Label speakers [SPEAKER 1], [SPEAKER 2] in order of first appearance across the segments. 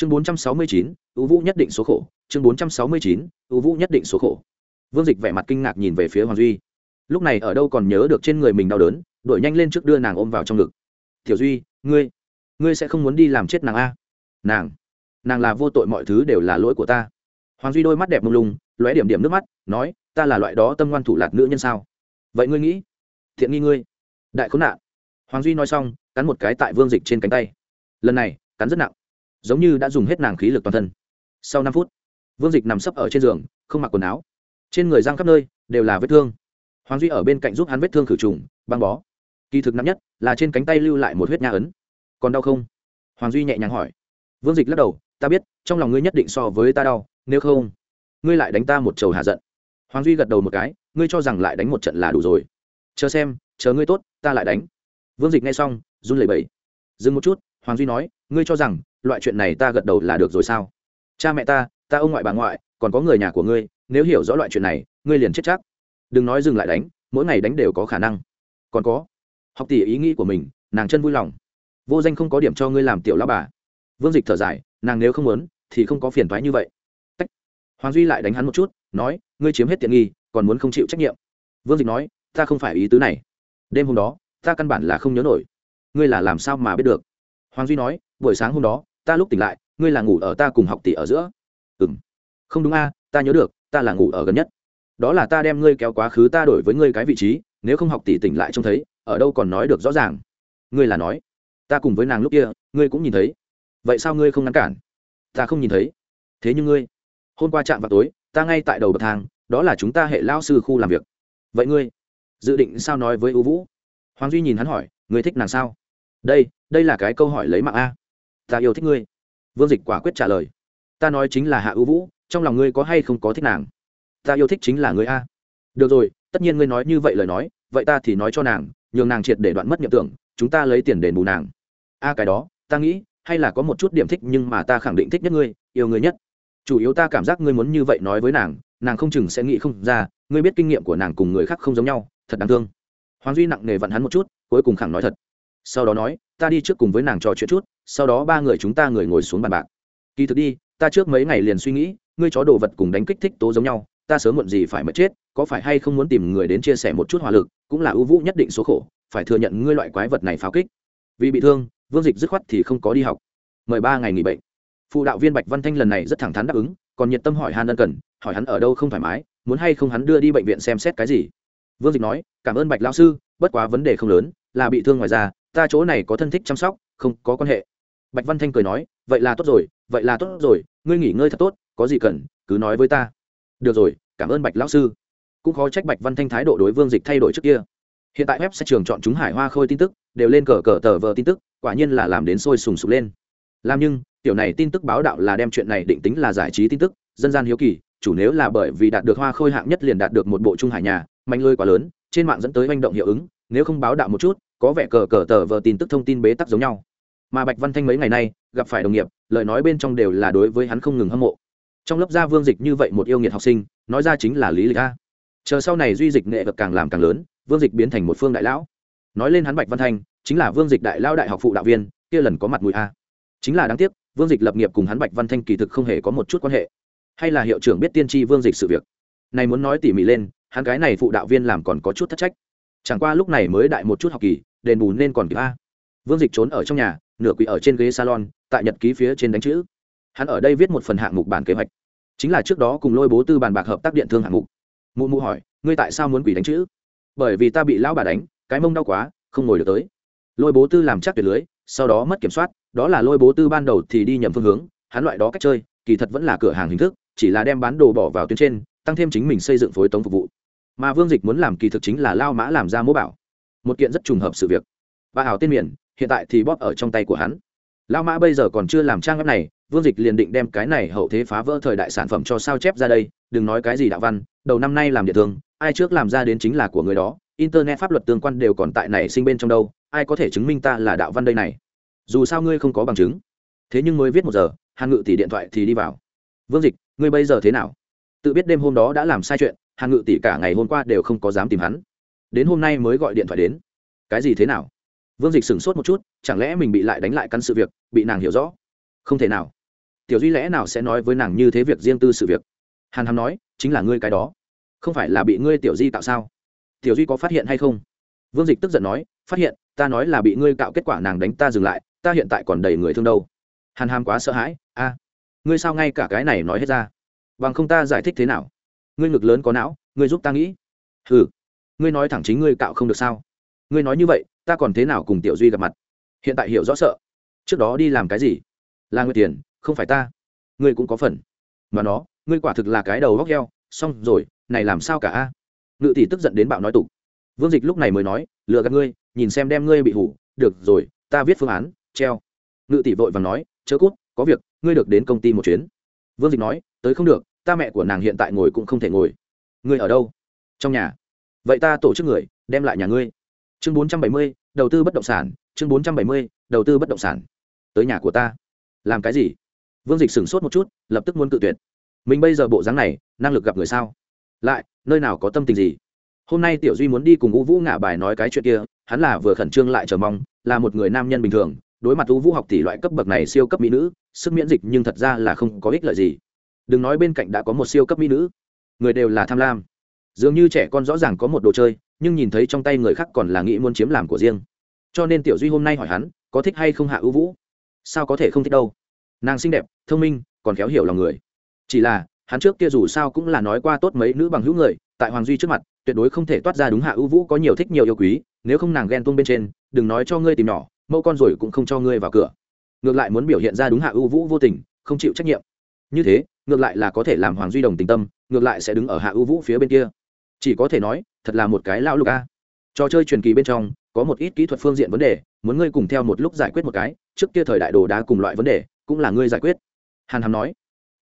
[SPEAKER 1] chương bốn trăm sáu mươi chín ưu vũ nhất định số khổ. Chương bốn trăm sáu mươi chín ưu vũ nhất định số khổ. Vương dịch vẻ mặt kinh ngạc nhìn về phía hoàng duy. Lúc này ở đâu còn nhớ được trên người mình đau đớn, đuổi nhanh lên trước đưa nàng ôm vào trong ngực. Tiểu duy, ngươi ngươi sẽ không muốn đi làm chết nàng a? Nàng nàng là vô tội, mọi thứ đều là lỗi của ta. Hoàng duy đôi mắt đẹp mông lung, lóe điểm điểm nước mắt, nói, ta là loại đó tâm ngoan thủ lạc nữ nhân sao? Vậy ngươi nghĩ, thiện nghi ngươi, đại khốn nạn. Hoàng duy nói xong, cắn một cái tại vương dịch trên cánh tay. Lần này, cắn rất nặng giống như đã dùng hết nàng khí lực toàn thân. Sau năm phút, vương dịch nằm sấp ở trên giường, không mặc quần áo. Trên người giang khắp nơi đều là vết thương. Hoàng duy ở bên cạnh giúp hắn vết thương khử trùng, băng bó. Kỳ thực nặng nhất là trên cánh tay lưu lại một huyết nha ấn. Còn đau không? Hoàng duy nhẹ nhàng hỏi. Vương dịch lắc đầu, ta biết, trong lòng ngươi nhất định so với ta đau, nếu không, ngươi lại đánh ta một trầu hạ giận. Hoàng duy gật đầu một cái, ngươi cho rằng lại đánh một trận là đủ rồi. Chờ xem, chờ ngươi tốt, ta lại đánh. Vương dịch nghe xong, run lẩy bẩy. Dừng một chút, hoàng duy nói, ngươi cho rằng loại chuyện này ta gật đầu là được rồi sao? Cha mẹ ta ta ông ngoại bà ngoại, còn có người nhà của ngươi, nếu hiểu rõ loại chuyện này, ngươi liền chết chắc. Đừng nói dừng lại đánh, mỗi ngày đánh đều có khả năng. Còn có, học tỷ ý nghĩ của mình, nàng chân vui lòng. Vô danh không có điểm cho ngươi làm tiểu lao bà. Vương dịch thở dài, nàng nếu không muốn, thì không có phiền thoái như vậy. Tách. hoàng duy lại đánh hắn một chút, nói, ngươi chiếm hết tiện nghi, còn muốn không chịu trách nhiệm. Vương dịch nói, ta không phải ý tứ này. Đêm hôm đó, ta căn bản là không nhớ nổi. Ngươi là làm sao mà biết được? Hoàng duy nói, buổi sáng hôm đó ta lúc tỉnh lại, ngươi là ngủ ở ta cùng học tỷ ở giữa. Ừ m không đúng a, ta nhớ được, ta là ngủ ở gần nhất. Đó là ta đem ngươi kéo quá khứ ta đổi với ngươi cái vị trí, nếu không học tỷ tỉnh lại trông thấy, ở đâu còn nói được rõ ràng. Ngươi là nói, ta cùng với nàng lúc kia, ngươi cũng nhìn thấy. Vậy sao ngươi không ngăn cản? Ta không nhìn thấy. Thế nhưng ngươi, hôm qua chạm vào tối, ta ngay tại đầu bậc thang, đó là chúng ta hệ lao sư khu làm việc. Vậy ngươi, dự định sao nói với ưu vũ? Hoàng duy nhìn hắn hỏi, ngươi thích nàng sao? Đây đây là cái câu hỏi lấy mạng a ta yêu thích ngươi. Vương dịch quả quyết trả lời. Ta nói chính là hạ ưu vũ, trong lòng ngươi có hay không có thích nàng? Ta yêu thích chính là ngươi a. Được rồi, tất nhiên ngươi nói như vậy lời nói, vậy ta thì nói cho nàng, nhường nàng triệt để đoạn mất nhập tưởng, chúng ta lấy tiền đền bù nàng. A cái đó, ta nghĩ, hay là có một chút điểm thích nhưng mà ta khẳng định thích nhất ngươi, yêu ngươi nhất. Chủ yếu ta cảm giác ngươi muốn như vậy nói với nàng nàng không chừng sẽ nghĩ không ra, ngươi biết kinh nghiệm của nàng cùng người khác không giống nhau, thật đáng thương. Hoàng duy nặng nề vặn hắn một chút, cuối cùng khẳng nói thật. Sau đó nói, ta đi trước cùng với nàng trò chuyện chút sau đó ba người chúng ta người ngồi xuống bàn bạc. Kỳ thực đi, ta trước mấy ngày liền suy nghĩ, ngươi chó đồ vật cùng đánh kích thích tố giống nhau, ta sớm muộn gì phải mất chết, có phải hay không muốn tìm người đến chia sẻ một chút hỏa lực, cũng là ưu vũ nhất định số khổ, phải thừa nhận ngươi loại quái vật này pháo kích. Vì bị thương, vương dịch dứt khoát thì không có đi học. Mời ba ngày nghỉ bệnh. Phụ đạo viên bạch văn thanh lần này rất thẳng thắn đáp ứng, còn nhiệt tâm hỏi han ân cần, hỏi hắn ở đâu không thoải mái, muốn hay không hắn đưa đi bệnh viện xem xét cái gì. Vương dịch nói, cảm ơn bạch lao sư, bất quá vấn đề không lớn, là bị thương ngoài ra ta chỗ này có thân thích chăm sóc, không có quan hệ bạch văn thanh cười nói, vậy là tốt rồi, vậy là tốt rồi, ngươi nghỉ ngơi thật tốt, có gì cần, cứ nói với ta. Được rồi, cảm ơn bạch lão sư. Cũng khó trách bạch văn thanh thái độ đối vương dịch thay đổi trước kia. Hiện tại web sẽ trường chọn chúng hải hoa khôi tin tức, đều lên cờ cờ tờ vờ tin tức, quả nhiên là làm đến sôi sùng sục lên. Làm nhưng, tiểu này tin tức báo đạo là đem chuyện này định tính là giải trí tin tức, dân gian hiếu kỳ, chủ nếu là bởi vì đạt được hoa khôi hạng nhất liền đạt được một bộ trung hải nhà mạnh lơi quá lớn, trên mạng dẫn tới manh động hiệu ứng, nếu không báo đạo một chút, có vẻ cờ cờ tờ vờ tin tức thông tin bế tắc giống nhau mà bạch văn thanh mấy ngày nay gặp phải đồng nghiệp, lời nói bên trong đều là đối với hắn không ngừng hâm mộ. Trong lớp gia vương dịch như vậy một yêu nghiệt học sinh, nói ra chính là lý lịch a. Chờ sau này duy dịch nghệ vật càng làm càng lớn, vương dịch biến thành một phương đại lão. Nói lên hắn bạch văn thanh, chính là vương dịch đại lão đại học phụ đạo viên, kia lần có mặt mũi a. Chính là đáng tiếc, vương dịch lập nghiệp cùng hắn bạch văn thanh kỳ thực không hề có một chút quan hệ. Hay là hiệu trưởng biết tiên tri vương dịch sự việc. Này muốn nói tỉ mỉ lên, hắn cái này phụ đạo viên làm còn có chút thất trách. Chẳng qua lúc này mới đại một chút học kỳ, đền bù nên còn kịp a. Vương dịch trốn ở trong nhà nửa quỷ ở trên ghế salon, tại nhật ký phía trên đánh chữ. Hắn ở đây viết một phần hạng mục bản kế hoạch. Chính là trước đó cùng lôi bố tư bàn bạc hợp tác điện thương hạng mục. Mụ mụ hỏi, ngươi tại sao muốn quỷ đánh chữ? Bởi vì ta bị lão bà đánh, cái mông đau quá, không ngồi được tới. Lôi bố tư làm chắc tuyệt lưới, sau đó mất kiểm soát, đó là lôi bố tư ban đầu thì đi nhầm phương hướng, hắn loại đó cách chơi, kỳ thật vẫn là cửa hàng hình thức, chỉ là đem bán đồ bỏ vào tuyến trên, tăng thêm chính mình xây dựng phối tống phục vụ. Mà vương dịch muốn làm kỳ thực chính là lao mã làm ra mô bảo. Một kiện rất trùng hợp sự việc. Bà ảo tên miền hiện tại thì bóp ở trong tay của hắn. Lao mã bây giờ còn chưa làm trang web này, vương dịch liền định đem cái này hậu thế phá vỡ thời đại sản phẩm cho sao chép ra đây, đừng nói cái gì đạo văn, đầu năm nay làm địa thương, ai trước làm ra đến chính là của người đó, internet pháp luật tương quan đều còn tại này sinh bên trong đâu, ai có thể chứng minh ta là đạo văn đây này? Dù sao ngươi không có bằng chứng. Thế nhưng mới viết một giờ, hàn ngự tỷ điện thoại thì đi vào. Vương dịch, ngươi bây giờ thế nào? Tự biết đêm hôm đó đã làm sai chuyện, hàn ngự tỷ cả ngày hôm qua đều không có dám tìm hắn. Đến hôm nay mới gọi điện thoại đến. Cái gì thế nào? Vương dịch sửng sốt một chút, chẳng lẽ mình bị lại đánh lại căn sự việc, bị nàng hiểu rõ? Không thể nào. Tiểu duy lẽ nào sẽ nói với nàng như thế việc riêng tư sự việc? Hàn hàm nói, chính là ngươi cái đó. Không phải là bị ngươi tiểu di tạo sao? Tiểu duy có phát hiện hay không? Vương dịch tức giận nói, phát hiện, ta nói là bị ngươi cạo kết quả nàng đánh ta dừng lại, ta hiện tại còn đầy người thương đâu. Hàn hàm quá sợ hãi, a, ngươi sao ngay cả cái này nói hết ra? Bằng không ta giải thích thế nào? Ngươi ngực lớn có não, ngươi giúp ta nghĩ. Ừ ngươi nói thẳng chính ngươi cạo không được sao? Ngươi nói như vậy ta còn thế nào cùng tiểu duy gặp mặt? Hiện tại hiểu rõ sợ. Trước đó đi làm cái gì? Là người tiền, không phải ta. Ngươi cũng có phần. Mà nó, ngươi quả thực là cái đầu góc heo. Xong rồi, này làm sao cả a? Ngự tỷ tức giận đến bạo nói tục. Vương dịch lúc này mới nói, lừa gạt ngươi, nhìn xem đem ngươi bị hủ. Được rồi, ta viết phương án, treo. Ngự tỷ vội và nói, chớ cút, có việc, ngươi được đến công ty một chuyến. Vương dịch nói, tới không được, ta mẹ của nàng hiện tại ngồi cũng không thể ngồi. Ngươi ở đâu? Trong nhà. Vậy ta tổ chức người, đem lại nhà ngươi chương bốn trăm bảy mươi, đầu tư bất động sản, chương bốn trăm bảy mươi, đầu tư bất động sản. Tới nhà của ta. Làm cái gì? Vương dịch sửng sốt một chút, lập tức muốn cự tuyệt. Mình bây giờ bộ dáng này, năng lực gặp người sao? Lại, nơi nào có tâm tình gì? Hôm nay tiểu duy muốn đi cùng u vũ ngả bài nói cái chuyện kia, hắn là vừa khẩn trương lại chờ mong, là một người nam nhân bình thường, đối mặt u vũ học tỷ loại cấp bậc này siêu cấp mỹ nữ, sức miễn dịch nhưng thật ra là không có ích lợi gì. Đừng nói bên cạnh đã có một siêu cấp mỹ nữ. Người đều là tham lam. Dường như trẻ con rõ ràng có một đồ chơi nhưng nhìn thấy trong tay người khác còn là nghĩ muốn chiếm làm của riêng. Cho nên tiểu duy hôm nay hỏi hắn, có thích hay không hạ ưu vũ? Sao có thể không thích đâu? Nàng xinh đẹp, thông minh, còn khéo hiểu lòng người. Chỉ là, hắn trước kia dù sao cũng là nói qua tốt mấy nữ bằng hữu người, tại hoàng duy trước mặt, tuyệt đối không thể toát ra đúng hạ ưu vũ có nhiều thích nhiều yêu quý, nếu không nàng ghen tuông bên trên, đừng nói cho ngươi tìm nhỏ, mẫu con rồi cũng không cho ngươi vào cửa. Ngược lại muốn biểu hiện ra đúng hạ ưu vũ vô tình, không chịu trách nhiệm. Như thế, ngược lại là có thể làm hoàng duy đồng tình tâm, ngược lại sẽ đứng ở hạ ưu vũ phía bên kia chỉ có thể nói, thật là một cái lao lục a. Trò chơi truyền kỳ bên trong, có một ít kỹ thuật phương diện vấn đề, muốn ngươi cùng theo một lúc giải quyết một cái, trước kia thời đại đồ đá cùng loại vấn đề, cũng là ngươi giải quyết. Hàn hàm nói,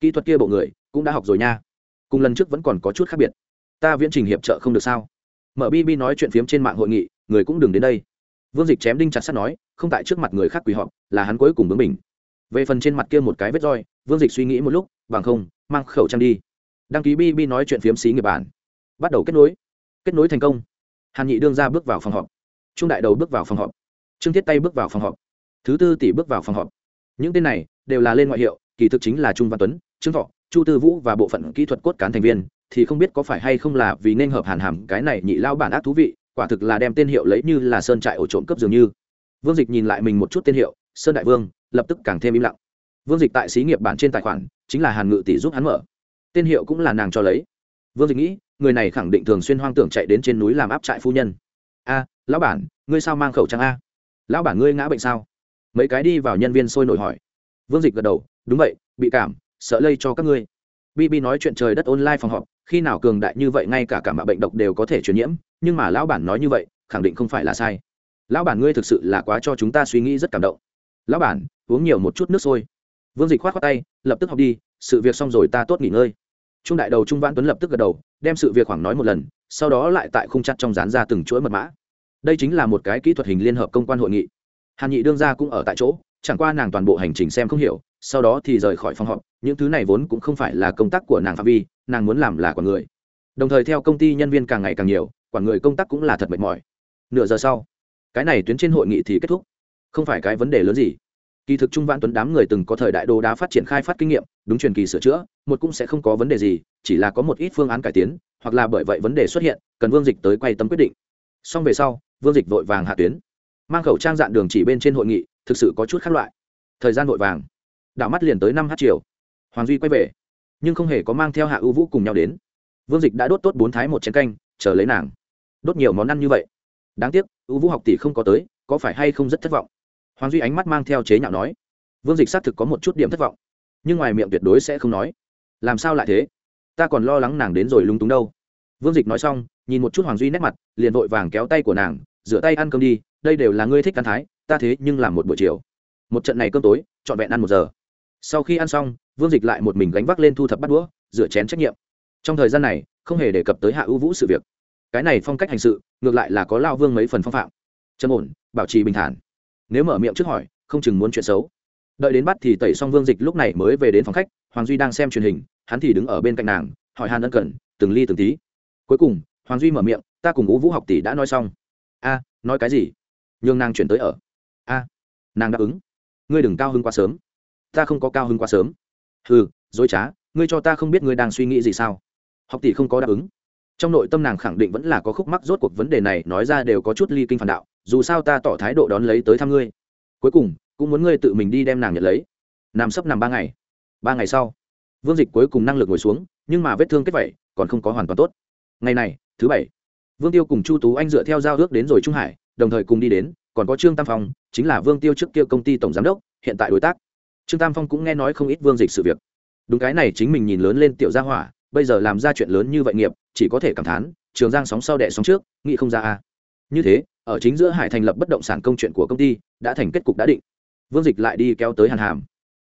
[SPEAKER 1] kỹ thuật kia bộ người, cũng đã học rồi nha. Cùng lần trước vẫn còn có chút khác biệt. Ta viễn trình hiệp trợ không được sao? Mở bb nói chuyện phiếm trên mạng hội nghị, người cũng đừng đến đây. Vương dịch chém đinh chặt sắt nói, không tại trước mặt người khác quỳ họp, là hắn cuối cùng bướng mình về phần trên mặt kia một cái vết roi, vương dịch suy nghĩ một lúc, bằng không, mang khẩu trang đi. Đăng ký bb nói chuyện phiếm xí nghiệp bản bắt đầu kết nối. Kết nối thành công. Hàn nhị đương ra bước vào phòng họp. Trung đại đầu bước vào phòng họp. Trương thiết tay bước vào phòng họp. Thứ tư tỷ bước vào phòng họp. Những tên này đều là lên ngoại hiệu, kỳ thực chính là trung văn tuấn, trương thọ, chu tư vũ và bộ phận kỹ thuật cốt cán thành viên, thì không biết có phải hay không là vì nên hợp hàn hàm cái này nhị lao bản ác thú vị, quả thực là đem tên hiệu lấy như là sơn trại ổ trộm cấp dường như. Vương dịch nhìn lại mình một chút tên hiệu, sơn đại vương, lập tức càng thêm im lặng. Vương dịch tại xí nghiệp bản trên tài khoản, chính là hàn ngự tỷ giúp hắn mở. Tên hiệu cũng là nàng cho lấy vương dịch nghĩ, người này khẳng định thường xuyên hoang tưởng chạy đến trên núi làm áp trại phu nhân. A, lão bản, ngươi sao mang khẩu trang a? Lão bản ngươi ngã bệnh sao? Mấy cái đi vào nhân viên sôi nổi hỏi. Vương dịch gật đầu, đúng vậy, bị cảm, sợ lây cho các ngươi. Bb nói chuyện trời đất online phòng họp, khi nào cường đại như vậy ngay cả cảm bệnh độc đều có thể truyền nhiễm, nhưng mà lão bản nói như vậy, khẳng định không phải là sai. Lão bản ngươi thực sự là quá cho chúng ta suy nghĩ rất cảm động. Lão bản, uống nhiều một chút nước sôi. Vương dịch k h o á t k tay, lập tức học đi, sự việc xong rồi ta tốt nghỉ ngơi trung đại đầu trung văn tuấn lập tức gật đầu, đem sự việc khoảng nói một lần, sau đó lại tại khung chặt trong dán ra từng chuỗi mật mã. Đây chính là một cái kỹ thuật hình liên hợp công quan hội nghị. Hàn nhị đương ra cũng ở tại chỗ, chẳng qua nàng toàn bộ hành trình xem không hiểu, sau đó thì rời khỏi phòng họp, những thứ này vốn cũng không phải là công tác của nàng phạm vi, nàng muốn làm là quản người. Đồng thời theo công ty nhân viên càng ngày càng nhiều, quản người công tác cũng là thật mệt mỏi. Nửa giờ sau, cái này tuyến trên hội nghị thì kết thúc. Không phải cái vấn đề lớn gì kỳ thực trung vãn tuấn đám người từng có thời đại đồ đá phát triển khai phát kinh nghiệm, đúng truyền kỳ sửa chữa, một cũng sẽ không có vấn đề gì, chỉ là có một ít phương án cải tiến, hoặc là bởi vậy vấn đề xuất hiện, cần vương dịch tới quay tâm quyết định. Xong về sau, vương dịch vội vàng hạ tuyến. Mang khẩu trang dạn đường chỉ bên trên hội nghị, thực sự có chút khác loại. Thời gian vội vàng. Đảo mắt liền tới năm h chiều. Hoàng duy quay về. Nhưng không hề có mang theo hạ ưu vũ cùng nhau đến. Vương dịch đã đốt tốt bốn thái một chén canh, chờ lấy nàng. Đốt nhiều món ăn như vậy. Đáng tiếc ưu vũ học tỷ không có tới, có phải hay không rất thất vọng? Hoàng duy ánh mắt mang theo chế nhạo nói, vương dịch xác thực có một chút điểm thất vọng, nhưng ngoài miệng tuyệt đối sẽ không nói. Làm sao lại thế? Ta còn lo lắng nàng đến rồi lung túng đâu. Vương dịch nói xong, nhìn một chút hoàng duy nét mặt, liền vội vàng kéo tay của nàng, rửa tay ăn cơm đi, đây đều là ngươi thích ăn thái, ta thế nhưng làm một buổi chiều. Một trận này cơm tối, trọn vẹn ăn một giờ. Sau khi ăn xong, vương dịch lại một mình gánh vác lên thu thập bắt đũa, rửa chén trách nhiệm. Trong thời gian này, không hề đề cập tới hạ ưu vũ sự việc. Cái này phong cách hành sự, ngược lại là có lao vương mấy phần phong phạm. Trầm ổn, bảo trì bình thản nếu mở miệng trước hỏi, không chừng muốn chuyện xấu. Đợi đến bắt thì tẩy xong vương dịch lúc này mới về đến phòng khách, hoàng duy đang xem truyền hình, hắn thì đứng ở bên cạnh nàng, hỏi hàn ân cần, từng ly từng tí. Cuối cùng, hoàng duy mở miệng, ta cùng ú vũ học tỷ đã nói xong. A, nói cái gì? Nhường nàng chuyển tới ở. A, nàng đáp ứng. Ngươi đừng cao hứng quá sớm. Ta không có cao hứng quá sớm. Ừ dối trá, ngươi cho ta không biết ngươi đang suy nghĩ gì sao? Học tỷ không có đáp ứng. Trong nội tâm nàng khẳng định vẫn là có khúc mắc, rốt cuộc vấn đề này nói ra đều có chút ly kinh phản đạo dù sao ta tỏ thái độ đón lấy tới thăm ngươi. Cuối cùng, cũng muốn ngươi tự mình đi đem nàng nhận lấy. Nằm sấp nằm ba ngày. Ba ngày sau, vương dịch cuối cùng năng lực ngồi xuống, nhưng mà vết thương kết vẩy còn không có hoàn toàn tốt. Ngày này, thứ bảy, vương tiêu cùng chu tú anh dựa theo giao ước đến rồi trung hải, đồng thời cùng đi đến, còn có trương tam phong, chính là vương tiêu trước kia công ty tổng giám đốc, hiện tại đối tác. Trương tam phong cũng nghe nói không ít vương dịch sự việc. Đúng cái này chính mình nhìn lớn lên tiểu gia hỏa, bây giờ làm ra chuyện lớn như vậy nghiệp, chỉ có thể cảm thán, trường giang sóng sau đẻ sóng trước, nghĩ không ra à? như thế ở chính giữa hải thành lập bất động sản công chuyện của công ty, đã thành kết cục đã định. Vương dịch lại đi kéo tới hàn hàm.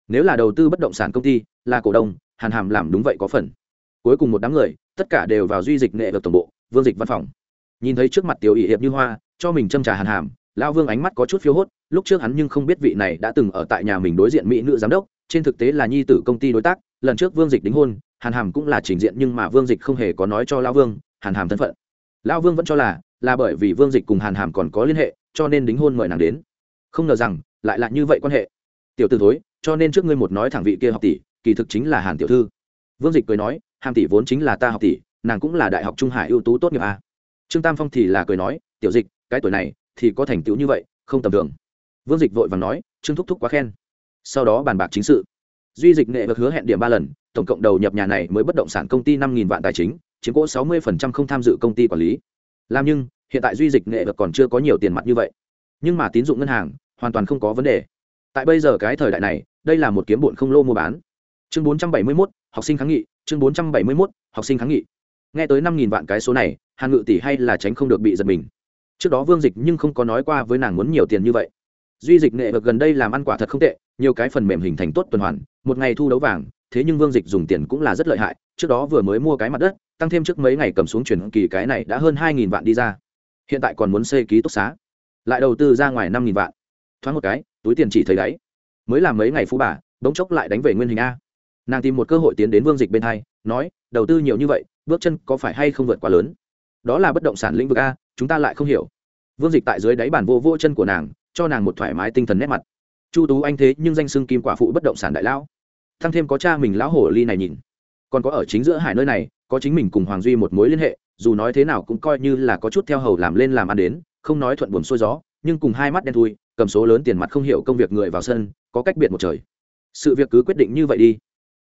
[SPEAKER 1] Nếu là đầu tư bất động sản công ty, là cổ đông, hàn hàm làm đúng vậy có phần. Cuối cùng một đám người, tất cả đều vào duy dịch nghệ được tổng bộ, vương dịch văn phòng. Nhìn thấy trước mặt tiểu ỵ hiệp như hoa, cho mình châm trà hàn hàm lao vương ánh mắt có chút phiếu hốt, lúc trước hắn nhưng không biết vị này đã từng ở tại nhà mình đối diện mỹ nữ giám đốc, trên thực tế là nhi tử công ty đối tác, lần trước vương dịch đính hôn, hàn hàm cũng là trình diện nhưng mà vương dịch không hề có nói cho lao vương, hàn hàm thân phận. Lao vương vẫn cho là là bởi vì vương dịch cùng hàn hàm còn có liên hệ, cho nên đính hôn mời nàng đến. Không ngờ rằng, lại là như vậy quan hệ. Tiểu t ử thối, cho nên trước ngươi một nói thẳng vị kia học tỷ, kỳ thực chính là hàn tiểu thư. Vương dịch cười nói, hàm tỷ vốn chính là ta học tỷ, nàng cũng là đại học trung hải ưu tú tốt nghiệp a. Trương tam phong thì là cười nói, tiểu dịch, cái tuổi này thì có thành tựu như vậy, không tầm thường. Vương dịch vội và nói, trương thúc thúc quá khen. Sau đó bàn bạc chính sự. Duy dịch nghệ vật hứa hẹn điểm ba lần, tổng cộng đầu nhập nhà này mới bất động sản công ty năm nghìn vạn tài chính, chiếm cỗ sáu mươi không tham dự công ty quản lý làm nhưng hiện tại duy dịch nghệ vật còn chưa có nhiều tiền mặt như vậy. Nhưng mà tín dụng ngân hàng hoàn toàn không có vấn đề. Tại bây giờ cái thời đại này đây là một kiếm bụn không lô mua bán. Chương bốn trăm bảy mươi 471, học sinh kháng nghị chương bốn trăm bảy mươi 471, học sinh kháng nghị. Nghe tới năm nghìn vạn cái số này hàn ngự tỷ hay là tránh không được bị giật mình. Trước đó vương dịch nhưng không có nói qua với nàng muốn nhiều tiền như vậy. Duy dịch nghệ vật gần đây làm ăn quả thật không tệ nhiều cái phần mềm hình thành tốt tuần hoàn một ngày thu đấu vàng thế nhưng vương dịch dùng tiền cũng là rất lợi hại trước đó vừa mới mua cái mặt đất tăng thêm trước mấy ngày cầm xuống chuyển kỳ cái này đã hơn hai nghìn vạn đi ra. Hiện tại còn muốn xây ký túc xá. Lại đầu tư ra ngoài năm nghìn vạn. Thoáng một cái, túi tiền chỉ thấy đáy. Mới làm mấy ngày phú bà bỗng chốc lại đánh về nguyên hình a. Nàng tìm một cơ hội tiến đến vương dịch bên hai, nói, đầu tư nhiều như vậy, bước chân có phải hay không vượt quá lớn? Đó là bất động sản lĩnh vực a, chúng ta lại không hiểu. Vương dịch tại dưới đáy bản vô vô chân của nàng, cho nàng một thoải mái tinh thần nét mặt. Chu tú anh thế nhưng danh xưng kim quả phụ bất động sản đại lão. Thăng thêm có cha mình lão hổ ly này nhìn. Còn có ở chính giữa hải nơi này có chính mình cùng hoàng duy một mối liên hệ, dù nói thế nào cũng coi như là có chút theo hầu làm lên làm ăn đến, không nói thuận buồn xuôi gió, nhưng cùng hai mắt đen thui, cầm số lớn tiền mặt không hiểu công việc người vào sân, có cách biệt một trời. Sự việc cứ quyết định như vậy đi.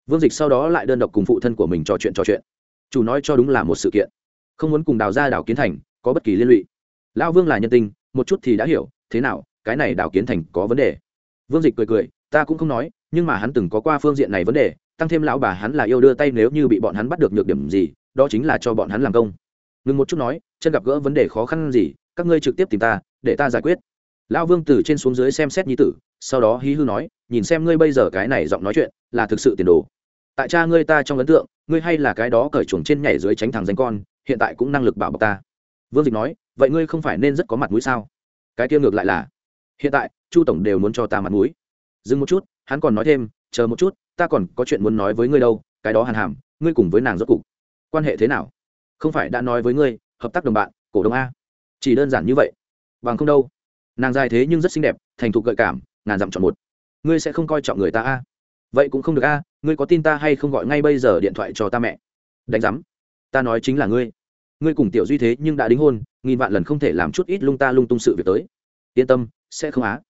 [SPEAKER 1] Vương dịch sau đó lại đơn độc cùng phụ thân của mình trò chuyện trò chuyện. Chủ nói cho đúng là một sự kiện. Không muốn cùng đào ra đào kiến thành, có bất kỳ liên lụy. Lão vương là nhân tình, một chút thì đã hiểu, thế nào, cái này đào kiến thành có vấn đề. Vương dịch cười cười, ta cũng không nói, nhưng mà hắn từng có qua phương diện này vấn đề tăng thêm lão bà hắn là yêu đưa tay nếu như bị bọn hắn bắt được nhược điểm gì, đó chính là cho bọn hắn làm công. Ngừng một chút nói, chân gặp gỡ vấn đề khó khăn gì, các ngươi trực tiếp tìm ta, để ta giải quyết. Lão vương từ trên xuống dưới xem xét nhi tử, sau đó hí hư nói, nhìn xem ngươi bây giờ cái này giọng nói chuyện, là thực sự tiền đồ. Tại cha ngươi ta trong ấn tượng, ngươi hay là cái đó cởi chuồng trên nhảy dưới tránh thằng danh con, hiện tại cũng năng lực bảo bọc ta. Vương dịch nói, vậy ngươi không phải nên rất có mặt mũi sao? Cái kia ngược lại là, hiện tại, chu tổng đều muốn cho ta mặt mũi. Dừng một chút, hắn còn nói thêm chờ một chút, ta còn có chuyện muốn nói với ngươi đâu, cái đó hàn hàm, ngươi cùng với nàng rốt cục. Quan hệ thế nào? Không phải đã nói với ngươi, hợp tác đồng bạn, cổ đông a. Chỉ đơn giản như vậy. Bằng không đâu. Nàng dài thế nhưng rất xinh đẹp, thành thục gợi cảm, ngàn dặm chọn một. Ngươi sẽ không coi trọng người ta a. Vậy cũng không được a, ngươi có tin ta hay không gọi ngay bây giờ điện thoại cho ta mẹ? Đánh giám. Ta nói chính là ngươi. Ngươi cùng tiểu duy thế nhưng đã đính hôn, nghìn vạn lần không thể làm chút ít lung ta lung tung sự việc tới. Yên tâm, sẽ không á.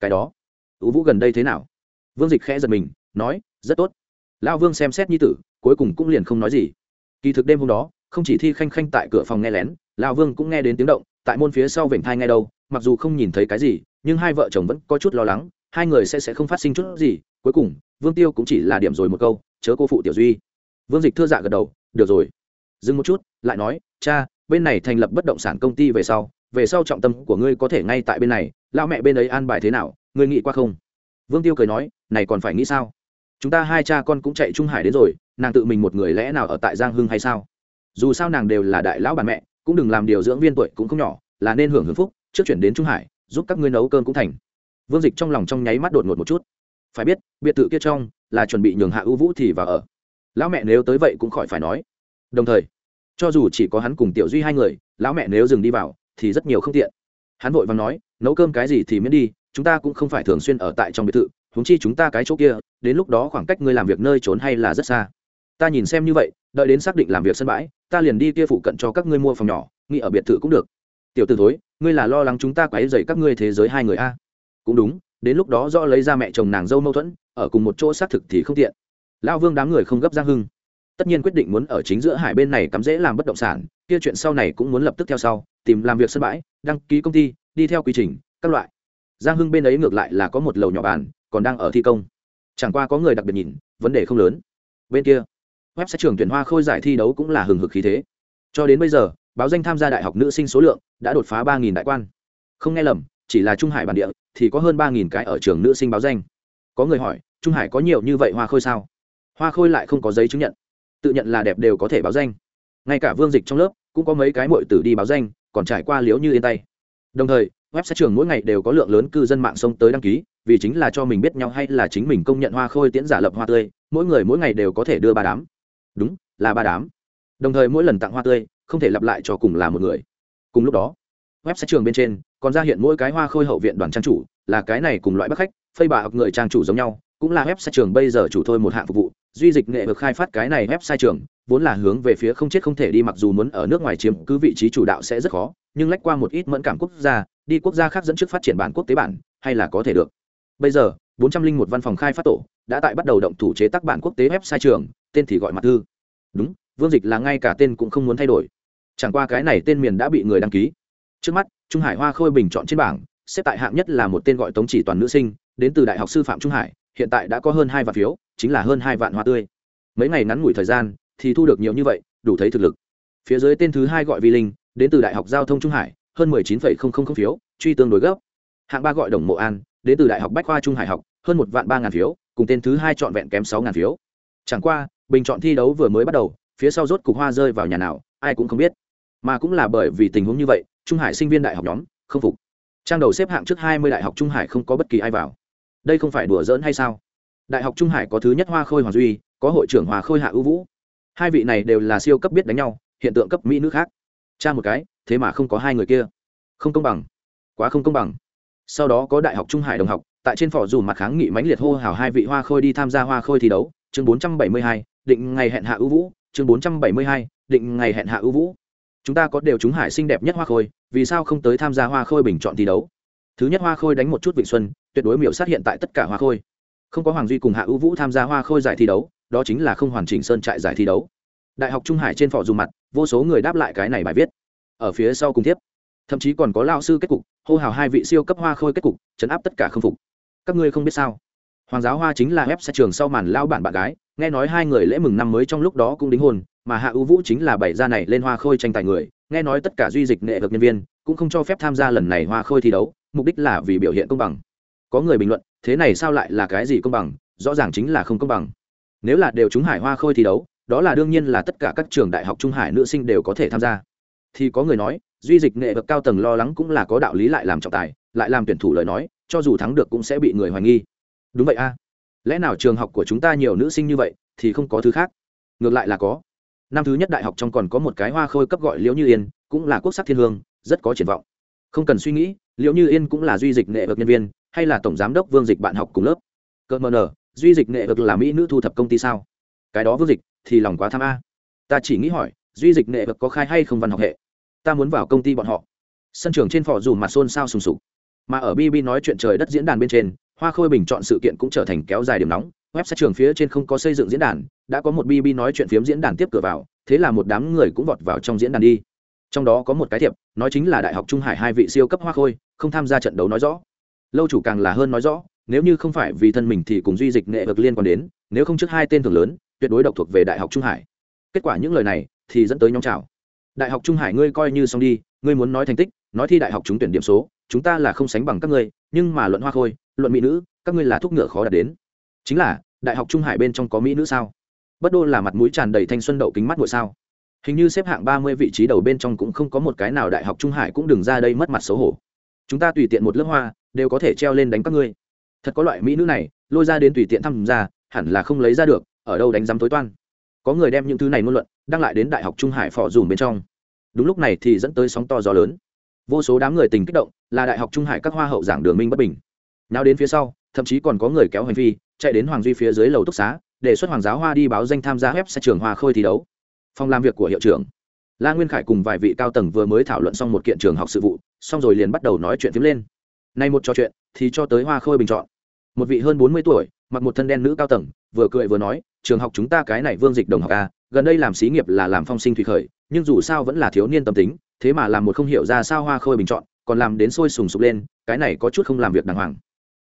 [SPEAKER 1] Cái đó. Tú vũ gần đây thế nào? Vương dịch khẽ giật mình, nói, rất tốt. Lão vương xem xét nhi tử, cuối cùng cũng liền không nói gì. Kỳ thực đêm hôm đó, không chỉ thi khanh khanh tại cửa phòng nghe lén, lão vương cũng nghe đến tiếng động, tại môn phía sau vểnh thai ngay đâu, mặc dù không nhìn thấy cái gì, nhưng hai vợ chồng vẫn có chút lo lắng, hai người sẽ sẽ không phát sinh chút gì, cuối cùng, vương tiêu cũng chỉ là điểm rồi một câu, chớ cô phụ tiểu duy. Vương dịch thưa dạ gật đầu, được rồi. Dừng một chút, lại nói, cha, bên này thành lập bất động sản công ty về sau về sau trọng tâm của ngươi có thể ngay tại bên này, lão mẹ bên ấy an bài thế nào, ngươi nghĩ qua không? Vương tiêu cười nói, này còn phải nghĩ sao? Chúng ta hai cha con cũng chạy trung hải đến rồi, nàng tự mình một người lẽ nào ở tại giang hưng hay sao? Dù sao nàng đều là đại lão bà mẹ, cũng đừng làm điều dưỡng viên tuổi cũng không nhỏ, là nên hưởng hưởng phúc, trước chuyển đến trung hải, giúp các ngươi nấu cơm cũng thành. Vương dịch trong lòng trong nháy mắt đột ngột một chút. Phải biết, biệt thự kia trong là chuẩn bị nhường hạ ưu vũ thì vào ở. Lão mẹ nếu tới vậy cũng khỏi phải nói. Đồng thời, cho dù chỉ có hắn cùng tiểu duy hai người, lão mẹ nếu dừng đi vào thì rất nhiều không tiện. Hắn vội vàng nói, nấu cơm cái gì thì miễn đi chúng ta cũng không phải thường xuyên ở tại trong biệt thự, huống chi chúng ta cái chỗ kia, đến lúc đó khoảng cách ngươi làm việc nơi trốn hay là rất xa. Ta nhìn xem như vậy, đợi đến xác định làm việc sân bãi, ta liền đi kia phụ cận cho các ngươi mua phòng nhỏ, nghĩ ở biệt thự cũng được. Tiểu t ử thối, ngươi là lo lắng chúng ta quáy dày các ngươi thế giới hai người a? Cũng đúng, đến lúc đó do lấy ra mẹ chồng nàng dâu mâu thuẫn, ở cùng một chỗ xác thực thì không tiện. Lão vương đám người không gấp giang hưng. Tất nhiên quyết định muốn ở chính giữa hải bên này cắm dễ làm bất động sản, kia chuyện sau này cũng muốn lập tức theo sau, tìm làm việc sân bãi, đăng ký công ty, đi theo quy trình, các loại giang hưng bên ấy ngược lại là có một lầu nhỏ bàn, còn đang ở thi công. Chẳng qua có người đặc biệt nhìn, vấn đề không lớn. Bên kia, web sẽ trường tuyển hoa khôi giải thi đấu cũng là hừng hực khí thế. Cho đến bây giờ, báo danh tham gia đại học nữ sinh số lượng đã đột phá ba đại quan. Không nghe lầm, chỉ là trung hải bản địa, thì có hơn ba cái ở trường nữ sinh báo danh. Có người hỏi, trung hải có nhiều như vậy hoa khôi sao? Hoa khôi lại không có giấy chứng nhận. Tự nhận là đẹp đều có thể báo danh. Ngay cả vương dịch trong lớp cũng có mấy cái mội tử đi báo danh, còn trải qua liếu như yên tay. Đồng thời web sẽ trường mỗi ngày đều có lượng lớn cư dân mạng xông tới đăng ký, vì chính là cho mình biết nhau hay là chính mình công nhận hoa khôi tiễn giả lập hoa tươi, mỗi người mỗi ngày đều có thể đưa ba đám. Đúng, là ba đám. Đồng thời mỗi lần tặng hoa tươi, không thể lặp lại cho cùng là một người. Cùng lúc đó, web sẽ trường bên trên, còn ra hiện mỗi cái hoa khôi hậu viện đoàn trang chủ, là cái này cùng loại bắc khách phây bà học người trang chủ giống nhau, cũng là web sẽ trường bây giờ chủ thôi một hạng phục vụ, duy dịch nghệ vực khai phát cái này web sai trường, vốn là hướng về phía không chết không thể đi mặc dù muốn ở nước ngoài chiếm cứ vị trí chủ đạo sẽ rất khó, nhưng lách qua một ít mẫn cảm quốc gia đi quốc gia khác dẫn trước phát triển bản quốc tế bản, hay là có thể được. Bây giờ, bốn trăm linh một văn phòng khai phát tổ đã tại bắt đầu động thủ chế tác bản quốc tế web sai trường, tên thì gọi mặt thư. Đúng, vương dịch là ngay cả tên cũng không muốn thay đổi. Chẳng qua cái này tên miền đã bị người đăng ký. Trước mắt, trung hải hoa khôi bình chọn trên bảng, xếp tại hạng nhất là một tên gọi tống chỉ toàn nữ sinh, đến từ đại học sư phạm trung hải, hiện tại đã có hơn hai vạn phiếu, chính là hơn hai vạn hoa tươi. Mấy ngày ngắn ngủi thời gian, thì thu được nhiều như vậy, đủ thấy thực lực. Phía dưới tên thứ hai gọi vi linh, đến từ đại học giao thông trung hải hơn mười chín phẩy không không không phiếu, truy tương đối gấp. Hạng ba gọi đồng mộ an, đến từ đại học bách khoa trung hải học, hơn một vạn ba ngàn phiếu, cùng tên thứ hai chọn vẹn kém sáu ngàn phiếu. Chẳng qua, bình chọn thi đấu vừa mới bắt đầu, phía sau rốt cục hoa rơi vào nhà nào, ai cũng không biết. Mà cũng là bởi vì tình huống như vậy, trung hải sinh viên đại học nhóm, không phục. Trang đầu xếp hạng trước hai mươi đại học trung hải không có bất kỳ ai vào. Đây không phải đùa giỡn hay sao? Đại học trung hải có thứ nhất hoa khôi hoàng duy, có hội trưởng hoa khôi hạ ưu vũ. Hai vị này đều là siêu cấp biết đánh nhau, hiện tượng cấp mỹ nữ khác. Cha một cái, thế mà không có hai người kia không công bằng. Quá không công bằng. Sau đó có đại học trung hải đồng học, tại trên phỏ dù mặt kháng nghị mãnh liệt hô hào hai vị hoa khôi đi tham gia hoa khôi thi đấu, chương bốn trăm bảy mươi hai, định ngày hẹn hạ ưu vũ, chương bốn trăm bảy mươi hai, định ngày hẹn hạ ưu vũ. Chúng ta có đều chúng hải xinh đẹp nhất hoa khôi, vì sao không tới tham gia hoa khôi bình chọn thi đấu? Thứ nhất, hoa khôi đánh một chút vịnh xuân, tuyệt đối miểu sát hiện tại tất cả hoa khôi. Không có hoàng duy cùng hạ ưu vũ tham gia hoa khôi giải thi đấu, đó chính là không hoàn chỉnh sơn trại giải thi đấu. Đại học trung hải trên phỏ dù mặt, vô số người đáp lại cái này bài viết. Ở phía sau cùng tiếp thậm chí còn có lao sư kết cục, hô hào hai vị siêu cấp hoa khôi kết cục, chấn áp tất cả không phục. Các ngươi không biết sao? Hoàng giáo hoa chính là ép xe trường sau màn lao bản bạn gái, nghe nói hai người lễ mừng năm mới trong lúc đó cũng đính hôn, mà hạ ưu vũ chính là bảy gia này lên hoa khôi tranh tài người, nghe nói tất cả duy dịch nghệ thuật nhân viên cũng không cho phép tham gia lần này hoa khôi thi đấu, mục đích là vì biểu hiện công bằng. Có người bình luận, thế này sao lại là cái gì công bằng? Rõ ràng chính là không công bằng. Nếu là đều chúng hải hoa khôi thi đấu, đó là đương nhiên là tất cả các trường đại học trung hải nữ sinh đều có thể tham gia thì có người nói, duy dịch nghệ vực cao tầng lo lắng cũng là có đạo lý lại làm trọng tài, lại làm tuyển thủ lời nói, cho dù thắng được cũng sẽ bị người hoài nghi. Đúng vậy a. Lẽ nào trường học của chúng ta nhiều nữ sinh như vậy thì không có thứ khác? Ngược lại là có. Năm thứ nhất đại học trong còn có một cái hoa khôi cấp gọi liễu như yên, cũng là quốc sắc thiên hương, rất có triển vọng. Không cần suy nghĩ, liễu như yên cũng là duy dịch nghệ vực nhân viên, hay là tổng giám đốc vương dịch bạn học cùng lớp. Cợt mờ nở duy dịch nghệ vực là mỹ nữ thu thập công ty sao? Cái đó vương dịch thì lòng quá tham a. Ta chỉ nghĩ hỏi, duy dịch nghệ vực có khai hay không văn học hệ? Ta muốn vào công ty bọn họ. Sân trường trên phò dù mặt xôn xao sùng sục. Mà ở bb nói chuyện trời đất diễn đàn bên trên, hoa khôi bình chọn sự kiện cũng trở thành kéo dài điểm nóng. Website trường phía trên không có xây dựng diễn đàn, đã có một bb nói chuyện phiếm diễn đàn tiếp cửa vào, thế là một đám người cũng vọt vào trong diễn đàn đi. Trong đó có một cái thiệp, nói chính là đại học trung hải hai vị siêu cấp hoa khôi, không tham gia trận đấu nói rõ. Lâu chủ càng là hơn nói rõ, nếu như không phải vì thân mình thì cùng duy dịch nghệ vực liên quan đến, nếu không trước hai tên thường lớn, tuyệt đối độc thuộc về đại học trung hải. Kết quả những lời này thì dẫn tới nhóm trào đại học trung hải ngươi coi như xong đi, ngươi muốn nói thành tích, nói thi đại học trúng tuyển điểm số, chúng ta là không sánh bằng các ngươi, nhưng mà luận hoa khôi, luận mỹ nữ, các ngươi là thuốc ngựa khó đạt đến. Chính là, đại học trung hải bên trong có mỹ nữ sao? Bất đô là mặt mũi tràn đầy thanh xuân đậu kính mắt ngồi sao? Hình như xếp hạng ba mươi vị trí đầu bên trong cũng không có một cái nào đại học trung hải cũng đừng ra đây mất mặt xấu hổ. Chúng ta tùy tiện một lớp hoa, đều có thể treo lên đánh các ngươi. Thật có loại mỹ nữ này, lôi ra đến tùy tiện thăm ra hẳn là không lấy ra được, ở đâu đánh giám tối toan. Có người đem những thứ này ngôn luận đang lại đến đại học trung hải phò dùm bên trong. Đúng lúc này thì dẫn tới sóng to gió lớn. Vô số đám người tình kích động, là đại học trung hải các hoa hậu giảng đường minh bất bình. Nào đến phía sau, thậm chí còn có người kéo hành vi chạy đến hoàng duy phía dưới lầu túc xá đề xuất hoàng giáo hoa đi báo danh tham gia web sẽ trường hoa khôi thi đấu. Phòng làm việc của hiệu trưởng, la nguyên khải cùng vài vị cao tầng vừa mới thảo luận xong một kiện trường học sự vụ, xong rồi liền bắt đầu nói chuyện phím lên. Nay một trò chuyện, thì cho tới hoa khôi bình chọn. Một vị hơn bốn mươi tuổi, mặc một thân đen nữ cao tầng, vừa cười vừa nói, trường học chúng ta cái này vương dịch đồng học a gần đây làm xí nghiệp là làm phong sinh thủy khởi, nhưng dù sao vẫn là thiếu niên tâm tính, thế mà làm một không hiểu ra sao hoa khôi bình chọn, còn làm đến sôi sùng sục lên, cái này có chút không làm việc đàng hoàng.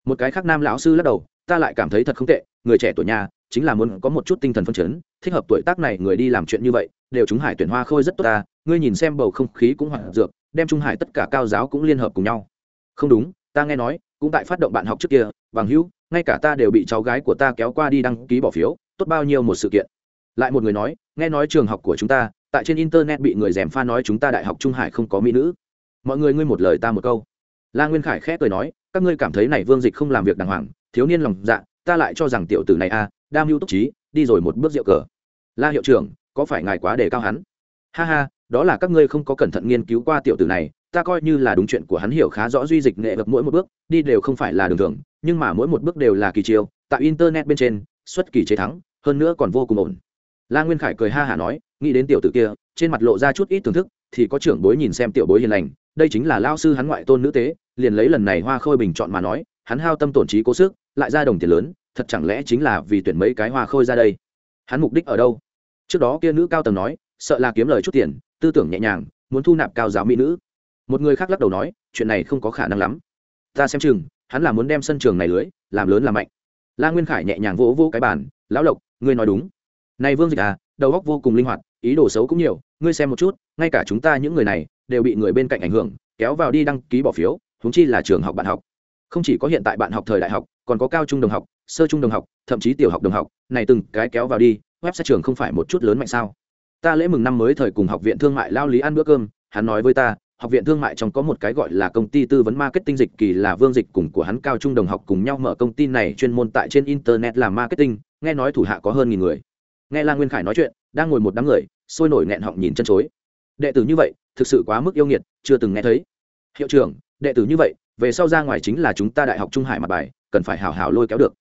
[SPEAKER 1] Một cái khác nam lão sư lắc đầu, ta lại cảm thấy thật không tệ, người trẻ tuổi nhà, chính là muốn có một chút tinh thần phân chấn, thích hợp tuổi tác này người đi làm chuyện như vậy, đều chúng hải tuyển hoa khôi rất tốt ta, ngươi nhìn xem bầu không khí cũng hoạt dược, đem trung hải tất cả cao giáo cũng liên hợp cùng nhau. Không đúng, ta nghe nói, cũng tại phát động bạn học trước kia, bằng hữu, ngay cả ta đều bị cháu gái của ta kéo qua đi đăng ký bỏ phiếu, tốt bao nhiêu một sự kiện lại một người nói nghe nói trường học của chúng ta tại trên internet bị người dèm pha nói chúng ta đại học trung hải không có mỹ nữ. Mọi người ngươi một lời ta một câu. La nguyên khải khẽ cười nói các ngươi cảm thấy này vương dịch không làm việc đàng hoàng thiếu niên lòng dạ ta lại cho rằng tiểu tử này a à, đam mưu túc trí đi rồi một bước rượu cờ. La hiệu trưởng có phải ngài quá đề cao hắn? Ha ha đó là các ngươi không có cẩn thận nghiên cứu qua tiểu tử này ta coi như là đúng chuyện của hắn hiểu khá rõ duy dịch nghệ vật mỗi một bước đi đều không phải là đường thường nhưng mà mỗi một bước đều là kỳ chiêu tại internet bên trên xuất kỳ chế thắng hơn nữa còn vô cùng ổn la nguyên khải cười ha hả nói, nghĩ đến tiểu tử kia, trên mặt lộ ra chút ít thưởng thức, thì có trưởng bối nhìn xem tiểu bối hiền lành, đây chính là lao sư hắn ngoại tôn nữ tế, liền lấy lần này hoa khôi bình chọn mà nói, hắn hao tâm tổn trí cố sức, lại ra đồng tiền lớn, thật chẳng lẽ chính là vì tuyển mấy cái hoa khôi ra đây? Hắn mục đích ở đâu? Trước đó kia nữ cao tầng nói, sợ là kiếm lời chút tiền, tư tưởng nhẹ nhàng, muốn thu nạp cao giáo mỹ nữ. Một người khác lắc đầu nói, chuyện này không có khả năng lắm. Ta xem chừng, hắn là muốn đem sân trường này lưới, làm lớn làm mạnh. La nguyên khải nhẹ nhàng vỗ vỗ cái bàn, lão lộc, ngươi nói đúng này vương dịch à đầu óc vô cùng linh hoạt, ý đồ xấu cũng nhiều, ngươi xem một chút, ngay cả chúng ta những người này đều bị người bên cạnh ảnh hưởng, kéo vào đi đăng ký bỏ phiếu, huống chi là trường học bạn học. Không chỉ có hiện tại bạn học thời đại học, còn có cao trung đồng học, sơ trung đồng học, thậm chí tiểu học đồng học, này từng cái kéo vào đi, website trường không phải một chút lớn mạnh sao? Ta lễ mừng năm mới thời cùng học viện thương mại lao lý ăn bữa cơm, hắn nói với ta, học viện thương mại trong có một cái gọi là công ty tư vấn marketing dịch kỳ là vương dịch cùng của hắn cao trung đồng học cùng nhau mở công ty này chuyên môn tại trên internet làm marketing, nghe nói thủ hạ có hơn nghìn người nghe la nguyên khải nói chuyện, đang ngồi một đám người, sôi nổi nghẹn họng nhìn chân chối. Đệ tử như vậy, thực sự quá mức yêu nghiệt, chưa từng nghe thấy. Hiệu trưởng, đệ tử như vậy, về sau ra ngoài chính là chúng ta đại học trung hải mặt bài, cần phải hào hào lôi kéo được.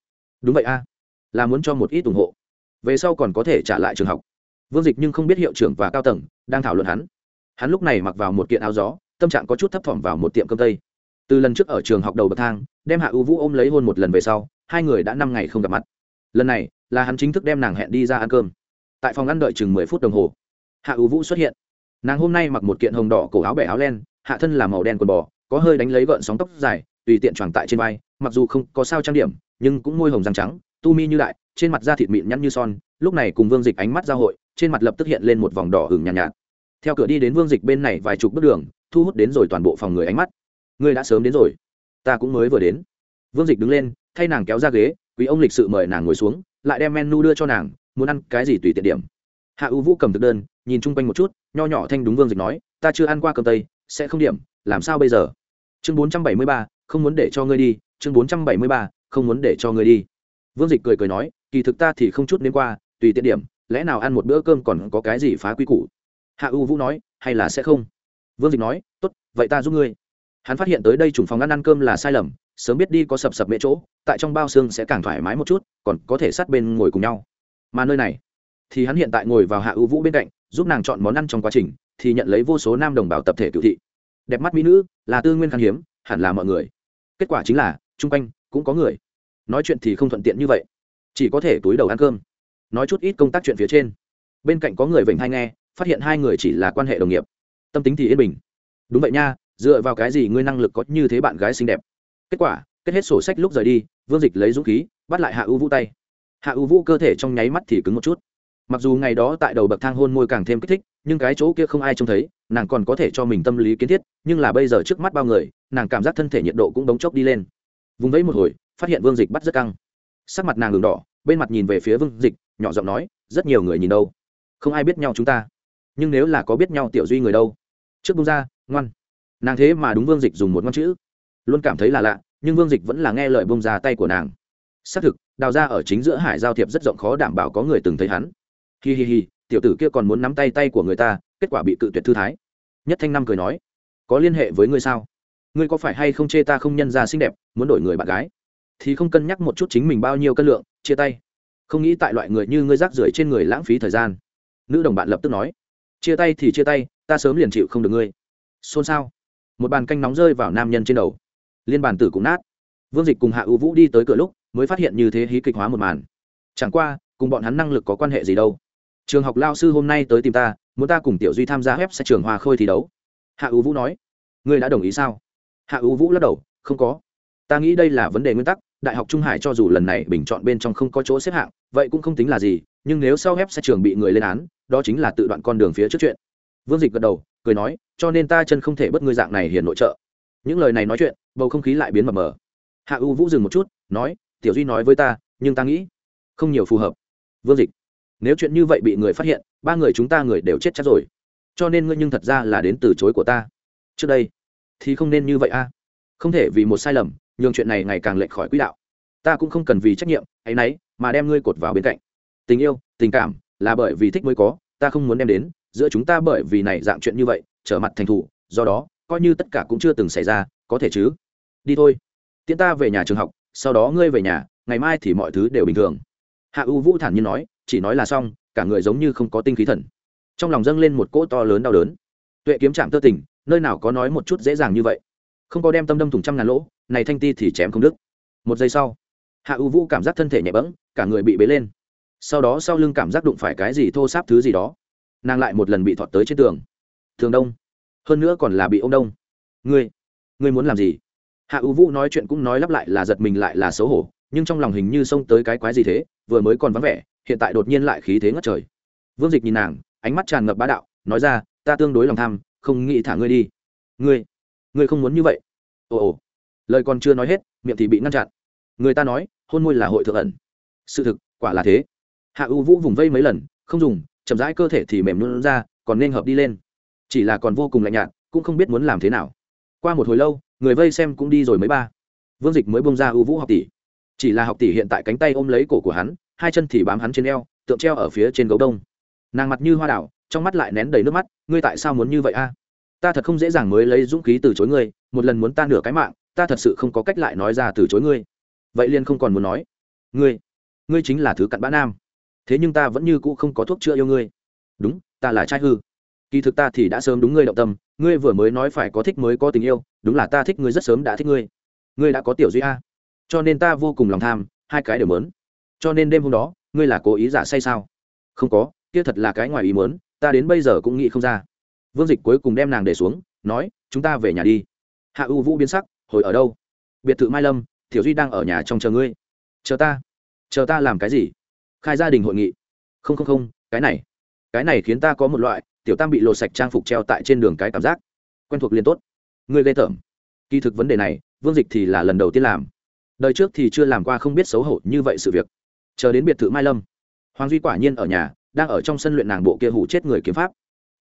[SPEAKER 1] Đúng vậy a, là muốn cho một ít ủng hộ. Về sau còn có thể trả lại trường học. Vương dịch nhưng không biết hiệu trưởng và cao tầng đang thảo luận hắn. Hắn lúc này mặc vào một kiện áo gió, tâm trạng có chút thấp thỏm vào một tiệm cơm tây. Từ lần trước ở trường học đầu bậc thang, đem hạ ưu vũ ôm lấy hôn một lần về sau, hai người đã năm ngày không gặp mặt. Lần này là hắn chính thức đem nàng hẹn đi ra ăn cơm. Tại phòng ăn đợi chừng mười phút đồng hồ hạ ưu vũ xuất hiện. Nàng hôm nay mặc một kiện hồng đỏ cổ áo bẻ áo len hạ thân là màu đen quần bò có hơi đánh lấy gợn sóng tóc dài tùy tiện tròn tại trên vai mặc dù không có sao trang điểm nhưng cũng môi hồng răng trắng tu mi như đại trên mặt da thịt mịn nhăn như son lúc này cùng vương dịch ánh mắt giao hội trên mặt lập tức hiện lên một vòng đỏ hừng nhàn nhạt, nhạt. Theo cửa đi đến vương dịch bên này vài chục bước đường thu hút đến rồi toàn bộ phòng người ánh mắt. Ngươi đã sớm đến rồi ta cũng mới vừa đến. Vương dịch đứng lên thay nàng kéo ra ghế quý ông lịch sự mời nàng ngồi xuống lại đem menu đưa cho nàng, muốn ăn cái gì tùy tiện điểm. Hạ ưu vũ cầm thực đơn, nhìn chung quanh một chút, nho nhỏ thanh đúng vương dịch nói, ta chưa ăn qua cơm tây, sẽ không điểm, làm sao bây giờ? Chương bốn trăm bảy mươi ba, không muốn để cho ngươi đi, chương bốn trăm bảy mươi ba, không muốn để cho ngươi đi. Vương dịch cười cười nói, kỳ thực ta thì không chút đến qua, tùy tiện điểm, lẽ nào ăn một bữa cơm còn có cái gì phá quy củ? Hạ u vũ nói, hay là sẽ không? Vương dịch nói, tốt, vậy ta giúp ngươi. Hắn phát hiện tới đây chủng phòng ăn ăn cơm là sai lầm, sớm biết đi có sập sập mễ chỗ tại trong bao xương sẽ càng thoải mái một chút, còn có thể sát bên ngồi cùng nhau. Mà nơi này, thì hắn hiện tại ngồi vào hạ ưu vũ bên cạnh, giúp nàng chọn món ăn trong quá trình, thì nhận lấy vô số nam đồng bào tập thể cựu thị. Đẹp mắt mỹ nữ, là tư nguyên khan hiếm, hẳn là mọi người. Kết quả chính là, chung quanh cũng có người. Nói chuyện thì không thuận tiện như vậy. Chỉ có thể túi đầu ăn cơm. Nói chút ít công tác chuyện phía trên. Bên cạnh có người vểnh hay nghe, phát hiện hai người chỉ là quan hệ đồng nghiệp. Tâm tính thì yên bình. Đúng vậy nha, dựa vào cái gì ngươi năng lực có như thế bạn gái xinh đẹp? Kết quả kết hết sổ sách lúc rời đi, vương dịch lấy dũng khí, bắt lại hạ ưu vũ tay. Hạ ưu vũ cơ thể trong nháy mắt thì cứng một chút. Mặc dù ngày đó tại đầu bậc thang hôn môi càng thêm kích thích, nhưng cái chỗ kia không ai trông thấy, nàng còn có thể cho mình tâm lý kiến thiết, nhưng là bây giờ trước mắt bao người, nàng cảm giác thân thể nhiệt độ cũng đống chốc đi lên. Vùng vẫy một hồi, phát hiện vương dịch bắt rất căng. Sắc mặt nàng đường đỏ, bên mặt nhìn về phía vương dịch, nhỏ giọng nói, rất nhiều người nhìn đâu? Không ai biết nhau chúng ta. Nhưng nếu là có biết nhau tiểu duy người đâu? Trước bung ra, ngoan. Nàng thế mà đúng vương dịch dùng một ngon chữ. Luôn cảm thấy là lạ nhưng vương dịch vẫn là nghe lời bông ra tay của nàng. Xác thực, đào ra ở chính giữa hải giao thiệp rất rộng khó đảm bảo có người từng thấy hắn. Hi hi hi, tiểu tử kia còn muốn nắm tay tay của người ta, kết quả bị cự tuyệt thư thái. Nhất thanh năm cười nói, có liên hệ với ngươi sao? Ngươi có phải hay không chê ta không nhân ra xinh đẹp, muốn đổi người bạn gái? Thì không cân nhắc một chút chính mình bao nhiêu cân lượng, chia tay. Không nghĩ tại loại người như ngươi rác rưởi trên người lãng phí thời gian. Nữ đồng bạn lập tức nói, chia tay thì chia tay, ta sớm liền chịu không được ngươi. Xôn xao. Một bàn canh nóng rơi vào nam nhân trên đầu liên bàn tử cũng nát. Vương dịch cùng hạ ưu vũ đi tới cửa lúc, mới phát hiện như thế hí kịch hóa một màn. Chẳng qua, cùng bọn hắn năng lực có quan hệ gì đâu. Trường học lao sư hôm nay tới tìm ta, muốn ta cùng tiểu duy tham gia web sẽ trường hòa khôi thi đấu. Hạ ưu vũ nói. Ngươi đã đồng ý sao? Hạ ưu vũ lắc đầu, không có. Ta nghĩ đây là vấn đề nguyên tắc, đại học trung hải cho dù lần này bình chọn bên trong không có chỗ xếp hạng, vậy cũng không tính là gì, nhưng nếu sau web sẽ trường bị người lên án, đó chính là tự đoạn con đường phía trước chuyện. Vương dịch gật đầu, cười nói, cho nên ta chân không thể bất ngươi dạng này hiền nội trợ những lời này nói chuyện, bầu không khí lại biến mờ mờ. Hạ u vũ dừng một chút, nói, tiểu duy nói với ta, nhưng ta nghĩ không nhiều phù hợp. Vương dịch, nếu chuyện như vậy bị người phát hiện, ba người chúng ta người đều chết chắc rồi. Cho nên ngươi nhưng thật ra là đến từ chối của ta. Trước đây thì không nên như vậy a. Không thể vì một sai lầm, nhường chuyện này ngày càng lệch khỏi quỹ đạo. Ta cũng không cần vì trách nhiệm hay nấy n ấ y mà đem ngươi cột vào bên cạnh. Tình yêu, tình cảm là bởi vì thích mới có, ta không muốn đem đến. Giữa chúng ta bởi vì này dạng chuyện như vậy, trở mặt thành thủ, do đó coi như tất cả cũng chưa từng xảy ra, có thể chứ? Đi thôi. Tiễn ta về nhà trường học, sau đó ngươi về nhà, ngày mai thì mọi thứ đều bình thường. Hạ u vũ thản nhiên nói, chỉ nói là xong, cả người giống như không có tinh khí thần. Trong lòng dâng lên một cỗ to lớn đau đớn. Tuệ kiếm chạm tơ tình nơi nào có nói một chút dễ dàng như vậy? Không có đem tâm đâm thủng trăm ngàn lỗ, này thanh ti thì chém không đứt. Một giây sau, hạ u vũ cảm giác thân thể nhẹ bẫng, cả người bị bế lên. Sau đó sau lưng cảm giác đụng phải cái gì thô sáp thứ gì đó, nàng lại một lần bị thọt tới trên tường. Thường đông hơn nữa còn là bị ông đông. Ngươi ngươi muốn làm gì? Hạ u vũ nói chuyện cũng nói lắp lại là giật mình lại là xấu hổ, nhưng trong lòng hình như xông tới cái quái gì thế, vừa mới còn vắng vẻ, hiện tại đột nhiên lại khí thế ngất trời. Vương dịch nhìn nàng, ánh mắt tràn ngập bá đạo, nói ra, ta tương đối lòng tham, không nghĩ thả ngươi đi. Ngươi ngươi không muốn như vậy? Ồ ồ. Lời còn chưa nói hết, miệng thì bị ngăn chặn. Người ta nói, hôn môi là hội thượng ẩn. Sự thực, quả là thế. Hạ u vũ vùng vây mấy lần, không dùng, chậm rãi cơ thể thì mềm luôn ra, còn nên hợp đi lên chỉ là còn vô cùng lạnh nhạt, cũng không biết muốn làm thế nào. Qua một hồi lâu, người vây xem cũng đi rồi mấy ba. Vương dịch mới bông ra ưu vũ học tỷ. Chỉ là học tỷ hiện tại cánh tay ôm lấy cổ của hắn, hai chân thì bám hắn trên eo, tượng treo ở phía trên gấu đông. Nàng mặt như hoa đảo, trong mắt lại nén đầy nước mắt, ngươi tại sao muốn như vậy a? Ta thật không dễ dàng mới lấy dũng khí từ chối ngươi, một lần muốn ta nửa cái mạng, ta thật sự không có cách lại nói ra từ chối ngươi. Vậy liên không còn muốn nói. Ngươi ngươi chính là thứ cặn bã nam. Thế nhưng ta vẫn như cũ không có thuốc chữa yêu ngươi. Đúng, ta là trai hư kỳ thực ta thì đã sớm đúng ngươi động tâm, ngươi vừa mới nói phải có thích mới có tình yêu, đúng là ta thích ngươi rất sớm đã thích ngươi. Ngươi đã có tiểu duy a. Cho nên ta vô cùng lòng tham, hai cái đều mớn cho nên đêm hôm đó, ngươi là cố ý giả say sao? Không có, kia thật là cái ngoài ý mớn ta đến bây giờ cũng nghĩ không ra. Vương dịch cuối cùng đem nàng để xuống, nói, chúng ta về nhà đi. Hạ u vũ biến sắc, hồi ở đâu? Biệt thự mai lâm, tiểu duy đang ở nhà trong chờ ngươi. Chờ ta? Chờ ta làm cái gì? Khai gia đình hội nghị. Không không không, cái này. Cái này khiến ta có một loại tiểu tam bị lột sạch trang phục treo tại trên đường cái cảm giác. Quen thuộc liền tốt. Ngươi ghê tởm. Kỳ thực vấn đề này, vương dịch thì là lần đầu tiên làm. Đời trước thì chưa làm qua không biết xấu hổ như vậy sự việc. Chờ đến biệt thự mai lâm, hoàng duy quả nhiên ở nhà, đang ở trong sân luyện nàng bộ kia hủ chết người kiếm pháp.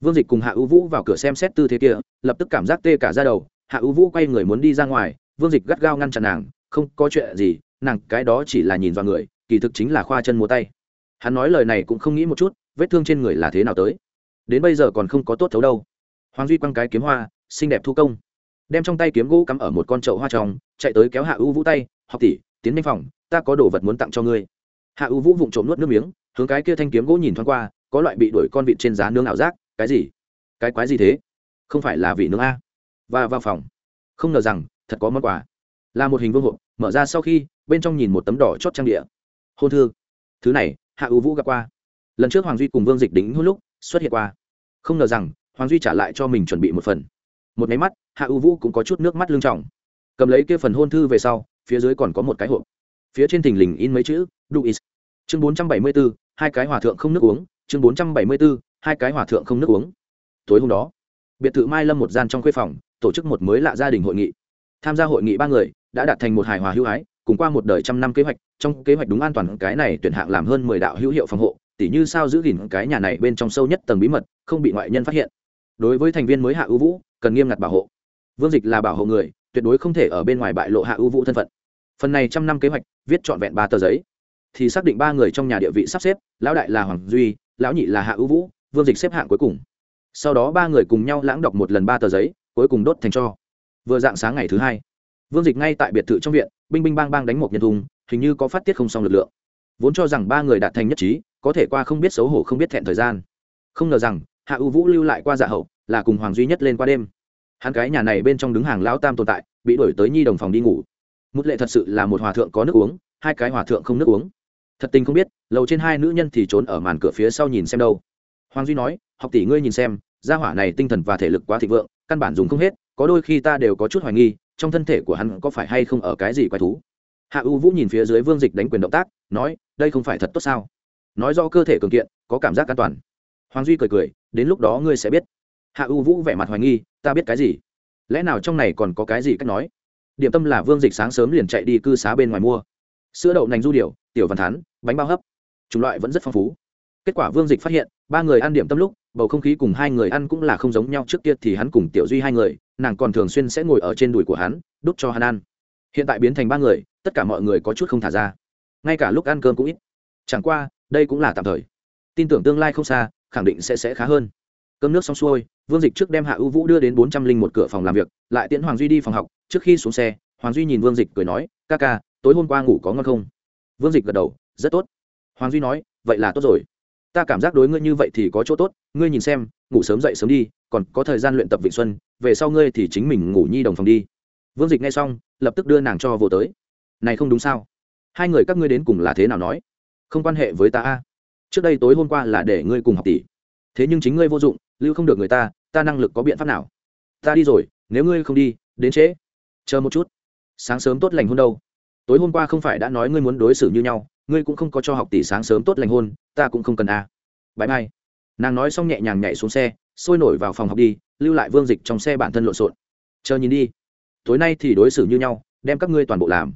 [SPEAKER 1] Vương dịch cùng hạ ưu vũ vào cửa xem xét tư thế kia, lập tức cảm giác tê cả ra đầu. Hạ ưu vũ quay người muốn đi ra ngoài, vương dịch gắt gao ngăn chặn nàng, không có chuyện gì, nàng cái đó chỉ là nhìn vào người, kỳ thực chính là khoa chân múa tay. Hắn nói lời này cũng không nghĩ một chút, vết thương trên người là thế nào tới đến bây giờ còn không có tốt thấu đâu. Hoàng duy quăng cái kiếm hoa, xinh đẹp thu công. Đem trong tay kiếm gỗ cắm ở một con chậu hoa tròng chạy tới kéo hạ ưu vũ tay, học tỷ, tiến nhanh phòng, ta có đồ vật muốn tặng cho ngươi. Hạ ưu vũ vụng trộm nuốt nước miếng, hướng cái kia thanh kiếm gỗ nhìn thoáng qua, có loại bị đuổi con vịt trên giá nương ảo giác, cái gì? Cái quái gì thế? Không phải là vị nướng a? Và vào phòng. Không ngờ rằng, thật có món quà. Là một hình vương hộp, mở ra sau khi, bên trong nhìn một tấm đỏ chót trang địa. Hôn thư. Thứ này, hạ ưu vũ gặp qua. Lần trước hoàng duy cùng vương dịch đính hôn lúc xuất hiện qua. Không ngờ rằng, hoàng duy trả lại cho mình chuẩn bị một phần. Một máy mắt, hạ U vũ cũng có chút nước mắt lưng trọng cầm lấy kia phần hôn thư về sau, phía dưới còn có một cái hộp. Phía trên thình lình in mấy chữ duis chương bốn trăm bảy mươi bốn hai cái hòa thượng không nước uống. Chương bốn trăm bảy mươi bốn hai cái hòa thượng không nước uống. Tối hôm đó, biệt thự mai lâm một gian trong khuê phòng, tổ chức một mới lạ gia đình hội nghị. Tham gia hội nghị ba người đã đạt thành một hài hòa hữu ái, cùng qua một đời trăm năm kế hoạch. Trong kế hoạch đúng an toàn, cái này tuyển hạng làm hơn mười đạo hữu hiệu phòng hộ tỉ như sao giữ gìn cái nhà này bên trong sâu nhất tầng bí mật, không bị ngoại nhân phát hiện. Đối với thành viên mới hạ ưu vũ, cần nghiêm ngặt bảo hộ. Vương dịch là bảo hộ người, tuyệt đối không thể ở bên ngoài bại lộ hạ ưu vũ thân phận. Phần này trăm năm kế hoạch, viết trọn vẹn ba tờ giấy. Thì xác định ba người trong nhà địa vị sắp xếp, lão đại là hoàng duy, lão nhị là hạ ưu vũ, vương dịch xếp hạng cuối cùng. Sau đó ba người cùng nhau lãng đọc một lần ba tờ giấy, cuối cùng đốt thành cho. Vừa dạng sáng ngày thứ hai, vương dịch ngay tại biệt thự trong viện, binh binh bang bang đánh một nhân thùng, hình như có phát tiết không xong lực lượng vốn cho rằng ba người đạt thành nhất trí, có thể qua không biết xấu hổ không biết thẹn thời gian. Không ngờ rằng, hạ ưu vũ lưu lại qua dạ hậu, là cùng hoàng duy nhất lên qua đêm. Hắn cái nhà này bên trong đứng hàng lão tam tồn tại, bị đuổi tới nhi đồng phòng đi ngủ. Mút lệ thật sự là một hòa thượng có nước uống, hai cái hòa thượng không nước uống. Thật tình không biết, lầu trên hai nữ nhân thì trốn ở màn cửa phía sau nhìn xem đâu. Hoàng duy nói, học tỷ ngươi nhìn xem, gia hỏa này tinh thần và thể lực quá thịnh vượng, căn bản dùng không hết, có đôi khi ta đều có chút hoài nghi, trong thân thể của hắn có phải hay không ở cái gì quái thú hạ u vũ nhìn phía dưới vương dịch đánh quyền động tác, nói, đây không phải thật tốt sao? Nói do cơ thể cường kiện, có cảm giác an toàn. Hoàng duy cười cười, đến lúc đó ngươi sẽ biết. Hạ u vũ vẻ mặt hoài nghi, ta biết cái gì? Lẽ nào trong này còn có cái gì cách nói? Điểm tâm là vương dịch sáng sớm liền chạy đi cư xá bên ngoài mua. Sữa đậu nành du điều tiểu văn thán bánh bao hấp. Chủng loại vẫn rất phong phú. Kết quả vương dịch phát hiện, ba người ăn điểm tâm lúc, bầu không khí cùng hai người ăn cũng là không giống nhau, trước kia thì hắn cùng tiểu duy hai người, nàng còn thường xuyên sẽ ngồi ở trên đùi của hắn, đút cho hắn ăn hiện tại biến thành ba người, tất cả mọi người có chút không thả ra. Ngay cả lúc ăn cơm cũng ít. Chẳng qua, đây cũng là tạm thời. Tin tưởng tương lai không xa, khẳng định sẽ sẽ khá hơn. Cơm nước xong xuôi, vương dịch trước đem hạ ưu vũ đưa đến bốn trăm linh một cửa phòng làm việc, lại tiễn hoàng duy đi phòng học. Trước khi xuống xe, hoàng duy nhìn vương dịch cười nói, ca ca, tối hôm qua ngủ có ngon không? Vương dịch gật đầu, rất tốt. Hoàng duy nói, vậy là tốt rồi. Ta cảm giác đối ngươi như vậy thì có chỗ tốt. Ngươi nhìn xem, ngủ sớm dậy sớm đi, còn có thời gian luyện tập vịnh xuân, về sau ngươi thì chính mình ngủ nhi đồng phòng đi. Vương dịch nghe xong lập tức đưa nàng cho vô tới. Này không đúng sao? Hai người các ngươi đến cùng là thế nào nói? Không quan hệ với ta a. Trước đây tối hôm qua là để ngươi cùng học tỷ. Thế nhưng chính ngươi vô dụng, lưu không được người ta ta năng lực có biện pháp nào? Ta đi rồi, nếu ngươi không đi, đến trễ. Chờ một chút. Sáng sớm tốt lành hôn đâu? Tối hôm qua không phải đã nói ngươi muốn đối xử như nhau, ngươi cũng không có cho học tỷ sáng sớm tốt lành hôn, ta cũng không cần à. bãi mai. Nàng nói xong nhẹ nhàng nhảy xuống xe, sôi nổi vào phòng học đi, lưu lại vương dịch trong xe bản thân lộn xộn. Chờ nhìn đi tối nay thì đối xử như nhau, đem các ngươi toàn bộ làm.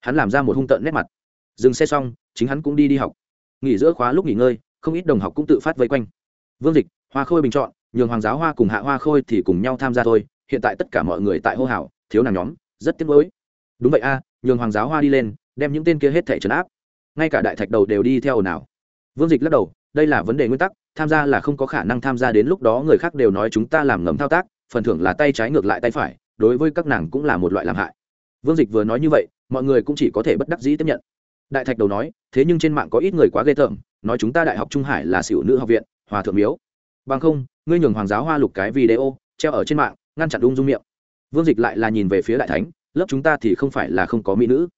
[SPEAKER 1] Hắn làm ra một hung tợn nét mặt. Dừng xe xong, chính hắn cũng đi đi học. Nghỉ giữa khóa lúc nghỉ ngơi, không ít đồng học cũng tự phát vây quanh. Vương dịch, hoa khôi bình chọn, nhường hoàng giáo hoa cùng hạ hoa khôi thì cùng nhau tham gia thôi. Hiện tại tất cả mọi người tại hô hào, thiếu nàng nhóm, rất tiếc mối đúng vậy a, nhường hoàng giáo hoa đi lên, đem những tên kia hết thẻ trấn áp. Ngay cả đại thạch đầu đều đi theo nào vương dịch lắc đầu, đây là vấn đề nguyên tắc, tham gia là không có khả năng tham gia đến lúc đó người khác đều nói chúng ta làm ngầm thao tác, phần thưởng là tay trái ngược lại tay phải đối với các nàng cũng là một loại làm hại. Vương dịch vừa nói như vậy, mọi người cũng chỉ có thể bất đắc dĩ tiếp nhận. Đại thạch đầu nói, thế nhưng trên mạng có ít người quá ghê tởm, nói chúng ta đại học trung hải là xỉu nữ học viện, hòa thượng miếu. Bằng không, ngươi nhường hoàng giáo hoa lục cái video, treo ở trên mạng, ngăn chặn ung dung miệng. Vương dịch lại là nhìn về phía đại thánh, lớp chúng ta thì không phải là không có mỹ nữ.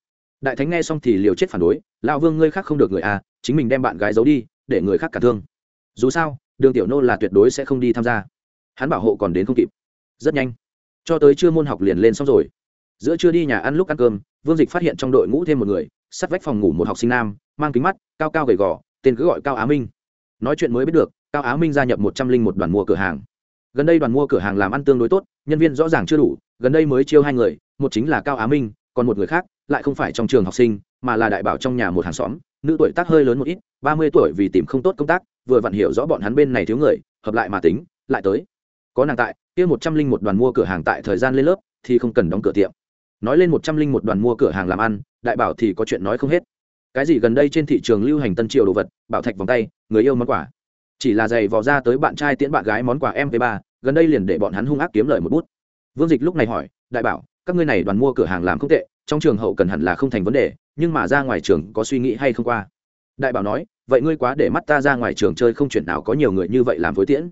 [SPEAKER 1] Đại thánh nghe xong thì liều chết phản đối, lão vương ngươi khác không được người à chính mình đem bạn gái giấu đi, để người khác cả thương. Dù sao, đường tiểu nô là tuyệt đối sẽ không đi tham gia. Hắn bảo hộ còn đến không kịp. Rất nhanh cho tới trưa môn học liền lên xong rồi. Giữa trưa đi nhà ăn lúc ăn cơm, vương dịch phát hiện trong đội ngũ thêm một người, sắt vách phòng ngủ một học sinh nam, mang kính mắt, cao cao gầy gò, tên cứ gọi cao á minh. Nói chuyện mới biết được, cao á minh gia nhập một trăm linh một đoàn mua cửa hàng. Gần đây đoàn mua cửa hàng làm ăn tương đối tốt, nhân viên rõ ràng chưa đủ, gần đây mới chiêu hai người, một chính là cao á minh, còn một người khác, lại không phải trong trường học sinh, mà là đại bảo trong nhà một hàng xóm, nữ tuổi tác hơi lớn một ít, ba mươi tuổi vì tìm không tốt công tác, vừa vặn hiểu rõ bọn hắn bên này thiếu người, hợp lại mà tính, lại tới. Có nàng tại kia một trăm linh một đoàn mua cửa hàng tại thời gian lên lớp, thì không cần đóng cửa tiệm. Nói lên một trăm linh một đoàn mua cửa hàng làm ăn, đại bảo thì có chuyện nói không hết. Cái gì gần đây trên thị trường lưu hành tân triều đồ vật, bảo thạch vòng tay, người yêu món quà. Chỉ là giày vò ra tới bạn trai tiễn bạn gái món quà mp ba, gần đây liền để bọn hắn hung ác kiếm lời một bút. Vương dịch lúc này hỏi, đại bảo, các ngươi này đoàn mua cửa hàng làm không tệ, trong trường hậu cần hẳn là không thành vấn đề, nhưng mà ra ngoài trường có suy nghĩ hay không qua? Đại bảo nói, vậy ngươi quá để mắt ta ra ngoài trường chơi không chuyện nào có nhiều người như vậy làm với tiễn.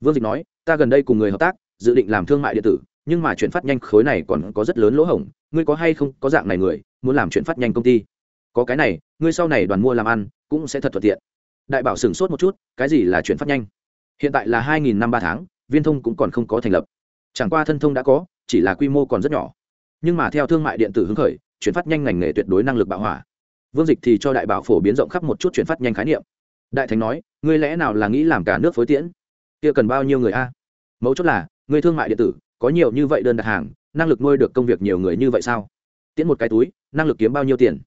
[SPEAKER 1] Vương dịch nói, ta gần đây cùng người hợp tác dự định làm thương mại điện tử, nhưng mà chuyển phát nhanh khối này còn có rất lớn lỗ hổng, ngươi có hay không có dạng này người, muốn làm chuyển phát nhanh công ty? Có cái này, ngươi sau này đoàn mua làm ăn, cũng sẽ thật thuận tiện. Đại bảo sửng sốt một chút, cái gì là chuyển phát nhanh? Hiện tại là hai nghìn năm ba tháng, viên thông cũng còn không có thành lập. Chẳng qua thân thông đã có, chỉ là quy mô còn rất nhỏ. Nhưng mà theo thương mại điện tử hứng khởi, chuyển phát nhanh ngành nghề tuyệt đối năng lực bạo hỏa. Vương dịch thì cho đại bảo phổ biến rộng khắp một chút chuyển phát nhanh khái niệm. Đại thánh nói, ngươi lẽ nào là nghĩ làm cả nước phối tiễn? Kia cần bao nhiêu người a? Mấu chốt là người thương mại điện tử, có nhiều như vậy đơn đặt hàng, năng lực nuôi được công việc nhiều người như vậy sao? Tiễn một cái túi, năng lực kiếm bao nhiêu tiền?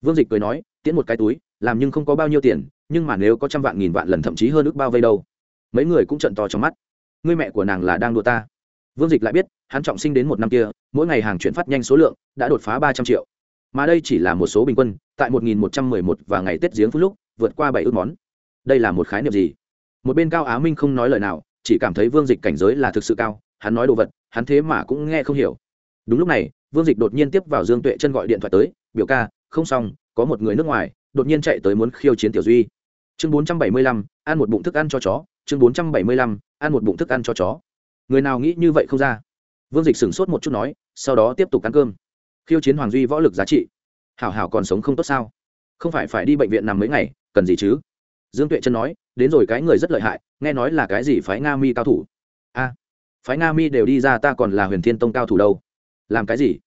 [SPEAKER 1] Vương dịch cười nói, tiễn một cái túi, làm nhưng không có bao nhiêu tiền, nhưng mà nếu có trăm vạn, nghìn vạn lần thậm chí hơn ước bao vây đâu. Mấy người cũng trận to trong mắt. Người mẹ của nàng là đang đùa ta. Vương dịch lại biết, hắn trọng sinh đến một năm kia, mỗi ngày hàng chuyển phát nhanh số lượng, đã đột phá ba trăm triệu. Mà đây chỉ là một số bình quân, tại một nghìn một trăm mười một và ngày tết giếng phút lúc, vượt qua bảy ước món. Đây là một khái niệm gì? Một bên cao á minh không nói lời nào chỉ cảm thấy vương dịch cảnh giới là thực sự cao, hắn nói đồ vật, hắn thế mà cũng nghe không hiểu. Đúng lúc này, vương dịch đột nhiên tiếp vào dương tuệ chân gọi điện thoại tới, biểu ca, không xong, có một người nước ngoài, đột nhiên chạy tới muốn khiêu chiến tiểu duy. Chương bốn trăm bảy mươi lăm, ăn một bụng thức ăn cho chó. Chương bốn trăm bảy mươi lăm, ăn một bụng thức ăn cho chó. Người nào nghĩ như vậy không ra? Vương dịch sửng sốt một chút nói, sau đó tiếp tục ăn cơm. Khiêu chiến hoàng duy võ lực giá trị. Hảo hảo còn sống không tốt sao? Không phải phải đi bệnh viện nằm mấy ngày, cần gì chứ? Dương tuệ chân nói đến rồi cái người rất lợi hại, nghe nói là cái gì phái nga mi cao thủ? A, phái nga mi đều đi ra ta còn là huyền thiên tông cao thủ đâu. Làm cái gì?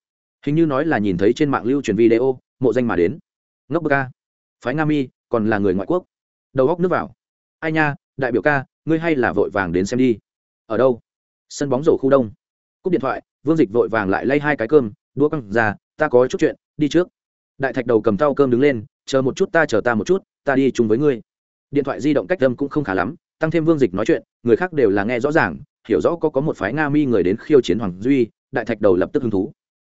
[SPEAKER 1] Hình như nói là nhìn thấy trên mạng lưu truyền video, mộ danh mà đến. Ngốc bơ ca phái nga mi còn là người ngoại quốc. Đầu góc nước vào. Ai nha, đại biểu ca, ngươi hay là vội vàng đến xem đi. Ở đâu? Sân bóng rổ khu đông. Cúp điện thoại, vương dịch vội vàng lại lay hai cái cơm, đũa căng ra, ta có chút chuyện, đi trước. Đại thạch đầu cầm thau cơm đứng lên, chờ một chút, ta chờ ta một chút, ta đi chung với ngươi điện thoại di động cách âm cũng không khá lắm, tăng thêm vương dịch nói chuyện, người khác đều là nghe rõ ràng, hiểu rõ có có một phái nga mi người đến khiêu chiến hoàng duy, đại thạch đầu lập tức hứng thú.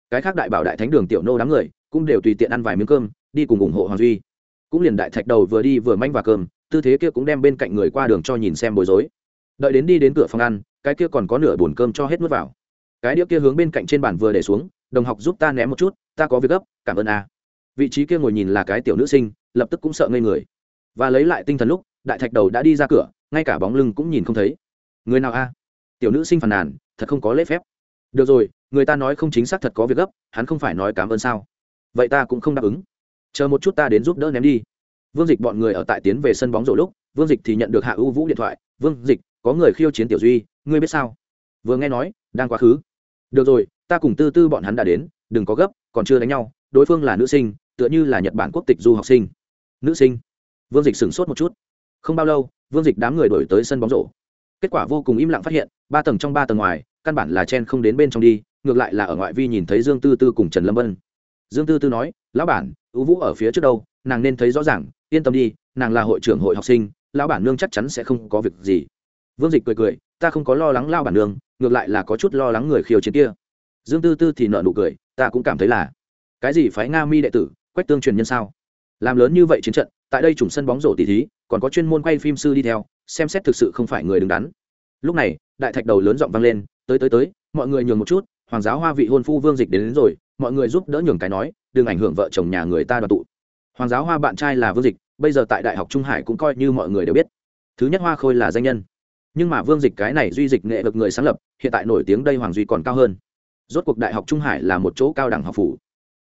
[SPEAKER 1] Cái khác đại bảo đại thánh đường tiểu nô đám người cũng đều tùy tiện ăn vài miếng cơm, đi cùng ủng hộ hoàng duy. Cũng liền đại thạch đầu vừa đi vừa manh vào cơm, tư thế kia cũng đem bên cạnh người qua đường cho nhìn xem bối rối. Đợi đến đi đến cửa phòng ăn, cái kia còn có nửa bồn cơm cho hết nuốt vào. Cái đĩa kia hướng bên cạnh trên bàn vừa để xuống, đồng học giúp ta ném một chút, ta có việc gấp, cảm ơn a. Vị trí kia ngồi nhìn là cái tiểu nữ sinh, lập tức cũng sợ ngây người và lấy lại tinh thần lúc, đại thạch đầu đã đi ra cửa, ngay cả bóng lưng cũng nhìn không thấy. Người nào a? Tiểu nữ sinh phàn nàn, thật không có lễ phép. Được rồi, người ta nói không chính xác thật có việc gấp, hắn không phải nói cảm ơn sao? Vậy ta cũng không đáp ứng. Chờ một chút ta đến giúp đỡ ném đi. Vương dịch bọn người ở tại tiến về sân bóng rổ lúc, vương dịch thì nhận được hạ ưu vũ điện thoại. Vương dịch, có người khiêu chiến tiểu duy, ngươi biết sao? Vừa nghe nói, đang quá khứ. Được rồi, ta cùng tư tư bọn hắn đã đến, đừng có gấp, còn chưa đánh nhau. Đối phương là nữ sinh, tựa như là nhật bản quốc tịch du học sinh. Nữ sinh vương dịch sửng sốt một chút. Không bao lâu, vương dịch đám người đổi tới sân bóng rổ. Kết quả vô cùng im lặng phát hiện, ba tầng trong ba tầng ngoài, căn bản là chen không đến bên trong đi, ngược lại là ở ngoại vi nhìn thấy dương tư tư cùng trần lâm vân. Dương tư tư nói, lão bản ưu vũ ở phía trước đâu, nàng nên thấy rõ ràng, yên tâm đi, nàng là hội trưởng hội học sinh, lão bản nương chắc chắn sẽ không có việc gì. Vương dịch cười cười, ta không có lo lắng lao bản nương, ngược lại là có chút lo lắng người khiêu chiến kia. Dương tư tư thì nợ nụ cười, ta cũng cảm thấy là. Cái gì phái nga mi đệ tử, quách tương truyền nhân sao? Làm lớn như vậy chiến trận tại đây chủng sân bóng rổ tỷ thí còn có chuyên môn quay phim sư đi theo xem xét thực sự không phải người đứng đắn. Lúc này đại thạch đầu lớn giọng vang lên tới tới tới mọi người nhường một chút hoàng giáo hoa vị hôn phu vương dịch đến, đến rồi mọi người giúp đỡ nhường cái nói đừng ảnh hưởng vợ chồng nhà người ta đoàn tụ. Hoàng giáo hoa bạn trai là vương dịch bây giờ tại đại học trung hải cũng coi như mọi người đều biết. Thứ nhất hoa khôi là danh nhân. Nhưng mà vương dịch cái này duy dịch nghệ vực người sáng lập hiện tại nổi tiếng đây hoàng duy còn cao hơn. Rốt cuộc đại học trung hải là một chỗ cao đẳng học phủ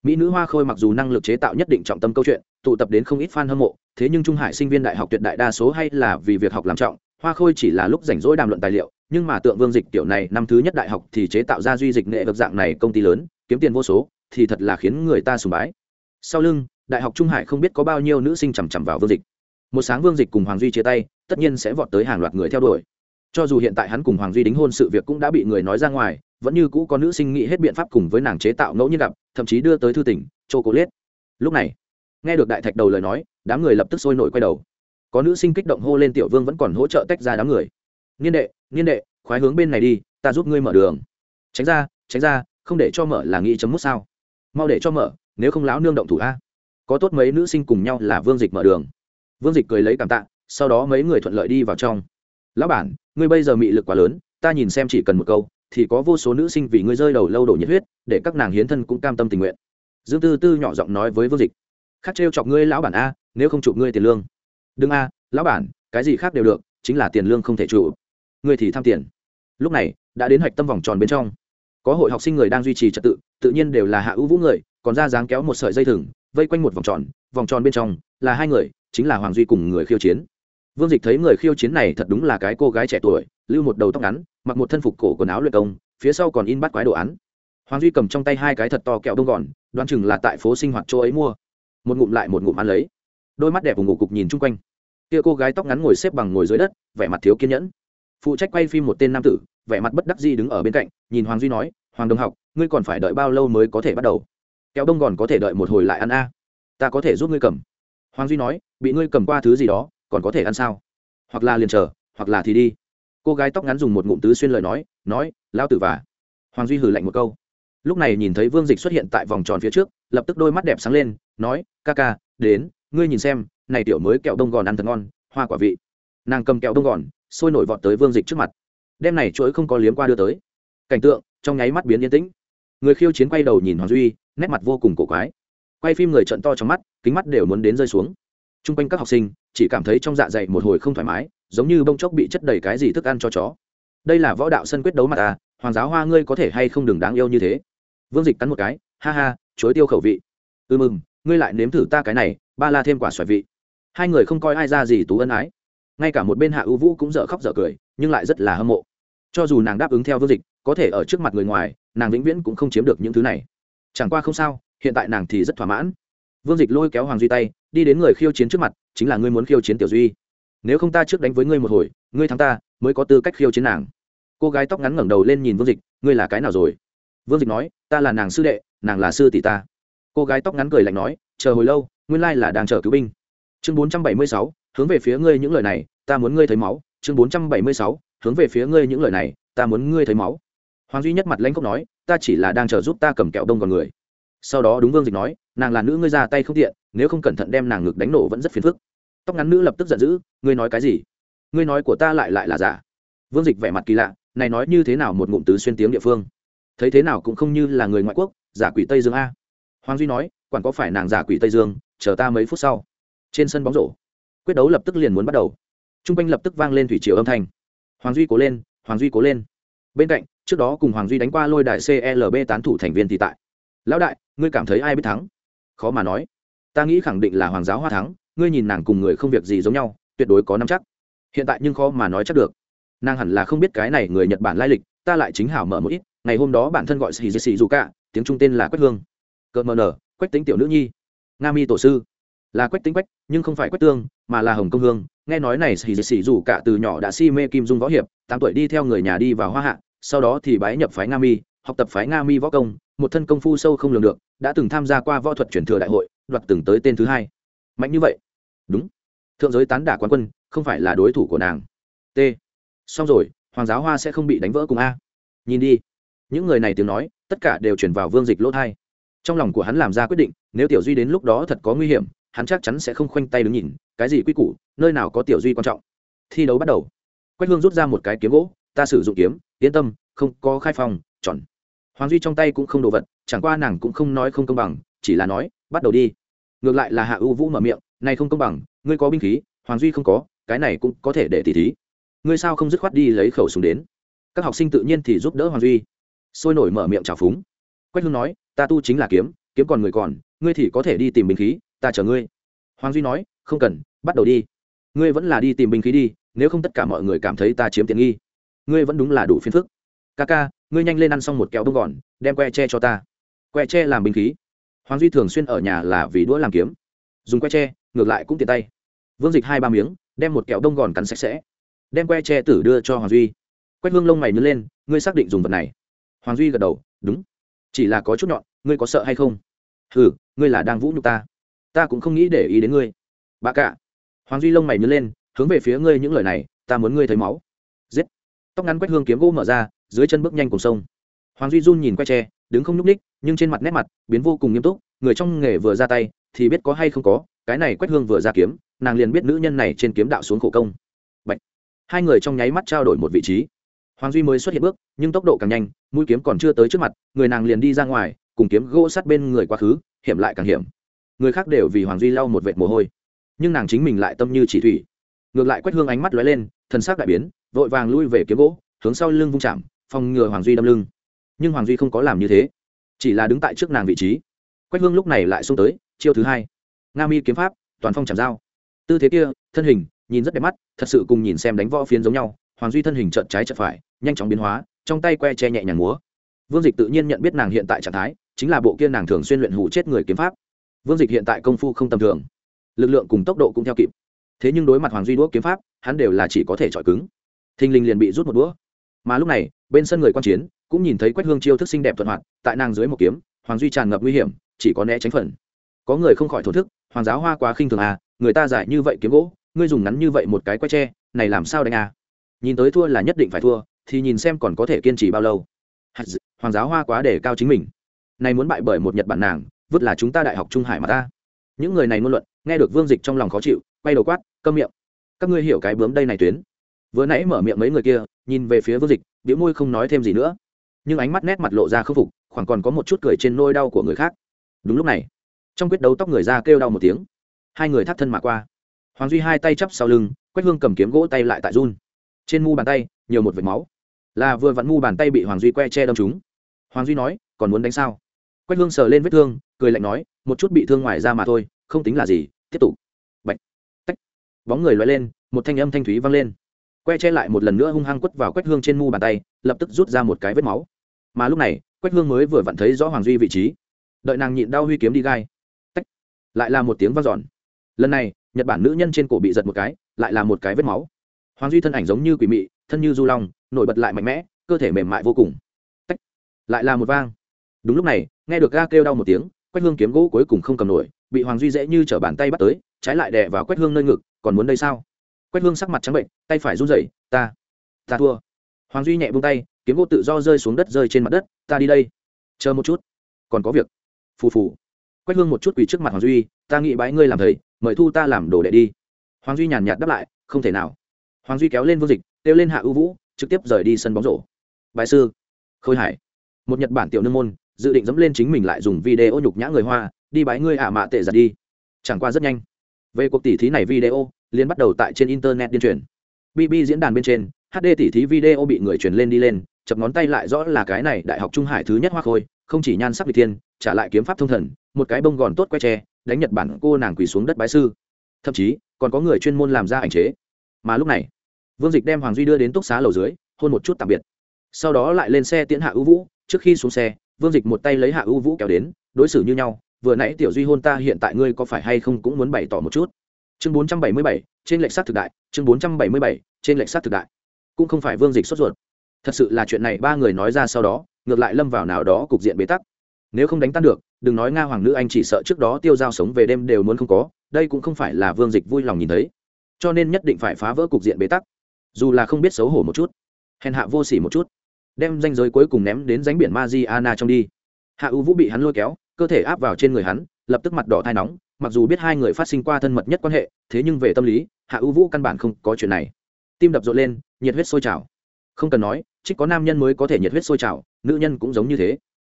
[SPEAKER 1] mỹ nữ hoa khôi mặc dù năng lực chế tạo nhất định trọng tâm câu chuyện, tụ tập đến không ít fan hâm mộ, thế nhưng trung hải sinh viên đại học tuyệt đại đa số hay là vì việc học làm trọng, hoa khôi chỉ là lúc rảnh rỗi đàm luận tài liệu, nhưng mà tượng vương dịch tiểu này năm thứ nhất đại học thì chế tạo ra duy dịch nghệ vực dạng này công ty lớn, kiếm tiền vô số, thì thật là khiến người ta sùng bái. Sau lưng, đại học trung hải không biết có bao nhiêu nữ sinh chằm chằm vào vương dịch. Một sáng vương dịch cùng hoàng duy chia tay, tất nhiên sẽ vọt tới hàng loạt người theo đuổi. Cho dù hiện tại hắn cùng hoàng duy đính hôn sự việc cũng đã bị người nói ra ngoài vẫn như cũ có nữ sinh nghĩ hết biện pháp cùng với nàng chế tạo ngẫu nhiên gặp, thậm chí đưa tới thư tỉnh chô cố liết lúc này, nghe được đại thạch đầu lời nói, đám người lập tức sôi nổi quay đầu. Có nữ sinh kích động hô lên tiểu vương vẫn còn hỗ trợ tách ra đám người. Niên đệ niên đệ, khoái hướng bên này đi, ta giúp ngươi mở đường. Tránh ra tránh ra, không để cho mở là nghĩ chấm mút sao? Mau để cho mở, nếu không láo nương động thủ a. Có tốt mấy nữ sinh cùng nhau là vương dịch mở đường. Vương dịch cười lấy cảm tạ, sau đó mấy người thuận lợi đi vào trong. Lão bản, ngươi bây giờ mị lực quá lớn, ta nhìn xem chỉ cần một câu thì có vô số nữ sinh vì ngươi rơi đầu lâu đổ nhiệt huyết, để các nàng hiến thân cũng cam tâm tình nguyện. Dương tư tư nhỏ giọng nói với vương dịch, khác trêu chọc ngươi lão bản a, nếu không chụp ngươi tiền lương. Đừng a, lão bản, cái gì khác đều được, chính là tiền lương không thể trụ. ngươi thì tham tiền. Lúc này, đã đến hạch tâm vòng tròn bên trong. Có hội học sinh người đang duy trì trật tự tự nhiên đều là hạ ưu vũ người, còn ra dáng kéo một sợi dây thừng, vây quanh một vòng tròn. Vòng tròn bên trong là hai người, chính là hoàng duy cùng người khiêu chiến vương dịch thấy người khiêu chiến này thật đúng là cái cô gái trẻ tuổi, lưu một đầu tóc ngắn, mặc một thân phục cổ quần áo luyện công, phía sau còn in bắt quái đồ án. Hoàng duy cầm trong tay hai cái thật to kẹo đông gòn, đoán chừng là tại phố sinh hoạt chỗ ấy mua. Một ngụm lại một ngụm ăn lấy. Đôi mắt đẹp của ngủ cục nhìn chung quanh. Kia cô gái tóc ngắn ngồi xếp bằng ngồi dưới đất, vẻ mặt thiếu kiên nhẫn. Phụ trách quay phim một tên nam tử, vẻ mặt bất đắc dĩ đứng ở bên cạnh, nhìn hoàng duy nói, hoàng đồng học, ngươi còn phải đợi bao lâu mới có thể bắt đầu? Kéo đông gòn có thể đợi một hồi lại ăn a. Ta có thể giúp ngươi cầm. Hoàng duy nói, bị ngươi cầm qua thứ gì đó còn có thể ăn sao? Hoặc là liền chờ, hoặc là thì đi. Cô gái tóc ngắn dùng một ngụm tứ xuyên lời nói nói lao tử và. Hoàng duy hử lạnh một câu. Lúc này nhìn thấy vương dịch xuất hiện tại vòng tròn phía trước, lập tức đôi mắt đẹp sáng lên, nói, ca ca, đến, ngươi nhìn xem, này tiểu mới kẹo đông gòn ăn thật ngon, hoa quả vị. Nàng cầm kẹo đông gòn, sôi nổi vọt tới vương dịch trước mặt. Đem này chuỗi không có liếm qua đưa tới. Cảnh tượng, trong nháy mắt biến yên tĩnh. Người khiêu chiến quay đầu nhìn hoàng duy, nét mặt vô cùng cổ quái. Quay phim người trận to trong mắt, kính mắt đều muốn đến rơi xuống t r u n g quanh các học sinh chỉ cảm thấy trong dạ dày một hồi không thoải mái, giống như bông chốc bị chất đầy cái gì thức ăn cho chó. Đây là võ đạo sân quyết đấu mặt à hoàng giáo hoa ngươi có thể hay không đừng đáng yêu như thế. Vương dịch cắn một cái, ha ha chối tiêu khẩu vị. Ư ừ mừng, ngươi lại nếm thử ta cái này, ba la thêm quả xoài vị. Hai người không coi ai ra gì tú ân ái. Ngay cả một bên hạ ưu vũ cũng dở khóc dở cười, nhưng lại rất là hâm mộ. Cho dù nàng đáp ứng theo vương dịch, có thể ở trước mặt người ngoài, nàng vĩnh viễn cũng không chiếm được những thứ này. Chẳng qua không sao, hiện tại nàng thì rất thỏa mãn. Vương dịch lôi kéo hoàng duy tay đi đến người khiêu chiến trước mặt, chính là ngươi muốn khiêu chiến tiểu duy. Nếu không ta trước đánh với ngươi một hồi, ngươi thắng ta, mới có tư cách khiêu chiến nàng. Cô gái tóc ngắn ngẩng đầu lên nhìn vương dịch, ngươi là cái nào rồi? Vương dịch nói, ta là nàng sư đệ, nàng là sư tỷ ta. Cô gái tóc ngắn cười lạnh nói, chờ hồi lâu, nguyên lai là đang chờ cứu binh. Chương bốn trăm bảy mươi sáu, hướng về phía ngươi những lời này, ta muốn ngươi thấy máu. Chương bốn trăm bảy mươi sáu, hướng về phía ngươi những lời này, ta muốn ngươi thấy máu. Hoàng duy nhất mặt lãnh cốc nói, ta chỉ là đang chờ giúp ta cầm kẹo đông còn người. Sau đó đúng vương dịch nói, nàng là nữ ngươi ra tay không tiện nếu không cẩn thận đem nàng ngực đánh nổ vẫn rất phiền phức. Tóc ngắn nữ lập tức giận dữ, ngươi nói cái gì? Ngươi nói của ta lại lại là giả? Vương dịch vẻ mặt kỳ lạ, này nói như thế nào một ngụm tứ xuyên tiếng địa phương? Thấy thế nào cũng không như là người ngoại quốc, giả quỷ tây dương a. Hoàng duy nói, quản có phải nàng giả quỷ tây dương, chờ ta mấy phút sau. Trên sân bóng rổ, quyết đấu lập tức liền muốn bắt đầu. T r u n g quanh lập tức vang lên thủy triều âm thanh. Hoàng duy cố lên, hoàng duy cố lên. Bên cạnh, trước đó cùng hoàng duy đánh qua lôi đại clb tán thủ thành viên thì tại. Lão đại, ngươi cảm thấy ai biết thắng? Khó mà nói ta nghĩ khẳng định là hoàng giáo hoa thắng, ngươi nhìn nàng cùng người không việc gì giống nhau, tuyệt đối có năm chắc. Hiện tại nhưng khó mà nói chắc được. Nàng hẳn là không biết cái này người nhật bản lai lịch, ta lại chính hảo mở một ít, ngày hôm đó bản thân gọi xì xì dù cả, tiếng trung tên là quách hương. Cợt mờ nở, quách tính tiểu nữ nhi. Nga mi tổ sư. Là quách tính quách, nhưng không phải quách tương, mà là hồng công hương. Nghe nói này xì xì dù cả từ nhỏ đã si mê kim dung võ hiệp, tám tuổi đi theo người nhà đi vào hoa hạ, sau đó thì bái nhập phái nga mi, học tập phái nga mi võ công, một thân công phu sâu không lường được, đã từng tham gia qua võ thuật truyền thừa đại hội đoạt từng tới tên thứ hai. Mạnh như vậy? Đúng. Thượng giới tán đả quán quân, không phải là đối thủ của nàng. T. Xong rồi, hoàng giáo hoa sẽ không bị đánh vỡ cùng a. Nhìn đi. Những người này tiếng nói, tất cả đều chuyển vào vương dịch lỗ thai. Trong lòng của hắn làm ra quyết định, nếu tiểu duy đến lúc đó thật có nguy hiểm, hắn chắc chắn sẽ không khoanh tay đứng nhìn, cái gì quy củ, nơi nào có tiểu duy quan trọng. Thi đấu bắt đầu. Quách hương rút ra một cái kiếm gỗ, ta sử dụng kiếm, yên tâm, không có khai phòng chọn. Hoàng duy trong tay cũng không đồ vật, chẳng qua nàng cũng không nói không công bằng, chỉ là nói, bắt đầu đi ngược lại là hạ ưu vũ mở miệng, này không công bằng, ngươi có binh khí, hoàng duy không có, cái này cũng có thể để tỉ thí. Ngươi sao không dứt khoát đi lấy khẩu súng đến? Các học sinh tự nhiên thì giúp đỡ hoàng duy. Sôi nổi mở miệng trào phúng. Quách hưng nói, ta tu chính là kiếm kiếm còn người còn, ngươi thì có thể đi tìm binh khí, ta chờ ngươi. Hoàng duy nói, không cần, bắt đầu đi. Ngươi vẫn là đi tìm binh khí đi, nếu không tất cả mọi người cảm thấy ta chiếm tiện nghi. Ngươi vẫn đúng là đủ phiền phức. Ca ca ngươi nhanh lên ăn xong một kẹo bông gòn, đem que tre cho ta. Que tre làm binh khí hoàng duy thường xuyên ở nhà là vì đũa làm kiếm. Dùng que tre, ngược lại cũng tiện tay. Vương dịch hai ba miếng, đem một kẹo đông gòn cắn sạch sẽ. Đem que tre tử đưa cho hoàng duy. Quách hương lông mày nứt lên, ngươi xác định dùng vật này. Hoàng duy gật đầu, đúng. Chỉ là có chút nhọn, ngươi có sợ hay không? Ừ ngươi là đang vũ nhục ta. Ta cũng không nghĩ để ý đến ngươi. Bà cả. Hoàng duy lông mày nứt lên, hướng về phía ngươi những lời này, ta muốn ngươi thấy máu. Giết. Tóc ngắn quách hương kiếm gỗ mở ra, dưới chân bước nhanh cùng sông hoàng duy run nhìn quay tre đứng không nhúc ních nhưng trên mặt nét mặt biến vô cùng nghiêm túc, người trong nghề vừa ra tay, thì biết có hay không có, cái này quách hương vừa ra kiếm, nàng liền biết nữ nhân này trên kiếm đạo xuống khổ công. Bạch. hai người trong nháy mắt trao đổi một vị trí. Hoàng duy mới xuất hiện bước, nhưng tốc độ càng nhanh, mũi kiếm còn chưa tới trước mặt, người nàng liền đi ra ngoài, cùng kiếm gỗ sát bên người quá khứ, hiểm lại càng hiểm. Người khác đều vì hoàng duy lau một vệt mồ hôi. Nhưng nàng chính mình lại tâm như chỉ thủy. Ngược lại quách hương ánh mắt lóe lên, thần sắc đại biến, vội vàng lui về kiếm gỗ, hướng sau lưng vung chạm, phòng ngừa hoàng duy đâm lưng nhưng hoàng duy không có làm như thế chỉ là đứng tại trước nàng vị trí quách hương lúc này lại xông tới chiêu thứ hai nga mi kiếm pháp toàn phong chạm dao tư thế kia thân hình nhìn rất đẹp mắt thật sự cùng nhìn xem đánh võ phiến giống nhau hoàng duy thân hình trợn trái trợn phải nhanh chóng biến hóa trong tay que che nhẹ nhàng múa vương dịch tự nhiên nhận biết nàng hiện tại trạng thái chính là bộ kia nàng thường xuyên luyện hủ chết người kiếm pháp vương dịch hiện tại công phu không tầm thường lực lượng cùng tốc độ cũng theo kịp thế nhưng đối mặt hoàng duy đũa kiếm pháp hắn đều là chỉ có thể chọi cứng thình linh liền bị rút một đũa mà lúc này bên sân người quan chiến cũng nhìn thấy quách hương chiêu thức xinh đẹp thuận hoạt, tại nàng dưới một kiếm, hoàng duy tràn ngập nguy hiểm, chỉ có né tránh phần. Có người không khỏi thổ thức, hoàng giáo hoa quá khinh thường à người ta giải như vậy kiếm gỗ, ngươi dùng ngắn như vậy một cái quay tre, này làm sao đánh à? Nhìn tới thua là nhất định phải thua, thì nhìn xem còn có thể kiên trì bao lâu. Hoàng giáo hoa quá để cao chính mình. Này muốn bại bởi một nhật bản nàng, vứt là chúng ta đại học trung hải mà ta. Những người này ngôn luận, nghe được vương dịch trong lòng khó chịu, quay đầu quát, câm miệng. Các ngươi hiểu cái bướm đây này tuyến. Vừa nãy mở miệng mấy người kia, nhìn về phía vương dịch biểu môi không nói thêm gì nữa nhưng ánh mắt nét mặt lộ ra khâm phục, khoảng còn có một chút cười trên nôi đau của người khác. Đúng lúc này, trong quyết đấu tóc người ra kêu đau một tiếng. Hai người thắt thân mà qua. Hoàng duy hai tay chắp sau lưng, quách hương cầm kiếm gỗ tay lại tại run. Trên mu bàn tay, nhiều một vệt máu. Là vừa vặn mu bàn tay bị hoàng duy que che đâm chúng hoàng duy nói, còn muốn đánh sao? Quách hương sờ lên vết thương, cười lạnh nói, một chút bị thương ngoài ra mà thôi, không tính là gì, tiếp tục. Bạch. tách. Bóng người loay lên, một thanh âm thanh thúy vang lên. Que che lại một lần nữa hung hăng quất vào quách hương trên mu bàn tay, lập tức rút ra một cái vết máu mà lúc này, quách hương mới vừa vặn thấy rõ hoàng duy vị trí. Đợi nàng nhịn đau huy kiếm đi gai. Tách. Lại là một tiếng vang dọn. Lần này, nhật bản nữ nhân trên cổ bị giật một cái, lại là một cái vết máu. Hoàng duy thân ảnh giống như quỷ mị, thân như du long, nổi bật lại mạnh mẽ, cơ thể mềm mại vô cùng. Tách. Lại là một vang. Đúng lúc này, nghe được ga kêu đau một tiếng, quách hương kiếm gỗ cuối cùng không cầm nổi, bị hoàng duy dễ như t bàn tay bắt tới, trái lại đè vào quách hương nơi ngực, còn muốn đây sao? Quách hương sắc mặt trắng bệnh, tay phải run rẩy, ta ta thua hoàng duy nhẹ buông tay, kiếm gỗ tự do rơi xuống đất rơi trên mặt đất, ta đi đây. Chờ một chút. Còn có việc. Phù phù. Quách hương một chút quỳ trước mặt hoàng duy, ta nghĩ bái ngươi làm thầy, mời thu ta làm đồ đệ đi. Hoàng duy nhàn nhạt đáp lại, không thể nào. Hoàng duy kéo lên vô dịch, kêu lên hạ ưu vũ, trực tiếp rời đi sân bóng rổ. Bài sư. Khôi hải. Một nhật bản tiểu nương môn, dự định dẫm lên chính mình lại dùng video nhục nhã người hoa, đi bái ngươi ả mạ tệ giặt đi. Chẳng qua rất nhanh. Về cuộc tỉ thí này video liên bắt đầu tại trên internet điên truyền. Bb diễn đàn bên trên hd tỉ thí video bị người truyền lên đi lên, chập ngón tay lại rõ là cái này đại học trung hải thứ nhất hoa khôi, không chỉ nhan sắc vị thiên, trả lại kiếm pháp thông thần, một cái bông gòn tốt que tre, đánh nhật bản cô nàng quỳ xuống đất bái sư. Thậm chí, còn có người chuyên môn làm ra ảnh chế. Mà lúc này, vương dịch đem hoàng duy đưa đến túc xá lầu dưới, hôn một chút tạm biệt. Sau đó lại lên xe tiễn hạ ưu vũ, trước khi xuống xe, vương dịch một tay lấy hạ ưu vũ kéo đến, đối xử như nhau, vừa nãy tiểu duy hôn ta, hiện tại ngươi có phải hay không cũng muốn bày tỏ một chút? Chương bốn trăm bảy mươi bảy, trên lệnh sát thực đại, chương bốn trăm bảy mươi bảy, trên lệnh sát thực đại cũng không phải vương dịch sốt ruột. Thật sự là chuyện này ba người nói ra sau đó, ngược lại lâm vào nào đó cục diện bế tắc. Nếu không đánh tan được, đừng nói nga hoàng nữ anh chỉ sợ trước đó tiêu dao sống về đêm đều muốn không có, đây cũng không phải là vương dịch vui lòng nhìn thấy. Cho nên nhất định phải phá vỡ cục diện bế tắc. Dù là không biết xấu hổ một chút, hèn hạ vô s ỉ một chút, đem danh giới cuối cùng ném đến ránh biển ma di ana trong đi. Hạ ưu vũ bị hắn lôi kéo, cơ thể áp vào trên người hắn, lập tức mặt đỏ thai nóng, mặc dù biết hai người phát sinh qua thân mật nhất quan hệ, thế nhưng về tâm lý, hạ ưu vũ căn bản không có chuyện này tim đập rộn lên nhiệt huyết sôi trào. Không cần nói trích có nam nhân mới có thể nhiệt huyết sôi trào nữ nhân cũng giống như thế.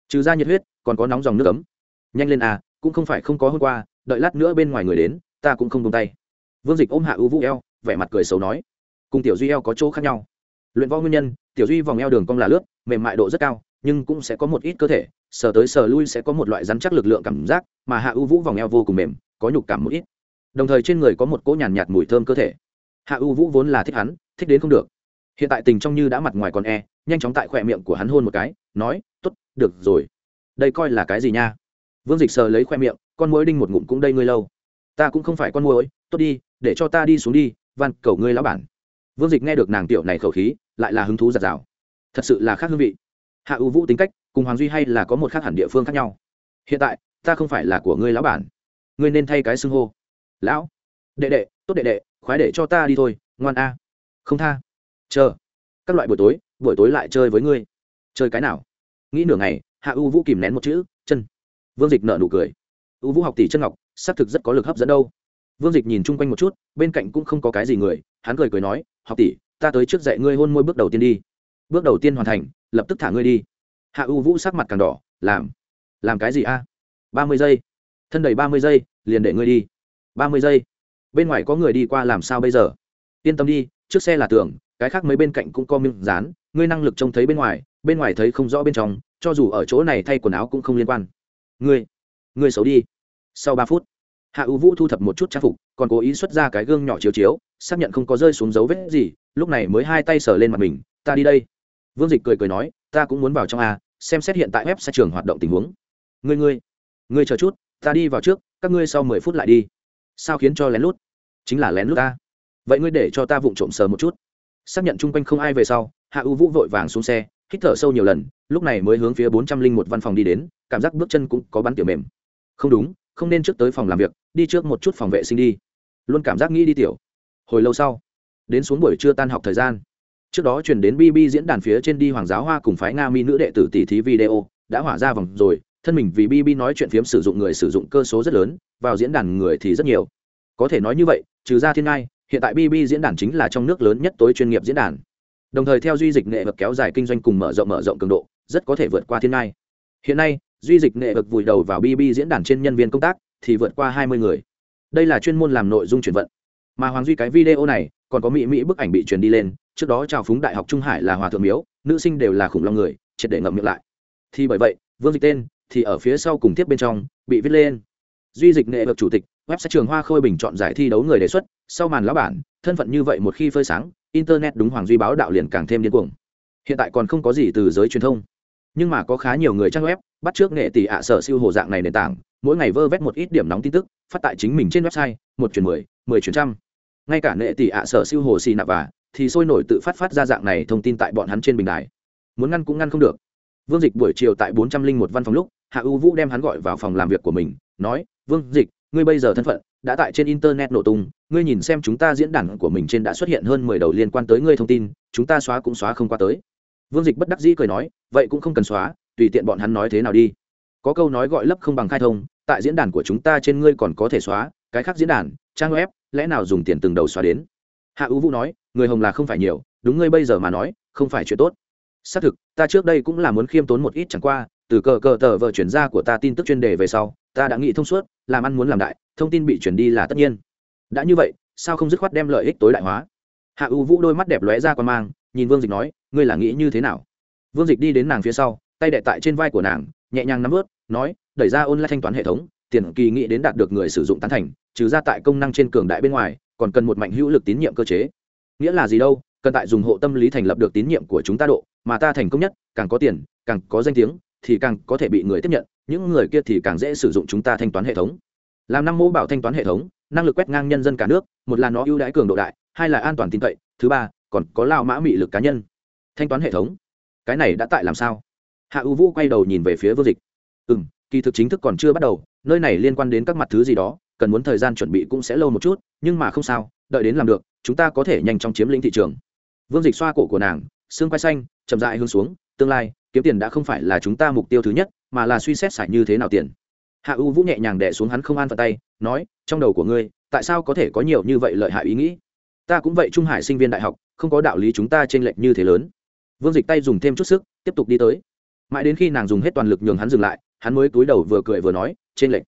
[SPEAKER 1] Trừ ra nhiệt huyết còn có nóng dòng nước ấm. Nhanh lên à cũng không phải không có hôm qua đợi lát nữa bên ngoài người đến ta cũng không tung tay. Vương dịch ôm hạ ưu vũ eo vẻ mặt cười xấu nói. Cùng tiểu duy eo có chỗ khác nhau. Luyện võ nguyên nhân tiểu duy vòng eo đường cong là lướt mềm mại độ rất cao nhưng cũng sẽ có một ít cơ thể sờ tới sờ lui sẽ có một loại rắn chắc lực lượng cảm giác mà hạ ưu vũ vòng eo vô cùng mềm có nhục cảm một ít. Đồng thời trên người có một cỗ nhàn nhạt, nhạt mùi thơm cơ thể hạ U vũ vốn là thích hắn, thích đến không được. Hiện tại tình trong như đã mặt ngoài còn e nhanh chóng tại khỏe miệng của hắn hôn một cái, nói t ố t được rồi. Đây coi là cái gì nha? Vương dịch sờ lấy khoe miệng, con mũi đinh một ngụm cũng đây ngươi lâu. Ta cũng không phải con mũi tốt đi, để cho ta đi xuống đi, van cầu ngươi lão bản. Vương dịch nghe được nàng tiểu này khẩu khí, lại là hứng thú giặt rào thật sự là khác hương vị. Hạ ưu vũ tính cách, cùng hoàng duy hay là có một khác hẳn địa phương khác nhau. Hiện tại, ta không phải là của ngươi lão bản. Ngươi nên thay cái xưng hô. Lão, đệ đệ, tốt đệ đệ khoái để cho ta đi thôi, ngoan a. Không tha. Chờ. Các loại buổi tối buổi tối lại chơi với ngươi. Chơi cái nào? Nghĩ nửa ngày, hạ u vũ kìm nén một chữ, chân. Vương dịch nợ nụ cười. U vũ học tỷ chân ngọc, xác thực rất có lực hấp dẫn đâu. Vương dịch nhìn chung quanh một chút, bên cạnh cũng không có cái gì người, hắn cười cười nói, học tỷ, ta tới trước dạy ngươi hôn môi bước đầu tiên đi. Bước đầu tiên hoàn thành, lập tức thả ngươi đi. Hạ u vũ sắc mặt càng đỏ, làm. Làm cái gì a? Ba mươi giây. Thân đầy ba mươi giây, liền để ngươi đi. Ba mươi giây bên ngoài có người đi qua làm sao bây giờ? Yên tâm đi, trước xe là tường, cái khác mấy bên cạnh cũng có miếng dán, ngươi năng lực trông thấy bên ngoài bên ngoài thấy không rõ bên trong, cho dù ở chỗ này thay quần áo cũng không liên quan. Ngươi ngươi xấu đi. Sau ba phút, hạ ưu vũ thu thập một chút trang phục, còn cố ý xuất ra cái gương nhỏ chiếu chiếu, xác nhận không có rơi xuống dấu vết gì, lúc này mới hai tay sờ lên mặt mình, ta đi đây. Vương dịch cười cười nói, ta cũng muốn vào trong a, xem xét hiện tại web sẽ trường hoạt động tình huống. Ngươi ngươi ngươi chờ chút, ta đi vào trước, các ngươi sau mười phút lại đi sao khiến cho lén lút? Chính là lén lút ta. Vậy ngươi để cho ta vụng trộm sờ một chút. Xác nhận chung quanh không ai về sau, hạ ưu vũ vội vàng xuống xe, hít thở sâu nhiều lần, lúc này mới hướng phía bốn trăm linh một văn phòng đi đến, cảm giác bước chân cũng có bắn tiểu mềm. Không đúng, không nên trước tới phòng làm việc, đi trước một chút phòng vệ sinh đi. Luôn cảm giác nghĩ đi tiểu. Hồi lâu sau, đến xuống buổi trưa tan học thời gian. Trước đó chuyển đến bb diễn đàn phía trên đi hoàng giáo hoa cùng phái nga mi nữ đệ tử tỷ thí video, đã hỏa ra vòng rồi thân mình vì bb nói chuyện phiếm sử dụng người sử dụng cơ số rất lớn, vào diễn đàn người thì rất nhiều. Có thể nói như vậy, trừ ra thiên ngai, hiện tại bb diễn đàn chính là trong nước lớn nhất tối chuyên nghiệp diễn đàn. Đồng thời theo duy dịch nghệ vật kéo dài kinh doanh cùng mở rộng mở rộng cường độ, rất có thể vượt qua thiên ngai. Hiện nay, duy dịch nghệ vực vùi đầu vào bb diễn đàn trên nhân viên công tác, thì vượt qua hai mươi người. Đây là chuyên môn làm nội dung chuyển vận. Mà hoàng duy cái video này, còn có mỹ mỹ bức ảnh bị truyền đi lên, trước đó chào phúng đại học trung hải là hòa thượng miếu, nữ sinh đều là khủng long người, triệt để ngậm miệng lại. Thì bởi vậy, vương dịch tên thì ở phía sau cùng tiếp bên trong, bị viết lên. Duy dịch nghệ vực chủ tịch website trường hoa khôi bình chọn giải thi đấu người đề xuất, sau màn lão bản, thân phận như vậy một khi phơi sáng, internet đúng hoàng duy báo đạo liền càng thêm điên cuồng. Hiện tại còn không có gì từ giới truyền thông. Nhưng mà có khá nhiều người trang web, bắt trước nghệ tỷ ạ sở siêu hồ dạng này nền tảng, mỗi ngày vơ vét một ít điểm nóng tin tức, phát tại chính mình trên website, một chuyển mười mười chuyển trăm. Ngay cả nghệ tỷ ạ sở siêu hồ xì nạp và, thì sôi nổi tự phát phát ra dạng này thông tin tại bọn hắn trên bình đài. Muốn ngăn cũng ngăn không được. Vương dịch buổi chiều tại bốn trăm linh một văn phòng lúc hạ ưu vũ đem hắn gọi vào phòng làm việc của mình, nói, vương dịch, ngươi bây giờ thân phận đã tại trên internet nổ tung, ngươi nhìn xem chúng ta diễn đàn của mình trên đã xuất hiện hơn mười đầu liên quan tới ngươi thông tin, chúng ta xóa cũng xóa không qua tới. Vương dịch bất đắc dĩ cười nói, vậy cũng không cần xóa, tùy tiện bọn hắn nói thế nào đi. Có câu nói gọi lấp không bằng khai thông, tại diễn đàn của chúng ta trên ngươi còn có thể xóa, cái khác diễn đàn, trang web, lẽ nào dùng tiền từng đầu xóa đến? Hạ ưu vũ nói, người hồng là không phải nhiều, đúng ngươi bây giờ mà nói, không phải chuyện tốt. Xác thực, ta trước đây cũng là muốn khiêm tốn một ít chẳng qua từ cờ cờ tờ vợ chuyển ra của ta tin tức chuyên đề về sau, ta đã nghĩ thông suốt, làm ăn muốn làm đại, thông tin bị chuyển đi là tất nhiên. Đã như vậy, sao không dứt khoát đem lợi ích tối đại hóa? Hạ ưu vũ đôi mắt đẹp lóe ra qua mang, nhìn vương dịch nói, ngươi là nghĩ như thế nào? Vương dịch đi đến nàng phía sau, tay đệ tại trên vai của nàng, nhẹ nhàng nắm ướt nói, đẩy ra ôn lại thanh toán hệ thống, tiền kỳ nghĩ đến đạt được người sử dụng tán thành, trừ ra tại công năng trên cường đại bên ngoài, còn cần một mạnh hữu lực tín nhiệm cơ chế. Nghĩa là gì đâu, cần tại dùng hộ tâm lý thành lập được tín nhiệm của chúng ta độ, mà ta thành công nhất, càng có tiền, càng có danh tiếng thì càng có thể bị người tiếp nhận, những người kia thì càng dễ sử dụng chúng ta thanh toán hệ thống. Làm năm mô bảo thanh toán hệ thống, năng lực quét ngang nhân dân cả nước, một là nó ưu đãi cường độ đại, hai là an toàn tin cậy, thứ ba, còn có lao mã mị lực cá nhân. Thanh toán hệ thống, cái này đã tại làm sao? Hạ ưu vũ quay đầu nhìn về phía vương dịch. Ừ m kỳ thực chính thức còn chưa bắt đầu, nơi này liên quan đến các mặt thứ gì đó, cần muốn thời gian chuẩn bị cũng sẽ lâu một chút, nhưng mà không sao, đợi đến làm được, chúng ta có thể nhanh chóng chiếm lĩnh thị trường. Vương dịch xoa cổ của nàng, xương quay xanh, chậm dại hướng xuống, tương lai kiếm tiền đã không phải là chúng ta mục tiêu thứ nhất, mà là suy xét xài như thế nào tiền. Hạ u vũ nhẹ nhàng đẻ xuống hắn không an phận tay, nói, trong đầu của ngươi, tại sao có thể có nhiều như vậy lợi hại ý nghĩ? Ta cũng vậy trung hải sinh viên đại học, không có đạo lý chúng ta t r ê n lệch như thế lớn. Vương dịch tay dùng thêm chút sức, tiếp tục đi tới. Mãi đến khi nàng dùng hết toàn lực nhường hắn dừng lại, hắn mới túi đầu vừa cười vừa nói trên lệch.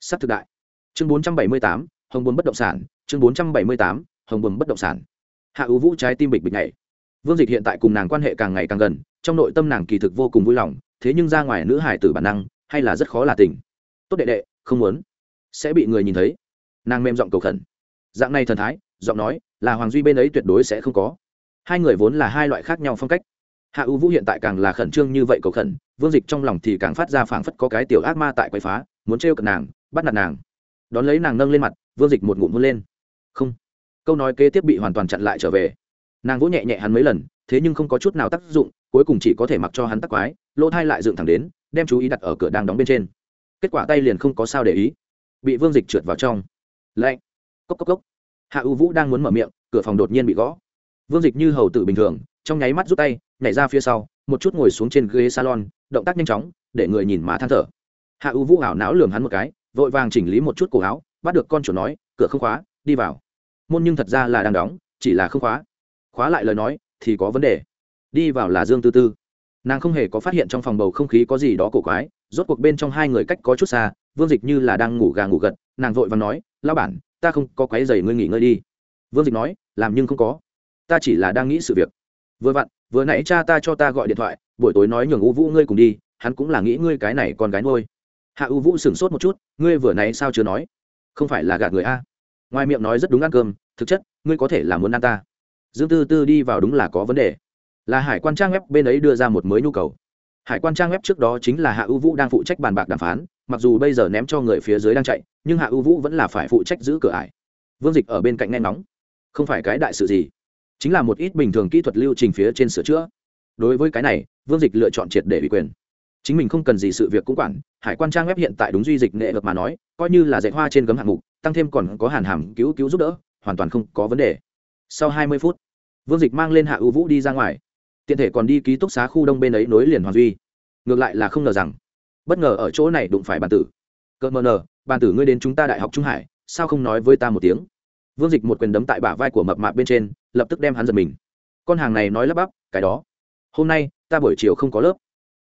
[SPEAKER 1] Sắc thực đại. Chương bốn trăm bảy mươi tám, hồng buồn bất động sản, chương bốn trăm bảy mươi tám, hồng buồn bất động sản. Hạ U vũ trái tim bịch bịch này vương dịch hiện tại cùng nàng quan hệ càng ngày càng gần, trong nội tâm nàng kỳ thực vô cùng vui lòng, thế nhưng ra ngoài nữ hải tử bản năng, hay là rất khó là tình. Tốt đệ đệ, không muốn. Sẽ bị người nhìn thấy. Nàng mềm giọng cầu khẩn. Dạng này thần thái, giọng nói, là hoàng duy bên ấy tuyệt đối sẽ không có. Hai người vốn là hai loại khác nhau phong cách. Hạ ưu vũ hiện tại càng là khẩn trương như vậy cầu khẩn, vương dịch trong lòng thì càng phát ra phảng phất có cái tiểu ác ma tại quậy phá, muốn trêu cận nàng, bắt nạt nàng. Đón lấy nàng nâng lên mặt, vương dịch một ngụm hôn lên. Không. Câu nói kế tiếp bị hoàn toàn chặn lại trở về nàng vỗ nhẹ nhẹ hắn mấy lần, thế nhưng không có chút nào tác dụng, cuối cùng chỉ có thể mặc cho hắn tắc quái, lỗ thai lại dựng thẳng đến, đem chú ý đặt ở cửa đang đóng bên trên. Kết quả tay liền không có sao để ý, bị vương dịch trượt vào trong. Lạnh. Cốc cốc cốc. Hạ ưu vũ đang muốn mở miệng, cửa phòng đột nhiên bị gõ. Vương dịch như hầu tử bình thường, trong nháy mắt rút tay, nhảy ra phía sau, một chút ngồi xuống trên ghế salon, động tác nhanh chóng, để người nhìn má than thở. Hạ ưu vũ ảo não lường hắn một cái, vội vàng chỉnh lý một chút cổ áo, bắt được con chuột nói, cửa không khóa, đi vào. Môn nhưng thật ra là đang đóng, chỉ là không khóa khóa lại lời nói, thì có vấn đề. Đi vào là dương tư tư. Nàng không hề có phát hiện trong phòng bầu không khí có gì đó cổ quái, rốt cuộc bên trong hai người cách có chút xa, vương dịch như là đang ngủ gà ngủ gật, nàng vội và nói lao bản, ta không có quái dày ngươi nghỉ ngơi đi. Vương dịch nói, làm nhưng không có. Ta chỉ là đang nghĩ sự việc. Vừa vặn, vừa nãy cha ta cho ta gọi điện thoại, buổi tối nói nhường u vũ ngươi cùng đi, hắn cũng là nghĩ ngươi cái này con gái nuôi. Hạ u vũ sửng sốt một chút, ngươi vừa nãy sao chưa nói? Không phải là gạt người a? Ngoài miệng nói rất đúng ăn cơm, thực chất, ngươi có thể là muốn ăn ta dương tư tư đi vào đúng là có vấn đề. Là hải quan trang web bên ấy đưa ra một mới nhu cầu. Hải quan trang web trước đó chính là hạ ưu vũ đang phụ trách bàn bạc đàm phán, mặc dù bây giờ ném cho người phía dưới đang chạy, nhưng hạ ưu vũ vẫn là phải phụ trách giữ cửa ải. Vương dịch ở bên cạnh nghe nóng không phải cái đại sự gì, chính là một ít bình thường kỹ thuật lưu trình phía trên sửa chữa. Đối với cái này, vương dịch lựa chọn triệt để ủy quyền. Chính mình không cần gì sự việc cũng quản, hải quan trang web hiện tại đúng duy dịch nghệ được mà nói, coi như là dạy hoa trên gấm hạng mục, tăng thêm còn có hàn hàm cứu cứu giúp đỡ, hoàn toàn không có vấn đề. Sau hai mươi phút vương dịch mang lên hạ ưu vũ đi ra ngoài. Tiện thể còn đi ký túc xá khu đông bên ấy nối liền hoàng duy. Ngược lại là không ngờ rằng, bất ngờ ở chỗ này đụng phải bàn tử. Cợt mờ nờ bàn tử ngươi đến chúng ta đại học trung hải, sao không nói với ta một tiếng? Vương dịch một quyền đấm tại bả vai của mập mạp bên trên, lập tức đem hắn giật mình. Con hàng này nói lắp bắp, cái đó, hôm nay ta buổi chiều không có lớp.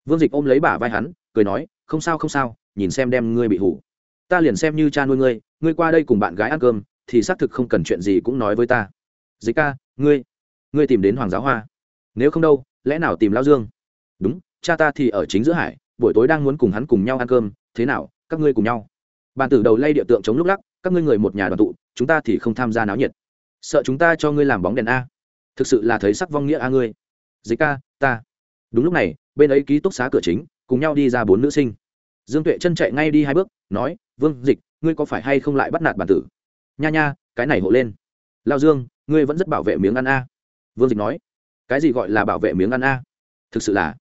[SPEAKER 1] Vương dịch ôm lấy bả vai hắn, cười nói, không sao không sao, nhìn xem đem ngươi bị hủ. Ta liền xem như cha nuôi ngươi ngươi qua đây cùng bạn gái ăn cơm, thì xác thực không cần chuyện gì cũng nói với ta. Dịch ca, ngươi ngươi tìm đến hoàng giáo hoa. Nếu không đâu, lẽ nào tìm lao dương? Đúng, cha ta thì ở chính giữa hải, buổi tối đang muốn cùng hắn cùng nhau ăn cơm, thế nào, các ngươi cùng nhau? Bàn tử đầu lay địa tượng chống lúc lắc, các ngươi người một nhà đoàn tụ, chúng ta thì không tham gia náo nhiệt. Sợ chúng ta cho ngươi làm bóng đèn a. Thực sự là thấy sắc vong nghĩa a ngươi. Dịch ca, ta. Đúng lúc này, bên ấy ký túc xá cửa chính, cùng nhau đi ra bốn nữ sinh. Dương tuệ chân chạy ngay đi hai bước, nói, vương, dịch, ngươi có phải hay không lại bắt nạt bản tử? Nha nha, cái này hộ lên. Lao dương, ngươi vẫn rất bảo vệ miếng ăn a vương dịch nói, cái gì gọi là bảo vệ miếng ăn a? Thực sự là.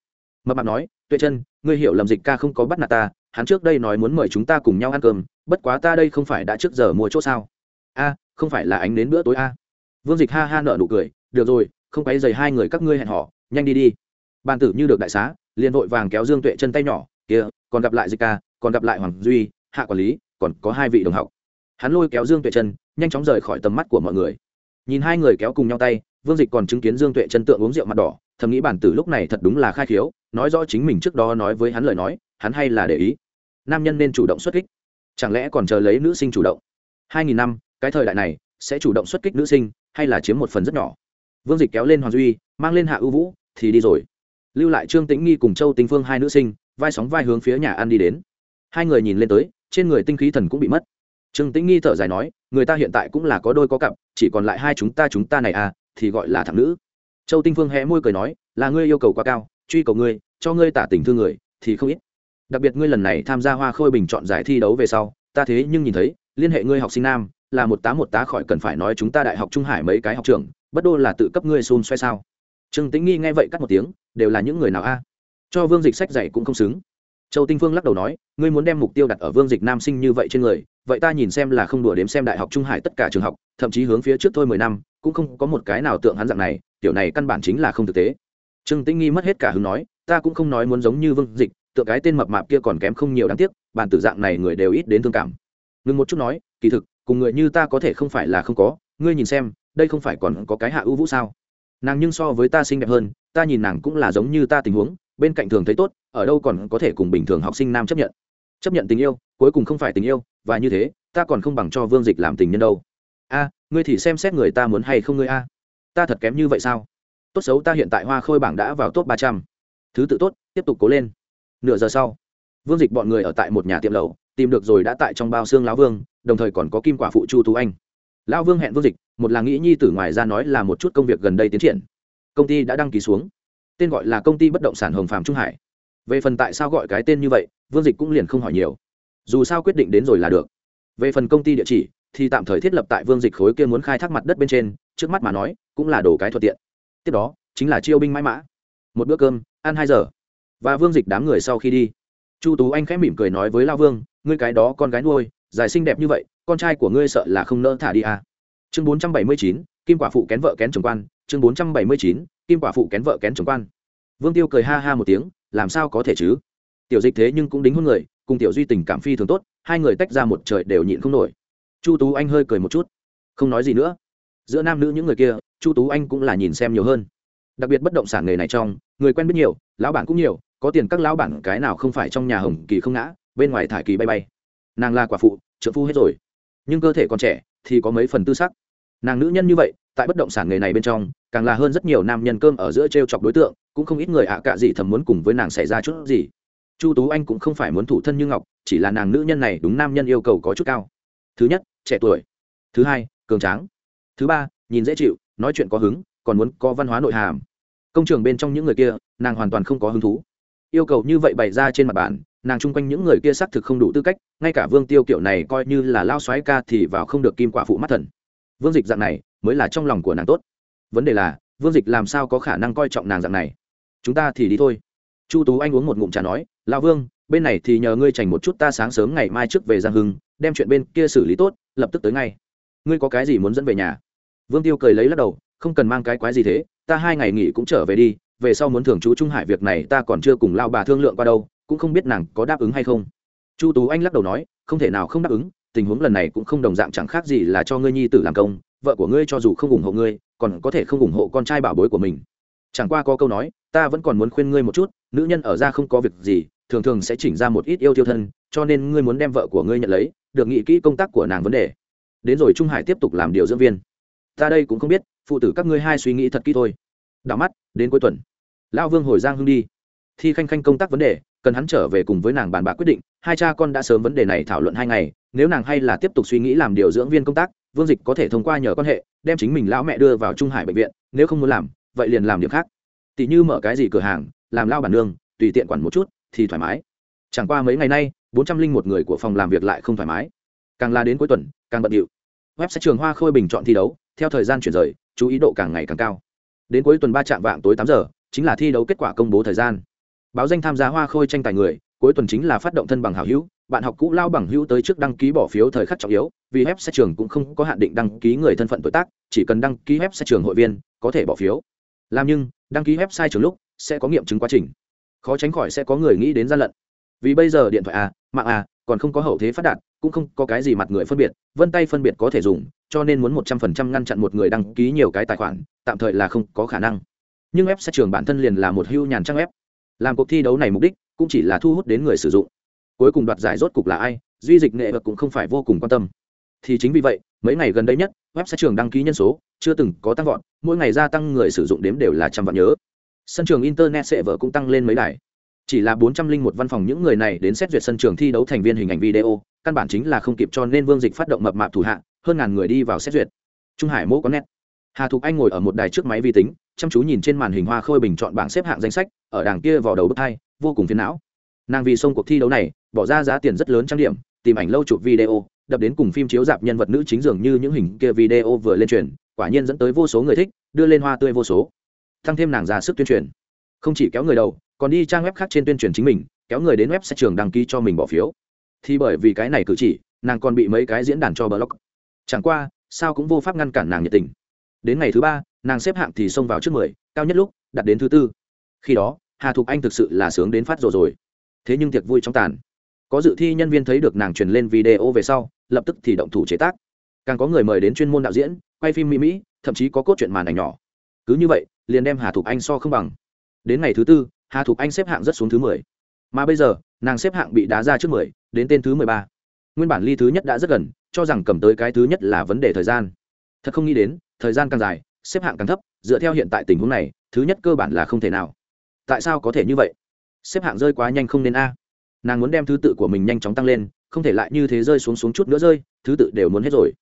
[SPEAKER 1] Mập mạp nói, tuệ chân ngươi hiểu lầm dịch ca không có bắt nạt ta, hắn trước đây nói muốn mời chúng ta cùng nhau ăn cơm, bất quá ta đây không phải đã trước giờ mua chỗ sao? A, không phải là ánh đến bữa tối a? Vương dịch ha ha nợ nụ cười, được rồi, không quấy dày hai người các ngươi hẹn họ nhanh đi đi. Bàn tử như được đại xá, liền vội vàng kéo dương tuệ chân tay nhỏ, kia, còn gặp lại dịch ca, còn gặp lại hoàng duy, hạ quản lý, còn có hai vị đồng học. Hắn lôi kéo dương tuệ chân nhanh chóng rời khỏi tầm mắt của mọi người. Nhìn hai người kéo cùng nhau tay vương dịch còn chứng kiến dương tuệ chân tượng uống rượu mặt đỏ, thầm nghĩ bản tử lúc này thật đúng là khai khiếu, nói rõ chính mình trước đó nói với hắn lời nói, hắn hay là để ý. Nam nhân nên chủ động xuất kích. Chẳng lẽ còn chờ lấy nữ sinh chủ động? Hai nghìn năm, cái thời đại này, sẽ chủ động xuất kích nữ sinh, hay là chiếm một phần rất nhỏ? Vương dịch kéo lên hoàng duy, mang lên hạ ưu vũ, thì đi rồi. Lưu lại trương tĩnh nghi cùng châu tinh phương hai nữ sinh, vai sóng vai hướng phía nhà ăn đi đến. Hai người nhìn lên tới, trên người tinh khí thần cũng bị mất. Trương tĩnh nghi thở dài nói, người ta hiện tại cũng là có đôi có cặp, chỉ còn lại hai chúng ta chúng ta này à thì gọi là thằng nữ. Châu tinh phương hé môi cười nói, là ngươi yêu cầu quá cao, truy cầu ngươi, cho ngươi tả tình thương người, thì không ít. Đặc biệt ngươi lần này tham gia hoa khôi bình chọn giải thi đấu về sau, ta thế nhưng nhìn thấy, liên hệ ngươi học sinh nam, là một tá một tá khỏi cần phải nói chúng ta đại học trung hải mấy cái học trường bất đô là tự cấp ngươi xôn xoay sao. Trương tĩnh nghi nghe vậy cắt một tiếng, đều là những người nào a? Cho vương dịch sách dạy cũng không xứng. Châu tinh phương lắc đầu nói, ngươi muốn đem mục tiêu đặt ở vương dịch nam sinh như vậy trên người vậy ta nhìn xem là không đùa đếm xem đại học trung hải tất cả trường học, thậm chí hướng phía trước thôi mười năm, cũng không có một cái nào tượng hắn dạng này, tiểu này căn bản chính là không thực tế. Trương tĩnh nghi mất hết cả hứng nói, ta cũng không nói muốn giống như vương dịch tượng cái tên mập mạp kia còn kém không nhiều đáng tiếc, bản tử dạng này người đều ít đến thương cảm. Ngừng một chút nói, kỳ thực, cùng người như ta có thể không phải là không có, ngươi nhìn xem, đây không phải còn có cái hạ ưu vũ sao? Nàng nhưng so với ta xinh đẹp hơn, ta nhìn nàng cũng là giống như ta tình huống, bên cạnh thường thấy tốt, ở đâu còn có thể cùng bình thường học sinh nam chấp nhận chấp nhận tình yêu, cuối cùng không phải tình yêu, và như thế, ta còn không bằng cho vương dịch làm tình nhân đâu. A, ngươi thì xem xét người ta muốn hay không ngươi a. Ta thật kém như vậy sao? Tốt xấu ta hiện tại hoa khôi bảng đã vào top ba trăm. Thứ tự tốt, tiếp tục cố lên. Nửa giờ sau, vương dịch bọn người ở tại một nhà tiệm lầu tìm được rồi đã tại trong bao xương lão vương, đồng thời còn có kim quả phụ chu tú anh. Lão vương hẹn vương dịch, một là nghĩ nhi tử ngoài ra nói là một chút công việc gần đây tiến triển. Công ty đã đăng ký xuống. Tên gọi là công ty bất động sản hồng phạm trung hải về phần tại sao gọi cái tên như vậy, vương dịch cũng liền không hỏi nhiều. Dù sao quyết định đến rồi là được. Về phần công ty địa chỉ, thì tạm thời thiết lập tại vương dịch khối kia muốn khai thác mặt đất bên trên, trước mắt mà nói, cũng là đồ cái thuận tiện. Tiếp đó, chính là chiêu binh mãi mã. Một bữa cơm, ăn hai giờ. Và vương dịch đám người sau khi đi. Chu tú anh khẽ mỉm cười nói với lao vương, ngươi cái đó con gái nuôi, dài xinh đẹp như vậy, con trai của ngươi sợ là không nỡ thả đi à. chương bốn trăm bảy mươi chín, kim quả phụ kén vợ kén chồng quan. Chương bốn trăm bảy mươi chín, kim quả phụ kén vợ kén chồng quan. Vương tiêu cười ha ha một tiếng làm sao có thể chứ? Tiểu dịch thế nhưng cũng đính hôn người, cùng tiểu duy tình cảm phi thường tốt, hai người tách ra một trời đều nhịn không nổi. Chu tú anh hơi cười một chút. Không nói gì nữa. Giữa nam nữ những người kia, chu tú anh cũng là nhìn xem nhiều hơn. Đặc biệt bất động sản nghề này trong, người quen biết nhiều, lão bản cũng nhiều, có tiền các lão bản cái nào không phải trong nhà hồng kỳ không ngã, bên ngoài thải kỳ bay bay. Nàng là quả phụ trợ phu hết rồi. Nhưng cơ thể còn trẻ, thì có mấy phần tư sắc. Nàng nữ nhân như vậy tại bất động sản nghề này bên trong, càng là hơn rất nhiều nam nhân cơm ở giữa t r e o chọc đối tượng, cũng không ít người ạ à cạ gì thầm muốn cùng với nàng xảy ra chút gì. Chu tú anh cũng không phải muốn thủ thân như ngọc, chỉ là nàng nữ nhân này đúng nam nhân yêu cầu có chút cao. Thứ nhất, trẻ tuổi. Thứ hai, cường tráng. Thứ ba, nhìn dễ chịu, nói chuyện có hứng, còn muốn có văn hóa nội hàm. Công trường bên trong những người kia, nàng hoàn toàn không có hứng thú. Yêu cầu như vậy bày ra trên mặt bản nàng chung quanh những người kia xác thực không đủ tư cách, ngay cả vương tiêu kiểu này coi như là lao xoáy ca thì vào không được kim quả phụ mắt thần. Vương dịch dạng này mới là trong lòng của nàng tốt. Vấn đề là, vương dịch làm sao có khả năng coi trọng nàng dạng này? Chúng ta thì đi thôi. Chu tú anh uống một ngụm trà nói lao vương, bên này thì nhờ ngươi trành một chút ta sáng sớm ngày mai trước về giang hưng, đem chuyện bên kia xử lý tốt, lập tức tới ngay. Ngươi có cái gì muốn dẫn về nhà? Vương tiêu cười lấy lắc đầu, không cần mang cái quái gì thế, ta hai ngày nghỉ cũng trở về đi, về sau muốn thưởng chú trung hải việc này ta còn chưa cùng lao bà thương lượng qua đâu, cũng không biết nàng có đáp ứng hay không. Chu tú anh lắc đầu nói, không thể nào không đáp ứng, tình huống lần này cũng không đồng dạng chẳng khác gì là cho ngươi nhi tử làm công vợ của ngươi cho dù không ủng hộ ngươi, còn có thể không ủng hộ con trai bảo bối của mình. Chẳng qua có câu nói, ta vẫn còn muốn khuyên ngươi một chút, nữ nhân ở ra không có việc gì, thường thường sẽ chỉnh ra một ít yêu tiêu thân, cho nên ngươi muốn đem vợ của ngươi nhận lấy, được nghĩ kỹ công tác của nàng vấn đề. Đến rồi trung hải tiếp tục làm điều dưỡng viên. Ta đây cũng không biết, phụ tử các ngươi hai suy nghĩ thật kỹ thôi. Đảo mắt, đến cuối tuần. Lão vương hồi giang hưng đi thi khanh khanh công tác vấn đề, cần hắn trở về cùng với nàng bàn bạc quyết định. Hai cha con đã sớm vấn đề này thảo luận hai ngày, nếu nàng hay là tiếp tục suy nghĩ làm điều dưỡng viên công tác, vương dịch có thể thông qua nhờ quan hệ, đem chính mình lão mẹ đưa vào trung hải bệnh viện, nếu không muốn làm, vậy liền làm điểm khác. Tỷ như mở cái gì cửa hàng, làm lao bản nương, tùy tiện quản một chút, thì thoải mái. Chẳng qua mấy ngày nay, bốn trăm linh một người của phòng làm việc lại không thoải mái. Càng la đến cuối tuần, càng bận điệu. Web sẽ trường hoa khôi bình chọn thi đấu, theo thời gian chuyển rời, chú ý độ càng ngày càng cao. Đến cuối tuần ba trạm vạng tối tám giờ, chính là thi đấu kết quả công bố thời gian báo danh tham gia hoa khôi tranh tài người, cuối tuần chính là phát động thân bằng hảo hữu, bạn học cũ lao bằng hữu tới trước đăng ký bỏ phiếu thời khắc trọng yếu, vì web sẽ trường cũng không có hạn định đăng ký người thân phận tuổi tác, chỉ cần đăng ký web sẽ trường hội viên, có thể bỏ phiếu. Làm nhưng, đăng ký website trường lúc, sẽ có nghiệm chứng quá trình. Khó tránh khỏi sẽ có người nghĩ đến gian lận. Vì bây giờ điện thoại à mạng à còn không có hậu thế phát đạt, cũng không có cái gì mặt người phân biệt, vân tay phân biệt có thể dùng, cho nên muốn một trăm phần trăm ngăn chặn một người đăng ký nhiều cái tài khoản, tạm thời là không có khả năng. Nhưng web sẽ trường bản thân liền là một hưu nhàn trang web làm cuộc thi đấu này mục đích cũng chỉ là thu hút đến người sử dụng. Cuối cùng đoạt giải rốt cục là ai, duy dịch nghệ vật cũng không phải vô cùng quan tâm. Thì chính vì vậy, mấy ngày gần đây nhất, web sẽ trường đăng ký nhân số chưa từng có tăng vọt, mỗi ngày gia tăng người sử dụng đếm đều là trăm vạn nhớ. Sân trường internet sẽ vợ cũng tăng lên mấy đài. Chỉ là bốn trăm linh một văn phòng những người này đến xét duyệt sân trường thi đấu thành viên hình ảnh video, căn bản chính là không kịp cho nên vương dịch phát động mập mạp thủ hạ, hơn ngàn người đi vào xét duyệt. Trung hải mẫu có nét hà thục anh ngồi ở một đài trước máy vi tính, chăm chú nhìn trên màn hình hoa khôi bình chọn bảng xếp hạng danh sách, ở đàng kia vào đầu bước hai, vô cùng phiền não. Nàng vì xông cuộc thi đấu này, bỏ ra giá tiền rất lớn trang điểm, tìm ảnh lâu chụp video, đập đến cùng phim chiếu dạp nhân vật nữ chính dường như những hình kia video vừa lên truyền, quả nhiên dẫn tới vô số người thích, đưa lên hoa tươi vô số. Tăng thêm nàng ra sức tuyên truyền. Không chỉ kéo người đầu, còn đi trang web khác trên tuyên truyền chính mình, kéo người đến web sách trường đăng ký cho mình bỏ phiếu. Thì bởi vì cái này cử chỉ, nàng còn bị mấy cái diễn đàn cho blog chẳng qua, sao cũng vô pháp ngăn cản nàng nhiệt tình đến ngày thứ ba, nàng xếp hạng thì xông vào trước mười, cao nhất lúc đặt đến thứ tư. Khi đó, hà thục anh thực sự là sướng đến phát rồi rồi. Thế nhưng tiệc vui trong tàn. Có dự thi nhân viên thấy được nàng truyền lên video về sau, lập tức thì động thủ chế tác. Càng có người mời đến chuyên môn đạo diễn, quay phim mỹ mỹ, thậm chí có cốt truyện màn ảnh nhỏ. Cứ như vậy, liền đem hà thục anh so không bằng. Đến ngày thứ tư, hà thục anh xếp hạng rất xuống thứ mười. Mà bây giờ, nàng xếp hạng bị đá ra trước mười, đến tên thứ mười ba. Nguyên bản ly thứ nhất đã rất gần, cho rằng cầm tới cái thứ nhất là vấn đề thời gian. Thật không nghĩ đến thời gian càng dài, xếp hạng càng thấp, dựa theo hiện tại tình huống này, thứ nhất cơ bản là không thể nào. Tại sao có thể như vậy? Xếp hạng rơi quá nhanh không nên a. Nàng muốn đem thứ tự của mình nhanh chóng tăng lên, không thể lại như thế rơi xuống xuống chút nữa rơi, thứ tự đều muốn hết rồi.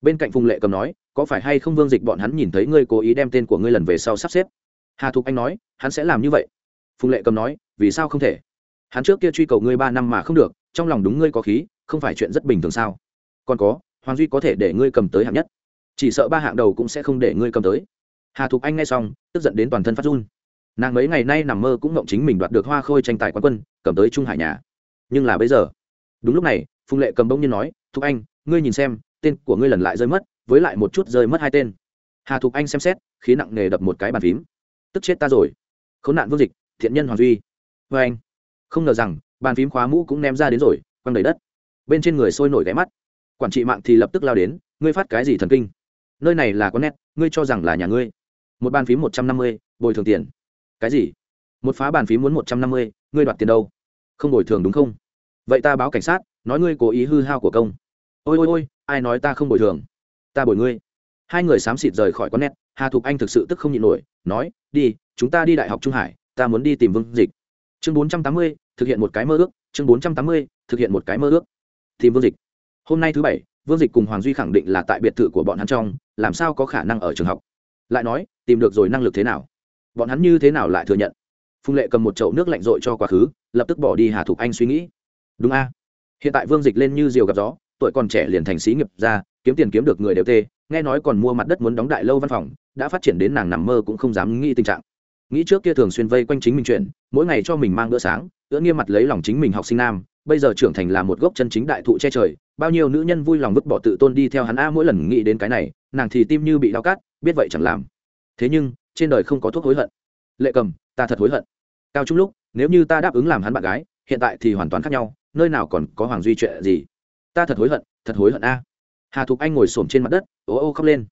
[SPEAKER 1] Bên cạnh phùng lệ cầm nói, có phải hay không vương dịch bọn hắn nhìn thấy ngươi cố ý đem tên của ngươi lần về sau sắp xếp? Hà thục anh nói, hắn sẽ làm như vậy. Phùng lệ cầm nói, vì sao không thể? Hắn trước kia truy cầu ngươi ba năm mà không được, trong lòng đúng ngươi có khí, không phải chuyện rất bình thường sao? Còn có, hoàng duy có thể để ngươi cầm tới hạng nhất chỉ sợ ba hạng đầu cũng sẽ không để ngươi cầm tới. Hà thục anh nghe xong, tức giận đến toàn thân phát run. Nàng mấy ngày nay nằm mơ cũng mộng chính mình đoạt được hoa khôi tranh tài quán quân, cầm tới trung hải nhà. Nhưng là bây giờ, đúng lúc này, phùng lệ cầm bông nhiên nói, thục anh, ngươi nhìn xem, tên của ngươi lần lại rơi mất, với lại một chút rơi mất hai tên. Hà thục anh xem xét, khí nặng nề đập một cái bàn phím. Tức chết ta rồi. K h ố n nạn vương dịch, thiện nhân hoàng duy. Vê anh. Không ngờ rằng, bàn phím khóa mũ cũng ném ra đến rồi, quăng đầy đất. Bên trên người sôi nổi ghé mắt. Quản trị mạng thì lập tức lao đến, ngươi phát cái gì thần kinh? Nơi này là có nét, ngươi cho rằng là nhà ngươi. Một bàn phím một trăm năm mươi, bồi thường tiền. Cái gì? Một phá bàn phím muốn một trăm năm mươi, ngươi đoạt tiền đâu? Không bồi thường đúng không? Vậy ta báo cảnh sát, nói ngươi cố ý hư hao của công. Ôi ôi ôi, ai nói ta không bồi thường? Ta bồi ngươi. Hai người xám xịt rời khỏi con nét, hà thục anh thực sự tức không nhịn nổi, nói, đi, chúng ta đi đại học trung hải, ta muốn đi tìm vương dịch. Chương bốn trăm tám mươi, thực hiện một cái mơ ước. Chương bốn trăm tám mươi, thực hiện một cái mơ ước. Tìm vương dịch. Hôm nay thứ bảy vương dịch cùng hoàng duy khẳng định là tại biệt thự của bọn hắn trong, làm sao có khả năng ở trường học? Lại nói, tìm được rồi năng lực thế nào? Bọn hắn như thế nào lại thừa nhận? Phùng lệ cầm một chậu nước lạnh r cho quá khứ, lập tức bỏ đi hà thục anh suy nghĩ. Đúng a. Hiện tại vương dịch lên như diều gặp gió, tuổi còn trẻ liền thành sĩ nghiệp ra kiếm tiền kiếm được người đều tê, nghe nói còn mua mặt đất muốn đóng đại lâu văn phòng, đã phát triển đến nàng nằm mơ cũng không dám nghĩ tình trạng. Nghĩ trước kia thường xuyên vây quanh chính mình chuyện, mỗi ngày cho mình mang bữa sáng ưỡn nghiêm mặt lấy lòng chính mình học sinh nam, bây giờ trưởng thành là một gốc chân chính đại thụ che trời bao nhiêu nữ nhân vui lòng vứt bỏ tự tôn đi theo hắn a mỗi lần nghĩ đến cái này, nàng thì tim như bị đau cát biết vậy chẳng làm. Thế nhưng, trên đời không có thuốc hối hận. Lệ cầm, ta thật hối hận. Cao trung lúc, nếu như ta đáp ứng làm hắn bạn gái, hiện tại thì hoàn toàn khác nhau, nơi nào còn có hoàng duy chuyện gì? Ta thật hối hận, thật hối hận a. Hà thục anh ngồi s trên mặt đất, ố ô khóc lên.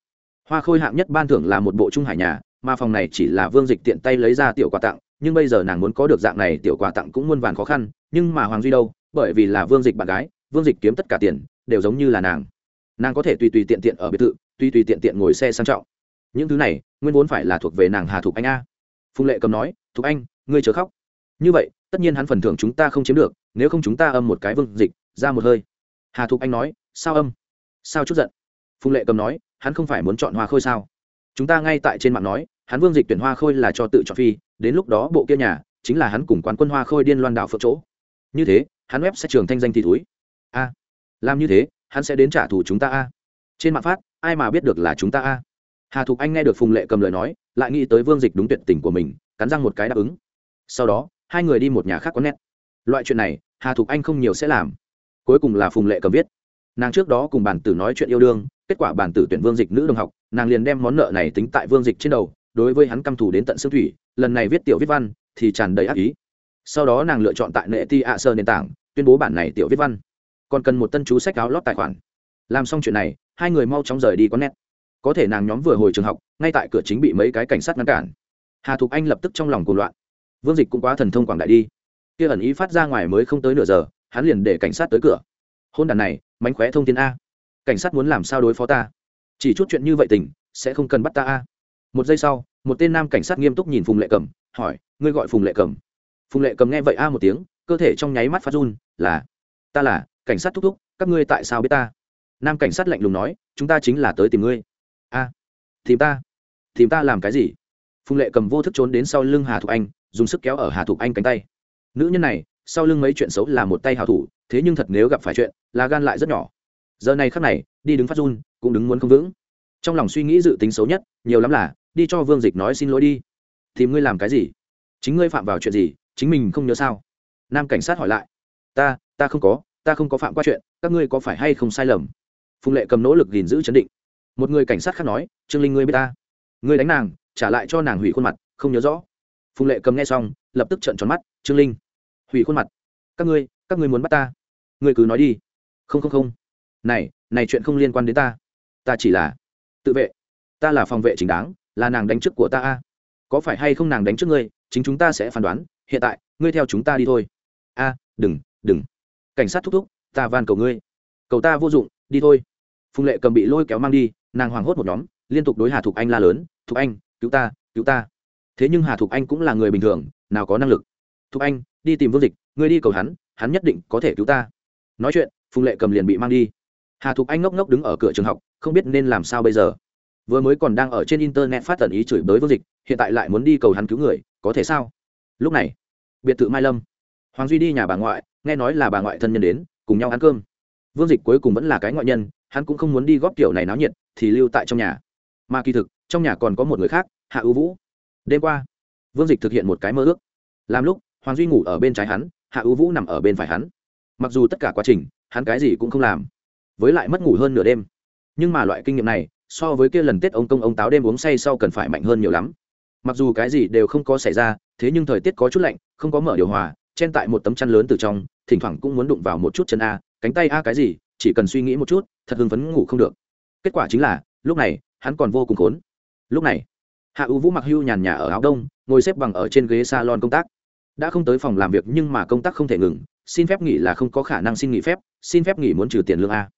[SPEAKER 1] Hoa khôi hạng nhất ban thưởng là một bộ trung hải nhà, mà phòng này chỉ là vương dịch tiện tay lấy ra tiểu quà tặng, nhưng bây giờ nàng muốn có được dạng này tiểu quà tặng cũng muôn vàn khó khăn, nhưng mà hoàng duy đâu? Bởi vì là vương dịch bạn gái vương dịch kiếm tất cả tiền, đều giống như là nàng. Nàng có thể tùy tùy tiện tiện ở biệt thự, tùy tùy tiện tiện ngồi xe sang trọng. Những thứ này, nguyên vốn phải là thuộc về nàng hà thục anh a. Phùng lệ cầm nói, thục anh, ngươi chớ khóc. Như vậy, tất nhiên hắn phần thưởng chúng ta không chiếm được, nếu không chúng ta âm một cái vương dịch, ra một hơi. Hà thục anh nói, sao âm? Sao chút giận? Phùng lệ cầm nói, hắn không phải muốn chọn hoa khôi sao? Chúng ta ngay tại trên mạng nói, hắn vương dịch tuyển hoa khôi là cho tự chọn phi, đến lúc đó bộ kia nhà, chính là hắn cùng quán quân hoa khôi điên loan đảo phượng chỗ. Như thế, hắn web sẽ trường thanh danh thì túi a. Làm như thế, hắn sẽ đến trả thù chúng ta a. Trên mạng phát, ai mà biết được là chúng ta a. Hà thục anh nghe được phùng lệ cầm lời nói, lại nghĩ tới vương dịch đúng tuyệt tình của mình, cắn răng một cái đáp ứng. Sau đó, hai người đi một nhà khác có nét loại chuyện này, hà thục anh không nhiều sẽ làm. Cuối cùng là phùng lệ cầm viết. Nàng trước đó cùng bản tử nói chuyện yêu đương, kết quả bản tử tuyển vương dịch nữ đồng học, nàng liền đem món nợ này tính tại vương dịch trên đầu, đối với hắn căm thù đến tận xương thủy, lần này viết tiểu viết văn, thì tràn đầy ác ý. Sau đó nàng lựa chọn tại nệ ti ạ sơ nền tảng, tuyên bố bản này tiểu viết văn còn cần một tân chú sách áo lót tài khoản. Làm xong chuyện này, hai người mau chóng rời đi có nét có thể nàng nhóm vừa hồi trường học, ngay tại cửa chính bị mấy cái cảnh sát ngăn cản. Hà thục anh lập tức trong lòng cuồng loạn. Vương dịch cũng quá thần thông quảng đại đi. Kia ẩn ý phát ra ngoài mới không tới nửa giờ, hắn liền để cảnh sát tới cửa. Hôn đàn này, mánh khóe thông tin a. Cảnh sát muốn làm sao đối phó ta? Chỉ chút chuyện như vậy tình, sẽ không cần bắt ta a. Một giây sau, một tên nam cảnh sát nghiêm túc nhìn phùng lệ cầm hỏi, ngươi gọi phùng lệ cầm phùng lệ cầm nghe vậy a một tiếng, cơ thể trong nháy mắt phát run, là, ta là cảnh sát thúc thúc, các ngươi tại sao biết ta? Nam cảnh sát lạnh lùng nói, chúng ta chính là tới tìm ngươi. A, tìm ta? Tìm ta làm cái gì? Phùng lệ cầm vô thức trốn đến sau lưng hà thục anh, dùng sức kéo ở hà thục anh cánh tay. Nữ nhân này, sau lưng mấy chuyện xấu là một tay hào thủ, thế nhưng thật nếu gặp phải chuyện, là gan lại rất nhỏ. Giờ này khắc này, đi đứng phát run, cũng đứng muốn không vững. Trong lòng suy nghĩ dự tính xấu nhất, nhiều lắm là, đi cho vương dịch nói xin lỗi đi. Tìm ngươi làm cái gì? Chính ngươi phạm vào chuyện gì? Chính mình không nhớ sao? Nam cảnh sát hỏi lại. Ta ta không có ta không có phạm qua chuyện, các ngươi có phải hay không sai lầm? Phùng lệ cầm nỗ lực gìn giữ chấn định. Một người cảnh sát khác nói, trương linh ngươi biết ta. Ngươi đánh nàng, trả lại cho nàng hủy khuôn mặt, không nhớ rõ. Phùng lệ cầm nghe xong, lập tức trợn tròn mắt, trương linh, hủy khuôn mặt. Các ngươi các ngươi muốn bắt ta? Ngươi cứ nói đi. Không không không. Này này chuyện không liên quan đến ta. Ta chỉ là tự vệ. Ta là phòng vệ chính đáng, là nàng đánh trước của ta a. Có phải hay không nàng đánh trước ngươi, chính chúng ta sẽ phán đoán. Hiện tại, ngươi theo chúng ta đi thôi. A, đừng đừng cảnh sát thúc thúc, ta van cầu ngươi. Cầu ta vô dụng, đi thôi. Phùng lệ cầm bị lôi kéo mang đi, nàng hoảng hốt một nhóm, liên tục đối hà thục anh la lớn, thục anh, cứu ta cứu ta. Thế nhưng hà thục anh cũng là người bình thường, nào có năng lực. Thục anh, đi tìm vương dịch, ngươi đi cầu hắn hắn nhất định có thể cứu ta. Nói chuyện, phùng lệ cầm liền bị mang đi. Hà thục anh ngốc ngốc đứng ở cửa trường học, không biết nên làm sao bây giờ. Vừa mới còn đang ở trên internet phát tần ý chửi bới vương dịch, hiện tại lại muốn đi cầu hắn cứu người, có thể sao? Lúc này, biệt thự mai lâm. Hoàng duy đi nhà bà ngoại nghe nói là bà ngoại thân nhân đến, cùng nhau ăn cơm. Vương dịch cuối cùng vẫn là cái ngoại nhân, hắn cũng không muốn đi góp kiểu này náo nhiệt, thì lưu tại trong nhà. Mà kỳ thực, trong nhà còn có một người khác, hạ ưu vũ. Đêm qua, vương dịch thực hiện một cái mơ ước. Làm lúc, hoàng duy ngủ ở bên trái hắn, hạ ưu vũ nằm ở bên phải hắn. Mặc dù tất cả quá trình, hắn cái gì cũng không làm, với lại mất ngủ hơn nửa đêm. Nhưng mà loại kinh nghiệm này, so với kia lần tết ông công ông táo đêm uống say sau cần phải mạnh hơn nhiều lắm. Mặc dù cái gì đều không có xảy ra, thế nhưng thời tiết có chút lạnh, không có mở điều hòa chen tại một tấm chăn lớn từ trong, thỉnh thoảng cũng muốn đụng vào một chút chân a, cánh tay a cái gì, chỉ cần suy nghĩ một chút, thật hưng phấn ngủ không được. Kết quả chính là, lúc này, hắn còn vô cùng khốn. Lúc này, hạ ưu vũ mặc hưu nhàn nhà ở áo đông, ngồi xếp bằng ở trên ghế salon công tác. Đã không tới phòng làm việc nhưng mà công tác không thể ngừng, xin phép nghỉ là không có khả năng xin nghỉ phép, xin phép nghỉ muốn trừ tiền lương a.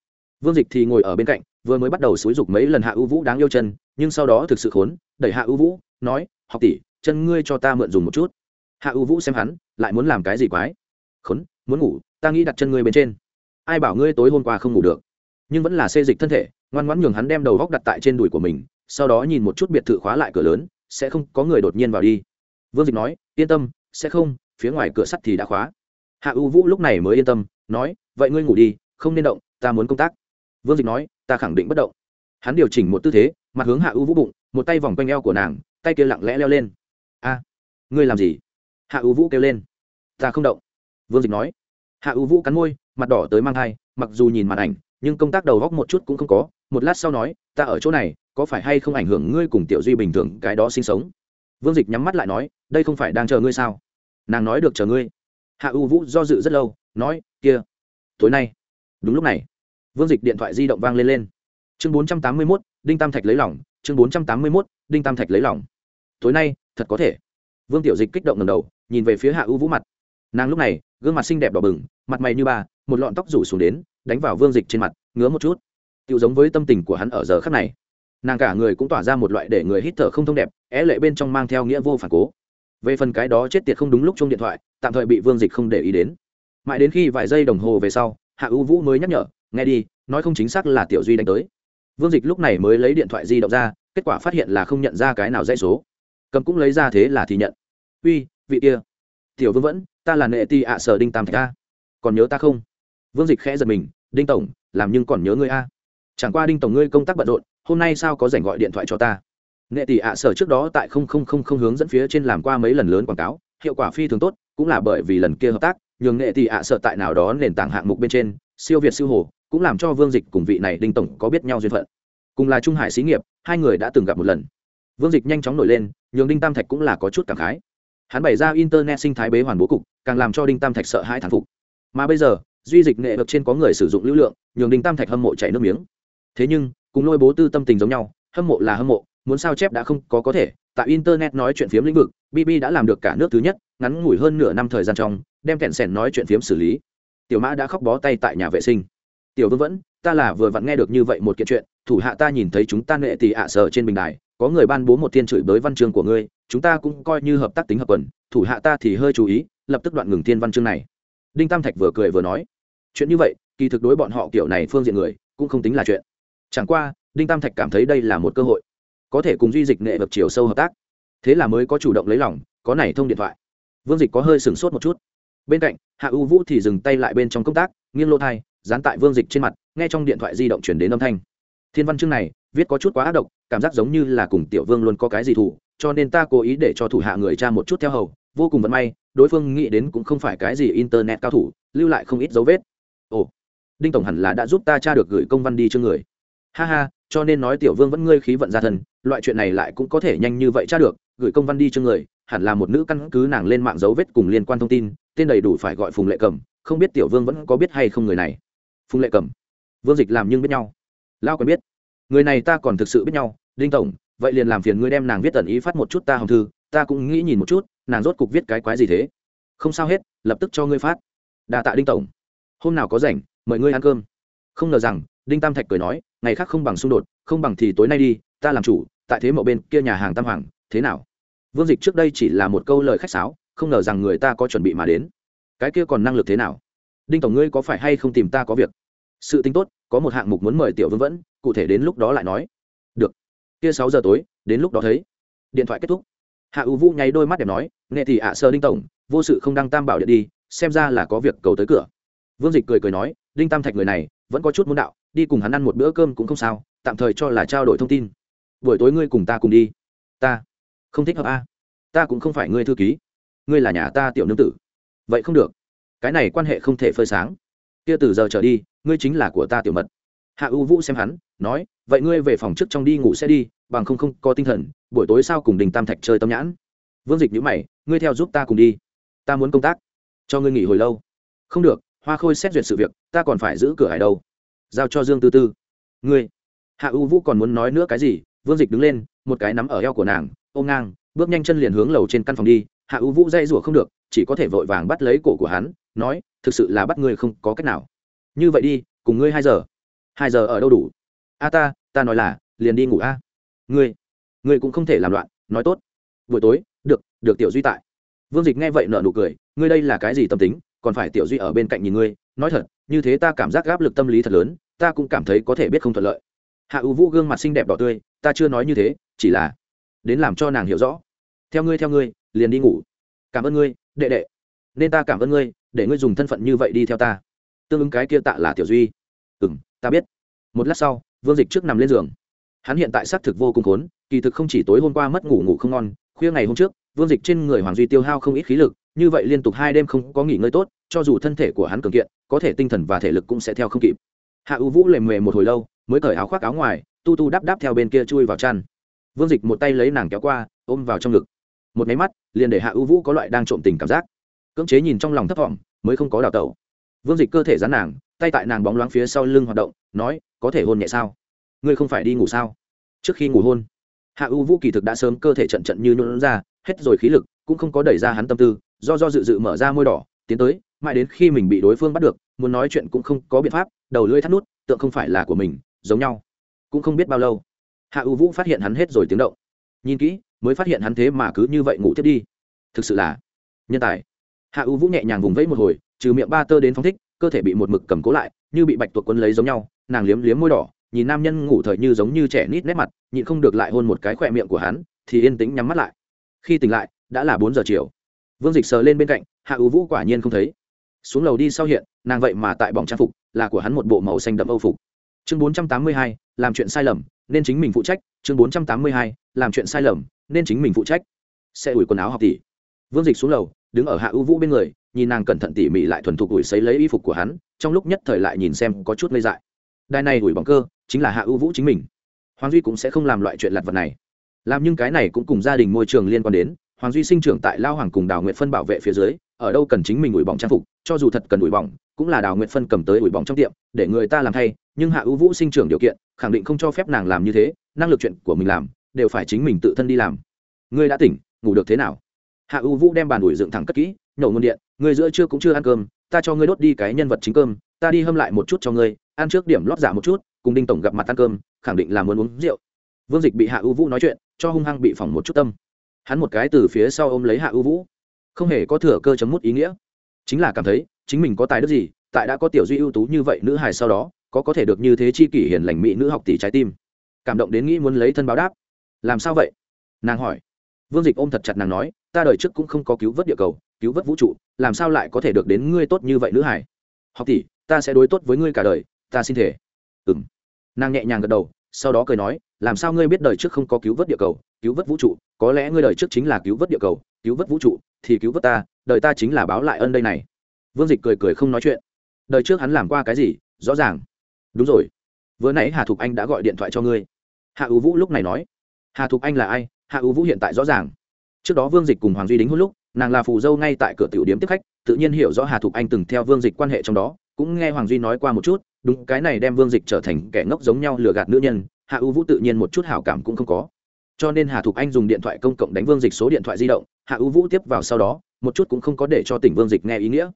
[SPEAKER 1] Vương dịch thì ngồi ở bên cạnh, vừa mới bắt đầu xúi dục mấy lần hạ ưu vũ đáng yêu chân, nhưng sau đó thực sự khốn, đẩy hạ ưu vũ, nói, học tỷ, chân ngươi cho ta mượn dùng một chút. Hạ ưu vũ xem hắn lại muốn làm cái gì quái? Khốn, muốn ngủ, ta nghĩ đặt chân ngươi bên trên. Ai bảo ngươi tối hôm qua không ngủ được? Nhưng vẫn là xê dịch thân thể, ngoan ngoãn nhường hắn đem đầu góc đặt tại trên đùi của mình, sau đó nhìn một chút biệt thự khóa lại cửa lớn, sẽ không có người đột nhiên vào đi. Vương dịch nói, yên tâm, sẽ không, phía ngoài cửa sắt thì đã khóa. Hạ U vũ lúc này mới yên tâm, nói, vậy ngươi ngủ đi, không nên động, ta muốn công tác. Vương dịch nói, ta khẳng định bất động. Hắn điều chỉnh một tư thế, mặt hướng hạ U vũ bụng, một tay vòng quanh eo của nàng, tay kia lặng lẽ leo lên. A, ngươi làm gì? Hạ ưu vũ kêu lên. Ta không động. Vương dịch nói. Hạ ưu vũ cắn môi, mặt đỏ tới mang thai, mặc dù nhìn màn ảnh, nhưng công tác đầu góc một chút cũng không có. Một lát sau nói, ta ở chỗ này, có phải hay không ảnh hưởng ngươi cùng tiểu duy bình thường cái đó sinh sống? Vương dịch nhắm mắt lại nói, đây không phải đang chờ ngươi sao? Nàng nói được chờ ngươi. Hạ ưu vũ do dự rất lâu, nói, kia, tối nay. Đúng lúc này, vương dịch điện thoại di động vang lên lên. Chương bốn trăm tám mươi mốt, đinh tam thạch lấy lỏng chương bốn trăm tám mươi mốt, đinh tam thạch lấy lỏng tối nay, thật có thể. Vương tiểu dịch kích động lần đầu nhìn về phía hạ ưu vũ mặt. Nàng lúc này, gương mặt xinh đẹp đỏ bừng, mặt mày như ba, một lọn tóc rủ xuống đến, đánh vào vương dịch trên mặt, ngứa một chút. Tự giống với tâm tình của hắn ở giờ khắc này. Nàng cả người cũng tỏa ra một loại để người hít thở không thông đẹp, é lệ bên trong mang theo nghĩa vô phản cố. Về phần cái đó chết tiệt không đúng lúc chung điện thoại, tạm thời bị vương dịch không để ý đến. Mãi đến khi vài giây đồng hồ về sau, hạ ưu vũ mới nhắc nhở, nghe đi, nói không chính xác là tiểu duy đánh tới. Vương dịch lúc này mới lấy điện thoại di động ra, kết quả phát hiện là không nhận ra cái nào dãy số. Cầm cũng lấy ra thế là thì nhận. Uy vị kia. Tiểu vương vẫn, ta là nệ ti ạ sở đinh tam thạch a. Còn nhớ ta không? Vương dịch khẽ giật mình, đinh tổng, làm nhưng còn nhớ ngươi a. Chẳng qua đinh tổng ngươi công tác bận rộn, hôm nay sao có dành gọi điện thoại cho ta? Nghệ tỷ ạ sở trước đó tại không không không không hướng dẫn phía trên làm qua mấy lần lớn quảng cáo, hiệu quả phi thường tốt, cũng là bởi vì lần kia hợp tác, nhường nghệ tỷ ạ sở tại nào đó nền tảng hạng mục bên trên, siêu việt siêu hồ, cũng làm cho vương dịch cùng vị này đinh tổng có biết nhau duyên phận. Cùng là trung hải xí nghiệp, hai người đã từng gặp một lần. Vương dịch nhanh chóng nổi lên, nhường đinh tam thạch cũng là có chút cảm khái hắn bày ra internet sinh thái bế hoàn bố cục, càng làm cho đinh tam thạch sợ hai thán phục. Mà bây giờ, duy dịch nghệ được trên có người sử dụng lưu lượng, nhường đinh tam thạch hâm mộ chảy nước miếng. Thế nhưng, cùng lôi bố tư tâm tình giống nhau, hâm mộ là hâm mộ, muốn sao chép đã không có có thể. Tại internet nói chuyện phiếm lĩnh vực bb đã làm được cả nước thứ nhất, ngắn ngủi hơn nửa năm thời gian trong, đem kẹn sẻn nói chuyện phiếm xử lý. Tiểu mã đã khóc bó tay tại nhà vệ sinh. Tiểu vương vẫn, ta là vừa vặn nghe được như vậy một kiện chuyện, thủ hạ ta nhìn thấy chúng ta nệ tỷ ạ sở trên bình đài có người ban bố một thiên chửi bới văn chương của ngươi, chúng ta cũng coi như hợp tác tính hợp quần, thủ hạ ta thì hơi chú ý, lập tức đoạn ngừng thiên văn chương này. Đinh tam thạch vừa cười vừa nói. Chuyện như vậy, kỳ thực đối bọn họ kiểu này phương diện người, cũng không tính là chuyện. Chẳng qua, đinh tam thạch cảm thấy đây là một cơ hội, có thể cùng duy dịch nghệ vật chiều sâu hợp tác. Thế là mới có chủ động lấy lòng, có này thông điện thoại. Vương dịch có hơi sửng sốt một chút. Bên cạnh, hạ u vũ thì dừng tay lại bên trong công tác, nghiêng lô thai dán tại vương dịch trên mặt, nghe trong điện thoại di động chuyển đến âm thanh. Thiên văn chương này viết có chút quá ác độc, cảm giác giống như là cùng tiểu vương luôn có cái gì thủ, cho nên ta cố ý để cho thủ hạ người cha một chút theo hầu, vô cùng vận may, đối phương nghĩ đến cũng không phải cái gì internet cao thủ, lưu lại không ít dấu vết. Ồ, đinh tổng hẳn là đã giúp ta cha được gửi công văn đi cho người. Ha ha, cho nên nói tiểu vương vẫn ngươi khí vận ra thân, loại chuyện này lại cũng có thể nhanh như vậy tra được, gửi công văn đi cho người, hẳn là một nữ căn cứ nàng lên mạng dấu vết cùng liên quan thông tin, tên đầy đủ phải gọi phùng lệ cẩm, không biết tiểu vương vẫn có biết hay không người này. Phùng lệ cẩm, vương dịch làm nhưng biết nhau. Lao còn biết người này ta còn thực sự biết nhau, đinh tổng, vậy liền làm phiền ngươi đem nàng viết tần ý phát một chút ta hồng thư, ta cũng nghĩ nhìn một chút, nàng rốt cục viết cái quái gì thế? Không sao hết, lập tức cho ngươi phát. Đà tạ đinh tổng. Hôm nào có rảnh, mời ngươi ăn cơm. Không ngờ rằng, đinh tam thạch cười nói, ngày khác không bằng xung đột, không bằng thì tối nay đi, ta làm chủ, tại thế mậu bên kia nhà hàng tam hoàng, thế nào? Vương dịch trước đây chỉ là một câu lời khách sáo, không ngờ rằng người ta có chuẩn bị mà đến. Cái kia còn năng lực thế nào? Đinh tổng ngươi có phải hay không tìm ta có việc? Sự tính tốt, có một hạng mục muốn mời tiểu vương vẫn cụ thể đến lúc đó lại nói. Được. Kia sáu giờ tối, đến lúc đó thấy. Điện thoại kết thúc. Hạ ưu vũ nháy đôi mắt đẹp nói nghệ thì ạ sơ đinh tổng, vô sự không đăng tam bảo điện đi, xem ra là có việc cầu tới cửa. Vương dịch cười cười nói, đinh tam thạch người này, vẫn có chút muốn đạo, đi cùng hắn ăn một bữa cơm cũng không sao, tạm thời cho là trao đổi thông tin. Buổi tối ngươi cùng ta cùng đi. Ta không thích hợp a. Ta cũng không phải ngươi thư ký. Ngươi là nhà ta tiểu nương tử. Vậy không được. Cái này quan hệ không thể phơi sáng. Kia từ giờ trở đi, ngươi chính là của ta tiểu mật hạ ưu vũ xem hắn, nói, vậy ngươi về phòng trước trong đi ngủ sẽ đi, bằng không không có tinh thần, buổi tối sao cùng đình tam thạch chơi tâm nhãn? Vương dịch nhữ mày, ngươi theo giúp ta cùng đi. Ta muốn công tác. Cho ngươi nghỉ hồi lâu. Không được, hoa khôi xét duyệt sự việc, ta còn phải giữ cửa hải đâu. Giao cho dương tư tư. Ngươi. Hạ u vũ còn muốn nói nữa cái gì, vương dịch đứng lên, một cái nắm ở eo của nàng ôm ngang, bước nhanh chân liền hướng lầu trên căn phòng đi. Hạ u vũ dây rủa không được, chỉ có thể vội vàng bắt lấy cổ của hắn, nói, thực sự là bắt ngươi không có cách nào. Như vậy đi, cùng ngươi hai giờ hai giờ ở đâu đủ? A ta ta nói là, liền đi ngủ a. Ngươi ngươi cũng không thể làm loạn, nói tốt. Buổi tối, được được tiểu duy tại. Vương dịch nghe vậy nợ nụ cười, ngươi đây là cái gì tâm tính, còn phải tiểu duy ở bên cạnh nhìn ngươi. Nói thật, như thế ta cảm giác áp lực tâm lý thật lớn, ta cũng cảm thấy có thể biết không thuận lợi. Hạ ưu vũ gương mặt xinh đẹp đỏ tươi, ta chưa nói như thế, chỉ là đến làm cho nàng hiểu rõ. Theo ngươi theo ngươi, liền đi ngủ. Cảm ơn ngươi, đệ đệ. Nên ta cảm ơn ngươi, để ngươi dùng thân phận như vậy đi theo ta. Tương ứng cái kia tạ là tiểu duy. Ừ m ta biết. Một lát sau, vương dịch trước nằm lên giường. Hắn hiện tại xác thực vô cùng khốn, kỳ thực không chỉ tối hôm qua mất ngủ ngủ không ngon, khuya ngày hôm trước, vương dịch trên người hoàng duy tiêu hao không ít khí lực, như vậy liên tục hai đêm không có nghỉ ngơi tốt, cho dù thân thể của hắn cường kiện, có thể tinh thần và thể lực cũng sẽ theo không kịp. Hạ ưu vũ lề mề một hồi lâu, mới cởi áo khoác áo ngoài, tu tu đắp đắp theo bên kia chui vào chăn. Vương dịch một tay lấy nàng kéo qua, ôm vào trong ngực. Một máy mắt, liền để hạ ưu vũ có loại đang trộm tình cảm giác. Cưỡng chế nhìn trong lòng thấp thỏm, mới không có đào tẩu. Vương dịch cơ thể dán nàng tay tại nàng bóng loáng phía sau lưng hoạt động, nói, có thể hôn nhẹ sao? Ngươi không phải đi ngủ sao? Trước khi ngủ hôn, hạ ưu vũ kỳ thực đã sớm cơ thể trận trận như nôn ra, hết rồi khí lực, cũng không có đẩy ra hắn tâm tư, do do dự dự mở ra môi đỏ, tiến tới, mãi đến khi mình bị đối phương bắt được, muốn nói chuyện cũng không có biện pháp, đầu lưỡi thắt nút tượng không phải là của mình, giống nhau. Cũng không biết bao lâu, hạ u vũ phát hiện hắn hết rồi tiếng động. Nhìn kỹ, mới phát hiện hắn thế mà cứ như vậy ngủ tiếp đi. Thực sự là nhân tài. Hạ u vũ nhẹ nhàng vùng vẫy một hồi, trừ miệng ba tơ đến phóng thích cơ thể bị một mực cầm cố lại, như bị bạch tuộc quân lấy giống nhau, nàng liếm liếm môi đỏ, nhìn nam nhân ngủ thời như giống như trẻ nít nét mặt, nhịn không được lại hôn một cái khỏe miệng của hắn, thì yên tĩnh nhắm mắt lại. Khi tỉnh lại, đã là bốn giờ chiều. Vương dịch sờ lên bên cạnh, hạ ưu vũ quả nhiên không thấy. Xuống lầu đi sau hiện, nàng vậy mà tại bỏng trang phục, là của hắn một bộ màu xanh đậm âu phục. Chương bốn trăm tám mươi hai, làm chuyện sai lầm, nên chính mình phụ trách. Chương bốn trăm tám mươi hai, làm chuyện sai lầm, nên chính mình phụ trách. Sẽ ủi quần áo học tỷ. Vương dịch xuống lầu, đứng ở hạ ưu vũ bên người nhìn nàng cẩn thận tỉ mỉ lại thuần thục ủi xấy lấy y phục của hắn, trong lúc nhất thời lại nhìn xem có chút lây dại. Đai này ủi bóng cơ, chính là hạ ưu vũ chính mình. Hoàng duy cũng sẽ không làm loại chuyện lặt vật này. Làm nhưng cái này cũng cùng gia đình môi trường liên quan đến, hoàng duy sinh trưởng tại lao hoàng cùng đào nguyện phân bảo vệ phía dưới, ở đâu cần chính mình ủi bỏng trang phục, cho dù thật cần ủi bỏng, cũng là đào nguyện phân cầm tới ủi bỏng trong tiệm, để người ta làm thay, nhưng hạ ưu vũ sinh trưởng điều kiện, khẳng định không cho phép nàng làm như thế, năng lực chuyện của mình làm, đều phải chính mình tự thân đi làm. Ngươi đã tỉnh, ngủ được thế nào? Hạ U vũ đem bàn ủi dựng thẳng cất kỹ, nhổ nguồn điện người giữa trưa cũng chưa ăn cơm, ta cho ngươi đốt đi cái nhân vật chính cơm, ta đi hâm lại một chút cho ngươi, ăn trước điểm lót giả một chút, cùng đinh tổng gặp mặt ăn cơm, khẳng định là muốn uống rượu. Vương dịch bị hạ U vũ nói chuyện, cho hung hăng bị phỏng một chút tâm. Hắn một cái từ phía sau ôm lấy hạ U vũ. Không hề có thừa cơ chấm mút ý nghĩa. Chính là cảm thấy, chính mình có tài đức gì, tại đã có tiểu duy ưu tú như vậy nữ hài sau đó, có có thể được như thế chi kỷ hiền lành mỹ nữ học tỷ trái tim. Cảm động đến nghĩ muốn lấy thân báo đáp. Làm sao vậy? Nàng hỏi vương dịch ôm thật chặt nàng nói, ta đời trước cũng không có cứu vớt địa cầu, cứu vớt vũ trụ, làm sao lại có thể được đến ngươi tốt như vậy nữ hải học tỷ, ta sẽ đối tốt với ngươi cả đời, ta xin thể ừ m nàng nhẹ nhàng gật đầu, sau đó cười nói, làm sao ngươi biết đời trước không có cứu vớt địa cầu, cứu vớt vũ trụ? Có lẽ ngươi đời trước chính là cứu vớt địa cầu, cứu vớt vũ trụ, thì cứu vớt ta, đời ta chính là báo lại ơn đây này. Vương dịch cười cười không nói chuyện. Đời trước hắn làm qua cái gì? Rõ ràng. Đúng rồi. Vừa nãy hà thục anh đã gọi điện thoại cho ngươi. Hạ ưu vũ lúc này nói. Hà thục anh là ai? Hạ ưu vũ hiện tại rõ ràng trước đó vương dịch cùng hoàng duy đính hôn lúc nàng là phù dâu ngay tại cửa tiểu điếm tiếp khách tự nhiên hiểu rõ hà thục anh từng theo vương dịch quan hệ trong đó cũng nghe hoàng duy nói qua một chút đúng cái này đem vương dịch trở thành kẻ ngốc giống nhau lừa gạt nữ nhân hạ ưu vũ tự nhiên một chút hảo cảm cũng không có cho nên hà thục anh dùng điện thoại công cộng đánh vương dịch số điện thoại di động hạ ưu vũ tiếp vào sau đó một chút cũng không có để cho tỉnh vương dịch nghe ý nghĩa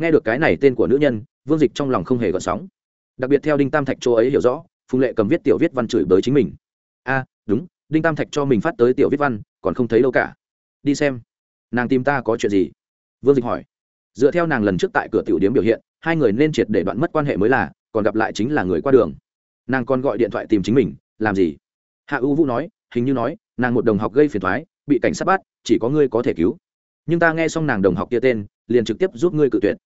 [SPEAKER 1] nghe được cái này tên của nữ nhân vương dịch trong lòng không hề gợn sóng đặc biệt theo đinh tam thạch Châu ấy hiểu rõ phùng lệ cầm viết tiểu viết văn chửi bới chính mình a, đúng đinh tam thạch cho mình phát tới tiểu viết văn, còn không thấy đâu cả. Đi xem. Nàng tìm ta có chuyện gì? Vương dịch hỏi. Dựa theo nàng lần trước tại cửa tiểu điếm biểu hiện, hai người nên triệt để đoạn mất quan hệ mới là, còn gặp lại chính là người qua đường. Nàng còn gọi điện thoại tìm chính mình, làm gì? Hạ ưu vũ nói, hình như nói, nàng một đồng học gây phiền thoái, bị cảnh sát bắt, chỉ có ngươi có thể cứu. Nhưng ta nghe xong nàng đồng học kia tên, liền trực tiếp giúp ngươi cự tuyệt.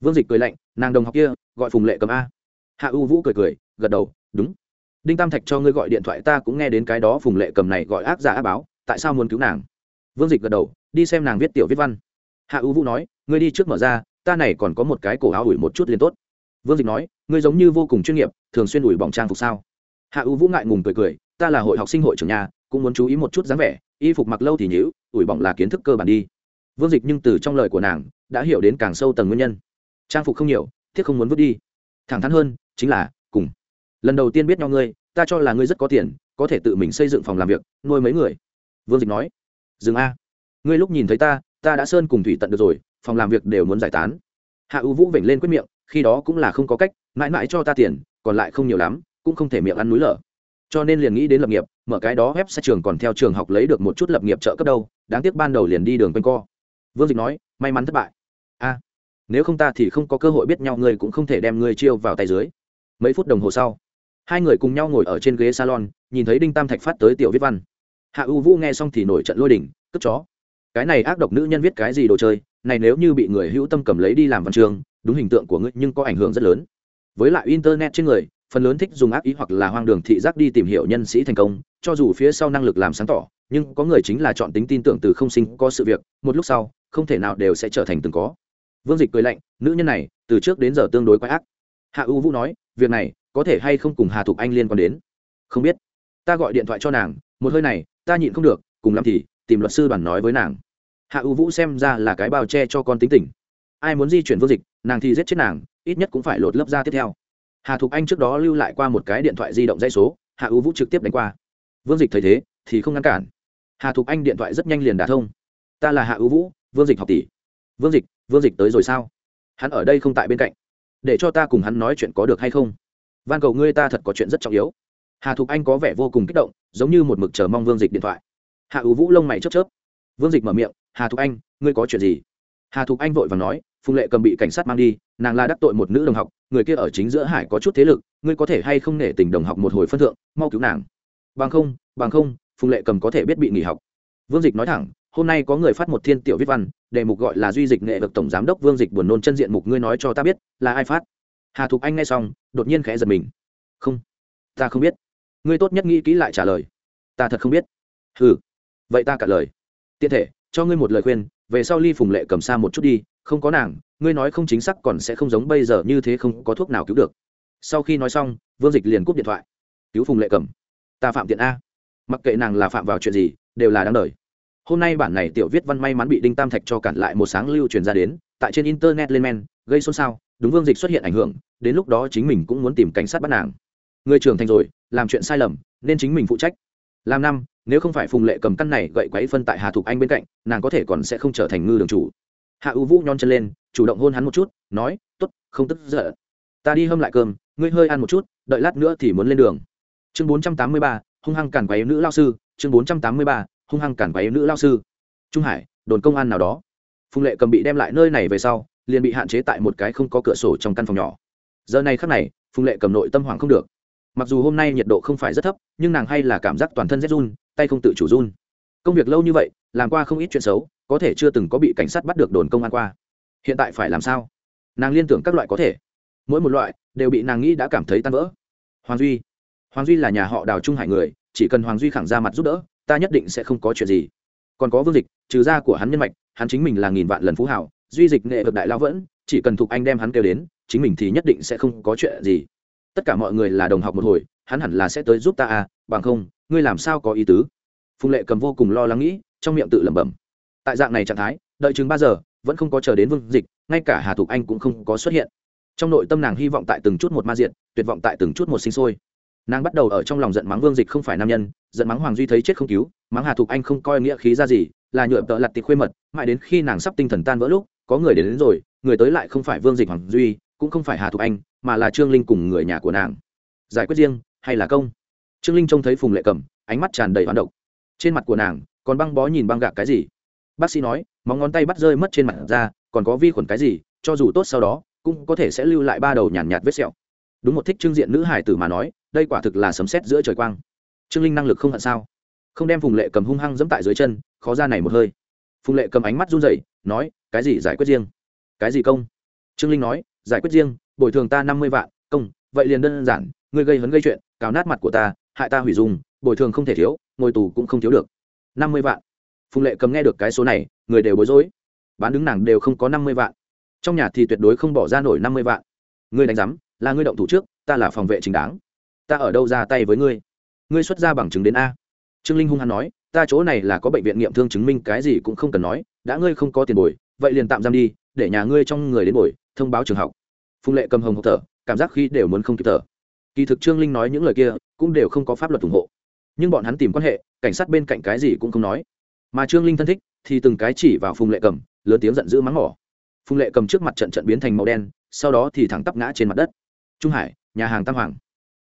[SPEAKER 1] Vương dịch cười lạnh, nàng đồng học kia, gọi phùng lệ cầm a. Hạ ưu vũ cười cười, gật đầu, đúng đinh tam thạch cho ngươi gọi điện thoại ta cũng nghe đến cái đó phùng lệ cầm này gọi ác giả ác báo, tại sao muốn cứu nàng? Vương dịch gật đầu, đi xem nàng viết tiểu viết văn. Hạ ưu vũ nói, ngươi đi trước mở ra, ta này còn có một cái cổ áo ủi một chút liền tốt. Vương dịch nói, ngươi giống như vô cùng chuyên nghiệp, thường xuyên ủi bỏng trang phục sao? Hạ ưu vũ ngại ngùng cười cười, ta là hội học sinh hội trưởng nhà, cũng muốn chú ý một chút dáng vẻ, y phục mặc lâu thì nhữ ủi bỏng là kiến thức cơ bản đi. Vương dịch nhưng từ trong lời của nàng, đã hiểu đến càng sâu tầng nguyên nhân. Trang phục không nhiều, thiết không muốn vứt đi. Thẳng thắn hơn, chính là lần đầu tiên biết nhau ngươi, ta cho là ngươi rất có tiền, có thể tự mình xây dựng phòng làm việc, nuôi mấy người. Vương dịch nói. Dừng a. Ngươi lúc nhìn thấy ta ta đã sơn cùng thủy tận được rồi, phòng làm việc đều muốn giải tán. Hạ ưu vũ vểnh lên quyết miệng, khi đó cũng là không có cách, mãi mãi cho ta tiền, còn lại không nhiều lắm, cũng không thể miệng ăn núi lở. Cho nên liền nghĩ đến lập nghiệp, mở cái đó web xe trường còn theo trường học lấy được một chút lập nghiệp trợ cấp đâu, đáng tiếc ban đầu liền đi đường quanh co. Vương dịch nói, may mắn thất bại. A, nếu không ta thì không có cơ hội biết nhau, ngươi cũng không thể đem ngươi chiêu vào tay dưới. Mấy phút đồng hồ sau hai người cùng nhau ngồi ở trên ghế salon, nhìn thấy đinh tam thạch phát tới tiểu viết văn. Hạ u vũ nghe xong thì nổi trận lôi đỉnh cất chó. Cái này ác độc nữ nhân viết cái gì đồ chơi? Này nếu như bị người hữu tâm cầm lấy đi làm văn trường đúng hình tượng của ngươi nhưng có ảnh hưởng rất lớn. Với lại internet trên người, phần lớn thích dùng ác ý hoặc là hoang đường thị giác đi tìm hiểu nhân sĩ thành công, cho dù phía sau năng lực làm sáng tỏ, nhưng có người chính là chọn tính tin tưởng từ không sinh có sự việc, một lúc sau, không thể nào đều sẽ trở thành từng có. Vương dịch cười lạnh, nữ nhân này, từ trước đến giờ tương đối quái ác. Hạ u vũ nói, việc này có thể hay không cùng hà thục anh liên quan đến? Không biết. Ta gọi điện thoại cho nàng, một hơi này, ta nhịn không được, cùng lắm thì, tìm luật sư đoàn nói với nàng. Hạ u vũ xem ra là cái bao che cho con tính tình. Ai muốn di chuyển vô dịch, nàng thì giết chết nàng, ít nhất cũng phải lột lớp ra tiếp theo. Hà thục anh trước đó lưu lại qua một cái điện thoại di động dây số, hạ u vũ trực tiếp đánh qua. Vương dịch thấy thế, thì không ngăn cản. Hà thục anh điện thoại rất nhanh liền đả thông. Ta là hạ U vũ, vương dịch học tỷ. Vương dịch vương dịch tới rồi sao? Hắn ở đây không tại bên cạnh. Để cho ta cùng hắn nói chuyện có được hay không? Van cầu ngươi ta thật có chuyện rất trọng yếu. Hà thục anh có vẻ vô cùng kích động, giống như một mực chờ mong vương dịch điện thoại. Hạ ưu vũ lông mày chớp chớp. Vương dịch mở miệng, hà thục anh, ngươi có chuyện gì? Hà thục anh vội và nói, phùng lệ cầm bị cảnh sát mang đi, nàng là đắc tội một nữ đồng học, người kia ở chính giữa hải có chút thế lực, ngươi có thể hay không nể tình đồng học một hồi phân thượng, mau cứu nàng. Bằng không bằng không, phùng lệ cầm có thể biết bị nghỉ học. Vương dịch nói thẳng, hôm nay có người phát một thiên tiểu viết văn, đề mục gọi là duy dịch nghệ được tổng giám đốc vương dịch buồn nôn chân diện mục, ngươi nói cho ta biết, là ai phát? Hà thục anh nghe xong, đột nhiên khẽ giật mình. Không, ta không biết. Ngươi tốt nhất nghĩ kỹ lại trả lời. Ta thật không biết. Ừ vậy ta cả lời. Tiện thể, cho ngươi một lời khuyên, về sau ly phùng lệ cầm xa một chút đi, không có nàng, ngươi nói không chính xác còn sẽ không giống bây giờ như thế không có thuốc nào cứu được. Sau khi nói xong, vương dịch liền cúp điện thoại. Cứu phùng lệ cầm. Ta phạm tiện a. Mặc kệ nàng là phạm vào chuyện gì, đều là đáng đời. Hôm nay bản này tiểu viết văn may mắn bị đinh tam thạch cho cản lại một sáng lưu truyền ra đến, tại trên internet lên men, gây xôn xao đúng vương dịch xuất hiện ảnh hưởng, đến lúc đó chính mình cũng muốn tìm cảnh sát bắt nàng. Người trưởng thành rồi, làm chuyện sai lầm, nên chính mình phụ trách. Làm năm, nếu không phải phùng lệ cầm căn này gậy quấy phân tại hà thục anh bên cạnh, nàng có thể còn sẽ không trở thành ngư đường chủ. Hạ ưu vũ nhon chân lên, chủ động hôn hắn một chút, nói t ố t không tức giận. Ta đi hâm lại cơm, ngươi hơi ăn một chút, đợi lát nữa thì muốn lên đường. Chương bốn trăm tám mươi ba, hung hăng cản quấy nữ lao sư. Chương bốn trăm tám mươi ba, hung hăng cản quấy nữ lao sư. Trung hải, đồn công an nào đó. Phùng lệ cầm bị đem lại nơi này về sau liền bị hạn chế tại một cái không có cửa sổ trong căn phòng nhỏ. Giờ này khắc này, phùng lệ cầm nội tâm hoàng không được. Mặc dù hôm nay nhiệt độ không phải rất thấp, nhưng nàng hay là cảm giác toàn thân rét run, tay không tự chủ run. Công việc lâu như vậy, làm qua không ít chuyện xấu, có thể chưa từng có bị cảnh sát bắt được đồn công an qua. Hiện tại phải làm sao? Nàng liên tưởng các loại có thể. Mỗi một loại đều bị nàng nghĩ đã cảm thấy tan vỡ. Hoàng duy. Hoàng duy là nhà họ đào trung hải người, chỉ cần hoàng duy khẳng ra mặt giúp đỡ, ta nhất định sẽ không có chuyện gì. Còn có vương dịch, trừ ra của hắn nhân mạch, hắn chính mình là nghìn vạn lần phú hảo duy dịch nghệ vực đại lao vẫn, chỉ cần thuộc anh đem hắn kêu đến, chính mình thì nhất định sẽ không có chuyện gì. Tất cả mọi người là đồng học một hồi, hắn hẳn là sẽ tới giúp ta à bằng không, ngươi làm sao có ý tứ? Phùng lệ cầm vô cùng lo lắng nghĩ, trong miệng tự lẩm bẩm. Tại dạng này trạng thái, đợi chừng ba giờ, vẫn không có chờ đến vương dịch, ngay cả hà thục anh cũng không có xuất hiện. Trong nội tâm nàng hy vọng tại từng chút một ma diện tuyệt vọng tại từng chút một sinh sôi. Nàng bắt đầu ở trong lòng giận mắng vương dịch không phải nam nhân, giận mắng hoàng duy thấy chết không cứu, mắng hà thục anh không coi nghĩa khí ra gì, là nhựa tợ lặt tịch khuê mật, mãi đến khi nàng sắp tinh thần tan vỡ lúc có người đến, đến rồi người tới lại không phải vương dịch hoàng duy cũng không phải hà thục anh mà là trương linh cùng người nhà của nàng. Giải quyết riêng hay là công? Trương linh trông thấy phùng lệ cầm ánh mắt tràn đầy hoán độc. Trên mặt của nàng còn băng bó nhìn băng gạc cái gì? Bác sĩ nói móng ngón tay bắt rơi mất trên mặt ra còn có vi khuẩn cái gì cho dù tốt sau đó cũng có thể sẽ lưu lại ba đầu nhàn nhạt, nhạt vết sẹo. Đúng một thích trương diện nữ hải tử mà nói đây quả thực là sấm sét giữa trời quang. Trương linh năng lực không hận sao? Không đem phùng lệ cầm hung hăng dẫm tại dưới chân khó ra này một hơi phùng lệ cầm ánh mắt run rẩy, nói, cái gì giải quyết riêng? Cái gì công? Trương linh nói, giải quyết riêng, bồi thường ta năm mươi vạn, công, vậy liền đơn giản, ngươi gây hấn gây chuyện, cào nát mặt của ta, hại ta hủy dùng bồi thường không thể thiếu, ngồi tù cũng không thiếu được. Năm mươi vạn? Phùng lệ cầm nghe được cái số này, người đều bối rối. Bán đứng nàng đều không có năm mươi vạn. Trong nhà thì tuyệt đối không bỏ ra nổi năm mươi vạn. Ngươi đánh giám, là ngươi động thủ trước, ta là phòng vệ chính đáng. Ta ở đâu ra tay với ngươi? Ngươi xuất ra bằng chứng đến a. Trương linh hung hăng nói ta chỗ này là có bệnh viện nghiệm thương chứng minh cái gì cũng không cần nói, đã ngươi không có tiền bồi, vậy liền tạm giam đi, để nhà ngươi trong người đến bồi, thông báo trường học. Phùng lệ cầm hồng hộp thở, cảm giác khi đều muốn không kịp thở. Kỳ thực trương linh nói những lời kia, cũng đều không có pháp luật ủng hộ. Nhưng bọn hắn tìm quan hệ, cảnh sát bên cạnh cái gì cũng không nói. Mà trương linh thân thích, thì từng cái chỉ vào phùng lệ cầm, lớn tiếng giận dữ mắng mỏ. Phùng lệ cầm trước mặt trận trận biến thành màu đen, sau đó thì thẳng tắp ngã trên mặt đất. Trung hải, nhà hàng tam hoàng.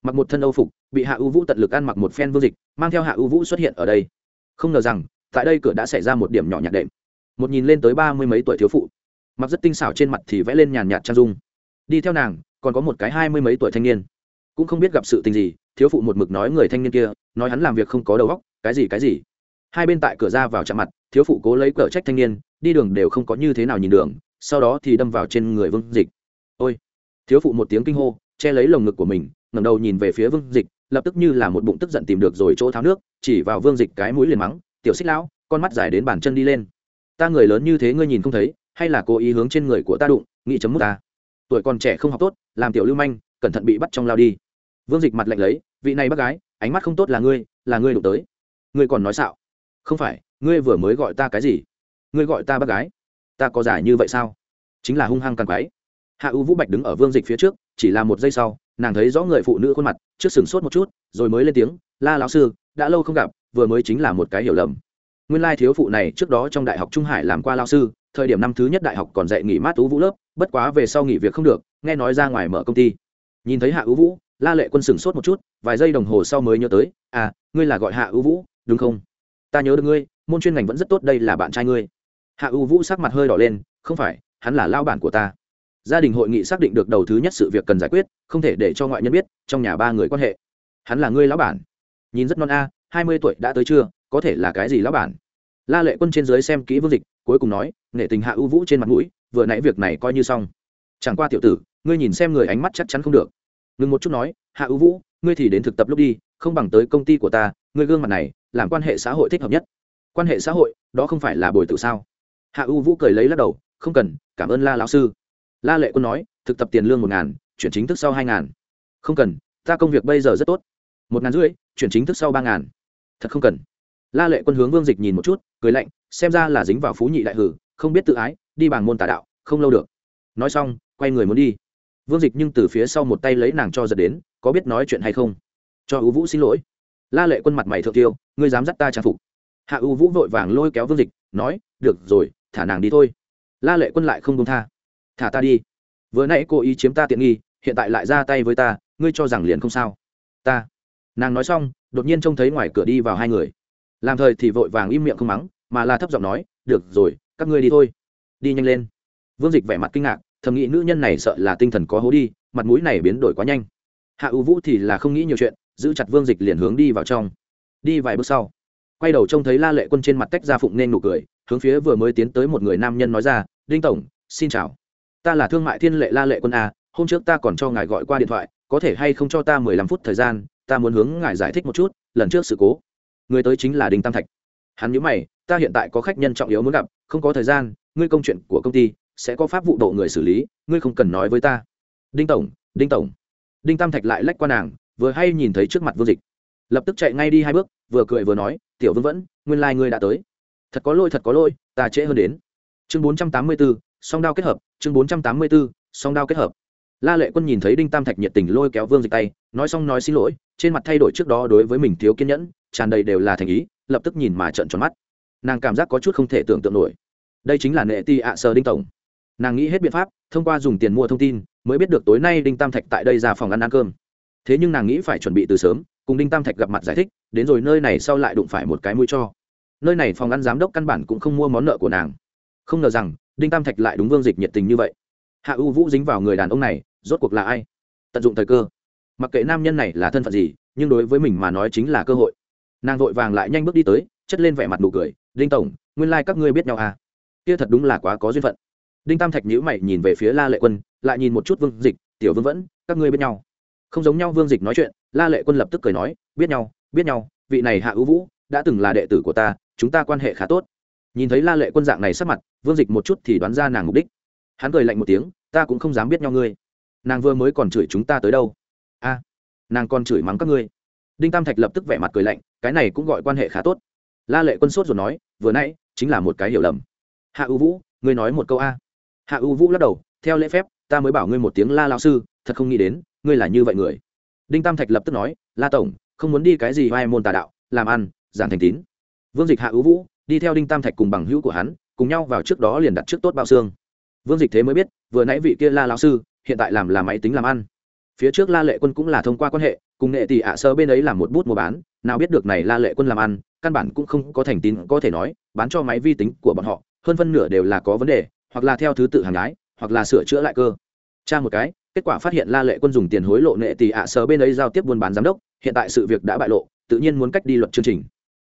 [SPEAKER 1] Mặc một thân âu phục, bị hạ ưu vũ tận lực ăn mặc một phen vương dịch, mang theo hạ ưu vũ xuất hiện ở đây không ngờ rằng, tại đây cửa đã xảy ra một điểm nhỏ nhạc đệm. Một nhìn lên tới ba mươi mấy tuổi thiếu phụ. Mặc rất tinh xảo trên mặt thì vẽ lên nhàn nhạt trang dung. Đi theo nàng, còn có một cái hai mươi mấy tuổi thanh niên. Cũng không biết gặp sự tình gì, thiếu phụ một mực nói người thanh niên kia, nói hắn làm việc không có đầu óc, cái gì cái gì. Hai bên tại cửa ra vào chạm mặt, thiếu phụ cố lấy cờ trách thanh niên, đi đường đều không có như thế nào nhìn đường, sau đó thì đâm vào trên người vương dịch. Ôi! Thiếu phụ một tiếng kinh hô, che lấy lồng ngực của mình, ngẩng đầu nhìn về phía vương dịch lập tức như là một bụng tức giận tìm được rồi chỗ tháo nước, chỉ vào vương dịch cái mũi liền mắng, tiểu xích lão, con mắt dài đến bàn chân đi lên. Ta người lớn như thế ngươi nhìn không thấy, hay là cố ý hướng trên người của ta đụng, nghĩ chấm mút ta. Tuổi còn trẻ không học tốt, làm tiểu lưu manh, cẩn thận bị bắt trong lao đi. Vương dịch mặt lạnh lấy, vị này bác gái, ánh mắt không tốt là ngươi là ngươi đụng tới. Ngươi còn nói xạo. Không phải, ngươi vừa mới gọi ta cái gì? Ngươi gọi ta bác gái? Ta có giải như vậy sao? Chính là hung hăng càng quái. Hạ u vũ bạch đứng ở vương dịch phía trước, chỉ là một giây sau nàng thấy rõ người phụ nữ khuôn mặt, trước sừng sốt một chút, rồi mới lên tiếng, la lão sư, đã lâu không gặp, vừa mới chính là một cái hiểu lầm. Nguyên lai thiếu phụ này trước đó trong đại học trung hải làm qua lao sư, thời điểm năm thứ nhất đại học còn dạy nghỉ mát tú vũ lớp, bất quá về sau nghỉ việc không được, nghe nói ra ngoài mở công ty. Nhìn thấy hạ ưu vũ, la lệ quân sửng sốt một chút, vài giây đồng hồ sau mới nhớ tới à ngươi là gọi hạ ưu vũ, đúng không? Ta nhớ được ngươi, môn chuyên ngành vẫn rất tốt, đây là bạn trai ngươi. Hạ ưu vũ sắc mặt hơi đỏ lên, không phải, hắn là lao bản của ta gia đình hội nghị xác định được đầu thứ nhất sự việc cần giải quyết, không thể để cho ngoại nhân biết, trong nhà ba người quan hệ. Hắn là ngươi lão bản. Nhìn rất non a, hai mươi tuổi đã tới chưa, có thể là cái gì lão bản? La lệ quân trên dưới xem kỹ vương dịch, cuối cùng nói nghệ tình hạ ưu vũ trên mặt mũi, vừa nãy việc này coi như xong. Chẳng qua tiểu tử, ngươi nhìn xem người ánh mắt chắc chắn không được. Ngừng một chút nói, hạ ưu vũ, ngươi thì đến thực tập lúc đi, không bằng tới công ty của ta, ngươi gương mặt này, làm quan hệ xã hội thích hợp nhất. Quan hệ xã hội, đó không phải là bồi tự sao? Hạ ưu vũ cười lấy lắc đầu, không cần, cảm ơn la lão sư la lệ quân nói, thực tập tiền lương một ngàn, chuyển chính thức sau hai ngàn. Không cần, ta công việc bây giờ rất tốt. Một ngàn rưỡi, chuyển chính thức sau ba ngàn. Thật không cần. La lệ quân hướng vương dịch nhìn một chút, cười lạnh, xem ra là dính vào phú nhị đại hử, không biết tự ái, đi bằng môn tà đạo, không lâu được. Nói xong, quay người muốn đi. Vương dịch nhưng từ phía sau một tay lấy nàng cho giật đến, có biết nói chuyện hay không? Cho ưu vũ xin lỗi. La lệ quân mặt mày thượng tiêu, ngươi dám dắt ta trang phục. Hạ ưu vũ vội vàng lôi kéo vương dịch, nói, được rồi, thả nàng đi thôi. La lệ quân lại không công tha thả ta đi. Vừa nãy cô ý chiếm ta tiện nghi, hiện tại lại ra tay với ta, ngươi cho rằng liền không sao? Ta. Nàng nói xong, đột nhiên trông thấy ngoài cửa đi vào hai người. Làm thời thì vội vàng im miệng không mắng, mà là thấp giọng nói, được rồi, các ngươi đi thôi. Đi nhanh lên. Vương dịch vẻ mặt kinh ngạc, thầm nghĩ nữ nhân này sợ là tinh thần có hố đi, mặt mũi này biến đổi quá nhanh. Hạ ưu vũ thì là không nghĩ nhiều chuyện, giữ chặt vương dịch liền hướng đi vào trong. Đi vài bước sau, quay đầu trông thấy la lệ quân trên mặt tách ra phụng nên nụ cười, hướng phía vừa mới tiến tới một người nam nhân nói ra, đinh tổng, xin chào ta là thương mại thiên lệ la lệ quân a, hôm trước ta còn cho ngài gọi qua điện thoại, có thể hay không cho ta mười lăm phút thời gian, ta muốn hướng ngài giải thích một chút, lần trước sự cố. Người tới chính là đinh tam thạch. Hắn nhớ mày, ta hiện tại có khách nhân trọng yếu muốn gặp, không có thời gian, ngươi công chuyện của công ty, sẽ có pháp vụ độ người xử lý, ngươi không cần nói với ta. Đinh tổng đinh tổng. Đinh tam thạch lại lách qua nàng, vừa hay nhìn thấy trước mặt vương dịch. Lập tức chạy ngay đi hai bước, vừa cười vừa nói, tiểu vương vẫn, nguyên lai、like、ngươi đã tới. Thật có lôi thật có lôi ta trễ hơn đến. Chương bốn trăm tám mươi bốn song đao kết hợp, chương bốn trăm tám mươi bốn song đao kết hợp. La lệ quân nhìn thấy đinh tam thạch nhiệt tình lôi kéo vương dịch tay, nói xong nói xin lỗi, trên mặt thay đổi trước đó đối với mình thiếu kiên nhẫn, tràn đầy đều là thành ý, lập tức nhìn mà trợn tròn mắt. Nàng cảm giác có chút không thể tưởng tượng nổi. Đây chính là nệ ti ạ sờ đinh tổng. Nàng nghĩ hết biện pháp, thông qua dùng tiền mua thông tin, mới biết được tối nay đinh tam thạch tại đây ra phòng ăn ăn cơm. Thế nhưng nàng nghĩ phải chuẩn bị từ sớm, cùng đinh tam thạch gặp mặt giải thích, đến rồi nơi này sau lại đụng phải một cái mũi cho. Nơi này phòng ăn giám đốc căn bản cũng không mua món nợ của nàng. Không ngờ rằng đinh tam thạch lại đúng vương dịch nhiệt tình như vậy. Hạ u vũ dính vào người đàn ông này, rốt cuộc là ai? Tận dụng thời cơ. Mặc kệ nam nhân này là thân phận gì, nhưng đối với mình mà nói chính là cơ hội. Nàng vội vàng lại nhanh bước đi tới, chất lên vẻ mặt nụ cười, đinh tổng, nguyên lai、like、các ngươi biết nhau à? Kia thật đúng là quá có duyên phận. Đinh tam thạch nhữ mày nhìn về phía la lệ quân, lại nhìn một chút vương dịch, tiểu vương vẫn, các ngươi biết nhau. Không giống nhau vương dịch nói chuyện, la lệ quân lập tức cười nói, biết nhau biết nhau, vị này hạ ưu vũ đã từng là đệ tử của ta, chúng ta quan hệ khá tốt nhìn thấy la lệ quân dạng này sắp mặt, vương dịch một chút thì đoán ra nàng mục đích. Hắn cười lạnh một tiếng, ta cũng không dám biết nhau ngươi. Nàng vừa mới còn chửi chúng ta tới đâu? A, nàng còn chửi mắng các ngươi. Đinh tam thạch lập tức vẻ mặt cười lạnh, cái này cũng gọi quan hệ khá tốt. La lệ quân sốt rồi nói, vừa nãy, chính là một cái hiểu lầm. Hạ ưu vũ, ngươi nói một câu a. Hạ ưu vũ lắc đầu, theo lễ phép, ta mới bảo ngươi một tiếng la lao sư, thật không nghĩ đến, ngươi là như vậy người. Đinh tam thạch lập tức nói, la tổng, không muốn đi cái gì vai môn tà đạo, làm ăn, giảng thành tín. Vương dịch hạ ưu vũ đi theo đinh tam thạch cùng bằng hữu của hắn, cùng nhau vào trước đó liền đặt trước tốt bao xương. Vương dịch thế mới biết, vừa nãy vị kia la lão sư, hiện tại làm là máy tính làm ăn. Phía trước la lệ quân cũng là thông qua quan hệ, cùng nghệ tỷ ạ sơ bên ấy làm một bút mua bán, nào biết được này la lệ quân làm ăn, căn bản cũng không có thành tín, có thể nói, bán cho máy vi tính của bọn họ, hơn phân nửa đều là có vấn đề, hoặc là theo thứ tự hàng gái hoặc là sửa chữa lại cơ. Tra một cái, kết quả phát hiện la lệ quân dùng tiền hối lộ nệ tỷ ạ sơ bên ấy giao tiếp buôn bán giám đốc, hiện tại sự việc đã bại lộ, tự nhiên muốn cách đi luật chương trình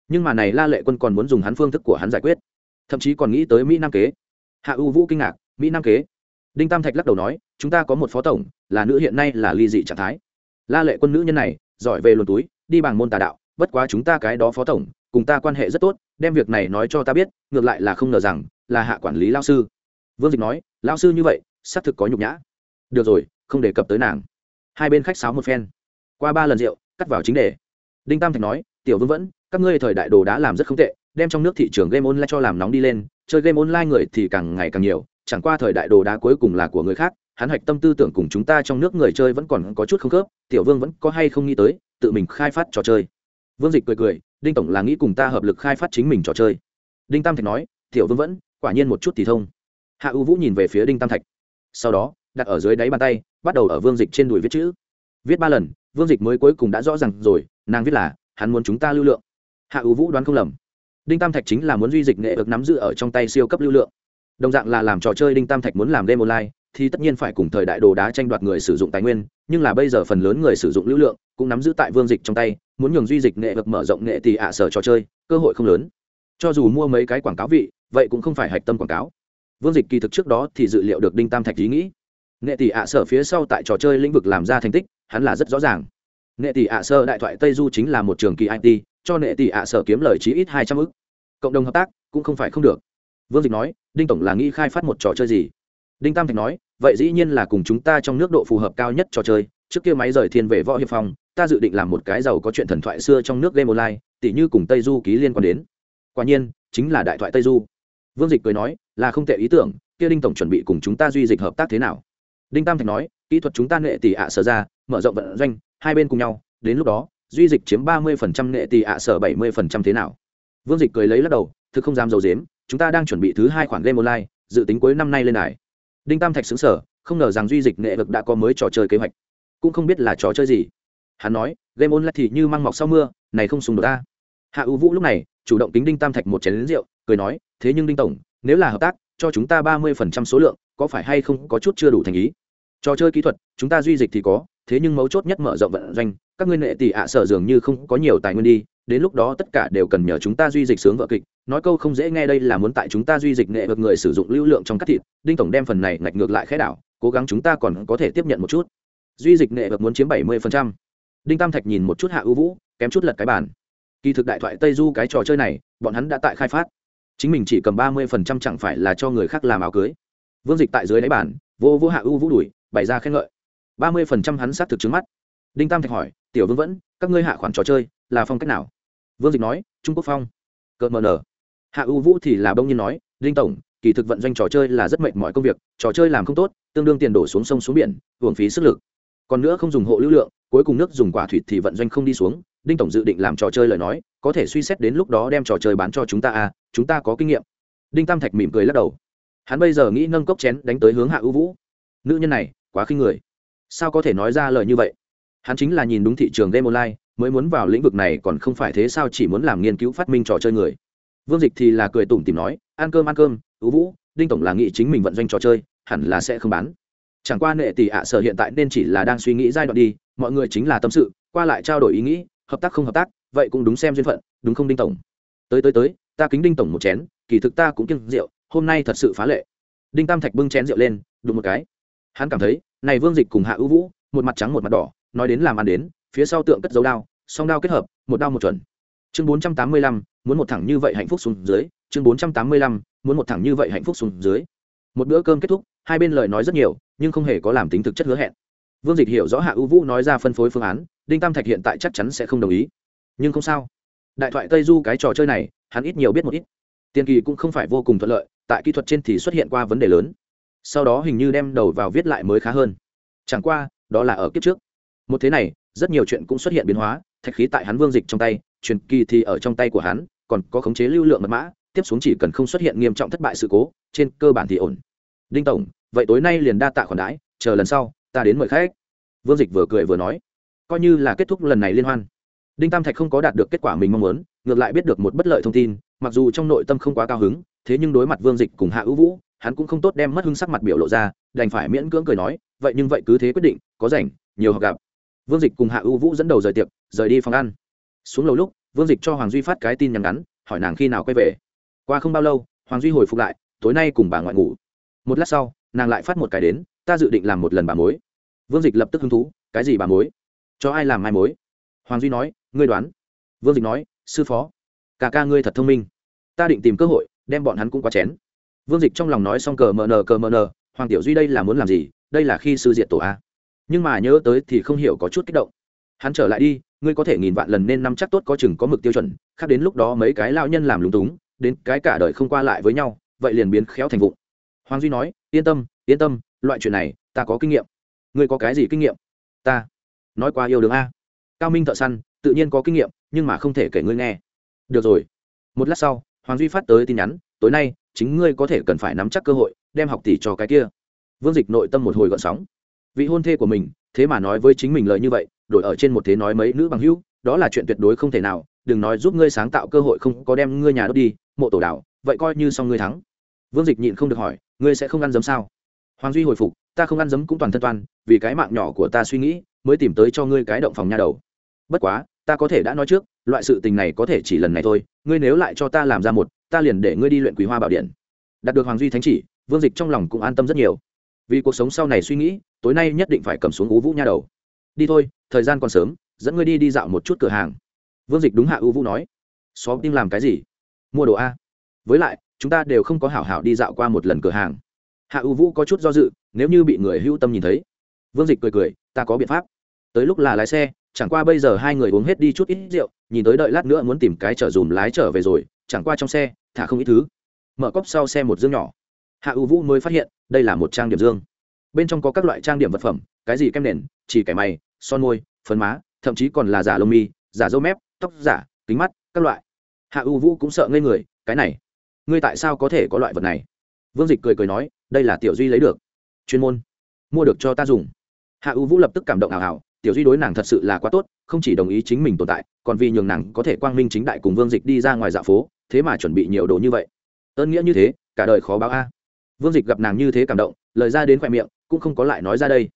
[SPEAKER 1] nhưng mà này la lệ quân còn muốn dùng hắn phương thức của hắn giải quyết. Thậm chí còn nghĩ tới mỹ nam kế. Hạ u vũ kinh ngạc, mỹ nam kế? Đinh tam thạch lắc đầu nói, chúng ta có một phó tổng, là nữ hiện nay là ly dị trạng thái. La lệ quân nữ nhân này, giỏi về luồn túi, đi bằng môn tà đạo, bất quá chúng ta cái đó phó tổng, cùng ta quan hệ rất tốt, đem việc này nói cho ta biết, ngược lại là không ngờ rằng, là hạ quản lý lao sư. Vương dịch nói lao sư như vậy, xác thực có nhục nhã. Được rồi, không đề cập tới nàng. Hai bên khách sáo một phen. Qua ba lần rượu, cắt vào chính đề. Đinh tam thạch nói, tiểu vương vẫn các ngươi thời đại đồ đã làm rất không tệ, đem trong nước thị trường game online cho làm nóng đi lên, chơi game online người thì càng ngày càng nhiều, chẳng qua thời đại đồ đá cuối cùng là của người khác, hắn hạch tâm tư tưởng cùng chúng ta trong nước người chơi vẫn còn có chút không khớp, tiểu vương vẫn có hay không nghĩ tới, tự mình khai phát trò chơi. Vương dịch cười cười, đinh tổng là nghĩ cùng ta hợp lực khai phát chính mình trò chơi. Đinh tam thạch nói, tiểu vương vẫn, quả nhiên một chút thì thông. Hạ u vũ nhìn về phía đinh tam thạch. Sau đó, đặt ở dưới đáy bàn tay, bắt đầu ở vương dịch trên đùi viết chữ. Viết ba lần, vương dịch mới cuối cùng đã rõ r à n g rồi, nàng viết là, hắn muốn chúng ta lưu lượng hạ u vũ đoán không lầm. Đinh tam thạch chính là muốn duy dịch nghệ được nắm giữ ở trong tay siêu cấp lưu lượng. Đồng dạng là làm trò chơi đinh tam thạch muốn làm game online, thì tất nhiên phải cùng thời đại đồ đá tranh đoạt người sử dụng tài nguyên, nhưng là bây giờ phần lớn người sử dụng lưu lượng cũng nắm giữ tại vương dịch trong tay, muốn nhường duy dịch nghệ vực mở rộng nghệ thì ạ sở trò chơi, cơ hội không lớn. Cho dù mua mấy cái quảng cáo vị, vậy cũng không phải hạch tâm quảng cáo. Vương dịch kỳ thực trước đó thì dự liệu được đinh tam thạch ý nghĩ. Nghệ tỷ ạ sở phía sau tại trò chơi lĩnh vực làm ra thành tích, hắn là rất rõ ràng. Nghệ tỷ ạ sở đại thoại tây du chính là một trường kỳ it cho nệ tỷ ạ sở kiếm lời chí ít hai trăm ức. Cộng đồng hợp tác cũng không phải không được. Vương dịch nói, đinh tổng là nghĩ khai phát một trò chơi gì? Đinh tam thạch nói, vậy dĩ nhiên là cùng chúng ta trong nước độ phù hợp cao nhất trò chơi. Trước kia máy rời thiên về võ hiệp phòng ta dự định làm một cái giàu có chuyện thần thoại xưa trong nước game online, tỉ như cùng tây du ký liên quan đến. Quả nhiên, chính là đại thoại tây du. Vương dịch cười nói, là không tệ ý tưởng, kia đinh tổng chuẩn bị cùng chúng ta duy dịch hợp tác thế nào? Đinh tam thạch nói, kỹ thuật chúng ta nghệ tỷ ạ sở ra, mở rộng vận doanh, hai bên cùng nhau, đến lúc đó duy dịch chiếm ba mươi phần trăm nghệ tỷ ạ sở bảy mươi phần trăm thế nào? Vương dịch cười lấy lắc đầu, thực không dám dầu dếm chúng ta đang chuẩn bị thứ hai khoản game online, dự tính cuối năm nay lên đài. Đinh tam thạch xứng sở không ngờ rằng duy dịch nghệ vực đã có mới trò chơi kế hoạch. Cũng không biết là trò chơi gì. Hắn nói, game online thì như măng mọc sau mưa, này không xung được ta. Hạ ưu vũ lúc này, chủ động tính đinh tam thạch một chén lính rượu, cười nói, thế nhưng đinh tổng, nếu là hợp tác, cho chúng ta ba mươi phần trăm số lượng, có phải hay không có chút chưa đủ thành ý? Trò chơi kỹ thuật, chúng ta duy dịch thì có, thế nhưng mấu chốt nhất mở rộng vận doanh các ngươi nệ tỷ ạ sở dường như không có nhiều tài nguyên đi, đến lúc đó tất cả đều cần nhờ chúng ta duy dịch sướng vợ kịch. Nói câu không dễ nghe đây là muốn tại chúng ta duy dịch nghệ vực người sử dụng lưu lượng trong cắt thịt, đinh tổng đem phần này ngạch ngược lại khẽ đảo, cố gắng chúng ta còn có thể tiếp nhận một chút. Duy dịch nghệ vực muốn chiếm bảy mươi đinh tam thạch nhìn một chút hạ ưu vũ, kém chút lật cái bàn. Kỳ thực đại thoại tây du cái trò chơi này, bọn hắn đã tại khai phát. Chính mình chỉ cầm ba mươi chẳng phải là cho người khác làm áo cưới. Vương dịch tại dưới đáy bàn, vô vô hạ ưu vũ đuổi, bày ra khen ngợi. ba mươi hắn sát thực trước mắt. Đinh tam thạch hỏi tiểu vương vẫn, các ngươi hạ khoản trò chơi, là phong cách nào? Vương dịch nói, trung quốc phong. Cợt mờ nở. Hạ ưu vũ thì là bông nhiên nói đinh tổng, kỳ thực vận doanh trò chơi là rất mệt mọi công việc, trò chơi làm không tốt, tương đương tiền đổ xuống sông xuống biển, hưởng phí sức lực. Còn nữa không dùng hộ lưu lượng, cuối cùng nước dùng quả thủy thì vận doanh không đi xuống đinh tổng dự định làm trò chơi lời nói, có thể suy xét đến lúc đó đem trò chơi bán cho chúng ta à chúng ta có kinh nghiệm. Đinh tam thạch mỉm cười lắc đầu. Hắn bây giờ nghĩ nâng cốc chén đánh tới hướng hạ ưu vũ. Nữ nhân này, quá khinh người. Sao có thể nói ra lời như vậy? Hắn chính là nhìn đúng thị trường game online, mới muốn vào lĩnh vực này còn không phải thế sao chỉ muốn làm nghiên cứu phát minh trò chơi người. Vương dịch thì là cười tủm tìm nói, ăn cơm ăn cơm ưu vũ, đinh tổng là nghĩ chính mình vận doanh trò chơi, hẳn là sẽ không bán. Chẳng qua nệ tỷ ạ sở hiện tại nên chỉ là đang suy nghĩ giai đoạn đi, mọi người chính là tâm sự, qua lại trao đổi ý nghĩ, hợp tác không hợp tác, vậy cũng đúng xem duyên phận, đúng không đinh tổng? Tới tới tới, ta kính đinh tổng một chén, kỳ thực ta cũng kiêng rượu, hôm nay thật sự phá lệ. Đinh tam thạch bưng chén rượu lên, đụng một cái. Hắn cảm thấy, này vương dịch cùng hạ ưu vũ, một mặt trắng một mặt đỏ nói đến làm ăn đến, phía sau tượng cất dấu đao, song đao kết hợp, một đao một chuẩn. Chương bốn trăm tám mươi lăm, muốn một thẳng như vậy hạnh phúc xuống dưới. Chương bốn trăm tám mươi lăm, muốn một thẳng như vậy hạnh phúc xuống dưới. Một bữa cơm kết thúc, hai bên lời nói rất nhiều, nhưng không hề có làm tính thực chất hứa hẹn. Vương dịch hiểu rõ hạ ưu vũ nói ra phân phối phương án, đinh tam thạch hiện tại chắc chắn sẽ không đồng ý. Nhưng không sao. Đại thoại tây du cái trò chơi này, hắn ít nhiều biết một ít. Tiền kỳ cũng không phải vô cùng thuận lợi, tại kỹ thuật trên thì xuất hiện qua vấn đề lớn. Sau đó hình như đem đầu vào viết lại mới khá hơn. Chẳng qua, đó là ở kiếp trước một thế này, rất nhiều chuyện cũng xuất hiện biến hóa, thạch khí tại hắn vương dịch trong tay, truyền kỳ thì ở trong tay của hắn, còn có khống chế lưu lượng mật mã, tiếp xuống chỉ cần không xuất hiện nghiêm trọng thất bại sự cố, trên cơ bản thì ổn. Đinh tổng, vậy tối nay liền đa tạ khoản đãi, chờ lần sau, ta đến mời khách. Vương dịch vừa cười vừa nói. Coi như là kết thúc lần này liên hoan. Đinh tam thạch không có đạt được kết quả mình mong muốn, ngược lại biết được một bất lợi thông tin, mặc dù trong nội tâm không quá cao hứng, thế nhưng đối mặt vương dịch cùng hạ ưu vũ, hắn cũng không tốt đem mất hưng sắc mặt biểu lộ ra, đành phải miễn cưỡng cười nói, vậy nhưng vậy cứ thế quyết định, có rảnh, nhiều học gặp vương dịch cùng hạ ưu vũ dẫn đầu rời tiệc, rời đi phòng ăn. Xuống lầu lúc, vương dịch cho hoàng duy phát cái tin nhắn ngắn, hỏi nàng khi nào quay về. Qua không bao lâu, hoàng duy hồi phục lại, tối nay cùng bà ngoại ngủ. Một lát sau, nàng lại phát một cái đến, ta dự định làm một lần bà mối. Vương dịch lập tức hứng thú, cái gì bà mối? Cho ai làm mai mối? Hoàng duy nói, ngươi đoán. Vương dịch nói, sư phó cả ca ngươi thật thông minh. Ta định tìm cơ hội, đem bọn hắn cũng qua chén. Vương dịch trong lòng nói xong cờ mờ nờ, cờ mờ nờ, hoàng tiểu duy đây là muốn làm gì? Đây là khi sư diện tổ a nhưng mà nhớ tới thì không hiểu có chút kích động. Hắn trở lại đi, ngươi có thể nghìn vạn lần nên năm chắc tốt có chừng có mực tiêu chuẩn, khác đến lúc đó mấy cái lao nhân làm lúng túng, đến cái cả đời không qua lại với nhau, vậy liền biến khéo thành vụ hoàng duy nói, yên tâm yên tâm, loại chuyện này, ta có kinh nghiệm. Ngươi có cái gì kinh nghiệm? Ta. Nói qua yêu đương a. Cao minh thợ săn, tự nhiên có kinh nghiệm, nhưng mà không thể kể ngươi nghe. Được rồi. Một lát sau, hoàng duy phát tới tin nhắn, tối nay, chính ngươi có thể cần phải nắm chắc cơ hội, đem học tỷ cho cái kia. Vương dịch nội tâm một hồi gợn sóng vị hôn thê của mình, thế mà nói với chính mình lời như vậy, đổi ở trên một thế nói mấy nữ bằng hữu, đó là chuyện tuyệt đối không thể nào, đừng nói giúp ngươi sáng tạo cơ hội không có đem ngươi nhà đốt đi, mộ tổ đảo, vậy coi như xong ngươi thắng. Vương dịch nhịn không được hỏi, ngươi sẽ không ăn giấm sao? Hoàng duy hồi phục, ta không ăn giấm cũng toàn thân toàn vì cái mạng nhỏ của ta suy nghĩ, mới tìm tới cho ngươi cái động phòng nhà đầu. Bất quá, ta có thể đã nói trước, loại sự tình này có thể chỉ lần này thôi, ngươi nếu lại cho ta làm ra một, ta liền để ngươi đi luyện quý hoa bảo điện. Đạt được hoàng duy thánh chỉ, vương dịch trong lòng cũng an tâm rất nhiều vì cuộc sống sau này suy nghĩ, tối nay nhất định phải cầm xuống ú vũ nha đầu. Đi thôi, thời gian còn sớm, dẫn ngươi đi đi dạo một chút cửa hàng. Vương dịch đúng hạ ưu vũ nói. Xóm tim làm cái gì? Mua đồ a. Với lại, chúng ta đều không có hảo hảo đi dạo qua một lần cửa hàng. Hạ ưu vũ có chút do dự, nếu như bị người hưu tâm nhìn thấy. Vương dịch cười cười, ta có biện pháp. Tới lúc là lái xe, chẳng qua bây giờ hai người uống hết đi chút ít rượu, nhìn tới đợi lát nữa muốn tìm cái chở dùm lái trở về rồi, chẳng qua trong xe, thả không ít thứ. Mở cốc sau xe một dương nhỏ. Hạ ưu vũ mới phát hiện đây là một trang điểm dương. Bên trong có các loại trang điểm vật phẩm, cái gì kem nền, chỉ kẻ mày, son môi, phấn má, thậm chí còn là giả lông mi, giả dâu mép, tóc giả, kính mắt, các loại. Hạ U vũ cũng sợ ngây người, cái này, ngươi tại sao có thể có loại vật này? Vương dịch cười cười nói, đây là tiểu duy lấy được. Chuyên môn, mua được cho ta dùng. Hạ U vũ lập tức cảm động ảo ảo, tiểu duy đối nàng thật sự là quá tốt, không chỉ đồng ý chính mình tồn tại, còn vì nhường nàng có thể quang minh chính đại cùng vương dịch đi ra ngoài dạ phố, thế mà chuẩn bị nhiều đồ như vậy. Ơn nghĩa như thế, cả đời khó báo a vương dịch gặp nàng như thế cảm động, lời ra đến khoe miệng, cũng không có lại nói ra đây.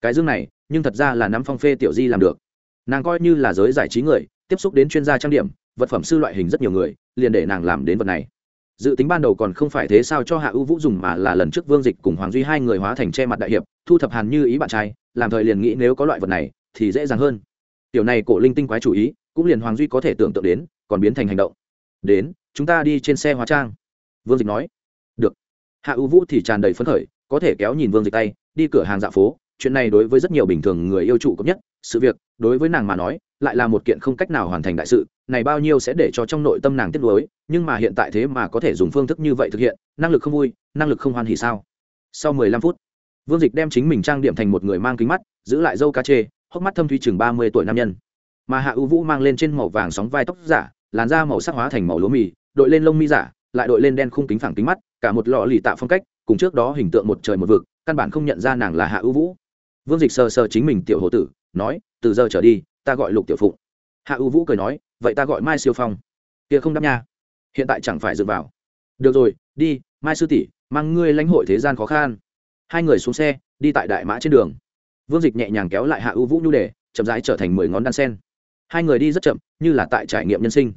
[SPEAKER 1] Cái dương này, nhưng thật ra là nắm phong phê tiểu di làm được. Nàng coi như là giới giải trí người, tiếp xúc đến chuyên gia trang điểm, vật phẩm sư loại hình rất nhiều người, liền để nàng làm đến vật này. Dự tính ban đầu còn không phải thế sao cho hạ ưu vũ dùng mà là lần trước vương dịch cùng hoàng duy hai người hóa thành che mặt đại hiệp, thu thập hàn như ý bạn trai, làm thời liền nghĩ nếu có loại vật này, thì dễ dàng hơn. Tiểu này cổ linh tinh quái chủ ý, cũng liền hoàng duy có thể tưởng tượng đến, còn biến thành hành động. Đến, chúng ta đi trên xe hóa trang. Vương dịch nói hạ ưu vũ thì tràn đầy phấn khởi, có thể kéo nhìn vương dịch tay, đi cửa hàng dạ phố, chuyện này đối với rất nhiều bình thường người yêu trụ cấp nhất, sự việc, đối với nàng mà nói, lại là một kiện không cách nào hoàn thành đại sự, này bao nhiêu sẽ để cho trong nội tâm nàng tiếc nuối, nhưng mà hiện tại thế mà có thể dùng phương thức như vậy thực hiện, năng lực không vui, năng lực không hoan hỉ sao? Sau mười lăm phút, vương dịch đem chính mình trang điểm thành một người mang kính mắt, giữ lại dâu cá chê, hốc mắt thâm thuy chừng ba mươi tuổi nam nhân. Mà hạ ưu vũ mang lên trên màu vàng sóng vai tóc giả, làn da màu sắc hóa thành màu lúa mì, đội lên lông mi giả, lại đội lên đen khung kính phẳng kính mắt cả một lọ lì tạ phong cách, cùng trước đó hình tượng một trời một vực, căn bản không nhận ra nàng là hạ ưu vũ. Vương dịch sờ sờ chính mình tiểu hồ tử, nói, từ giờ trở đi, ta gọi lục tiểu phụng. Hạ ưu vũ cười nói, vậy ta gọi mai siêu phong. Kia không đáp nha. Hiện tại chẳng phải dựa vào. Được rồi, đi, mai sư tỷ, mang ngươi lãnh hội thế gian khó khăn. Hai người xuống xe, đi tại đại mã trên đường. Vương dịch nhẹ nhàng kéo lại hạ ưu vũ nhu đề, chậm rãi trở thành mười ngón đan sen. Hai người đi rất chậm, như là tại trải nghiệm nhân sinh.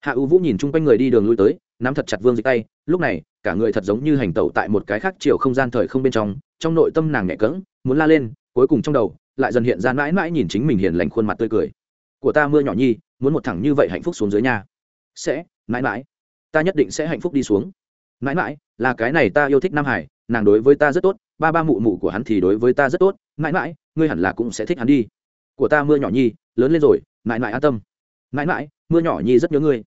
[SPEAKER 1] Hạ ưu vũ nhìn chung quanh người đi đường lui tới, nắm thật chặt vương dịch tay, lúc này cả người thật giống như hành tẩu tại một cái khác chiều không gian thời không bên trong trong nội tâm nàng nhẹ cỡng muốn la lên, cuối cùng trong đầu, lại dần hiện ra mãi mãi nhìn chính mình hiền lành khuôn mặt tươi cười. Của ta mưa nhỏ nhi, muốn một thằng như vậy hạnh phúc xuống dưới nhà sẽ, mãi mãi. Ta nhất định sẽ hạnh phúc đi xuống. Mãi mãi, là cái này ta yêu thích nam hải, nàng đối với ta rất tốt, ba ba mụ mụ của hắn thì đối với ta rất tốt, mãi mãi, ngươi hẳn là cũng sẽ thích hắn đi. Của ta mưa nhỏ nhi, lớn lên rồi, mãi mãi an tâm. Mãi mãi, mưa nhỏ nhi rất nhớ ngươi.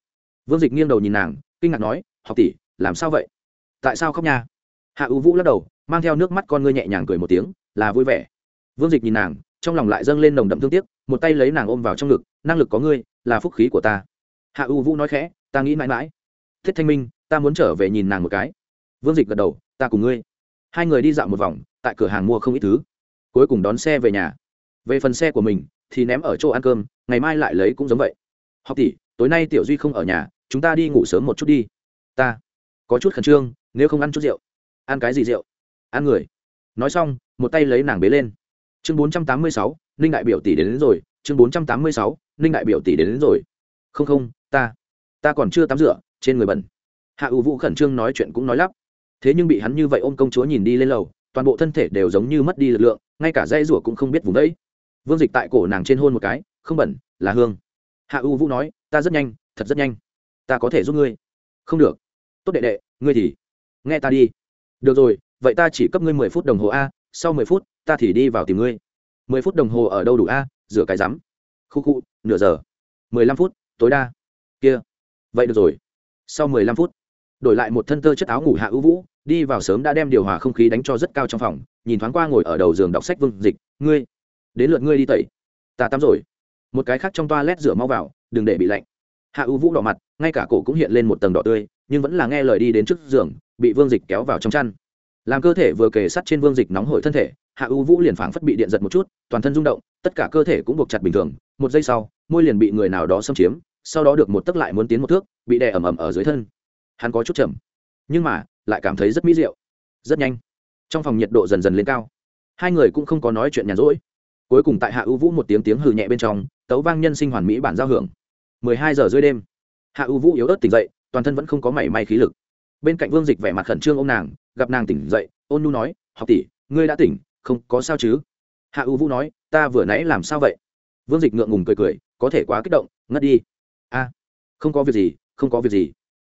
[SPEAKER 1] Vương dịch nghiêng đầu nhìn nàng, kinh ngạc nói, học tỷ, làm sao vậy? Tại sao khóc nha? Hạ ưu vũ lắc đầu, mang theo nước mắt con ngươi nhẹ nhàng cười một tiếng, là vui vẻ. Vương dịch nhìn nàng, trong lòng lại dâng lên nồng đậm thương tiếc, một tay lấy nàng ôm vào trong ngực, năng lực có ngươi, là phúc khí của ta. Hạ ưu vũ nói khẽ, ta nghĩ mãi mãi. Thiết thanh minh, ta muốn trở về nhìn nàng một cái. Vương dịch gật đầu, ta cùng ngươi. Hai người đi dạo một vòng, tại cửa hàng mua không ít thứ. Cuối cùng đón xe về nhà. Về phần xe của mình, thì ném ở chỗ ăn cơm, ngày mai lại lấy cũng giống vậy. Học tỷ, tối nay tiểu duy không ở nhà, chúng ta đi ngủ sớm một chút đi. Ta, có chút khẩn trương nếu không ăn chút rượu. Ăn cái gì rượu? Ăn người. Nói xong một tay lấy nàng bế lên. Chương bốn trăm tám mươi sáu ninh đại biểu tỷ đến, đến rồi. Chương bốn trăm tám mươi sáu ninh đại biểu tỷ đến, đến rồi. Không không ta. Ta còn chưa tắm rửa trên người bẩn. Hạ ưu vũ khẩn trương nói chuyện cũng nói lắp. Thế nhưng bị hắn như vậy ôm công chúa nhìn đi lên lầu toàn bộ thân thể đều giống như mất đi lực lượng ngay cả dây rủa cũng không biết vùng đấy. Vương dịch tại cổ nàng trên hôn một cái không bẩn là hương. Hạ ưu vũ nói ta rất nhanh thật rất nhanh. Ta có thể giúp ngươi. Không được. Tốt đệ đệ ngươi thì nghe ta đi. Được rồi, vậy ta chỉ cấp ngươi mười phút đồng hồ a, sau mười phút, ta thì đi vào tìm ngươi. Mười phút đồng hồ ở đâu đủ a, rửa cái rắm. Khu khu, nửa giờ. Mười lăm phút, tối đa. Kia. Vậy được rồi. Sau mười lăm phút, đổi lại một thân tơ chất áo ngủ hạ ưu vũ, đi vào sớm đã đem điều hòa không khí đánh cho rất cao trong phòng, nhìn thoáng qua ngồi ở đầu giường đọc sách vương dịch, ngươi, đến lượt ngươi đi tẩy. Ta tắm rồi. Một cái khác trong toa lét rửa mau vào, đừng để bị lạnh. Hạ ưu vũ đỏ mặt, ngay cả cổ cũng hiện lên một tầng đỏ tươi nhưng vẫn là nghe lời đi đến trước giường, bị vương dịch kéo vào trong chăn. Làm cơ thể vừa kề sắt trên vương dịch nóng hổi thân thể, hạ u vũ liền phảng phất bị điện giật một chút, toàn thân rung động, tất cả cơ thể cũng buộc chặt bình thường. Một giây sau, môi liền bị người nào đó xâm chiếm, sau đó được một tấc lại muốn tiến một thước, bị đè ẩm ẩm ở dưới thân. Hắn có chút chậm, nhưng mà lại cảm thấy rất mỹ diệu, rất nhanh. Trong phòng nhiệt độ dần dần lên cao. Hai người cũng không có nói chuyện nhàn rỗi. Cuối cùng tại hạ u vũ một tiếng tiếng hừ nhẹ bên trong, tấu vang nhân sinh hoàn mỹ bản giao hưởng. Mười hai giờ dưới đêm, hạ u vũ yếu ớt tỉnh dậy toàn thân vẫn không có mảy may khí lực. Bên cạnh vương dịch vẻ mặt khẩn trương ô m nàng, gặp nàng tỉnh dậy, ôn nu nói, học tỷ, ngươi đã tỉnh, không có sao chứ? Hạ u vũ nói, ta vừa nãy làm sao vậy? Vương dịch ngượng ngùng cười cười, có thể quá kích động, ngất đi. A, không có việc gì, không có việc gì.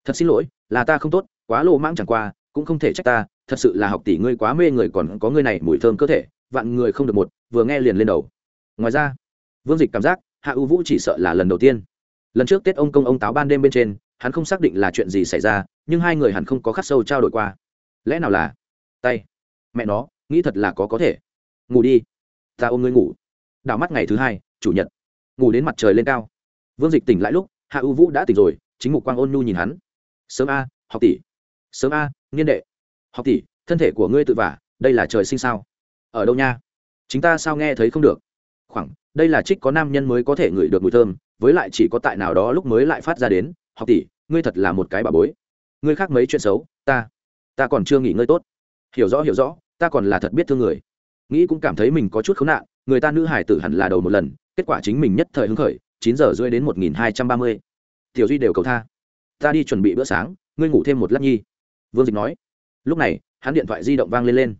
[SPEAKER 1] Thật xin lỗi, là ta không tốt, quá lộ mãng chẳng qua, cũng không thể trách ta, thật sự là học tỷ ngươi quá mê người còn có ngươi này mùi thơm cơ thể, vạn người không được một, vừa nghe liền lên đầu. Ngoài ra, vương dịch cảm giác hạ u vũ chỉ sợ là lần đầu tiên. Lần trước tết ông công ông táo ban đêm bên trên hắn không xác định là chuyện gì xảy ra, nhưng hai người hẳn không có khắc sâu trao đổi qua. Lẽ nào là tay? Mẹ nó, nghĩ thật là có có thể. Ngủ đi. Ta ôm ngươi ngủ. Đảo mắt ngày thứ hai, chủ nhật. Ngủ đến mặt trời lên cao. Vương dịch tỉnh lại lúc, hạ u vũ đã tỉnh rồi, chính mục quang ôn nhu nhìn hắn. Sớm a, học tỷ. Sớm a niên đệ. Học tỷ, thân thể của ngươi tự vả, đây là trời sinh sao? Ở đâu nha? Chúng ta sao nghe thấy không được? Khoảng, đây là trích có nam nhân mới có thể ngửi được mùi thơm, với lại chỉ có tại nào đó lúc mới lại phát ra đến. Học tỷ ngươi thật là một cái bà bối. Ngươi khác mấy chuyện xấu, ta ta còn chưa nghỉ ngơi tốt. Hiểu rõ hiểu rõ, ta còn là thật biết thương người. Nghĩ cũng cảm thấy mình có chút khốn nạn, người ta nữ hải tử hẳn là đầu một lần, kết quả chính mình nhất thời hứng khởi, chín giờ rưỡi đến một nghìn hai trăm ba mươi. Tiểu duy đều cầu tha. Ta đi chuẩn bị bữa sáng, ngươi ngủ thêm một lát nhi. Vương dịch nói. Lúc này, hắn điện thoại di động vang lên lên.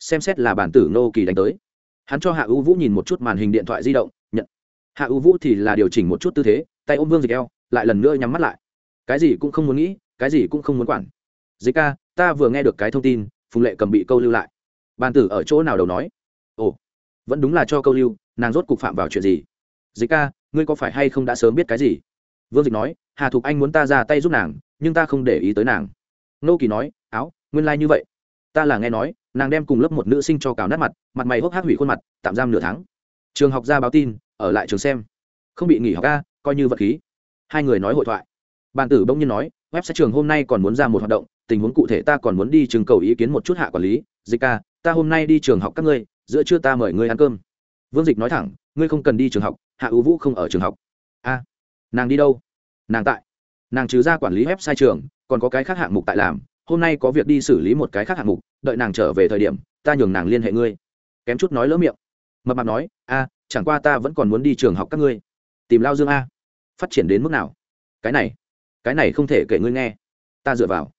[SPEAKER 1] Xem xét là bản tử nô kỳ đánh tới. Hắn cho hạ ưu vũ nhìn một chút màn hình điện thoại di động, nhận. Hạ ưu vũ thì là điều chỉnh một chút tư thế, tay ôm vương dịch eo, lại lần nữa nhắm mắt lại cái gì cũng không muốn nghĩ, cái gì cũng không muốn quản. Dịch ca, ta vừa nghe được cái thông tin, phùng lệ cầm bị câu lưu lại. Bàn tử ở chỗ nào đầu nói? Ồ, vẫn đúng là cho câu lưu, nàng rốt cục phạm vào chuyện gì? Dịch ca, ngươi có phải hay không đã sớm biết cái gì? Vương dịch nói, hà thục anh muốn ta ra tay giúp nàng, nhưng ta không để ý tới nàng. Nô kỳ nói, áo, nguyên lai、like、như vậy. Ta là nghe nói, nàng đem cùng lớp một nữ sinh cho cào nát mặt mặt mày hốc hát hủy khuôn mặt, tạm giam nửa tháng. Trường học ra báo tin, ở lại trường xem. Không bị nghỉ học ca coi như vật khí. Hai người nói hội thoại bàn tử bỗng nhiên nói, web sẽ trường hôm nay còn muốn ra một hoạt động, tình huống cụ thể ta còn muốn đi trường cầu ý kiến một chút hạ quản lý. Dịch ca, ta hôm nay đi trường học các ngươi, giữa trưa ta mời ngươi ăn cơm. Vương dịch nói thẳng, ngươi không cần đi trường học, hạ ưu vũ không ở trường học. A, nàng đi đâu? Nàng tại. Nàng trừ ra quản lý web sai trường, còn có cái khác hạng mục tại làm. Hôm nay có việc đi xử lý một cái khác hạng mục, đợi nàng trở về thời điểm, ta nhường nàng liên hệ ngươi. Kém chút nói lỡ miệng. Mập mạp nói, a, chẳng qua ta vẫn còn muốn đi trường học các ngươi. Tìm lao dương a. Phát triển đến mức nào? Cái này cái này không thể kể ngươi nghe. Ta dựa vào.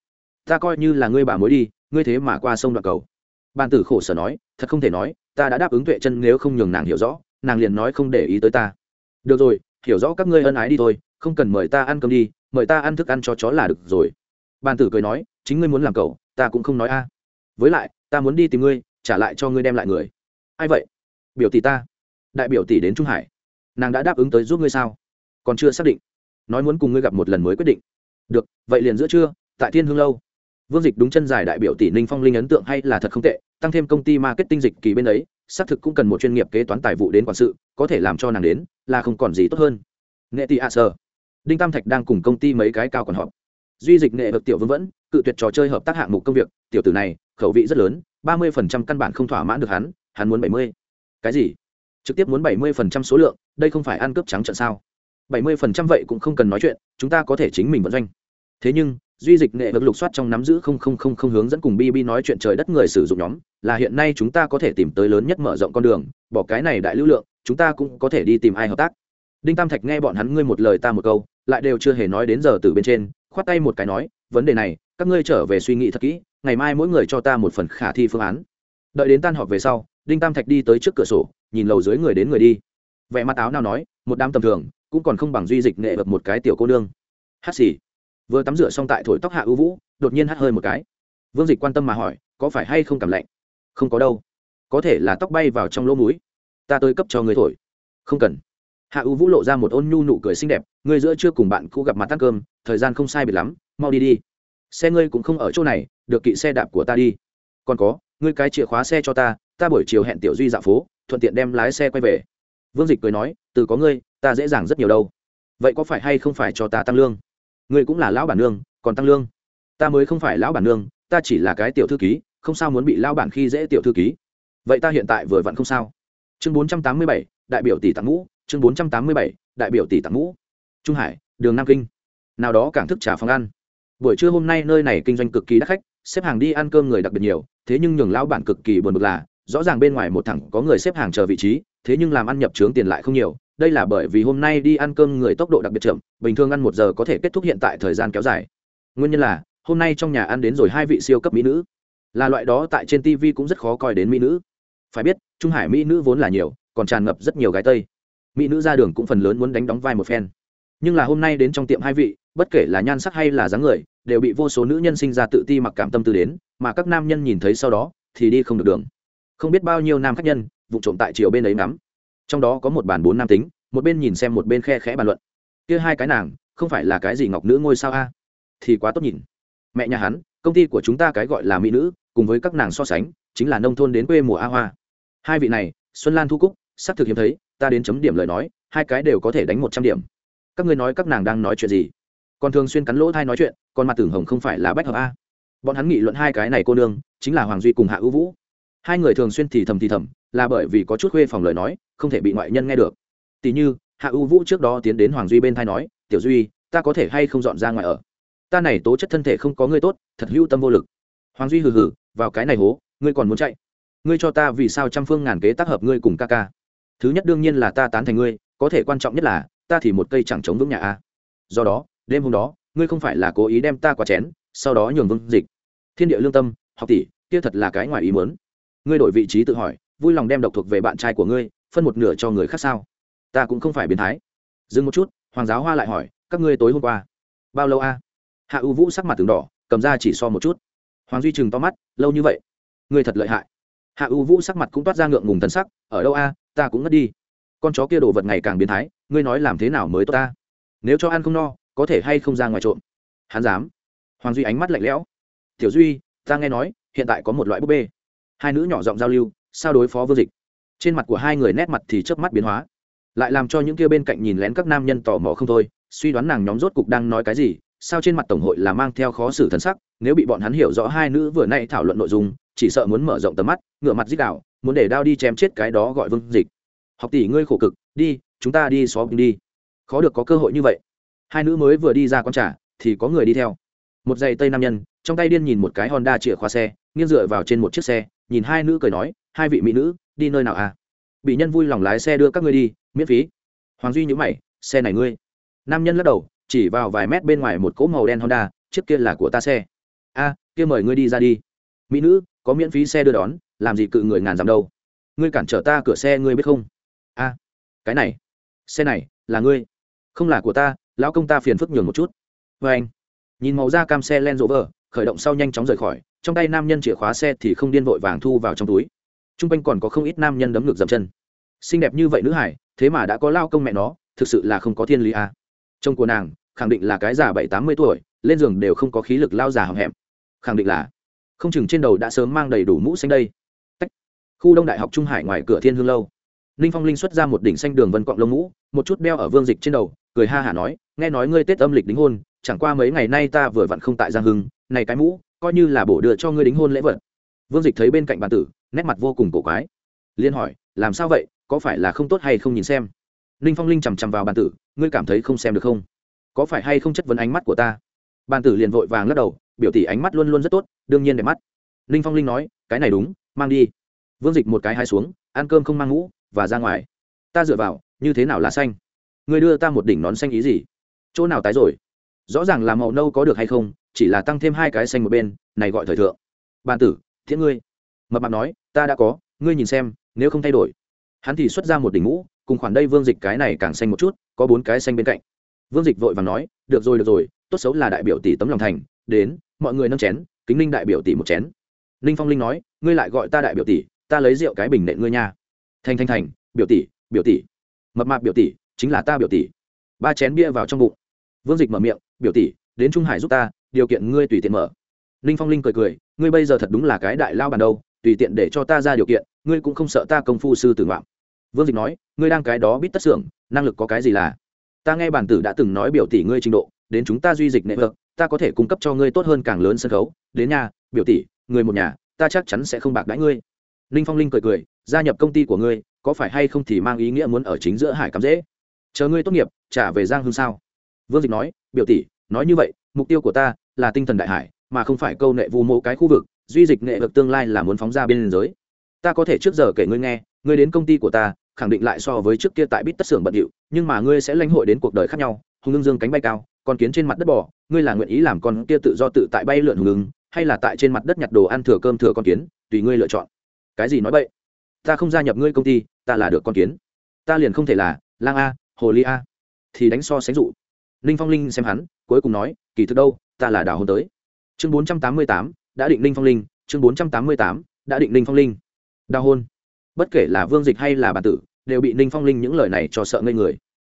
[SPEAKER 1] Ta coi như là ngươi bà mối đi, ngươi thế mà qua sông đoạn cầu. Bàn tử khổ sở nói, thật không thể nói, ta đã đáp ứng tuệ chân nếu không nhường nàng hiểu rõ, nàng liền nói không để ý tới ta. Được rồi, hiểu rõ các ngươi ân ái đi thôi, không cần mời ta ăn cơm đi, mời ta ăn thức ăn cho chó là được rồi. Bàn tử cười nói, chính ngươi muốn làm cậu ta cũng không nói a. Với lại, ta muốn đi tìm ngươi, trả lại cho ngươi đem lại người. Ai vậy? Biểu tỷ ta. Đại biểu tỷ đến trung hải. Nàng đã đáp ứng tới giúp ngươi sao? Còn chưa xác định nói muốn cùng ngươi gặp một lần mới quyết định. Được, vậy liền giữa trưa, tại thiên hương lâu. Vương dịch đúng chân dài đại biểu tỷ ninh phong linh ấn tượng hay là thật không tệ, tăng thêm công ty marketing dịch kỳ bên ấy, xác thực cũng cần một chuyên nghiệp kế toán tài vụ đến quản sự, có thể làm cho nàng đến, là không còn gì tốt hơn. Nghệ tỷ a sơ đinh tam thạch đang cùng công ty mấy cái cao còn họp. Duy dịch nghệ hợp tiểu vương vẫn, cự tuyệt trò chơi hợp tác hạng mục công việc, tiểu tử này, khẩu vị rất lớn, ba mươi phần trăm căn bản không thỏa mãn được hắn hắn muốn bảy mươi. Cái gì? Trực tiếp muốn bảy mươi phần trăm số lượng, đây không phải ăn cướp trắng trận sao? Bảy mươi phần trăm vậy cũng không cần nói chuyện, chúng ta có thể chính mình vận doanh. Thế nhưng, duy dịch nghệ vực lục soát trong nắm giữ không không không không hướng dẫn cùng bb nói chuyện trời đất người sử dụng nhóm, là hiện nay chúng ta có thể tìm tới lớn nhất mở rộng con đường, bỏ cái này đại lưu lượng, chúng ta cũng có thể đi tìm ai hợp tác. Đinh tam thạch nghe bọn hắn ngươi một lời ta một câu, lại đều chưa hề nói đến giờ từ bên trên, khoát tay một cái nói, vấn đề này, các ngươi trở về suy nghĩ thật kỹ, ngày mai mỗi người cho ta một phần khả thi phương án. Đợi đến tan họp về sau, đinh tam thạch đi tới trước cửa sổ, nhìn lầu dưới người đến người đi. Vẻ mặt áo nào nói, một đám tầm thường cũng còn không bằng duy dịch nghệ vật một cái tiểu cô nương. Hát xì. Vừa tắm rửa xong tại thổi tóc hạ ưu vũ, đột nhiên hắt hơi một cái. Vương dịch quan tâm mà hỏi, có phải hay không cảm lạnh? Không có đâu. Có thể là tóc bay vào trong lỗ mũi. Ta tới cấp cho người thổi. Không cần. Hạ ưu vũ lộ ra một ôn nhu nụ cười xinh đẹp người giữa chưa cùng bạn cũ gặp mặt ăn cơm, thời gian không sai biệt lắm, mau đi đi. Xe ngươi cũng không ở chỗ này, được kỵ xe đạp của ta đi. Còn có, ngươi cái chìa khóa xe cho ta ta buổi chiều hẹn tiểu duy dạo phố, thuận tiện đem lái xe quay về. Vương dịch cười nói, từ có ngươi ta dễ dàng rất nhiều đâu. Vậy có phải hay không phải cho ta tăng lương? Ngươi cũng là lão bản nương, còn tăng lương? Ta mới không phải lão bản nương, ta chỉ là cái tiểu thư ký, không sao muốn bị lão bản khi dễ tiểu thư ký. Vậy ta hiện tại vừa vặn không sao. Chương bốn trăm tám mươi bảy, đại biểu tỷ tặng ngũ, chương bốn trăm tám mươi bảy, đại biểu tỷ tặng ngũ. Trung hải, đường nam kinh. Nào đó cảng thức trả phòng ăn. Buổi trưa hôm nay nơi này kinh doanh cực kỳ đắt khách, xếp hàng đi ăn cơm người đặc biệt nhiều, thế nhưng nhường lão bản cực kỳ buồn bực là, rõ ràng bên ngoài một thẳng có người xếp hàng chờ vị trí, thế nhưng làm ăn nhập trướng tiền lại không nhiều đây là bởi vì hôm nay đi ăn cơm người tốc độ đặc biệt chậm, bình thường ăn một giờ có thể kết thúc hiện tại thời gian kéo dài. Nguyên nhân là, hôm nay trong nhà ăn đến rồi hai vị siêu cấp mỹ nữ. Là loại đó tại trên tv cũng rất khó coi đến mỹ nữ. Phải biết, trung hải mỹ nữ vốn là nhiều, còn tràn ngập rất nhiều gái tây. Mỹ nữ ra đường cũng phần lớn muốn đánh đóng vai một phen. Nhưng là hôm nay đến trong tiệm hai vị, bất kể là nhan sắc hay là dáng người, đều bị vô số nữ nhân sinh ra tự ti mặc cảm tâm tư đến, mà các nam nhân nhìn thấy sau đó, thì đi không được đường. Không biết bao nhiêu nam khách nhân, vụ trộm tại chiều bên ấy ngắm trong đó có một bàn bốn nam tính, một bên nhìn xem một bên khe khẽ bàn luận. Kia hai cái nàng, không phải là cái gì ngọc nữ ngôi sao a? Thì quá tốt nhìn. Mẹ nhà hắn, công ty của chúng ta cái gọi là mỹ nữ, cùng với các nàng so sánh, chính là nông thôn đến quê mùa a hoa. Hai vị này, xuân lan thu cúc, xác thực hiếm thấy, ta đến chấm điểm lời nói, hai cái đều có thể đánh một trăm điểm. Các ngươi nói các nàng đang nói chuyện gì? Còn thường xuyên cắn lỗ thai nói chuyện, còn mặt tưởng hồng không phải là bách hợp a. Bọn hắn nghị luận hai cái này cô nương, chính là hoàng duy cùng hạ ưu vũ. Hai người thường xuyên thì thầm thì thầm, là bởi vì có chút khuê phòng lời nói không thể bị ngoại nhân nghe được. Tỉ như, hạ U vũ trước đó tiến đến hoàng duy bên thai nói, tiểu duy, ta có thể hay không dọn ra ngoài ở? Ta này tố chất thân thể không có ngươi tốt, thật hữu tâm vô lực. Hoàng duy hừ hừ, vào cái này hố, ngươi còn muốn chạy? Ngươi cho ta vì sao trăm phương ngàn kế tác hợp ngươi cùng ca ca? Thứ nhất đương nhiên là ta tán thành ngươi, có thể quan trọng nhất là, ta thì một cây chẳng chống vững nhà a. Do đó, đêm hôm đó, ngươi không phải là cố ý đem ta qua chén, sau đó nhường vương dịch. Thiên địa lương tâm, học tỷ, kia thật là cái ngoài ý muốn. Ngươi đổi vị trí tự hỏi, vui lòng đem độc thuộc về bạn trai của ngươi phân một nửa cho người khác sao? Ta cũng không phải biến thái. Dừng một chút, hoàng giáo hoa lại hỏi, các ngươi tối hôm qua, bao lâu a? Hạ ưu vũ sắc mặt từng đỏ, cầm ra chỉ so một chút. Hoàng duy chừng to mắt, lâu như vậy? Ngươi thật lợi hại. Hạ ưu vũ sắc mặt cũng toát ra ngượng ngùng thần sắc, ở đâu a? Ta cũng ngất đi. Con chó kia đồ vật ngày càng biến thái, ngươi nói làm thế nào mới tốt ta? Nếu cho ăn không no, có thể hay không ra ngoài trộm? Hắn dám. Hoàng duy ánh mắt lạnh lẽo. Tiểu duy, ta nghe nói, hiện tại có một loại búp bê. Hai nữ nhỏ giọng giao lưu, sao đối phó vương dịch? Trên mặt của hai người nét mặt thì chớp mắt biến hóa. Lại làm cho những kia bên cạnh nhìn lén các nam nhân tò mò không thôi, suy đoán nàng nhóm rốt cục đang nói cái gì, sao trên mặt tổng hội là mang theo khó xử thần sắc, nếu bị bọn hắn hiểu rõ hai nữ vừa nay thảo luận nội dung, chỉ sợ muốn mở rộng tầm mắt ngựa mặt dích đạo muốn để đao đi chém chết cái đó gọi vương dịch. Học tỷ ngươi khổ cực, đi, chúng ta đi xó đi. Khó được có cơ hội như vậy. Hai nữ mới vừa đi ra con trả thì có người đi theo. Một giày tây nam nhân, trong tay điên nhìn một cái honda chìa khóa xe, nghiêng dựa vào trên một chiếc xe, nhìn hai nữ cười nói hai vị mỹ nữ, đi nơi nào à? Bị nhân vui lòng lái xe đưa các ngươi đi, miễn phí. Hoàng duy nhữ mày, xe này ngươi. Nam nhân lắc đầu, chỉ vào vài mét bên ngoài một cỗ màu đen honda, chiếc kia là của ta xe. A, kia mời ngươi đi ra đi. Mỹ nữ, có miễn phí xe đưa đón, làm gì cự người ngàn dặm đâu. Ngươi cản trở ta cửa xe ngươi biết không? A, cái này, xe này là ngươi, không là của ta, lão công ta phiền phức nhường một chút. Vê anh, nhìn màu da cam xe len rộ vờ khởi động sau nhanh chóng rời khỏi, trong tay nam nhân chìa khóa xe thì không điên vội vàng thu vào trong túi t r u n g quanh còn có không ít nam nhân đấm ngược dậm chân. Xinh đẹp như vậy nữ hải, thế mà đã có lao công mẹ nó, thực sự là không có thiên lý à. chồng của nàng, khẳng định là cái già bảy, tám mươi tuổi, lên giường đều không có khí lực lao già hầm hẹm. Khẳng định là. Không chừng trên đầu đã sớm mang đầy đủ mũ xanh đây. Tách. khu đông đại học trung hải ngoài cửa thiên hương lâu. Ninh phong linh xuất ra một đỉnh xanh đường vân cọng lông mũ, một chút đeo ở vương dịch trên đầu, cười ha hả nói, nghe nói ngươi tết âm lịch đính hôn, chẳng qua mấy ngày nay ta vừa vặn không tại giang hưng, này cái mũ, coi như là bổ đưa cho ngươi đính hôn lễ vật. Vương dịch thấy bên cạnh bàn tử nét mặt vô cùng cổ quái. Liên hỏi, làm sao vậy? Có phải là không tốt hay không nhìn xem? Ninh phong linh chằm chằm vào bàn tử, ngươi cảm thấy không xem được không? Có phải hay không chất vấn ánh mắt của ta? Bàn tử liền vội vàng lắc đầu, biểu tỷ ánh mắt luôn luôn rất tốt, đương nhiên đẹp mắt. Ninh phong linh nói, cái này đúng, mang đi. Vương dịch một cái hai xuống, ăn cơm không mang mũ và ra ngoài. Ta dựa vào, như thế nào là xanh? Người đưa ta một đỉnh nón xanh ý gì? Chỗ nào tái rồi? Rõ ràng là màu nâu có được hay không, chỉ là tăng thêm hai cái xanh một bên, này gọi thời thượng. Bàn tử, thiện ngươi mập mạp nói, ta đã có, ngươi nhìn xem, nếu không thay đổi. Hắn thì xuất ra một đỉnh mũ, cùng khoản đây vương dịch cái này càng xanh một chút, có bốn cái xanh bên cạnh. Vương dịch vội và nói, được rồi được rồi, tốt xấu là đại biểu tỷ tấm lòng thành, đến, mọi người nâng chén, kính ninh đại biểu tỷ một chén. Ninh phong linh nói, ngươi lại gọi ta đại biểu tỷ, ta lấy rượu cái bình nện ngươi nha. Thành thành thành, biểu tỷ biểu tỷ. Mập mạp biểu tỷ, chính là ta biểu tỷ. Ba chén bia vào trong bụng. Vương dịch mở miệng, biểu tỷ, đến trung hải giúp ta, điều kiện ngươi tùy tiện mở. Ninh phong linh cười cười, ngươi bây giờ thật đúng là cái đại lao bàn đâu tùy tiện để cho ta ra điều kiện, ngươi cũng không sợ ta công phu sư tử ngoạm. Vương dịch nói, ngươi đang cái đó biết tất xưởng, năng lực có cái gì là? Ta nghe bản tử đã từng nói biểu tỷ ngươi trình độ, đến chúng ta duy dịch nệ vợ ta có thể cung cấp cho ngươi tốt hơn càng lớn sân khấu. Đến nhà, biểu tỷ, người một nhà, ta chắc chắn sẽ không bạc đãi ngươi. Ninh phong linh cười cười, gia nhập công ty của ngươi, có phải hay không thì mang ý nghĩa muốn ở chính giữa hải cắm dễ? Chờ ngươi tốt nghiệp, trả về giang hương sao? Vương dịch nói, biểu tỷ, nói như vậy, mục tiêu của ta là tinh thần đại hải, mà không phải câu nệ vu mộ cái khu vực duy dịch nghệ vực tương lai là muốn phóng ra bên giới. Ta có thể trước giờ kể ngươi nghe, ngươi đến công ty của ta, khẳng định lại so với trước kia tại bít tất xưởng bận điệu, nhưng mà ngươi sẽ lãnh hội đến cuộc đời khác nhau, hùng ngưng dương cánh bay cao con kiến trên mặt đất bò, ngươi là nguyện ý làm con kia tự do tự tại bay lượn hùng ngưng hay là tại trên mặt đất nhặt đồ ăn thừa cơm thừa con kiến, tùy ngươi lựa chọn. Cái gì nói vậy ta không gia nhập ngươi công ty, ta là được con kiến. Ta liền không thể là lang a, hồ ly a, thì đánh so sánh dụ. Ninh phong linh xem hắn, cuối cùng nói, kỳ thực đâu, ta là đào hôn tới. Chương bốn trăm tám mươi tám đã định ninh phong linh, chương bốn trăm tám mươi tám, đã định ninh phong linh. Đa hôn. Bất kể là vương dịch hay là bà tử, đều bị ninh phong linh những lời này cho sợ ngây người.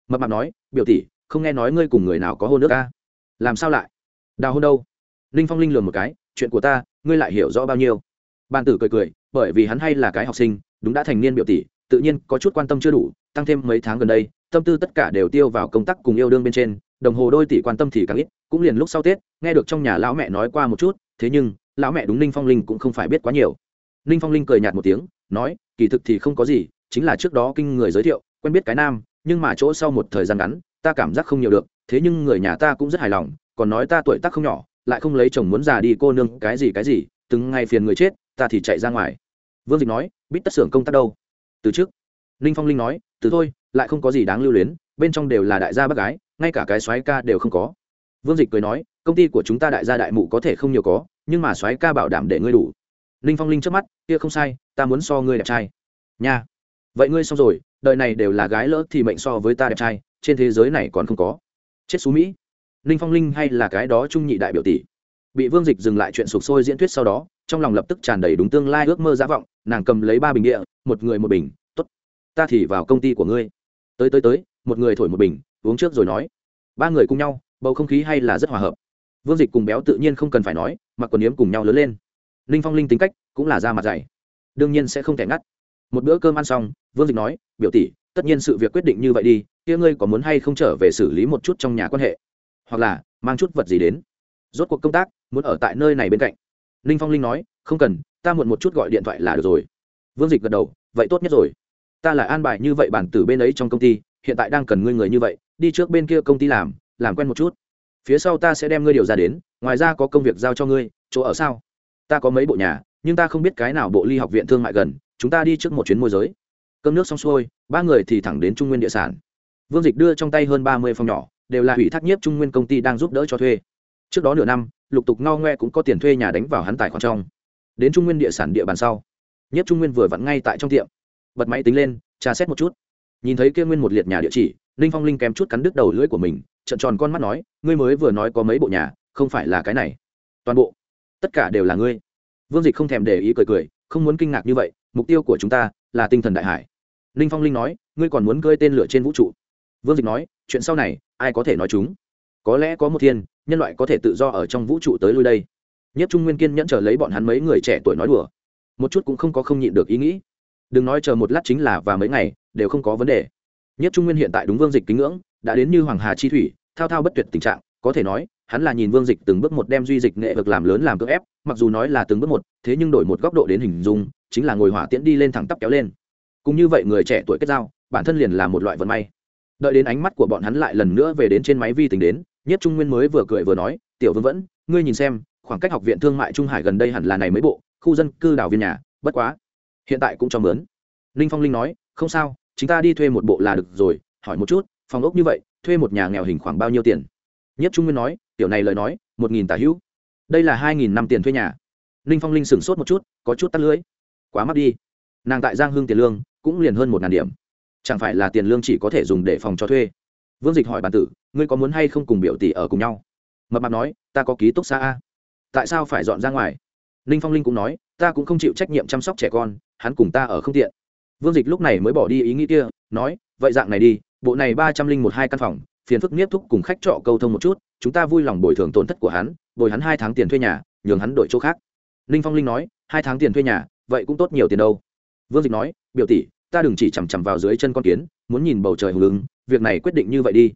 [SPEAKER 1] Mập mạp nói, biểu tỷ, không nghe nói ngươi cùng người nào có hôn nước ca làm sao lại? Đào hôn đâu? Ninh phong linh lừa một cái, chuyện của ta, ngươi lại hiểu rõ bao nhiêu? Bàn tử cười cười, bởi vì hắn hay là cái học sinh, đúng đã thành niên biểu tỷ, tự nhiên có chút quan tâm chưa đủ, tăng thêm mấy tháng gần đây, tâm tư tất cả đều tiêu vào công tác cùng yêu đương bên trên, đồng hồ đôi tỷ quan tâm thì càng ít, cũng liền lúc sau tết, nghe được trong nhà lão mẹ nói qua một chút, thế nhưng lão mẹ đúng ninh phong linh cũng không phải biết quá nhiều. Ninh phong linh cười nhạt một tiếng, nói, kỳ thực thì không có gì, chính là trước đó kinh người giới thiệu, quen biết cái nam, nhưng mà chỗ sau một thời gian ngắn, ta cảm giác không nhiều được, thế nhưng người nhà ta cũng rất hài lòng, còn nói ta tuổi tác không nhỏ, lại không lấy chồng muốn già đi cô nương, cái gì cái gì, từng ngày phiền người chết, ta thì chạy ra ngoài. Vương dịch nói, biết tất xưởng công tác đâu. Từ trước, ninh phong linh nói, từ thôi, lại không có gì đáng lưu luyến, bên trong đều là đại gia bác gái, ngay cả cái soái ca đều không có. Vương dịch cười nói, công ty của chúng ta đại gia đại mụ có thể không nhiều có nhưng mà soái ca bảo đảm để ngươi đủ. Ninh phong linh trước mắt, kia không sai, ta muốn so ngươi đẹp trai. Nha. Vậy ngươi xong rồi, đời này đều là gái lỡ thì mệnh so với ta đẹp trai, trên thế giới này còn không có. Chết xú mỹ. Ninh phong linh hay là cái đó trung nhị đại biểu tỷ. Bị vương dịch dừng lại chuyện sụp sôi diễn thuyết sau đó, trong lòng lập tức tràn đầy đúng tương lai ước mơ giả vọng, nàng cầm lấy ba bình địa, một người một bình t ố t ta thì vào công ty của ngươi. Tới tới tới, một người thổi một bình, uống trước rồi nói. Ba người cùng nhau, bầu không khí hay là rất hòa hợp vương dịch cùng béo tự nhiên không cần phải nói, mặc quần yếm cùng nhau lớn lên. Ninh phong linh tính cách cũng là da mặt dày, đương nhiên sẽ không thể ngắt. Một bữa cơm ăn xong, vương dịch nói, biểu tỷ, tất nhiên sự việc quyết định như vậy đi, kia ngươi có muốn hay không trở về xử lý một chút trong nhà quan hệ? Hoặc là, mang chút vật gì đến? Rốt cuộc công tác, muốn ở tại nơi này bên cạnh. Ninh phong linh nói, không cần, ta muộn một chút gọi điện thoại là được rồi. Vương dịch gật đầu, vậy tốt nhất rồi. Ta lại an bài như vậy bản tử bên ấy trong công ty, hiện tại đang cần ngươi người như vậy, đi trước bên kia công ty làm làm quen một chút phía sau ta sẽ đem ngươi điều ra đến, ngoài ra có công việc giao cho ngươi, chỗ ở sao? Ta có mấy bộ nhà, nhưng ta không biết cái nào bộ ly học viện thương mại gần, chúng ta đi trước một chuyến môi giới. Cơm nước xong xuôi, ba người thì thẳng đến trung nguyên địa sản. Vương dịch đưa trong tay hơn ba mươi phòng nhỏ, đều là ủy thác nhiếp trung nguyên công ty đang giúp đỡ cho thuê. Trước đó nửa năm, lục tục ngao ngoe cũng có tiền thuê nhà đánh vào hắn tài khoản trong. Đến trung nguyên địa sản địa bàn sau, nhiếp trung nguyên vừa vặn ngay tại trong tiệm. Bật máy tính lên, tra xét một chút. Nhìn thấy kia nguyên một liệt nhà địa chỉ ninh phong linh kém chút cắn đứt đầu lưỡi của mình trận tròn con mắt nói, ngươi mới vừa nói có mấy bộ nhà, không phải là cái này. Toàn bộ, tất cả đều là ngươi. Vương dịch không thèm để ý cười cười, không muốn kinh ngạc như vậy, mục tiêu của chúng ta là tinh thần đại hải. Ninh phong linh nói, ngươi còn muốn cơi tên lửa trên vũ trụ? Vương dịch nói, chuyện sau này, ai có thể nói chúng? Có lẽ có một thiên, nhân loại có thể tự do ở trong vũ trụ tới lui đây. Nhất trung nguyên kiên nhẫn chờ lấy bọn hắn mấy người trẻ tuổi nói đùa. Một chút cũng không có không nhịn được ý nghĩ. Đừng nói chờ một lát chính là và mấy ngày, đều không có vấn đề nhất trung nguyên hiện tại đúng vương dịch kính ngưỡng, đã đến như hoàng hà chi thủy, thao thao bất tuyệt tình trạng, có thể nói, hắn là nhìn vương dịch từng bước một đem duy dịch nghệ vực làm lớn làm cưỡng ép, mặc dù nói là từng bước một, thế nhưng đổi một góc độ đến hình dung, chính là ngồi hỏa tiễn đi lên thẳng tắp kéo lên. Cũng như vậy người trẻ tuổi kết giao, bản thân liền là một loại vận may. Đợi đến ánh mắt của bọn hắn lại lần nữa về đến trên máy vi tính đến, nhất trung nguyên mới vừa cười vừa nói, tiểu vương vẫn, ngươi nhìn xem, khoảng cách học viện thương mại trung hải gần đây hẳn là này mấy bộ, khu dân cư đào viên nhà, bất quá, hiện tại cũng cho mướn. Ninh phong linh nói, không sao chúng ta đi thuê một bộ là được rồi, hỏi một chút, phòng ốc như vậy, thuê một nhà nghèo hình khoảng bao nhiêu tiền? Nhất trung nguyên nói, tiểu này lời nói, một nghìn tả hữu. Đây là hai nghìn năm tiền thuê nhà. Ninh phong linh sửng sốt một chút, có chút tắt lưới. Quá mắc đi. Nàng tại giang hưng tiền lương, cũng liền hơn một ngàn điểm. Chẳng phải là tiền lương chỉ có thể dùng để phòng cho thuê. Vương dịch hỏi bàn tử, ngươi có muốn hay không cùng biểu tỷ ở cùng nhau? Mập mạp nói, ta có ký túc xa a. Tại sao phải dọn ra ngoài? Ninh phong linh cũng nói, ta cũng không chịu trách nhiệm chăm sóc trẻ con, hắn cùng ta ở không tiện vương dịch lúc này mới bỏ đi ý nghĩ kia, nói, vậy dạng này đi, bộ này ba trăm linh một hai căn phòng, phiền phức nghiếp thúc cùng khách trọ câu thông một chút, chúng ta vui lòng bồi thường tổn thất của hắn, bồi hắn hai tháng tiền thuê nhà, nhường hắn đổi chỗ khác. Ninh phong linh nói, hai tháng tiền thuê nhà, vậy cũng tốt nhiều tiền đâu. Vương dịch nói, biểu tỷ, ta đừng chỉ chằm chằm vào dưới chân con kiến, muốn nhìn bầu trời hùng ứng, việc này quyết định như vậy đi.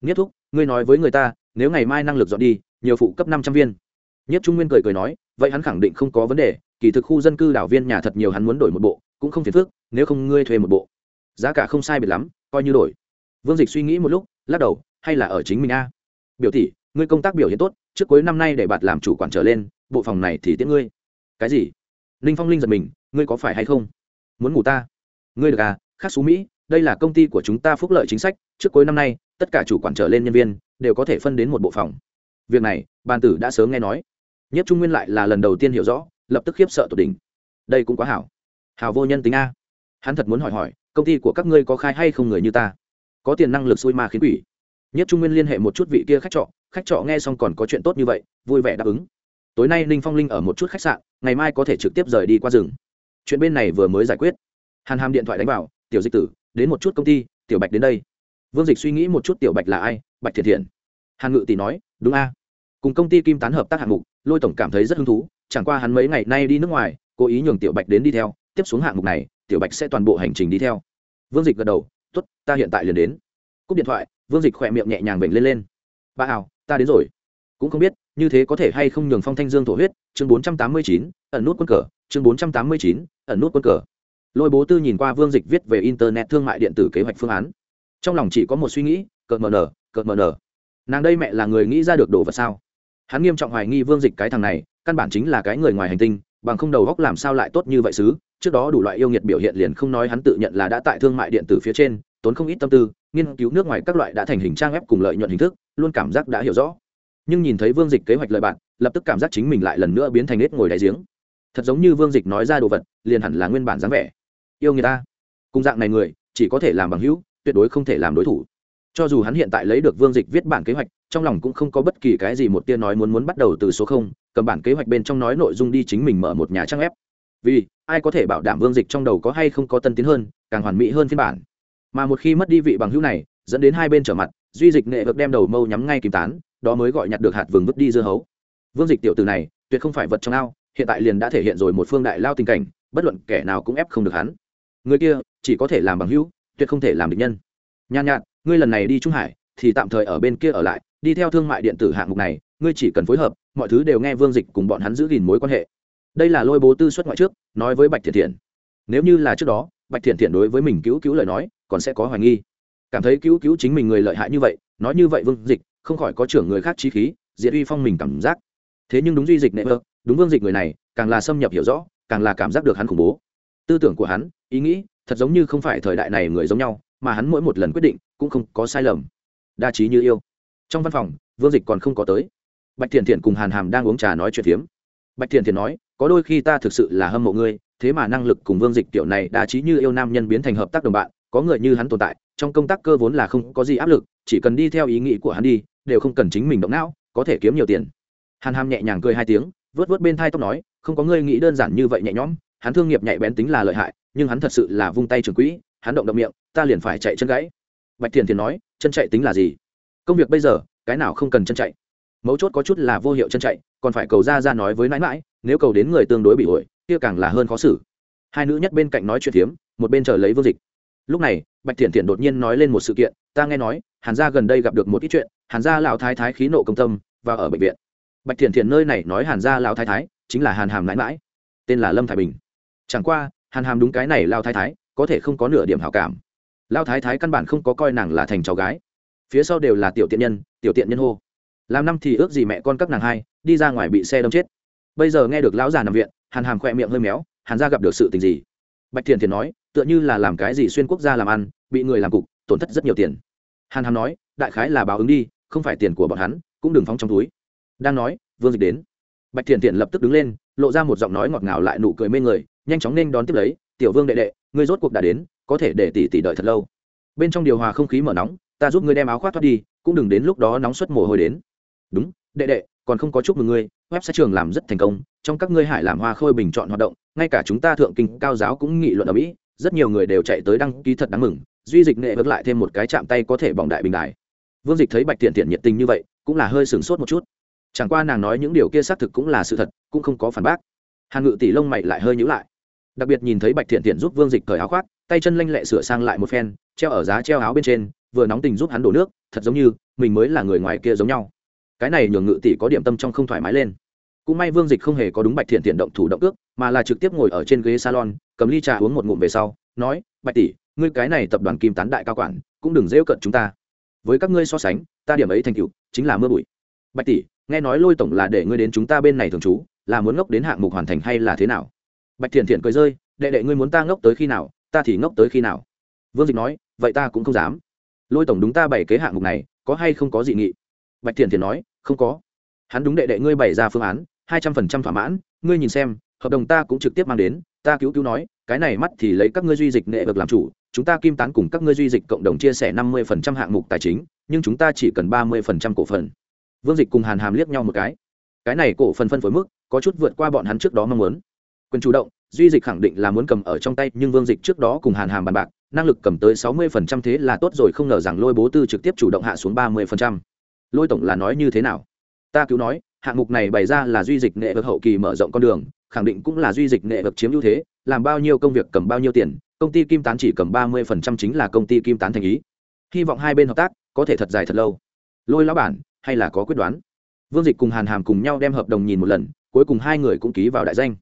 [SPEAKER 1] Nghiếp thúc, ngươi nói với người ta, nếu ngày mai năng lực dọn đi, nhiều phụ cấp năm trăm viên. Nhất trung nguyên cười cười nói, vậy hắn khẳng định không có vấn đề, kỳ thực khu dân cư đảo viên nhà thật nhiều hắn muốn đổi một bộ cũng không phiền phức, nếu không ngươi thuê một bộ. Giá cả không sai biệt lắm, coi như đổi. Vương dịch suy nghĩ một lúc, lắc đầu, hay là ở chính mình a? Biểu tỷ, ngươi công tác biểu hiện tốt, trước cuối năm nay để bạt làm chủ quản trở lên, bộ phòng này thì tiễn ngươi. Cái gì? Ninh phong linh giật mình, ngươi có phải hay không? Muốn ngủ ta? Ngươi được à khác xú mỹ, đây là công ty của chúng ta phúc lợi chính sách, trước cuối năm nay, tất cả chủ quản trở lên nhân viên, đều có thể phân đến một bộ phòng. Việc này, bàn tử đã sớm nghe nói. Nhất trung nguyên lại là lần đầu tiên hiểu rõ, lập tức khiếp sợ tột đỉnh. Đây cũng quá hảo. Hào vô nhân tính a. Hắn thật muốn hỏi hỏi, công ty của các ngươi có khai hay không người như ta? Có tiền năng lực xui mà khiến quỷ. Nhất trung nguyên liên hệ một chút vị kia khách trọ khách trọ nghe xong còn có chuyện tốt như vậy, vui vẻ đáp ứng. Tối nay ninh phong linh ở một chút khách sạn, ngày mai có thể trực tiếp rời đi qua rừng. Chuyện bên này vừa mới giải quyết. Hàn hàm điện thoại đánh vào, tiểu dịch tử, đến một chút công ty, tiểu bạch đến đây. Vương dịch suy nghĩ một chút tiểu bạch là ai, bạch thiện thiện. Hàn ngự tỷ nói, đúng a. Cùng công ty kim tán hợp tác hạng mục, lôi tổng cảm thấy rất hứng thú, chẳng qua hắn mấy ngày nay đi nước ngoài, cố ý nhường tiểu bạch đến đi theo tiếp xuống hạng mục này, tiểu bạch sẽ toàn bộ hành trình đi theo. Vương dịch gật đầu t ố t ta hiện tại liền đến. Cúp điện thoại, vương dịch khỏe miệng nhẹ nhàng bệnh lên lên. Bà hào ta đến rồi. Cũng không biết, như thế có thể hay không nhường phong thanh dương thổ huyết, chương bốn trăm tám mươi chín, ẩn nút quân cờ, chương bốn trăm tám mươi chín, ẩn nút quân cờ. Lôi bố tư nhìn qua vương dịch viết về internet thương mại điện tử kế hoạch phương án. Trong lòng chỉ có một suy nghĩ, cợt mờ nở, cợt mờ nở. Nàng đây mẹ là người nghĩ ra được đồ vật sao? Hắn nghiêm trọng hoài nghi vương dịch cái thằng này, căn bản chính là cái người ngoài hành tinh, bằng không đầu góc làm sao lại tốt như vậy xứ trước đó đủ loại yêu nghiệt biểu hiện liền không nói hắn tự nhận là đã tại thương mại điện tử phía trên, tốn không ít tâm tư, nghiên cứu nước ngoài các loại đã thành hình trang web cùng lợi nhuận hình thức, luôn cảm giác đã hiểu rõ. Nhưng nhìn thấy vương dịch kế hoạch lợi bạn, lập tức cảm giác chính mình lại lần nữa biến thành nết ngồi đáy giếng. Thật giống như vương dịch nói ra đồ vật, liền hẳn là nguyên bản dáng vẻ. Yêu người ta. Cùng dạng này người, chỉ có thể làm bằng hữu, tuyệt đối không thể làm đối thủ. Cho dù hắn hiện tại lấy được vương dịch viết bản kế hoạch, trong lòng cũng không có bất kỳ cái gì một tia nói muốn muốn bắt đầu từ số không, cầm bản kế hoạch bên trong nói nội dung đi chính mình mở một nhà trang web. Vì ai có thể bảo đảm vương dịch trong đầu có hay không có tân tiến hơn, càng hoàn mỹ hơn phiên bản. Mà một khi mất đi vị bằng hữu này, dẫn đến hai bên trở mặt, duy dịch nghệ vực đem đầu mâu nhắm ngay kìm tán, đó mới gọi nhặt được hạt vừng vứt đi dưa hấu. Vương dịch tiểu từ này, tuyệt không phải vật trong ao, hiện tại liền đã thể hiện rồi một phương đại lao tình cảnh, bất luận kẻ nào cũng ép không được hắn. Người kia, chỉ có thể làm bằng hữu, tuyệt không thể làm địch nhân. Nhàn nhạt, ngươi lần này đi trung hải, thì tạm thời ở bên kia ở lại, đi theo thương mại điện tử hạng mục này, ngươi chỉ cần phối hợp, mọi thứ đều nghe vương dịch cùng bọn hắn giữ gìn mối quan hệ đây là lôi bố tư xuất ngoại trước, nói với bạch thiện thiện nếu như là trước đó, bạch thiện thiện đối với mình cứu cứu lời nói, còn sẽ có hoài nghi. Cảm thấy cứu cứu chính mình người lợi hại như vậy, nói như vậy vương dịch, không khỏi có trưởng người khác trí khí, diệt uy phong mình cảm giác. Thế nhưng đúng duy dịch nệ vợ, đúng vương dịch người này, càng là xâm nhập hiểu rõ, càng là cảm giác được hắn khủng bố. Tư tưởng của hắn, ý nghĩ, thật giống như không phải thời đại này người giống nhau, mà hắn mỗi một lần quyết định cũng không có sai lầm. Đa trí như yêu. Trong văn phòng, vương dịch còn không có tới. Bạch thiện thiện cùng hàn hàm đang uống trà nói chuyện phiếm. Bạch thiện thiện nói có đôi khi ta thực sự là hâm mộ ngươi, thế mà năng lực cùng vương dịch tiểu này đa trí như yêu nam nhân biến thành hợp tác đồng bạn, có người như hắn tồn tại, trong công tác cơ vốn là không có gì áp lực, chỉ cần đi theo ý nghĩ của hắn đi, đều không cần chính mình động não, có thể kiếm nhiều tiền. Hàn hàm nhẹ nhàng cười hai tiếng, vớt vớt bên thai tóc nói, không có ngươi nghĩ đơn giản như vậy nhẹ nhõm, hắn thương nghiệp nhạy bén tính là lợi hại, nhưng hắn thật sự là vung tay trường quỹ, hắn động động miệng, ta liền phải chạy chân gãy. Bạch thiền thiền nói, chân chạy tính là gì? Công việc bây giờ, cái nào không cần chân chạy? Mấu chốt có chút là vô hiệu chân chạy, còn phải cầu ra ra nói với mãi mãi nếu cầu đến người tương đối bị ổi, kia càng là hơn khó xử. Hai nữ nhất bên cạnh nói chuyện phiếm một bên chờ lấy vương dịch. Lúc này, bạch thiện thiện đột nhiên nói lên một sự kiện, ta nghe nói, hàn gia gần đây gặp được một ít chuyện, hàn gia lão thái thái khí nộ công tâm, và ở bệnh viện. Bạch thiện thiện nơi này nói hàn gia lão thái thái, chính là hàn hàm mãi mãi, tên là lâm thái bình. Chẳng qua, hàn hàm đúng cái này lao thái thái, có thể không có nửa điểm hảo cảm. Lao thái thái căn bản không có coi nàng là thành cháu gái. Phía sau đều là tiểu tiện nhân, tiểu tiện nhân hô. Làm năm thì ước gì mẹ con các nàng hai, đi ra ngoài bị xe đâm chết bây giờ nghe được lão già nằm viện, hàn hàm khỏe miệng hơi méo, hàn ra gặp được sự tình gì? Bạch thiền thiền nói, tựa như là làm cái gì xuyên quốc gia làm ăn, bị người làm cục, tổn thất rất nhiều tiền. Hàn hàm nói, đại khái là báo ứng đi, không phải tiền của bọn hắn, cũng đừng phóng trong túi. Đang nói, vương dịch đến. Bạch thiền thiền lập tức đứng lên, lộ ra một giọng nói ngọt ngào lại nụ cười mê người, nhanh chóng nên đón tiếp lấy, tiểu vương đệ đệ, ngươi rốt cuộc đã đến, có thể để tỷ tỷ đợi thật lâu. Bên trong điều hòa không khí mở nóng, ta giúp ngươi đem áo khoác thoát đi, cũng đừng đến lúc đó nóng suất mồ hôi đến. Đúng, đệ đệ, còn không có chúc mừng ngươi website trường làm rất thành công, trong các ngươi hải làm hoa khôi bình chọn hoạt động, ngay cả chúng ta thượng kinh cao giáo cũng nghị luận ở mỹ, rất nhiều người đều chạy tới đăng ký thật đáng mừng, duy dịch nghệ vượt lại thêm một cái chạm tay có thể bỏng đại bình đại. vương dịch thấy bạch thiện thiện nhiệt tình như vậy, cũng là hơi sửng sốt một chút. Chẳng qua nàng nói những điều kia xác thực cũng là sự thật, cũng không có phản bác. Hàn ngự tỷ lông mày lại hơi nhữ lại. Đặc biệt nhìn thấy bạch thiện thiện giúp vương dịch cởi áo khoác, tay chân lanh lẹ sửa sang lại một phen, treo ở giá treo áo bên trên, vừa nóng tình giúp hắn đổ nước, thật giống như mình mới là người ngoài kia giống nhau cái này nhường ngự tỷ có điểm tâm trong không thoải mái lên. Cũng may vương dịch không hề có đúng bạch thiện thiện động thủ động ước, mà là trực tiếp ngồi ở trên ghế salon, cầm ly trà uống một ngụm về sau, nói, bạch tỷ, ngươi cái này tập đoàn kim tán đại cao quản, cũng đừng rêu cận chúng ta. Với các ngươi so sánh, ta điểm ấy thành tựu, chính là mưa bụi. Bạch tỷ, nghe nói lôi tổng là để ngươi đến chúng ta bên này thường trú, là muốn ngốc đến hạng mục hoàn thành hay là thế nào? Bạch thiện thiện cười rơi, đệ đệ ngươi muốn ta ngốc tới khi nào, ta thì ngốc tới khi nào. Vương dịch nói, vậy ta cũng không dám. Lôi tổng đúng ta bày kế hạng mục này, có hay không có dị nghị? Bạch thiện thiện nói, không có. Hắn đúng đệ đệ ngươi bày ra phương án, hai trăm phần trăm thỏa mãn, ngươi nhìn xem, hợp đồng ta cũng trực tiếp mang đến, ta cứu cứu nói, cái này mắt thì lấy các ngươi duy dịch nghệ vực làm chủ, chúng ta kim tán cùng các ngươi duy dịch cộng đồng chia sẻ năm mươi phần trăm hạng mục tài chính, nhưng chúng ta chỉ cần ba mươi phần trăm cổ phần. Vương dịch cùng hàn hàm liếc nhau một cái. Cái này cổ phần phân phối mức, có chút vượt qua bọn hắn trước đó mong muốn. Quyền chủ động, duy dịch khẳng định là muốn cầm ở trong tay, nhưng vương dịch trước đó cùng hàn hàm bàn bạc, năng lực cầm tới sáu mươi phần trăm thế là tốt rồi, không ngờ rằng lôi bố tư trực tiếp chủ động hạ xuống ba mươi phần trăm lôi tổng là nói như thế nào? Ta cứu nói, hạng mục này bày ra là duy dịch nghệ vực hậu kỳ mở rộng con đường, khẳng định cũng là duy dịch nghệ vực chiếm ưu thế, làm bao nhiêu công việc cầm bao nhiêu tiền, công ty kim tán chỉ cầm ba mươi phần trăm chính là công ty kim tán thành ý. Hy vọng hai bên hợp tác có thể thật dài thật lâu. Lôi lão bản, hay là có quyết đoán? Vương dịch cùng hàn hàm cùng nhau đem hợp đồng nhìn một lần, cuối cùng hai người cũng ký vào đại danh.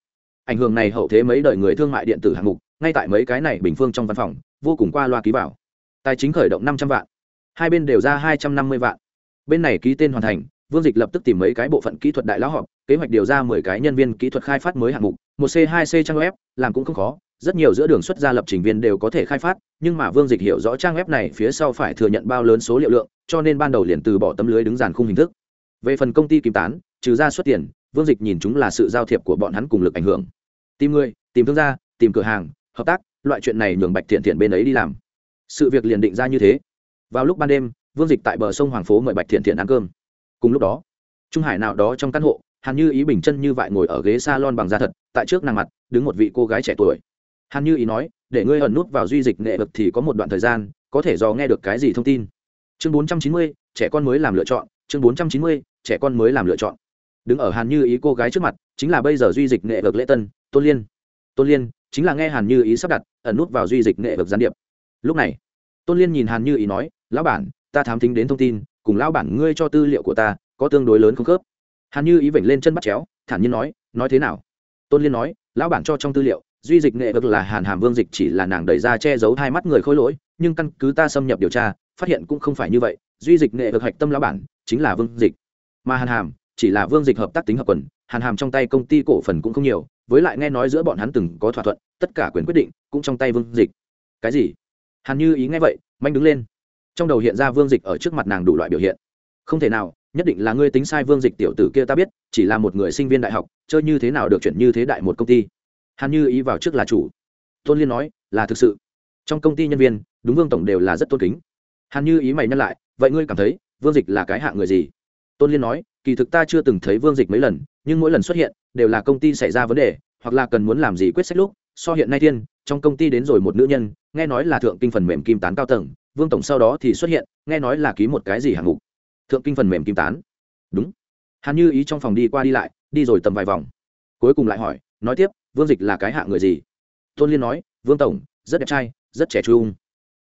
[SPEAKER 1] Ảnh hưởng này hậu thế mấy đời người thương mại điện tử hạng mục, ngay tại mấy cái này bình phương trong văn phòng, vô cùng qua loa ký vào. Tài chính khởi động năm trăm vạn, hai bên đều ra hai trăm năm mươi vạn bên này ký tên hoàn thành, vương dịch lập tức tìm mấy cái bộ phận kỹ thuật đại lão họp, kế hoạch điều ra mười cái nhân viên kỹ thuật khai phát mới hạng mục, một c, hai c trang web, làm cũng không khó, rất nhiều giữa đường xuất ra lập trình viên đều có thể khai phát, nhưng mà vương dịch hiểu rõ trang web này phía sau phải thừa nhận bao lớn số liệu lượng, cho nên ban đầu liền từ bỏ tấm lưới đứng dàn khung hình thức. Về phần công ty kim tán, trừ ra xuất tiền, vương dịch nhìn chúng là sự giao thiệp của bọn hắn cùng lực ảnh hưởng. Tìm người, tìm thương gia, tìm cửa hàng, hợp tác, loại chuyện này nhường bạch thiện thiện bên ấy đi làm. Sự việc liền định ra như thế. Vào lúc ban đêm vương dịch tại bờ sông hoàng phố mời bạch thiện thiện ăn cơm. Cùng lúc đó, trung hải nào đó trong căn hộ, hàn như ý bình chân như vậy ngồi ở ghế s a lon bằng da thật, tại trước nàng mặt, đứng một vị cô gái trẻ tuổi. Hàn như ý nói, để ngươi ẩn nút vào duy dịch nghệ lực thì có một đoạn thời gian, có thể do nghe được cái gì thông tin. Chương bốn trăm chín mươi, trẻ con mới làm lựa chọn. Chương bốn trăm chín mươi, trẻ con mới làm lựa chọn. Đứng ở hàn như ý cô gái trước mặt, chính là bây giờ duy dịch nghệ lực lễ tân, tôn liên. Tôn liên chính là nghe hàn như ý sắp đặt, ẩn nút vào duy dịch nghệ lực gián điệp. Lúc này, tôn liên nhìn hàn như ý nói, lão bản ta thám tính đến thông tin, cùng lão bản ngươi cho tư liệu của ta, có tương đối lớn không khớp. Hàn như ý vểnh lên chân bắt chéo, thản nhiên nói nói thế nào? Tôn liên nói, lão bản cho trong tư liệu, duy dịch nghệ vực là hàn hàm vương dịch chỉ là nàng đẩy ra che giấu hai mắt người khôi lỗi, nhưng căn cứ ta xâm nhập điều tra, phát hiện cũng không phải như vậy, duy dịch nghệ vực hạch tâm lão bản chính là vương dịch. Mà hàn hàm chỉ là vương dịch hợp tác tính hợp quần, hàn hàm trong tay công ty cổ phần cũng không nhiều, với lại nghe nói giữa bọn hắn từng có thỏa thuận, tất cả quyền quyết định cũng trong tay vương dịch. Cái gì? Hàn như ý nghe vậy, manh đứng lên trong đầu hiện ra vương dịch ở trước mặt nàng đủ loại biểu hiện. Không thể nào, nhất định là ngươi tính sai vương dịch tiểu tử kia ta biết, chỉ là một người sinh viên đại học, chơi như thế nào được chuyển như thế đại một công ty. Hàn như ý vào trước là chủ. Tôn liên nói, là thực sự. Trong công ty nhân viên, đúng vương tổng đều là rất tôn kính. Hàn như ý mày nhắc lại, vậy ngươi cảm thấy, vương dịch là cái hạng người gì? Tôn liên nói, kỳ thực ta chưa từng thấy vương dịch mấy lần, nhưng mỗi lần xuất hiện, đều là công ty xảy ra vấn đề, hoặc là cần muốn làm gì quyết sách lúc. So hiện nay thiên trong công ty đến rồi một nữ nhân, nghe nói là thượng kinh phần mềm kim tán cao tầng vương tổng sau đó thì xuất hiện, nghe nói là ký một cái gì hạng mục. Thượng kinh phần mềm kim tán. Đúng. Hàn như ý trong phòng đi qua đi lại, đi rồi tầm vài vòng. Cuối cùng lại hỏi, nói tiếp, vương dịch là cái hạng người gì? Tôn liên nói, vương tổng, rất đẹp trai, rất trẻ trung.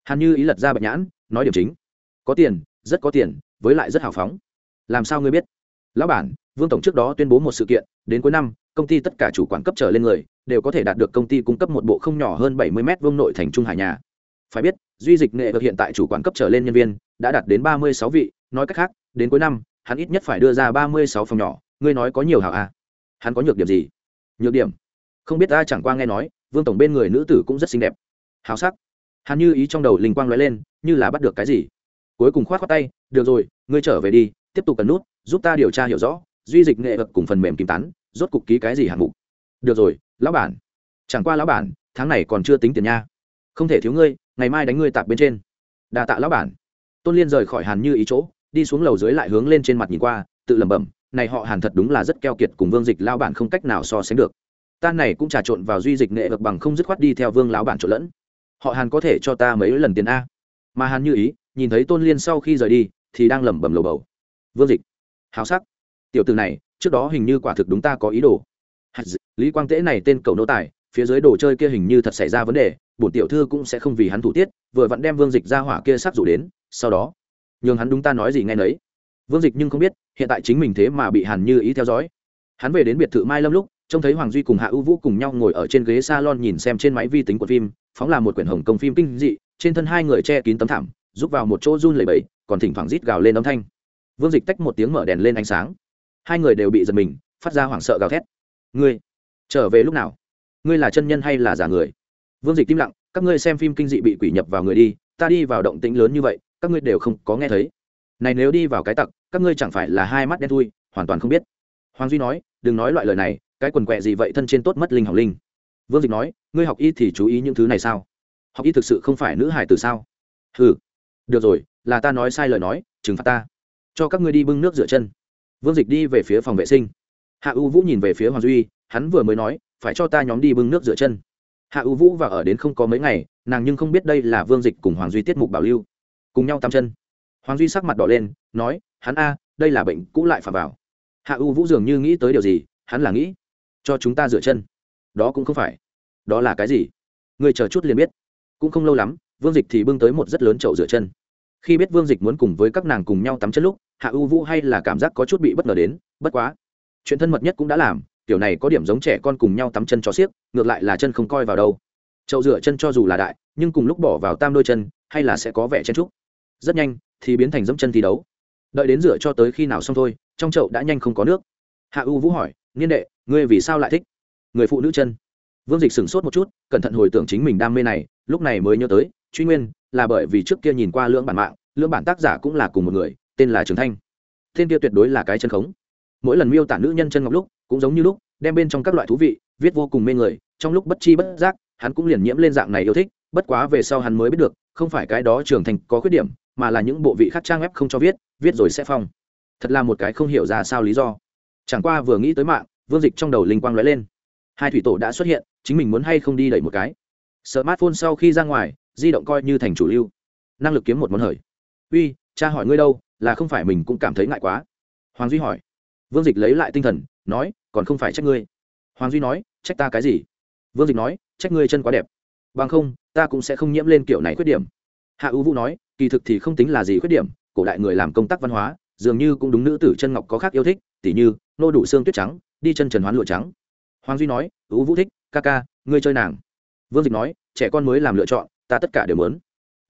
[SPEAKER 1] Hàn như ý lật ra bạch nhãn, nói điểm chính. Có tiền, rất có tiền, với lại rất hào phóng. Làm sao ngươi biết? Lão bản, vương tổng trước đó tuyên bố một sự kiện, đến cuối năm, công ty tất cả chủ quản cấp trở lên người, đều có thể đạt được công ty cung cấp một bộ không nhỏ hơn bảy mươi m vông nội thành trung hải nhà phải biết, duy dịch nghệ được hiện tại chủ quản cấp trở lên nhân viên đã đạt đến ba mươi sáu vị, nói cách khác, đến cuối năm, hắn ít nhất phải đưa ra ba mươi sáu phòng nhỏ. Ngươi nói có nhiều hảo à? Hắn có nhược điểm gì? Nhược điểm? Không biết ta chẳng qua nghe nói, vương tổng bên người nữ tử cũng rất xinh đẹp. Hào sắc. Hắn như ý trong đầu linh quang l ó e lên, như là bắt được cái gì. Cuối cùng k h o á t k tay, được rồi, ngươi trở về đi, tiếp tục cần nút, giúp ta điều tra hiểu rõ, duy dịch nghệ vật cùng phần mềm kim tán, rốt cục ký cái gì hạng mục? Được rồi, lão bản. Chẳng qua lão bản, tháng này còn chưa tính tiền nha. Không thể thiếu ngươi ngày mai đánh ngươi tạp bên trên. Đà tạ lão bản. Tôn liên rời khỏi hàn như ý chỗ, đi xuống lầu dưới lại hướng lên trên mặt nhìn qua, tự lẩm bẩm, này họ hàn thật đúng là rất keo kiệt cùng vương dịch lao bản không cách nào so sánh được. Ta này cũng trà trộn vào duy dịch nghệ vực bằng không dứt khoát đi theo vương lão bản trộn lẫn. Họ hàn có thể cho ta mấy lần tiền a. Mà hàn như ý, nhìn thấy tôn liên sau khi rời đi, thì đang lẩm bẩm lầu bầu. Vương dịch, háo sắc. Tiểu từ này, trước đó hình như quả thực đúng ta có ý đồ. Lý quang tễ này tên cầu nô tài phía dưới đồ chơi kia hình như thật xảy ra vấn đề, bổn tiểu thư cũng sẽ không vì hắn thủ tiết, vừa vặn đem vương dịch ra hỏa kia sắc rủ đến, sau đó, nhường hắn đúng ta nói gì nghe nấy. Vương dịch nhưng không biết, hiện tại chính mình thế mà bị hàn như ý theo dõi. Hắn về đến biệt thự mai lâm lúc, trông thấy hoàng duy cùng hạ ưu vũ cùng nhau ngồi ở trên ghế salon nhìn xem trên máy vi tính của phim, phóng là một quyển hồng công phim kinh dị, trên thân hai người che kín tấm thảm rút vào một chỗ run lẩy bẩy, còn thỉnh thoảng rít gào lên âm thanh. Vương dịch tách một tiếng mở đèn lên ánh sáng. Hai người đều bị giật mình, phát ra hoảng sợ gào thét. Ngươi, trở về lúc nào? Ngươi là chân nhân hay là giả người? Vương dịch im lặng, các ngươi xem phim kinh dị bị quỷ nhập vào người đi, ta đi vào động tĩnh lớn như vậy, các ngươi đều không có nghe thấy. Này nếu đi vào cái tặc, các ngươi chẳng phải là hai mắt đen thui, hoàn toàn không biết. Hoàng duy nói, đừng nói loại lời này, cái quần quẹ gì vậy thân trên tốt mất linh học linh. Vương dịch nói, ngươi học y thì chú ý những thứ này sao? Học y thực sự không phải nữ hải từ sao? Ừ được rồi, là ta nói sai lời nói, trừng phạt ta. Cho các ngươi đi bưng nước rửa chân. Vương dịch đi về phía phòng vệ sinh. Hạ u vũ nhìn về phía hoàng duy, hắn vừa mới nói phải cho ta nhóm đi bưng nước rửa chân. Hạ u vũ và ở đến không có mấy ngày, nàng nhưng không biết đây là vương dịch cùng hoàng duy tiết mục bảo lưu. Cùng nhau tắm chân. Hoàng duy sắc mặt đỏ lên, nói, hắn a, đây là bệnh cũ lại phạm vào. Hạ u vũ dường như nghĩ tới điều gì, hắn là nghĩ, cho chúng ta rửa chân. Đó cũng không phải. Đó là cái gì? Người chờ chút liền biết. Cũng không lâu lắm, vương dịch thì bưng tới một rất lớn chậu rửa chân. Khi biết vương dịch muốn cùng với các nàng cùng nhau tắm chân lúc, hạ u vũ hay là cảm giác có chút bị bất ngờ đến, bất quá, chuyện thân mật nhất cũng đã làm kiểu này có điểm giống trẻ con cùng nhau tắm chân cho xiếc, ngược lại là chân không coi vào đâu. Chậu rửa chân cho dù là đại, nhưng cùng lúc bỏ vào tam đôi chân, hay là sẽ có vẻ chen trúc rất nhanh, thì biến thành dẫm chân thi đấu. Đợi đến rửa cho tới khi nào xong thôi, trong chậu đã nhanh không có nước. Hạ u vũ hỏi, niên đệ, ngươi vì sao lại thích người phụ nữ chân? Vương dịch sửng sốt một chút, cẩn thận hồi tưởng chính mình đam mê này, lúc này mới nhớ tới, truy nguyên là bởi vì trước kia nhìn qua lưỡng bản mạng, lưỡng bản tác giả cũng là cùng một người, tên là trường thanh. Tên kia tuyệt đối là cái chân khống. Mỗi lần miêu tả nữ nhân chân ngọc lúc cũng giống như lúc, đem bên trong các loại thú vị, viết vô cùng mê người, trong lúc bất chi bất giác, hắn cũng liền nhiễm lên dạng này yêu thích, bất quá về sau hắn mới biết được, không phải cái đó trưởng thành có khuyết điểm, mà là những bộ vị khác trang web không cho viết viết rồi sẽ phong. Thật là một cái không hiểu ra sao lý do. Chẳng qua vừa nghĩ tới mạng, vương dịch trong đầu linh quang lóe lên. Hai thủy tổ đã xuất hiện, chính mình muốn hay không đi đẩy một cái. Smartphone sau khi ra ngoài, di động coi như thành chủ lưu. Năng lực kiếm một món hời. Uy, cha hỏi ngươi đâu, là không phải mình cũng cảm thấy ngại quá? Hoàng duy hỏi vương dịch lấy lại tinh thần, nói, còn không phải trách ngươi. Hoàng duy nói, trách ta cái gì? Vương dịch nói, trách ngươi chân quá đẹp. Bằng không, ta cũng sẽ không nhiễm lên kiểu này khuyết điểm. Hạ ưu vũ nói, kỳ thực thì không tính là gì khuyết điểm, cổ đại người làm công tác văn hóa, dường như cũng đúng nữ tử chân ngọc có khác yêu thích, tỉ như, nô đủ xương tuyết trắng, đi chân trần hoán lụa trắng. Hoàng duy nói ưu vũ thích, ca ca, ngươi chơi nàng. Vương dịch nói, trẻ con mới làm lựa chọn, ta tất cả đều mớn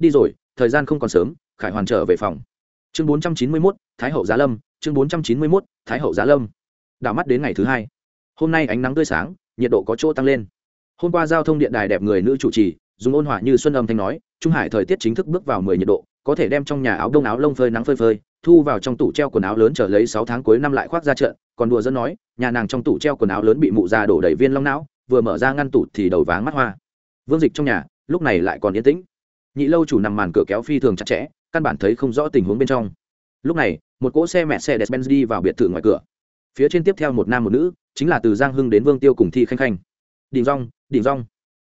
[SPEAKER 1] đi rồi, thời gian không còn sớm, khải hoàn trở về phòng chương bốn trăm chín mươi mốt, thái hậu giá lâm, chương bốn trăm chín mươi mốt, thái hậu giá lâm. Đảo mắt đến ngày thứ hai. Hôm nay ánh nắng tươi sáng, nhiệt độ có chỗ tăng lên. Hôm qua giao thông điện đài đẹp người nữ chủ trì, dùng ôn hòa như xuân âm thanh nói, trung hải thời tiết chính thức bước vào mười nhiệt độ, có thể đem trong nhà áo đông áo lông phơi nắng phơi phơi, thu vào trong tủ treo quần áo lớn trở lấy sáu tháng cuối năm lại khoác ra trận còn đùa dân nói, nhà nàng trong tủ treo quần áo lớn bị mụ già đổ đầy viên long não, vừa mở ra ngăn tủ thì đầu váng mắt hoa. Vương dịch trong nhà, lúc này lại còn yên tĩnh. Nhị lâu chủ nằm màn cửa kéo phi thường chặt chẽ căn bản thấy không rõ tình huống bên trong. Lúc này, một cỗ xe mẹ xe despenz đi vào biệt thự ngoài cửa. Phía trên tiếp theo một nam một nữ, chính là từ giang hưng đến vương tiêu cùng thi khanh khanh. Đình rong đình rong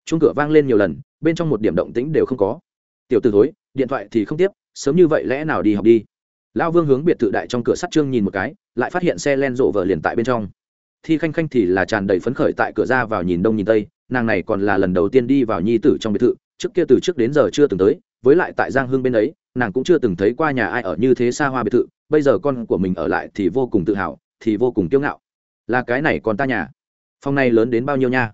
[SPEAKER 1] chung cửa vang lên nhiều lần, bên trong một điểm động tĩnh đều không có. Tiểu t ử thối, điện thoại thì không tiếp, sớm như vậy lẽ nào đi học đi? Lão vương hướng biệt thự đại trong cửa sắt trương nhìn một cái, lại phát hiện xe len rộ vợ liền tại bên trong. Thi khanh khanh thì là tràn đầy phấn khởi tại cửa ra vào nhìn đông nhìn tây, nàng này còn là lần đầu tiên đi vào nhi tử trong biệt thự, trước kia từ trước đến giờ chưa từng tới, với lại tại giang hưng bên ấy nàng cũng chưa từng thấy qua nhà ai ở như thế xa hoa biệt thự, bây giờ con của mình ở lại thì vô cùng tự hào, thì vô cùng kiêu ngạo. Là cái này còn ta nhà. Phòng này lớn đến bao nhiêu nha?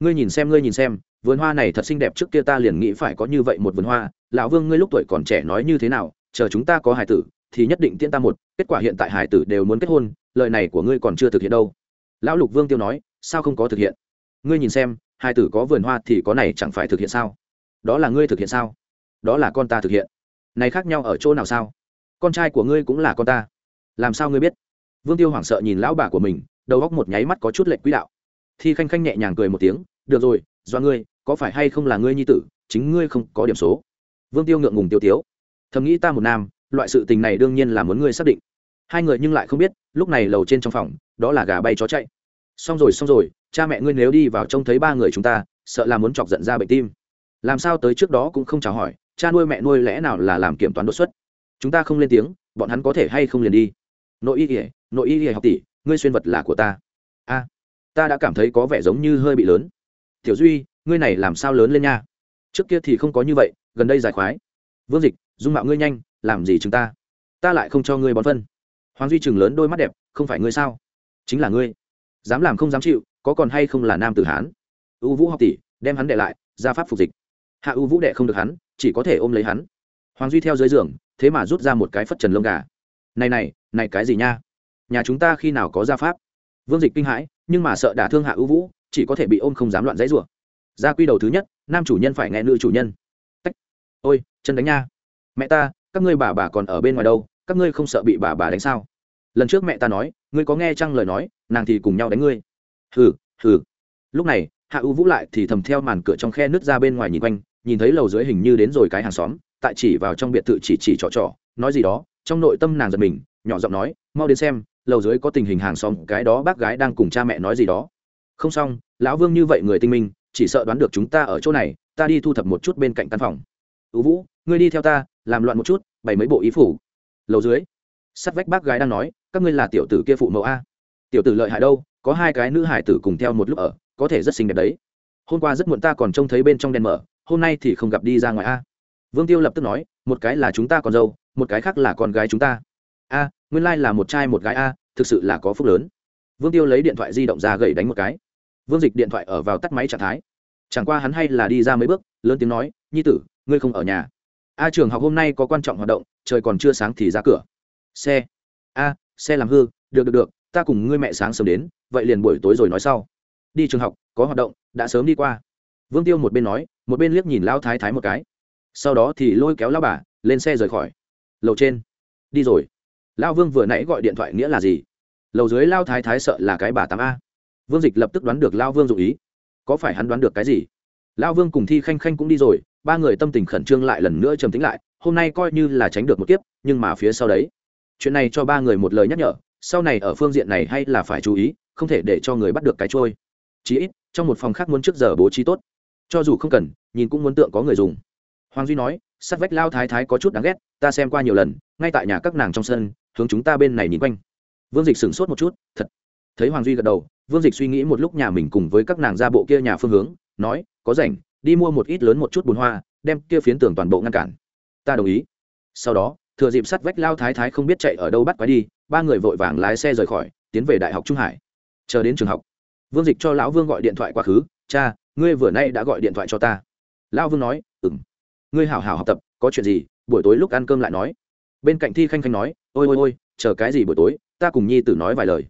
[SPEAKER 1] Ngươi nhìn xem, ngươi nhìn xem, vườn hoa này thật xinh đẹp trước kia ta liền nghĩ phải có như vậy một vườn hoa. Lão vương, ngươi lúc tuổi còn trẻ nói như thế nào, chờ chúng ta có hài tử, thì nhất định tiễn ta một. Kết quả hiện tại hài tử đều muốn kết hôn, lời này của ngươi còn chưa thực hiện đâu. Lão lục vương tiêu nói, sao không có thực hiện? Ngươi nhìn xem, hài tử có vườn hoa thì có này chẳng phải thực hiện sao? Đó là ngươi thực hiện sao? Đó là con ta thực hiện này khác nhau ở chỗ nào sao? Con trai của ngươi cũng là con ta. Làm sao ngươi biết? Vương tiêu hoảng sợ nhìn lão bà của mình, đầu góc một nháy mắt có chút lệch quỹ đạo. Thi khanh khanh nhẹ nhàng cười một tiếng, được rồi, do ngươi, có phải hay không là ngươi nhi tử, chính ngươi không có điểm số. Vương tiêu ngượng ngùng tiêu tiếu. Thầm nghĩ ta một nam, loại sự tình này đương nhiên là muốn ngươi xác định. Hai người nhưng lại không biết, lúc này lầu trên trong phòng, đó là gà bay chó chạy. Xong rồi xong rồi, cha mẹ ngươi nếu đi vào trông thấy ba người chúng ta, sợ là muốn chọc giận ra bệnh tim. Làm sao tới trước đó cũng không chào hỏi cha nuôi mẹ nuôi lẽ nào là làm kiểm toán đột xuất? Chúng ta không lên tiếng, bọn hắn có thể hay không liền đi? Nội y ỉa nội y ỉa học tỷ, ngươi xuyên vật là của ta. A, ta đã cảm thấy có vẻ giống như hơi bị lớn. Tiểu duy, ngươi này làm sao lớn lên nha? Trước kia thì không có như vậy, gần đây giải khoái. Vương dịch, dung mạo ngươi nhanh, làm gì chúng ta? Ta lại không cho ngươi bón phân. Hoàng duy chừng lớn đôi mắt đẹp, không phải ngươi sao? Chính là ngươi. Dám làm không dám chịu, có còn hay không là nam tử hán? Ưu vũ học tỷ, đem hắn đệ lại, ra pháp phục dịch. Hạ ưu vũ đệ không được hắn chỉ có thể ôm lấy hắn. Hoàng duy theo dưới giường, thế mà rút ra một cái phất trần lông gà. Này này này cái gì nha? Nhà chúng ta khi nào có gia pháp? Vương dịch kinh hãi, nhưng mà sợ đả thương hạ ưu vũ, chỉ có thể bị ôm không dám loạn dãy rủa. Gia quy đầu thứ nhất, nam chủ nhân phải nghe nữ chủ nhân. Tách. ôi, chân đánh nha. Mẹ ta, các ngươi bà bà còn ở bên ngoài đâu, các ngươi không sợ bị bà bà đánh sao? Lần trước mẹ ta nói, ngươi có nghe chăng lời nói, nàng thì cùng nhau đánh ngươi. Hừ hừ. Lúc này, hạ ưu vũ lại thì thầm theo màn cửa trong khe nứt ra bên ngoài nhìn quanh nhìn thấy lầu dưới hình như đến rồi cái hàng xóm, tại chỉ vào trong biệt thự chỉ chỉ trọ trọ nói gì đó, trong nội tâm nàng giật mình, nhỏ giọng nói, mau đến xem, lầu dưới có tình hình hàng xóm, cái đó bác gái đang cùng cha mẹ nói gì đó. Không xong, lão vương như vậy người tinh minh, chỉ sợ đoán được chúng ta ở chỗ này, ta đi thu thập một chút bên cạnh căn phòng. Ưu vũ, ngươi đi theo ta, làm loạn một chút, bày mấy bộ ý phủ. Lầu dưới? Sắt vách bác gái đang nói, các ngươi là tiểu tử kia phụ mẫu a. Tiểu tử lợi hại đâu, có hai cái nữ hải tử cùng theo một lúc ở, có thể rất xinh đẹp đấy. Hôm qua rất muộn ta còn trông thấy bên trong đèn mở hôm nay thì không gặp đi ra ngoài a. Vương tiêu lập tức nói, một cái là chúng ta còn dâu, một cái khác là con gái chúng ta. A, nguyên lai、like、là một trai một gái a, thực sự là có phúc lớn. Vương tiêu lấy điện thoại di động ra gậy đánh một cái. Vương dịch điện thoại ở vào tắt máy trạng thái. Chẳng qua hắn hay là đi ra mấy bước, lớn tiếng nói, nhi tử, ngươi không ở nhà. A trường học hôm nay có quan trọng hoạt động, trời còn chưa sáng thì ra cửa. Xe. A, xe làm hư. Được được được, ta cùng ngươi mẹ sáng sớm đến, vậy liền buổi tối rồi nói sau. Đi trường học, có hoạt động, đã sớm đi qua. Vương tiêu một bên nói một bên liếc nhìn lao thái thái một cái. Sau đó thì lôi kéo lao bà, lên xe rời khỏi. Lầu trên. Đi rồi. Lao vương vừa nãy gọi điện thoại nghĩa là gì? Lầu dưới lao thái thái sợ là cái bà tám a. Vương dịch lập tức đoán được lao vương dụ ý. Có phải hắn đoán được cái gì? Lao vương cùng thi khanh khanh cũng đi rồi, ba người tâm tình khẩn trương lại lần nữa trầm tính lại, hôm nay coi như là tránh được một kiếp, nhưng mà phía sau đấy. Chuyện này cho ba người một lời nhắc nhở, sau này ở phương diện này hay là phải chú ý, không thể để cho người bắt được cái trôi. Chí ít, trong một phòng khác muốn trước giờ bố trí tốt cho dù không cần, nhìn cũng muốn tượng có người dùng. Hoàng duy nói sắt vách lao thái thái có chút đáng ghét, ta xem qua nhiều lần, ngay tại nhà các nàng trong sân, hướng chúng ta bên này nhìn quanh. Vương dịch sửng sốt một chút, thật. Thấy hoàng duy gật đầu, vương dịch suy nghĩ một lúc nhà mình cùng với các nàng ra bộ kia nhà phương hướng, nói, có rảnh, đi mua một ít lớn một chút bùn hoa, đem kia phiến tường toàn bộ ngăn cản. Ta đồng ý. Sau đó, thừa dịp sắt vách lao thái thái không biết chạy ở đâu bắt quái đi, ba người vội vàng lái xe rời khỏi, tiến về đại học trung hải. Chờ đến trường học, vương dịch cho lão vương gọi điện thoại quá khứ, cha ngươi vừa nay đã gọi điện thoại cho ta. Lão vương nói ừ m ngươi hảo hảo học tập, có chuyện gì, buổi tối lúc ăn cơm lại nói. Bên cạnh thi khanh khanh nói, ôi ôi ôi, chờ cái gì buổi tối, ta cùng nhi tử nói vài lời.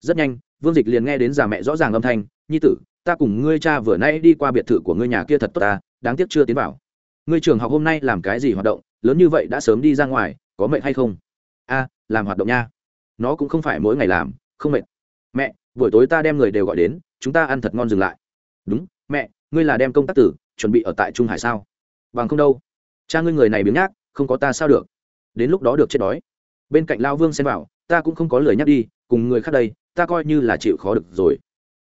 [SPEAKER 1] Rất nhanh, vương dịch liền nghe đến già mẹ rõ ràng âm thanh, nhi tử, ta cùng ngươi cha vừa nay đi qua biệt thự của ngươi nhà kia thật tốt ta, đáng tiếc chưa tiến vào. Ngươi trường học hôm nay làm cái gì hoạt động, lớn như vậy đã sớm đi ra ngoài, có mệt hay không? A, làm hoạt động nha. Nó cũng không phải mỗi ngày làm, không mệt. Mẹ, buổi tối ta đem người đều gọi đến, chúng ta ăn thật ngon dừng lại. Đúng mẹ, ngươi là đem công tác tử chuẩn bị ở tại trung hải sao? Bằng không đâu. Cha ngươi người này biếng nhác, không có ta sao được. Đến lúc đó được chết đói. Bên cạnh lao vương xem vào, ta cũng không có lời nhắc đi, cùng người khác đây, ta coi như là chịu khó được rồi.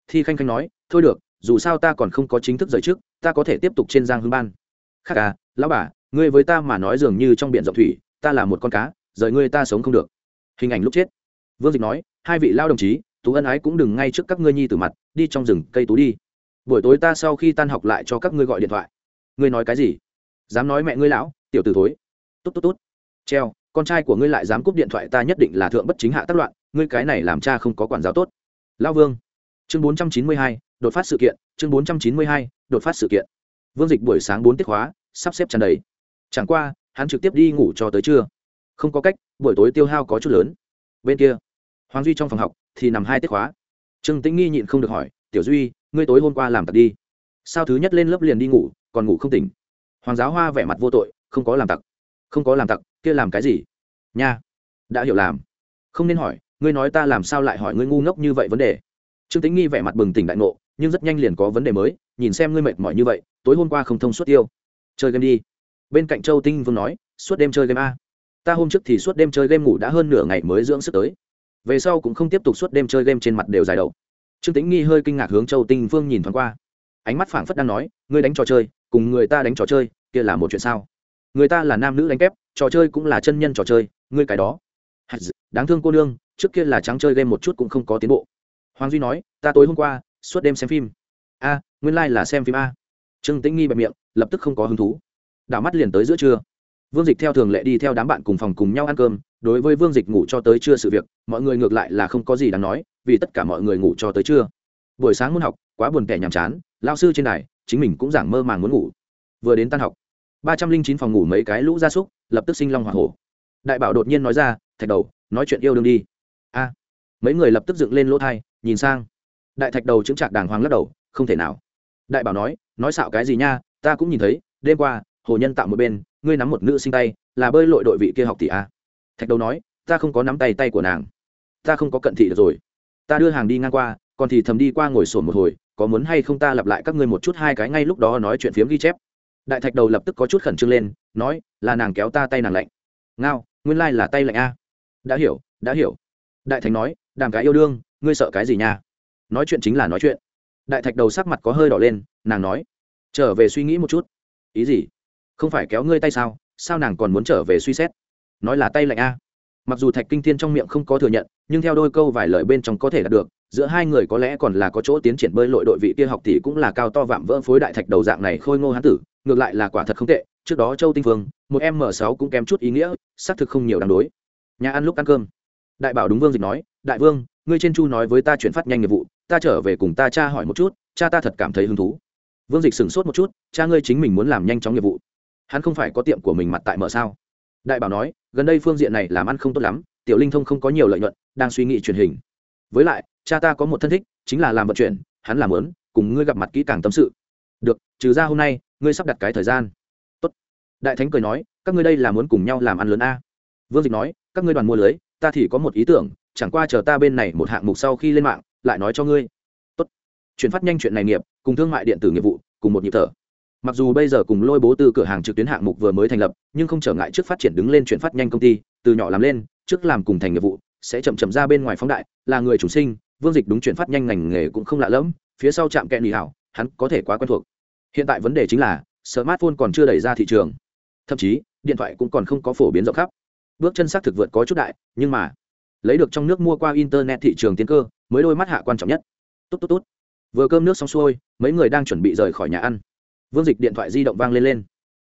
[SPEAKER 1] Thi khanh khanh nói, thôi được, dù sao ta còn không có chính thức rời trước, ta có thể tiếp tục trên giang hương ban. Khác à lão bà, ngươi với ta mà nói dường như trong biển rộng thủy, ta là một con cá, rời ngươi ta sống không được. Hình ảnh lúc chết. Vương dịch nói, hai vị lao đồng chí, tú ân ái cũng đừng ngay trước các ngươi nhi từ mặt, đi trong rừng cây tú đi buổi tối ta sau khi tan học lại cho các ngươi gọi điện thoại. Ngươi nói cái gì? Dám nói mẹ ngươi lão tiểu t ử thối. Tốt tốt tốt. Treo con trai của ngươi lại dám cúp điện thoại ta nhất định là thượng bất chính hạ tác loạn ngươi cái này làm cha không có quản giáo tốt. Lão vương. Chương bốn trăm chín mươi hai đột phát sự kiện chương bốn trăm chín mươi hai đột phát sự kiện. Vương dịch buổi sáng bốn tiết hóa, sắp xếp tràn đầy. Chẳng qua hắn trực tiếp đi ngủ cho tới trưa. Không có cách buổi tối tiêu hao có chút lớn. Bên kia hoàng duy trong phòng học thì nằm hai tiết hóa. trương tĩnh nghi nhịn không được hỏi tiểu duy ngươi tối hôm qua làm tặc đi. Sao thứ nhất lên lớp liền đi ngủ, còn ngủ không tỉnh? Hoàng giáo hoa vẻ mặt vô tội, không có làm tặc. Không có làm tặc, kia làm cái gì? Nha. Đã hiểu làm. Không nên hỏi, ngươi nói ta làm sao lại hỏi ngươi ngu ngốc như vậy vấn đề? Trương tính nghi vẻ mặt bừng tỉnh đại ngộ, nhưng rất nhanh liền có vấn đề mới, nhìn xem ngươi mệt mỏi như vậy, tối hôm qua không thông suốt tiêu. Chơi game đi. Bên cạnh châu tinh vương nói, suốt đêm chơi game a. Ta hôm trước thì suốt đêm chơi game ngủ đã hơn nửa ngày mới dưỡng sức tới. Về sau cũng không tiếp tục suốt đêm chơi game trên mặt đều dài đầu trương tĩnh nghi hơi kinh ngạc hướng châu tinh vương nhìn thoáng qua. Ánh mắt phảng phất đang nói, ngươi đánh trò chơi, cùng người ta đánh trò chơi, kia là một chuyện sao? Người ta là nam nữ đánh kép, trò chơi cũng là chân nhân trò chơi, ngươi cái đó. Đáng thương cô nương, trước kia là trắng chơi game một chút cũng không có tiến bộ. Hoàng duy nói, ta tối hôm qua, suốt đêm xem phim. A, nguyên lai、like、là xem phim a. Trương tĩnh nghi bẹp miệng, lập tức không có hứng thú. Đảo mắt liền tới giữa trưa. Vương dịch theo thường lệ đi theo đám bạn cùng phòng cùng nhau ăn cơm đối với vương dịch ngủ cho tới trưa sự việc, mọi người ngược lại là không có gì đáng nói, vì tất cả mọi người ngủ cho tới trưa. Buổi sáng muốn học, quá buồn kẻ nhàm chán, lao sư trên đài, chính mình cũng giảng mơ màng muốn ngủ. Vừa đến tan học, ba trăm linh chín phòng ngủ mấy cái lũ gia súc, lập tức sinh long h o hổ. Đại bảo đột nhiên nói ra, thạch đầu, nói chuyện yêu đương đi. A. Mấy người lập tức dựng lên lỗ thai, nhìn sang. Đại thạch đầu chứng trạc đàng hoàng lắc đầu, không thể nào. Đại bảo nói nói xạo cái gì nha, ta cũng nhìn thấy, đêm qua, hồ nhân tạo một bên, ngươi nắm một nữ sinh tay, là bơi lội đội vị kia học tỷ a thạch đầu nói, ta không có nắm tay tay của nàng. Ta không có cận thị được rồi. Ta đưa hàng đi ngang qua, còn thì thầm đi qua ngồi sổn một hồi, có muốn hay không ta lặp lại các ngươi một chút hai cái ngay lúc đó nói chuyện phiếm ghi chép. Đại thạch đầu lập tức có chút khẩn trương lên, nói, là nàng kéo ta tay nàng lạnh. Ngao, nguyên lai là tay lạnh a. Đã hiểu đã hiểu. Đại thạch nói, đàm cái yêu đương, ngươi sợ cái gì nha? Nói chuyện chính là nói chuyện. Đại thạch đầu sắc mặt có hơi đỏ lên, nàng nói, trở về suy nghĩ một chút. Ý gì? Không phải kéo ngươi tay sao? Sao nàng còn muốn trở về suy xét? Nói là tay lạnh a. Mặc dù thạch kinh thiên trong miệng không có thừa nhận, nhưng theo đôi câu vài lời bên trong có thể đạt được, giữa hai người có lẽ còn là có chỗ tiến triển bơi lội đội vị kia học tỷ cũng là cao to vạm vỡ phối đại thạch đầu dạng này khôi ngô hán tử, ngược lại là quả thật không tệ, trước đó châu tinh phương một m sáu cũng kém chút ý nghĩa, xác thực không nhiều đáng đối. Nhà ăn lúc ăn cơm. Đại bảo đúng vương dịch nói, đại vương, ngươi trên chu nói với ta chuyển phát nhanh nghiệp vụ, ta trở về cùng ta cha hỏi một chút, cha ta thật cảm thấy hứng thú. Vương dịch sửng sốt một chút, cha ngươi chính mình muốn làm nhanh chóng nghiệp vụ. Hắn không phải có tiệm của mình mặt tại mở sao? Đại bảo nói, gần đây phương diện này làm ăn không tốt lắm, tiểu linh thông không có nhiều lợi nhuận, đang suy nghĩ truyền hình. Với lại, cha ta có một thân thích, chính là làm vận chuyển, hắn làm lớn, cùng ngươi gặp mặt kỹ càng tâm sự. Được, trừ ra hôm nay, ngươi sắp đặt cái thời gian. Tốt. đại thánh cười nói, các ngươi đây là muốn cùng nhau làm ăn lớn a. Vương dịch nói, các ngươi đoàn mua lưới, ta thì có một ý tưởng, chẳng qua chờ ta bên này một hạng mục sau khi lên mạng, lại nói cho ngươi. Tốt. chuyển phát nhanh chuyện này nghiệp, cùng thương mại điện tử nghiệp vụ, cùng một nhịp thở mặc dù bây giờ cùng lôi bố từ cửa hàng trực tuyến hạng mục vừa mới thành lập, nhưng không trở ngại trước phát triển đứng lên chuyển phát nhanh công ty, từ nhỏ làm lên, trước làm cùng thành nghiệp vụ, sẽ chậm chậm ra bên ngoài phóng đại, là người chủ sinh, vương dịch đúng chuyển phát nhanh ngành nghề cũng không lạ lẫm, phía sau trạm kẹn lì hảo, hắn có thể quá quen thuộc. Hiện tại vấn đề chính là, smartphone còn chưa đẩy ra thị trường. Thậm chí, điện thoại cũng còn không có phổ biến rộng khắp. Bước chân xác thực vượt có chút đại, nhưng mà, lấy được trong nước mua qua internet thị trường tiến cơ, mới đôi mắt hạ quan trọng nhất. Tốt tốt tốt. Vừa cơm nước xong xuôi, mấy người đang chuẩn bị rời khỏi nhà ăn vương dịch điện thoại di động vang lên lên.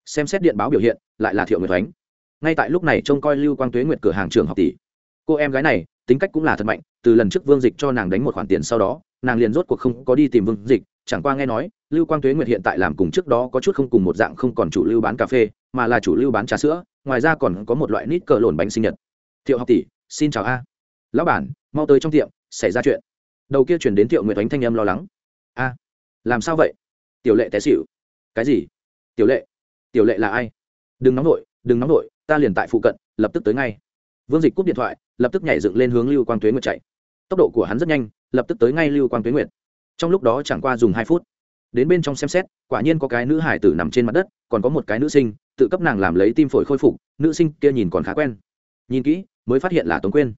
[SPEAKER 1] Xem xét điện báo biểu hiện, lại là thiệu nguyệt thoánh. Ngay tại lúc này trông coi lưu quang tuế nguyệt cửa hàng trường học tỷ. Cô em gái này, tính cách cũng là thật mạnh, từ lần trước vương dịch cho nàng đánh một khoản tiền sau đó, nàng liền rốt cuộc không có đi tìm vương dịch, chẳng qua nghe nói, lưu quang tuế nguyệt hiện tại làm cùng trước đó có chút không cùng một dạng không còn chủ lưu bán cà phê, mà là chủ lưu bán trà sữa, ngoài ra còn có một loại nít cờ lồn bánh sinh nhật. Thiệu học tỷ, xin chào a. Lão bản, mau tới trong tiệm, xảy ra chuyện. Đầu kia chuyển đến thiệu nguyệt oánh thanh âm lo lắng. A, làm sao vậy? Tiểu lệ té xỉu cái gì? Tiểu lệ. Tiểu lệ là ai? Đừng nóng nổi đừng nóng nổi ta liền tại phụ cận, lập tức tới ngay. Vương dịch cúp điện thoại, lập tức nhảy dựng lên hướng lưu quang tuế nguyệt chạy. Tốc độ của hắn rất nhanh, lập tức tới ngay lưu quang tuế nguyệt. Trong lúc đó chẳng qua dùng hai phút. Đến bên trong xem xét, quả nhiên có cái nữ hải tử nằm trên mặt đất, còn có một cái nữ sinh, tự cấp nàng làm lấy tim phổi khôi phục, nữ sinh kia nhìn còn khá quen. Nhìn kỹ, mới phát hiện là tống quyên.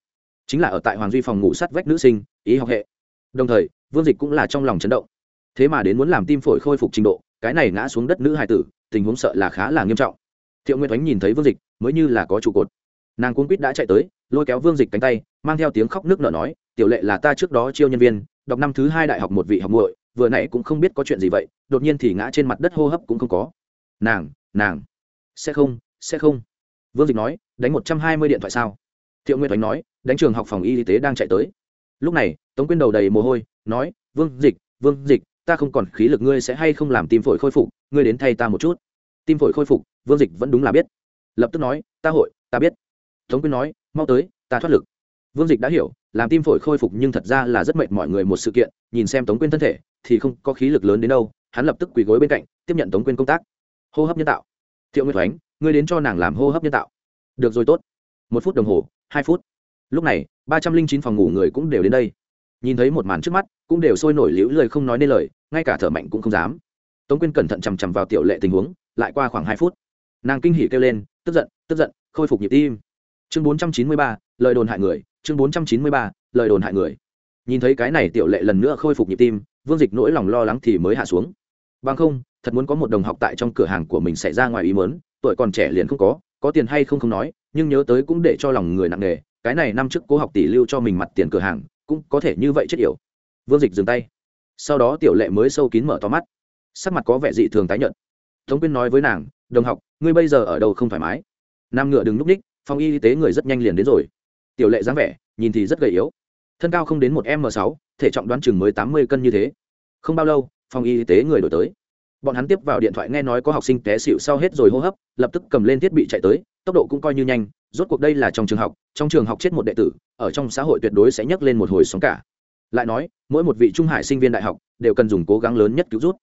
[SPEAKER 1] Chính là ở tại hoàng duy phòng ngủ sắt vách nữ sinh, ý học hệ. Đồng thời, vương dịch cũng là trong lòng chấn động. Thế mà đến muốn làm tim phổi khôi phục trình độ cái này ngã xuống đất nữ hải tử, tình huống sợ là khá là nghiêm trọng. Thiệu nguyên oánh nhìn thấy vương dịch, mới như là có trụ cột. Nàng cuốn quýt đã chạy tới, lôi kéo vương dịch cánh tay, mang theo tiếng khóc nước nở nói, tiểu lệ là ta trước đó chiêu nhân viên, đọc năm thứ hai đại học một vị học muội, vừa nãy cũng không biết có chuyện gì vậy, đột nhiên thì ngã trên mặt đất hô hấp cũng không có. Nàng nàng, sẽ không sẽ không. Vương dịch nói, đánh một trăm hai mươi điện thoại sao? Thiệu nguyên oánh nói, đánh trường học phòng y tế đang chạy tới. Lúc này, tống quyên đầu đầy mồ hôi, nói, vương dịch vương dịch ta không còn khí lực ngươi sẽ hay không làm tim phổi khôi phục, ngươi đến thay ta một chút. Tim phổi khôi phục, vương dịch vẫn đúng là biết. Lập tức nói, ta hội, ta biết. Tống quyên nói, mau tới, ta thoát lực. Vương dịch đã hiểu, làm tim phổi khôi phục nhưng thật ra là rất mệt mọi người một sự kiện, nhìn xem tống quyên thân thể, thì không có khí lực lớn đến đâu, hắn lập tức quỳ gối bên cạnh, tiếp nhận tống quyên công tác. Hô hấp nhân tạo. Thiệu nguyệt thoánh, ngươi đến cho nàng làm hô hấp nhân tạo. Được rồi, tốt. Một phút đồng hồ, hai phút. Lúc này, ba trăm linh chín phòng ngủ người cũng đều đến đây nhìn thấy một màn trước mắt, cũng đều sôi nổi liễu lời không nói nên lời, ngay cả thở mạnh cũng không dám. Tống quyên cẩn thận chằm chằm vào tiểu lệ tình huống, lại qua khoảng hai phút, nàng kinh hỉ kêu lên, tức giận tức giận, khôi phục nhịp tim. Chương bốn trăm chín mươi ba, lời đồn hại người, chương bốn trăm chín mươi ba, lời đồn hại người. Nhìn thấy cái này tiểu lệ lần nữa khôi phục nhịp tim, vương dịch nỗi lòng lo lắng thì mới hạ xuống. Bằng không, thật muốn có một đồng học tại trong cửa hàng của mình xảy ra ngoài ý mớn tuổi còn trẻ liền không có có tiền hay không không nói, nhưng nhớ tới cũng để cho lòng người nặng nề, cái này năm trước cố học tỷ lưu cho mình mặt tiền cửa hàng cũng có thể như vậy chết yểu. Vương dịch dừng tay. Sau đó tiểu lệ mới sâu kín mở to mắt. Sắc mặt có vẻ dị thường tái nhợt. Tống quyên nói với nàng, đồng học, ngươi bây giờ ở đâu không thoải mái? Nam ngựa đừng núp ních, phòng y tế người rất nhanh liền đến rồi. Tiểu lệ dáng vẻ, nhìn thì rất gầy yếu. Thân cao không đến một m sáu, thể trọng đoán chừng mới tám mươi cân như thế. Không bao lâu, phòng y tế người đổi tới. Bọn hắn tiếp vào điện thoại nghe nói có học sinh té xịu sau hết rồi hô hấp, lập tức cầm lên thiết bị chạy tới, tốc độ cũng coi như nhanh rốt cuộc đây là trong trường học, trong trường học chết một đệ tử, ở trong xã hội tuyệt đối sẽ nhấc lên một hồi sóng cả. Lại nói, mỗi một vị trung hải sinh viên đại học đều cần dùng cố gắng lớn nhất cứu rút.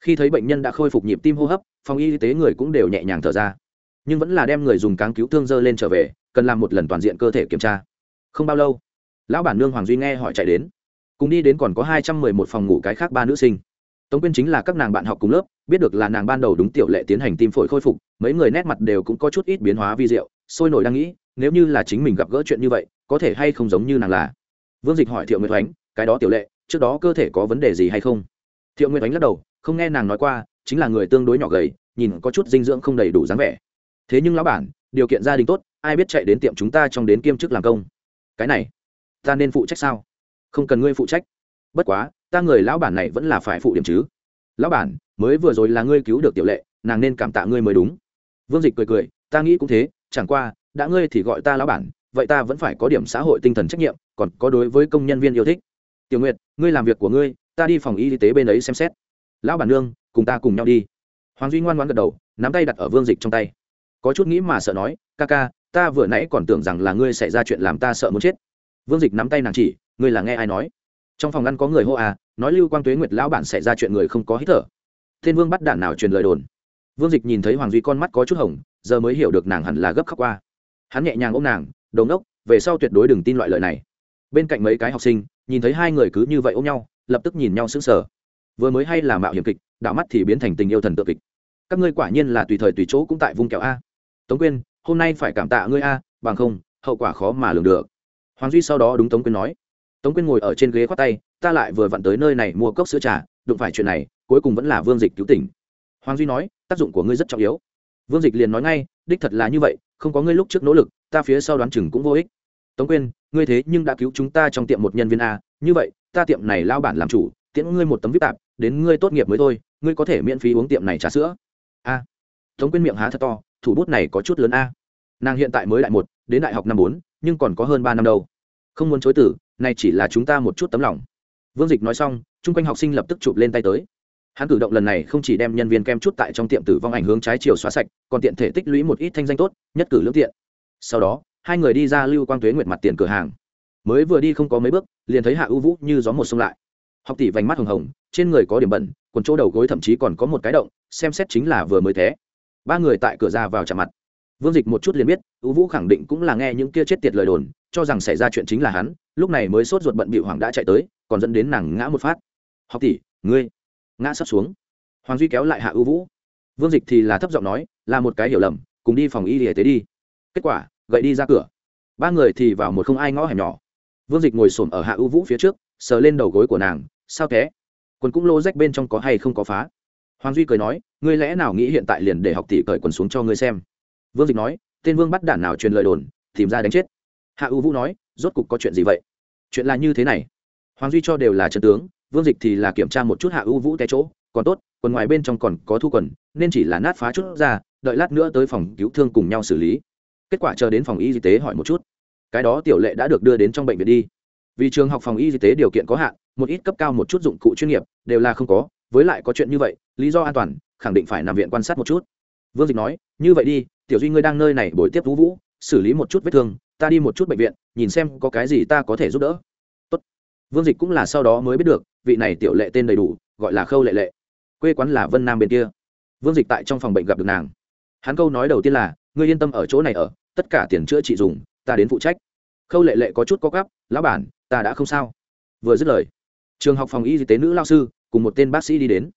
[SPEAKER 1] Khi thấy bệnh nhân đã khôi phục nhịp tim hô hấp, phòng y tế người cũng đều nhẹ nhàng thở ra. Nhưng vẫn là đem người dùng cáng cứu thương dơ lên trở về, cần làm một lần toàn diện cơ thể kiểm tra. Không bao lâu, lão bản nương hoàng duy nghe hỏi chạy đến. Cùng đi đến còn có hai trăm mười một phòng ngủ cái khác ba nữ sinh. Tống quyên chính là các nàng bạn học cùng lớp, biết được là nàng ban đầu đúng tiểu lệ tiến hành tim phổi khôi phục mấy người nét mặt đều cũng có chút ít biến hóa vi diệu, sôi nổi đang nghĩ, nếu như là chính mình gặp gỡ chuyện như vậy, có thể hay không giống như nàng là. Vương dịch hỏi thiệu nguyệt oánh, cái đó tiểu lệ, trước đó cơ thể có vấn đề gì hay không? Thiệu nguyệt oánh lắc đầu, không nghe nàng nói qua, chính là người tương đối nhỏ gầy, nhìn có chút dinh dưỡng không đầy đủ dáng vẻ. Thế nhưng lão bản, điều kiện gia đình tốt, ai biết chạy đến tiệm chúng ta trong đến kiêm chức làm công. Cái này, ta nên phụ trách sao? Không cần ngươi phụ trách. Bất quá, ta người lão bản này vẫn là phải phụ điểm chứ. Lão bản, mới vừa rồi là ngươi cứu được tiểu lệ, nàng nên cảm tạ ngươi mới đúng vương dịch cười cười, ta nghĩ cũng thế, chẳng qua, đã ngươi thì gọi ta lão bản, vậy ta vẫn phải có điểm xã hội tinh thần trách nhiệm, còn có đối với công nhân viên yêu thích. Tiểu nguyệt, ngươi làm việc của ngươi, ta đi phòng y tế bên ấy xem xét. Lão bản nương, cùng ta cùng nhau đi. Hoàng duy ngoan ngoan gật đầu, nắm tay đặt ở vương dịch trong tay. Có chút nghĩ mà sợ nói, ca ca, ta vừa nãy còn tưởng rằng là ngươi xảy ra chuyện làm ta sợ muốn chết. Vương dịch nắm tay nàng chỉ, ngươi là nghe ai nói? Trong phòng ăn có người hô à nói lưu quang tuế nguyệt lão bản xảy ra chuyện người không có hít thở. Thiên vương bắt đạn nào truyền lời đồn? Vương dịch nhìn thấy hoàng duy con mắt có chút hồng, giờ mới hiểu được nàng hẳn là gấp khóc qua. Hắn nhẹ nhàng ôm nàng đồn đốc về sau tuyệt đối đừng tin loại lời này. Bên cạnh mấy cái học sinh, nhìn thấy hai người cứ như vậy ôm nhau, lập tức nhìn nhau sững sờ. Vừa mới hay là mạo hiểm kịch, đạo mắt thì biến thành tình yêu thần tượng kịch. Các ngươi quả nhiên là tùy thời tùy chỗ cũng tại vung kẹo a. Tống quyên, hôm nay phải cảm tạ ngươi a, bằng không, hậu quả khó mà lường được. Hoàng duy sau đó đúng tống quyên nói. Tống quyên ngồi ở trên ghế khoác tay, ta lại vừa vặn tới nơi này mua cốc sữa trà, đụng phải chuyện này, cuối cùng vẫn là vương dịch cứu tỉnh hoàng duy nói, tác dụng của ngươi rất trọng yếu. Vương dịch liền nói ngay, đích thật là như vậy, không có ngươi lúc trước nỗ lực, ta phía sau đoán chừng cũng vô ích. Tống quyên, ngươi thế nhưng đã cứu chúng ta trong tiệm một nhân viên a, như vậy, ta tiệm này lao bản làm chủ, tiễn ngươi một tấm vip tạp, đến ngươi tốt nghiệp mới thôi, ngươi có thể miễn phí uống tiệm này trà sữa. A. Tống quyên miệng há thật to, thủ bút này có chút lớn a. Nàng hiện tại mới đại một, đến đại học năm bốn, nhưng còn có hơn ba năm đâu. Không muốn chối tử này chỉ là chúng ta một chút tấm lòng. Vương dịch nói xong, chung quanh học sinh lập tức chụp lên tay tới hắn cử động lần này không chỉ đem nhân viên kem chút tại trong tiệm tử vong ảnh hướng trái chiều xóa sạch, còn tiện thể tích lũy một ít thanh danh tốt, nhất cử lương tiện. Sau đó, hai người đi ra lưu quang tuế nguyệt mặt tiền cửa hàng. Mới vừa đi không có mấy bước, liền thấy hạ ưu vũ như gió một sông lại. Học tỷ vành mắt hồng hồng, trên người có điểm bẩn còn chỗ đầu gối thậm chí còn có một cái động, xem xét chính là vừa mới thế ba người tại cửa ra vào chạm mặt. Vương dịch một chút liền biết ưu vũ khẳng định cũng là nghe những kia chết tiệt lời đồn, cho rằng xảy ra chuyện chính là hắn, lúc này mới sốt ruột bận bị hoàng đã chạy tới, còn dẫn đến nàng ngã một phát. Học tỷ, ngươi ngã sắp xuống. Hoàng duy kéo lại hạ ưu vũ. Vương dịch thì là thấp giọng nói, là một cái hiểu lầm, cùng đi phòng y y tế đi. Kết quả, gậy đi ra cửa. Ba người thì vào một không ai ngõ hẻm nhỏ. Vương dịch ngồi xổm ở hạ ưu vũ phía trước, sờ lên đầu gối của nàng, sao thế? Quần cũng lô rách bên trong có hay không có phá? Hoàng duy cười nói, ngươi lẽ nào nghĩ hiện tại liền để học tỷ cởi quần xuống cho ngươi xem? Vương dịch nói, tên vương bắt đản nào truyền lời đồn, tìm ra đánh chết. Hạ ưu vũ nói, rốt cục có chuyện gì vậy? Chuyện là như thế này. Hoàng duy cho đều là chân tướng vương dịch thì là kiểm tra một chút hạ ưu vũ té chỗ, còn tốt, quần ngoài bên trong còn có thu quần, nên chỉ là nát phá chút ra, đợi lát nữa tới phòng cứu thương cùng nhau xử lý. Kết quả chờ đến phòng y tế hỏi một chút. Cái đó tiểu lệ đã được đưa đến trong bệnh viện đi. Vì trường học phòng y tế điều kiện có hạn, một ít cấp cao một chút dụng cụ chuyên nghiệp đều là không có, với lại có chuyện như vậy, lý do an toàn, khẳng định phải nằm viện quan sát một chút. Vương dịch nói, như vậy đi, tiểu duy ngươi đang nơi này buổi tiếp vũ vũ, xử lý một chút vết thương, ta đi một chút bệnh viện, nhìn xem có cái gì ta có thể giúp đỡ. Tốt. vương dịch cũng là sau đó mới biết được vị này tiểu lệ tên đầy đủ, gọi là khâu lệ lệ. Quê quán là vân nam bên kia. Vương dịch tại trong phòng bệnh gặp được nàng. Hắn câu nói đầu tiên là, ngươi yên tâm ở chỗ này ở, tất cả tiền chữa trị dùng, ta đến phụ trách. Khâu lệ lệ có chút có gắp, lão bản, ta đã không sao. Vừa dứt lời, trường học phòng y tế nữ lao sư cùng một tên bác sĩ đi đến.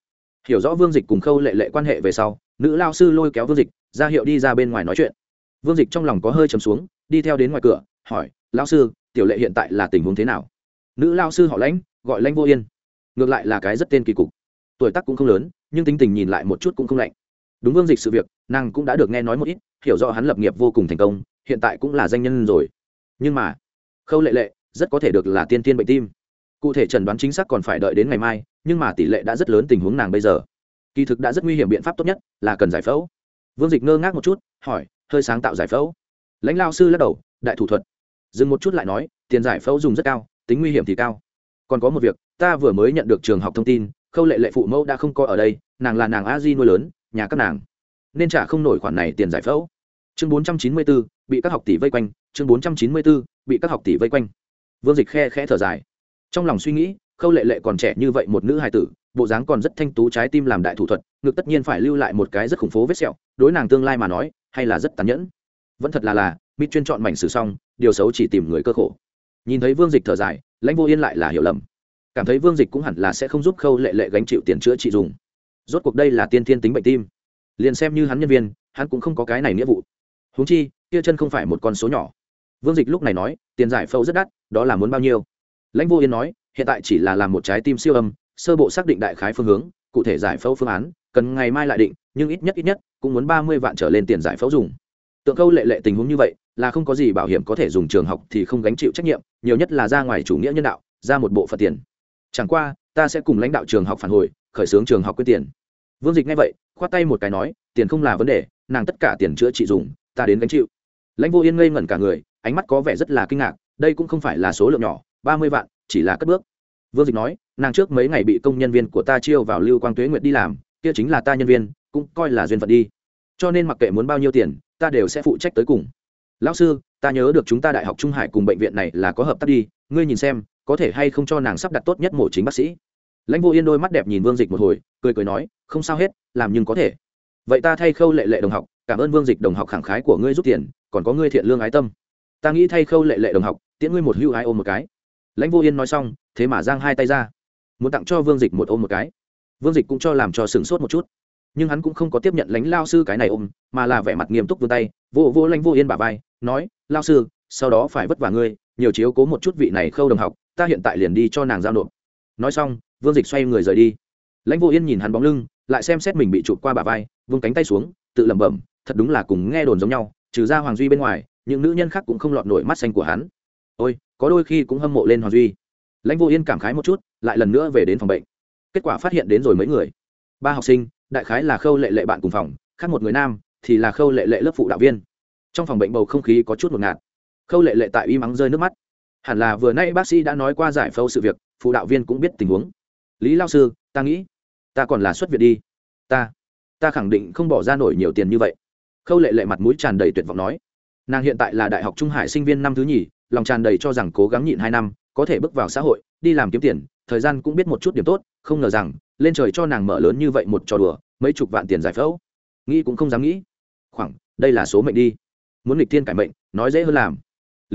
[SPEAKER 1] Hiểu rõ vương dịch cùng khâu lệ lệ quan hệ về sau, nữ lao sư lôi kéo vương dịch ra hiệu đi ra bên ngoài nói chuyện. Vương dịch trong lòng có hơi chấm xuống, đi theo đến ngoài cửa, hỏi lao sư, tiểu lệ hiện tại là tình huống thế nào? Nữ lao sư họ lãnh, gọi lãnh vô yên ngược lại là cái rất tên kỳ cục. Tuổi tác cũng không lớn, nhưng tính tình nhìn lại một chút cũng không lạnh. Đúng vương dịch sự việc, nàng cũng đã được nghe nói một ít, hiểu rõ hắn lập nghiệp vô cùng thành công, hiện tại cũng là danh nhân rồi. Nhưng mà, khâu lệ lệ, rất có thể được là tiên tiên bệnh tim. Cụ thể trần đoán chính xác còn phải đợi đến ngày mai, nhưng mà tỷ lệ đã rất lớn tình huống nàng bây giờ. Kỳ thực đã rất nguy hiểm biện pháp tốt nhất là cần giải phẫu. Vương dịch ngơ ngác một chút, hỏi, hơi sáng tạo giải phẫu. Lãnh lao sư lắc đầu, đại thủ thuật. Dừng một chút lại nói, tiền giải phẫu dùng rất cao, tính nguy hiểm thì cao. Còn có một việc ta vừa mới nhận được trường học thông tin khâu lệ lệ phụ mẫu đã không coi ở đây nàng là nàng a di nuôi lớn nhà các nàng. Nên trả không nổi khoản này tiền giải phẫu. Chương bốn trăm chín mươi 494, bị các học tỷ vây quanh chương bốn trăm chín mươi 494, bị các học tỷ vây quanh. Vương dịch khe khẽ thở dài. Trong lòng suy nghĩ khâu lệ lệ còn trẻ như vậy một nữ hài tử bộ dáng còn rất thanh tú trái tim làm đại thủ thuật ngực tất nhiên phải lưu lại một cái rất khủng phố vết sẹo đối nàng tương lai mà nói hay là rất tàn nhẫn. Vẫn thật là là mít chuyên chọn mảnh sử xong điều xấu chỉ tìm người cơ khổ. Nhìn thấy vương dịch thở dài lãnh vô yên lại là hiểu lầm cảm thấy vương dịch cũng hẳn là sẽ không giúp khâu lệ lệ gánh chịu tiền chữa trị dùng. Rốt cuộc đây là tiên thiên tính bệnh tim. Liền xem như hắn nhân viên, hắn cũng không có cái này nghĩa vụ. Huống chi, kia chân không phải một con số nhỏ. Vương dịch lúc này nói, tiền giải phẫu rất đắt, đó là muốn bao nhiêu? Lãnh vô yên nói, hiện tại chỉ là làm một trái tim siêu âm, sơ bộ xác định đại khái phương hướng, cụ thể giải phẫu phương án, cần ngày mai lại định, nhưng ít nhất ít nhất, cũng muốn ba mươi vạn trở lên tiền giải phẫu dùng. Tượng câu lệ lệ tình huống như vậy, là không có gì bảo hiểm có thể dùng trường học thì không gánh chịu trách nhiệm, nhiều nhất là ra ngoài chủ nghĩa nhân đạo, ra một bộ phận tiền chẳng qua, ta sẽ cùng lãnh đạo trường học phản hồi, khởi xướng trường học quyết tiền. Vương dịch nghe vậy, khoát tay một cái nói, tiền không là vấn đề, nàng tất cả tiền chữa trị dùng, ta đến gánh chịu. Lãnh vô yên ngây ngẩn cả người, ánh mắt có vẻ rất là kinh ngạc, đây cũng không phải là số lượng nhỏ, ba mươi vạn, chỉ là cất bước. Vương dịch nói, nàng trước mấy ngày bị công nhân viên của ta chiêu vào lưu quang tuế nguyệt đi làm, kia chính là ta nhân viên, cũng coi là duyên phận đi. Cho nên mặc kệ muốn bao nhiêu tiền, ta đều sẽ phụ trách tới cùng. Lão sư, ta nhớ được chúng ta đại học trung hải cùng bệnh viện này là có hợp tác đi, ngươi nhìn xem có thể hay không cho nàng sắp đặt tốt nhất mổ chính bác sĩ. Lãnh vô yên đôi mắt đẹp nhìn vương dịch một hồi, cười cười nói, không sao hết, làm nhưng có thể. Vậy ta thay khâu lệ lệ đồng học, cảm ơn vương dịch đồng học khẳng khái của ngươi giúp tiền, còn có ngươi thiện lương ái tâm. Ta nghĩ thay khâu lệ lệ đồng học, tiễn ngươi một hưu ái ôm một cái. Lãnh vô yên nói xong, thế mà giang hai tay ra. Muốn tặng cho vương dịch một ôm một cái. Vương dịch cũng cho làm cho sửng sốt một chút. Nhưng hắn cũng không có tiếp nhận lãnh lao sư cái này ôm, mà là vẻ mặt nghiêm túc vươn tay, vô vô lãnh vô yên bà vai, nói, lao sư, sau đó phải vất vả ngươi, nhiều chiếu cố một chút vị này khâu đồng học ta hiện tại liền đi cho nàng giao nộp. Nói xong, vương dịch xoay người rời đi. Lãnh vô yên nhìn hắn bóng lưng, lại xem xét mình bị chụp qua bà vai, vung cánh tay xuống, tự lẩm bẩm, thật đúng là cùng nghe đồn giống nhau, trừ ra hoàng duy bên ngoài, những nữ nhân khác cũng không lọt nổi mắt xanh của hắn. Ôi, có đôi khi cũng hâm mộ lên hoàng duy. Lãnh vô yên cảm khái một chút, lại lần nữa về đến phòng bệnh. Kết quả phát hiện đến rồi mấy người. Ba học sinh, đại khái là khâu lệ lệ bạn cùng phòng, khác một người nam, thì là khâu lệ lệ lớp phụ đạo viên. Trong phòng bệnh bầu không khí có chút ngột ngạt. Khâu lệ lệ tại y mắng rơi nước mắt hẳn là vừa nay bác sĩ đã nói qua giải phẫu sự việc, phụ đạo viên cũng biết tình huống. Lý lao sư, ta nghĩ, ta còn là xuất viện đi. Ta ta khẳng định không bỏ ra nổi nhiều tiền như vậy. Khâu lệ lệ mặt mũi tràn đầy tuyệt vọng nói. Nàng hiện tại là đại học trung hải sinh viên năm thứ nhì, lòng tràn đầy cho rằng cố gắng nhịn hai năm, có thể bước vào xã hội, đi làm kiếm tiền, thời gian cũng biết một chút điểm tốt, không ngờ rằng, lên trời cho nàng mở lớn như vậy một trò đùa, mấy chục vạn tiền giải phẫu. Nghĩ cũng không dám nghĩ. Khoảng, đây là số mệnh đi. Muốn nghịch thiên cải mệnh, nói dễ hơn làm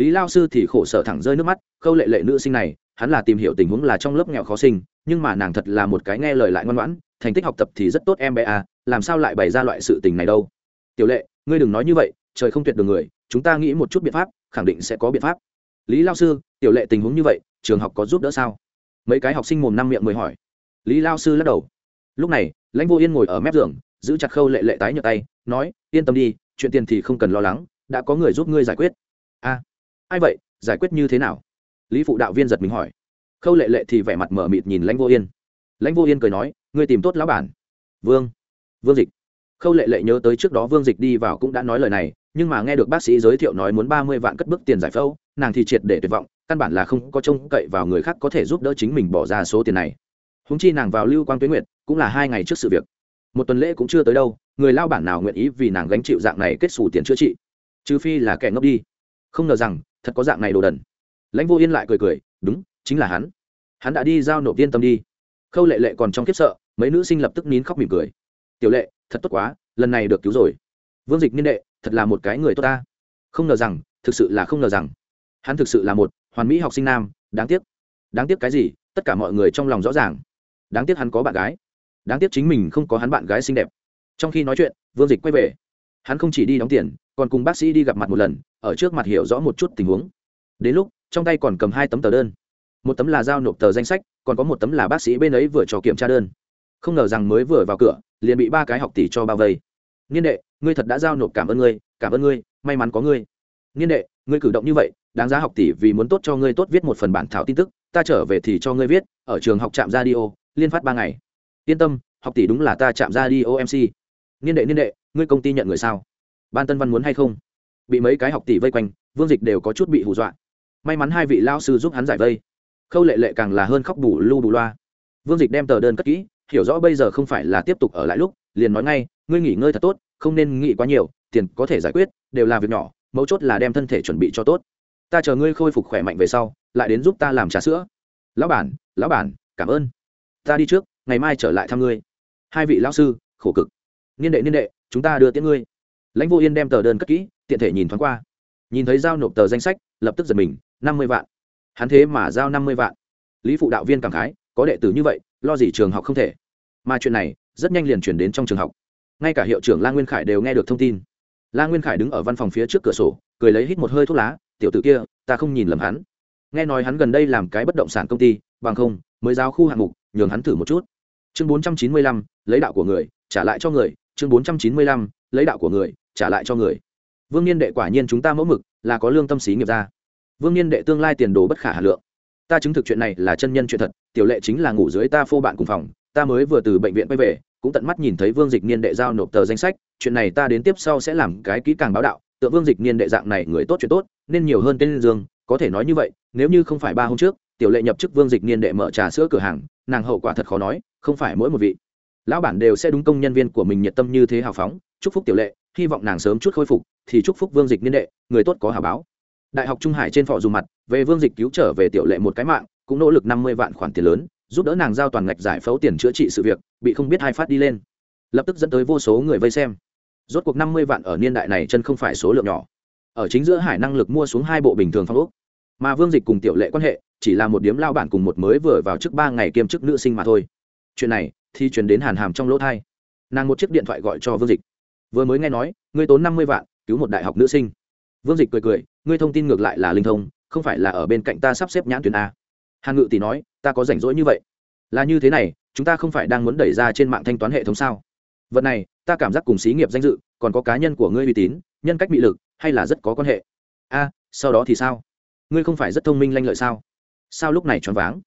[SPEAKER 1] lý lao sư thì khổ sở thẳng rơi nước mắt, khâu lệ lệ nữ sinh này, hắn là tìm hiểu tình huống là trong lớp nghèo khó sinh, nhưng mà nàng thật là một cái nghe lời lại ngoan ngoãn, thành tích học tập thì rất tốt em bé à làm sao lại bày ra loại sự tình này đâu? Tiểu lệ, ngươi đừng nói như vậy, trời không tuyệt đường người, chúng ta nghĩ một chút biện pháp, khẳng định sẽ có biện pháp. Lý lao sư, tiểu lệ tình huống như vậy, trường học có giúp đỡ sao? Mấy cái học sinh mồm năm miệng mười hỏi. Lý lao sư lắc đầu. Lúc này, lãnh vô yên ngồi ở mép giường, giữ chặt khâu lệ lệ tái nhợt tay, nói, yên tâm đi, chuyện tiền thì không cần lo lắng, đã có người giúp ngươi giải quyết. A ai vậy? Giải quyết như thế nào? Lý phụ đạo viên giật mình hỏi. Khâu lệ lệ thì vẻ mặt mở mịt nhìn lãnh vô yên. Lãnh vô yên cười nói, ngươi tìm tốt lão bản. Vương vương dịch. Khâu lệ lệ nhớ tới trước đó vương dịch đi vào cũng đã nói lời này, nhưng mà nghe được bác sĩ giới thiệu nói muốn ba mươi vạn cất bước tiền giải phẫu, nàng thì triệt để tuyệt vọng, căn bản là không có trông cậy vào người khác có thể giúp đỡ chính mình bỏ ra số tiền này. Húng chi nàng vào lưu quang tuyến nguyệt cũng là hai ngày trước sự việc. Một tuần lễ cũng chưa tới đâu, người lao bản nào nguyện ý vì nàng gánh chịu dạng này kết xù tiền chữa trị? Trừ phi là kẻ ngốc đi. Không ngờ rằng thật có dạng này đồ đần. Lãnh vô yên lại cười cười, đúng, chính là hắn. Hắn đã đi giao nộp yên tâm đi. Khâu lệ lệ còn trong kiếp sợ, mấy nữ sinh lập tức nín khóc mỉm cười. Tiểu lệ, thật tốt quá, lần này được cứu rồi. Vương dịch niên đệ, thật là một cái người tốt ta. Không ngờ rằng, thực sự là không ngờ rằng. Hắn thực sự là một hoàn mỹ học sinh nam, đáng tiếc. Đáng tiếc cái gì, tất cả mọi người trong lòng rõ ràng. Đáng tiếc hắn có bạn gái. Đáng tiếc chính mình không có hắn bạn gái xinh đẹp. Trong khi nói chuyện, vương dịch quay về hắn không chỉ đi đóng tiền, còn cùng bác sĩ đi gặp mặt một lần, ở trước mặt hiểu rõ một chút tình huống. Đến lúc, trong tay còn cầm hai tấm tờ đơn. Một tấm là giao nộp tờ danh sách, còn có một tấm là bác sĩ bên ấy vừa cho kiểm tra đơn. Không ngờ rằng mới vừa vào cửa, liền bị ba cái học tỷ cho bao vây. Niên đệ, ngươi thật đã giao nộp cảm ơn ngươi, cảm ơn ngươi, may mắn có ngươi. Niên đệ, ngươi cử động như vậy, đáng giá học tỷ vì muốn tốt cho ngươi tốt viết một phần bản thảo tin tức, ta trở về thì cho ngươi viết, ở trường học trạm radio, liên phát ba ngày. Yên tâm, học tỷ đúng là ta chạm ra đi omc niên đệ niên đệ ngươi công ty nhận người sao? Ban tân văn muốn hay không? Bị mấy cái học tỷ vây quanh, vương dịch đều có chút bị hù dọa. May mắn hai vị lao sư giúp hắn giải vây. Khâu lệ lệ càng là hơn khóc bù lu bù loa. Vương dịch đem tờ đơn cất kỹ, hiểu rõ bây giờ không phải là tiếp tục ở lại lúc, liền nói ngay, ngươi nghỉ ngơi thật tốt, không nên nghĩ quá nhiều, tiền có thể giải quyết, đều là việc nhỏ, mấu chốt là đem thân thể chuẩn bị cho tốt. Ta chờ ngươi khôi phục khỏe mạnh về sau, lại đến giúp ta làm trà sữa. Lão bản lão bản, cảm ơn. Ta đi trước, ngày mai trở lại thăm ngươi. Hai vị lão sư, khổ cực niên đệ niên đệ, chúng ta đưa tiễn ngươi. Lãnh vô yên đem tờ đơn cất kỹ, tiện thể nhìn thoáng qua. Nhìn thấy giao nộp tờ danh sách, lập tức giật mình, năm mươi vạn. Hắn thế mà giao năm mươi vạn. Lý phụ đạo viên cảm khái, có đệ tử như vậy, lo gì trường học không thể. Mà chuyện này, rất nhanh liền chuyển đến trong trường học. Ngay cả hiệu trưởng la nguyên khải đều nghe được thông tin. La nguyên khải đứng ở văn phòng phía trước cửa sổ, cười lấy hít một hơi thuốc lá, tiểu t ử kia, ta không nhìn lầm hắn. Nghe nói hắn gần đây làm cái bất động sản công ty, bằng không, mới giao khu hạng mục, nhường hắn thử một chút. Chương bốn trăm chín mươi lăm, lấy đạo của người, trả lại cho người chương bốn trăm chín mươi lăm, lấy đạo của người, trả lại cho người. Vương niên đệ quả nhiên chúng ta mẫu mực, là có lương tâm xí nghiệp ra. Vương niên đệ tương lai tiền đồ bất khả hà lượng. Ta chứng thực chuyện này là chân nhân chuyện thật, tiểu lệ chính là ngủ dưới ta phô bạn cùng phòng, ta mới vừa từ bệnh viện quay về, cũng tận mắt nhìn thấy vương dịch niên đệ giao nộp tờ danh sách, chuyện này ta đến tiếp sau sẽ làm cái kỹ càng báo đạo, tựa vương dịch niên đệ dạng này người tốt chuyện tốt, nên nhiều hơn tên dương, có thể nói như vậy, nếu như không phải ba hôm trước, tiểu lệ nhập chức vương dịch niên đệ mở trà sữa cửa hàng, nàng hậu quả thật khó nói, không phải mỗi một vị lão bản đều sẽ đúng công nhân viên của mình nhiệt tâm như thế hào phóng, chúc phúc tiểu lệ, hy vọng nàng sớm chút khôi phục, thì chúc phúc vương dịch niên đệ, người tốt có hào báo. Đại học trung hải trên phò dùng mặt, về vương dịch cứu trở về tiểu lệ một cái mạng, cũng nỗ lực năm mươi vạn khoản tiền lớn, giúp đỡ nàng giao toàn ngạch giải phẫu tiền chữa trị sự việc, bị không biết hai phát đi lên. Lập tức dẫn tới vô số người vây xem. Rốt cuộc năm mươi vạn ở niên đại này chân không phải số lượng nhỏ. Ở chính giữa hải năng lực mua xuống hai bộ bình thường phong ốc. Mà vương dịch cùng tiểu lệ quan hệ, chỉ là một điếm lao bản cùng một mới vừa vào trước ba ngày kiêm chức nữ sinh mà thôi chuyện này thì chuyển đến hàn hàm trong lỗ thai. Nàng một chiếc điện thoại gọi cho vương dịch. Vừa mới nghe nói, ngươi tốn năm mươi vạn, cứu một đại học nữ sinh. Vương dịch cười cười, ngươi thông tin ngược lại là linh thông, không phải là ở bên cạnh ta sắp xếp nhãn tuyến a. Hàn ngự tỷ nói, ta có rảnh rỗi như vậy. Là như thế này, chúng ta không phải đang muốn đẩy ra trên mạng thanh toán hệ thống sao? Vật này, ta cảm giác cùng xí nghiệp danh dự, còn có cá nhân của ngươi uy tín, nhân cách bị lực, hay là rất có quan hệ? A, sau đó thì sao? Ngươi không phải rất thông minh lanh lợi sao? Sao lúc này choáng váng?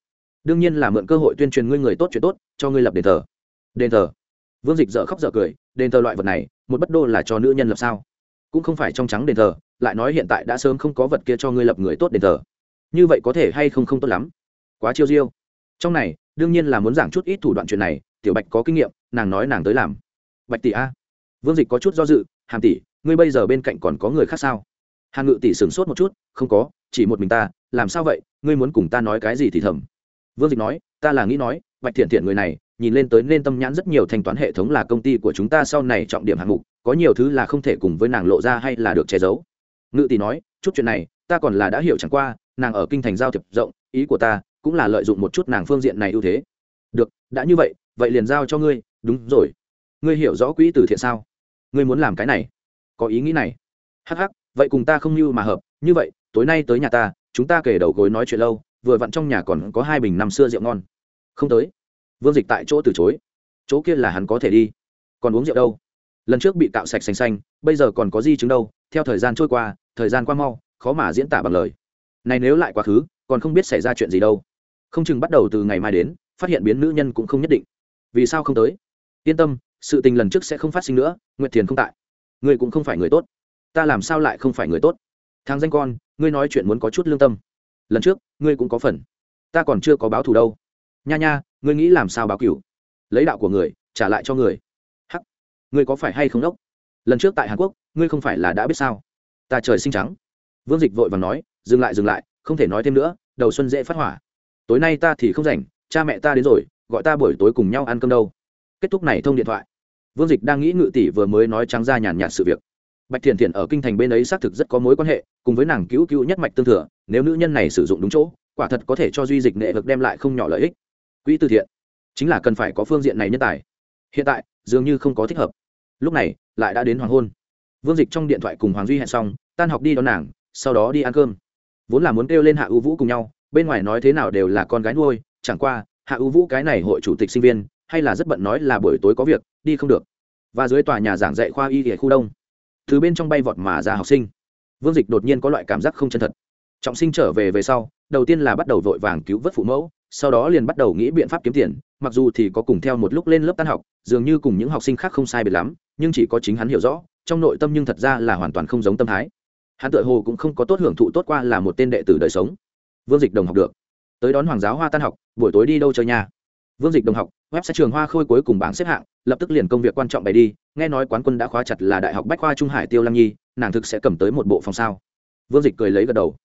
[SPEAKER 1] Đương nhiên là mượn cơ hội tuyên truyền ngươi người tốt chuyện tốt, cho ngươi lập đền thờ. Đền thờ? Vương dịch dợ khóc dợ cười, đền thờ loại vật này, một bất đô là cho nữ nhân lập sao? Cũng không phải trong trắng đền thờ, lại nói hiện tại đã sớm không có vật kia cho ngươi lập người tốt đền thờ. Như vậy có thể hay không không tốt lắm? Quá chiêu diêu. Trong này, đương nhiên là muốn giảng chút ít thủ đoạn chuyện này, tiểu bạch có kinh nghiệm, nàng nói nàng tới làm. Bạch tỷ a. Vương dịch có chút do dự, hàm tỷ, ngươi bây giờ bên cạnh còn có người khác sao? Hàn ngự tỷ sửng sốt một chút, không có, chỉ một mình ta, làm sao vậy? Ngươi muốn cùng ta nói cái gì thì thầm vương dịch nói, ta là nghĩ nói, bạch thiện thiện người này, nhìn lên tới nên tâm nhãn rất nhiều thanh toán hệ thống là công ty của chúng ta sau này trọng điểm hạng mục, có nhiều thứ là không thể cùng với nàng lộ ra hay là được che giấu. Ngự tỷ nói, chút chuyện này, ta còn là đã hiểu chẳng qua, nàng ở kinh thành giao thiệp rộng, ý của ta cũng là lợi dụng một chút nàng phương diện này ưu thế. Được, đã như vậy vậy liền giao cho ngươi, đúng rồi. Ngươi hiểu rõ quỹ từ thiện sao? Ngươi muốn làm cái này, có ý nghĩ này. Hắc hắc, vậy cùng ta không như mà hợp, như vậy, tối nay tới nhà ta, chúng ta kể đầu gối nói chuyện lâu vừa vặn trong nhà còn có hai bình năm xưa rượu ngon. Không tới. Vương dịch tại chỗ từ chối. Chỗ kia là hắn có thể đi. Còn uống rượu đâu? Lần trước bị cạo sạch xanh xanh, bây giờ còn có di chứng đâu? Theo thời gian trôi qua, thời gian qua mau, khó mà diễn tả bằng lời. Này nếu lại quá khứ, còn không biết xảy ra chuyện gì đâu. Không chừng bắt đầu từ ngày mai đến, phát hiện biến nữ nhân cũng không nhất định. Vì sao không tới? Yên tâm, sự tình lần trước sẽ không phát sinh nữa, nguyệt thiền không tại. Ngươi cũng không phải người tốt. Ta làm sao lại không phải người tốt? Thang danh con, ngươi nói chuyện muốn có chút lương tâm lần trước, ngươi cũng có phần. Ta còn chưa có báo thù đâu. Nha nha, ngươi nghĩ làm sao báo cửu? Lấy đạo của người, trả lại cho người. Hắc, ngươi có phải hay không đốc? Lần trước tại hàn quốc, ngươi không phải là đã biết sao? Ta trời sinh trắng. Vương dịch vội và nói, dừng lại dừng lại, không thể nói thêm nữa, đầu xuân dễ phát hỏa. Tối nay ta thì không rảnh, cha mẹ ta đến rồi, gọi ta buổi tối cùng nhau ăn cơm đâu. Kết thúc này thông điện thoại. Vương dịch đang nghĩ ngự tỷ vừa mới nói trắng ra nhàn nhạt sự việc bạch thiện thiện ở kinh thành bên ấy xác thực rất có mối quan hệ, cùng với nàng cứu cứu nhất mạch tương thừa, nếu nữ nhân này sử dụng đúng chỗ, quả thật có thể cho duy dịch nghệ vực đem lại không nhỏ lợi ích. Quỹ từ thiện, chính là cần phải có phương diện này nhân tài. Hiện tại, dường như không có thích hợp. Lúc này, lại đã đến hoàng hôn. Vương dịch trong điện thoại cùng hoàng duy hẹn xong, tan học đi đón nàng, sau đó đi ăn cơm. Vốn là muốn kêu lên hạ ưu vũ cùng nhau, bên ngoài nói thế nào đều là con gái nuôi, chẳng qua, hạ ưu vũ cái này hội chủ tịch sinh viên, hay là rất bận nói là buổi tối có việc, đi không được. Và dưới tòa nhà giảng dạy khoa y ở khu đông từ bên trong bay vọt mà ra học sinh. Vương dịch đột nhiên có loại cảm giác không chân thật. Trọng sinh trở về về sau, đầu tiên là bắt đầu vội vàng cứu vớt phụ mẫu, sau đó liền bắt đầu nghĩ biện pháp kiếm tiền, mặc dù thì có cùng theo một lúc lên lớp tan học, dường như cùng những học sinh khác không sai biệt lắm, nhưng chỉ có chính hắn hiểu rõ, trong nội tâm nhưng thật ra là hoàn toàn không giống tâm thái. Hắn tự hồ cũng không có tốt hưởng thụ tốt qua là một tên đệ tử đời sống. Vương dịch đồng học được. Tới đón hoàng giáo hoa tan học, buổi tối đi đâu chơi nhà vương dịch đồng học, web sẽ trường hoa khôi cuối cùng bảng xếp hạng, lập tức liền công việc quan trọng bày đi, nghe nói quán quân đã khóa chặt là đại học bách khoa trung hải tiêu lăng nhi, nàng thực sẽ cầm tới một bộ phòng sao. Vương dịch cười lấy gật đầu.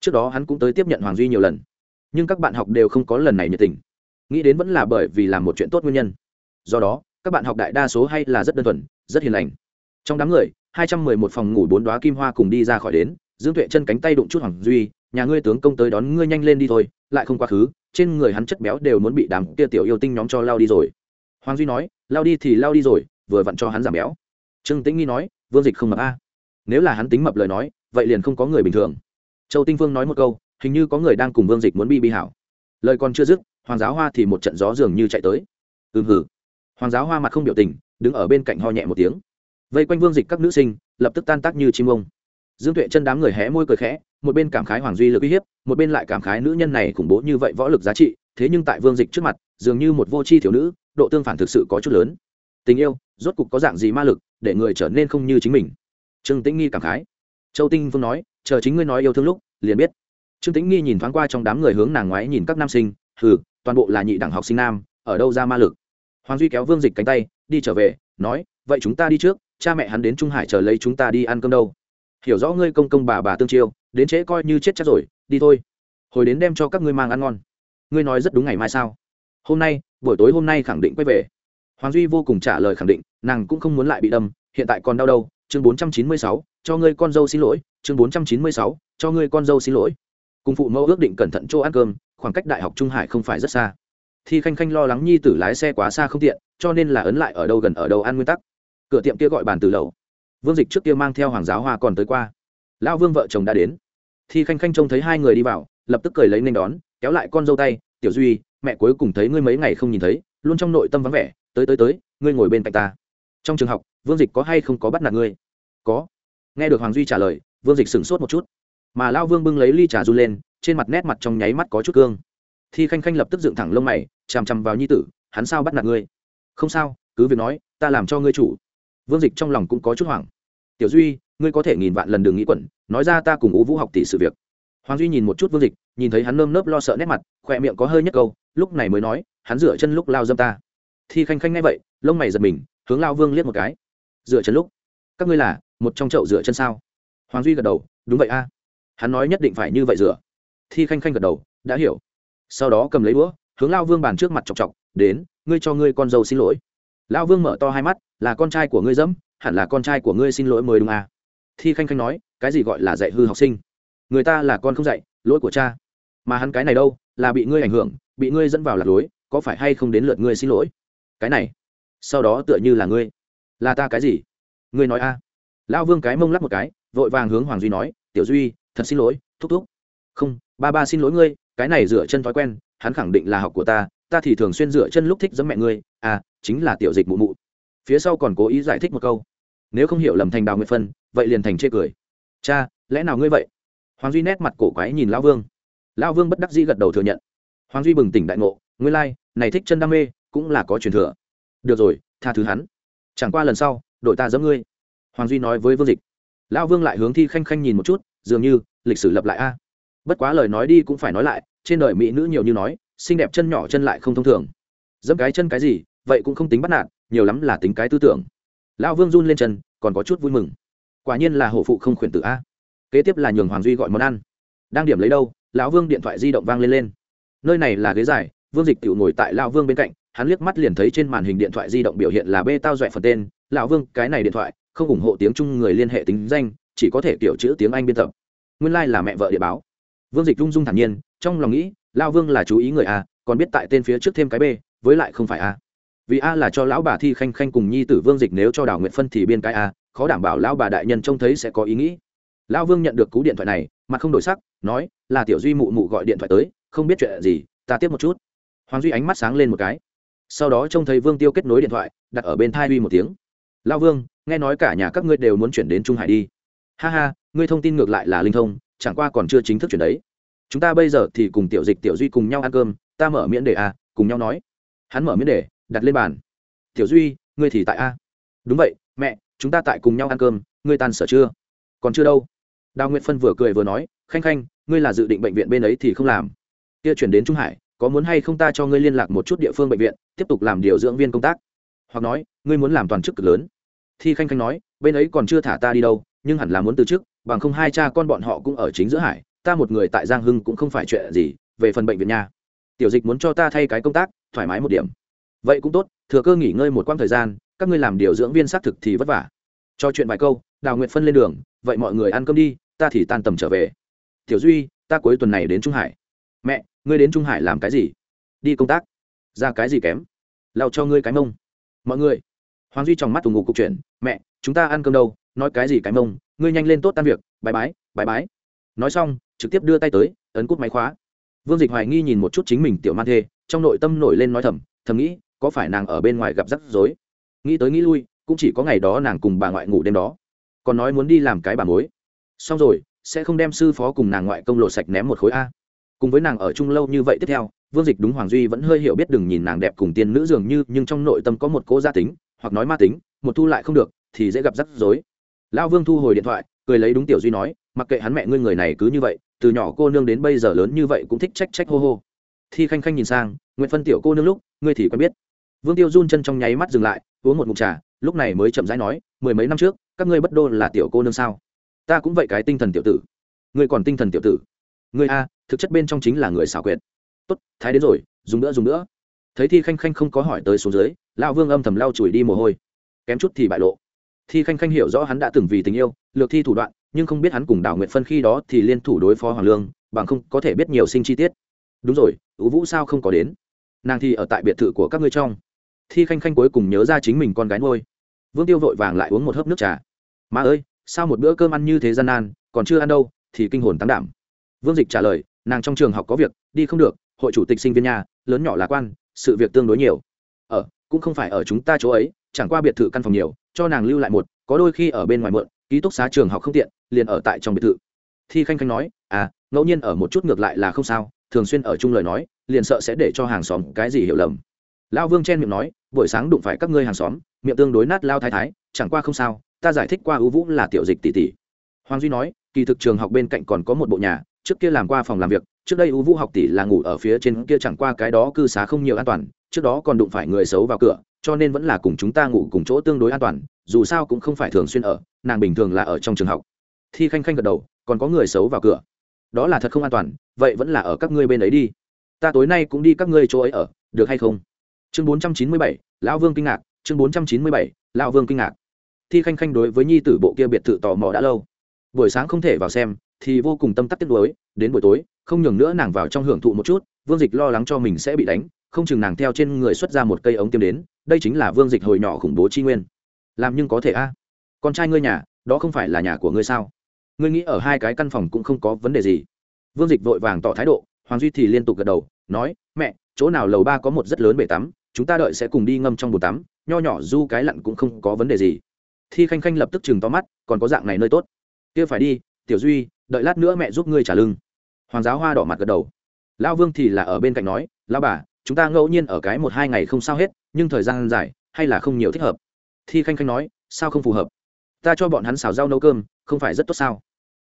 [SPEAKER 1] Trước đó hắn cũng tới tiếp nhận hoàng duy nhiều lần, nhưng các bạn học đều không có lần này nhiệt tình. Nghĩ đến vẫn là bởi vì làm một chuyện tốt nguyên nhân. Do đó, các bạn học đại đa số hay là rất đơn thuần, rất hiền lành. Trong đám người, hai trăm mười một phòng ngủ bốn đoá kim hoa cùng đi ra khỏi đến, dương tuệ chân cánh tay đụng chút hoàng duy, nhà ngươi tướng công tới đón ngươi nhanh lên đi thôi lại không quá khứ, trên người hắn chất béo đều muốn bị đám kia tiểu yêu tinh nhóm cho lao đi rồi. Hoàng duy nói, lao đi thì lao đi rồi, vừa vặn cho hắn giảm béo. Trương tĩnh nghi nói, vương dịch không mập a. Nếu là hắn tính mập lời nói, vậy liền không có người bình thường. Châu tinh vương nói một câu, hình như có người đang cùng vương dịch muốn bi bi hảo. Lời còn chưa dứt, hoàng giáo hoa thì một trận gió dường như chạy tới. Ừm hử hoàng giáo hoa mặt không biểu tình, đứng ở bên cạnh ho nhẹ một tiếng. Vây quanh vương dịch các nữ sinh, lập tức tan tác như chim ông dương tuệ chân đám người hé môi cười khẽ, một bên cảm khái hoàng duy lực uy hiếp, một bên lại cảm khái nữ nhân này khủng bố như vậy võ lực giá trị, thế nhưng tại vương dịch trước mặt, dường như một vô tri thiếu nữ, độ tương phản thực sự có chút lớn. Tình yêu, rốt cục có dạng gì ma lực, để người trở nên không như chính mình? Trương tĩnh nghi cảm khái. Châu tinh vương nói, chờ chính ngươi nói yêu thương lúc, liền biết. Trương tĩnh nghi nhìn thoáng qua trong đám người hướng nàng ngoái nhìn các nam sinh, hừ, toàn bộ là nhị đẳng học sinh nam, ở đâu ra ma lực? Hoàng duy kéo vương dịch cánh tay, đi trở về, nói, vậy chúng ta đi trước, cha mẹ hắn đến trung hải chờ lấy chúng ta đi ăn cơm đâu? Hiểu rõ ngươi công công bà bà tương chiêu, đến trễ coi như chết chắc rồi, đi thôi. Hồi đến đem cho các ngươi mang ăn ngon. Ngươi nói rất đúng ngày mai sao? Hôm nay, buổi tối hôm nay khẳng định quay về. Hoàng duy vô cùng trả lời khẳng định, nàng cũng không muốn lại bị đâm, hiện tại còn đau đâu. Chương bốn trăm chín mươi sáu, cho ngươi con dâu xin lỗi. Chương bốn trăm chín mươi sáu, cho ngươi con dâu xin lỗi. Cùng phụ mẫu ước định cẩn thận chỗ ăn cơm, khoảng cách đại học trung hải không phải rất xa. Thì khanh khanh lo lắng nhi tử lái xe quá xa không tiện, cho nên là ấn lại ở đâu gần ở đâu ăn nguyên tắc. Cửa tiệm kia gọi bàn từ lầu vương dịch trước kia mang theo hoàng giáo hoa còn tới qua. Lão vương vợ chồng đã đến. Thì khanh khanh trông thấy hai người đi vào, lập tức cười lấy nên đón, kéo lại con dâu tay, tiểu duy, mẹ cuối cùng thấy ngươi mấy ngày không nhìn thấy, luôn trong nội tâm vắng vẻ, tới tới tới, ngươi ngồi bên cạnh ta. Trong trường học, vương dịch có hay không có bắt nạt ngươi? Có. Nghe được hoàng duy trả lời, vương dịch sửng sốt một chút. Mà lao vương bưng lấy ly trà run lên, trên mặt nét mặt trong nháy mắt có chút cương. Thi khanh khanh lập tức dựng thẳng lông mày, chằm chằm vào nhi tử, hắn sao bắt nạt ngươi? Không sao, cứ việc nói, ta làm cho ngươi chủ vương dịch trong lòng cũng có chút hoảng. Tiểu duy, ngươi có thể nghìn vạn lần đường nghĩ quẩn, nói ra ta cùng ú vũ học tỷ sự việc. Hoàng duy nhìn một chút vương dịch, nhìn thấy hắn nơm nớp lo sợ nét mặt, khỏe miệng có hơi nhất câu, lúc này mới nói, hắn rửa chân lúc lao dâm ta. Thi khanh khanh ngay vậy, lông mày giật mình, hướng lao vương liếc một cái. Rửa chân lúc? Các ngươi là một trong chậu rửa chân sao? Hoàng duy gật đầu, đúng vậy a. Hắn nói nhất định phải như vậy rửa. thi khanh khanh gật đầu, đã hiểu. Sau đó cầm lấy đũa, hướng lao vương bàn trước mặt chọc chọc, đến, ngươi cho ngươi con dâu xin lỗi. Lão vương mở to hai mắt, là con trai của ngươi dẫm, hẳn là con trai của ngươi xin lỗi mới đúng à. thi khanh khanh nói, cái gì gọi là dạy hư học sinh? Người ta là con không dạy, lỗi của cha. Mà hắn cái này đâu, là bị ngươi ảnh hưởng, bị ngươi dẫn vào lạc lối, có phải hay không đến lượt ngươi xin lỗi? Cái này, sau đó tựa như là ngươi. Là ta cái gì? Ngươi nói a. À. lão vương cái mông lắc một cái, vội vàng hướng hoàng duy nói, tiểu duy, thật xin lỗi, thúc thúc. Không, ba ba xin lỗi ngươi, cái này dựa chân thói quen, hắn khẳng định là học của ta ta thì thường xuyên dựa chân lúc thích giấm mẹ ngươi à chính là tiểu dịch mụ mụ. Phía sau còn cố ý giải thích một câu. Nếu không hiểu lầm thành đào nguyệt phân vậy liền thành chê cười. Cha lẽ nào ngươi vậy? Hoàng duy nét mặt cổ quái nhìn lão vương. Lão vương bất đắc dĩ gật đầu thừa nhận. Hoàng duy bừng tỉnh đại ngộ ngươi lai、like, này thích chân đam mê cũng là có truyền thừa. Được rồi tha thứ hắn. Chẳng qua lần sau đội ta giấm ngươi. Hoàng duy nói với vương dịch. Lão vương lại hướng thi khanh khanh nhìn một chút dường như lịch sử lập lại a. Bất quá lời nói đi cũng phải nói lại trên đời mỹ nữ nhiều như nói xinh đẹp chân nhỏ chân lại không thông thường. Dẫm cái chân cái gì, vậy cũng không tính bắt nạt, nhiều lắm là tính cái tư tưởng. Lão vương run lên chân, còn có chút vui mừng. Quả nhiên là hổ phụ không khuyển tử a. Kế tiếp là nhường hoàng duy gọi món ăn. Đang điểm lấy đâu, lão vương điện thoại di động vang lên lên. Nơi này là ghế dài, vương dịch tự ngồi tại lão vương bên cạnh, hắn liếc mắt liền thấy trên màn hình điện thoại di động biểu hiện là bê tao dọa phần tên. Lão vương, cái này điện thoại, không ủng hộ tiếng trung người liên hệ tính danh, chỉ có thể kiểu chữ tiếng anh biên tập. Nguyên lai、like、là mẹ vợ địa báo. Vương dịch rung rung thản nhiên, trong lòng nghĩ lao vương là chú ý người a, còn biết tại tên phía trước thêm cái b, với lại không phải a. Vì a là cho lão bà thi khanh khanh cùng nhi tử vương dịch nếu cho đào nguyện phân thì biên cái a, khó đảm bảo lão bà đại nhân trông thấy sẽ có ý nghĩ. Lão vương nhận được cú điện thoại này mà không đổi sắc, nói, là tiểu duy mụ mụ gọi điện thoại tới, không biết chuyện gì, ta tiếp một chút. Hoàng duy ánh mắt sáng lên một cái. Sau đó trông thấy vương tiêu kết nối điện thoại, đặt ở bên thai uy một tiếng. Lao vương, nghe nói cả nhà các ngươi đều muốn chuyển đến trung hải đi. Ha ha, ngươi thông tin ngược lại là linh thông, chẳng qua còn chưa chính thức chuyển đấy chúng ta bây giờ thì cùng tiểu dịch, tiểu duy cùng nhau ăn cơm, ta mở miễn đề a à, cùng nhau nói. Hắn mở miễn đề đặt lên bàn. Tiểu duy, ngươi thì tại a? Đúng vậy, mẹ, chúng ta tại cùng nhau ăn cơm, ngươi tan sở chưa? Còn chưa đâu. Đào nguyệt phân vừa cười vừa nói, khanh khanh, ngươi là dự định bệnh viện bên ấy thì không làm. Kia chuyển đến trung hải, có muốn hay không ta cho ngươi liên lạc một chút địa phương bệnh viện, tiếp tục làm điều dưỡng viên công tác? Hoặc nói, ngươi muốn làm toàn chức cực lớn. Thi khanh khanh nói, bên ấy còn chưa thả ta đi đâu, nhưng hẳn là muốn từ chức, bằng không hai cha con bọn họ cũng ở chính giữa hải ta một người tại giang hưng cũng không phải chuyện gì, về phần bệnh viện nha. Tiểu dịch muốn cho ta thay cái công tác, thoải mái một điểm. Vậy cũng tốt, thừa cơ nghỉ ngơi một quãng thời gian, các ngươi làm điều dưỡng viên xác thực thì vất vả. Cho chuyện vài câu, đào nguyện phân lên đường, vậy mọi người ăn cơm đi, ta thì tan tầm trở về. Tiểu duy, ta cuối tuần này đến trung hải. Mẹ, ngươi đến trung hải làm cái gì? Đi công tác. Ra cái gì kém? Lao cho ngươi cái mông. Mọi người, hoàng duy trong mắt tù ngục cục chuyển, mẹ, chúng ta ăn cơm đâu? Nói cái gì cái mông? Ngươi nhanh lên tốt tan việc. Bái bái bái bái. Nói xong trực tiếp đưa tay tới, ấn cút máy khóa. Vương dịch hoài nghi nhìn một chút chính mình tiểu man thê, trong nội tâm nổi lên nói thầm thầm nghĩ, có phải nàng ở bên ngoài gặp rắc rối? Nghĩ tới nghĩ lui, cũng chỉ có ngày đó nàng cùng bà ngoại ngủ đêm đó. Còn nói muốn đi làm cái bà mối xong rồi, sẽ không đem sư phó cùng nàng ngoại công lộ sạch ném một khối a. Cùng với nàng ở chung lâu như vậy tiếp theo, vương dịch đúng hoàng duy vẫn hơi hiểu biết đừng nhìn nàng đẹp cùng tiên nữ dường như, nhưng trong nội tâm có một cố gia tính, hoặc nói ma tính, một thu lại không được, thì dễ gặp rắc rối. Lão vương thu hồi điện thoại, cười lấy đúng tiểu duy nói, mặc kệ hắn mẹ ngươi người này cứ như vậy từ nhỏ cô nương đến bây giờ lớn như vậy cũng thích trách trách hô hô. Thi khanh khanh nhìn sang nguyễn phân tiểu cô nương lúc, ngươi thì quen biết. Vương tiêu run chân trong nháy mắt dừng lại, uống một mục trà, lúc này mới chậm rãi nói, mười mấy năm trước, các ngươi bất đô là tiểu cô nương sao? Ta cũng vậy cái tinh thần tiểu tử. Ngươi còn tinh thần tiểu tử. Ngươi a, thực chất bên trong chính là người xảo quyệt. Tốt, thái đến rồi, dùng nữa dùng nữa. Thấy thi khanh khanh không có hỏi tới số dưới, lão vương âm thầm lau chùi đi mồ hôi. Kém chút thì bại lộ. Thi khanh khanh hiểu rõ hắn đã từng vì tình yêu, lược thi thủ đoạn nhưng không biết hắn cùng đào nguyện phân khi đó thì liên thủ đối phó hoàng lương, bằng không có thể biết nhiều sinh chi tiết. Đúng rồi ú vũ sao không có đến? Nàng thì ở tại biệt thự của các ngươi trong. Thi khanh khanh cuối cùng nhớ ra chính mình con gái ngôi vương tiêu vội vàng lại uống một hớp nước trà. Má ơi, sao một bữa cơm ăn như thế gian nan, còn chưa ăn đâu, thì kinh hồn tăng đảm. Vương dịch trả lời, nàng trong trường học có việc, đi không được, hội chủ tịch sinh viên nhà, lớn nhỏ lạc quan, sự việc tương đối nhiều. Ở cũng không phải ở chúng ta chỗ ấy, chẳng qua biệt thự căn phòng nhiều, cho nàng lưu lại một, có đôi khi ở bên ngoài mượn, ký túc xá trường học không tiện liền ở tại trong biệt thự. Thi khanh khanh nói à ngẫu nhiên ở một chút ngược lại là không sao, thường xuyên ở chung lời nói, liền sợ sẽ để cho hàng xóm cái gì hiểu lầm. Lao vương chen miệng nói, buổi sáng đụng phải các ngươi hàng xóm, miệng tương đối nát lao thái thái, chẳng qua không sao, ta giải thích qua ưu vũ là tiểu dịch tỷ tỷ. Hoàng duy nói, kỳ thực trường học bên cạnh còn có một bộ nhà, trước kia làm qua phòng làm việc, trước đây ưu vũ học tỷ là ngủ ở phía trên kia chẳng qua cái đó cư xá không nhiều an toàn, trước đó còn đụng phải người xấu vào cửa, cho nên vẫn là cùng chúng ta ngủ cùng chỗ tương đối an toàn, dù sao cũng không phải thường xuyên ở, nàng bình thường là ở trong trường học thi khanh khanh gật đầu, còn có người xấu vào cửa. Đó là thật không an toàn, vậy vẫn là ở các ngươi bên ấy đi. Ta tối nay cũng đi các ngươi chỗ ấy ở, được hay không? Chương bốn trăm chín mươi bảy, lão vương kinh ngạc, chương bốn trăm chín mươi bảy, lão vương kinh ngạc. Thi khanh khanh đối với nhi tử bộ kia biệt thự tò mò đã lâu. Buổi sáng không thể vào xem, thì vô cùng tâm tắc tiếc nuối, đến buổi tối, không nhường nữa nàng vào trong hưởng thụ một chút, vương dịch lo lắng cho mình sẽ bị đánh, không chừng nàng theo trên người xuất ra một cây ống tiêm đến, đây chính là vương dịch hồi nhỏ khủng bố chi nguyên. Làm nhưng có thể a. Con trai ngươi nhà, đó không phải là nhà của ngươi sao? Ngươi nghĩ ở hai cái căn phòng cũng không có vấn đề gì. Vương dịch vội vàng tỏ thái độ, hoàng duy thì liên tục gật đầu, nói, mẹ, chỗ nào lầu ba có một rất lớn bể tắm, chúng ta đợi sẽ cùng đi ngâm trong bồn tắm, nho nhỏ du cái lặn cũng không có vấn đề gì. Thi khanh khanh lập tức chừng to mắt, còn có dạng này nơi tốt. Kia phải đi, tiểu duy, đợi lát nữa mẹ giúp ngươi trả lưng. Hoàng giáo hoa đỏ mặt gật đầu. Lão vương thì là ở bên cạnh nói, lão bà, chúng ta ngẫu nhiên ở cái một hai ngày không sao hết, nhưng thời gian dài, hay là không nhiều thích hợp. Thi khanh khanh nói, sao không phù hợp? Ta cho bọn hắn xào rau nấu cơm, không phải rất tốt sao?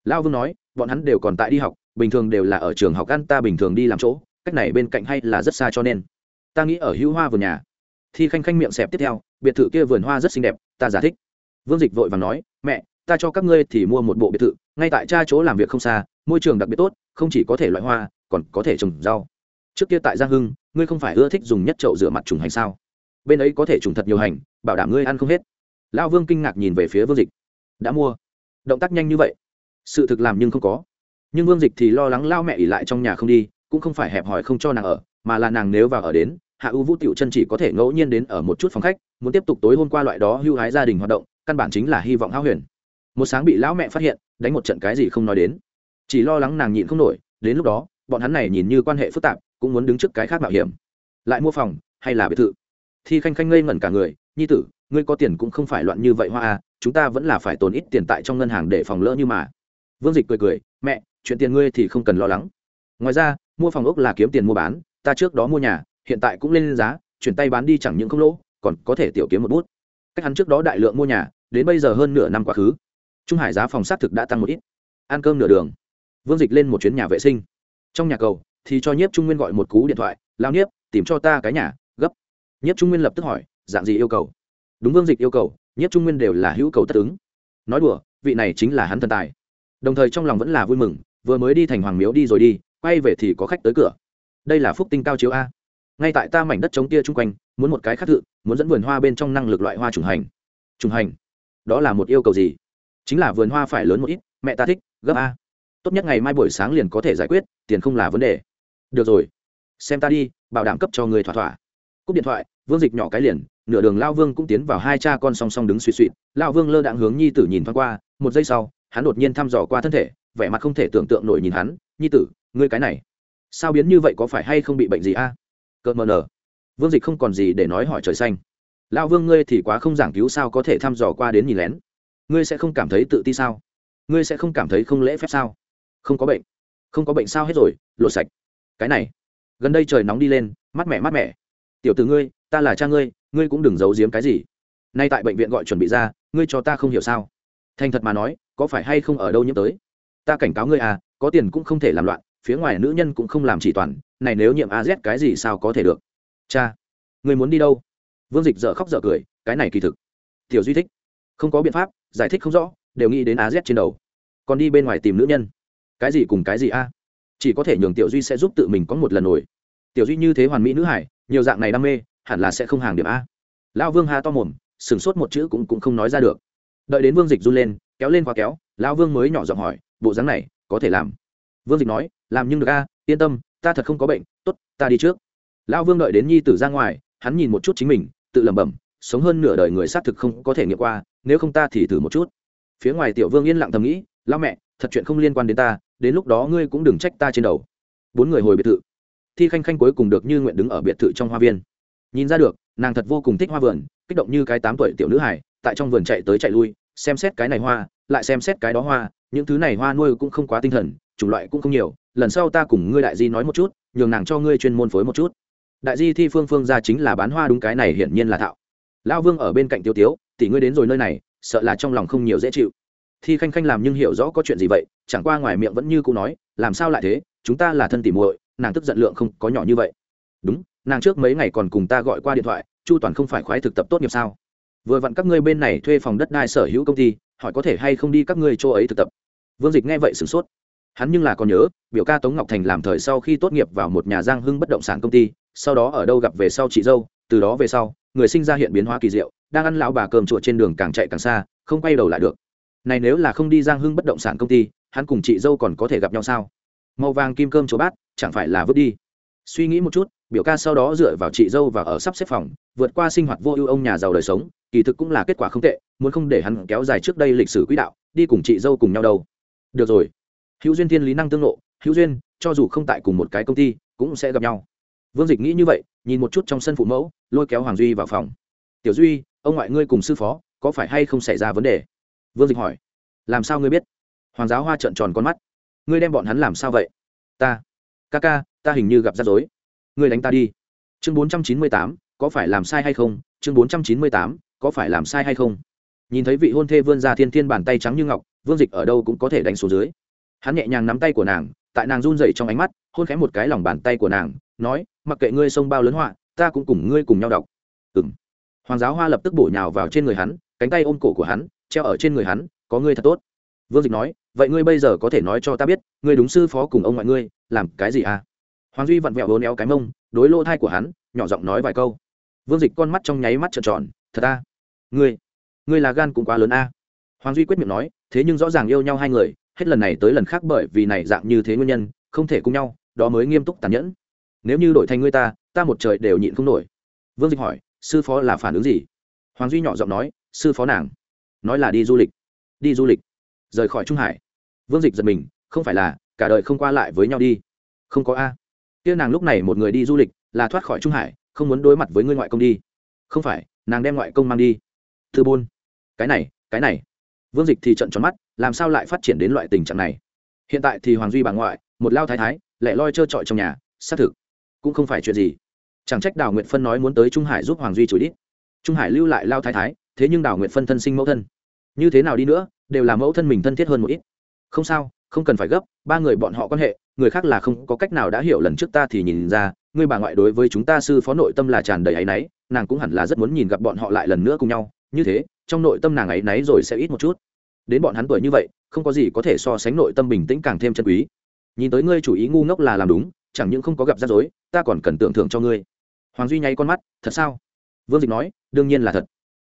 [SPEAKER 1] Lão vương nói, bọn hắn đều còn tại đi học, bình thường đều là ở trường học ăn ta bình thường đi làm chỗ, cách này bên cạnh hay là rất xa cho nên. Ta nghĩ ở hữu hoa vườn nhà. Thi khanh khanh miệng xẹp tiếp theo, biệt thự kia vườn hoa rất xinh đẹp, ta giả thích. Vương dịch vội và nói, mẹ, ta cho các ngươi thì mua một bộ biệt thự, ngay tại cha chỗ làm việc không xa, môi trường đặc biệt tốt, không chỉ có thể loại hoa, còn có thể trồng rau. Trước kia tại giang hưng, ngươi không phải ưa thích dùng nhất chậu rửa mặt trùng hành sao? Bên ấy có thể trùng thật nhiều hành, bảo đảm ngươi ăn không hết. Lão vương kinh ngạc nhìn về phía vương dịch. Đã mua. Động tác nhanh như vậy sự thực làm nhưng không có. Nhưng vương dịch thì lo lắng lao mẹ ỉ lại trong nhà không đi, cũng không phải hẹp hòi không cho nàng ở, mà là nàng nếu vào ở đến, hạ U vũ tiểu chân chỉ có thể ngẫu nhiên đến ở một chút phòng khách, muốn tiếp tục tối hôm qua loại đó hưu hái gia đình hoạt động, căn bản chính là hy vọng hao huyền. Một sáng bị lão mẹ phát hiện, đánh một trận cái gì không nói đến. Chỉ lo lắng nàng nhịn không nổi, đến lúc đó, bọn hắn này nhìn như quan hệ phức tạp, cũng muốn đứng trước cái khác mạo hiểm. Lại mua phòng, hay là biệt thự? Thi khanh khanh ngây ngẩn cả người, nhi tử, ngươi có tiền cũng không phải loạn như vậy hoa à chúng ta vẫn là phải tồn ít tiền tại trong ngân hàng để phòng lỡ như mà vương dịch cười cười, mẹ, chuyện tiền ngươi thì không cần lo lắng. Ngoài ra, mua phòng ốc là kiếm tiền mua bán, ta trước đó mua nhà, hiện tại cũng lên giá, chuyển tay bán đi chẳng những không lỗ, còn có thể tiểu kiếm một bút. Cách hắn trước đó đại lượng mua nhà, đến bây giờ hơn nửa năm quá khứ. Trung hải giá phòng xác thực đã tăng một ít. Ăn cơm nửa đường, vương dịch lên một chuyến nhà vệ sinh. Trong nhà cầu, thì cho nhiếp trung nguyên gọi một cú điện thoại lao nhiếp, tìm cho ta cái nhà, gấp. Nhiếp trung nguyên lập tức hỏi, dạng gì yêu cầu? Đúng vương dịch yêu cầu, nhiếp trung nguyên đều là hữu cầu tất ứng. Nói đùa, vị này chính là hắn thần tài đồng thời trong lòng vẫn là vui mừng, vừa mới đi thành hoàng miếu đi rồi đi, quay về thì có khách tới cửa. Đây là phúc tinh cao chiếu a. Ngay tại ta mảnh đất trống kia chung quanh, muốn một cái khác thự muốn dẫn vườn hoa bên trong năng lực loại hoa trùng hành. Trùng hành? Đó là một yêu cầu gì? Chính là vườn hoa phải lớn một ít, mẹ ta thích, gấp a. Tốt nhất ngày mai buổi sáng liền có thể giải quyết, tiền không là vấn đề. Được rồi. Xem ta đi, bảo đảm cấp cho người thỏa thỏa. Cúp điện thoại, vương dịch nhỏ cái liền, nửa đường lao vương cũng tiến vào hai cha con song song đứng suy suy. Lao vương lơ đạn hướng nhi tử nhìn thoáng qua, một giây sau hắn đột nhiên thăm dò qua thân thể, vẻ mặt không thể tưởng tượng nổi nhìn hắn, nhi tử, ngươi cái này, sao biến như vậy có phải hay không bị bệnh gì a? À? cợt mờ nở vương dịch không còn gì để nói hỏi trời xanh. Lao vương ngươi thì quá không giảng cứu sao có thể thăm dò qua đến nhìn lén? Ngươi sẽ không cảm thấy tự ti sao? Ngươi sẽ không cảm thấy không lễ phép sao? Không có bệnh. Không có bệnh sao hết rồi lộ sạch. Cái này. Gần đây trời nóng đi lên, mát mẻ mát mẻ. Tiểu từ ngươi, ta là cha ngươi ngươi cũng đừng giấu giếm cái gì. Nay tại bệnh viện gọi chuẩn bị ra, ngươi cho ta không hiểu sao? Thành thật mà nói, có phải hay không ở đâu nhiễm tới? Ta cảnh cáo ngươi à có tiền cũng không thể làm loạn, phía ngoài nữ nhân cũng không làm chỉ toàn, này nếu nhiễm a z cái gì sao có thể được? Cha, ngươi muốn đi đâu? Vương dịch dợ khóc dợ cười, cái này kỳ thực. Tiểu duy thích. Không có biện pháp, giải thích không rõ, đều nghĩ đến a z trên đầu. Còn đi bên ngoài tìm nữ nhân. Cái gì cùng cái gì a? Chỉ có thể nhường tiểu duy sẽ giúp tự mình có một lần nổi. Tiểu duy như thế hoàn mỹ nữ hải, nhiều dạng này đam mê, hẳn là sẽ không hàng điểm a. Lão vương hà to mồm, sửng sốt một chữ cũng cũng không nói ra được đợi đến vương dịch run lên, kéo lên qua kéo, lão vương mới nhỏ giọng hỏi, bộ dáng này, có thể làm? Vương dịch nói, làm nhưng được a, yên tâm, ta thật không có bệnh, tốt, ta đi trước. Lão vương đợi đến nhi tử ra ngoài, hắn nhìn một chút chính mình, tự lẩm bẩm, sống hơn nửa đời người xác thực không có thể nghiệm qua, nếu không ta thì thử một chút. Phía ngoài tiểu vương yên lặng thầm nghĩ, lão mẹ, thật chuyện không liên quan đến ta, đến lúc đó ngươi cũng đừng trách ta trên đầu. Bốn người hồi biệt thự. Thi khanh khanh cuối cùng được như nguyện đứng ở biệt thự trong hoa viên. Nhìn ra được, nàng thật vô cùng thích hoa vườn, kích động như cái tám tuổi tiểu nữ hải tại trong vườn chạy tới chạy lui, xem xét cái này hoa, lại xem xét cái đó hoa, những thứ này hoa nuôi cũng không quá tinh thần, chủng loại cũng không nhiều, lần sau ta cùng ngươi đại di nói một chút, nhường nàng cho ngươi chuyên môn phối một chút. Đại di thi phương phương ra chính là bán hoa đúng cái này hiển nhiên là thạo. Lão vương ở bên cạnh tiêu tiếu, tỷ ngươi đến rồi nơi này, sợ là trong lòng không nhiều dễ chịu. Thi khanh khanh làm nhưng hiểu rõ có chuyện gì vậy, chẳng qua ngoài miệng vẫn như cụ nói, làm sao lại thế, chúng ta là thân tỉ muội, nàng tức giận lượng không có nhỏ như vậy. Đúng, nàng trước mấy ngày còn cùng ta gọi qua điện thoại, chu toàn không phải khoái thực tập tốt nghiệp sao? Vừa vặn các ngươi bên này thuê phòng đất đai sở hữu công ty, hỏi có thể hay không đi các ngươi chỗ ấy thực tập. Vương dịch nghe vậy sửng sốt. Hắn nhưng là còn nhớ, biểu ca tống ngọc thành làm thời sau khi tốt nghiệp vào một nhà giang hưng bất động sản công ty, sau đó ở đâu gặp về sau chị dâu, từ đó về sau, người sinh ra hiện biến hóa kỳ diệu, đang ăn lão bà cơm chùa trên đường càng chạy càng xa, không quay đầu lại được. Này nếu là không đi giang hưng bất động sản công ty, hắn cùng chị dâu còn có thể gặp nhau sao? Màu vàng kim cơm chỗ bát, chẳng phải là vứt đi. Suy nghĩ một chút, biểu ca sau đó dựa vào chị dâu và ở sắp xếp phòng, vượt qua sinh hoạt vô ưu ông nhà giàu đời sống kỳ thực cũng là kết quả không tệ, muốn không để hắn kéo dài trước đây lịch sử quỹ đạo, đi cùng chị dâu cùng nhau đâu. Được rồi. Hữu duyên thiên lý năng tương lộ hữu duyên, cho dù không tại cùng một cái công ty, cũng sẽ gặp nhau. Vương dịch nghĩ như vậy, nhìn một chút trong sân phụ mẫu, lôi kéo hoàng duy vào phòng. Tiểu duy, ông ngoại ngươi cùng sư phó, có phải hay không xảy ra vấn đề? Vương dịch hỏi. Làm sao ngươi biết? Hoàng giáo hoa trợn tròn con mắt. Ngươi đem bọn hắn làm sao vậy? Ta, ca ca, ta hình như gặp rắc rối. Ngươi đánh ta đi. Chương bốn trăm chín mươi tám, có phải làm sai hay không? Chương bốn trăm chín mươi tám có phải làm sai hay không? Nhìn thấy vị hôn thê vươn ra thiên thiên bàn tay trắng như ngọc, vương dịch ở đâu cũng có thể đánh số dưới. Hắn nhẹ nhàng nắm tay của nàng, tại nàng run dậy trong ánh mắt, hôn khẽ một cái lòng bàn tay của nàng, nói, mặc kệ ngươi sông bao lớn họa, ta cũng cùng ngươi cùng nhau đọc. Ừng hoàng giáo hoa lập tức bổ nhào vào trên người hắn, cánh tay ôm cổ của hắn, treo ở trên người hắn, có ngươi thật tốt. Vương dịch nói, vậy ngươi bây giờ có thể nói cho ta biết, ngươi đúng sư phó cùng ông ngoại ngươi, làm cái gì à? Hoàng duy vặn vẹo hố néo cái mông, đối lỗ thai của hắn, nhỏ giọng nói vài câu. Vương dịch con mắt trong nháy mắt trợn tròn, thật à? Ngươi ngươi là gan cũng quá lớn a. À? hoàng duy quyết miệng nói, thế nhưng rõ ràng yêu nhau hai người, hết lần này tới lần khác bởi vì này dạng như thế nguyên nhân, không thể cùng nhau, đó mới nghiêm túc tàn nhẫn. Nếu như đổi thành ngươi ta ta một trời đều nhịn không nổi. Vương dịch hỏi, sư phó là phản ứng gì? Hoàng duy nhỏ giọng nói, sư phó nàng, nói là đi du lịch. Đi du lịch. Rời khỏi trung hải. Vương dịch giật mình, không phải là, cả đời không qua lại với nhau đi. Không có a. Kia nàng lúc này một người đi du lịch, là thoát khỏi trung hải, không muốn đối mặt với ngươi ngoại công đi. Không phải, nàng đem ngoại công mang đi thư Buôn, cái này cái này. Vương dịch thì trận tròn mắt làm sao lại phát triển đến loại tình trạng này? Hiện tại thì hoàng duy bà ngoại một lao thái thái lại loi trơ trọi trong nhà xác thực cũng không phải chuyện gì. Chẳng trách đào nguyện phân nói muốn tới trung hải giúp hoàng duy chửi đít. Trung hải lưu lại lao thái thái thế nhưng đào nguyện phân thân sinh mẫu thân. Như thế nào đi nữa đều là mẫu thân mình thân thiết hơn một ít. Không sao không cần phải gấp ba người bọn họ quan hệ người khác là không có cách nào đã hiểu lần trước ta thì nhìn ra người bà ngoại đối với chúng ta sư phó nội tâm là tràn đầy áy náy nàng cũng hẳn là rất muốn nhìn gặp bọn họ lại lần nữa cùng nhau như thế, trong nội tâm nàng ấy náy rồi sẽ ít một chút. Đến bọn hắn tuổi như vậy, không có gì có thể so sánh nội tâm bình tĩnh càng thêm chân quý. Nhìn tới ngươi chủ ý ngu ngốc là làm đúng, chẳng những không có gặp rắc rối, ta còn cần tưởng thưởng cho ngươi. Hoàng duy nháy con mắt, thật sao? Vương dịch nói, đương nhiên là thật.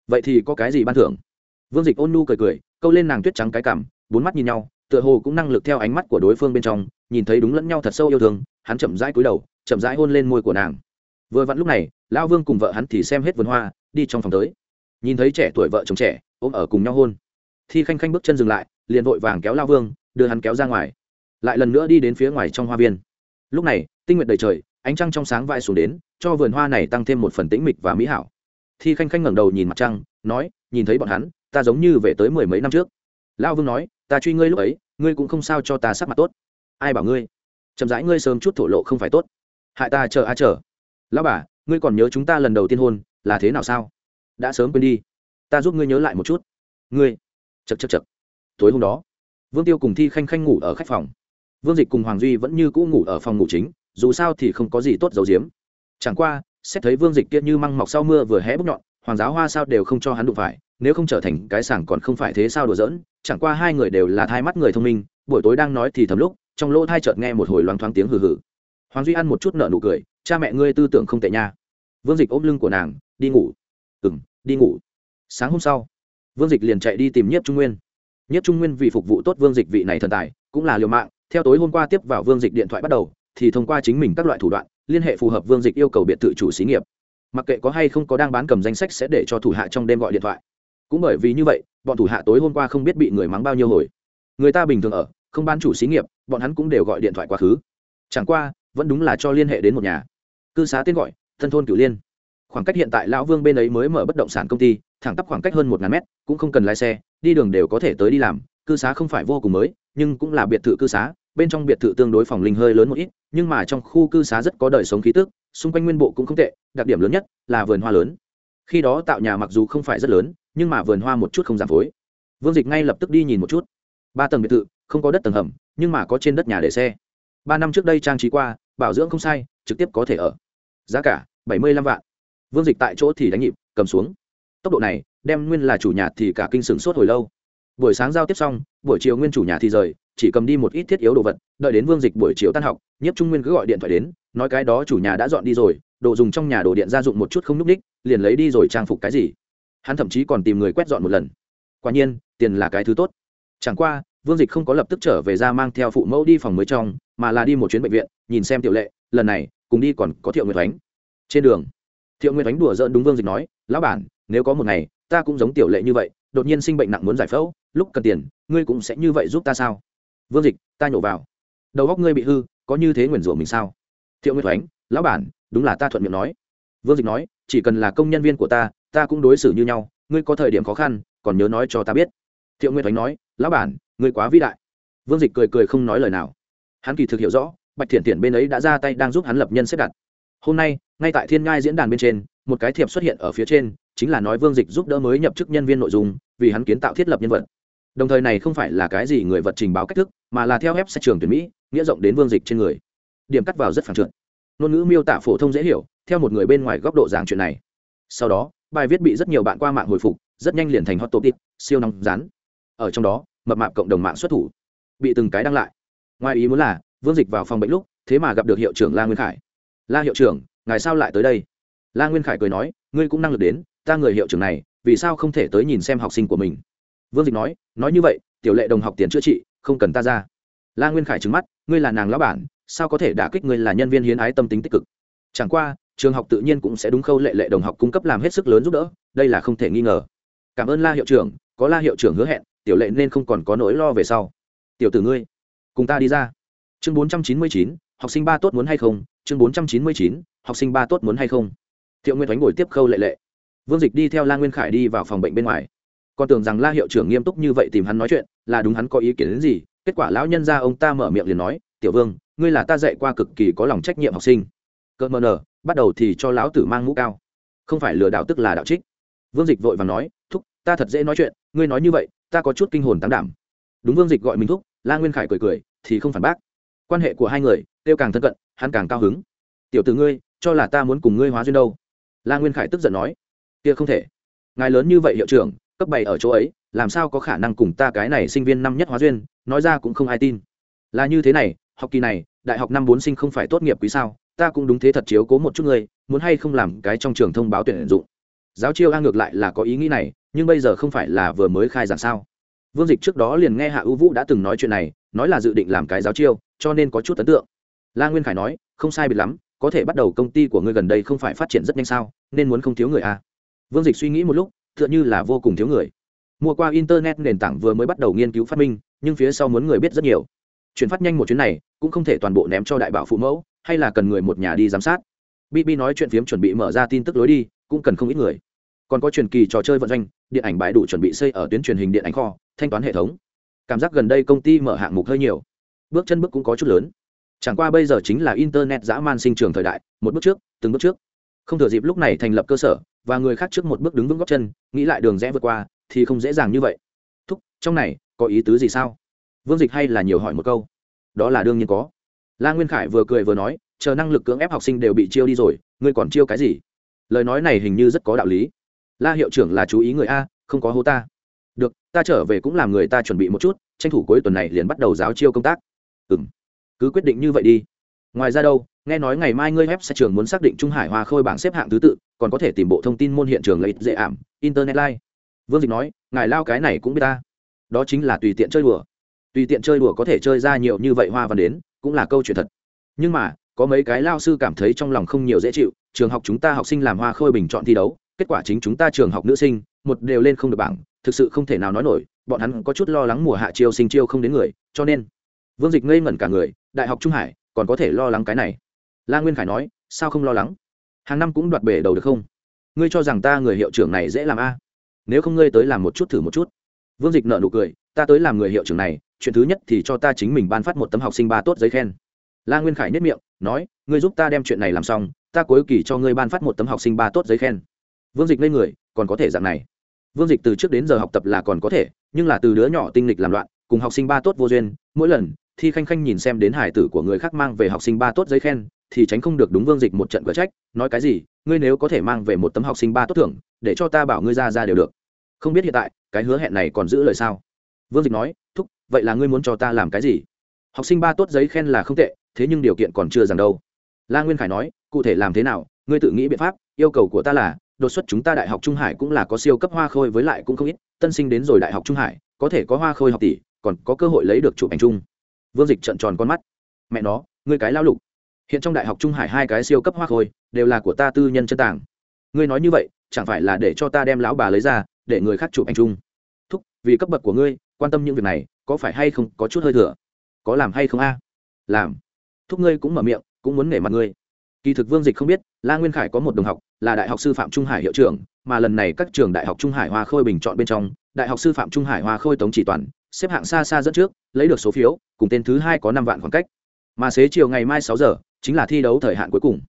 [SPEAKER 1] Vậy thì có cái gì ban thưởng? Vương dịch ôn nu cười cười, câu lên nàng tuyết trắng cái cảm, bốn mắt nhìn nhau, tựa hồ cũng năng lực theo ánh mắt của đối phương bên trong, nhìn thấy đúng lẫn nhau thật sâu yêu thương, hắn chậm rãi cúi đầu, chậm rãi hôn lên môi của nàng. Vừa vặn lúc này, lão vương cùng vợ hắn thì xem hết vườn hoa, đi trong phòng tới nhìn thấy trẻ tuổi vợ chồng trẻ, ôm ở cùng nhau hôn. Thi khanh khanh bước chân dừng lại, liền vội vàng kéo lao vương, đưa hắn kéo ra ngoài. Lại lần nữa đi đến phía ngoài trong hoa viên. Lúc này, tinh nguyện đầy trời, ánh trăng trong sáng vai xuống đến, cho vườn hoa này tăng thêm một phần tĩnh mịch và mỹ hảo. Thi khanh khanh ngẩng đầu nhìn mặt trăng, nói, nhìn thấy bọn hắn, ta giống như về tới mười mấy năm trước. Lao vương nói, ta truy ngươi lúc ấy, ngươi cũng không sao cho ta sắc mặt tốt. Ai bảo ngươi? Chậm rãi ngươi sớm chút thổ lộ không phải tốt. Hại ta chờ a chờ. Lão bà, ngươi còn nhớ chúng ta lần đầu tiên hôn, là thế nào sao? Đã sớm quên đi. Ta giúp ngươi nhớ lại một chút. Ngươi. Chật chật chật tối hôm đó, vương tiêu cùng thi khanh khanh ngủ ở khách phòng. Vương dịch cùng hoàng duy vẫn như cũ ngủ ở phòng ngủ chính, dù sao thì không có gì tốt giấu giếm. Chẳng qua, xét thấy vương dịch kia như măng mọc sau mưa vừa hé bốc nhọn, hoàng giáo hoa sao đều không cho hắn đụng phải, nếu không trở thành cái sảng còn không phải thế sao đùa giỡn, chẳng qua hai người đều là thai mắt người thông minh, buổi tối đang nói thì thầm lúc, trong lỗ thai chợt nghe một hồi loáng thoáng tiếng hừ hừ. Hoàng duy ăn một chút nợ nụ cười, cha mẹ ngươi tư tưởng không tệ nha. Vương dịch ôm lưng của nàng, đi ngủ ừ m đi ngủ. Sáng hôm sau, vương dịch liền chạy đi tìm nhiếp trung nguyên. Nhiếp trung nguyên vì phục vụ tốt vương dịch vị này thần tài, cũng là liều mạng. Theo tối hôm qua tiếp vào vương dịch điện thoại bắt đầu, thì thông qua chính mình các loại thủ đoạn, liên hệ phù hợp vương dịch yêu cầu biệt thự chủ xí nghiệp. Mặc kệ có hay không có đang bán cầm danh sách sẽ để cho thủ hạ trong đêm gọi điện thoại. Cũng bởi vì như vậy, bọn thủ hạ tối hôm qua không biết bị người mắng bao nhiêu hồi. Người ta bình thường ở, không bán chủ xí nghiệp, bọn hắn cũng đều gọi điện thoại quá khứ. Chẳng qua, vẫn đúng là cho liên hệ đến một nhà. Cư xá tên gọi, thân thôn cửu liên khoảng cách hiện tại lão vương bên ấy mới mở bất động sản công ty, thẳng tắp khoảng cách hơn một ngàn mét, cũng không cần lái xe, đi đường đều có thể tới đi làm, cư xá không phải vô cùng mới, nhưng cũng là biệt thự cư xá, bên trong biệt thự tương đối phòng linh hơi lớn một ít, nhưng mà trong khu cư xá rất có đời sống khí tức, xung quanh nguyên bộ cũng không tệ, đặc điểm lớn nhất là vườn hoa lớn. Khi đó tạo nhà mặc dù không phải rất lớn, nhưng mà vườn hoa một chút không giảm phối. Vương dịch ngay lập tức đi nhìn một chút. Ba tầng biệt thự, không có đất tầng hầm, nhưng mà có trên đất nhà để xe. Ba năm trước đây trang trí qua, bảo dưỡng không sai, trực tiếp có thể ở. Giá cả, bảy mươi lăm vạn vương dịch tại chỗ thì đánh nhịp, cầm xuống. Tốc độ này, đem nguyên là chủ nhà thì cả kinh sửng sốt hồi lâu. Buổi sáng giao tiếp xong, buổi chiều nguyên chủ nhà thì rời, chỉ cầm đi một ít thiết yếu đồ vật, đợi đến vương dịch buổi chiều tan học, nhiếp trung nguyên cứ gọi điện thoại đến, nói cái đó chủ nhà đã dọn đi rồi, đồ dùng trong nhà đồ điện gia dụng một chút không núp đích liền lấy đi rồi trang phục cái gì. Hắn thậm chí còn tìm người quét dọn một lần. Quả nhiên, tiền là cái thứ tốt. Chẳng qua, vương dịch không có lập tức trở về ra mang theo phụ mẫu đi phòng mới trong, mà là đi một chuyến bệnh viện, nhìn xem tiểu lệ, lần này, cùng đi còn có thiệu nguyệt oánh trên đường thiệu nguyệt đánh đùa dỡn đúng vương dịch nói, lão bản, nếu có một ngày, ta cũng giống tiểu lệ như vậy, đột nhiên sinh bệnh nặng muốn giải phẫu, lúc cần tiền, ngươi cũng sẽ như vậy giúp ta sao? Vương dịch, ta nhổ vào. Đầu góc ngươi bị hư, có như thế nguyền rủa mình sao? Thiệu nguyệt đánh lão bản, đúng là ta thuận miệng nói. Vương dịch nói, chỉ cần là công nhân viên của ta ta cũng đối xử như nhau, ngươi có thời điểm khó khăn, còn nhớ nói cho ta biết. Thiệu nguyệt đánh nói, lão bản, ngươi quá vĩ đại. Vương dịch cười cười không nói lời nào. Hắn kỳ thực hiểu rõ, bạch thiện thiện bên ấy đã ra tay đang giúp hắn lập nhân xếp đặt hôm nay, ngay tại thiên ngai diễn đàn bên trên, một cái thiệp xuất hiện ở phía trên, chính là nói vương dịch giúp đỡ mới nhập chức nhân viên nội dung, vì hắn kiến tạo thiết lập nhân vật. Đồng thời này không phải là cái gì người vật trình báo cách thức, mà là theo ép sách trường tuyển mỹ, nghĩa rộng đến vương dịch trên người. Điểm cắt vào rất phản trượt. Ngôn ngữ miêu tả phổ thông dễ hiểu, theo một người bên ngoài góc độ giảng chuyện này. Sau đó, bài viết bị rất nhiều bạn qua mạng hồi phục, rất nhanh liền thành hot topic, siêu nóng rán. Ở trong đó, mập mạp cộng đồng mạng xuất thủ. Bị từng cái đăng lại. Ngoài ý muốn là, vương dịch vào phòng bệnh lúc, thế mà gặp được hiệu trưởng la nguyên khải la hiệu trưởng, ngài sao lại tới đây? La nguyên khải cười nói, ngươi cũng năng lực đến, ta người hiệu trưởng này, vì sao không thể tới nhìn xem học sinh của mình? Vương dịch nói nói như vậy, tiểu lệ đồng học tiền chữa trị, không cần ta ra. La nguyên khải trứng mắt, ngươi là nàng lão bản, sao có thể đả kích ngươi là nhân viên hiến ái tâm tính tích cực? Chẳng qua, trường học tự nhiên cũng sẽ đúng khâu lệ lệ đồng học cung cấp làm hết sức lớn giúp đỡ, đây là không thể nghi ngờ. Cảm ơn la hiệu trưởng, có la hiệu trưởng hứa hẹn, tiểu lệ nên không còn có nỗi lo về sau. Tiểu tử ngươi, cùng ta đi ra. Chương bốn trăm chín mươi chín học sinh ba tốt muốn hay không? Chương bốn trăm chín mươi chín, học sinh ba tốt muốn hay không? Thiệu nguyên đánh ngồi tiếp khâu lệ lệ. Vương dịch đi theo la nguyên khải đi vào phòng bệnh bên ngoài. Còn tưởng rằng la hiệu trưởng nghiêm túc như vậy tìm hắn nói chuyện, là đúng hắn có ý kiến đến gì? Kết quả lão nhân ra ông ta mở miệng liền nói, tiểu vương, ngươi là ta dạy qua cực kỳ có lòng trách nhiệm học sinh. Cợt mờ nở bắt đầu thì cho lão tử mang mũ cao. Không phải lừa đảo tức là đạo trích. Vương dịch vội và nói, thúc, ta thật dễ nói chuyện, ngươi nói như vậy, ta có chút kinh hồn tán đảm. Đúng vương dịch gọi mình thúc, la nguyên khải cười cười, thì không phản bác. Quan hệ của hai người kêu càng thân cận, hắn càng cao hứng. Tiểu t ử ngươi, cho là ta muốn cùng ngươi hóa duyên đâu? La nguyên khải tức giận nói. Kia không thể. Ngài lớn như vậy hiệu trưởng, cấp bảy ở chỗ ấy, làm sao có khả năng cùng ta cái này sinh viên năm nhất hóa duyên, nói ra cũng không ai tin. Là như thế này, học kỳ này, đại học năm bốn sinh không phải tốt nghiệp quý sao, ta cũng đúng thế thật chiếu cố một chút người muốn hay không làm cái trong trường thông báo tuyển dụng? Giáo chiêu a ngược lại là có ý nghĩ này, nhưng bây giờ không phải là vừa mới khai giảng sao? Vương dịch trước đó liền nghe hạ ưu vũ đã từng nói chuyện này, nói là dự định làm cái giáo chiêu, cho nên có chút ấn tượng la nguyên khải nói, không sai biệt lắm, có thể bắt đầu công ty của ngươi gần đây không phải phát triển rất nhanh sao, nên muốn không thiếu người à. vương dịch suy nghĩ một lúc, tựa như là vô cùng thiếu người. Mua qua internet nền tảng vừa mới bắt đầu nghiên cứu phát minh, nhưng phía sau muốn người biết rất nhiều. Chuyển phát nhanh một chuyến này, cũng không thể toàn bộ ném cho đại bảo phụ mẫu, hay là cần người một nhà đi giám sát. Bb nói chuyện phiếm chuẩn bị mở ra tin tức lối đi, cũng cần không ít người. Còn có truyền kỳ trò chơi vận doanh, điện ảnh bãi đủ chuẩn bị xây ở tuyến truyền hình điện ảnh kho, thanh toán hệ thống. Cảm giác gần đây công ty mở hạng mục hơi nhiều. Bước chân bước cũng có chút lớn chẳng qua bây giờ chính là internet dã man sinh trường thời đại, một bước trước, từng bước trước. Không thừa dịp lúc này thành lập cơ sở, và người khác trước một bước đứng vững góc chân, nghĩ lại đường rẽ vượt qua, thì không dễ dàng như vậy. Thúc, trong này, có ý tứ gì sao? Vương dịch hay là nhiều hỏi một câu. Đó là đương nhiên có. La nguyên khải vừa cười vừa nói, chờ năng lực cưỡng ép học sinh đều bị chiêu đi rồi, ngươi còn chiêu cái gì? Lời nói này hình như rất có đạo lý. La hiệu trưởng là chú ý người a, không có hô ta. Được, ta trở về cũng làm người ta chuẩn bị một chút, tranh thủ cuối tuần này liền bắt đầu giáo chiêu công tác. Ừ m cứ quyết định như vậy đi. Ngoài ra đâu, nghe nói ngày mai ngươi web sẽ trường muốn xác định trung hải hoa khôi bảng xếp hạng thứ tự, còn có thể tìm bộ thông tin môn hiện trường lấy dễ ảm, internet live. Vương dịch nói, ngài lao cái này cũng biết ta. Đó chính là tùy tiện chơi đùa. Tùy tiện chơi đùa có thể chơi ra nhiều như vậy hoa văn đến, cũng là câu chuyện thật. Nhưng mà, có mấy cái lao sư cảm thấy trong lòng không nhiều dễ chịu, trường học chúng ta học sinh làm hoa khôi bình chọn thi đấu, kết quả chính chúng ta trường học nữ sinh, một đều lên không được bảng, thực sự không thể nào nói nổi, bọn hắn có chút lo lắng mùa hạ chiêu sinh chiêu không đến người, cho nên vương dịch ngây ngẩn cả người đại học trung hải, còn có thể lo lắng cái này. La nguyên khải nói, sao không lo lắng? Hàng năm cũng đoạt bể đầu được không? Ngươi cho rằng ta người hiệu trưởng này dễ làm a? Nếu không ngươi tới làm một chút thử một chút. Vương dịch nợ nụ cười, ta tới làm người hiệu trưởng này, chuyện thứ nhất thì cho ta chính mình ban phát một tấm học sinh ba tốt giấy khen. La nguyên khải nhất miệng, nói, ngươi giúp ta đem chuyện này làm xong, ta cuối kỳ cho ngươi ban phát một tấm học sinh ba tốt giấy khen. Vương dịch lên người, còn có thể dạng này. Vương dịch từ trước đến giờ học tập là còn có thể, nhưng là từ đứa nhỏ tinh lịch làm loạn, cùng học sinh ba tốt vô duyên, mỗi lần thi khanh khanh nhìn xem đến hải tử của người khác mang về học sinh ba tốt giấy khen, thì tránh không được đúng vương dịch một trận cửa trách, nói cái gì, ngươi nếu có thể mang về một tấm học sinh ba tốt thưởng, để cho ta bảo ngươi ra ra đều được. Không biết hiện tại, cái hứa hẹn này còn giữ lời sao? Vương dịch nói, thúc, vậy là ngươi muốn cho ta làm cái gì? Học sinh ba tốt giấy khen là không tệ, thế nhưng điều kiện còn chưa rằng đâu. La nguyên khải nói, cụ thể làm thế nào, ngươi tự nghĩ biện pháp, yêu cầu của ta là, đột xuất chúng ta đại học trung hải cũng là có siêu cấp hoa khôi với lại cũng không ít, tân sinh đến rồi đại học trung hải, có thể có hoa khôi học tỷ, còn có cơ hội lấy được chụp ảnh chung vương dịch trợn tròn con mắt. Mẹ nó, ngươi cái lao lục. Hiện trong đại học trung hải hai cái siêu cấp hoa khôi, đều là của ta tư nhân chân tàng. Ngươi nói như vậy, chẳng phải là để cho ta đem lão bà lấy ra, để người khác chụp ảnh chung? Thúc, vì cấp bậc của ngươi, quan tâm những việc này, có phải hay không có chút hơi thừa? Có làm hay không a? Làm. Thúc ngươi cũng mở miệng, cũng muốn nể mặt ngươi. Kỳ thực vương dịch không biết, la nguyên khải có một đồng học, là đại học sư phạm trung hải hiệu trưởng, mà lần này các trường đại học trung hải hoa khôi bình chọn bên trong, đại học sư phạm trung hải hoa khôi tống chỉ toàn xếp hạng xa xa dẫn trước, lấy được số phiếu, cùng tên thứ hai có năm vạn khoảng cách. Mà xế chiều ngày mai sáu giờ, chính là thi đấu thời hạn cuối cùng.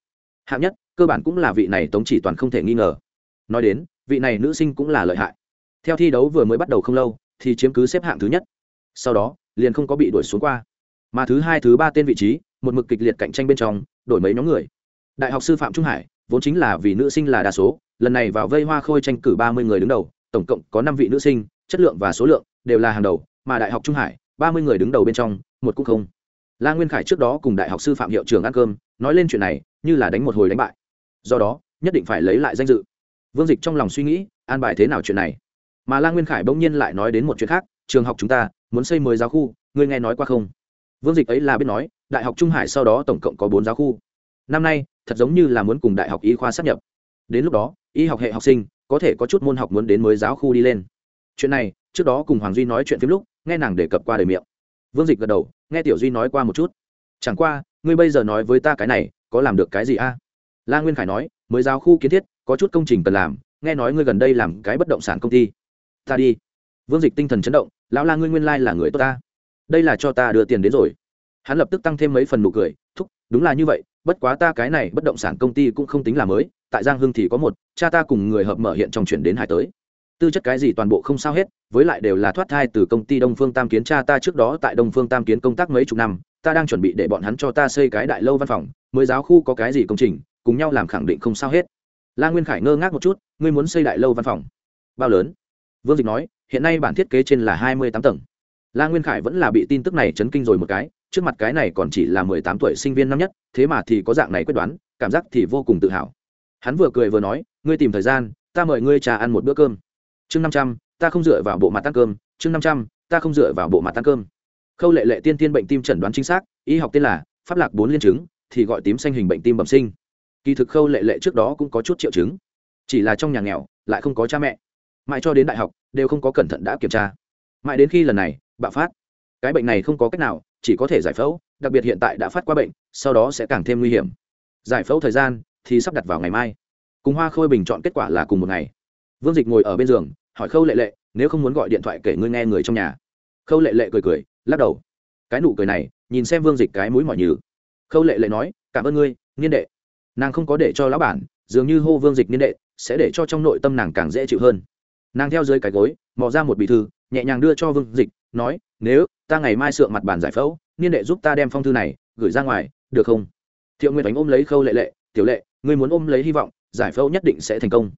[SPEAKER 1] Hạng nhất, cơ bản cũng là vị này tống chỉ toàn không thể nghi ngờ. Nói đến, vị này nữ sinh cũng là lợi hại. Theo thi đấu vừa mới bắt đầu không lâu, thì chiếm cứ xếp hạng thứ nhất. Sau đó, liền không có bị đuổi xuống qua. Mà thứ hai, thứ ba tên vị trí, một mực kịch liệt cạnh tranh bên trong, đổi mấy nhóm người. Đại học sư phạm trung hải, vốn chính là vì nữ sinh là đa số, lần này vào vây hoa khôi tranh cử ba mươi người đứng đầu, tổng cộng có năm vị nữ sinh, chất lượng và số lượng đều là hàng đầu mà đại học trung hải, ba mươi người đứng đầu bên trong, một cũng không. La nguyên khải trước đó cùng đại học sư phạm hiệu trưởng ăn cơm, nói lên chuyện này, như là đánh một hồi đánh bại. Do đó, nhất định phải lấy lại danh dự. Vương dịch trong lòng suy nghĩ, an bài thế nào chuyện này? Mà la nguyên khải bỗng nhiên lại nói đến một chuyện khác, trường học chúng ta, muốn xây mới giáo khu, ngươi nghe nói qua không? Vương dịch ấy là biết nói, đại học trung hải sau đó tổng cộng có bốn giáo khu. Năm nay, thật giống như là muốn cùng đại học y khoa sắp nhập. Đến lúc đó, y học hệ học sinh, có thể có chút môn học muốn đến mới giáo khu đi lên. Chuyện này, trước đó cùng hoàng duy nói chuyện phim lúc nghe nàng đề cập qua đời miệng. Vương dịch gật đầu, nghe tiểu duy nói qua một chút. Chẳng qua, ngươi bây giờ nói với ta cái này, có làm được cái gì a? La nguyên khải nói, mới giao khu kiến thiết, có chút công trình cần làm, nghe nói ngươi gần đây làm cái bất động sản công ty. Ta đi. Vương dịch tinh thần chấn động, lão la ngươi nguyên lai là người tốt ta. Đây là cho ta đưa tiền đến rồi. Hắn lập tức tăng thêm mấy phần nụ cười, thúc, đúng là như vậy, bất quá ta cái này bất động sản công ty cũng không tính là mới, tại giang hưng thì có một, cha ta cùng người hợp mở hiện trong chuyển đến hải tới tư chất cái gì toàn bộ không sao hết, với lại đều là thoát thai từ công ty đông phương tam kiến cha ta trước đó tại đông phương tam kiến công tác mấy chục năm, ta đang chuẩn bị để bọn hắn cho ta xây cái đại lâu văn phòng, mới giáo khu có cái gì công trình, cùng nhau làm khẳng định không sao hết. La nguyên khải ngơ ngác một chút, ngươi muốn xây đại lâu văn phòng? Bao lớn? Vương dịch nói, hiện nay bản thiết kế trên là hai mươi tám tầng. La nguyên khải vẫn là bị tin tức này chấn kinh rồi một cái, trước mặt cái này còn chỉ là mười tám tuổi sinh viên năm nhất, thế mà thì có dạng này quyết đoán, cảm giác thì vô cùng tự hào. Hắn vừa cười vừa nói, ngươi tìm thời gian, ta mời ngươi trà ăn một bữa cơm chương năm trăm, ta không dựa vào bộ mặt tăng cơm. Chương năm trăm, ta không dựa vào bộ mặt tăng cơm. Khâu lệ lệ tiên tiên bệnh tim chẩn đoán chính xác, y học tên là pháp lạc bốn liên chứng, thì gọi tím xanh hình bệnh tim bẩm sinh. Kỳ thực khâu lệ lệ trước đó cũng có chút triệu chứng. Chỉ là trong nhà nghèo, lại không có cha mẹ. Mãi cho đến đại học, đều không có cẩn thận đã kiểm tra. Mãi đến khi lần này, bạo phát. Cái bệnh này không có cách nào, chỉ có thể giải phẫu, đặc biệt hiện tại đã phát qua bệnh, sau đó sẽ càng thêm nguy hiểm. Giải phẫu thời gian thì sắp đặt vào ngày mai. Cùng hoa khôi bình chọn kết quả là cùng một ngày vương dịch ngồi ở bên giường, hỏi khâu lệ lệ, nếu không muốn gọi điện thoại kể ngươi nghe người trong nhà. Khâu lệ lệ cười cười, lắc đầu. Cái nụ cười này, nhìn xem vương dịch cái mũi mỏi nhừ. Khâu lệ lệ nói, cảm ơn ngươi, niên đệ. Nàng không có để cho lão bản, dường như hô vương dịch niên đệ, sẽ để cho trong nội tâm nàng càng dễ chịu hơn. Nàng theo dưới cái gối, mò ra một bì thư, nhẹ nhàng đưa cho vương dịch, nói, nếu ta ngày mai sượng mặt bàn giải phẫu, niên đệ giúp ta đem phong thư này gửi ra ngoài, được không? Thiệu nguyên đánh ôm lấy khâu lệ lệ, tiểu lệ, ngươi muốn ôm lấy hy vọng, giải phẫu nhất định sẽ thành công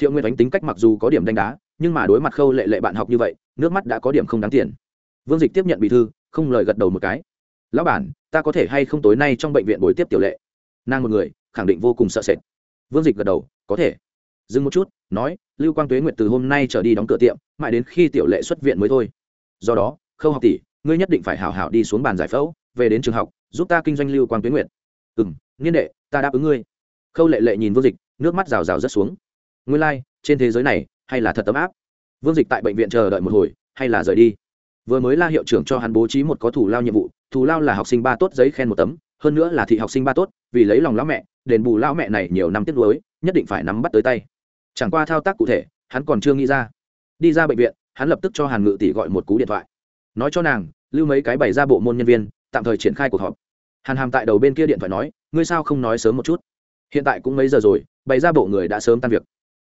[SPEAKER 1] thiệu nguyệt ánh tính cách mặc dù có điểm đánh đá, nhưng mà đối mặt khâu lệ lệ bạn học như vậy, nước mắt đã có điểm không đáng tiền. Vương dịch tiếp nhận bì thư, không lời gật đầu một cái. Lão bản, ta có thể hay không tối nay trong bệnh viện buổi tiếp tiểu lệ? Nàng một người, khẳng định vô cùng sợ sệt. Vương dịch gật đầu, có thể. Dừng một chút, nói, lưu quang tuế nguyệt từ hôm nay trở đi đóng cửa tiệm, mãi đến khi tiểu lệ xuất viện mới thôi. Do đó, khâu học tỷ, ngươi nhất định phải hảo hảo đi xuống bàn giải phẫu, về đến trường học, giúp ta kinh doanh lưu quang tuế nguyệt. Ừ n niên đệ, ta đáp ứng ngươi. Khâu lệ lệ nhìn vương dịch, nước mắt rào rào rất xuống nguyên lai、like, trên thế giới này hay là thật tấm áp. Vương dịch tại bệnh viện chờ đợi một hồi hay là rời đi? Vừa mới la hiệu trưởng cho hắn bố trí một có thủ lao nhiệm vụ thủ lao là học sinh ba tốt giấy khen một tấm hơn nữa là thị học sinh ba tốt vì lấy lòng lão mẹ đền bù lão mẹ này nhiều năm tiếc nuối nhất định phải nắm bắt tới tay. Chẳng qua thao tác cụ thể hắn còn chưa nghĩ ra. Đi ra bệnh viện hắn lập tức cho hàn ngự tỷ gọi một cú điện thoại. Nói cho nàng lưu mấy cái bày ra bộ môn nhân viên tạm thời triển khai cuộc họp. Hàn hàm tại đầu bên kia điện thoại nói ngươi sao không nói sớm một chút? Hiện tại cũng mấy giờ rồi bày ra bộ người đã sớm tan việc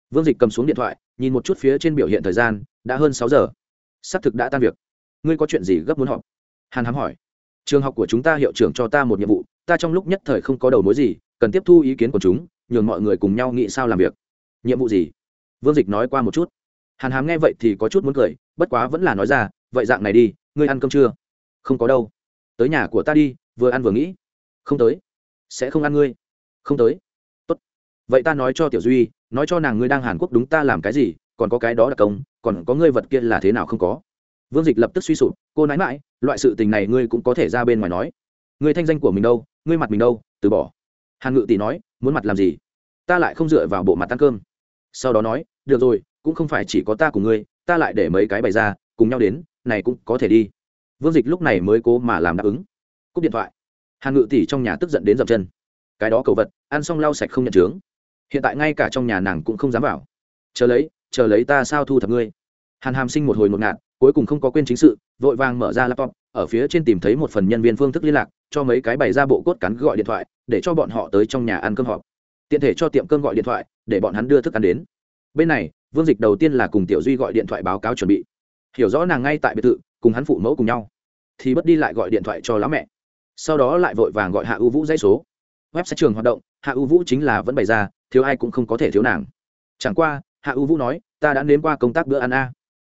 [SPEAKER 1] vương dịch cầm xuống điện thoại, nhìn một chút phía trên biểu hiện thời gian, đã hơn sáu giờ. Xác thực đã tan việc. Ngươi có chuyện gì gấp muốn họp? Hàn Hám hỏi. Trường học của chúng ta hiệu trưởng cho ta một nhiệm vụ, ta trong lúc nhất thời không có đầu mối gì, cần tiếp thu ý kiến của chúng, nhường mọi người cùng nhau nghĩ sao làm việc. Nhiệm vụ gì? Vương dịch nói qua một chút. Hàn Hám nghe vậy thì có chút muốn cười, bất quá vẫn là nói ra, vậy dạng này đi, ngươi ăn cơm chưa? Không có đâu. Tới nhà của ta đi, vừa ăn vừa nghĩ. Không tới. Sẽ không ăn ngươi. Không tới. Tốt. vậy ta nói cho tiểu duy nói cho nàng ngươi đang hàn quốc đúng ta làm cái gì, còn có cái đó là công, còn có ngươi vật kia là thế nào không có. Vương dịch lập tức suy sụp, cô nói mãi, loại sự tình này ngươi cũng có thể ra bên ngoài nói. Ngươi thanh danh của mình đâu, ngươi mặt mình đâu, từ bỏ. Hàn ngự tỷ nói, muốn mặt làm gì? Ta lại không dựa vào bộ mặt ăn cơm. Sau đó nói, được rồi, cũng không phải chỉ có ta cùng ngươi, ta lại để mấy cái bày ra, cùng nhau đến, này cũng có thể đi. Vương dịch lúc này mới cố mà làm đáp ứng. Cúp điện thoại. Hàn ngự tỷ trong nhà tức giận đến dậm chân. Cái đó cầu vật, ăn xong lau sạch không nhận chướng hiện tại ngay cả trong nhà nàng cũng không dám vào. Chờ lấy chờ lấy ta sao thu thập ngươi? Hàn hàm sinh một hồi một ngạt, cuối cùng không có quên chính sự, vội vàng mở ra laptop, ở phía trên tìm thấy một phần nhân viên phương thức liên lạc, cho mấy cái bày ra bộ cốt cắn gọi điện thoại, để cho bọn họ tới trong nhà ăn cơm họp. Tiện thể cho tiệm cơm gọi điện thoại, để bọn hắn đưa thức ăn đến. Bên này, vương dịch đầu tiên là cùng tiểu duy gọi điện thoại báo cáo chuẩn bị. Hiểu rõ nàng ngay tại biệt thự, cùng hắn phụ mẫu cùng nhau. Thì bất đi lại gọi điện thoại cho lão mẹ. Sau đó lại vội vàng gọi hạ ưu vũ dãy số. Web sẽ trường hoạt động, hạ ưu vũ chính là vẫn bày ra thiếu ai cũng không có thể thiếu nàng. Chẳng qua, hạ U vũ nói, ta đã nếm qua công tác bữa ăn a.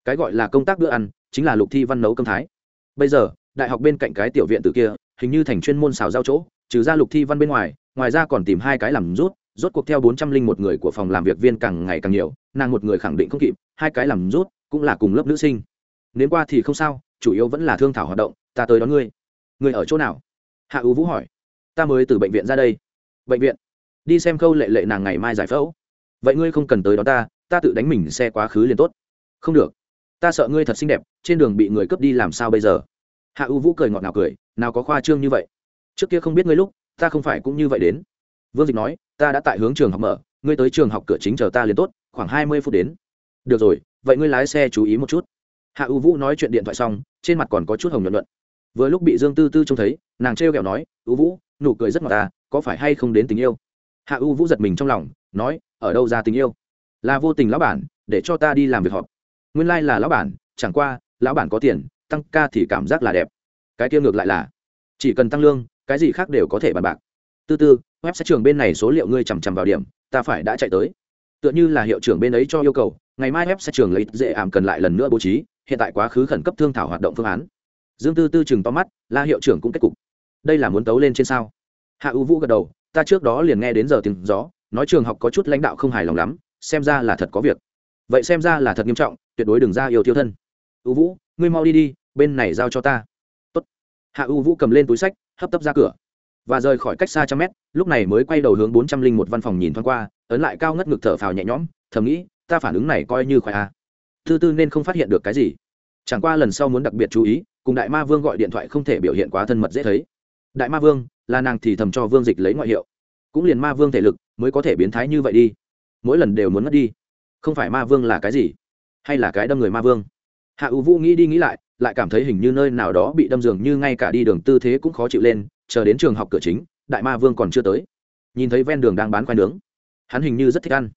[SPEAKER 1] Cái gọi là công tác bữa ăn, chính là lục thi văn nấu cơm thái. Bây giờ, đại học bên cạnh cái tiểu viện từ kia, hình như thành chuyên môn xào giao chỗ, trừ ra lục thi văn bên ngoài ngoài ra còn tìm hai cái làm rút, rốt cuộc theo bốn trăm linh một người của phòng làm việc viên càng ngày càng nhiều, nàng một người khẳng định không kịp, hai cái làm rút, cũng là cùng lớp nữ sinh. Nếu qua thì không sao, chủ yếu vẫn là thương thảo hoạt động, ta tới đón ngươi. Ngươi ở chỗ nào? Hạ ưu vũ hỏi. Ta mới từ bệnh viện ra đây. Bệnh viện? Đi xem khâu lệ lệ nàng ngày mai giải phẫu. Vậy ngươi không cần tới đó ta ta tự đánh mình xe quá khứ liền tốt. Không được. Ta sợ ngươi thật xinh đẹp, trên đường bị người cướp đi làm sao bây giờ? Hạ u vũ cười ngọt ngào cười, nào có khoa trương như vậy. Trước kia không biết ngươi lúc, ta không phải cũng như vậy đến. Vương dịch nói, ta đã tại hướng trường học mở, ngươi tới trường học cửa chính chờ ta liền tốt, khoảng hai mươi phút đến. Được rồi, vậy ngươi lái xe chú ý một chút. Hạ u vũ nói chuyện điện thoại xong, trên mặt còn có chút hồng nhuận nhuận. Vừa lúc bị dương tư tư trông thấy, nàng trêu kẹo nói, u vũ, nụ cười rất ngọt ta có phải hay không đến tình yêu? Hạ U vũ giật mình trong lòng, nói, ở đâu ra tình yêu? Là vô tình lão bản, để cho ta đi làm việc họp. Nguyên lai、like、là lão bản, chẳng qua, lão bản có tiền, tăng ca thì cảm giác là đẹp. Cái kia ngược lại là, chỉ cần tăng lương, cái gì khác đều có thể bàn bạc. Tư tư web sẽ trường bên này số liệu ngươi chằm chằm vào điểm, ta phải đã chạy tới. Tựa như là hiệu trưởng bên ấy cho yêu cầu, ngày mai web sẽ trường lấy dễ ảm cần lại lần nữa bố trí, hiện tại quá khứ khẩn cấp thương thảo hoạt động phương án. Dương tư tư chừng to mắt, la hiệu trưởng cũng kết cục. Đây là muốn tấu lên trên sao? Hạ ưu vũ gật đầu ta trước đó liền nghe đến giờ tiếng gió, nói trường học có chút lãnh đạo không hài lòng lắm, xem ra là thật có việc. Vậy xem ra là thật nghiêm trọng, tuyệt đối đừng ra yêu thiêu thân. Ưu vũ, ngươi mau đi đi, bên này giao cho ta. Tốt. hạ ưu vũ cầm lên túi sách, hấp tấp ra cửa. Và rời khỏi cách xa trăm mét, lúc này mới quay đầu hướng bốn trăm linh một văn phòng nhìn thoáng qua, ấn lại cao ngất ngực thở phào nhẹ nhõm, thầm nghĩ, ta phản ứng này coi như khỏe à. thư tư nên không phát hiện được cái gì. Chẳng qua lần sau muốn đặc biệt chú ý, cùng đại ma vương gọi điện thoại không thể biểu hiện quá thân mật dễ thấy. Đại ma vương là nàng thì thầm cho vương dịch lấy ngoại hiệu. Cũng liền ma vương thể lực mới có thể biến thái như vậy đi. Mỗi lần đều muốn mất đi. Không phải ma vương là cái gì? Hay là cái đâm người ma vương? Hạ ưu vũ nghĩ đi nghĩ lại lại cảm thấy hình như nơi nào đó bị đâm dường như ngay cả đi đường tư thế cũng khó chịu lên, chờ đến trường học cửa chính, đại ma vương còn chưa tới. Nhìn thấy ven đường đang bán khoai nướng, hắn hình như rất thích ăn.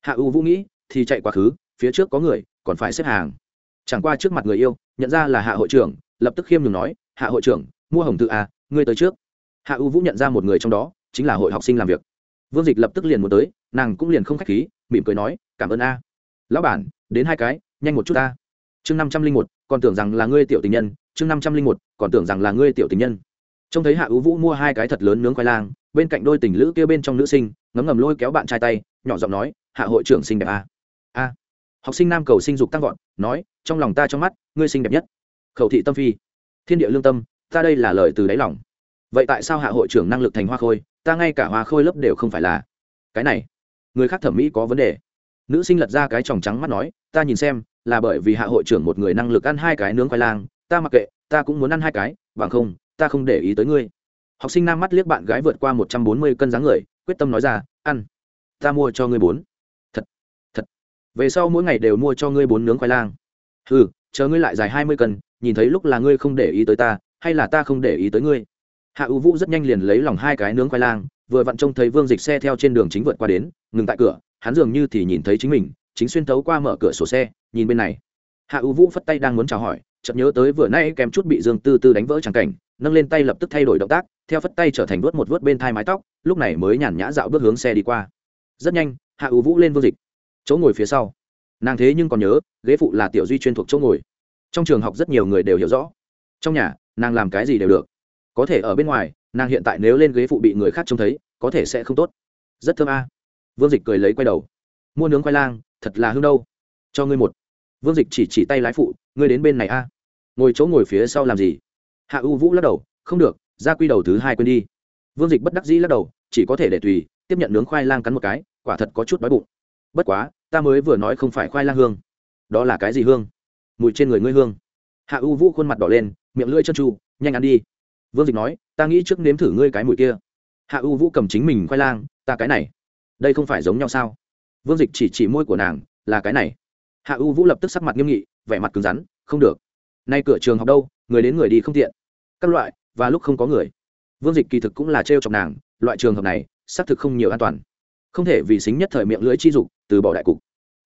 [SPEAKER 1] Hạ ưu vũ nghĩ, thì chạy quá khứ, phía trước có người, còn phải xếp hàng. Chẳng qua trước mặt người yêu, nhận ra là hạ hội trưởng, lập tức khiêm nhường nói, hạ hội trưởng, mua hồng tự à ngươi tới trước hạ U vũ nhận ra một người trong đó, chính là hội học sinh làm việc. Vương dịch lập tức liền muốn tới, nàng cũng liền không k h á c h khí, mỉm cười nói, cảm ơn a. Lão bản, đến hai cái, nhanh một chút ta. chương năm trăm linh một, còn tưởng rằng là ngươi tiểu tình nhân. Chương năm trăm linh một, còn tưởng rằng là ngươi tiểu tình nhân. Trông thấy hạ U vũ mua hai cái thật lớn nướng khoai lang, bên cạnh đôi tình lữ kia bên trong nữ sinh, ngấm ngầm lôi kéo bạn trai tay, nhỏ giọng nói, hạ hội trưởng xinh đẹp a. A. Học sinh nam cầu sinh dục tăng vọt, nói, trong lòng ta trong mắt, ngươi xinh đẹp nhất. Khẩu thị tâm phi. Thiên địa lương tâm, ta đây là lời từ đáy lòng vậy tại sao hạ hội trưởng năng lực thành hoa khôi, ta ngay cả hoa khôi lớp đều không phải là? Cái này, người khác thẩm mỹ có vấn đề. Nữ sinh lật ra cái tròng trắng mắt nói, ta nhìn xem, là bởi vì hạ hội trưởng một người năng lực ăn hai cái nướng khoai lang, ta mặc kệ, ta cũng muốn ăn hai cái, bằng không, ta không để ý tới ngươi. Học sinh nam mắt liếc bạn gái vượt qua một trăm bốn mươi cân dáng người, quyết tâm nói ra, ăn, ta mua cho ngươi bốn. Thật thật. Về sau mỗi ngày đều mua cho ngươi bốn nướng khoai lang. Ừ chờ ngươi lại dài hai mươi cân, nhìn thấy lúc là ngươi không để ý tới ta, hay là ta không để ý tới ngươi? Hạ ưu vũ rất nhanh liền lấy lòng hai cái nướng khoai lang, vừa vặn trông thấy vương dịch xe theo trên đường chính vượt qua đến, ngừng tại cửa, hắn dường như thì nhìn thấy chính mình, chính xuyên tấu qua mở cửa sổ xe, nhìn bên này. Hạ ưu vũ phất tay đang muốn chào hỏi, chợt nhớ tới vừa nay kém chút bị dương tư tư đánh vỡ tràng cảnh, nâng lên tay lập tức thay đổi động tác, theo phất tay trở thành vớt một vớt bên thai mái tóc, lúc này mới nhàn nhã dạo bước hướng xe đi qua. Rất nhanh, hạ ưu vũ lên vương dịch. Chỗ ngồi phía sau. Nàng thế nhưng còn nhớ, ghế phụ là tiểu duy chuyên thuộc chỗ ngồi. Trong trường học rất nhiều người đều hiểu rõ. Trong nhà, nàng làm cái gì đều được có thể ở bên ngoài, nàng hiện tại nếu lên ghế phụ bị người khác trông thấy, có thể sẽ không tốt. Rất thơm a. Vương dịch cười lấy quay đầu. Mua nướng khoai lang, thật là hương đâu. Cho ngươi một. Vương dịch chỉ chỉ tay lái phụ, ngươi đến bên này a. Ngồi chỗ ngồi phía sau làm gì? Hạ u vũ lắc đầu, không được, ra quy đầu thứ hai quên đi. Vương dịch bất đắc dĩ lắc đầu, chỉ có thể để tùy, tiếp nhận nướng khoai lang cắn một cái, quả thật có chút đói bụng. Bất quá, ta mới vừa nói không phải khoai lang hương. Đó là cái gì hương? Mùi trên người ngươi hương. Hạ u vũ khuôn mặt đỏ lên, miệng lưỡi chân tru, nhanh ăn đi vương dịch nói, ta nghĩ trước nếm thử ngươi cái mùi kia. Hạ u vũ cầm chính mình khoai lang, ta cái này, đây không phải giống nhau sao? Vương dịch chỉ chỉ môi của nàng, là cái này. Hạ u vũ lập tức sắc mặt nghiêm nghị, vẻ mặt cứng rắn, không được. Nay cửa trường học đâu, người đến người đi không tiện. Các loại, và lúc không có người. Vương dịch kỳ thực cũng là t r e o chọc nàng, loại trường hợp này, xác thực không nhiều an toàn. Không thể vì xính nhất thời miệng lưỡi chi dục, từ bỏ đại cục.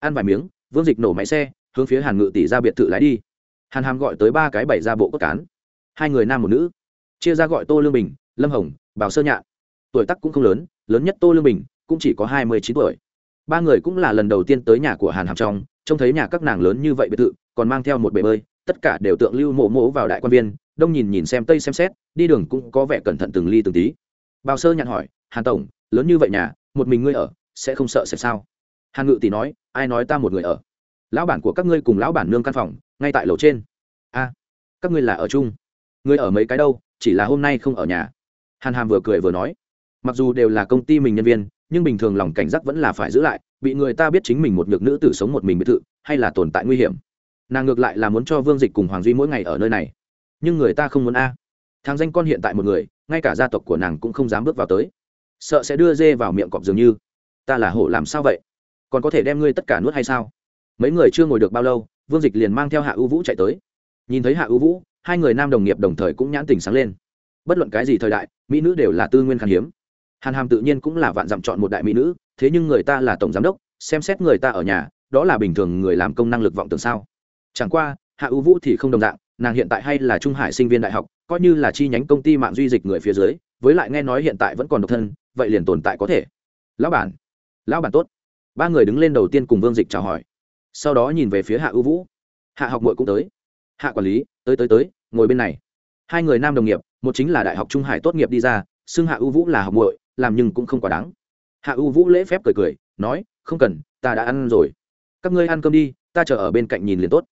[SPEAKER 1] Ăn vài miếng, vương dịch nổ máy xe, hướng phía hàn ngự tỷ ra biệt thự lái đi. Hàn hàm gọi tới ba cái bảy ra bộ cốt cán. Hai người nam một nữ chia ra gọi tô lương bình, lâm hồng, bảo sơ nhạ. Tuổi tắc cũng không lớn lớn nhất tô lương bình cũng chỉ có hai mươi chín tuổi. Ba người cũng là lần đầu tiên tới nhà của hàn hàm trong, trông thấy nhà các nàng lớn như vậy biệt thự, còn mang theo một bể bơi, tất cả đều tượng lưu mộ mộ vào đại quan viên, đông nhìn nhìn xem tây xem xét, đi đường cũng có vẻ cẩn thận từng ly từng tí. Bào sơ nhạn hỏi, hàn tổng, lớn như vậy nhà, một mình ngươi ở, sẽ không sợ sẽ sao? Hàn ngự tỷ nói, ai nói ta một người ở? Lão bản của các ngươi cùng lão bản nương căn phòng, ngay tại lầu trên. A, các ngươi là ở chung. Ngươi ở mấy cái đâu? Chỉ là hôm nay không ở nhà. Hàn hàm vừa cười vừa nói, mặc dù đều là công ty mình nhân viên, nhưng bình thường lòng cảnh giác vẫn là phải giữ lại, bị người ta biết chính mình một nhược nữ tử sống một mình biệt thự, hay là tồn tại nguy hiểm. Nàng ngược lại là muốn cho vương dịch cùng hoàng duy mỗi ngày ở nơi này. Nhưng người ta không muốn a. À. thằng danh con hiện tại một người, ngay cả gia tộc của nàng cũng không dám bước vào tới. Sợ sẽ đưa dê vào miệng cọp dường như. Ta là hổ làm sao vậy? Còn có thể đem ngươi tất cả nuốt hay sao? Mấy người chưa ngồi được bao lâu, vương dịch liền mang theo hạ ưu vũ chạy tới. Nhìn thấy hạ ưu vũ hai người nam đồng nghiệp đồng thời cũng nhãn tình sáng lên. Bất luận cái gì thời đại, mỹ nữ đều là tư nguyên khan hiếm. Hàn hàm tự nhiên cũng là vạn dặm chọn một đại mỹ nữ, thế nhưng người ta là tổng giám đốc, xem xét người ta ở nhà, đó là bình thường người làm công năng lực vọng tưởng sao. Chẳng qua, hạ ưu vũ thì không đồng dạng, nàng hiện tại hay là trung hải sinh viên đại học, coi như là chi nhánh công ty mạng duy dịch người phía dưới, với lại nghe nói hiện tại vẫn còn độc thân, vậy liền tồn tại có thể. Lão bản lão bản tốt. Ba người đứng lên đầu tiên cùng vương dịch chào hỏi. Sau đó nhìn về phía hạ ưu vũ. Hạ học mội cũng tới. Hạ quản lý tới tới tới, ngồi bên này. Hai người nam đồng nghiệp, một chính là đại học trung hải tốt nghiệp đi ra, xưng hạ ưu vũ là học muội, làm nhưng cũng không quá đáng. Hạ ưu vũ lễ phép cười cười, nói, không cần, ta đã ăn rồi. Các ngươi ăn cơm đi, ta chờ ở bên cạnh nhìn liền tốt.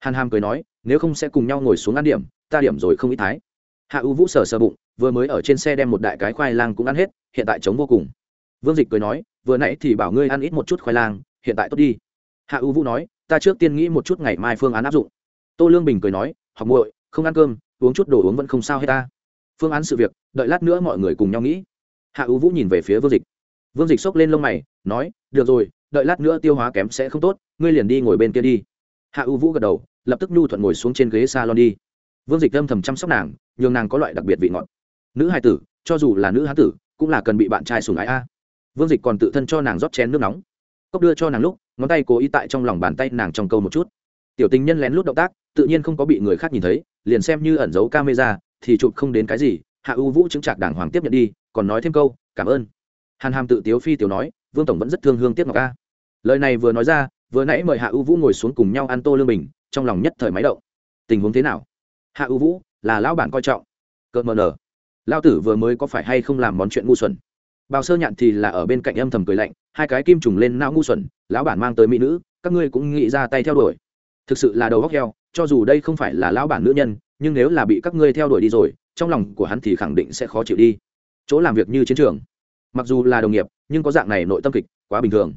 [SPEAKER 1] Hàn hàm cười nói, nếu không sẽ cùng nhau ngồi xuống ăn điểm, ta điểm rồi không ít thái. Hạ ưu vũ sờ sờ bụng, vừa mới ở trên xe đem một đại cái khoai lang cũng ăn hết, hiện tại chống vô cùng. Vương dịch cười nói, vừa nãy thì bảo ngươi ăn ít một chút khoai lang, hiện tại tốt đi. Hạ ưu vũ nói, ta trước tiên nghĩ một chút ngày mai phương án áp dụng. Tô lương bình cười nói học muội, không ăn cơm, uống chút đồ uống vẫn không sao hết ta. Phương án sự việc, đợi lát nữa mọi người cùng nhau nghĩ. Hạ ưu vũ nhìn về phía vương dịch. Vương dịch xốc lên lông mày, nói, được rồi, đợi lát nữa tiêu hóa kém sẽ không tốt, ngươi liền đi ngồi bên kia đi. Hạ ưu vũ gật đầu, lập tức nhu thuận ngồi xuống trên ghế s a lon đi. Vương dịch âm thầm chăm sóc nàng, nhường nàng có loại đặc biệt vị ngọt. Nữ hai tử, cho dù là nữ hán tử, cũng là cần bị bạn trai sùng ái a. Vương dịch còn tự thân cho nàng rót chén nước nóng. Cốc đưa cho nàng lúc, ngón tay cố ý tại trong lòng bàn tay nàng trong câu một chút tiểu tình nhân lén lút động tác, tự nhiên không có bị người khác nhìn thấy, liền xem như ẩn giấu camera, thì chụp không đến cái gì, hạ U vũ chứng trạc đàng hoàng tiếp nhận đi, còn nói thêm câu, cảm ơn. Hàn hàm tự tiếu phi tiểu nói, vương tổng vẫn rất thương hương tiếc ngọc ca lời này vừa nói ra, vừa nãy mời hạ U vũ ngồi xuống cùng nhau ăn tô lương bình, trong lòng nhất thời máy động. Tình huống thế nào? Hạ U vũ là lão bản coi trọng. Cợt mờ nở. Lao tử vừa mới có phải hay không làm món chuyện ngu xuẩn? Bào sơ nhạn thì là ở bên cạnh âm thầm cười lạnh, hai cái kim trùng lên não ngu xuẩn, lão bản mang tới mỹ nữ, các ngươi cũng nghĩ ra tay theo đuổi thực sự là đầu góc heo, cho dù đây không phải là lão bản nữ nhân, nhưng nếu là bị các ngươi theo đuổi đi rồi, trong lòng của hắn thì khẳng định sẽ khó chịu đi. Chỗ làm việc như chiến trường. Mặc dù là đồng nghiệp, nhưng có dạng này nội tâm kịch, quá bình thường.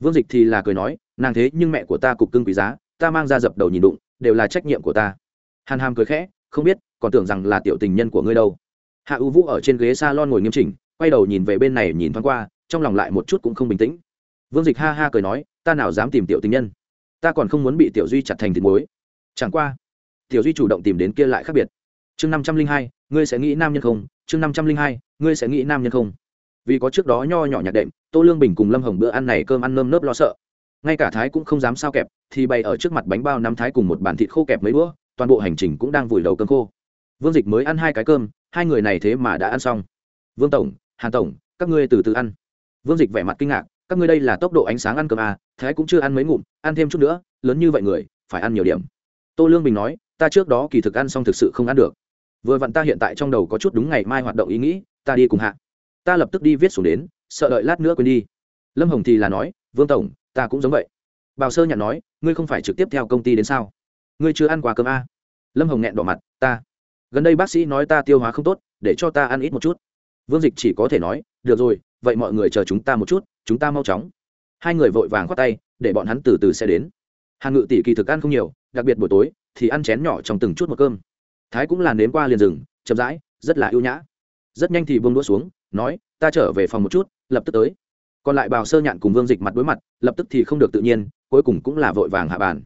[SPEAKER 1] Vương dịch thì là cười nói, nàng thế nhưng mẹ của ta cục cưng quý giá, ta mang ra dập đầu nhìn đụng, đều là trách nhiệm của ta. Hàn hàm cười khẽ, không biết, còn tưởng rằng là tiểu tình nhân của ngươi đâu. Hạ ưu vũ ở trên ghế s a lon ngồi nghiêm chỉnh, quay đầu nhìn về bên này nhìn thoáng qua, trong lòng lại một chút cũng không bình tĩnh. Vương dịch ha ha cười nói, ta nào dám tìm tiểu tình nhân? Ta còn không muốn bị tiểu duy chặt thành thịt muối. Chẳng qua, tiểu duy chủ động tìm đến kia lại khác biệt. Chương năm trăm linh hai, ngươi sẽ nghĩ nam nhân không? Chương năm trăm linh hai, ngươi sẽ nghĩ nam nhân không? Vì có trước đó nho nhỏ nhạc đệm, tô lương bình cùng lâm hồng bữa ăn này cơm ăn nơm nớp lo sợ. Ngay cả thái cũng không dám sao kẹp, thì bày ở trước mặt bánh bao năm thái cùng một bàn thịt khô kẹp mấy bữa toàn bộ hành trình cũng đang vùi đầu cơm khô. Vương dịch mới ăn hai cái cơm, hai người này thế mà đã ăn xong. Vương tổng, hàn tổng, các ngươi từ từ ăn. Vương dịch vẻ mặt kinh ngạc các ngươi đây là tốc độ ánh sáng ăn cơm à, thái cũng chưa ăn mấy ngụm ăn thêm chút nữa lớn như vậy người phải ăn nhiều điểm. Tô lương bình nói ta trước đó kỳ thực ăn xong thực sự không ăn được. Vừa vặn ta hiện tại trong đầu có chút đúng ngày mai hoạt động ý nghĩ ta đi cùng hạ. Ta lập tức đi viết xuống đến sợ đợi lát nữa quên đi. Lâm hồng thì là nói vương tổng ta cũng giống vậy. Bào sơ nhận nói ngươi không phải trực tiếp theo công ty đến sao? Ngươi chưa ăn quà cơm à? lâm hồng nghẹn đỏ mặt ta. Gần đây bác sĩ nói ta tiêu hóa không tốt để cho ta ăn ít một chút. Vương dịch chỉ có thể nói được rồi vậy mọi người chờ chúng ta một chút chúng ta mau chóng. Hai người vội vàng khoát tay, để bọn hắn từ từ sẽ đến. Hàn ngự tỷ kỳ thực ăn không nhiều, đặc biệt buổi tối, thì ăn chén nhỏ trong từng chút một cơm. Thái cũng là nếm qua liền rừng chậm rãi, rất là ưu nhã. Rất nhanh thì buông đũa xuống, nói, ta trở về phòng một chút, lập tức tới. Còn lại bào sơ nhạn cùng vương dịch mặt đối mặt, lập tức thì không được tự nhiên, cuối cùng cũng là vội vàng hạ bàn.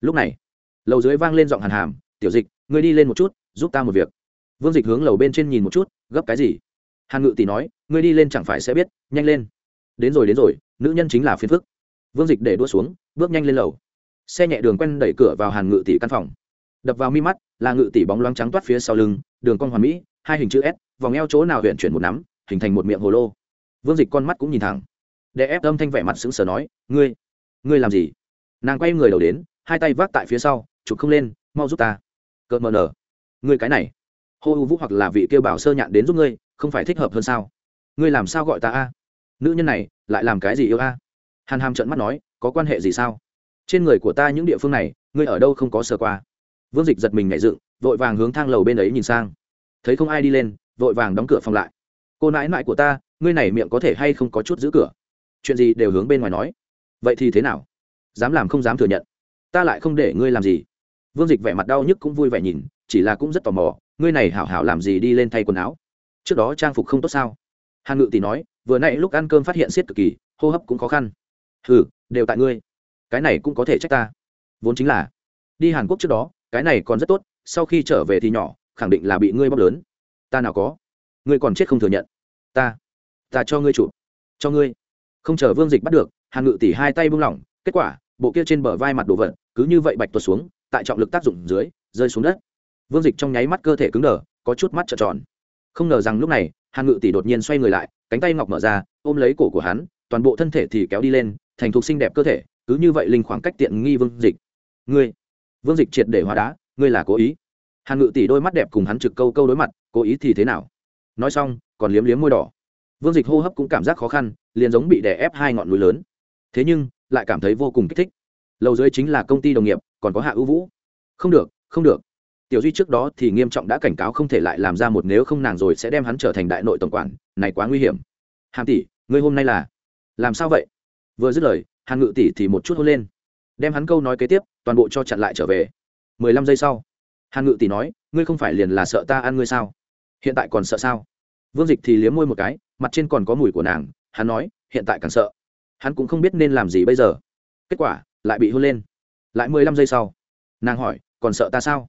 [SPEAKER 1] Lúc này, lầu dưới vang lên giọng hàn hàm, tiểu dịch, ngươi đi lên một chút, giúp ta một việc. Vương dịch hướng lầu bên trên nhìn một chút, gấp cái gì? Hàn ngự tỷ nói, ngươi đi lên chẳng phải sẽ biết, nhanh lên đến rồi đến rồi, nữ nhân chính là phiền phức. Vương dịch để đua xuống, bước nhanh lên lầu. Xe nhẹ đường quen đẩy cửa vào hàn ngự tỷ căn phòng. Đập vào mi mắt, là ngự tỷ bóng loáng trắng toát phía sau lưng, đường con hoàn mỹ, hai hình chữ s, vòng eo chỗ nào huyện chuyển một nắm, hình thành một miệng hồ lô. Vương dịch con mắt cũng nhìn thẳng. Để ép âm thanh vẻ mặt sững sờ nói, ngươi ngươi làm gì? Nàng quay người đầu đến, hai tay vác tại phía sau, chụp không lên, mau giúp ta. Cợt mờ nở. Ngươi cái này, hô u vũ hoặc là vị kêu bảo sơ nhạn đến giúp ngươi, không phải thích hợp hơn sao? Ngươi làm sao gọi ta a? Nữ nhân này lại làm cái gì yêu a? Hàn hàm trận mắt nói, có quan hệ gì sao? Trên người của ta những địa phương này, ngươi ở đâu không có sơ qua? Vương dịch giật mình nhảy dựng, vội vàng hướng thang lầu bên ấy nhìn sang. Thấy không ai đi lên, vội vàng đóng cửa phòng lại. Cô nãi nãi của ta, ngươi này miệng có thể hay không có chút giữ cửa? Chuyện gì đều hướng bên ngoài nói. Vậy thì thế nào? Dám làm không dám thừa nhận. Ta lại không để ngươi làm gì. Vương dịch vẻ mặt đau nhức cũng vui vẻ nhìn, chỉ là cũng rất tò mò, ngươi này hảo hảo làm gì đi lên thay quần áo? Trước đó trang phục không tốt sao? Hàn ngự tỷ nói vừa nãy lúc ăn cơm phát hiện siết cực kỳ, hô hấp cũng khó khăn. Ừ đều tại ngươi. Cái này cũng có thể trách ta. Vốn chính là, đi hàn quốc trước đó, cái này còn rất tốt, sau khi trở về thì nhỏ, khẳng định là bị ngươi bóc lớn. Ta nào có? Ngươi còn chết không thừa nhận. Ta ta cho ngươi chụp. Cho ngươi. Không chờ vương dịch bắt được, hàn ngự tỷ hai tay buông lỏng, kết quả, bộ kia trên bờ vai mặt đồ vật, cứ như vậy bạch tuột xuống, tại trọng lực tác dụng dưới, rơi xuống đất. Vương dịch trong nháy mắt cơ thể cứng đờ, có chút mắt trợn tròn. Không ngờ rằng lúc này, hàn ngự tỷ đột nhiên xoay người lại cánh tay ngọc mở ra, ôm lấy cổ của hắn, toàn bộ thân thể thì kéo đi lên, thành thục xinh đẹp cơ thể, cứ như vậy linh khoảng cách tiện nghi vương dịch. Ngươi, vương dịch triệt để hóa đá, ngươi là cố ý. Hàn ngự tỷ đôi mắt đẹp cùng hắn trực câu câu đối mặt, cố ý thì thế nào? Nói xong, còn liếm liếm môi đỏ. Vương dịch hô hấp cũng cảm giác khó khăn, liền giống bị đè ép hai ngọn núi lớn. Thế nhưng, lại cảm thấy vô cùng kích thích. Lầu dưới chính là công ty đồng nghiệp, còn có hạ ưu vũ. Không được không được tiểu duy trước đó thì nghiêm trọng đã cảnh cáo không thể lại làm ra một nếu không nàng rồi sẽ đem hắn trở thành đại nội tổng quản, này quá nguy hiểm. Hàm tỷ, ngươi hôm nay là? Làm sao vậy? Vừa dứt lời, hàn ngự tỷ thì một chút hôn lên. Đem hắn câu nói kế tiếp, toàn bộ cho chặn lại trở về. Mười lăm giây sau, hàn ngự tỷ nói, ngươi không phải liền là sợ ta ăn ngươi sao? Hiện tại còn sợ sao? Vương dịch thì liếm môi một cái, mặt trên còn có mùi của nàng, hắn nói, hiện tại càng sợ. Hắn cũng không biết nên làm gì bây giờ. Kết quả, lại bị hôn lên. Lại mười lăm giây sau, nàng hỏi, còn sợ ta sao?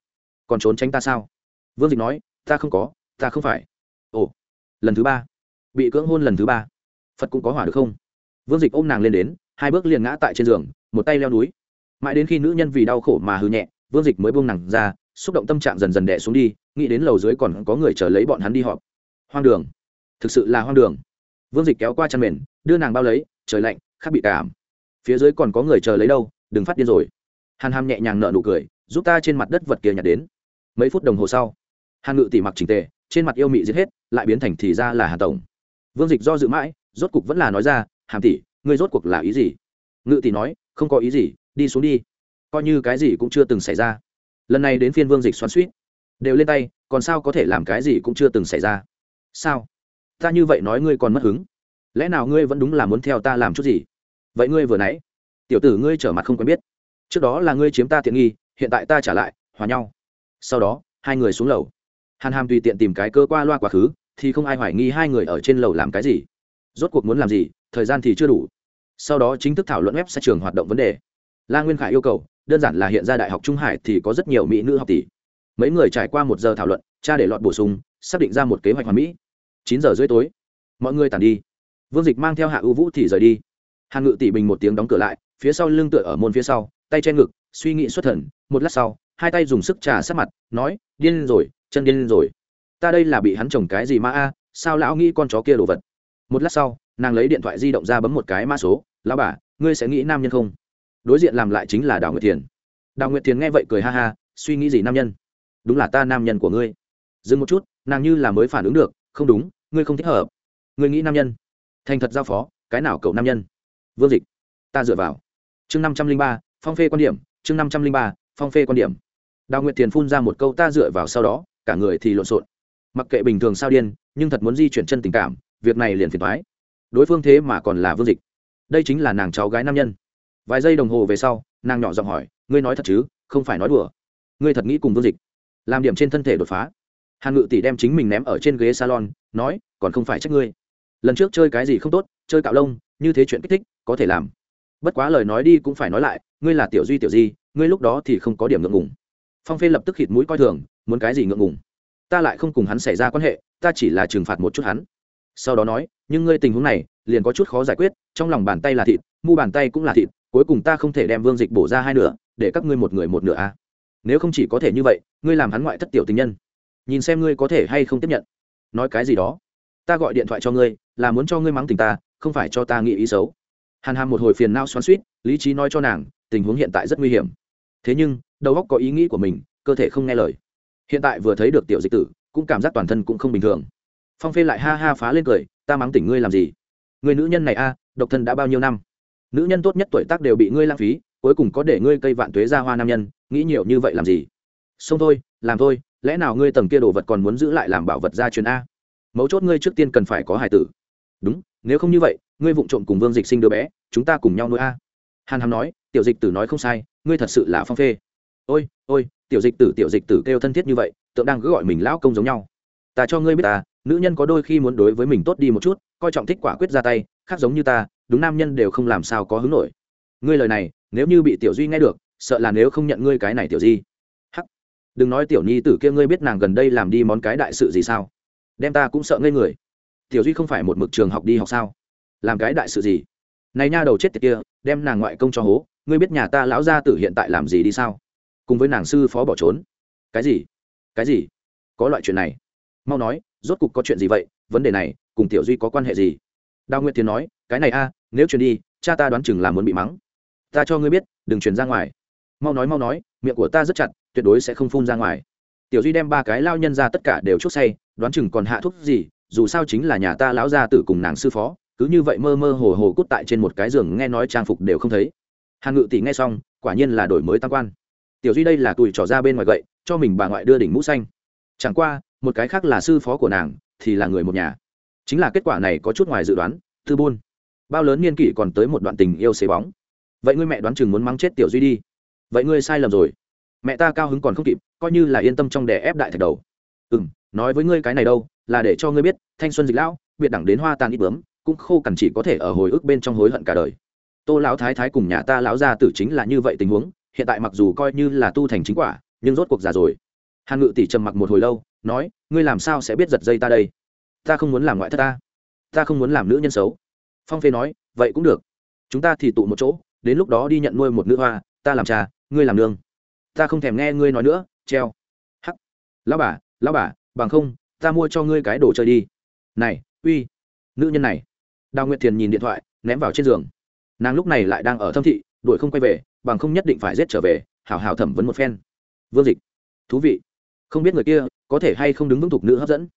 [SPEAKER 1] Còn trốn tránh ta sao? Vương dịch nói, ta không có, ta không phải. Ồ, lần thứ ba. Bị cưỡng hôn lần thứ ba. Phật cũng có hỏa được không? Vương dịch ôm nàng lên đến, hai bước liền ngã tại trên giường, một tay leo núi. Mãi đến khi nữ nhân vì đau khổ mà hư nhẹ, vương dịch mới buông nàng ra, xúc động tâm trạng dần dần đẻ xuống đi, nghĩ đến lầu dưới còn có người chờ lấy bọn hắn đi họp. Hoang đường. Thực sự là hoang đường. Vương dịch kéo qua chăn mền, đưa nàng bao lấy, trời lạnh khác bị cảm. Phía dưới còn có người chờ lấy đâu, đừng phát điên rồi. Hàn hàm nhẹ nhàng nợ nụ cười, giúp ta trên mặt đất vật kia nhặt đến mấy phút đồng hồ sau, hàn ngự tỉ mặc trình tề, trên mặt yêu mị giết hết, lại biến thành thì ra là hà tổng. Vương dịch do dự mãi, rốt cục vẫn là nói ra, hàm tỷ, ngươi rốt cuộc là ý gì? Ngự tỷ nói, không có ý gì, đi xuống đi. Coi như cái gì cũng chưa từng xảy ra. Lần này đến phiên vương dịch xoắn suýt đều lên tay, còn sao có thể làm cái gì cũng chưa từng xảy ra. Sao? Ta như vậy nói ngươi còn mất hứng. Lẽ nào ngươi vẫn đúng là muốn theo ta làm chút gì? Vậy ngươi vừa nãy, tiểu tử ngươi trở mặt không quen biết. Trước đó là ngươi chiếm ta tiện nghi, hiện tại ta trả lại, hòa nhau sau đó, hai người xuống lầu. Hàn hàm tùy tiện tìm cái cơ qua loa quá khứ, thì không ai hoài nghi hai người ở trên lầu làm cái gì. Rốt cuộc muốn làm gì, thời gian thì chưa đủ. Sau đó chính thức thảo luận web sẽ trường hoạt động vấn đề. La nguyên khải yêu cầu, đơn giản là hiện ra đại học trung hải thì có rất nhiều mỹ nữ học tỷ. Mấy người trải qua một giờ thảo luận, cha để lọt bổ sung, xác định ra một kế hoạch hoàn mỹ. Chín giờ rưỡi tối, mọi người tản đi. Vương dịch mang theo hạ ưu vũ thì rời đi. Hàn ngự tỷ bình một tiếng đóng cửa lại, phía sau lưng tựa ở môn phía sau, tay che ngực, suy nghĩ xuất thần, một lát sau hai tay dùng sức trà sát mặt, nói, điên rồi, chân điên rồi. Ta đây là bị hắn trồng cái gì mà a, sao lão nghĩ con chó kia đồ vật? Một lát sau, nàng lấy điện thoại di động ra bấm một cái mã số, lão bà, ngươi sẽ nghĩ nam nhân không? Đối diện làm lại chính là đào nguyệt thiền. Đào nguyệt thiền nghe vậy cười ha ha, suy nghĩ gì nam nhân? Đúng là ta nam nhân của ngươi. Dừng một chút, nàng như là mới phản ứng được, không đúng, ngươi không thích hợp. Ngươi nghĩ nam nhân? Thành thật giao phó, cái nào cậu nam nhân? Vương dịch, ta dựa vào. Chương năm trăm linh ba, phong phê quan điểm, chương năm trăm linh ba, phong phê quan điểm đào nguyệt thiền phun ra một câu ta dựa vào sau đó, cả người thì lộn xộn. Mặc kệ bình thường sao điên, nhưng thật muốn di chuyển chân tình cảm, việc này liền phiền thoái đối phương thế mà còn là vương dịch. Đây chính là nàng cháu gái nam nhân. Vài giây đồng hồ về sau, nàng nhỏ giọng hỏi, ngươi nói thật chứ? Không phải nói đùa. Ngươi thật nghĩ cùng vương dịch? Làm điểm trên thân thể đột phá. Hàn ngự tỷ đem chính mình ném ở trên ghế salon, nói, còn không phải trách ngươi. Lần trước chơi cái gì không tốt, chơi cạo lông, như thế chuyện kích thích, có thể làm. Bất quá lời nói đi cũng phải nói lại, ngươi là tiểu duy tiểu di, ngươi lúc đó thì không có điểm ngượng ngùng phong phê lập tức khịt mũi coi thường, muốn cái gì ngượng ngùng. Ta lại không cùng hắn xảy ra quan hệ, ta chỉ là trừng phạt một chút hắn. Sau đó nói, nhưng ngươi tình huống này, liền có chút khó giải quyết, trong lòng bàn tay là thịt, mu bàn tay cũng là thịt, cuối cùng ta không thể đem vương dịch bổ ra hai nửa, để các ngươi một người một nửa a. À. nếu không chỉ có thể như vậy, ngươi làm hắn ngoại thất tiểu tình nhân. Nhìn xem ngươi có thể hay không tiếp nhận. Nói cái gì đó. Ta gọi điện thoại cho ngươi, là muốn cho ngươi mắng tình ta, không phải cho ta nghĩ ý xấu. Hàn hàm một hồi phiền nao xoắn suýt lý trí nói cho nàng, tình huống hiện tại rất nguy hiểm. Thế nhưng đầu óc có ý nghĩ của mình, cơ thể không nghe lời. Hiện tại vừa thấy được tiểu dịch tử, cũng cảm giác toàn thân cũng không bình thường. Phong phê lại ha ha phá lên cười, ta mắng tỉnh ngươi làm gì? Người nữ nhân này a, độc thân đã bao nhiêu năm? Nữ nhân tốt nhất tuổi tác đều bị ngươi lãng phí, cuối cùng có để ngươi cây vạn tuế ra hoa nam nhân, nghĩ nhiều như vậy làm gì? Xong thôi, làm thôi, lẽ nào ngươi tầng kia đồ vật còn muốn giữ lại làm bảo vật gia truyền a? Mấu chốt ngươi trước tiên cần phải có hài tử. Đúng, nếu không như vậy, ngươi vụng trộm cùng vương dịch sinh đứa bé, chúng ta cùng nhau nuôi a. Hàn hàm nói, tiểu dịch tử nói không sai, ngươi thật sự là phong phê ôi ôi, tiểu dịch tử, tiểu dịch tử kêu thân thiết như vậy, tượng đang cứ gọi mình lão công giống nhau. Ta cho ngươi biết ta, nữ nhân có đôi khi muốn đối với mình tốt đi một chút, coi trọng thích quả quyết ra tay, khác giống như ta, đúng nam nhân đều không làm sao có hứng nổi. Ngươi lời này, nếu như bị tiểu duy nghe được, sợ là nếu không nhận ngươi cái này tiểu di. Hắc. Đừng nói tiểu nhi tử kia ngươi biết nàng gần đây làm đi món cái đại sự gì sao? Đem ta cũng sợ ngây người. Tiểu duy không phải một mực trường học đi học sao? Làm cái đại sự gì? Này nha đầu chết tiệt kia, đem nàng ngoại công cho hố, ngươi biết nhà ta lão gia tử hiện tại làm gì đi sao? Cùng với nàng sư phó bỏ trốn. Cái gì? Cái gì? Có loại chuyện này. Mau nói, rốt cục có chuyện gì vậy? Vấn đề này, cùng tiểu duy có quan hệ gì? Đào nguyệt thiền nói, cái này a, nếu truyền đi, cha ta đoán chừng là muốn bị mắng. Ta cho ngươi biết, đừng truyền ra ngoài. Mau nói mau nói, miệng của ta rất chặt, tuyệt đối sẽ không phun ra ngoài. Tiểu duy đem ba cái lao nhân ra tất cả đều chốt say, đoán chừng còn hạ thuốc gì, dù sao chính là nhà ta lão gia tử cùng nàng sư phó, cứ như vậy mơ mơ hồ hồ cút tại trên một cái giường nghe nói trang phục đều không thấy. Hàn ngự tỷ nghe xong, quả nhiên là đổi mới tam quan tiểu duy đây là tuổi trỏ ra bên ngoài gậy, cho mình bà ngoại đưa đỉnh mũ xanh. Chẳng qua, một cái khác là sư phó của nàng, thì là người một nhà. Chính là kết quả này có chút ngoài dự đoán thư buôn bao lớn niên kỷ còn tới một đoạn tình yêu xế bóng. Vậy ngươi mẹ đoán chừng muốn mắng chết tiểu duy đi. Vậy ngươi sai lầm rồi. Mẹ ta cao hứng còn không kịp, coi như là yên tâm trong đè ép đại thạch đầu. Ừ m nói với ngươi cái này đâu, là để cho ngươi biết, thanh xuân dịch lão, biệt đẳng đến hoa tàn ít bướm, cũng khô cằn chỉ có thể ở hồi ức bên trong hối hận cả đời. Tô lão thái thái cùng nhà ta lão gia tử chính là như vậy tình huống hiện tại mặc dù coi như là tu thành chính quả, nhưng rốt cuộc già rồi. Hàn ngự tỷ trầm mặc một hồi lâu, nói, ngươi làm sao sẽ biết giật dây ta đây? Ta không muốn làm ngoại thất ta. Ta không muốn làm nữ nhân xấu. Phong phê nói, vậy cũng được. Chúng ta thì tụ một chỗ, đến lúc đó đi nhận nuôi một nữ hoa, ta làm cha, ngươi làm nương. Ta không thèm nghe ngươi nói nữa, treo. Hắc. Lão bà lão bà, bằng không, ta mua cho ngươi cái đồ chơi đi. Này, uy, nữ nhân này. Đào nguyệt thiền nhìn điện thoại, ném vào trên giường. Nàng lúc này lại đang ở thâm thị, đuổi không quay về bằng không nhất định phải giết trở về, hảo hảo thẩm vấn một phen. Vương dịch, thú vị. Không biết người kia có thể hay không đứng vững thục nữ hấp dẫn.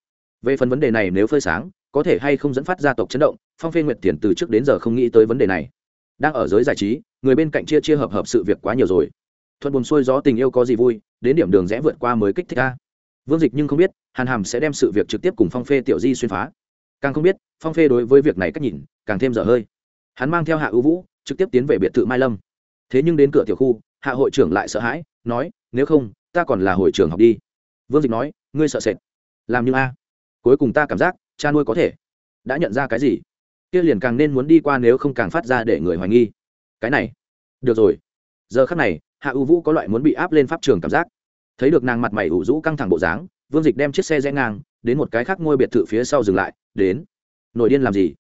[SPEAKER 1] Về phần vấn đề này nếu phơi sáng, có thể hay không dẫn phát gia tộc chấn động, phong phê nguyệt tiền từ trước đến giờ không nghĩ tới vấn đề này. Đang ở giới giải trí, người bên cạnh chia chia hợp hợp sự việc quá nhiều rồi. Thuận buồn xuôi gió tình yêu có gì vui, đến điểm đường rẽ vượt qua mới kích thích ca vương dịch nhưng không biết, hàn hàm sẽ đem sự việc trực tiếp cùng phong phê tiểu di xuyên phá. Càng không biết, phong phê đối với việc này cách nhìn, càng thêm dở hơi. Hắn mang theo hạ ưu vũ, trực tiếp tiến về biệt thự mai lâm thế nhưng đến cửa tiểu khu, hạ hội trưởng lại sợ hãi, nói, nếu không, ta còn là hội trưởng học đi. Vương dịch nói, ngươi sợ sệt. Làm như a, cuối cùng ta cảm giác, cha nuôi có thể. Đã nhận ra cái gì? Kia liền càng nên muốn đi qua nếu không càng phát ra để người hoài nghi. Cái này, được rồi. Giờ khắc này, hạ ưu vũ có loại muốn bị áp lên pháp trường cảm giác. Thấy được nàng mặt mày ủ rũ căng thẳng bộ dáng, vương dịch đem chiếc xe rẽ ngang, đến một cái khác ngôi biệt thự phía sau dừng lại, đến. Nội điên làm gì?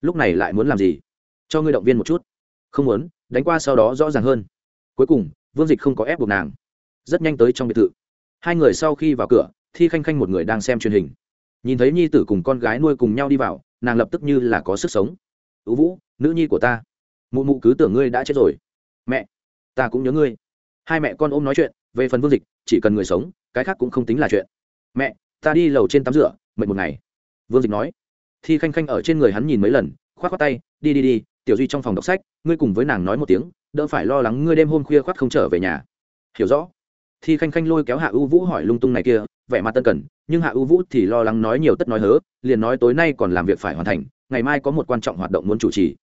[SPEAKER 1] Lúc này lại muốn làm gì? Cho ngươi động viên một chút. Không muốn đánh qua sau đó rõ ràng hơn. Cuối cùng, vương dịch không có ép buộc nàng. Rất nhanh tới trong biệt thự. Hai người sau khi vào cửa, thi khanh khanh một người đang xem truyền hình. Nhìn thấy nhi tử cùng con gái nuôi cùng nhau đi vào, nàng lập tức như là có sức sống. Ưu vũ, nữ nhi của ta. Mụ mụ cứ tưởng ngươi đã chết rồi. Mẹ, ta cũng nhớ ngươi. Hai mẹ con ôm nói chuyện, về phần vương dịch, chỉ cần người sống, cái khác cũng không tính là chuyện. Mẹ, ta đi lầu trên tắm rửa, mệt một ngày. Vương dịch nói. Thi khanh khanh ở trên người hắn nhìn mấy lần k h o á t khoác tay, đi đi đi tiểu duy trong phòng đọc sách, ngươi cùng với nàng nói một tiếng, đỡ phải lo lắng ngươi đêm hôm khuya khoác không trở về nhà. Hiểu rõ. Thi khanh khanh lôi kéo hạ ưu vũ hỏi lung tung này kia, vẻ mặt tân cần, nhưng hạ ưu vũ thì lo lắng nói nhiều tất nói hớ, liền nói tối nay còn làm việc phải hoàn thành, ngày mai có một quan trọng hoạt động muốn chủ trì.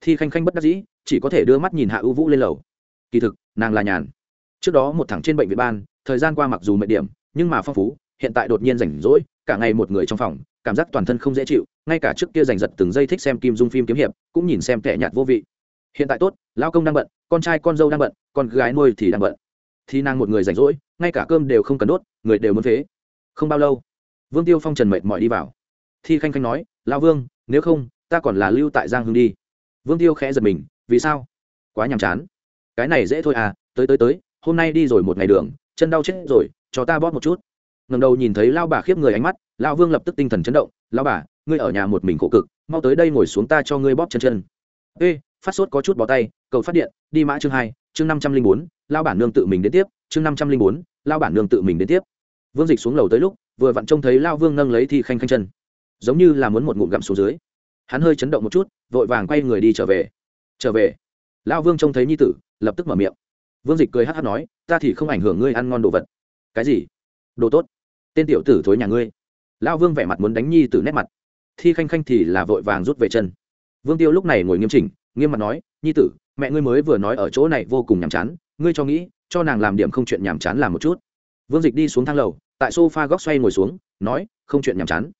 [SPEAKER 1] Thi khanh khanh bất đắc dĩ, chỉ có thể đưa mắt nhìn hạ ưu vũ lên lầu. Kỳ thực, nàng là nhàn. Trước đó một thằng trên bệnh viện ban, thời gian qua mặc dù mệt điểm, nhưng mà phong phú, hiện tại đột nhiên rảnh rỗi, cả ngày một người trong phòng, cảm giác toàn thân không dễ chịu ngay cả trước kia giành giật từng giây thích xem kim dung phim kiếm hiệp, cũng nhìn xem kẻ nhạt vô vị. Hiện tại tốt lao công đang bận, con trai con dâu đang bận, con gái nuôi thì đang bận. Thì nàng một người rảnh rỗi, ngay cả cơm đều không cần đốt, người đều muốn phế. Không bao lâu, vương tiêu phong trần mệt mỏi đi vào. Thi khanh khanh nói lao vương, nếu không, ta còn là lưu tại giang hương đi. Vương tiêu khẽ giật mình, vì sao? Quá nhàm chán. Cái này dễ thôi à tới tới tới, hôm nay đi rồi một ngày đường, chân đau chết rồi, cho ta bóp một chút. Ngầm đầu nhìn thấy lao bà khiếp người ánh mắt lao vương lập tức tinh thần chấn động lao bà ngươi ở nhà một mình khổ cực, mau tới đây ngồi xuống ta cho ngươi bóp chân chân. Ê, phát sốt có chút bó tay, cầu phát điện, đi mã chương hai, chương năm trăm linh bốn, lao bản nương tự mình đến tiếp, chương năm trăm linh bốn, lao bản nương tự mình đến tiếp. Vương dịch xuống lầu tới lúc, vừa vặn trông thấy lao vương nâng lấy thi khanh khanh chân. Giống như là muốn một ngụm gặm xuống dưới. Hắn hơi chấn động một chút, vội vàng quay người đi trở về. Trở về. Lao vương trông thấy nhi tử, lập tức mở miệng. Vương dịch cười hát hát nói, ta thì không ảnh hưởng ngươi ăn ngon đồ vật. Cái gì? Đồ tốt. Tên tiểu tử thối nhà ngươi. Lao vương vẻ mặt muốn đánh nhi Tử nét mặt thi khanh khanh thì là vội vàng rút về chân. Vương tiêu lúc này ngồi nghiêm chỉnh, nghiêm mặt nói, nhi tử, mẹ ngươi mới vừa nói ở chỗ này vô cùng nhàm chán, ngươi cho nghĩ, cho nàng làm điểm không chuyện nhàm chán làm một chút. Vương dịch đi xuống thang lầu, tại s o f a góc xoay ngồi xuống, nói, không chuyện nhàm chán.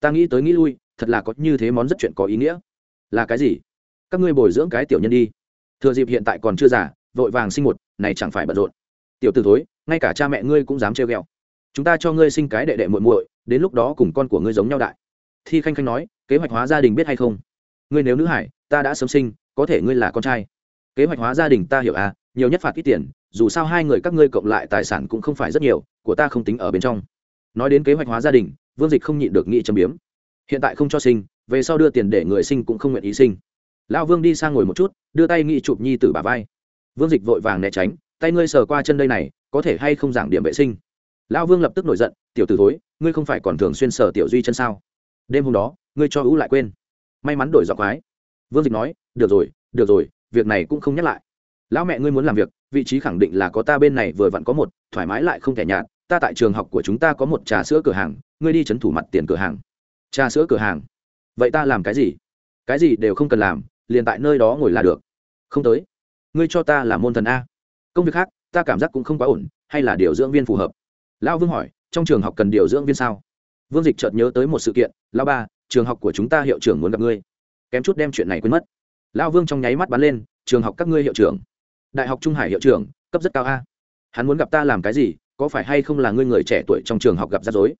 [SPEAKER 1] Ta nghĩ tới nghĩ lui, thật là có như thế món rất chuyện có ý nghĩa. Là cái gì? Các ngươi bồi dưỡng cái tiểu nhân đi. Thừa dịp hiện tại còn chưa già, vội vàng sinh một, này chẳng phải bận rộn. Tiểu t ử thối, ngay cả cha mẹ ngươi cũng dám trêu ghẹo. Chúng ta cho ngươi sinh cái đệ đệ muội muội, đến lúc đó cùng con của ngươi giống nhau đại thi khanh khanh nói, kế hoạch hóa gia đình biết hay không? Ngươi nếu nữ hải, ta đã sớm sinh, có thể ngươi là con trai. Kế hoạch hóa gia đình ta hiểu à nhiều nhất phạt ít tiền, dù sao hai người các ngươi cộng lại tài sản cũng không phải rất nhiều, của ta không tính ở bên trong. Nói đến kế hoạch hóa gia đình, vương dịch không nhịn được nghĩ châm biếm. Hiện tại không cho sinh, về sau đưa tiền để người sinh cũng không nguyện ý sinh. Lão vương đi sang ngồi một chút, đưa tay nghị chụp nhi t bà vai. Vương dịch vội vàng né tránh, tay ngươi sờ qua chân đây này, có thể hay không giảng điểm vệ sinh? Lão vương lập tức nổi giận, tiểu t ử thối, ngươi không phải còn thường xuyên sờ tiểu duy chân sao? Đêm hôm đó, ngươi cho ú lại quên. May mắn đổi giọng quái. Vương dịch nói, được rồi được rồi, việc này cũng không nhắc lại. Lão mẹ ngươi muốn làm việc, vị trí khẳng định là có ta bên này vừa vặn có một, thoải mái lại không thể nhạt. Ta tại trường học của chúng ta có một trà sữa cửa hàng, ngươi đi c h ấ n thủ mặt tiền cửa hàng. Trà sữa cửa hàng? Vậy ta làm cái gì? Cái gì đều không cần làm, liền tại nơi đó ngồi là được. Không tới. Ngươi cho ta là môn thần a. Công việc khác, ta cảm giác cũng không quá ổn, hay là điều dưỡng viên phù hợp? Lão vương hỏi, trong trường học cần điều dưỡng viên sao? Vương dịch chợt nhớ tới một sự kiện lão ba, trường học của chúng ta hiệu trưởng muốn gặp ngươi. Kém chút đem chuyện này quên mất. Lão vương trong nháy mắt bắn lên, trường học các ngươi hiệu trưởng. Đại học trung hải hiệu trưởng, cấp rất cao a. Hắn muốn gặp ta làm cái gì, có phải hay không là ngươi người trẻ tuổi trong trường học gặp rắc rối?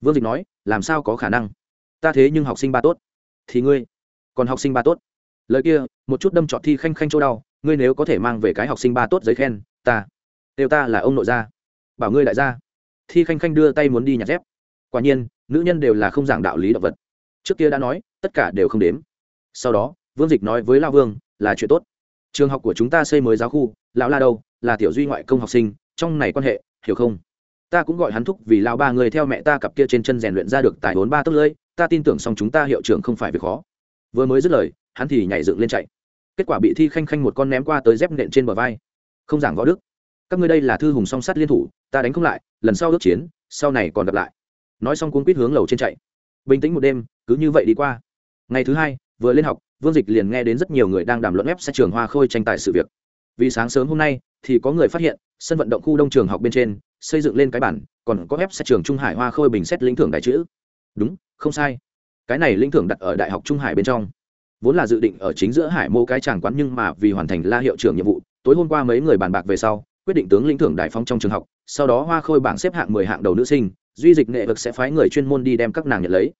[SPEAKER 1] Vương dịch nói, làm sao có khả năng? Ta thế nhưng học sinh ba tốt. Thì ngươi, còn học sinh ba tốt? Lời kia, một chút đâm trọt thi khanh khanh chỗ đau, ngươi nếu có thể mang về cái học sinh ba tốt giấy khen, ta, đều ta là ông nội gia. Bảo ngươi đại gia. Thi khanh khanh đưa tay muốn đi nhặt dép. Quả nhiên nữ nhân đều là không giảng đạo lý động vật. Trước kia đã nói, tất cả đều không đếm. Sau đó, vương dịch nói với lao vương, là chuyện tốt. Trường học của chúng ta xây mới giáo khu, lão la đâu? Là tiểu duy ngoại công học sinh, trong này quan hệ, hiểu không? Ta cũng gọi hắn thúc vì lao ba người theo mẹ ta cặp kia trên chân rèn luyện ra được tài vốn ba tấc lưỡi, ta tin tưởng xong chúng ta hiệu trưởng không phải việc khó. Vừa mới dứt lời, hắn thì nhảy dựng lên chạy. Kết quả bị thi khanh khanh một con ném qua tới dép nện trên bờ vai. Không giảng võ đức. Các ngươi đây là thư hùng song sắt liên thủ, ta đánh không lại, lần sau ước chiến, sau này còn gặp lại nói xong cuốn quýt hướng lầu trên chạy. Bình tĩnh một đêm, cứ như vậy đi qua. Ngày thứ hai, vừa lên học, vương dịch liền nghe đến rất nhiều người đang đàm luận ép sẽ trường hoa khôi tranh tài sự việc. Vì sáng sớm hôm nay, thì có người phát hiện, sân vận động khu đông trường học bên trên, xây dựng lên cái bản, còn có ép sẽ trường trung hải hoa khôi bình xét lĩnh thưởng đại chữ. Đúng, không sai. Cái này lĩnh thưởng đặt ở đại học trung hải bên trong. Vốn là dự định ở chính giữa hải mô cái tràng quán nhưng mà vì hoàn thành la hiệu trưởng nhiệm vụ, tối hôm qua mấy người bàn bạc về sau, quyết định tướng lĩnh thưởng đại phong trong trường học, sau đó hoa khôi bảng xếp hạng mười hạng đầu nữ sinh duy dịch nghệ vực sẽ phái người chuyên môn đi đem các nàng nhận lấy.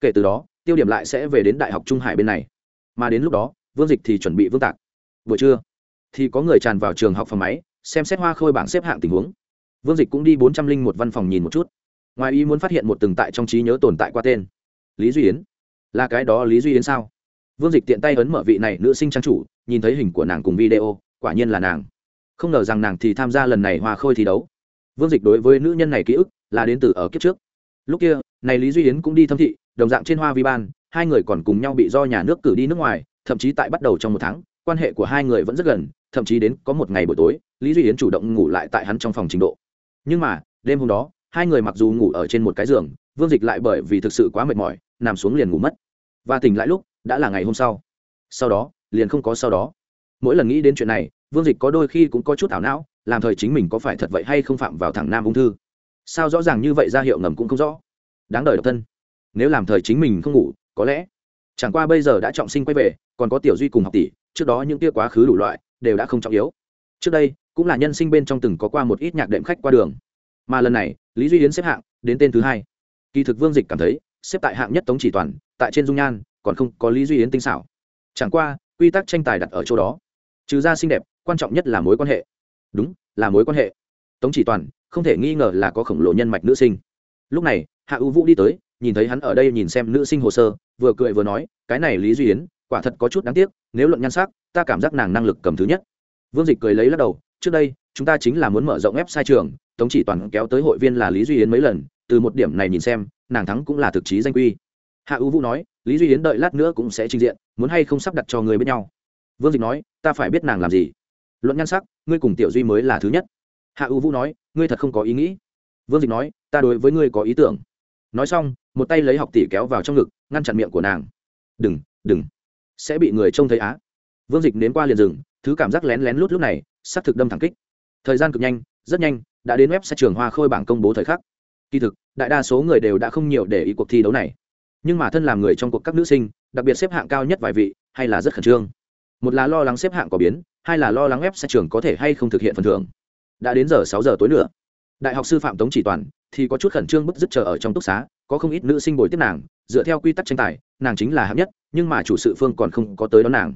[SPEAKER 1] Kể từ đó, tiêu điểm lại sẽ về đến đại học trung hải bên này. Mà đến lúc đó, vương dịch thì chuẩn bị vương tạc. Buổi trưa, thì có người tràn vào trường học phòng máy, xem xét hoa khôi bảng xếp hạng tình huống. Vương dịch cũng đi bốn trăm linh một văn phòng nhìn một chút. Ngoài ý muốn phát hiện một từng tại trong trí nhớ tồn tại qua tên. Lý duy yến. Là cái đó lý duy yến sao? Vương dịch tiện tay ấn mở vị này nữ sinh trang chủ, nhìn thấy hình của nàng cùng video, quả nhiên là nàng. Không ngờ rằng nàng thì tham gia lần này hoa khôi thi đấu. Vương dịch đối với nữ nhân này ký ức là đến từ ở kiếp trước. Lúc kia, này lý duy yến cũng đi thâm thị, đồng dạng trên hoa vi ban, hai người còn cùng nhau bị do nhà nước cử đi nước ngoài, thậm chí tại bắt đầu trong một tháng, quan hệ của hai người vẫn rất gần, thậm chí đến có một ngày buổi tối, lý duy yến chủ động ngủ lại tại hắn trong phòng trình độ. Nhưng mà, đêm hôm đó, hai người mặc dù ngủ ở trên một cái giường, vương dịch lại bởi vì thực sự quá mệt mỏi, nằm xuống liền ngủ mất. Và tỉnh lại lúc, đã là ngày hôm sau. Sau đó, liền không có sau đó. Mỗi lần nghĩ đến chuyện này, vương dịch có đôi khi cũng có chút ảo não, làm thời chính mình có phải thật vậy hay không phạm vào thẳng nam ung thư sao rõ ràng như vậy ra hiệu ngầm cũng không rõ. Đáng đời độc thân. Nếu làm thời chính mình không ngủ, có lẽ chẳng qua bây giờ đã trọng sinh quay về, còn có tiểu duy cùng học tỷ, trước đó những tia quá khứ đủ loại, đều đã không trọng yếu. Trước đây, cũng là nhân sinh bên trong từng có qua một ít nhạc đệm khách qua đường. Mà lần này, lý duy yến xếp hạng đến tên thứ hai. Kỳ thực vương dịch cảm thấy, xếp tại hạng nhất tống chỉ toàn, tại trên dung nhan, còn không có lý duy yến tinh xảo. Chẳng qua, quy tắc tranh tài đặt ở chỗ đó. Trừ ra xinh đẹp, quan trọng nhất là mối quan hệ. Đúng, là mối quan hệ. Tống chỉ toàn không thể nghi ngờ là có khổng lồ nhân mạch nữ sinh. Lúc này, hạ ưu vũ đi tới, nhìn thấy hắn ở đây nhìn xem nữ sinh hồ sơ, vừa cười vừa nói, cái này lý duy yến, quả thật có chút đáng tiếc, nếu luận nhan sắc, ta cảm giác nàng năng lực cầm thứ nhất. Vương dịch cười lấy lắc đầu, trước đây, chúng ta chính là muốn mở rộng ép sai trường, tống chỉ toàn kéo tới hội viên là lý duy yến mấy lần, từ một điểm này nhìn xem, nàng thắng cũng là thực chí danh quy. Hạ ưu vũ nói, lý duy yến đợi lát nữa cũng sẽ trình diện, muốn hay không sắp đặt cho người bên nhau. Vương dịch nói, ta phải biết nàng làm gì. Luận nhan sắc, ngươi cùng tiểu duy mới là thứ nhất hạ ưu vũ nói, ngươi thật không có ý nghĩ. Vương dịch nói, ta đối với ngươi có ý tưởng. Nói xong, một tay lấy học tỷ kéo vào trong ngực, ngăn chặn miệng của nàng. Đừng đừng, sẽ bị người trông thấy á. Vương dịch nến qua liền rừng thứ cảm giác lén lén lút lúc này, xác thực đâm thẳng kích. Thời gian cực nhanh, rất nhanh, đã đến web sẽ trường hoa khôi bảng công bố thời khắc. Kỳ thực, đại đa số người đều đã không nhiều để ý cuộc thi đấu này. Nhưng mà thân làm người trong cuộc các nữ sinh, đặc biệt xếp hạng cao nhất vài vị, hay là rất khẩn trương. Một là lo lắng xếp hạng có biến, hai là lo lắng web sẽ trường có thể hay không thực hiện phần thưởng đã đến giờ sáu giờ tối nữa. Đại học sư phạm tống chỉ toàn thì có chút khẩn trương bức dứt chờ ở trong túc xá, có không ít nữ sinh bồi tiếp nàng, dựa theo quy tắc tranh tài, nàng chính là hạng nhất, nhưng mà chủ sự phương còn không có tới đón nàng.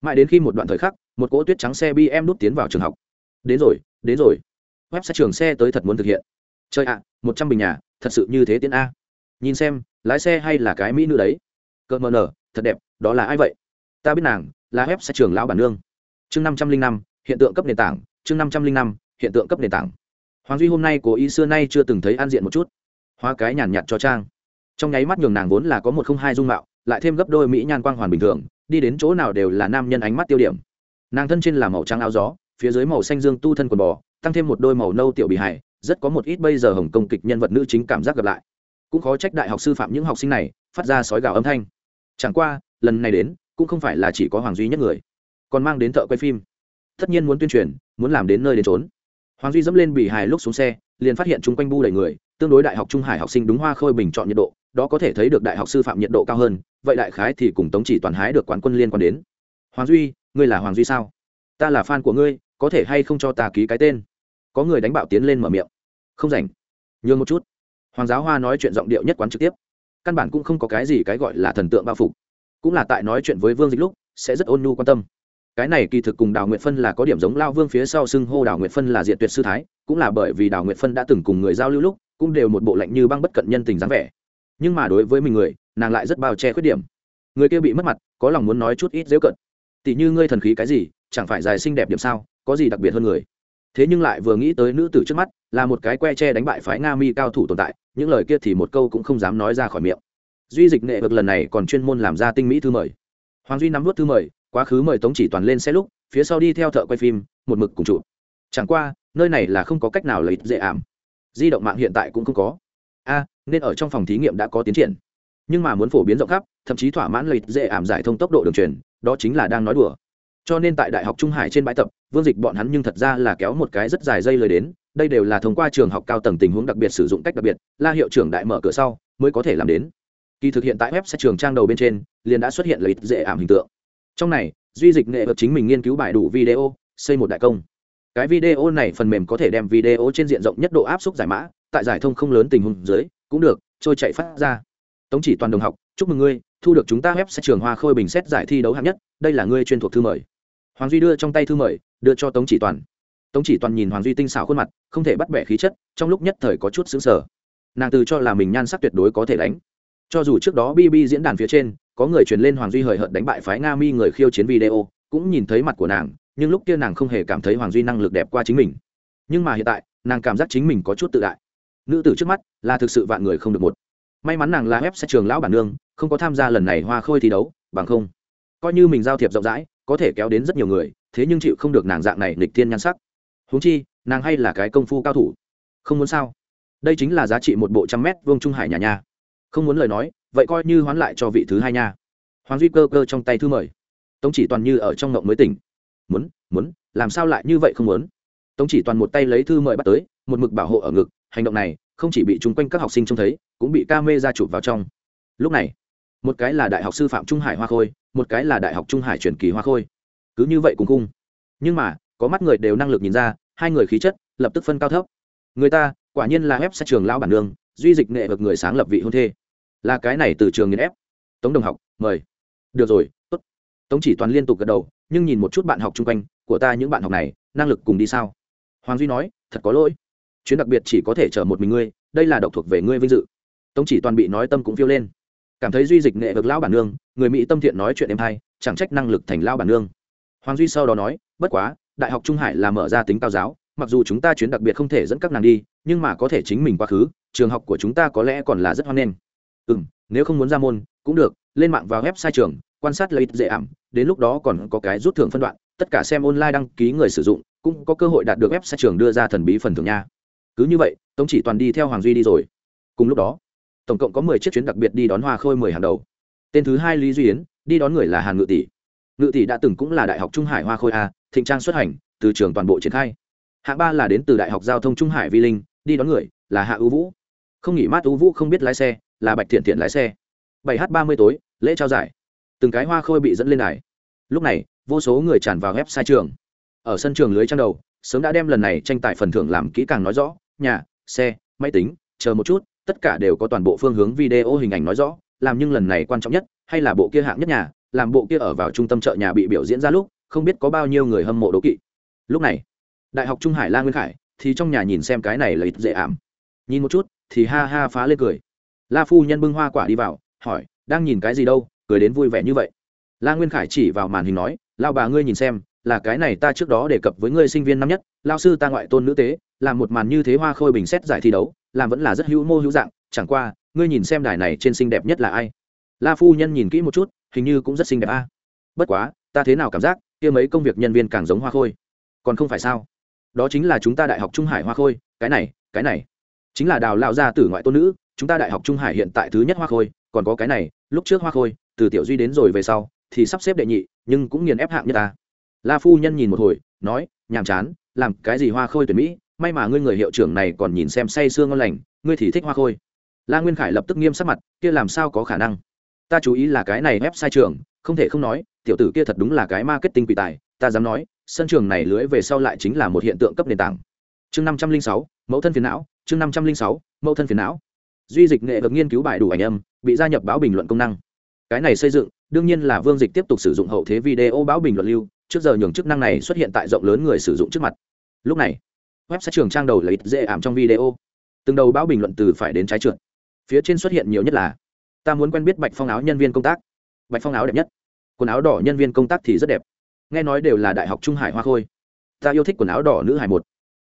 [SPEAKER 1] Mãi đến khi một đoạn thời khắc, một cỗ tuyết trắng xe bm đút tiến vào trường học. Đến rồi đến rồi. Web sát trường xe tới thật muốn thực hiện. Chơi ạ, một trăm bình nhà, thật sự như thế tiến a. Nhìn xem, lái xe hay là cái mỹ nữ đấy? Cợt mờ nở, thật đẹp, đó là ai vậy? Ta biết nàng, là web sát trường lão bản nương. Chương năm trăm linh năm, hiện tượng cấp nền tảng, chương năm trăm linh năm hiện tượng cấp nền tảng. Hoàng duy hôm nay cố ý xưa nay chưa từng thấy an diện một chút. Hoa cái nhàn nhạt cho trang. Trong nháy mắt nhường nàng vốn là có một không hai dung mạo, lại thêm gấp đôi mỹ nhan quang hoàn bình thường, đi đến chỗ nào đều là nam nhân ánh mắt tiêu điểm. Nàng thân trên là màu trắng áo gió, phía dưới màu xanh dương tu thân quần bò, tăng thêm một đôi màu nâu tiểu bị hài, rất có một ít bây giờ hồng công kịch nhân vật nữ chính cảm giác gặp lại. Cũng khó trách đại học sư phạm những học sinh này phát ra sói gào âm thanh. Chẳng qua, lần này đến, cũng không phải là chỉ có hoàng duy nhất người, còn mang đến thợ quay phim. Tất nhiên muốn tuyên truyền, muốn làm đến nơi đến trốn hoàng duy dẫm lên bị hài lúc xuống xe, liền phát hiện chung quanh bu đầy người, tương đối đại học trung hải học sinh đúng hoa khôi bình chọn nhiệt độ, đó có thể thấy được đại học sư phạm nhiệt độ cao hơn, vậy đại khái thì cùng tống chỉ toàn hái được quán quân liên quan đến. Hoàng duy, ngươi là hoàng duy sao? Ta là fan của ngươi, có thể hay không cho ta ký cái tên? Có người đánh bạo tiến lên mở miệng. Không rảnh. Nhường một chút. Hoàng giáo hoa nói chuyện giọng điệu nhất quán trực tiếp. Căn bản cũng không có cái gì cái gọi là thần tượng bao phục cũng là tại nói chuyện với vương dịch lúc, sẽ rất ôn nhu quan tâm cái này kỳ thực cùng đào nguyệt phân là có điểm giống lao vương phía sau xưng hô đào nguyệt phân là diện tuyệt sư thái, cũng là bởi vì đào nguyệt phân đã từng cùng người giao lưu lúc, cũng đều một bộ lạnh như băng bất cận nhân tình dáng vẻ. Nhưng mà đối với mình người, nàng lại rất bao che khuyết điểm. Người kia bị mất mặt, có lòng muốn nói chút ít dễ cận. Tỷ như ngươi thần khí cái gì, chẳng phải dài xinh đẹp điểm sao, có gì đặc biệt hơn người? Thế nhưng lại vừa nghĩ tới nữ tử trước mắt, là một cái que che đánh bại phái nga mi cao thủ tồn tại, những lời kia thì một câu cũng không dám nói ra khỏi miệng. Duy dịch nghệ vực lần này còn chuyên môn làm ra tinh mỹ thư mời. Hoàng duy nắm vút thư mời quá khứ mời tống chỉ toàn lên xe lúc, phía sau đi theo thợ quay phim, một mực cùng chụp chẳng qua, nơi này là không có cách nào lấy dễ ảm. Di động mạng hiện tại cũng không có. A, nên ở trong phòng thí nghiệm đã có tiến triển. Nhưng mà muốn phổ biến rộng khắp, thậm chí thỏa mãn lợi dễ ảm giải thông tốc độ đường truyền, đó chính là đang nói đùa. Cho nên tại đại học trung hải trên bãi tập, vương dịch bọn hắn nhưng thật ra là kéo một cái rất dài dây lời đến, đây đều là thông qua trường học cao tầng tình huống đặc biệt sử dụng cách đặc biệt, la hiệu trưởng đại mở cửa sau, mới có thể làm đến. Kỳ thực hiện tại web sẽ trường trang đầu bên trên, liền đã xuất hiện lợi dễ ảm hình tượng trong này, duy dịch nghệ vật chính mình nghiên cứu bài đủ video, xây một đại công. Cái video này phần mềm có thể đem video trên diện rộng nhất độ áp suất giải mã, tại giải thông không lớn tình huống dưới, cũng được, trôi chạy phát ra. Tống chỉ toàn đồng học, chúc mừng ngươi, thu được chúng ta web sẽ trường hoa khôi bình xét giải thi đấu hạng nhất, đây là ngươi chuyên thuộc thư mời. Hoàng duy đưa trong tay thư mời, đưa cho tống chỉ toàn. Tống chỉ toàn nhìn hoàng duy tinh xảo khuôn mặt, không thể bắt bẻ khí chất, trong lúc nhất thời có chút xứng sở nàng từ cho là mình nhan sắc tuyệt đối có thể đánh cho dù trước đó bb diễn đàn phía trên, có người truyền lên hoàng duy hời hợt đánh bại phái nga mi người khiêu chiến video, cũng nhìn thấy mặt của nàng, nhưng lúc kia nàng không hề cảm thấy hoàng duy năng lực đẹp qua chính mình. Nhưng mà hiện tại, nàng cảm giác chính mình có chút tự đại. Nữ tử trước mắt, là thực sự vạn người không được một. May mắn nàng là ép sẽ trường lão bản nương, không có tham gia lần này hoa khôi thi đấu, bằng không. Coi như mình giao thiệp rộng rãi, có thể kéo đến rất nhiều người, thế nhưng chịu không được nàng dạng này nịch thiên nhan sắc. Huống chi, nàng hay là cái công phu cao thủ. Không muốn sao? Đây chính là giá trị một bộ trăm mét vuông trung hải nhà nhà không muốn lời nói, vậy coi như hoán lại cho vị thứ hai nha. Hoàng duy cơ cơ trong tay thư mời. Tống chỉ toàn như ở trong ngộng mới tỉnh. Muốn muốn, làm sao lại như vậy không muốn? Tống chỉ toàn một tay lấy thư mời bắt tới, một mực bảo hộ ở ngực, hành động này không chỉ bị chung quanh các học sinh trông thấy, cũng bị ca mê ra chụp vào trong. Lúc này, một cái là đại học sư phạm trung hải hoa khôi, một cái là đại học trung hải truyền kỳ hoa khôi. Cứ như vậy cùng cung nhưng mà, có mắt người đều năng lực nhìn ra, hai người khí chất lập tức phân cao thấp. Người ta, quả nhiên là ép sát trường lão bản đường duy dịch nghệ vực người sáng lập vị hôn thê là cái này từ trường nghiên ép. Tống đồng học, mời. Được rồi, tốt. Tống chỉ toàn liên tục gật đầu, nhưng nhìn một chút bạn học chung quanh, của ta những bạn học này, năng lực cùng đi sao? Hoàng duy nói, thật có lỗi. Chuyến đặc biệt chỉ có thể chở một mình ngươi, đây là độc thuộc về ngươi vinh dự. Tống chỉ toàn bị nói tâm cũng phiêu lên. Cảm thấy duy dịch nghệ vực lão bản nương, người mỹ tâm thiện nói chuyện em hay, chẳng trách năng lực thành lão bản nương. Hoàng duy sau đó nói, bất quá, đại học trung hải là mở ra tính cao giáo, mặc dù chúng ta chuyến đặc biệt không thể dẫn các nàng đi, nhưng mà có thể chính mình quá khứ, trường học của chúng ta có lẽ còn là rất hoan nghênh ừ m nếu không muốn ra môn, cũng được, lên mạng vào web sai trường, quan sát lợi dễ ảm, đến lúc đó còn có cái rút thưởng phân đoạn, tất cả xem online đăng ký người sử dụng, cũng có cơ hội đạt được web sai trường đưa ra thần bí phần thưởng nha. Cứ như vậy, tống chỉ toàn đi theo hoàng duy đi rồi. Cùng lúc đó, tổng cộng có mười chiếc chuyến đặc biệt đi đón hoa khôi mười hàng đầu. Tên thứ hai lý duy yến, đi đón người là hàn ngự tỷ. Ngự tỷ đã từng cũng là đại học trung hải hoa khôi a, thịnh trang xuất hành, từ trường toàn bộ triển khai. Hạng ba là đến từ đại học giao thông trung hải vi linh, đi đón người là hạ ưu vũ. Không nghỉ mát ưu vũ không biết lái xe là bạch thiện thiện lái xe. Bảy h ba mươi tối, lễ trao giải. Từng cái hoa khôi bị dẫn lên đài. Lúc này, vô số người tràn vào ghép sai trường. Ở sân trường lưới trang đầu, sớm đã đem lần này tranh tài phần thưởng làm kỹ càng nói rõ. Nhà, xe, máy tính, chờ một chút, tất cả đều có toàn bộ phương hướng video hình ảnh nói rõ. Làm nhưng lần này quan trọng nhất, hay là bộ kia hạng nhất nhà, làm bộ kia ở vào trung tâm chợ nhà bị biểu diễn ra lúc, không biết có bao nhiêu người hâm mộ đố kỵ. Lúc này, đại học trung hải la nguyên khải thì trong nhà nhìn xem cái này là ít dễ ảm. Nhìn một chút, thì ha ha phá lên cười la phu nhân bưng hoa quả đi vào, hỏi, đang nhìn cái gì đâu? Cười đến vui vẻ như vậy. La nguyên khải chỉ vào màn hình nói lao bà ngươi nhìn xem, là cái này ta trước đó đề cập với ngươi sinh viên năm nhất lao sư ta ngoại tôn nữ tế, làm một màn như thế hoa khôi bình xét giải thi đấu, làm vẫn là rất hữu mô hữu dạng, chẳng qua, ngươi nhìn xem đài này trên xinh đẹp nhất là ai? La phu nhân nhìn kỹ một chút, hình như cũng rất xinh đẹp a. Bất quá, ta thế nào cảm giác, kia mấy công việc nhân viên càng giống hoa khôi. Còn không phải sao? Đó chính là chúng ta đại học trung hải hoa khôi, cái này cái này, chính là đào lão gia tử ngoại tôn nữ chúng ta đại học trung hải hiện tại thứ nhất hoa khôi, còn có cái này, lúc trước hoa khôi, từ tiểu duy đến rồi về sau, thì sắp xếp đệ nhị, nhưng cũng nghiền ép hạng như ta. La phu nhân nhìn một hồi, nói, nhàm chán, làm cái gì hoa khôi tuyển mỹ, may mà ngươi người hiệu trưởng này còn nhìn xem say sương ngon lành, ngươi thì thích hoa khôi. La nguyên khải lập tức nghiêm sắc mặt, kia làm sao có khả năng? Ta chú ý là cái này ép sai trường, không thể không nói, tiểu tử kia thật đúng là cái marketing quỷ tài, ta dám nói, sân trường này lưới về sau lại chính là một hiện tượng cấp nền tảng. Chương năm trăm linh sáu, mẫu thân phiền não, chương năm trăm linh sáu, mẫu thân phiền não duy dịch nghệ được nghiên cứu bài đủ ảnh âm, bị gia nhập báo bình luận công năng. Cái này xây dựng, đương nhiên là vương dịch tiếp tục sử dụng hậu thế video báo bình luận lưu, trước giờ nhường chức năng này xuất hiện tại rộng lớn người sử dụng trước mặt. Lúc này website trường trang đầu lấy dễ ảm trong video. Từng đầu báo bình luận từ phải đến trái trượt. Phía trên xuất hiện nhiều nhất là, ta muốn quen biết bạch phong áo nhân viên công tác. Bạch phong áo đẹp nhất. Quần áo đỏ nhân viên công tác thì rất đẹp. Nghe nói đều là đại học trung hải hoa khôi. Ta yêu thích quần áo đỏ nữ hải một.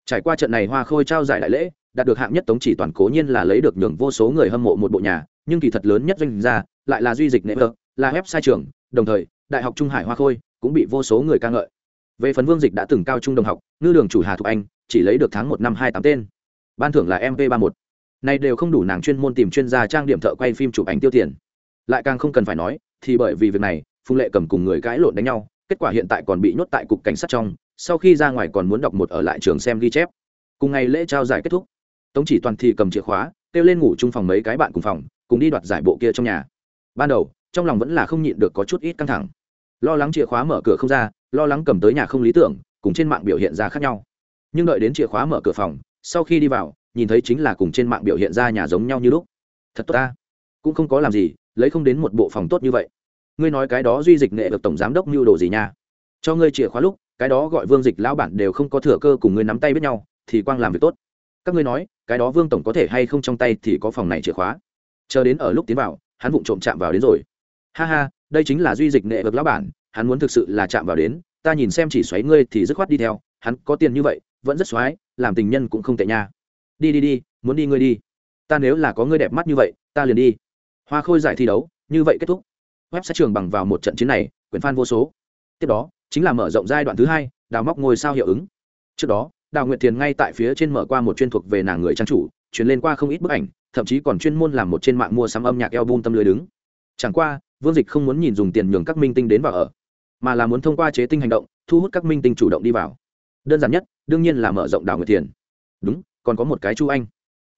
[SPEAKER 1] Trải qua trận này hoa khôi trao giải đại lễ đạt được hạng nhất tống chỉ toàn cố nhiên là lấy được nhường vô số người hâm mộ một bộ nhà, nhưng kỳ thật lớn nhất doanh gia lại là duy dịch nệ vợ, là web sai trường đồng thời, đại học trung hải hoa khôi cũng bị vô số người ca ngợi. Về phần vương dịch đã từng cao trung đồng học, ngư đường chủ hà thục anh, chỉ lấy được tháng một năm hai tám tên. Ban thưởng là mp ba một. Này đều không đủ nàng chuyên môn tìm chuyên gia trang điểm thợ quay phim chụp ảnh tiêu tiền. Lại càng không cần phải nói, thì bởi vì việc này, phùng lệ cầm cùng người cãi lộn đánh nhau, kết quả hiện tại còn bị nhốt tại cục cảnh sát trong, sau khi ra ngoài còn muốn đọc một ở lại trường xem ghi chép. Cùng ngày lễ trao giải kết thúc tống chỉ toàn thì cầm chìa khóa, kêu lên ngủ chung phòng mấy cái bạn cùng phòng, cùng đi đoạt giải bộ kia trong nhà. Ban đầu, trong lòng vẫn là không nhịn được có chút ít căng thẳng. Lo lắng chìa khóa mở cửa không ra, lo lắng cầm tới nhà không lý tưởng, cùng trên mạng biểu hiện ra khác nhau. Nhưng đợi đến chìa khóa mở cửa phòng, sau khi đi vào, nhìn thấy chính là cùng trên mạng biểu hiện ra nhà giống nhau như lúc. Thật tốt ta. Cũng không có làm gì, lấy không đến một bộ phòng tốt như vậy. Ngươi nói cái đó duy dịch nghệ được tổng giám đốc mưu đồ gì nha? Cho ngươi chìa khóa lúc, cái đó gọi vương dịch lão bản đều không có thừa cơ cùng ngươi nắm tay biết nhau, thì quang làm việc tốt. Các ngươi nói cái đó vương tổng có thể hay không trong tay thì có phòng này chìa khóa. Chờ đến ở lúc tiến vào, hắn vụng trộm chạm vào đến rồi. Ha ha, đây chính là duy dịch nghệ vực lão bản, hắn muốn thực sự là chạm vào đến, ta nhìn xem chỉ xoáy ngươi thì dứt khoát đi theo, hắn có tiền như vậy, vẫn rất xoáy làm tình nhân cũng không tệ nha. Đi đi đi, muốn đi ngươi đi. Ta nếu là có ngươi đẹp mắt như vậy, ta liền đi. Hoa khôi giải thi đấu, như vậy kết thúc. Web sẽ trường bằng vào một trận chiến này quyển fan vô số. Tiếp đó, chính là mở rộng giai đoạn thứ hai, đào móc ngôi sao hiệu ứng. Trước đó đào nguyệt thiền ngay tại phía trên mở qua một chuyên thuộc về nàng người trang chủ chuyển lên qua không ít bức ảnh, thậm chí còn chuyên môn làm một trên mạng mua sắm âm nhạc album tâm lưới đứng. Chẳng qua, vương dịch không muốn nhìn dùng tiền nhường các minh tinh đến vào ở, mà là muốn thông qua chế tinh hành động, thu hút các minh tinh chủ động đi vào. Đơn giản nhất, đương nhiên là mở rộng đào nguyệt thiền. Đúng, còn có một cái chu anh.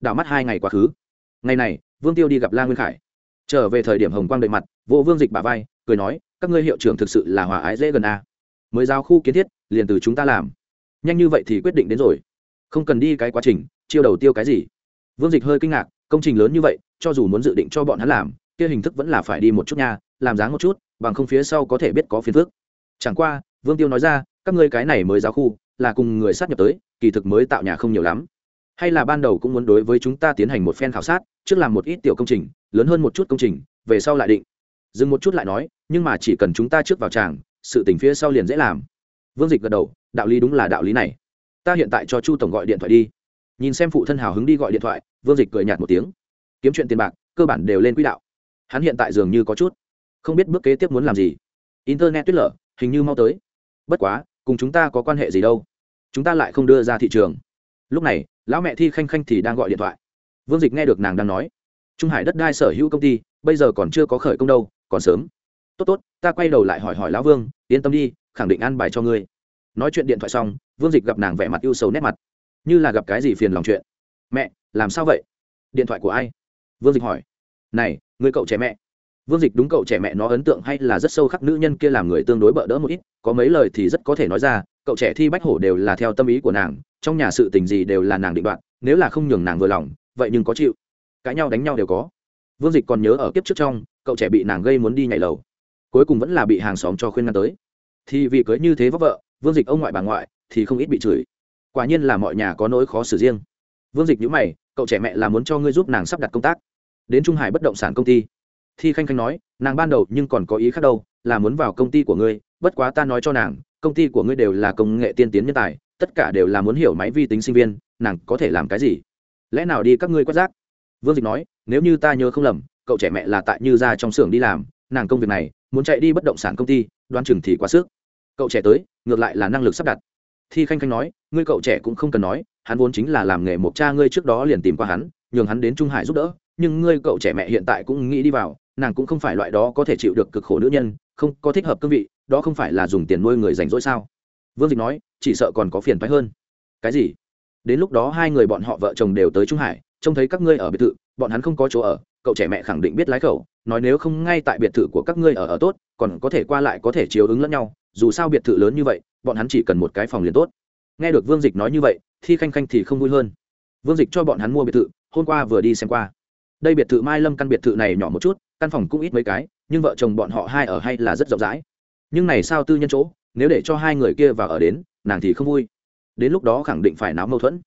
[SPEAKER 1] Đảo mắt hai ngày quá khứ. Ngày này, vương tiêu đi gặp la nguyên khải. Trở về thời điểm hồng quang đợi mặt, vô vương dịch bà vai, cười nói, các ngươi hiệu trưởng thực sự là hòa ái dễ gần a. Mới giao khu kiến thiết, liền từ chúng ta làm nhanh như vậy thì quyết định đến rồi. Không cần đi cái quá trình, chiêu đầu tiêu cái gì. Vương dịch hơi kinh ngạc, công trình lớn như vậy, cho dù muốn dự định cho bọn hắn làm, kia hình thức vẫn là phải đi một chút nha, làm dáng một chút, bằng không phía sau có thể biết có phiền phức. Chẳng qua, vương tiêu nói ra, các ngươi cái này mới giáo khu, là cùng người sát nhập tới, kỳ thực mới tạo nhà không nhiều lắm. Hay là ban đầu cũng muốn đối với chúng ta tiến hành một phen khảo sát, trước làm một ít tiểu công trình, lớn hơn một chút công trình, về sau lại định. Dừng một chút lại nói, nhưng mà chỉ cần chúng ta trước vào tràng, sự tình phía sau liền dễ làm. Vương dịch gật đầu đạo lý đúng là đạo lý này. Ta hiện tại cho chu tổng gọi điện thoại đi. Nhìn xem phụ thân hào hứng đi gọi điện thoại, vương dịch cười nhạt một tiếng. Kiếm chuyện tiền bạc, cơ bản đều lên quỹ đạo. Hắn hiện tại dường như có chút không biết bước kế tiếp muốn làm gì. Internet tuyết lở, hình như mau tới. Bất quá, cùng chúng ta có quan hệ gì đâu. Chúng ta lại không đưa ra thị trường. Lúc này, lão mẹ thi khanh khanh thì đang gọi điện thoại. Vương dịch nghe được nàng đang nói. Trung hải đất đai sở hữu công ty, bây giờ còn chưa có khởi công đâu, còn sớm. Tốt tốt, ta quay đầu lại hỏi hỏi lão vương, yên tâm đi, khẳng định an bài cho ngươi nói chuyện điện thoại xong, vương dịch gặp nàng vẻ mặt ưu sầu nét mặt. Như là gặp cái gì phiền lòng chuyện. Mẹ, làm sao vậy? Điện thoại của ai? Vương dịch hỏi. Này, người cậu trẻ mẹ. Vương dịch đúng cậu trẻ mẹ nó ấn tượng hay là rất sâu khắc nữ nhân kia làm người tương đối bỡ đỡ một ít, có mấy lời thì rất có thể nói ra, cậu trẻ thi bách hổ đều là theo tâm ý của nàng, trong nhà sự tình gì đều là nàng định đoạt, nếu là không nhường nàng vừa lòng, vậy nhưng có chịu. Cãi nhau đánh nhau đều có. Vương dịch còn nhớ ở kiếp trước trong, cậu trẻ bị nàng gây muốn đi nhảy lầu, cuối cùng vẫn là bị hàng xóm cho khuyên ngăn tới. Thì vì cưới như thế vóc vợ vương dịch ông ngoại bà ngoại thì không ít bị chửi. Quả nhiên là mọi nhà có nỗi khó xử riêng. Vương dịch nhữ mày, cậu trẻ mẹ là muốn cho ngươi giúp nàng sắp đặt công tác. Đến trung hải bất động sản công ty. Thi khanh khanh nói, nàng ban đầu nhưng còn có ý khác đâu, là muốn vào công ty của ngươi, bất quá ta nói cho nàng, công ty của ngươi đều là công nghệ tiên tiến nhân tài, tất cả đều là muốn hiểu máy vi tính sinh viên, nàng có thể làm cái gì? Lẽ nào đi các ngươi quét rác? Vương dịch nói, nếu như ta nhớ không lầm, cậu trẻ mẹ là tại như ra trong xưởng đi làm, nàng công việc này, muốn chạy đi bất động sản công ty, đoan chừng thì quá sức. Cậu trẻ tới ngược lại là năng lực sắp đặt. Thi khanh khanh nói, ngươi cậu trẻ cũng không cần nói, hắn vốn chính là làm nghề một cha ngươi trước đó liền tìm qua hắn, nhường hắn đến trung hải giúp đỡ, nhưng ngươi cậu trẻ mẹ hiện tại cũng nghĩ đi vào, nàng cũng không phải loại đó có thể chịu được cực khổ nữ nhân, không có thích hợp cương vị, đó không phải là dùng tiền nuôi người rảnh rỗi sao? Vương dịch nói, chỉ sợ còn có phiền thoái hơn. Cái gì? Đến lúc đó hai người bọn họ vợ chồng đều tới trung hải, trông thấy các ngươi ở biệt thự, bọn hắn không có chỗ ở, cậu trẻ mẹ khẳng định biết lái khẩu, nói nếu không ngay tại biệt thự của các ngươi ở ở tốt, còn có thể qua lại có thể chiếu ứng lẫn nhau dù sao biệt thự lớn như vậy, bọn hắn chỉ cần một cái phòng liền tốt. Nghe được vương dịch nói như vậy, thi khanh khanh thì không vui hơn. Vương dịch cho bọn hắn mua biệt thự, hôm qua vừa đi xem qua. Đây biệt thự mai lâm căn biệt thự này nhỏ một chút, căn phòng cũng ít mấy cái, nhưng vợ chồng bọn họ hai ở hay là rất rộng rãi. Nhưng này sao tư nhân chỗ, nếu để cho hai người kia vào ở đến, nàng thì không vui. Đến lúc đó khẳng định phải náo mâu thuẫn.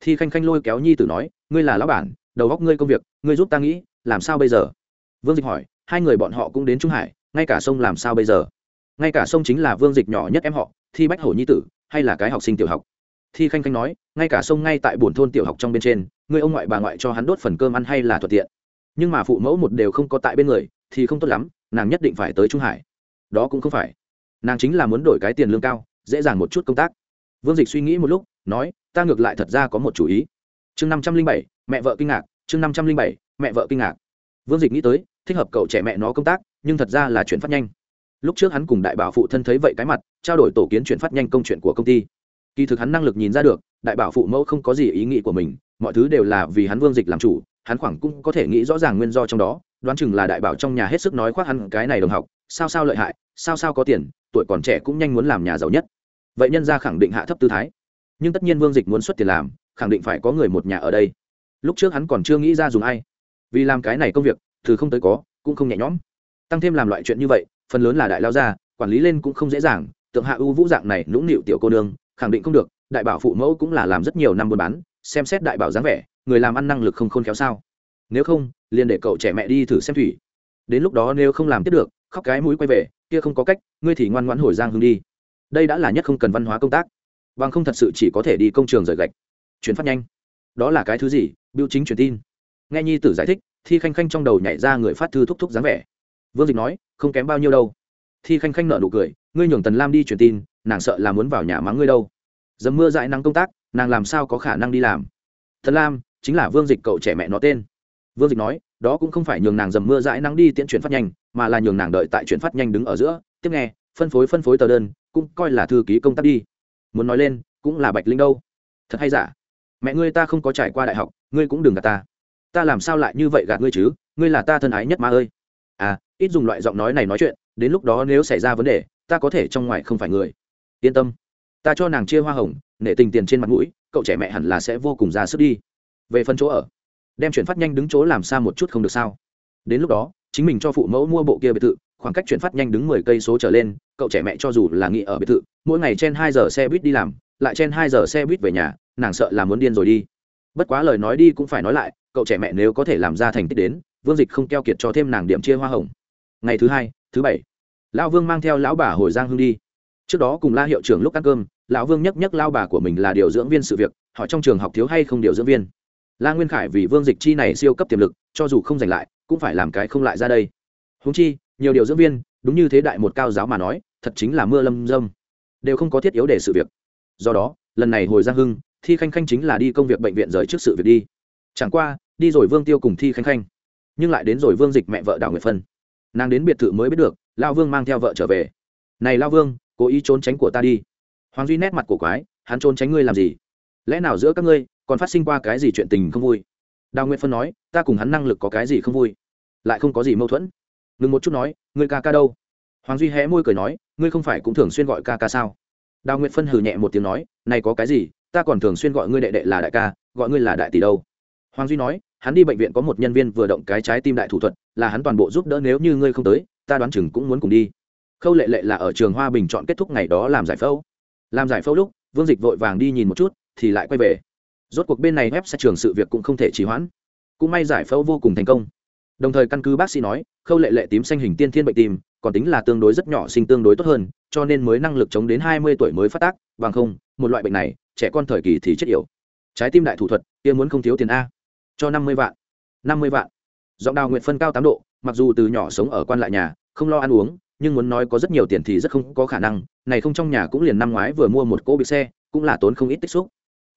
[SPEAKER 1] Thi khanh khanh lôi kéo nhi tử nói, ngươi là lão bản, đầu góc ngươi công việc, ngươi giúp ta nghĩ, làm sao bây giờ? Vương dịch hỏi, hai người bọn họ cũng đến trung hải, ngay cả sông làm sao bây giờ? Ngay cả sông chính là vương dịch nhỏ nhất em họ, thi bách hổ nhi tử, hay là cái học sinh tiểu học. Thi khanh khanh nói, ngay cả sông ngay tại buồn thôn tiểu học trong bên trên, người ông ngoại bà ngoại cho hắn đốt phần cơm ăn hay là thuận tiện. Nhưng mà phụ mẫu một đều không có tại bên người, thì không tốt lắm, nàng nhất định phải tới trung hải. Đó cũng không phải. Nàng chính là muốn đổi cái tiền lương cao, dễ dàng một chút công tác. Vương dịch suy nghĩ một lúc, nói, ta ngược lại thật ra có một chủ ý. Chương năm trăm linh bảy, mẹ vợ kinh ngạc, chương năm trăm linh bảy, mẹ vợ kinh ngạc. Vương dịch nghĩ tới, thích hợp cậu trẻ mẹ nó công tác, nhưng thật ra là chuyển phát nhanh lúc trước hắn cùng đại bảo phụ thân thấy vậy cái mặt, trao đổi tổ kiến chuyển phát nhanh công chuyện của công ty. Kỳ thực hắn năng lực nhìn ra được, đại bảo phụ mẫu không có gì ý nghĩ của mình, mọi thứ đều là vì hắn vương dịch làm chủ, hắn khoảng cũng có thể nghĩ rõ ràng nguyên do trong đó, đoán chừng là đại bảo trong nhà hết sức nói khoác hắn cái này đồng học, sao sao lợi hại, sao sao có tiền, tuổi còn trẻ cũng nhanh muốn làm nhà giàu nhất. Vậy nhân ra khẳng định hạ thấp tư thái. Nhưng tất nhiên vương dịch muốn xuất tiền làm, khẳng định phải có người một nhà ở đây. Lúc trước hắn còn chưa nghĩ ra dùng ai. Vì làm cái này công việc, từ không tới có, cũng không nhẹ nhõm. Tăng thêm làm loại chuyện như vậy phần lớn là đại lao gia, quản lý lên cũng không dễ dàng, tượng hạ ưu vũ dạng này nũng nịu tiểu cô nương, khẳng định không được, đại bảo phụ mẫu cũng là làm rất nhiều năm buôn bán, xem xét đại bảo dáng vẻ, người làm ăn năng lực không khôn khéo sao. Nếu không, liền để cậu trẻ mẹ đi thử xem thủy. Đến lúc đó nếu không làm tiếp được, khóc cái mũi quay về, kia không có cách, ngươi thì ngoan ngoãn hồi giang hương đi. Đây đã là nhất không cần văn hóa công tác. Bằng không thật sự chỉ có thể đi công trường rời gạch. Chuyển phát nhanh. Đó là cái thứ gì? Biêu chính truyền tin. Nghe nhi tử giải thích, thi khanh khanh trong đầu nhảy ra người phát thư thúc thúc dáng vẻ vương dịch nói, không kém bao nhiêu đâu. Thi khanh khanh nợ nụ cười, ngươi nhường tần lam đi truyền tin, nàng sợ là muốn vào nhà mắng ngươi đâu. Dầm mưa dãi nắng công tác, nàng làm sao có khả năng đi làm? Tần lam, chính là vương dịch cậu trẻ mẹ nó tên. Vương dịch nói, đó cũng không phải nhường nàng dầm mưa dãi nắng đi tiễn chuyển phát nhanh, mà là nhường nàng đợi tại chuyển phát nhanh đứng ở giữa, tiếp nghe, phân phối phân phối tờ đơn, cũng coi là thư ký công tác đi. Muốn nói lên, cũng là bạch linh đâu. Thật hay giả? Mẹ ngươi ta không có trải qua đại học, ngươi cũng đừng gạt ta. Ta làm sao lại như vậy gạt ngươi chứ? Ngươi là ta thân ái nhất mà ơi. À ít dùng loại giọng nói này nói chuyện, đến lúc đó nếu xảy ra vấn đề, ta có thể trong ngoài không phải người. Yên tâm, ta cho nàng chia hoa hồng, nể tình tiền trên mặt mũi, cậu trẻ mẹ hẳn là sẽ vô cùng ra sức đi. Về phần chỗ ở, đem chuyển phát nhanh đứng chỗ làm xa một chút không được sao? Đến lúc đó, chính mình cho phụ mẫu mua bộ kia biệt thự, khoảng cách chuyển phát nhanh đứng mười cây số trở lên, cậu trẻ mẹ cho dù là nghỉ ở biệt thự, mỗi ngày trên hai giờ xe buýt đi làm, lại trên hai giờ xe buýt về nhà, nàng sợ là muốn điên rồi đi. Bất quá lời nói đi cũng phải nói lại, cậu trẻ mẹ nếu có thể làm ra thành tích đến, vương dịch không keo kiệt cho thêm nàng điểm chia hoa hồng ngày thứ hai, thứ bảy. Lão vương mang theo lão bà hồi giang hương đi. Trước đó cùng la hiệu trưởng lúc ăn cơm, lão vương nhắc nhắc lao bà của mình là điều dưỡng viên sự việc họ trong trường học thiếu hay không điều dưỡng viên. La nguyên khải vì vương dịch chi này siêu cấp tiềm lực, cho dù không giành lại, cũng phải làm cái không lại ra đây. Húng chi, nhiều điều dưỡng viên, đúng như thế đại một cao giáo mà nói, thật chính là mưa lâm dâm. Đều không có thiết yếu để sự việc. Do đó, lần này hồi giang hưng, thi khanh khanh chính là đi công việc bệnh viện rời trước sự việc đi. Chẳng qua, đi rồi vương tiêu cùng thi khanh khanh. Nhưng lại đến rồi vương dịch mẹ vợ đào nguyệt phân nàng đến biệt thự mới biết được, lao vương mang theo vợ trở về. Này lao vương, cố ý trốn tránh của ta đi. Hoàng duy nét mặt cổ quái, hắn trốn tránh ngươi làm gì? Lẽ nào giữa các ngươi còn phát sinh qua cái gì chuyện tình không vui? Đào nguyệt phân nói, ta cùng hắn năng lực có cái gì không vui? Lại không có gì mâu thuẫn. Ngừng một chút nói, ngươi ca ca đâu? Hoàng duy hé môi cười nói, ngươi không phải cũng thường xuyên gọi ca ca sao? Đào nguyệt phân hừ nhẹ một tiếng nói, này có cái gì? Ta còn thường xuyên gọi ngươi đệ đệ là đại ca, gọi ngươi là đại tỷ đâu? Hoàng duy nói hắn đi bệnh viện có một nhân viên vừa động cái trái tim đại thủ thuật, là hắn toàn bộ giúp đỡ nếu như ngươi không tới, ta đoán chừng cũng muốn cùng đi. Khâu lệ lệ là ở trường hoa bình chọn kết thúc ngày đó làm giải phẫu. Làm giải phẫu lúc, vương dịch vội vàng đi nhìn một chút, thì lại quay về. Rốt cuộc bên này ép sẽ trường sự việc cũng không thể trì hoãn. Cũng may giải phẫu vô cùng thành công. Đồng thời căn cứ bác sĩ nói, khâu lệ lệ tím xanh hình tiên thiên bệnh tim, còn tính là tương đối rất nhỏ sinh tương đối tốt hơn, cho nên mới năng lực chống đến hai mươi tuổi mới phát tác, bằng không, một loại bệnh này, trẻ con thời kỳ thì chết yểu. Trái tim đại thủ thuật, kia muốn không thiếu tiền a cho năm mươi vạn. năm mươi vạn. Giọng đào nguyện phân cao tám độ, mặc dù từ nhỏ sống ở quan lại nhà, không lo ăn uống, nhưng muốn nói có rất nhiều tiền thì rất không có khả năng, này không trong nhà cũng liền năm ngoái vừa mua một cỗ bị xe, cũng là tốn không ít tích xúc.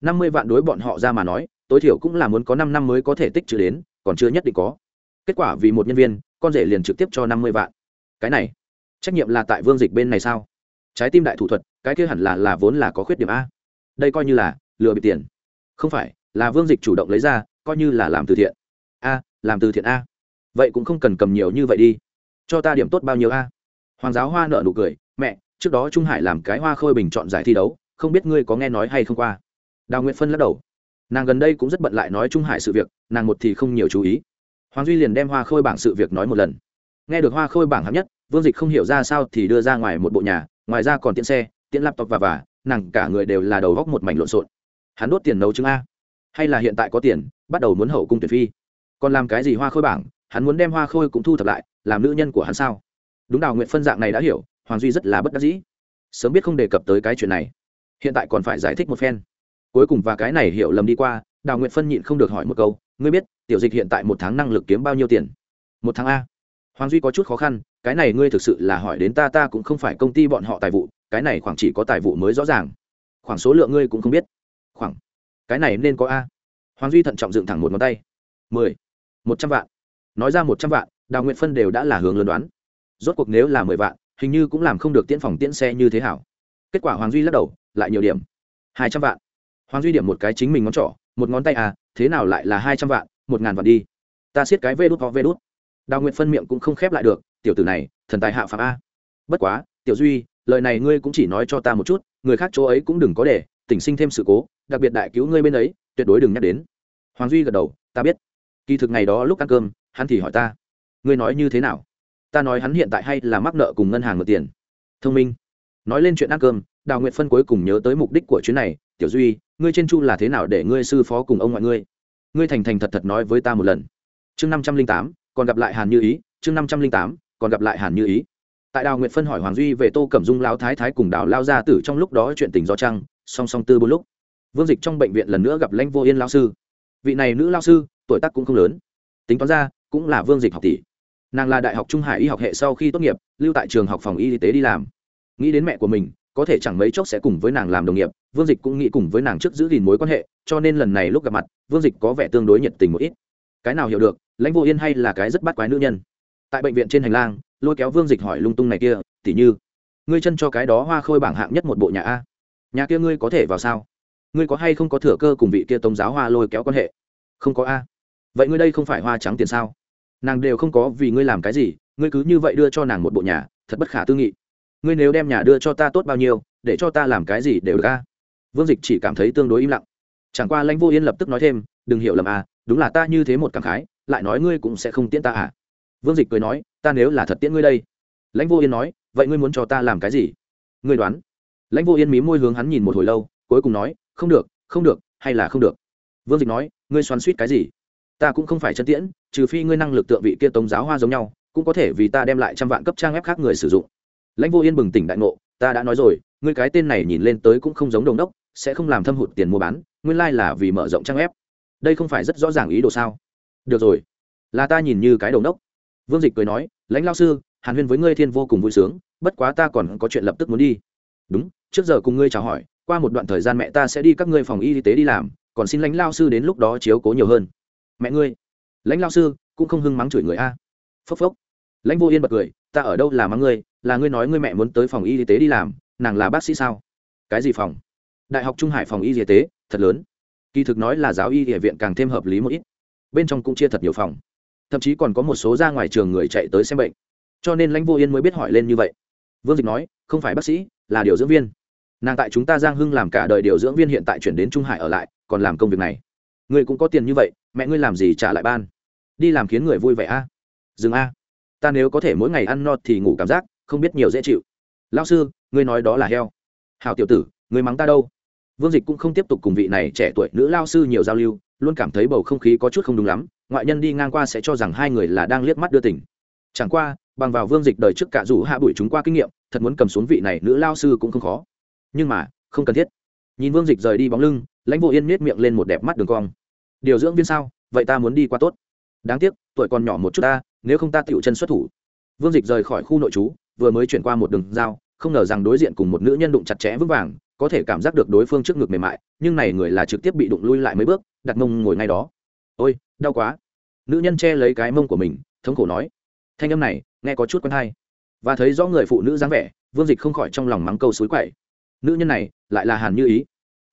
[SPEAKER 1] năm mươi vạn đối bọn họ ra mà nói, tối thiểu cũng là muốn có năm năm mới có thể tích trữ đến, còn chưa nhất định có. Kết quả vì một nhân viên, con rể liền trực tiếp cho năm mươi vạn. Cái này, trách nhiệm là tại vương dịch bên này sao? Trái tim đại thủ thuật, cái kia hẳn là là vốn là có khuyết điểm a. Đây coi như là lừa bị tiền. Không phải, là vương dịch chủ động lấy ra coi như là làm từ thiện. A, làm từ thiện a. Vậy cũng không cần cầm nhiều như vậy đi. Cho ta điểm tốt bao nhiêu a? Hoàng giáo hoa nợ nụ cười, mẹ, trước đó trung hải làm cái hoa khôi bình chọn giải thi đấu, không biết ngươi có nghe nói hay không qua? Đào nguyện phân lắc đầu. Nàng gần đây cũng rất bận lại nói trung hải sự việc, nàng một thì không nhiều chú ý. Hoàng duy liền đem hoa khôi bảng sự việc nói một lần. Nghe được hoa khôi bảng hạng nhất, vương dịch không hiểu ra sao thì đưa ra ngoài một bộ nhà, ngoài ra còn tiện xe, tiện laptop và và nàng cả người đều là đầu góc một mảnh lộn xộn. Hắn đốt tiền nấu trứng a hay là hiện tại có tiền, bắt đầu muốn hậu cung tuyển phi. Còn làm cái gì hoa khôi bảng, hắn muốn đem hoa khôi cũng thu thập lại, làm nữ nhân của hắn sao? Đúng đào nguyện phân dạng này đã hiểu, hoàng duy rất là bất đắc dĩ. Sớm biết không đề cập tới cái chuyện này. Hiện tại còn phải giải thích một phen. Cuối cùng và cái này hiểu lầm đi qua, đào nguyện phân nhịn không được hỏi một câu, ngươi biết, tiểu dịch hiện tại một tháng năng lực kiếm bao nhiêu tiền? Một tháng a. Hoàng duy có chút khó khăn, cái này ngươi thực sự là hỏi đến ta ta cũng không phải công ty bọn họ tài vụ, cái này khoảng chỉ có tài vụ mới rõ ràng. Khoảng số lượng ngươi cũng không biết. Khoảng cái này nên có a. Hoàng duy thận trọng dựng thẳng một ngón tay. Mười. Một trăm vạn. Nói ra một trăm vạn, đào nguyện phân đều đã là hướng lớn đoán. Rốt cuộc nếu là mười vạn, hình như cũng làm không được tiễn phòng tiễn xe như thế hảo. Kết quả hoàng duy lắc đầu, lại nhiều điểm. Hai trăm vạn. Hoàng duy điểm một cái chính mình ngón trỏ, một ngón tay à thế nào lại là hai trăm vạn, một ngàn vạn đi. Ta siết cái vê đút ho vê đút. Đào nguyện phân miệng cũng không khép lại được, tiểu tử này, thần tài hạ phạm a. Bất quá, tiểu duy, lời này ngươi cũng chỉ nói cho ta một chút, người khác chỗ ấy cũng đừng có để tỉnh sinh thêm sự cố, đặc biệt đại cứu ngươi bên ấy, tuyệt đối đừng nhắc đến. Hoàng duy gật đầu, ta biết. Kỳ thực ngày đó lúc ăn cơm, hắn thì hỏi ta, ngươi nói như thế nào? Ta nói hắn hiện tại hay là mắc nợ cùng ngân hàng mượn tiền. Thông minh. Nói lên chuyện ăn cơm, đào nguyện phân cuối cùng nhớ tới mục đích của chuyến này, tiểu duy, ngươi trên chu là thế nào để ngươi sư phó cùng ông ngoại ngươi? Ngươi thành thành thật thật nói với ta một lần. Chương năm trăm linh tám, còn gặp lại hàn như ý. Chương năm trăm linh tám, còn gặp lại hàn như ý. Tại đào nguyện phân hỏi hoàng duy về tô cẩm dung lao thái thái cùng đào lao gia tử trong lúc đó chuyện tình do trăng song song tư bốn lúc. Vương dịch trong bệnh viện lần nữa gặp lãnh vô yên lao sư. Vị này nữ lao sư, tuổi tác cũng không lớn. Tính toán ra, cũng là vương dịch học tỷ. Nàng là đại học trung hải y học hệ sau khi tốt nghiệp, lưu tại trường học phòng y tế đi làm. Nghĩ đến mẹ của mình, có thể chẳng mấy chốc sẽ cùng với nàng làm đồng nghiệp, vương dịch cũng nghĩ cùng với nàng trước giữ gìn mối quan hệ, cho nên lần này lúc gặp mặt, vương dịch có vẻ tương đối nhiệt tình một ít. Cái nào hiểu được, lãnh vô yên hay là cái rất bắt quái nữ nhân? Tại bệnh viện trên hành lang, lôi kéo vương dịch hỏi lung tung này kia tỉ như, ngươi chân cho cái đó hoa khôi bảng hạng nhất một bộ nhà a nhà kia ngươi có thể vào sao? Ngươi có hay không có thừa cơ cùng vị kia tông giáo hoa lôi kéo quan hệ? Không có a. Vậy ngươi đây không phải hoa trắng tiền sao? Nàng đều không có vì ngươi làm cái gì, ngươi cứ như vậy đưa cho nàng một bộ nhà, thật bất khả tư nghị. Ngươi nếu đem nhà đưa cho ta tốt bao nhiêu, để cho ta làm cái gì đều được a. Vương dịch chỉ cảm thấy tương đối im lặng. Chẳng qua lãnh vô yên lập tức nói thêm, đừng hiểu lầm à đúng là ta như thế một cảm khái, lại nói ngươi cũng sẽ không tiễn ta à. Vương dịch cười nói, ta nếu là thật tiễn ngươi đây. Lãnh vô yên nói, vậy ngươi muốn cho ta làm cái gì? Ngươi đoán? Lãnh vô yên mí môi hướng hắn nhìn một hồi lâu, cuối cùng nói, không được không được, hay là không được? Vương dịch nói, ngươi xoắn suýt cái gì? Ta cũng không phải chân tiễn, trừ phi ngươi năng lực tượng vị kia tống giáo hoa giống nhau, cũng có thể vì ta đem lại trăm vạn cấp trang ép khác người sử dụng. Lãnh vô yên bừng tỉnh đại ngộ, ta đã nói rồi, ngươi cái tên này nhìn lên tới cũng không giống đồng đốc, sẽ không làm thâm hụt tiền mua bán, nguyên lai、like、là vì mở rộng trang ép đây không phải rất rõ ràng ý đồ sao? Được rồi, là ta nhìn như cái đồng đốc. Vương dịch cười nói, lãnh lao sư, hàn huyên với ngươi thiên vô cùng vui sướng, bất quá ta còn có chuyện lập tức muốn đi. Đúng trước giờ cùng ngươi chào hỏi, qua một đoạn thời gian mẹ ta sẽ đi các ngươi phòng y tế đi làm, còn xin lãnh lao sư đến lúc đó chiếu cố nhiều hơn. Mẹ ngươi, lãnh lao sư, cũng không hưng mắng chửi người a. Phốc phốc. Lãnh vô yên bật cười, ta ở đâu là mắng ngươi, là ngươi nói ngươi mẹ muốn tới phòng y tế đi làm, nàng là bác sĩ sao? Cái gì phòng? Đại học trung hải phòng y y tế, thật lớn. Kỳ thực nói là giáo y địa viện càng thêm hợp lý một ít. Bên trong cũng chia thật nhiều phòng. Thậm chí còn có một số ra ngoài trường người chạy tới xem bệnh. Cho nên lãnh vô yên mới biết hỏi lên như vậy. Vương dịch nói, không phải bác sĩ, là điều dưỡng viên nàng tại chúng ta giang hưng làm cả đời điều dưỡng viên hiện tại chuyển đến trung hải ở lại, còn làm công việc này. Ngươi cũng có tiền như vậy, mẹ ngươi làm gì trả lại ban? Đi làm khiến người vui vẻ a. Dừng a. Ta nếu có thể mỗi ngày ăn no thì ngủ cảm giác, không biết nhiều dễ chịu. Lao sư, ngươi nói đó là heo. Hào tiểu tử, ngươi mắng ta đâu? Vương dịch cũng không tiếp tục cùng vị này trẻ tuổi nữ lao sư nhiều giao lưu, luôn cảm thấy bầu không khí có chút không đúng lắm, ngoại nhân đi ngang qua sẽ cho rằng hai người là đang liếc mắt đưa tỉnh chẳng qua, bằng vào vương dịch đời trước cả rủ hạ bụi chúng qua kinh nghiệm, thật muốn cầm xuống vị này nữ lao sư cũng không khó nhưng mà, không cần thiết. Nhìn vương dịch rời đi bóng lưng, lãnh vô yên miết miệng lên một đẹp mắt đường cong. Điều dưỡng viên sao? Vậy ta muốn đi qua tốt. Đáng tiếc, tuổi còn nhỏ một chút ta, nếu không ta tựu chân xuất thủ. Vương dịch rời khỏi khu nội trú, vừa mới chuyển qua một đường dao không ngờ rằng đối diện cùng một nữ nhân đụng chặt chẽ vững vàng, có thể cảm giác được đối phương trước ngực mềm mại, nhưng này người là trực tiếp bị đụng lui lại mấy bước, đặt mông ngồi ngay đó. Ôi, đau quá. Nữ nhân che lấy cái mông của mình, thống khổ nói. Thanh âm này, nghe có chút quen hay. Và thấy rõ người phụ nữ dáng vẻ, vương dịch không khỏi trong lòng mắng câu suối quậy nữ nhân này lại là hàn như ý.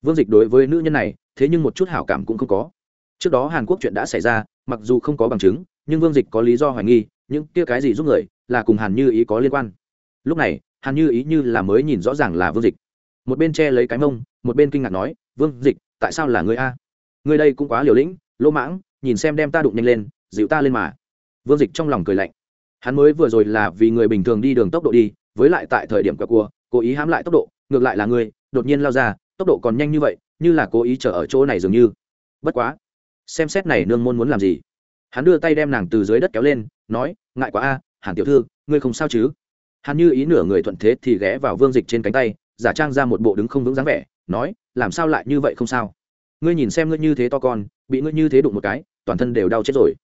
[SPEAKER 1] Vương dịch đối với nữ nhân này, thế nhưng một chút hảo cảm cũng không có. Trước đó hàn quốc chuyện đã xảy ra, mặc dù không có bằng chứng, nhưng vương dịch có lý do hoài nghi, những kia cái gì giúp người, là cùng hàn như ý có liên quan. Lúc này, hàn như ý như là mới nhìn rõ ràng là vương dịch. Một bên che lấy cái mông, một bên kinh ngạc nói, vương dịch, tại sao là người a? Người đây cũng quá liều lĩnh, lỗ mãng, nhìn xem đem ta đụng nhanh lên, dịu ta lên mà. Vương dịch trong lòng cười lạnh. Hắn mới vừa rồi là vì người bình thường đi đường tốc độ đi, với lại tại thời điểm quẹo cua cố ý hãm lại tốc độ ngược lại là ngươi, đột nhiên lao ra tốc độ còn nhanh như vậy như là cố ý chở ở chỗ này dường như. Bất quá xem xét này nương môn muốn làm gì. Hắn đưa tay đem nàng từ dưới đất kéo lên nói ngại quá a hàn tiểu thư ngươi không sao chứ? Hắn như ý nửa người thuận thế thì ghé vào vương dịch trên cánh tay giả trang ra một bộ đứng không vững dáng vẻ nói làm sao lại như vậy không sao? Ngươi nhìn xem ngươi như thế to con bị ngươi như thế đụng một cái toàn thân đều đau chết rồi.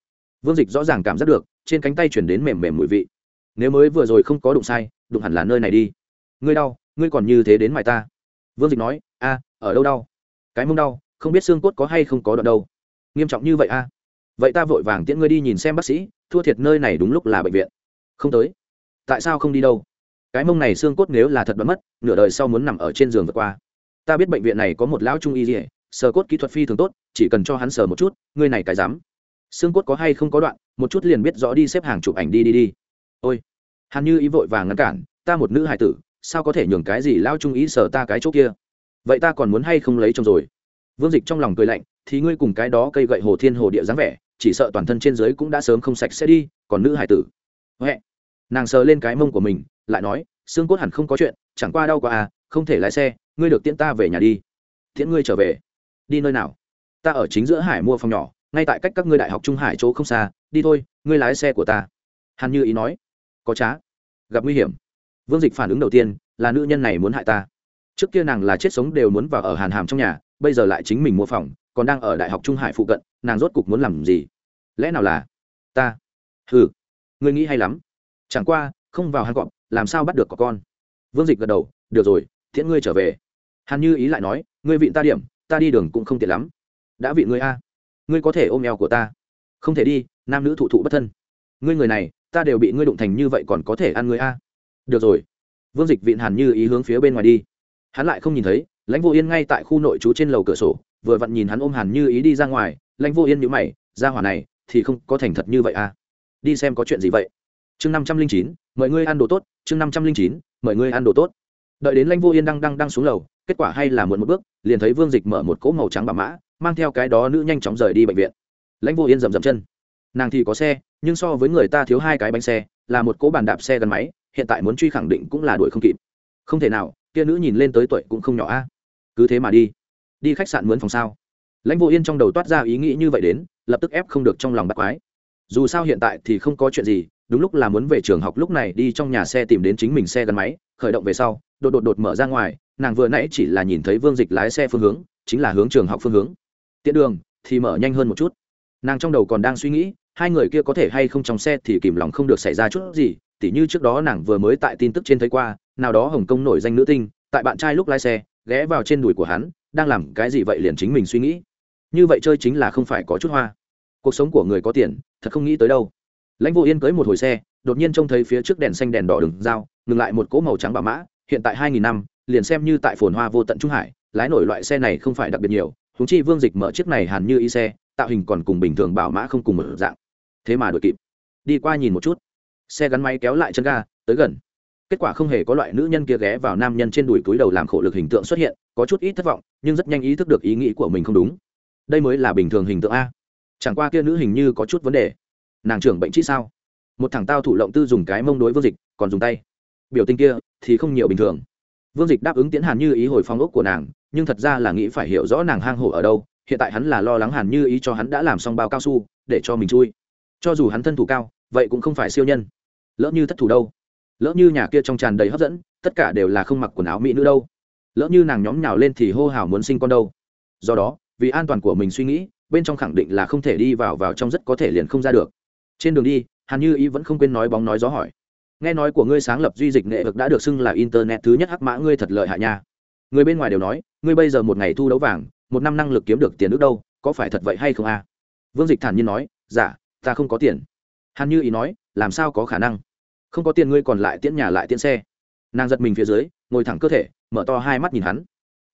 [SPEAKER 1] Vương dịch rõ ràng cảm giác được trên cánh tay chuyển đến mềm mềm mùi vị. Nếu mới vừa rồi không có đụng sai đụng hẳn là nơi này đi. Ngươi đau ngươi còn như thế đến mài ta. Vương dịch nói, a, ở đâu đau? Cái mông đau, không biết xương cốt có hay không có đoạn đâu. Nghiêm trọng như vậy a? Vậy ta vội vàng tiễn ngươi đi nhìn xem bác sĩ, thua thiệt nơi này đúng lúc là bệnh viện. Không tới? Tại sao không đi đâu? Cái mông này xương cốt nếu là thật bắn mất, nửa đời sau muốn nằm ở trên giường vượt qua. Ta biết bệnh viện này có một lão trung y dỉa sờ cốt kỹ thuật phi thường tốt, chỉ cần cho hắn sờ một chút, ngươi này cái dám. Xương cốt có hay không có đoạn, một chút liền biết rõ đi xếp hàng chụp ảnh đi đi đi. Ôi, hàn như ý vội vàng ngăn cản, ta một nữ hài tử sao có thể nhường cái gì lao trung ý sở ta cái chỗ kia? Vậy ta còn muốn hay không lấy chồng rồi? Vương dịch trong lòng cười lạnh, thì ngươi cùng cái đó cây gậy hồ thiên hồ địa dáng vẻ, chỉ sợ toàn thân trên dưới cũng đã sớm không sạch sẽ đi, còn nữ hải tử. Huệ. Nàng sờ lên cái mông của mình, lại nói, xương cốt hẳn không có chuyện, chẳng qua đau quá à không thể lái xe, ngươi được tiễn ta về nhà đi. Tiễn ngươi trở về. Đi nơi nào? Ta ở chính giữa hải mua phòng nhỏ, ngay tại cách các ngươi đại học trung hải chỗ không xa, đi thôi, ngươi lái xe của ta. Hàn như ý nói. Có trá. Gặp nguy hiểm vương dịch phản ứng đầu tiên là nữ nhân này muốn hại ta. Trước kia nàng là chết sống đều muốn vào ở hàn hàm trong nhà, bây giờ lại chính mình mua phòng, còn đang ở đại học trung hải phụ cận, nàng rốt cục muốn làm gì? Lẽ nào là ta? Ừ ngươi nghĩ hay lắm. Chẳng qua, không vào hàn cọp, làm sao bắt được có con? Vương dịch gật đầu, được rồi thiện ngươi trở về. Hàn như ý lại nói, ngươi vịn ta điểm, ta đi đường cũng không tiện lắm. Đã vịn ngươi a, ngươi có thể ôm eo của ta. Không thể đi, nam nữ thụ thụ bất thân. Ngươi người này, ta đều bị ngươi đụng thành như vậy còn có thể ăn ngươi a được rồi. Vương dịch vịn hàn như ý hướng phía bên ngoài đi. Hắn lại không nhìn thấy, lãnh vô yên ngay tại khu nội trú trên lầu cửa sổ, vừa vặn nhìn hắn ôm hàn như ý đi ra ngoài, lãnh vô yên nhữ mày ra hỏa này thì không có thành thật như vậy à? Đi xem có chuyện gì vậy. Chương năm trăm linh chín, mời ngươi ăn đồ tốt. Chương năm trăm linh chín, mời ngươi ăn đồ tốt. Đợi đến lãnh vô yên đang đang đang xuống lầu, kết quả hay là muộn một bước, liền thấy vương dịch mở một cỗ màu trắng bà mã, mang theo cái đó nữ nhanh chóng rời đi bệnh viện. Lãnh vô yên rầm rầm chân. Nàng thì có xe, nhưng so với người ta thiếu hai cái bánh xe, là một cỗ bàn đạp xe gắn máy hiện tại muốn truy khẳng định cũng là đuổi không kịp. Không thể nào, kia nữ nhìn lên tới tuổi cũng không nhỏ a. Cứ thế mà đi. Đi khách sạn mướn phòng sao? Lãnh vô yên trong đầu toát ra ý nghĩ như vậy đến, lập tức ép không được trong lòng bắt quái. Dù sao hiện tại thì không có chuyện gì, đúng lúc là muốn về trường học lúc này đi trong nhà xe tìm đến chính mình xe gắn máy, khởi động về sau, đột đột đột mở ra ngoài, nàng vừa nãy chỉ là nhìn thấy vương dịch lái xe phương hướng, chính là hướng trường học phương hướng. Tiện đường, thì mở nhanh hơn một chút. Nàng trong đầu còn đang suy nghĩ, hai người kia có thể hay không trong xe thì kìm lòng không được xảy ra chút gì tỉ như trước đó nàng vừa mới tại tin tức trên thấy qua, nào đó hồng kông nổi danh nữ tinh, tại bạn trai lúc lái xe, ghé vào trên đùi của hắn, đang làm cái gì vậy liền chính mình suy nghĩ. Như vậy chơi chính là không phải có chút hoa. Cuộc sống của người có tiền, thật không nghĩ tới đâu. Lãnh vô yên cưới một hồi xe, đột nhiên trông thấy phía trước đèn xanh đèn đỏ đường dao ngừng lại một cỗ màu trắng bà mã, hiện tại hai nghìn năm, liền xem như tại phồn hoa vô tận trung hải, lái nổi loại xe này không phải đặc biệt nhiều húng chi vương dịch mở chiếc này hàn như y xe, tạo hình còn cùng bình thường bảo mã không cùng một dạng. Thế mà đ ổ i kịp. Đi qua nhìn một chút xe gắn máy kéo lại chân ga, tới gần. Kết quả không hề có loại nữ nhân kia ghé vào nam nhân trên đùi túi đầu làm khổ lực hình tượng xuất hiện, có chút ít thất vọng, nhưng rất nhanh ý thức được ý nghĩ của mình không đúng. Đây mới là bình thường hình tượng a. Chẳng qua kia nữ hình như có chút vấn đề. Nàng trưởng bệnh trí sao? Một thằng tao thủ lộng tư dùng cái mông đối vương dịch, còn dùng tay. Biểu tình kia thì không nhiều bình thường. Vương dịch đáp ứng tiến hàn như ý hồi phong ốc của nàng, nhưng thật ra là nghĩ phải hiểu rõ nàng hang hổ ở đâu, hiện tại hắn là lo lắng hàn như ý cho hắn đã làm xong bao cao su, để cho mình chui. Cho dù hắn thân thủ cao vậy cũng không phải siêu nhân. Lỡ như thất thủ đâu? Lỡ như nhà kia trong tràn đầy hấp dẫn tất cả đều là không mặc quần áo mỹ nữ đâu. Lỡ như nàng nhóm nhào lên thì hô hào muốn sinh con đâu. Do đó vì an toàn của mình suy nghĩ bên trong khẳng định là không thể đi vào vào trong rất có thể liền không ra được. Trên đường đi hàn như ý vẫn không quên nói bóng nói gió hỏi. Nghe nói của ngươi sáng lập duy dịch nghệ vực đã được xưng là internet thứ nhất hắc mã ngươi thật lợi hại nha. Người bên ngoài đều nói ngươi bây giờ một ngày thu đấu vàng một năm năng lực kiếm được tiền nước đâu có phải thật vậy hay không a? À? vương dịch thản nhiên nói giả dạ, ta không có tiền hàn như ý nói, làm sao có khả năng? Không có tiền ngươi còn lại tiễn nhà lại tiễn xe. Nàng giật mình phía dưới, ngồi thẳng cơ thể, mở to hai mắt nhìn hắn.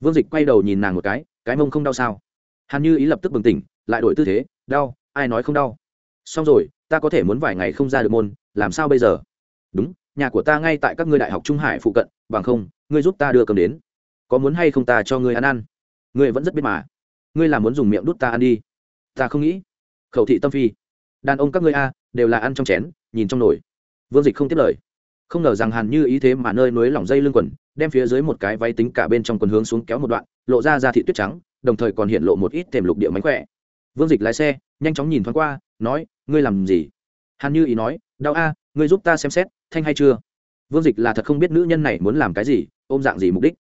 [SPEAKER 1] Vương dịch quay đầu nhìn nàng một cái cái mông không đau sao? Hàn như ý lập tức bừng tỉnh, lại đổi tư thế, đau, ai nói không đau? Xong rồi, ta có thể muốn vài ngày không ra được môn, làm sao bây giờ? Đúng, nhà của ta ngay tại các ngươi đại học trung hải phụ cận, bằng không, ngươi giúp ta đưa cầm đến. Có muốn hay không ta cho ngươi ăn ăn? Ngươi vẫn rất biết mà. Ngươi là muốn dùng miệng đút ta ăn đi. Ta không nghĩ. Khẩu thị tâm phi. Đàn ông các ngươi a đều là ăn trong chén, nhìn trong nồi. Vương dịch không tiếp lời. Không ngờ rằng hàn như ý thế mà nơi núi lỏng dây lưng quần, đem phía dưới một cái váy tính cả bên trong quần hướng xuống kéo một đoạn, lộ ra ra thị tuyết trắng, đồng thời còn hiện lộ một ít thềm lục địa mánh khỏe. Vương dịch lái xe, nhanh chóng nhìn thoáng qua, nói, ngươi làm gì? Hàn như ý nói, đau a, ngươi giúp ta xem xét, thanh hay chưa? Vương dịch là thật không biết nữ nhân này muốn làm cái gì, ôm dạng gì mục đích.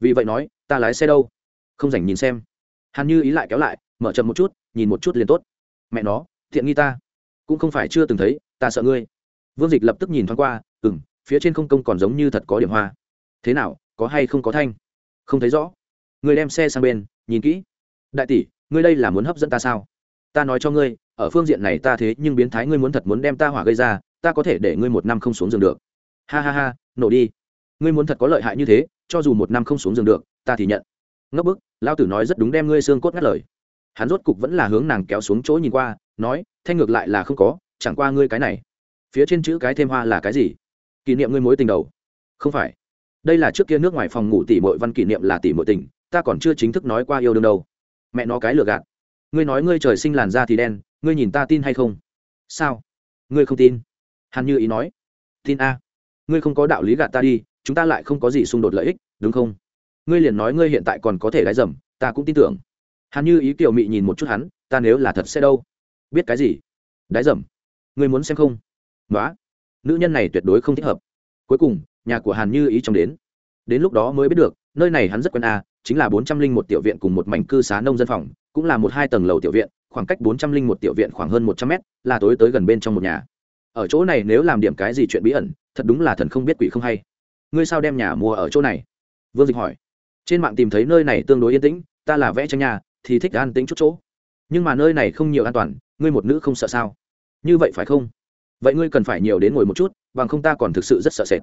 [SPEAKER 1] Vì vậy nói, ta lái xe đâu? Không dành nhìn xem. Hàn như ý lại kéo lại, mở chậm một chút, nhìn một chút liền tốt. Mẹ nó thiện nghi ta cũng không phải chưa từng thấy, ta sợ ngươi. Vương dịch lập tức nhìn thoáng qua ừ m phía trên không công còn giống như thật có điểm hoa. Thế nào, có hay không có thanh? Không thấy rõ. Người đem xe sang bên, nhìn kỹ. Đại tỷ, ngươi đây là muốn hấp dẫn ta sao? Ta nói cho ngươi, ở phương diện này ta thế nhưng biến thái, ngươi muốn thật muốn đem ta hỏa gây ra, ta có thể để ngươi một năm không xuống giường được. Ha ha ha, nổ đi. Ngươi muốn thật có lợi hại như thế, cho dù một năm không xuống giường được, ta thì nhận. Ngấp bức lao tử nói rất đúng đem ngươi xương cốt ngắt lời. Hắn rốt cục vẫn là hướng nàng kéo xuống chỗ nhìn qua nói, thanh ngược lại là không có, chẳng qua ngươi cái này. Phía trên chữ cái thêm hoa là cái gì? Kỷ niệm ngươi mối tình đầu. Không phải. Đây là trước kia nước ngoài phòng ngủ tỷ mội văn kỷ niệm là tỷ mội tình, ta còn chưa chính thức nói qua yêu đương đâu. Mẹ nó cái lừa gạt. Ngươi nói ngươi trời sinh làn da thì đen, ngươi nhìn ta tin hay không? Sao? Ngươi không tin? Hàn như ý nói. Tin a. Ngươi không có đạo lý gạt ta đi, chúng ta lại không có gì xung đột lợi ích, đúng không? Ngươi liền nói ngươi hiện tại còn có thể gái dầm, ta cũng tin tưởng. Hàn như ý kiểu mị nhìn một chút hắn, ta nếu là thật sẽ đâu? Biết cái gì? Đái dầm. Người muốn xem không? Nói nữ nhân này tuyệt đối không thích hợp. Cuối cùng, nhà của hàn như ý trong đến. Đến lúc đó mới biết được, nơi này hắn rất quen a, chính là bốn trăm linh một tiểu viện cùng một mảnh cư xá nông dân phòng, cũng là một hai tầng lầu tiểu viện, khoảng cách bốn trăm linh một tiểu viện khoảng hơn một trăm mét, là tối tới gần bên trong một nhà. Ở chỗ này nếu làm điểm cái gì chuyện bí ẩn, thật đúng là thần không biết quỷ không hay. Ngươi sao đem nhà mua ở chỗ này? Vương dịch hỏi. Trên mạng tìm thấy nơi này tương đối yên tĩnh, ta là vẽ tranh nhà, thì thích an tĩnh chút chỗ. Nhưng mà nơi này không nhiều an toàn ngươi một nữ không sợ sao? Như vậy phải không? Vậy ngươi cần phải nhiều đến ngồi một chút, bằng không ta còn thực sự rất sợ sệt.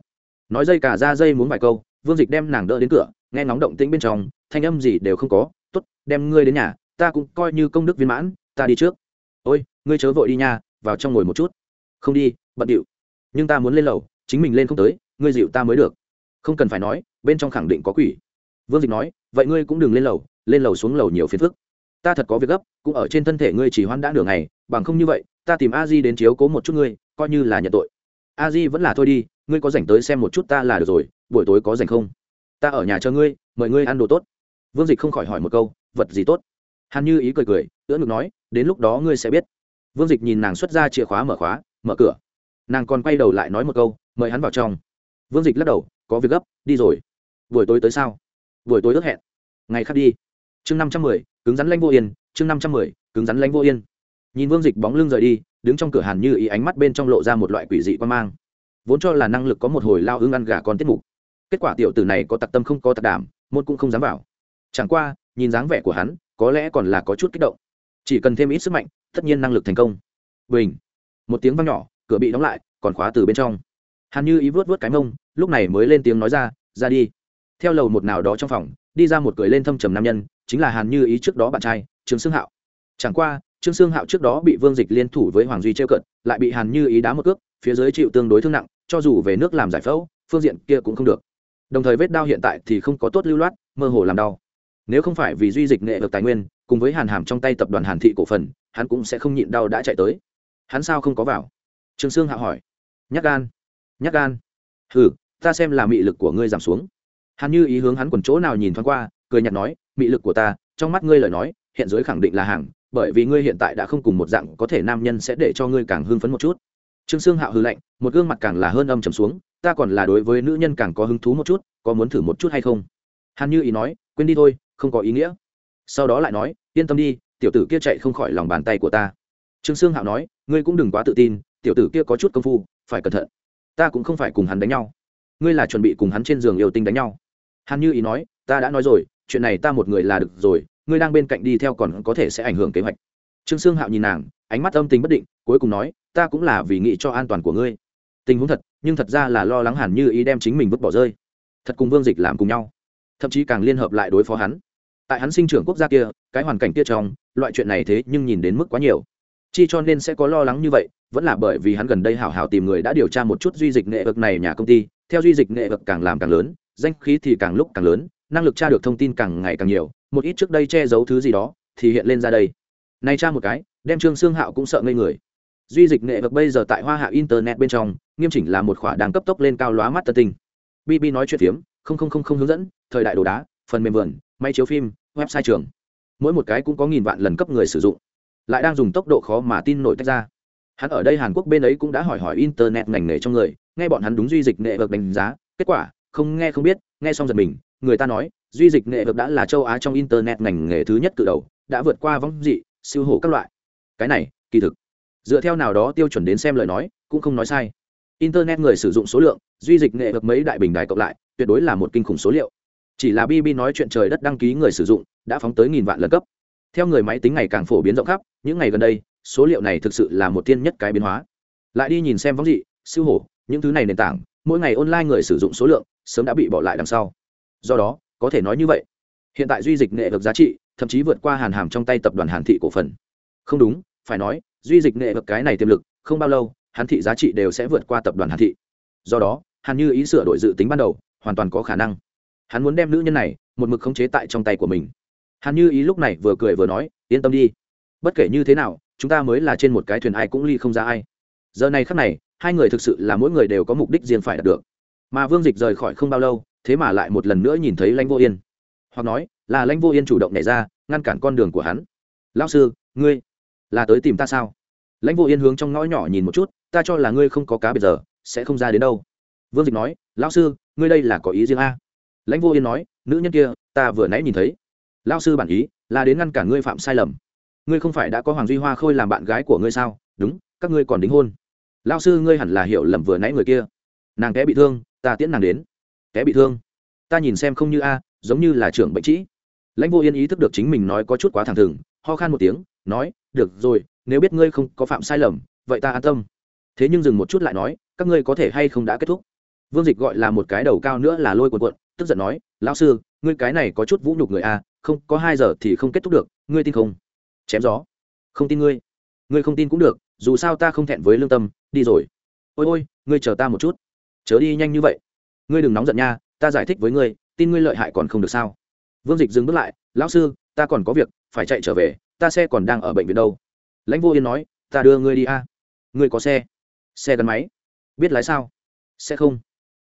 [SPEAKER 1] Nói dây cả ra dây muốn vài câu, vương dịch đem nàng đỡ đến cửa, nghe nóng động tĩnh bên trong, thanh âm gì đều không có t ố t đem ngươi đến nhà, ta cũng coi như công đức viên mãn, ta đi trước. Ôi, ngươi chớ vội đi nha, vào trong ngồi một chút. Không đi, bận điệu. Nhưng ta muốn lên lầu, chính mình lên không tới, ngươi dịu ta mới được. Không cần phải nói, bên trong khẳng định có quỷ. Vương dịch nói, vậy ngươi cũng đừng lên lầu lên lầu xuống lầu nhiều phiền phức ta thật có việc gấp, cũng ở trên thân thể ngươi chỉ hoan đã nửa ngày, bằng không như vậy, ta tìm a di đến chiếu cố một chút ngươi, coi như là nhận tội. A di vẫn là thôi đi, ngươi có dành tới xem một chút ta là được rồi, buổi tối có dành không? Ta ở nhà chờ ngươi, mời ngươi ăn đồ tốt. Vương dịch không khỏi hỏi một câu, vật gì tốt? Hàn như ý cười cười, ưỡn ngực nói, đến lúc đó ngươi sẽ biết. Vương dịch nhìn nàng xuất ra chìa khóa mở khóa, mở cửa. Nàng còn quay đầu lại nói một câu, mời hắn vào trong. Vương dịch lắc đầu, có việc gấp, đi rồi. Buổi tối tới sao? Buổi tối ước hẹn. Ngày khác đi. Chương năm trăm mười cứng rắn lãnh vô yên, chương năm trăm mười, cứng rắn lãnh vô yên. Nhìn vương dịch bóng lưng rời đi, đứng trong cửa hàn như ý ánh mắt bên trong lộ ra một loại quỷ dị quan mang. Vốn cho là năng lực có một hồi lao hưng ăn gà con tiết mục. Kết quả tiểu tử này có tặc tâm không có tặc đảm môn cũng không dám vào. Chẳng qua, nhìn dáng vẻ của hắn, có lẽ còn là có chút kích động. Chỉ cần thêm ít sức mạnh, tất nhiên năng lực thành công. Bình. Một tiếng văng nhỏ, cửa bị đóng lại, còn khóa từ bên trong. Hàn như ý vớt vớt cái mông, lúc này mới lên tiếng nói ra ra đi. Theo lầu một nào đó trong phòng, đi ra một cười lên thâm trầm nam nhân chính là hàn như ý trước đó bạn trai, trương sương hạo. Chẳng qua, trương sương hạo trước đó bị vương dịch liên thủ với hoàng duy treo cận lại bị hàn như ý đá một cước, phía dưới chịu tương đối thương nặng, cho dù về nước làm giải phẫu, phương diện kia cũng không được. Đồng thời vết đau hiện tại thì không có tốt lưu loát, mơ hồ làm đau. Nếu không phải vì duy dịch nghệ được tài nguyên, cùng với hàn hàm trong tay tập đoàn hàn thị cổ phần, hắn cũng sẽ không nhịn đau đã chạy tới. Hắn sao không có vào? Trương sương hạ hỏi. Nhắc gan. Nhắc gan. Hừ, ta xem là mị lực của ngươi giảm xuống. Hàn như ý hướng hắn quần chỗ nào nhìn thoáng qua cười nhạt nói, mị lực của ta, trong mắt ngươi lời nói, hiện giới khẳng định là hàng, bởi vì ngươi hiện tại đã không cùng một dạng có thể nam nhân sẽ để cho ngươi càng hưng phấn một chút. Trương sương hạo hư lạnh, một gương mặt càng là hơn âm trầm xuống, ta còn là đối với nữ nhân càng có hứng thú một chút, có muốn thử một chút hay không? Hàn như ý nói, quên đi thôi, không có ý nghĩa. Sau đó lại nói, yên tâm đi, tiểu tử kia chạy không khỏi lòng bàn tay của ta. Trương sương hạo nói, ngươi cũng đừng quá tự tin, tiểu tử kia có chút công phu, phải cẩn thận. Ta cũng không phải cùng hắn đánh nhau. Ngươi là chuẩn bị cùng hắn trên giường yêu tinh đánh nhau. Hàn như ý nói, ta đã nói rồi chuyện này ta một người là được rồi, ngươi đang bên cạnh đi theo còn có thể sẽ ảnh hưởng kế hoạch. Trương sương hạo nhìn nàng, ánh mắt âm tính bất định, cuối cùng nói, ta cũng là vì nghĩ cho an toàn của ngươi. Tình huống thật, nhưng thật ra là lo lắng hẳn như ý đem chính mình vứt bỏ rơi. Thật cùng vương dịch làm cùng nhau. Thậm chí càng liên hợp lại đối phó hắn. Tại hắn sinh trưởng quốc gia kia, cái hoàn cảnh kia trong, loại chuyện này thế nhưng nhìn đến mức quá nhiều. Chi cho nên sẽ có lo lắng như vậy, vẫn là bởi vì hắn gần đây hảo hảo tìm người đã điều tra một chút duy dịch nghệ vực này nhà công ty, theo duy dịch nghệ vực càng làm càng lớn, danh khí thì càng lúc càng lớn năng lực tra được thông tin càng ngày càng nhiều, một ít trước đây che giấu thứ gì đó thì hiện lên ra đây. Nay tra một cái, đem trương xương hạo cũng sợ ngây người. Duy dịch nghệ vực bây giờ tại hoa hạ internet bên trong, nghiêm chỉnh là một khỏa đang cấp tốc lên cao lóa mắt tân tinh bb nói chuyện phiếm, không không không không hướng dẫn, thời đại đồ đá, phần mềm vườn, máy chiếu phim, website trường. Mỗi một cái cũng có nghìn vạn lần cấp người sử dụng. Lại đang dùng tốc độ khó mà tin nổi tách ra. Hắn ở đây hàn quốc bên ấy cũng đã hỏi hỏi internet ngành nghề trong người, nghe bọn hắn đúng duy dịch nghệ vực đánh giá, kết quả không nghe không biết, nghe xong giật mình, người ta nói, duy dịch nghệ vực đã là châu á trong internet ngành nghề thứ nhất cự đầu, đã vượt qua vong dị, siêu hổ các loại. Cái này, kỳ thực, dựa theo nào đó tiêu chuẩn đến xem lời nói, cũng không nói sai. Internet người sử dụng số lượng, duy dịch nghệ vực mấy đại bình đài cộng lại, tuyệt đối là một kinh khủng số liệu. Chỉ là bb nói chuyện trời đất đăng ký người sử dụng, đã phóng tới nghìn vạn lần cấp. Theo người máy tính ngày càng phổ biến rộng khắp, những ngày gần đây, số liệu này thực sự là một thiên nhất cái biến hóa. Lại đi nhìn xem vong dị, siêu hổ, những thứ này nền tảng mỗi ngày online người sử dụng số lượng sớm đã bị bỏ lại đằng sau. Do đó, có thể nói như vậy. Hiện tại duy dịch nghệ vực giá trị, thậm chí vượt qua hàn hàm trong tay tập đoàn hàn thị cổ phần. Không đúng, phải nói, duy dịch nghệ vực cái này tiềm lực, không bao lâu, hàn thị giá trị đều sẽ vượt qua tập đoàn hàn thị. Do đó, hàn như ý sửa đổi dự tính ban đầu, hoàn toàn có khả năng. Hắn muốn đem nữ nhân này, một mực khống chế tại trong tay của mình. Hàn như ý lúc này vừa cười vừa nói, yên tâm đi. Bất kể như thế nào, chúng ta mới là trên một cái thuyền ai cũng ly không ra ai. Giờ này khắc này hai người thực sự là mỗi người đều có mục đích riêng phải đạt được. Mà vương dịch rời khỏi không bao lâu, thế mà lại một lần nữa nhìn thấy lãnh vô yên. Hoặc nói, là lãnh vô yên chủ động nhảy ra, ngăn cản con đường của hắn. Lão sư, ngươi là tới tìm ta sao? Lãnh vô yên hướng trong ngõ nhỏ nhìn một chút, ta cho là ngươi không có cá bây giờ, sẽ không ra đến đâu. Vương dịch nói, lão sư, ngươi đây là có ý riêng a? Lãnh vô yên nói, nữ nhân kia, ta vừa nãy nhìn thấy. Lão sư bản ý là đến ngăn cản ngươi phạm sai lầm. Ngươi không phải đã có hoàng duy hoa khôi làm bạn gái của ngươi sao? Đúng, các ngươi còn đính hôn lão sư ngươi hẳn là hiểu lầm vừa nãy người kia. Nàng té bị thương, ta tiễn nàng đến. Té bị thương? Ta nhìn xem không như a, giống như là trưởng bệnh trĩ. Lãnh vô yên ý thức được chính mình nói có chút quá thẳng thừng, ho khan một tiếng, nói, được rồi, nếu biết ngươi không có phạm sai lầm, vậy ta an tâm. Thế nhưng dừng một chút lại nói, các ngươi có thể hay không đã kết thúc? Vương dịch gọi là một cái đầu cao nữa là lôi cuộn cuộn, tức giận nói, lão sư, ngươi cái này có chút vũ nhục người a, không, có hai giờ thì không kết thúc được, ngươi tin không? Chém gió. Không tin ngươi ngươi không tin cũng được, dù sao ta không thẹn với lương tâm, đi rồi. Ôi ôi, ngươi chờ ta một chút. Chớ đi nhanh như vậy. Ngươi đừng nóng giận nha, ta giải thích với ngươi, tin ngươi lợi hại còn không được sao? Vương dịch dừng bước lại, lão sư, ta còn có việc, phải chạy trở về, ta xe còn đang ở bệnh viện đâu. Lãnh vô yên nói, ta đưa ngươi đi a. Ngươi có xe? Xe gắn máy. Biết lái sao? Sẽ không.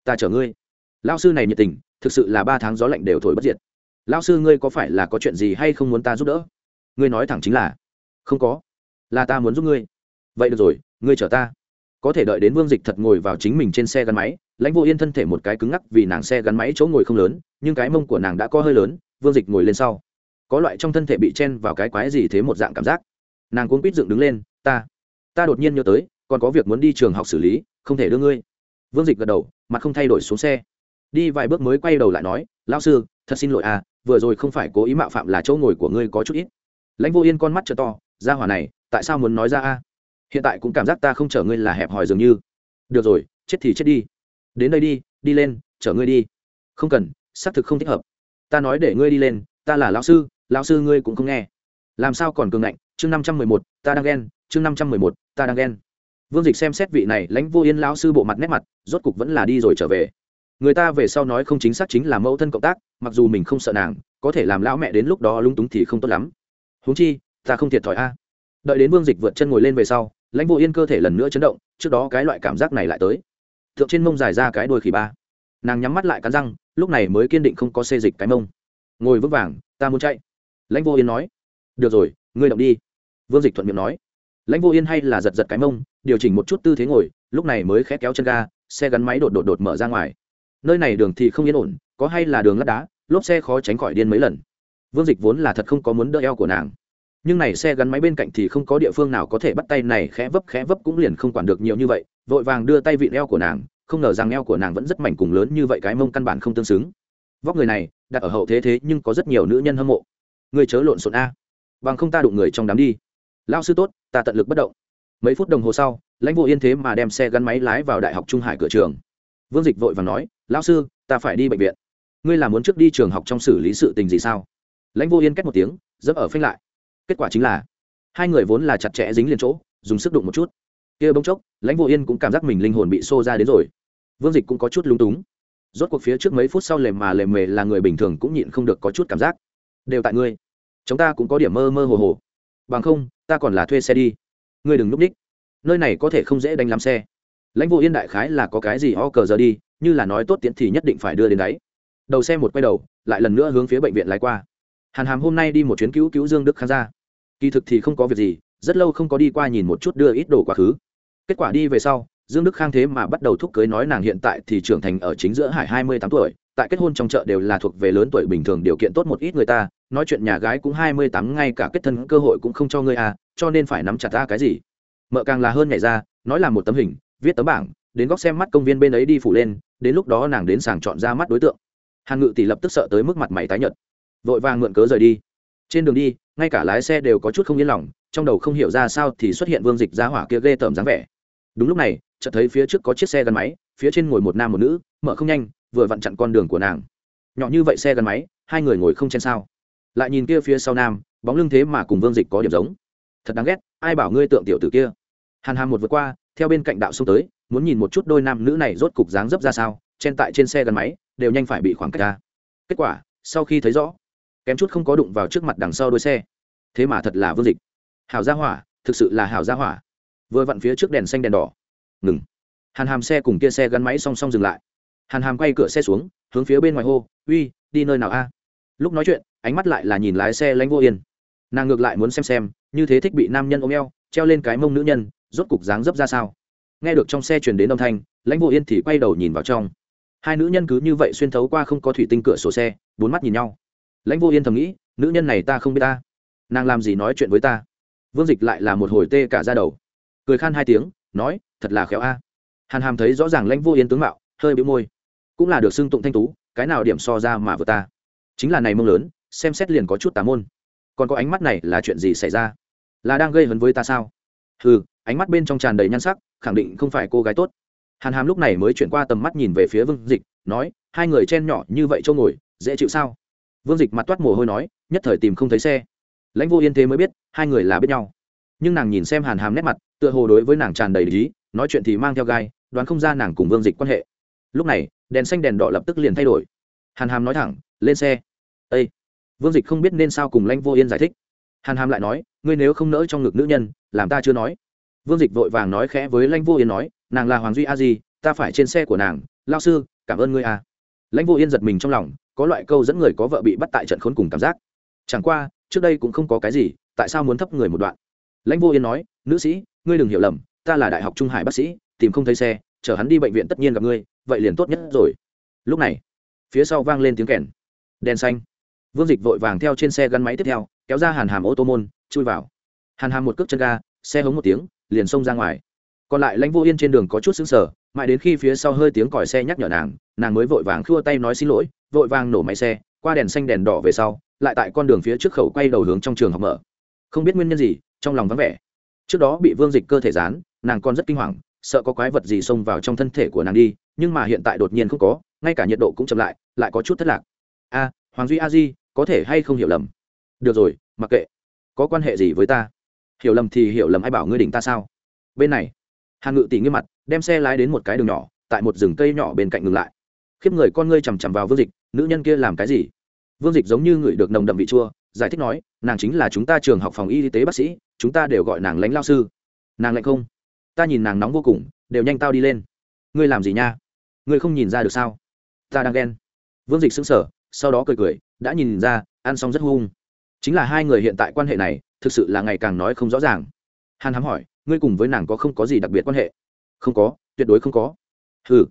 [SPEAKER 1] Ta chở ngươi. Lão sư này nhiệt tình, thực sự là ba tháng gió lạnh đều thổi bất diệt. Lão sư, ngươi có phải là có chuyện gì hay không muốn ta giúp đỡ? Ngươi nói thẳng chính là, không có là ta muốn giúp ngươi. Vậy được rồi, ngươi chở ta. Có thể đợi đến vương dịch thật ngồi vào chính mình trên xe gắn máy, lãnh vô yên thân thể một cái cứng ngắc vì nàng xe gắn máy chỗ ngồi không lớn, nhưng cái mông của nàng đã có hơi lớn, vương dịch ngồi lên sau. Có loại trong thân thể bị chen vào cái quái gì thế một dạng cảm giác. Nàng cuốn quýt dựng đứng lên, ta ta đột nhiên nhớ tới, còn có việc muốn đi trường học xử lý, không thể đưa ngươi. Vương dịch gật đầu, mặt không thay đổi xuống xe. Đi vài bước mới quay đầu lại nói, lão sư, thật xin lỗi à vừa rồi không phải cố ý mạo phạm là chỗ ngồi của ngươi có chút ít. Lãnh vô yên con mắt t to ra hỏa này tại sao muốn nói ra a? Hiện tại cũng cảm giác ta không chở ngươi là hẹp hòi dường như. Được rồi, chết thì chết đi. Đến đây đi đi lên, chở ngươi đi. Không cần, xác thực không thích hợp. Ta nói để ngươi đi lên, ta là lão sư lão sư ngươi cũng không nghe. Làm sao còn cường ngạnh? Chương năm trăm mười một, ta đang ghen. Chương năm trăm mười một, ta đang ghen. Vương dịch xem xét vị này lãnh vô yên lão sư bộ mặt nét mặt, rốt cục vẫn là đi rồi trở về. Người ta về sau nói không chính xác chính là mẫu thân cộng tác, mặc dù mình không sợ nàng, có thể làm lão mẹ đến lúc đó lung túng thì không tốt lắm. Huống chi, ta không thiệt thòi a đợi đến vương dịch vượt chân ngồi lên về sau, lãnh vô yên cơ thể lần nữa chấn động, trước đó cái loại cảm giác này lại tới. Thượng trên mông dài ra cái đôi khỉ ba. Nàng nhắm mắt lại cắn răng, lúc này mới kiên định không có xê dịch cái mông. Ngồi vững vàng, ta muốn chạy. Lãnh vô yên nói. Được rồi, ngươi động đi. Vương dịch thuận miệng nói. Lãnh vô yên hay là giật giật cái mông, điều chỉnh một chút tư thế ngồi, lúc này mới khét kéo chân ga, xe gắn máy đột đột đột mở ra ngoài. Nơi này đường thì không yên ổn, có hay là đường lát đá, lốp xe khó tránh khỏi điên mấy lần. Vương dịch vốn là thật không có muốn đỡ eo của nàng nhưng này xe gắn máy bên cạnh thì không có địa phương nào có thể bắt tay, này khẽ vấp khẽ vấp cũng liền không quản được nhiều như vậy. Vội vàng đưa tay vịn eo của nàng, không ngờ rằng eo của nàng vẫn rất mảnh cùng lớn như vậy, cái mông căn bản không tương xứng. Vóc người này, đặt ở hậu thế thế nhưng có rất nhiều nữ nhân hâm mộ. Người chớ lộn xộn a. Bằng không ta đụng người trong đám đi. Lao sư tốt, ta tận lực bất động. Mấy phút đồng hồ sau, lãnh vô yên thế mà đem xe gắn máy lái vào đại học trung hải cửa trường. Vương dịch vội và nói, lão sư, ta phải đi bệnh viện. Ngươi là muốn trước đi trường học trong xử lý sự tình gì sao? Lãnh vô yên cách một tiếng, dẫm ở phanh lại kết quả chính là, hai người vốn là chặt chẽ dính liền chỗ, dùng sức đụng một chút. Kia bỗng chốc, lãnh vô yên cũng cảm giác mình linh hồn bị xô ra đến rồi. Vương dịch cũng có chút lúng túng. Rốt cuộc phía trước mấy phút sau lề mà lề mề là người bình thường cũng nhịn không được có chút cảm giác. Đều tại ngươi. Chúng ta cũng có điểm mơ mơ hồ hồ. Bằng không, ta còn là thuê xe đi. Ngươi đừng núp ních nơi này có thể không dễ đánh lắm xe. Lãnh vô yên đại khái là có cái gì ho cờ giờ đi, như là nói tốt tiễn thì nhất định phải đưa đến đấy. Đầu xe một quay đầu, lại lần nữa hướng phía bệnh viện lái qua hàn hàm hôm nay đi một chuyến cứu cứu dương đức khang ra. Kỳ thực thì không có việc gì, rất lâu không có đi qua nhìn một chút đưa ít đồ quá khứ. Kết quả đi về sau, dương đức khang thế mà bắt đầu thúc cưới nói nàng hiện tại thì trưởng thành ở chính giữa hải hai mươi tám tuổi, tại kết hôn trong chợ đều là thuộc về lớn tuổi bình thường điều kiện tốt một ít người ta, nói chuyện nhà gái cũng hai mươi tám, ngay cả kết thân cơ hội cũng không cho ngươi à cho nên phải nắm chặt ra cái gì? Mợ càng là hơn nhảy ra, nói là một tấm hình, viết tấm bảng, đến góc xem mắt công viên bên ấy đi phủ lên, đến lúc đó nàng đến sàng chọn ra mắt đối tượng. Hàn ngự tỷ lập tức sợ tới mức mặt mày tái nhợt vội vàng mượn cớ rời đi. Trên đường đi, ngay cả lái xe đều có chút không yên lòng, trong đầu không hiểu ra sao thì xuất hiện vương dịch ra hỏa kia ghê tởm dáng vẻ. Đúng lúc này, chợt thấy phía trước có chiếc xe gắn máy, phía trên ngồi một nam một nữ, mở không nhanh, vừa vặn chặn con đường của nàng. Nhỏ như vậy xe gắn máy, hai người ngồi không chen sao. Lại nhìn kia phía sau nam, bóng lưng thế mà cùng vương dịch có điểm giống. Thật đáng ghét, ai bảo ngươi tượng tiểu tử kia? Hàn hàm một vượt qua, theo bên cạnh đạo xông tới, muốn nhìn một chút đôi nam nữ này rốt cục dáng dấp ra sao, chen tại trên xe gắn máy, đều nhanh phải bị khoảng cách ra. Kết quả, sau khi thấy rõ kém chút không có đụng vào trước mặt đằng sau đuôi xe. Thế mà thật là vương dịch. Hảo gia hỏa, thực sự là hảo gia hỏa. Vừa vặn phía trước đèn xanh đèn đỏ. Ngừng. Hàn hàm xe cùng kia xe gắn máy song song dừng lại. Hàn hàm quay cửa xe xuống, hướng phía bên ngoài hô, uy, đi nơi nào a? Lúc nói chuyện, ánh mắt lại là nhìn lái xe lánh vô yên. Nàng ngược lại muốn xem xem, như thế thích bị nam nhân ôm eo, treo lên cái mông nữ nhân, rốt cục dáng dấp ra sao. Nghe được trong xe truyền đến âm thanh, lãnh vô yên thì quay đầu nhìn vào trong. Hai nữ nhân cứ như vậy xuyên thấu qua không có thủy tinh cửa sổ xe, bốn mắt nhìn nhau lãnh vô yên thầm nghĩ, nữ nhân này ta không biết ta. Nàng làm gì nói chuyện với ta? Vương dịch lại là một hồi tê cả ra đầu. Cười khan hai tiếng, nói, thật là khéo a. Hàn hàm thấy rõ ràng lãnh vô yên tướng mạo, hơi bĩu môi. Cũng là được xưng tụng thanh tú, cái nào điểm so ra mà vừa ta? Chính là này mông lớn, xem xét liền có chút tà môn. Còn có ánh mắt này là chuyện gì xảy ra? Là đang gây hấn với ta sao? Ừ ánh mắt bên trong tràn đầy nhan sắc, khẳng định không phải cô gái tốt. Hàn hàm lúc này mới chuyển qua tầm mắt nhìn về phía vương dịch, nói, hai người chen nhỏ như vậy châu ngồi, dễ chịu sao? Vương dịch mặt toát mồ hôi nói, nhất thời tìm không thấy xe. Lãnh vô yên thế mới biết, hai người là biết nhau. Nhưng nàng nhìn xem hàn hàm nét mặt, tựa hồ đối với nàng tràn đầy lý, nói chuyện thì mang theo gai, đoán không ra nàng cùng vương dịch quan hệ. Lúc này, đèn xanh đèn đỏ lập tức liền thay đổi. Hàn hàm nói thẳng, lên xe. Ây vương dịch không biết nên sao cùng lãnh vô yên giải thích. Hàn hàm lại nói, ngươi nếu không nỡ trong ngực nữ nhân, làm ta chưa nói. Vương dịch vội vàng nói khẽ với lãnh vô yên nói, nàng là hoàng duy a di, ta phải trên xe của nàng. Lao sư, cảm ơn ngươi a. Lãnh vô yên giật mình trong lòng có loại câu dẫn người có vợ bị bắt tại trận khốn cùng cảm giác. Chẳng qua, trước đây cũng không có cái gì, tại sao muốn thấp người một đoạn? Lãnh vô yên nói, nữ sĩ, ngươi đừng hiểu lầm, ta là đại học trung hải bác sĩ, tìm không thấy xe, chở hắn đi bệnh viện tất nhiên gặp ngươi, vậy liền tốt nhất rồi. Lúc này, phía sau vang lên tiếng kèn. Đèn xanh. Vương dịch vội vàng theo trên xe gắn máy tiếp theo, kéo ra hàn hàm ô tô môn, chui vào. Hàn hàm một cước chân ga, xe hống một tiếng, liền xông ra ngoài. Còn lại lãnh vô yên trên đường có chút xứng sở mãi đến khi phía sau hơi tiếng còi xe nhắc nhở nàng nàng mới vội vàng khua tay nói xin lỗi vội vàng nổ máy xe, qua đèn xanh đèn đỏ về sau, lại tại con đường phía trước khẩu quay đầu hướng trong trường học mở. Không biết nguyên nhân gì, trong lòng vắng vẻ. Trước đó bị vương dịch cơ thể dán, nàng còn rất kinh hoàng, sợ có quái vật gì xông vào trong thân thể của nàng đi, nhưng mà hiện tại đột nhiên không có, ngay cả nhiệt độ cũng chậm lại lại có chút thất lạc. A, hoàng duy a di, có thể hay không hiểu lầm? Được rồi, mặc kệ. Có quan hệ gì với ta? Hiểu lầm thì hiểu lầm, ai bảo ngươi đỉnh ta sao? Bên này, hàn ngự tỷ nghiêm mặt, đem xe lái đến một cái đường nhỏ, tại một rừng cây nhỏ bên cạnh ngừng lại khiếp người con ngươi chằm chằm vào vương dịch, nữ nhân kia làm cái gì? Vương dịch giống như người được nồng đậm vị chua, giải thích nói, nàng chính là chúng ta trường học phòng y tế bác sĩ, chúng ta đều gọi nàng lãnh lao sư. Nàng lạnh không. Ta nhìn nàng nóng vô cùng, đều nhanh tao đi lên. Ngươi làm gì nha? Ngươi không nhìn ra được sao? Ta đang ghen. Vương dịch xứng sở sau đó cười cười, đã nhìn ra, ăn xong rất hung. Chính là hai người hiện tại quan hệ này, thực sự là ngày càng nói không rõ ràng. Hàn hám hỏi, ngươi cùng với nàng có không có gì đặc biệt quan hệ? Không có, tuyệt đối không có. Ừ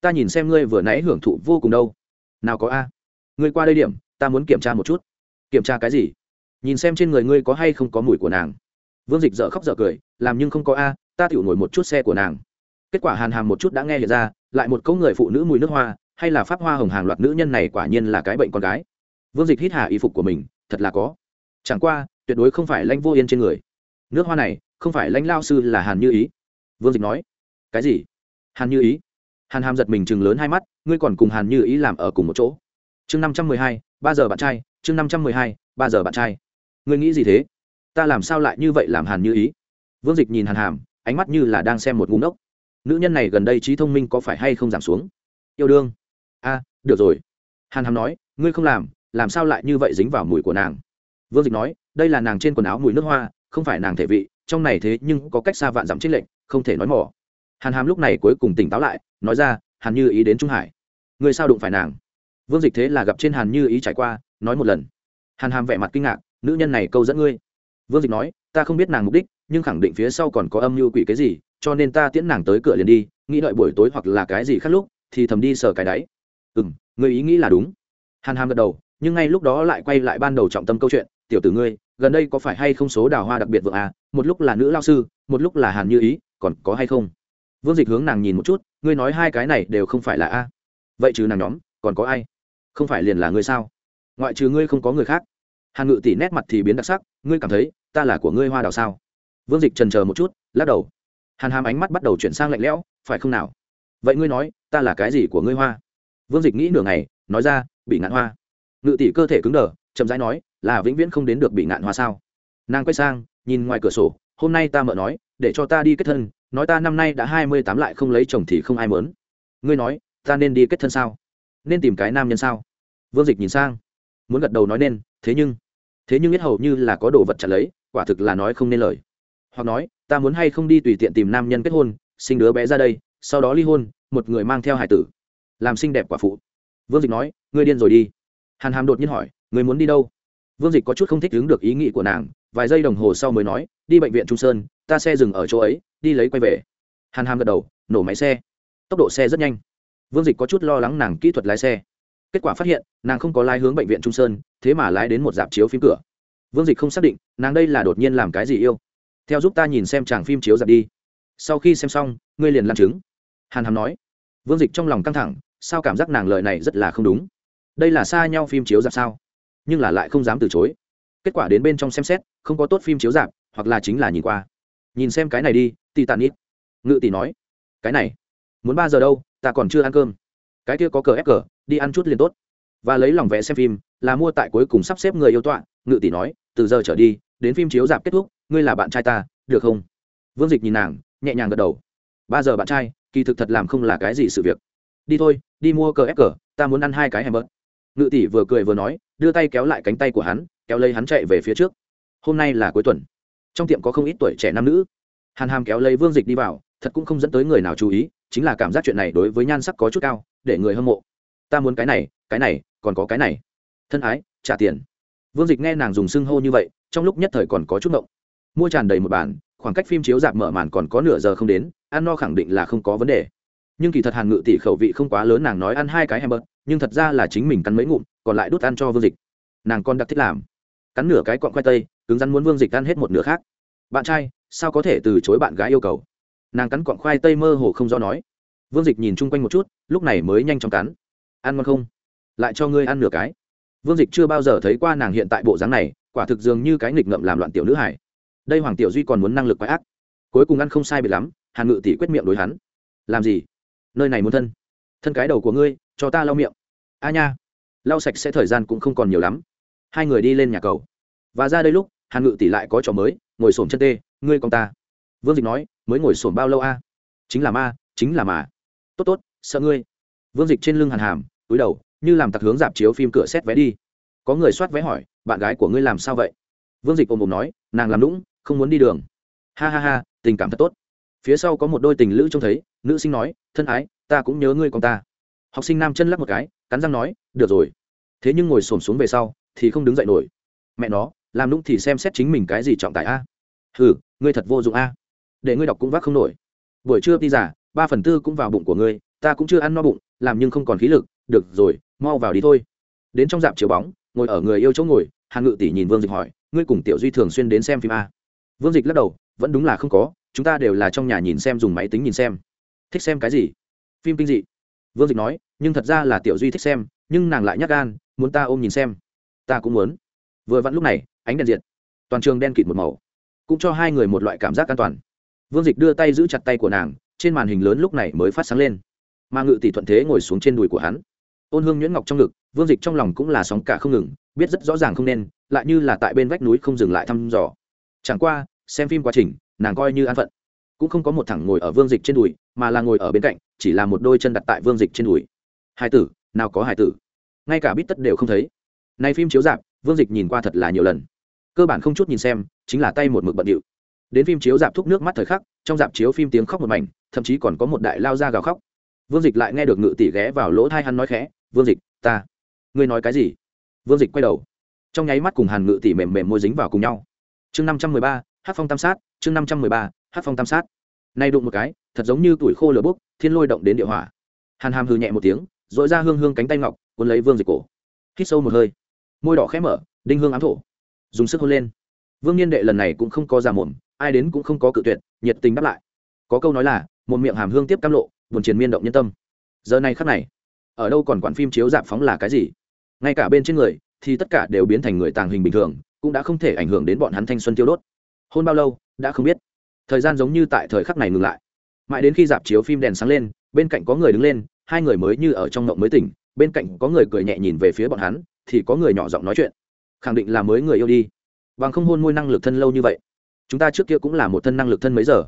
[SPEAKER 1] ta nhìn xem ngươi vừa nãy hưởng thụ vô cùng đâu. Nào có a. Ngươi qua đây điểm, ta muốn kiểm tra một chút. Kiểm tra cái gì? Nhìn xem trên người ngươi có hay không có mùi của nàng. Vương dịch dở khóc dở cười, làm nhưng không có a, ta tự ngồi một chút xe của nàng. Kết quả hàn hàm một chút đã nghe hiện ra, lại một câu người phụ nữ mùi nước hoa, hay là pháp hoa hồng hàng loạt nữ nhân này quả nhiên là cái bệnh con gái. Vương dịch hít hà y phục của mình, thật là có. Chẳng qua, tuyệt đối không phải lãnh vô yên trên người. Nước hoa này, không phải lãnh lao sư là hàn như ý. Vương dịch nói, cái gì? Hàn như ý? Hàn hàm giật mình chừng lớn hai mắt, ngươi còn cùng hàn như ý làm ở cùng một chỗ. Chương năm trăm mười hai, ba giờ bạn trai, chương năm trăm mười hai, ba giờ bạn trai. Ngươi nghĩ gì thế? Ta làm sao lại như vậy làm hàn như ý? Vương dịch nhìn hàn hàm, ánh mắt như là đang xem một ngũ ngốc. Nữ nhân này gần đây trí thông minh có phải hay không giảm xuống? Yêu đương. A, được rồi. Hàn hàm nói, ngươi không làm làm sao lại như vậy dính vào mùi của nàng? Vương dịch nói, đây là nàng trên quần áo mùi nước hoa, không phải nàng thể vị, trong này thế nhưng có cách xa vạn dặm trích lệnh không thể nói mỏ hàn hàm lúc này cuối cùng tỉnh táo lại, nói ra, hàn như ý đến trung hải. Người sao đụng phải nàng? Vương dịch thế là gặp trên hàn như ý trải qua, nói một lần. Hàn hàm vẻ mặt kinh ngạc, nữ nhân này câu dẫn ngươi. Vương dịch nói, ta không biết nàng mục đích, nhưng khẳng định phía sau còn có âm mưu quỷ cái gì, cho nên ta tiễn nàng tới cửa liền đi, nghĩ đợi buổi tối hoặc là cái gì khác lúc, thì thầm đi sờ cái đáy. Ừ m người ý nghĩ là đúng. Hàn hàm gật đầu, nhưng ngay lúc đó lại quay lại ban đầu trọng tâm câu chuyện, tiểu tử ngươi, gần đây có phải hay không số đào hoa đặc biệt vượng à? Một lúc là nữ lao sư, một lúc là hàn như ý, còn có hay không? Vương dịch hướng nàng nhìn một chút, ngươi nói hai cái này đều không phải là a. Vậy chứ nàng nhóm, còn có ai? Không phải liền là ngươi sao? Ngoại trừ ngươi không có người khác. Hàn ngự tỷ nét mặt thì biến đặc sắc, ngươi cảm thấy ta là của ngươi hoa đào sao? Vương dịch trần chờ một chút, lắc đầu. Hàn hàm ánh mắt bắt đầu chuyển sang lạnh lẽo, phải không nào? Vậy ngươi nói, ta là cái gì của ngươi hoa? Vương dịch nghĩ nửa ngày, nói ra, bị ngạn hoa. Ngự tỷ cơ thể cứng đờ, chậm rãi nói, là vĩnh viễn không đến được bị ngạn hoa sao? Nàng quay sang, nhìn ngoài cửa sổ, hôm nay ta mợ nói, để cho ta đi kết thân nói ta năm nay đã hai mươi tám lại không lấy chồng thì không ai mớn ngươi nói, ta nên đi kết thân sao? Nên tìm cái nam nhân sao? Vương dịch nhìn sang, muốn gật đầu nói nên, thế nhưng thế nhưng biết hầu như là có đồ vật trả lấy, quả thực là nói không nên lời. Hoặc nói, ta muốn hay không đi tùy tiện tìm nam nhân kết hôn, sinh đứa bé ra đây, sau đó ly hôn, một người mang theo hải tử, làm xinh đẹp quả phụ. Vương dịch nói, ngươi điên rồi đi. Hàn hàm đột nhiên hỏi người muốn đi đâu? Vương dịch có chút không thích đứng được ý nghĩ của nàng, vài giây đồng hồ sau mới nói, đi bệnh viện trung sơn, ta xe dừng ở chỗ ấy đi lấy quay về. Hàn hàm gật đầu, nổ máy xe. Tốc độ xe rất nhanh. Vương dịch có chút lo lắng nàng kỹ thuật lái xe. Kết quả phát hiện, nàng không có lái hướng bệnh viện trung sơn, thế mà lái đến một dạp chiếu phim cửa. Vương dịch không xác định, nàng đây là đột nhiên làm cái gì yêu. Theo giúp ta nhìn xem chàng phim chiếu dạp đi. Sau khi xem xong, ngươi liền làm chứng hàn hàm nói. Vương dịch trong lòng căng thẳng, sao cảm giác nàng lời này rất là không đúng? Đây là xa nhau phim chiếu dạp sao? Nhưng là lại không dám từ chối. Kết quả đến bên trong xem xét, không có tốt phim chiếu dạp, hoặc là chính là nhìn qua nhìn xem cái này đi tì tàn ít ngự tỷ nói, cái này, muốn ba giờ đâu, ta còn chưa ăn cơm. Cái kia có cờ ép cờ, đi ăn chút liền tốt. Và lấy lòng vẽ xem phim, là mua tại cuối cùng sắp xếp người yêu tọa, ngự tỷ nói, từ giờ trở đi, đến phim chiếu dạp kết thúc, ngươi là bạn trai ta, được không? Vương dịch nhìn nàng, nhẹ nhàng gật đầu. Ba giờ bạn trai, kỳ thực thật làm không là cái gì sự việc. Đi thôi, đi mua cờ ép cờ, ta muốn ăn hai cái hèm bớt ngự tỷ vừa cười vừa nói, đưa tay kéo lại cánh tay của hắn, kéo lấy hắn chạy về phía trước. Hôm nay là cuối tuần trong tiệm có không ít tuổi trẻ nam nữ. Hàn hàm kéo lấy vương dịch đi vào, thật cũng không dẫn tới người nào chú ý, chính là cảm giác chuyện này đối với nhan sắc có chút cao, để người hâm mộ. Ta muốn cái này cái này, còn có cái này. Thân ái, trả tiền. Vương dịch nghe nàng dùng xưng hô như vậy, trong lúc nhất thời còn có chút mộng mua tràn đầy một bản, khoảng cách phim chiếu dạp mở màn còn có nửa giờ không đến, ăn no khẳng định là không có vấn đề. Nhưng kỳ thật hàn ngự tỷ khẩu vị không quá lớn, nàng nói ăn hai cái hamburger, nhưng thật ra là chính mình cắn mấy ngụm, còn lại đút ăn cho vương dịch. Nàng còn đặc thích làm cắn nửa cái quọn khoai tây, cứng rắn muốn vương dịch ăn hết một nửa khác. Bạn trai, sao có thể từ chối bạn gái yêu cầu? Nàng cắn quọn khoai tây mơ hồ không do nói. Vương dịch nhìn chung quanh một chút, lúc này mới nhanh chóng cắn. Ăn ngon không? Lại cho ngươi ăn nửa cái. Vương dịch chưa bao giờ thấy qua nàng hiện tại bộ dáng này, quả thực dường như cái nghịch ngợm làm loạn tiểu nữ hải đây hoàng tiểu duy còn muốn năng lực quái ác. Cuối cùng ăn không sai bị lắm, hàn ngự tỷ quyết miệng đối hắn. Làm gì? Nơi này muốn thân. Thân cái đầu của ngươi, cho ta lau miệng. A nha. Lau sạch sẽ thời gian cũng không còn nhiều lắm hai người đi lên nhà cầu. Và ra đây lúc, hàn ngự tỷ lại có trò mới, ngồi xổm chân tê, ngươi con ta. Vương dịch nói, mới ngồi xổm bao lâu a? Chính là ma, chính là mà. Tốt tốt, sợ ngươi. Vương dịch trên lưng hàn hàm, túi đầu, như làm tặc hướng dạp chiếu phim cửa xét vé đi. Có người soát vé hỏi, bạn gái của ngươi làm sao vậy? Vương dịch ôm ôm nói, nàng làm lũng không muốn đi đường. Ha ha ha, tình cảm thật tốt. Phía sau có một đôi tình lữ trông thấy, nữ sinh nói, thân ái, ta cũng nhớ ngươi con ta. Học sinh nam chân lắc một cái, cắn răng nói, được rồi. Thế nhưng ngồi xổm xuống về sau thì không đứng dậy nổi. Mẹ nó, làm nũng thì xem xét chính mình cái gì trọng tài a. Ừ ngươi thật vô dụng a. Để ngươi đọc cũng vác không nổi. Buổi trưa đi giả ba phần tư cũng vào bụng của ngươi, ta cũng chưa ăn no bụng, làm nhưng không còn khí lực, được rồi, mau vào đi thôi. Đến trong dạp chiếu bóng, ngồi ở người yêu chỗ ngồi, hàn ngự tỷ nhìn vương dịch hỏi, ngươi cùng tiểu duy thường xuyên đến xem phim a? Vương dịch lắc đầu, vẫn đúng là không có, chúng ta đều là trong nhà nhìn xem dùng máy tính nhìn xem. Thích xem cái gì? Phim kinh dị. Vương dịch nói, nhưng thật ra là tiểu duy thích xem, nhưng nàng lại nhắc gan, muốn ta ôm nhìn xem ta cũng muốn. Vừa vặn lúc này, ánh đèn diệt. Toàn trường đen kịt một màu. Cũng cho hai người một loại cảm giác an toàn. Vương dịch đưa tay giữ chặt tay của nàng, trên màn hình lớn lúc này mới phát sáng lên. Mà ngự tỷ thuận thế ngồi xuống trên đùi của hắn. Ôn hương nhuyễn ngọc trong ngực, vương dịch trong lòng cũng là sóng cả không ngừng, biết rất rõ ràng không nên, lại như là tại bên vách núi không dừng lại thăm dò. Chẳng qua, xem phim quá trình, nàng coi như an phận. Cũng không có một thẳng ngồi ở vương dịch trên đùi, mà là ngồi ở bên cạnh, chỉ là một đôi chân đặt tại vương dịch trên đùi. Hai tử, nào có hai tử? Ngay cả bít tất đều không thấy nay phim chiếu dạp vương dịch nhìn qua thật là nhiều lần. Cơ bản không chút nhìn xem, chính là tay một mực bận điệu. Đến phim chiếu dạp thúc nước mắt thời khắc, trong dạp chiếu phim tiếng khóc một mảnh, thậm chí còn có một đại lao ra gào khóc. Vương dịch lại nghe được ngự tỷ ghé vào lỗ thai hắn nói khẽ, vương dịch, ta, ngươi nói cái gì? Vương dịch quay đầu. Trong nháy mắt cùng hàn ngự tỷ mềm mềm môi dính vào cùng nhau. Chương năm trăm mười ba, hát phong tam sát, chương năm trăm mười ba, hát phong tam sát. Nay đụng một cái, thật giống như tuổi khô lửa bốc, thiên lôi động đến địa hỏa. Hàn hàm hư nhẹ một tiếng dội ra hương hương cánh tay ngọc, cuốn lấy vương dịch cổ. Hít sâu một hơi môi đỏ khẽ mở, đinh hương ám thổ. Dùng sức hôn lên. Vương niên đệ lần này cũng không có già mồm, ai đến cũng không có cự tuyệt, nhiệt tình đáp lại. Có câu nói là, một miệng hàm hương tiếp cam lộ, buồn triền miên động nhân tâm. Giờ này khắc này, ở đâu còn quản phim chiếu dạp phóng là cái gì? Ngay cả bên trên người, thì tất cả đều biến thành người tàng hình bình thường, cũng đã không thể ảnh hưởng đến bọn hắn thanh xuân tiêu đốt. Hôn bao lâu, đã không biết. Thời gian giống như tại thời khắc này ngừng lại. Mãi đến khi dạp chiếu phim đèn sáng lên, bên cạnh có người đứng lên, hai người mới như ở trong mộng mới tỉnh bên cạnh có người cười nhẹ nhìn về phía bọn hắn, thì có người nhỏ giọng nói chuyện. Khẳng định là mới người yêu đi. Bằng không hôn môi năng lực thân lâu như vậy, chúng ta trước kia cũng là một thân năng lực thân mấy giờ.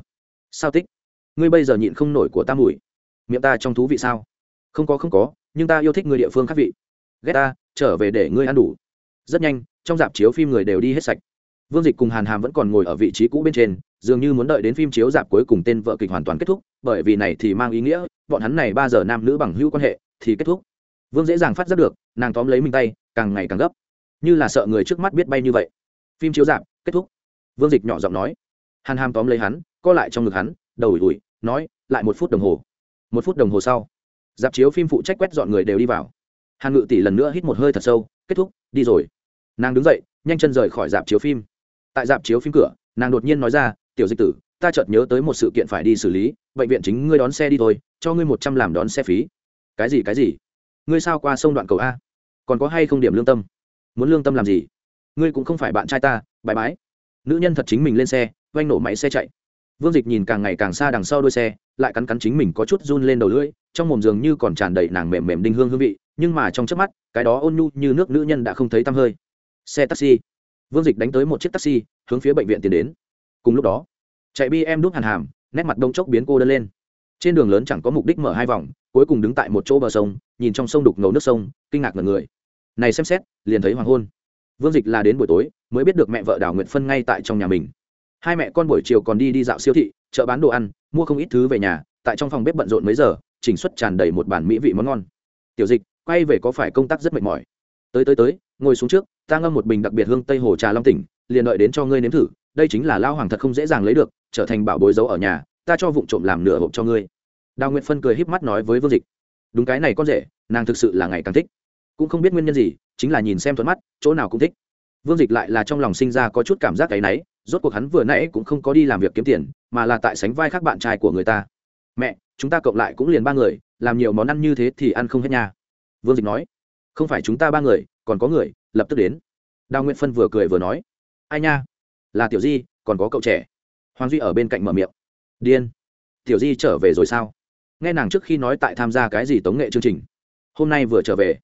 [SPEAKER 1] Sao tích? Ngươi bây giờ nhịn không nổi của ta mùi. Miệng ta trong thú vị sao? Không có không có, nhưng ta yêu thích người địa phương khác vị. Ghét ta, trở về để ngươi ăn đủ. Rất nhanh, trong dạp chiếu phim người đều đi hết sạch. Vương dịch cùng hàn hàm vẫn còn ngồi ở vị trí cũ bên trên, dường như muốn đợi đến phim chiếu dạp cuối cùng tên vợ kịch hoàn toàn kết thúc, bởi vì này thì mang ý nghĩa, bọn hắn này ba giờ nam nữ bằng hữu quan hệ, thì kết thúc vương dễ dàng phát giác được nàng tóm lấy mình tay càng ngày càng gấp. Như là sợ người trước mắt biết bay như vậy. Phim chiếu giảm, kết thúc. Vương dịch nhỏ giọng nói. Hàn hàm tóm lấy hắn co lại trong ngực hắn đầu ủi ủi nói lại một phút đồng hồ. Một phút đồng hồ sau dạp chiếu phim phụ trách quét dọn người đều đi vào. Hàn ngự tỷ lần nữa hít một hơi thật sâu kết thúc đi rồi. Nàng đứng dậy nhanh chân rời khỏi dạp chiếu phim. Tại dạp chiếu phim cửa nàng đột nhiên nói ra tiểu dịch tử ta chợt nhớ tới một sự kiện phải đi xử lý bệnh viện chính ngươi đón xe đi thôi cho ngươi một trăm làm đón xe phí. Cái gì cái gì? Ngươi sao qua sông đoạn cầu a? Còn có hay không điểm lương tâm? Muốn lương tâm làm gì? Ngươi cũng không phải bạn trai ta bài bái. Nữ nhân thật chính mình lên xe oanh nổ máy xe chạy. Vương dịch nhìn càng ngày càng xa đằng sau đuôi xe, lại cắn cắn chính mình có chút run lên đầu lưỡi, trong mồm giường như còn tràn đầy nàng mềm mềm đinh hương hương vị, nhưng mà trong chớp mắt, cái đó ôn nhu như nước nữ nhân đã không thấy tăm hơi. Xe taxi. Vương dịch đánh tới một chiếc taxi, hướng phía bệnh viện tiến đến. Cùng lúc đó, chạy bi em đút hàn hàm, nét mặt đông chốc biến cô đơn lên trên đường lớn chẳng có mục đích mở hai vòng, cuối cùng đứng tại một chỗ bờ sông, nhìn trong sông đục ngầu nước sông, kinh ngạc ngần người. Này xem xét, liền thấy hoàng hôn. Vương dịch là đến buổi tối, mới biết được mẹ vợ đào nguyện phân ngay tại trong nhà mình. Hai mẹ con buổi chiều còn đi đi dạo siêu thị, chợ bán đồ ăn, mua không ít thứ về nhà, tại trong phòng bếp bận rộn mấy giờ, chỉnh xuất tràn đầy một bản mỹ vị món ngon. Tiểu dịch, quay về có phải công tác rất mệt mỏi? Tới tới tới, ngồi xuống trước, ta ngâm một bình đặc biệt hương tây hồ trà long tỉnh, liền đợi đến cho ngươi nếm thử, đây chính là lao hoàng thật không dễ dàng lấy được, trở thành bảo bối giấu ở nhà, ta cho vụ trộm làm nửa hộp cho ngươi đào nguyện phân cười híp mắt nói với vương dịch, đúng cái này con rể, nàng thực sự là ngày càng thích. Cũng không biết nguyên nhân gì, chính là nhìn xem thuận mắt, chỗ nào cũng thích. Vương dịch lại là trong lòng sinh ra có chút cảm giác cái náy rốt cuộc hắn vừa nãy cũng không có đi làm việc kiếm tiền, mà là tại sánh vai khác bạn trai của người ta. Mẹ, chúng ta cộng lại cũng liền ba người, làm nhiều món ăn như thế thì ăn không hết nha. Vương dịch nói, không phải chúng ta ba người, còn có người, lập tức đến. Đào nguyện phân vừa cười vừa nói, ai nha? Là tiểu di, còn có cậu trẻ. Hoàng duy ở bên cạnh mở miệng, điên, tiểu di trở về rồi sao? Nghe nàng trước khi nói tại tham gia cái gì tống nghệ chương trình. Hôm nay vừa trở về.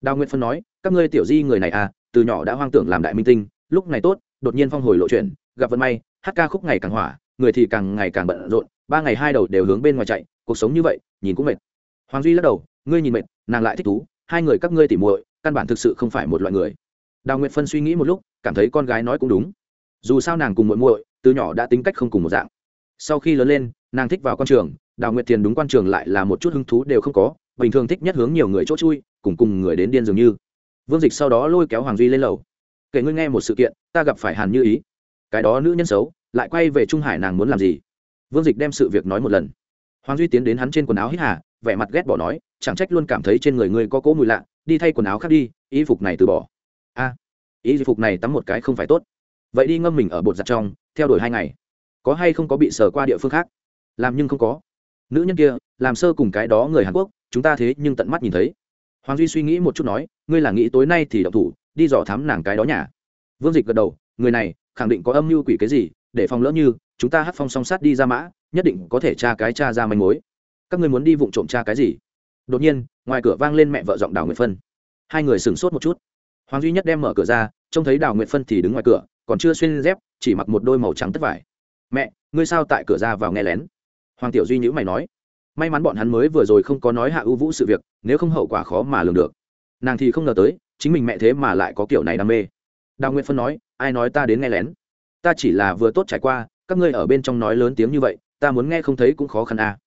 [SPEAKER 1] Đào nguyện phân nói, các ngươi tiểu di người này à từ nhỏ đã hoang tưởng làm đại minh tinh, lúc này tốt, đột nhiên phong hồi lộ chuyện, gặp vận may, hát ca khúc ngày càng hỏa, người thì càng ngày càng bận rộn, ba ngày hai đầu đều hướng bên ngoài chạy, cuộc sống như vậy, nhìn cũng mệt. Hoàng duy lắc đầu, ngươi nhìn mệt, nàng lại thích thú, hai người các ngươi tỉ muội, căn bản thực sự không phải một loại người. Đào nguyệt phân suy nghĩ một lúc, cảm thấy con gái nói cũng đúng. Dù sao nàng cùng muội muội, từ nhỏ đã tính cách không cùng một dạng. Sau khi lớn lên, nàng thích vào con trường đào nguyệt tiền đúng quan trường lại là một chút hứng thú đều không có bình thường thích nhất hướng nhiều người chỗ chui cùng cùng người đến điên dường như. Vương dịch sau đó lôi kéo hoàng duy lên lầu. Kể ngươi nghe một sự kiện ta gặp phải hàn như ý. Cái đó nữ nhân xấu lại quay về trung hải nàng muốn làm gì? Vương dịch đem sự việc nói một lần. Hoàng duy tiến đến hắn trên quần áo hít hà vẻ mặt ghét bỏ nói chẳng trách luôn cảm thấy trên người ngươi có cỗ mùi lạ đi thay quần áo khác đi y phục này từ bỏ. A à, y phục này tắm một cái không phải tốt. Vậy đi ngâm mình ở bột giặt trong theo đuổi hai ngày. Có hay không có bị sờ qua địa phương khác? Làm nhưng không có nữ nhân kia, làm sơ cùng cái đó người hàn quốc, chúng ta thế nhưng tận mắt nhìn thấy. Hoàng duy suy nghĩ một chút nói, ngươi là nghĩ tối nay thì động thủ, đi dò thám nàng cái đó nhà. Vương dịch gật đầu, người này, khẳng định có âm mưu quỷ cái gì, để phòng lỡ như, chúng ta hát phong song sát đi ra mã, nhất định có thể tra cái tra ra manh mối. Các ngươi muốn đi vụng trộm tra cái gì? Đột nhiên, ngoài cửa vang lên mẹ vợ giọng đào nguyệt phân. Hai người sửng sốt một chút. Hoàng duy nhất đem mở cửa ra, trông thấy đào nguyệt phân thì đứng ngoài cửa, còn chưa xuyên dép, chỉ mặc một đôi màu trắng tất vải. Mẹ, ngươi sao tại cửa ra vào nghe lén? Hoàng tiểu duy nhữ mày nói, may mắn bọn hắn mới vừa rồi không có nói hạ ưu vũ sự việc, nếu không hậu quả khó mà lường được. Nàng thì không ngờ tới, chính mình mẹ thế mà lại có kiểu này đam mê. Đào nguyễn phân nói, ai nói ta đến nghe lén? Ta chỉ là vừa tốt trải qua, các ngươi ở bên trong nói lớn tiếng như vậy, ta muốn nghe không thấy cũng khó khăn à.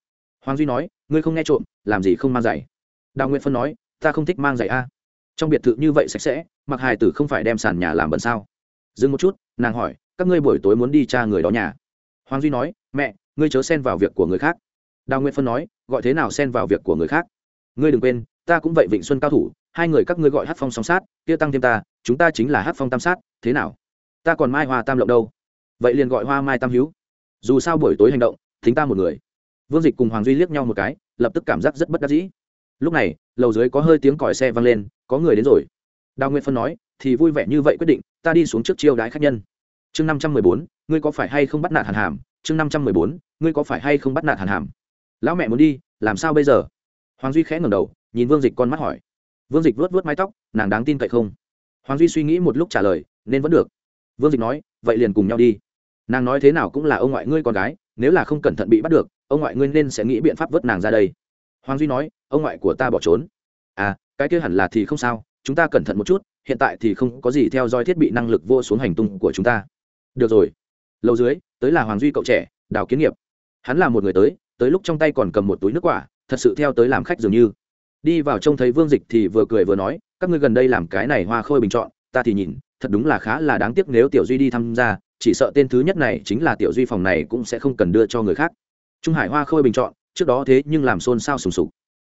[SPEAKER 1] hoàng duy nói, ngươi không nghe trộm, làm gì không mang giày? Đào nguyễn phân nói, ta không thích mang giày a à. trong biệt thự như vậy sạch sẽ, mặc hài tử không phải đem sàn nhà làm bẩn sao? Dừng một chút, nàng hỏi, các ngươi buổi tối muốn đi cha người đó nhà? Hoàng duy nói, mẹ ngươi chớ xen vào việc của người khác. Đào nguyệt phân nói, gọi thế nào xen vào việc của người khác? Ngươi đừng quên, ta cũng vậy vịnh xuân cao thủ, hai người các ngươi gọi hát phong song sát, kia tăng thêm ta, chúng ta chính là hát phong tam sát, thế nào? Ta còn mai hoa tam lộng đâu? Vậy liền gọi hoa mai tam hữu dù sao buổi tối hành động, thính ta một người. Vương dịch cùng hoàng duy liếc nhau một cái, lập tức cảm giác rất bất đắc dĩ. Lúc này, lầu dưới có hơi tiếng còi xe vang lên, có người đến rồi. Đào nguyệt phân nói, thì vui vẻ như vậy quyết định, ta đi xuống trước chiêu đái khách nhân. Chương năm trăm mười bốn, ngươi có phải hay không bắt nạt hàn hàm? Chương năm trăm mười bốn, ngươi có phải hay không bắt nạt hàn hàm? Lão mẹ muốn đi, làm sao bây giờ? Hoàng duy khẽ ngầm đầu, nhìn vương dịch con mắt hỏi. Vương dịch vớt vớt mái tóc, nàng đáng tin cậy không? Hoàng duy suy nghĩ một lúc trả lời, nên vẫn được. Vương dịch nói, vậy liền cùng nhau đi. Nàng nói thế nào cũng là ông ngoại ngươi con gái, nếu là không cẩn thận bị bắt được, ông ngoại ngươi nên sẽ nghĩ biện pháp vớt nàng ra đây. Hoàng duy nói, ông ngoại của ta bỏ trốn. À cái kia hẳn là thì không sao, chúng ta cẩn thận một chút, hiện tại thì không có gì theo dõi thiết bị năng lực vô xuống hành tung của chúng ta. Được rồi. Lâu dưới tới là hoàng duy cậu trẻ, đào kiến nghiệp. Hắn là một người tới tới lúc trong tay còn cầm một túi nước quả, thật sự theo tới làm khách dường như. Đi vào trông thấy vương dịch thì vừa cười vừa nói, các ngươi gần đây làm cái này hoa khôi bình chọn, ta thì nhìn, thật đúng là khá là đáng tiếc nếu tiểu duy đi tham gia, chỉ sợ tên thứ nhất này chính là tiểu duy phòng này cũng sẽ không cần đưa cho người khác. Trung hải hoa khôi bình chọn, trước đó thế nhưng làm xôn xao sùng sục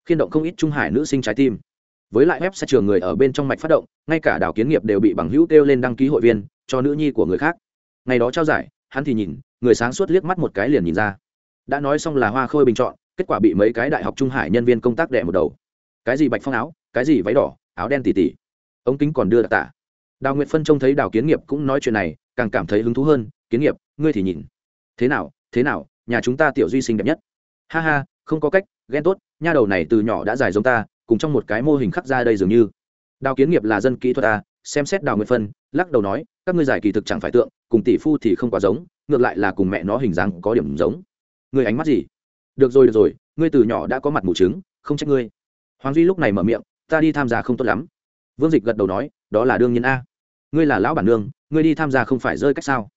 [SPEAKER 1] khiên động không ít trung hải nữ sinh trái tim. Với lại web sẽ trường người ở bên trong mạch phát động, ngay cả đảo kiến nghiệp đều bị bằng hữu kêu lên đăng ký hội viên, cho nữ nhi của người khác. Ngày đó trao giải hắn thì nhìn, người sáng suốt liếc mắt một cái liền nhìn ra. Đã nói xong là hoa khôi bình chọn, kết quả bị mấy cái đại học trung hải nhân viên công tác đẻ một đầu. Cái gì bạch phong áo, cái gì váy đỏ, áo đen tỉ tỉ. Ống kính còn đưa đặc tả. Đào nguyệt phân trông thấy đào kiến nghiệp cũng nói chuyện này, càng cảm thấy hứng thú hơn, kiến nghiệp, ngươi thì nhìn. Thế nào thế nào, nhà chúng ta tiểu duy sinh đẹp nhất. Ha ha, không có cách, ghen tốt, nha đầu này từ nhỏ đã dài giống ta, cùng trong một cái mô hình khắc ra đây dường như. Đào kiến nghiệp là dân kỹ thuật ta xem xét đào nguyệt phân, lắc đầu nói các ngươi giải kỳ thực chẳng phải tượng cùng tỷ phu thì không quá giống ngược lại là cùng mẹ nó hình dáng có điểm giống. Ngươi ánh mắt gì? Được rồi được rồi ngươi từ nhỏ đã có mặt mù trứng không trách ngươi. Hoàng duy lúc này mở miệng ta đi tham gia không tốt lắm. Vương dịch gật đầu nói đó là đương nhiên a. Ngươi là lão bản nương ngươi đi tham gia không phải rơi cách sao?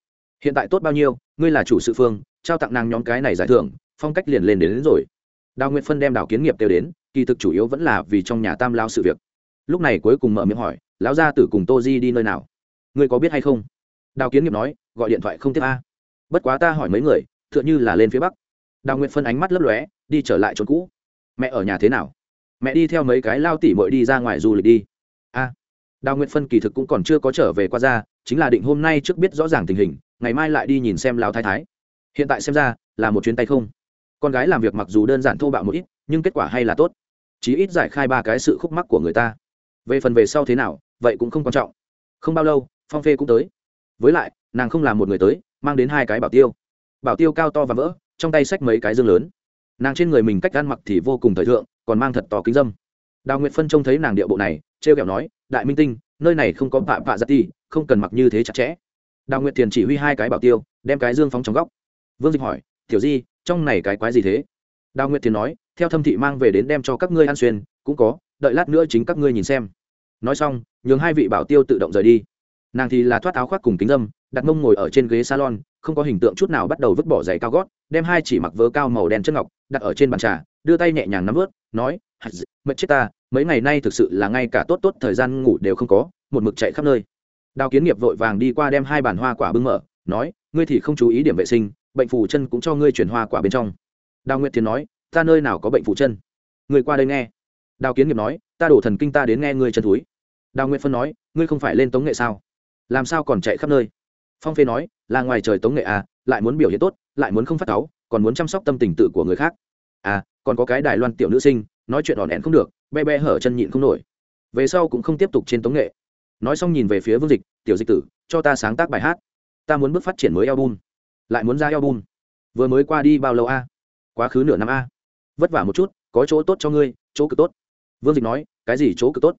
[SPEAKER 1] Hiện tại tốt bao nhiêu ngươi là chủ sự phương trao tặng nàng nhóm cái này giải thưởng phong cách liền lên đến, đến rồi. Đào nguyệt phân đem đào kiến nghiệp kêu đến kỳ thực chủ yếu vẫn là vì trong nhà tam lao sự việc. Lúc này cuối cùng mở miệng hỏi lão gia tử cùng tô di đi nơi nào? Ngươi có biết hay không? Đào kiến nghiệp nói, gọi điện thoại không tiếp a. Bất quá ta hỏi mấy người t h ư ợ n h ư là lên phía bắc. Đào nguyệt phân ánh mắt lấp lóe, đi trở lại chỗ cũ. Mẹ ở nhà thế nào? Mẹ đi theo mấy cái lao tỉ mội đi ra ngoài du lịch đi. A. Đào nguyệt phân kỳ thực cũng còn chưa có trở về qua ra, chính là định hôm nay trước biết rõ ràng tình hình, ngày mai lại đi nhìn xem lao thái thái. Hiện tại xem ra, là một chuyến tay không. Con gái làm việc mặc dù đơn giản thô bạo một ít, nhưng kết quả hay là tốt. Chí ít giải khai ba cái sự khúc mắc của người ta. Về phần về sau thế nào, vậy cũng không quan trọng. Không bao lâu phong phê cũng tới. Với lại, nàng không làm một người tới, mang đến hai cái bảo tiêu. Bảo tiêu cao to và vỡ, trong tay xách mấy cái dương lớn. Nàng trên người mình cách ăn mặc thì vô cùng thời thượng, còn mang thật to kính dâm. Đào nguyệt phân trông thấy nàng điệu bộ này t r e o kẹo nói, đại minh tinh, nơi này không có bạ bạ giặt ti không cần mặc như thế chặt chẽ. Đào nguyệt tiền chỉ huy hai cái bảo tiêu, đem cái dương phóng trong góc. Vương dịch hỏi, tiểu di, trong này cái quái gì thế? Đào nguyệt tiền nói, theo thâm thị mang về đến đem cho các ngươi ăn xuyên, cũng có, đợi lát nữa chính các ngươi nhìn xem. Nói xong, nhường hai vị bảo tiêu tự động rời đi nàng thì là thoát áo khoác cùng kính dâm, đặt mông ngồi ở trên ghế salon, không có hình tượng chút nào bắt đầu vứt bỏ giày cao gót, đem hai chỉ mặc vớ cao màu đen chân ngọc đặt ở trên bàn trà, đưa tay nhẹ nhàng nắm vớt, nói mệt chết ta, mấy ngày nay thực sự là ngay cả tốt tốt thời gian ngủ đều không có, một mực chạy khắp nơi. Đào kiến nghiệp vội vàng đi qua đem hai bàn hoa quả bưng mở, nói, ngươi thì không chú ý điểm vệ sinh, bệnh phù chân cũng cho ngươi chuyển hoa quả bên trong. Đào nguyệt thiền nói, ta nơi nào có bệnh phù chân? Ngươi qua đây nghe. Đào kiến nghiệp nói, ta đổ thần kinh ta đến nghe ngươi chân túi. Đào nguyệt phân nói, ngươi không phải lên tống nghệ sao? Làm sao còn chạy khắp nơi? Phong phê nói là ngoài trời tống nghệ à lại muốn biểu hiện tốt lại muốn không phát táo, còn muốn chăm sóc tâm tình tự của người khác. À còn có cái đài loan tiểu nữ sinh nói chuyện ỏn ẻn không được be be hở chân nhịn không nổi. Về sau cũng không tiếp tục trên tống nghệ. Nói xong nhìn về phía vương dịch tiểu dịch tử cho ta sáng tác bài hát. Ta muốn bước phát triển mới album. Lại muốn ra album. Vừa mới qua đi bao lâu a? Quá khứ nửa năm a. Vất vả một chút có chỗ tốt cho ngươi chỗ cực tốt. Vương dịch nói cái gì chỗ cực tốt?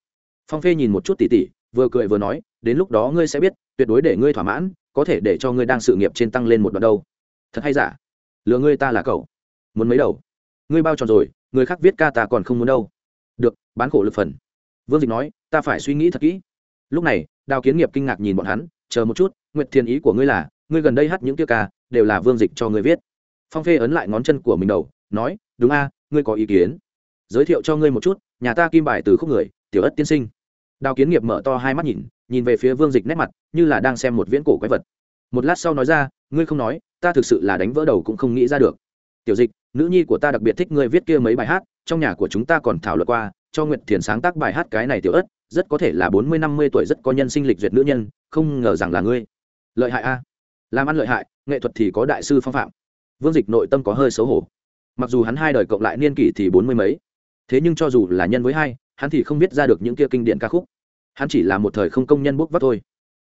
[SPEAKER 1] Phong phê nhìn một chút tỉ tỉ vừa cười vừa nói, đến lúc đó ngươi sẽ biết, tuyệt đối để ngươi thỏa mãn, có thể để cho ngươi đang sự nghiệp trên tăng lên một đoạn đâu. Thật hay giả? Lừa ngươi ta là cậu. Muốn mấy đầu? Ngươi bao tròn rồi, người khác viết ca ta còn không muốn đâu. Được, bán khổ lực phần. Vương dịch nói, ta phải suy nghĩ thật kỹ. Lúc này, đào kiến nghiệp kinh ngạc nhìn bọn hắn, chờ một chút, nguyệt thiên ý của ngươi là, ngươi gần đây hát những tiêu ca, đều là vương dịch cho ngươi viết. Phong phê ấn lại ngón chân của mình đầu, nói, đúng a, ngươi có ý kiến. Giới thiệu cho ngươi một chút, nhà ta kim bài từ khúc người, tiểu ất tiên sinh đào kiến nghiệp mở to hai mắt nhìn nhìn về phía vương dịch nét mặt, như là đang xem một viễn cổ quái vật. Một lát sau nói ra, ngươi không nói, ta thực sự là đánh vỡ đầu cũng không nghĩ ra được. Tiểu dịch, nữ nhi của ta đặc biệt thích ngươi viết kia mấy bài hát, trong nhà của chúng ta còn thảo luận qua, cho nguyệt thiền sáng tác bài hát cái này tiểu ớt rất có thể là bốn mươi, năm mươi tuổi rất có nhân sinh lịch duyệt nữ nhân, không ngờ rằng là ngươi. Lợi hại a. Làm ăn lợi hại, nghệ thuật thì có đại sư phong phạm. Vương dịch nội tâm có hơi xấu hổ. Mặc dù hắn hai đời cộng lại niên kỷ thì bốn mươi mấy, thế nhưng cho dù là nhân với hai hắn thì không biết ra được những kia kinh điển ca khúc. Hắn chỉ là một thời không công nhân bốc vác thôi.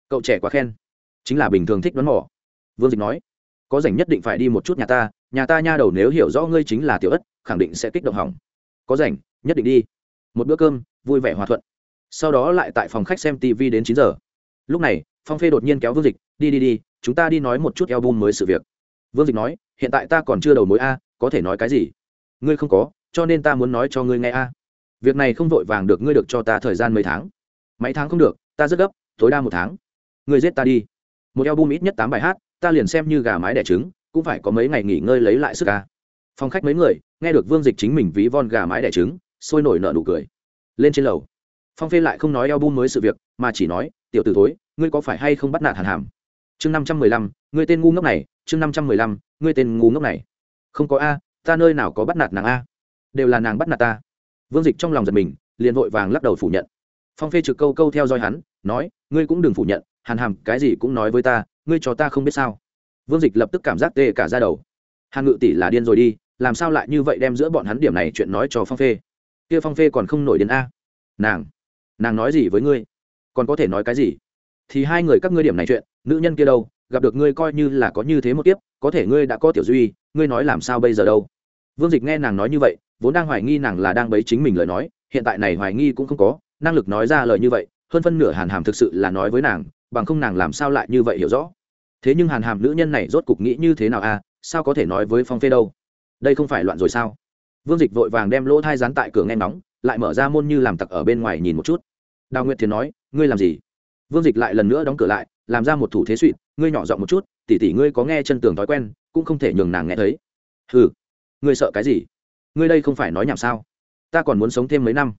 [SPEAKER 1] Cậu trẻ quá khen. Chính là bình thường thích đoán mỏ vương dịch nói, có rảnh nhất định phải đi một chút nhà ta. Nhà ta nha đầu nếu hiểu rõ ngươi chính là tiểu ất, khẳng định sẽ kích động hỏng. Có rảnh, nhất định đi. Một bữa cơm, vui vẻ hòa thuận. Sau đó lại tại phòng khách xem tv đến chín giờ. Lúc này, phong phê đột nhiên kéo vương dịch, đi đi đi, chúng ta đi nói một chút eo bum mới sự việc. Vương dịch nói, hiện tại ta còn chưa đầu mối a, có thể nói cái gì? Ngươi không có, cho nên ta muốn nói cho ngươi nghe a việc này không vội vàng được ngươi được cho ta thời gian mấy tháng. Mấy tháng không được, ta rất gấp, tối đa một tháng. Ngươi giết ta đi. Một eo bum ít nhất tám bài hát, ta liền xem như gà mái đẻ trứng, cũng phải có mấy ngày nghỉ ngơi lấy lại sức ca. Phòng khách mấy người, nghe được vương dịch chính mình ví von gà mái đẻ trứng, sôi nổi nợ nụ cười. Lên trên lầu. Phong phê lại không nói eo bum mới sự việc, mà chỉ nói, tiểu t ử thối, ngươi có phải hay không bắt nạt hàn hàm? Chương năm trăm mười lăm, ngươi tên ngu ngốc này. Chương năm trăm mười lăm, ngươi tên ngu ngốc này. Không có a, ta nơi nào có bắt nạt nàng a? Đều là nàng bắt nạt ta vương dịch trong lòng giật mình, liền vội vàng lắc đầu phủ nhận. Phong phê trực câu câu theo dõi hắn, nói, ngươi cũng đừng phủ nhận, hàn hàm cái gì cũng nói với ta, ngươi cho ta không biết sao. Vương dịch lập tức cảm giác tê cả ra đầu. Hàn ngự tỷ là điên rồi đi, làm sao lại như vậy đem giữa bọn hắn điểm này chuyện nói cho phong phê? Kia phong phê còn không nổi đến a. Nàng nàng nói gì với ngươi? Còn có thể nói cái gì? Thì hai người các ngươi điểm này chuyện, nữ nhân kia đâu, gặp được ngươi coi như là có như thế một tiếp có thể ngươi đã có tiểu duy, ngươi nói làm sao bây giờ đâu? Vương dịch nghe nàng nói như vậy vốn đang hoài nghi nàng là đang bấy chính mình lời nói, hiện tại này hoài nghi cũng không có, năng lực nói ra lời như vậy, hơn phân nửa hàn hàm thực sự là nói với nàng, bằng không nàng làm sao lại như vậy hiểu rõ. Thế nhưng hàn hàm nữ nhân này rốt cục nghĩ như thế nào à sao có thể nói với phong phê đâu? Đây không phải loạn rồi sao? Vương dịch vội vàng đem lỗ thai rán tại cửa nghe nóng lại mở ra môn như làm tặc ở bên ngoài nhìn một chút. Đào nguyệt thiền nói, ngươi làm gì? Vương dịch lại lần nữa đóng cửa lại, làm ra một thủ thế suỵt ngươi nhỏ giọng một chút, tỉ tỉ ngươi có nghe chân tường thói quen, cũng không thể nhường nàng nghe thấy. Ừ ngươi sợ cái gì? Ngươi đây không phải nói nhảm sao? Ta còn muốn sống thêm mấy năm.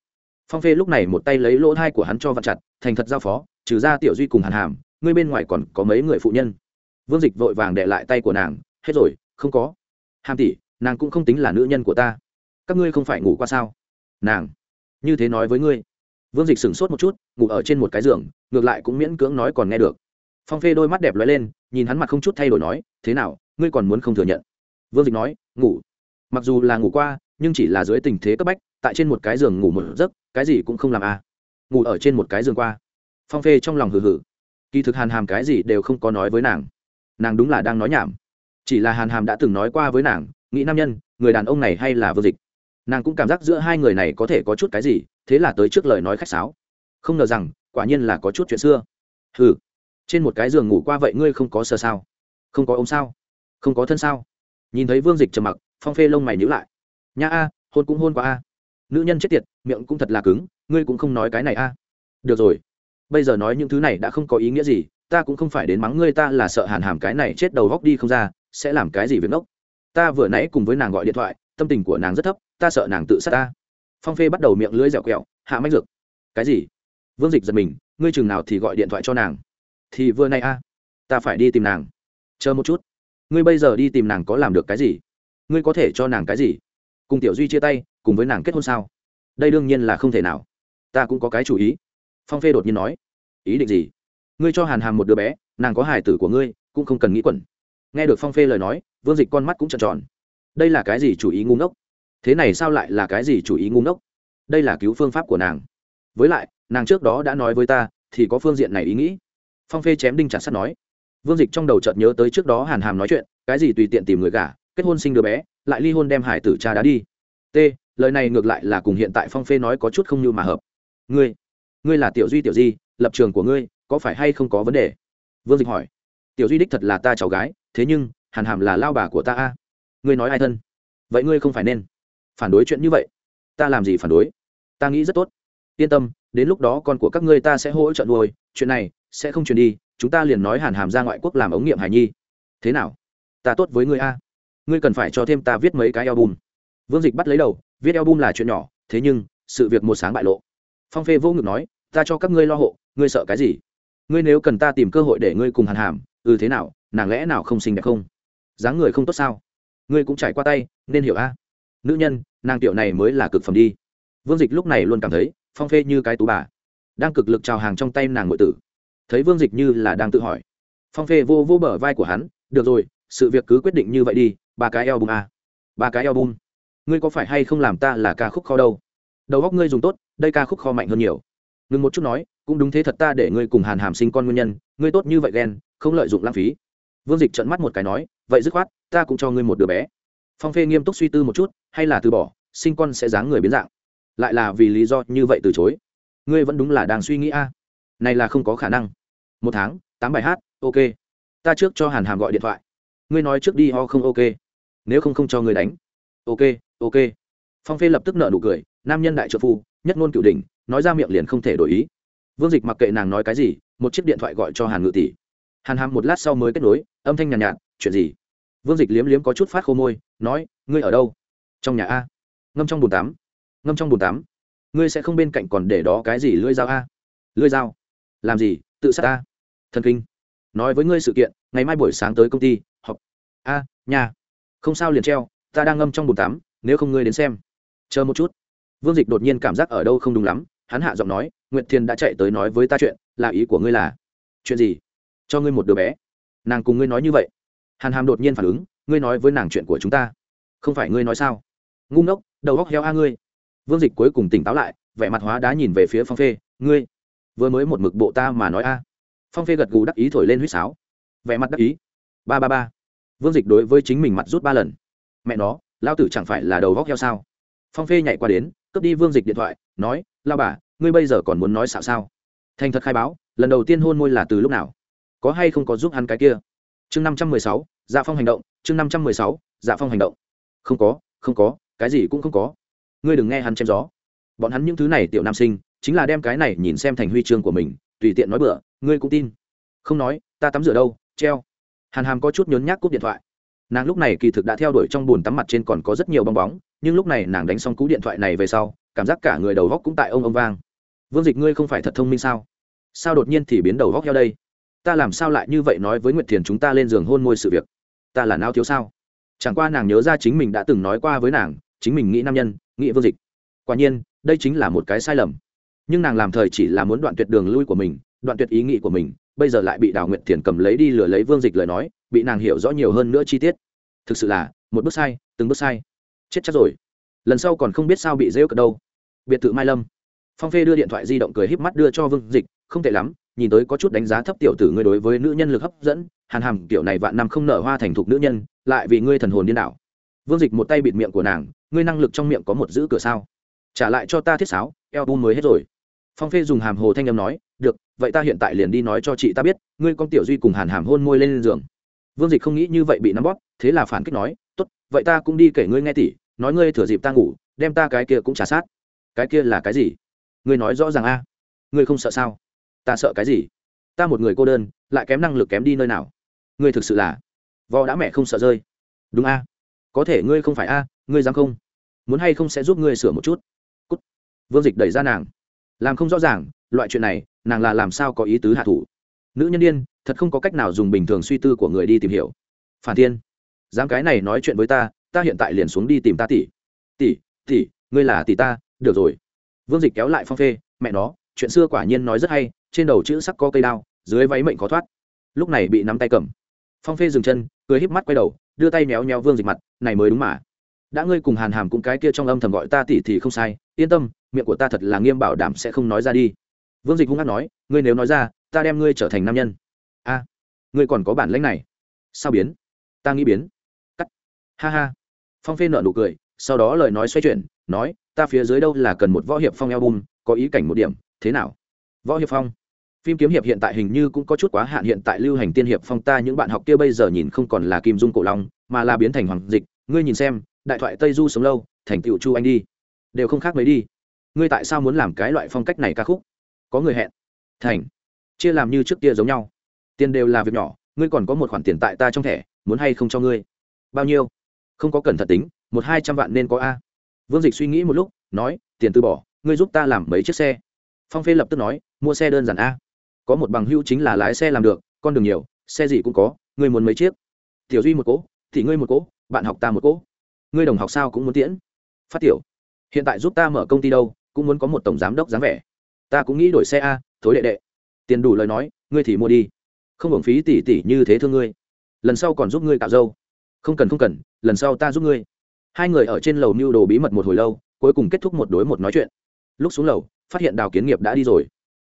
[SPEAKER 1] Phong phê lúc này một tay lấy lỗ thai của hắn cho vặn chặt, thành thật giao phó, trừ ra tiểu duy cùng hàn hàm, ngươi bên ngoài còn có mấy người phụ nhân. Vương dịch vội vàng đệ lại tay của nàng, hết rồi, không có. Hàm tỷ, nàng cũng không tính là nữ nhân của ta. Các ngươi không phải ngủ qua sao? Nàng, như thế nói với ngươi. Vương dịch sửng sốt một chút, ngủ ở trên một cái giường, ngược lại cũng miễn cưỡng nói còn nghe được. Phong phê đôi mắt đẹp lóe lên, nhìn hắn mặt không chút thay đổi nói, thế nào, ngươi còn muốn không thừa nhận? Vương dịch nói, ngủ mặc dù là ngủ qua nhưng chỉ là dưới tình thế cấp bách tại trên một cái giường ngủ một giấc cái gì cũng không làm à. Ngủ ở trên một cái giường qua. Phong phê trong lòng hừ hừ. Kỳ thực hàn hàm cái gì đều không có nói với nàng. Nàng đúng là đang nói nhảm. Chỉ là hàn hàm đã từng nói qua với nàng nghĩ nam nhân người đàn ông này hay là vương dịch? Nàng cũng cảm giác giữa hai người này có thể có chút cái gì thế là tới trước lời nói khách sáo. Không ngờ rằng quả nhiên là có chút chuyện xưa. Hừ, trên một cái giường ngủ qua vậy ngươi không có sơ sao? Không có ống sao? Không có thân sao? Nhìn thấy vương dịch trầm mặc phong phê lông mày nhữ lại. Nha a, hôn cũng hôn qua a. Nữ nhân chết tiệt, miệng cũng thật là cứng, ngươi cũng không nói cái này a. Được rồi. Bây giờ nói những thứ này đã không có ý nghĩa gì, ta cũng không phải đến mắng ngươi ta là sợ hàn hàm cái này chết đầu góc đi không ra, sẽ làm cái gì việc ngốc. Ta vừa nãy cùng với nàng gọi điện thoại, tâm tình của nàng rất thấp, ta sợ nàng tự sát ta. Phong phê bắt đầu miệng lưỡi dẻo quẹo, hạ mách dược. Cái gì? Vương dịch giật mình, ngươi chừng nào thì gọi điện thoại cho nàng? Thì vừa nay a, ta phải đi tìm nàng. Chờ một chút. Ngươi bây giờ đi tìm nàng có làm được cái gì? Ngươi có thể cho nàng cái gì? Cùng tiểu duy chia tay, cùng với nàng kết hôn sao? Đây đương nhiên là không thể nào. Ta cũng có cái chủ ý. Phong phê đột nhiên nói. Ý định gì? Ngươi cho hàn hàm một đứa bé, nàng có hài tử của ngươi, cũng không cần nghĩ quẩn. Nghe được phong phê lời nói, vương dịch con mắt cũng trợn tròn. Đây là cái gì chủ ý ngu ngốc? Thế này sao lại là cái gì chủ ý ngu ngốc? Đây là cứu phương pháp của nàng. Với lại, nàng trước đó đã nói với ta, thì có phương diện này ý nghĩ. Phong phê chém đinh chặt sắt nói. Vương dịch trong đầu chợt nhớ tới trước đó hàn hàm nói chuyện, cái gì tùy tiện tìm người gả kết hôn sinh đứa bé, lại ly hôn đem hải tử cha đá đi. T, lời này ngược lại là cùng hiện tại phong phê nói có chút không như mà hợp. Ngươi ngươi là tiểu duy tiểu di, lập trường của ngươi, có phải hay không có vấn đề? Vương dịch hỏi. Tiểu duy đích thật là ta cháu gái, thế nhưng hàn hàm là lao bà của ta a. Ngươi nói ai thân? Vậy ngươi không phải nên phản đối chuyện như vậy. Ta làm gì phản đối? Ta nghĩ rất tốt. Yên tâm, đến lúc đó con của các ngươi ta sẽ hỗ trợ nuôi, chuyện này sẽ không truyền đi, chúng ta liền nói hàn hàm ra ngoại quốc làm ống nghiệm hài nhi. Thế nào? Ta tốt với ngươi a ngươi cần phải cho thêm ta viết mấy cái album. Vương dịch bắt lấy đầu, viết album là chuyện nhỏ, thế nhưng, sự việc một sáng bại lộ. Phong phê vô ngực nói, ta cho các ngươi lo hộ, ngươi sợ cái gì? Ngươi nếu cần ta tìm cơ hội để ngươi cùng hàn hàm ừ thế nào, nàng lẽ nào không xinh đẹp không? Dáng người không tốt sao? Ngươi cũng trải qua tay, nên hiểu a. Nữ nhân, nàng tiểu này mới là cực phẩm đi. Vương dịch lúc này luôn cảm thấy, phong phê như cái tú bà, đang cực lực trào hàng trong tay nàng ngụy tử. Thấy vương dịch như là đang tự hỏi. Phong phê vô vô bờ vai của hắn, được rồi, sự việc cứ quyết định như vậy đi ba cái album a. Ba cái album. Ngươi có phải hay không làm ta là ca khúc kho đâu? Đầu góc ngươi dùng tốt, đây ca khúc kho mạnh hơn nhiều. Ngừng một chút nói, cũng đúng thế thật ta để ngươi cùng hàn hàm sinh con nguyên nhân, ngươi tốt như vậy ghen, không lợi dụng lãng phí. Vương dịch trận mắt một cái nói, vậy dứt khoát, ta cũng cho ngươi một đứa bé. Phong phê nghiêm túc suy tư một chút, hay là từ bỏ, sinh con sẽ dáng người biến dạng. Lại là vì lý do như vậy từ chối. Ngươi vẫn đúng là đang suy nghĩ a. Này là không có khả năng. Một tháng, tám bài hát, ok. Ta trước cho hàn hàm gọi điện thoại. Ngươi nói trước đi, ho không ok nếu không không cho ngươi đánh. Ok ok. Phong phê lập tức nợ nụ cười nam nhân đại trợ phu nhất ngôn cửu đình nói ra miệng liền không thể đổi ý. Vương dịch mặc kệ nàng nói cái gì một chiếc điện thoại gọi cho hàn ngự tỷ. Hàn hàm một lát sau mới kết nối âm thanh nhàn nhạt, nhạt chuyện gì? Vương dịch liếm liếm có chút phát khô môi nói ngươi ở đâu? Trong nhà a. Ngâm trong bồn tắm. Ngâm trong bồn tắm. Ngươi sẽ không bên cạnh còn để đó cái gì lưỡi dao a? Lưỡi dao? Làm gì? Tự sát a? Thần kinh. Nói với ngươi sự kiện ngày mai buổi sáng tới công ty họp. A nhà không sao liền treo, ta đang ngâm trong bồn tắm, nếu không ngươi đến xem. Chờ một chút. Vương dịch đột nhiên cảm giác ở đâu không đúng lắm, hắn hạ giọng nói, nguyệt thiên đã chạy tới nói với ta chuyện, là ý của ngươi là, chuyện gì? Cho ngươi một đứa bé. Nàng cùng ngươi nói như vậy. Hàn hàm đột nhiên phản ứng, ngươi nói với nàng chuyện của chúng ta. Không phải ngươi nói sao? Ngu ngốc, đầu góc heo a ngươi. Vương dịch cuối cùng tỉnh táo lại, vẻ mặt hóa đá nhìn về phía phong phê, ngươi, vừa mới một mực bộ ta mà nói a. Phong phê gật gù đắc ý thổi lên huýt sáo. Vẻ mặt đắc ý. Ba ba ba vương dịch đối với chính mình mặt rút ba lần. Mẹ nó lao tử chẳng phải là đầu góc heo sao? Phong phê nhảy qua đến, cướp đi vương dịch điện thoại, nói lao bà, ngươi bây giờ còn muốn nói xạo sao? Thành thật khai báo, lần đầu tiên hôn môi là từ lúc nào? Có hay không có giúp hắn cái kia? Chương năm trăm mười sáu dạ phong hành động, chương năm trăm mười sáu dạ phong hành động. Không có không có, cái gì cũng không có. Ngươi đừng nghe hắn chém gió. Bọn hắn những thứ này tiểu nam sinh, chính là đem cái này nhìn xem thành huy chương của mình, tùy tiện nói bựa ngươi cũng tin. Không nói, ta tắm rửa đâu, treo hàn hàm có chút nhốn nhác cúp điện thoại. Nàng lúc này kỳ thực đã theo đuổi trong bùn tắm mặt trên còn có rất nhiều bong bóng, nhưng lúc này nàng đánh xong cú điện thoại này về sau, cảm giác cả người đầu góc cũng tại ông ông vang. Vương dịch ngươi không phải thật thông minh sao? Sao đột nhiên thì biến đầu góc heo đây? Ta làm sao lại như vậy nói với nguyệt thiền chúng ta lên giường hôn môi sự việc? Ta là não thiếu sao? Chẳng qua nàng nhớ ra chính mình đã từng nói qua với nàng, chính mình nghĩ nam nhân, nghĩ vương dịch. Quả nhiên, đây chính là một cái sai lầm. Nhưng nàng làm thời chỉ là muốn đoạn tuyệt đường lui của mình, đoạn tuyệt ý nghĩ của mình bây giờ lại bị đào nguyệt thiền cầm lấy đi lừa lấy vương dịch lời nói, bị nàng hiểu rõ nhiều hơn nữa chi tiết. Thực sự là, một bước sai, từng bước sai. Chết chắc rồi. Lần sau còn không biết sao bị rêu cợt đâu. Biệt thự mai lâm. Phong phê đưa điện thoại di động cười híp mắt đưa cho vương dịch, không tệ lắm, nhìn tới có chút đánh giá thấp tiểu tử ngươi đối với nữ nhân lực hấp dẫn, hàn hàm, kiểu này vạn năm không nở hoa thành thục nữ nhân, lại vì ngươi thần hồn điên đảo. Vương dịch một tay bịt miệng của nàng, ngươi năng lực trong miệng có một giữ cửa sao? Trả lại cho ta thiết sáo, eo bu mới hết rồi. Phong phê dùng hàm hồ thanh âm nói được, vậy ta hiện tại liền đi nói cho chị ta biết, ngươi con tiểu duy cùng hàn hàm hôn môi lên giường. Vương dịch không nghĩ như vậy bị nắm bóp, thế là phản kích nói, tốt, vậy ta cũng đi kể ngươi nghe tỉ nói ngươi thừa dịp ta ngủ, đem ta cái kia cũng trả sát. Cái kia là cái gì? Ngươi nói rõ ràng a. Ngươi không sợ sao? Ta sợ cái gì? Ta một người cô đơn, lại kém năng lực kém đi nơi nào? Ngươi thực sự là vò đã mẹ không sợ rơi. Đúng a. Có thể ngươi không phải a, ngươi dám không? Muốn hay không sẽ giúp ngươi sửa một chút? Cút. vương dịch đẩy ra nàng. Làm không rõ ràng, loại chuyện này nàng là làm sao có ý tứ hạ thủ? Nữ nhân đ i ê n thật không có cách nào dùng bình thường suy tư của người đi tìm hiểu. Phản thiên, dám cái này nói chuyện với ta ta hiện tại liền xuống đi tìm ta tỷ. Tỷ tỷ, ngươi là tỷ ta, được rồi. Vương dịch kéo lại phong phê, mẹ nó, chuyện xưa quả nhiên nói rất hay, trên đầu chữ sắc có cây đao, dưới váy mệnh khó thoát. Lúc này bị nắm tay cầm. Phong phê dừng chân, cười híp mắt quay đầu, đưa tay méo méo vương dịch mặt, này mới đúng mà. Đã ngươi cùng hàn hàm cũng cái kia trong âm thầm gọi ta tỷ thì không sai, yên tâm, miệng của ta thật là nghiêm bảo đảm sẽ không nói ra đi vương dịch hung hát nói, ngươi nếu nói ra, ta đem ngươi trở thành nam nhân. A, ngươi còn có bản lãnh này. Sao biến? Ta nghĩ biến. Cắt. Ha ha. Phong phê nợ nụ cười, sau đó lời nói xoay chuyển, nói, ta phía dưới đâu là cần một võ hiệp phong album, có ý cảnh một điểm, thế nào? Võ hiệp phong. Phim kiếm hiệp hiện tại hình như cũng có chút quá hạn, hiện tại lưu hành tiên hiệp phong ta những bạn học kia bây giờ nhìn không còn là kim dung cổ long, mà là biến thành hoàng dịch. Ngươi nhìn xem, đại thoại tây du sống lâu, thành tựu chu anh đi. Đều không khác mấy đi. Ngươi tại sao muốn làm cái loại phong cách này ca khúc? Có người hẹn. Thành, chia làm như trước kia giống nhau. Tiền đều là việc nhỏ, ngươi còn có một khoản tiền tại ta trong thẻ, muốn hay không cho ngươi? Bao nhiêu? Không có cẩn thận tính, một hai trăm vạn nên có a. Vương dịch suy nghĩ một lúc, nói, tiền từ bỏ, ngươi giúp ta làm mấy chiếc xe. Phong phê lập tức nói, mua xe đơn giản a. Có một bằng hưu chính là lái xe làm được, con đường nhiều, xe gì cũng có, ngươi muốn mấy chiếc? Tiểu duy một cỗ, thì ngươi một cỗ, bạn học ta một cỗ. Ngươi đồng học sao cũng muốn tiễn. Phát tiểu, hiện tại giúp ta mở công ty đâu, cũng muốn có một tổng giám đốc dáng vẻ ta cũng nghĩ đổi xe a, thối đệ đệ. Tiền đủ lời nói, ngươi thì mua đi. Không hưởng phí tỉ tỉ như thế thương ngươi. Lần sau còn giúp ngươi cạo dâu không cần không cần, lần sau ta giúp ngươi. Hai người ở trên lầu mưu đồ bí mật một hồi lâu, cuối cùng kết thúc một đối một nói chuyện. Lúc xuống lầu, phát hiện đào kiến nghiệp đã đi rồi.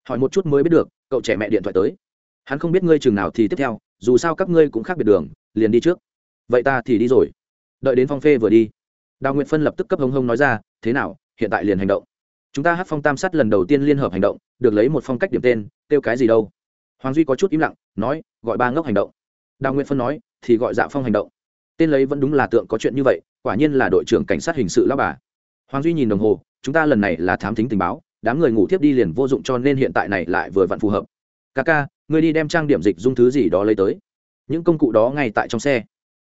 [SPEAKER 1] Hỏi một chút mới biết được, cậu trẻ mẹ điện thoại tới. Hắn không biết ngươi chừng nào thì tiếp theo, dù sao các ngươi cũng khác biệt đường, liền đi trước. Vậy ta thì đi rồi. Đợi đến phong phê vừa đi. Đào nguyệt phân lập tức cấp hông hông nói ra, thế nào, hiện tại liền hành động? Chúng ta hát phong tam sát lần đầu tiên liên hợp hành động, được lấy một phong cách điểm tên, kêu cái gì đâu? Hoàng duy có chút im lặng, nói, gọi ba ngốc hành động. Đào nguyễn phân nói, thì gọi dạ phong hành động. Tên lấy vẫn đúng là tượng có chuyện như vậy, quả nhiên là đội trưởng cảnh sát hình sự lao bà. Hoàng duy nhìn đồng hồ, chúng ta lần này là thám thính tình báo, đám người ngủ thiếp đi liền vô dụng cho nên hiện tại này lại vừa vặn phù hợp. Ca ca, người đi đem trang điểm dịch dung thứ gì đó lấy tới. Những công cụ đó ngay tại trong xe.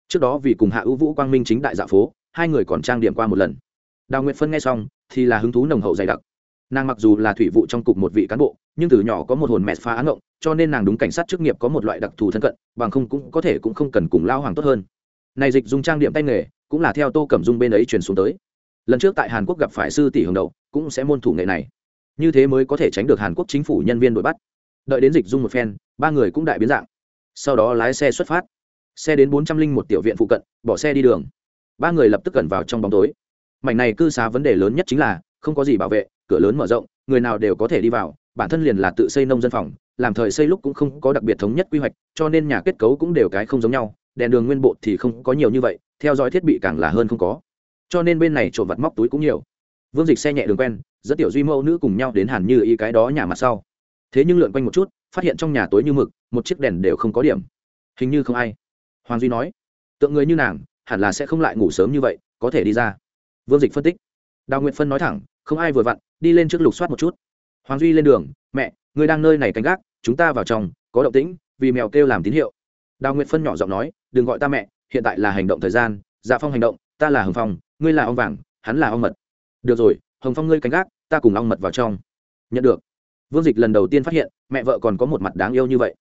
[SPEAKER 1] Trước đó vì cùng hạ ưu vũ quang minh chính đại dạ phố, hai người còn trang điểm qua một lần đào nguyệt phân nghe xong, thì là hứng thú nồng hậu dày đặc. Nàng mặc dù là thủy vụ trong cục một vị cán bộ, nhưng từ nhỏ có một hồn mẹ phá án ngộng, cho nên nàng đúng cảnh sát chức nghiệp có một loại đặc thù thân cận, bằng không cũng có thể cũng không cần cùng lao hoàng tốt hơn. Này dịch dùng trang điểm tay nghề, cũng là theo tô cẩm dung bên ấy truyền xuống tới. Lần trước tại hàn quốc gặp phải sư tỷ hồng đậu, cũng sẽ môn thủ nghệ này. Như thế mới có thể tránh được hàn quốc chính phủ nhân viên đuổi bắt. Đợi đến dịch dung một phen, ba người cũng đại biến dạng. Sau đó lái xe xuất phát. Xe đến bốn trăm linh một tiểu viện phụ cận, bỏ xe đi đường. Ba người lập tức cẩn vào trong bóng tối mảnh này cư xá vấn đề lớn nhất chính là, không có gì bảo vệ, cửa lớn mở rộng, người nào đều có thể đi vào, bản thân liền là tự xây nông dân phòng, làm thời xây lúc cũng không có đặc biệt thống nhất quy hoạch, cho nên nhà kết cấu cũng đều cái không giống nhau, đèn đường nguyên bộ thì không có nhiều như vậy, theo dõi thiết bị càng là hơn không có. Cho nên bên này trộm vặt móc túi cũng nhiều. Vương dịch xe nhẹ đường quen dẫn tiểu duy mẫu nữ cùng nhau đến hẳn như ý cái đó nhà mặt sau. Thế nhưng lượn quanh một chút, phát hiện trong nhà tối như mực, một chiếc đèn đều không có điểm. Hình như không ai. Hoàng duy nói, tượng người như nàng, hẳn là sẽ không lại ngủ sớm như vậy, có thể đi ra vương dịch phân tích. Đào nguyện phân nói thẳng, không ai vừa vặn, đi lên trước lục soát một chút. Hoàng duy lên đường, mẹ người đang nơi này canh gác, chúng ta vào trong, có động tĩnh, vì mèo kêu làm tín hiệu. Đào nguyện phân nhỏ giọng nói, đừng gọi ta mẹ, hiện tại là hành động thời gian dạ phong hành động, ta là hồng phong, ngươi là ong vàng, hắn là ong mật. Được rồi, hồng phong ngươi canh gác, ta cùng ong mật vào trong. Nhận được. Vương dịch lần đầu tiên phát hiện, mẹ vợ còn có một mặt đáng yêu như vậy.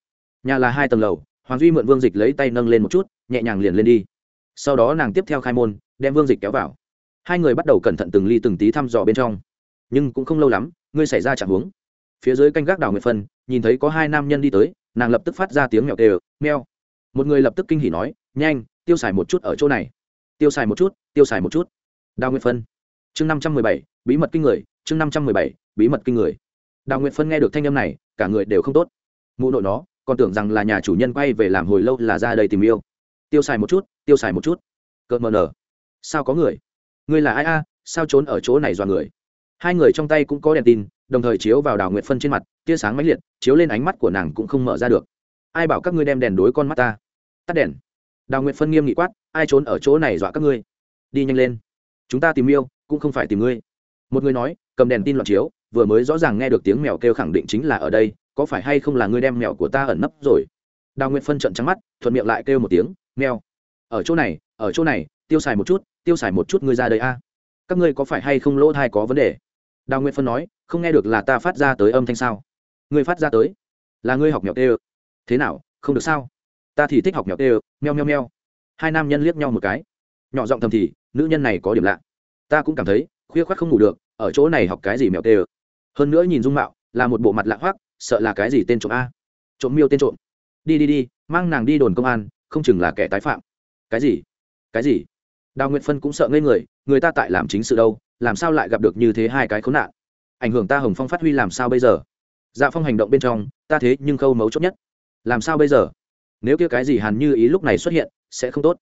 [SPEAKER 1] Nhà là hai tầng lầu, hoàng duy mượn vương dịch lấy tay nâng lên một chút, nhẹ nhàng liền lên đi. Sau đó nàng tiếp theo khai môn, đem vương dịch kéo vào hai người bắt đầu cẩn thận từng ly từng tí thăm dò bên trong. Nhưng cũng không lâu lắm, ngươi xảy ra trạng huống. Phía dưới canh gác đảo nguyệt phân, nhìn thấy có hai nam nhân đi tới, nàng lập tức phát ra tiếng mèo đều, meo. Một người lập tức kinh hỉ nói, nhanh, tiêu xài một chút ở chỗ này. Tiêu xài một chút, tiêu xài một chút. Đào nguyệt phân. Chương năm trăm mười bảy, bí mật kinh người. Chương năm trăm mười bảy, bí mật kinh người. Đào nguyệt phân nghe được thanh âm này, cả người đều không tốt. Mụ nội nó, còn tưởng rằng là nhà chủ nhân quay về làm hồi lâu là ra đây tìm yêu. Tiêu xài một chút, tiêu xài một chút. Cợt mờ nở. Sao có người? Ngươi là ai a, sao trốn ở chỗ này dọa người? Hai người trong tay cũng có đèn tin, đồng thời chiếu vào đào nguyệt phân trên mặt, tia sáng mãnh liệt, chiếu lên ánh mắt của nàng cũng không mở ra được. Ai bảo các ngươi đem đèn đối con mắt ta? Tắt đèn. Đào nguyệt phân nghiêm nghị quát, ai trốn ở chỗ này dọa các ngươi? Đi nhanh lên. Chúng ta tìm yêu, cũng không phải tìm ngươi. Một người nói, cầm đèn tin loạn chiếu, vừa mới rõ ràng nghe được tiếng mèo kêu khẳng định chính là ở đây, có phải hay không là ngươi đem mèo của ta ẩn nấp rồi? Đào nguyệt phân trận trắng mắt, thuận miệng lại kêu một tiếng, mèo. Ở chỗ này, ở chỗ này tiêu xài một chút, tiêu xài một chút ngươi ra đây a. Các ngươi có phải hay không lỗ thai có vấn đề? Đào nguyệt phân nói, không nghe được là ta phát ra tới âm thanh sao? Ngươi phát ra tới, là ngươi học nhọc tê thế nào, không được sao? Ta thì thích học nhọc tê meo meo meo. Hai nam nhân liếc nhau một cái. Nhỏ giọng thầm thì, nữ nhân này có điểm lạ. Ta cũng cảm thấy, khuya khoác không ngủ được, ở chỗ này học cái gì mèo tê hơn nữa nhìn dung mạo, là một bộ mặt lạ hoắc, sợ là cái gì tên trộm a? Trộm miêu tên trộm. Đi đi đi, mang nàng đi đồn công an, không chừng là kẻ tái phạm. Cái gì? Cái gì? Đào nguyệt phân cũng sợ ngây người người ta tại làm chính sự đâu, làm sao lại gặp được như thế hai cái khốn nạn? Ảnh hưởng ta hồng phong phát huy làm sao bây giờ? Dạ phong hành động bên trong, ta thế nhưng khâu mấu chốt nhất. Làm sao bây giờ? Nếu kia cái gì hàn như ý lúc này xuất hiện, sẽ không tốt.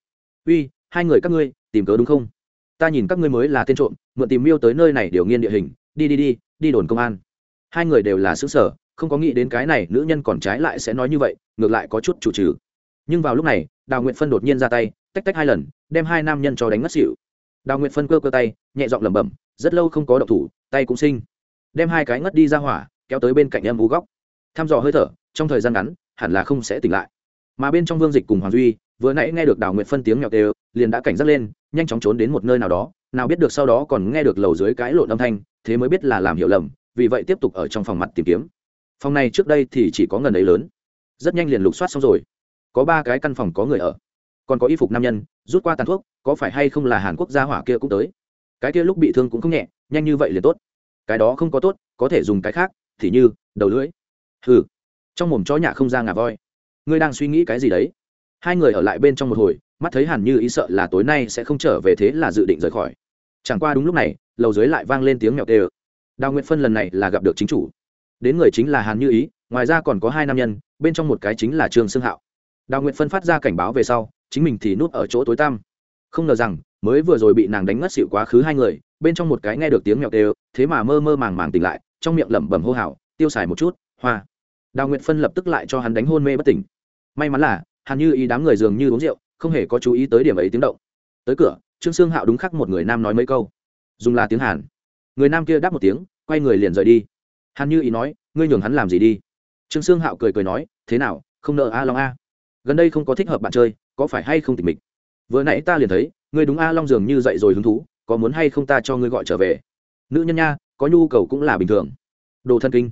[SPEAKER 1] Uy, hai người các ngươi, tìm cớ đúng không? Ta nhìn các ngươi mới là tên trộm, mượn tìm miêu tới nơi này điều nghiên địa hình, đi đi đi đi đồn công an. Hai người đều là xứ sở, không có nghĩ đến cái này nữ nhân còn trái lại sẽ nói như vậy, ngược lại có chút chủ trừ. Nhưng vào lúc này, đào nguyện phân đột nhiên ra tay tách tách hai lần, đem hai nam nhân cho đánh ngất xỉu. Đào Nguyệt phân cơ cơ tay, nhẹ giọng lẩm bẩm, rất lâu không có động thủ, tay cũng sinh đem hai cái ngất đi ra hỏa, kéo tới bên cạnh em vú góc. Thăm dò hơi thở, trong thời gian ngắn, hẳn là không sẽ tỉnh lại. Mà bên trong vương dịch cùng hoàng duy, vừa nãy nghe được đào Nguyệt phân tiếng nhọc đều, liền đã cảnh giác lên, nhanh chóng trốn đến một nơi nào đó, nào biết được sau đó còn nghe được lầu dưới cái lộn âm thanh, thế mới biết là làm hiểu lầm, vì vậy tiếp tục ở trong phòng mặt tìm kiếm. Phòng này trước đây thì chỉ có ngần ấy lớn. Rất nhanh liền lục soát xong rồi. Có ba cái căn phòng có người ở còn có y phục nam nhân, rút qua tàn thuốc, có phải hay không là hàn quốc gia hỏa kia cũng tới? Cái kia lúc bị thương cũng không nhẹ, nhanh như vậy liền tốt. Cái đó không có tốt, có thể dùng cái khác, thì như, đầu lưỡi. Hừ. Trong mồm chó nhà không ra ngà voi. Ngươi đang suy nghĩ cái gì đấy? Hai người ở lại bên trong một hồi, mắt thấy hàn như ý sợ là tối nay sẽ không trở về thế là dự định rời khỏi. Chẳng qua đúng lúc này, lầu dưới lại vang lên tiếng mèo tê ơ đào nguyện phân lần này là gặp được chính chủ. Đến người chính là hàn như ý, ngoài ra còn có hai nam nhân, bên trong một cái chính là trương xương hạo. Đào nguyện phân phát ra cảnh báo về sau chính mình thì núp ở chỗ tối tăm. Không ngờ rằng, mới vừa rồi bị nàng đánh ngất xịu quá khứ hai người, bên trong một cái nghe được tiếng mèo tê thế mà mơ mơ màng màng tỉnh lại, trong miệng lẩm bẩm hô hào, tiêu xài một chút, hoa. Đào nguyệt phân lập tức lại cho hắn đánh hôn mê bất tỉnh. May mắn là, hắn như ý đám người dường như uống rượu, không hề có chú ý tới điểm ấy tiếng động. Tới cửa, trương sương hạo đúng khắc một người nam nói mấy câu. Dùng là tiếng hàn. Người nam kia đáp một tiếng, quay người liền rời đi. Hàn như ý nói, ngươi nhường hắn làm gì đi? Trương sương hạo cười cười nói, thế nào, không nợ a long a? Gần đây không có thích hợp bạn chơi, có phải hay không tỉnh mịch? Vừa nãy ta liền thấy, ngươi đúng a long dường như dậy rồi hứng thú, có muốn hay không ta cho ngươi gọi trở về? Nữ nhân nha, có nhu cầu cũng là bình thường. Đồ thân kinh.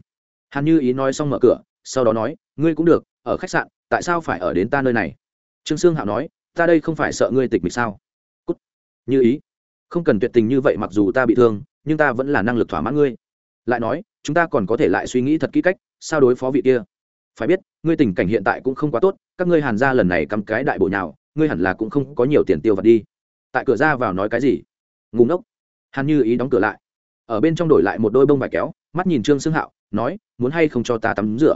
[SPEAKER 1] Hàn như ý nói xong mở cửa, sau đó nói, ngươi cũng được, ở khách sạn, tại sao phải ở đến ta nơi này? Trương sương hạo nói, ta đây không phải sợ ngươi tịch mịch sao? Cút. Như ý, không cần tuyệt tình như vậy mặc dù ta bị thương, nhưng ta vẫn là năng lực thỏa mãn ngươi. Lại nói, chúng ta còn có thể lại suy nghĩ thật kỹ cách, sao đối phó vị kia? Phải biết, ngươi tình cảnh hiện tại cũng không quá tốt, các ngươi hàn ra lần này cắm cái đại bộ nhào, ngươi hẳn là cũng không có nhiều tiền tiêu vặt đi. Tại cửa ra vào nói cái gì? Ngủ ngốc. Hàn như ý đóng cửa lại. Ở bên trong đổi lại một đôi bông vải kéo, mắt nhìn trương sương hạo, nói, muốn hay không cho ta tắm rửa?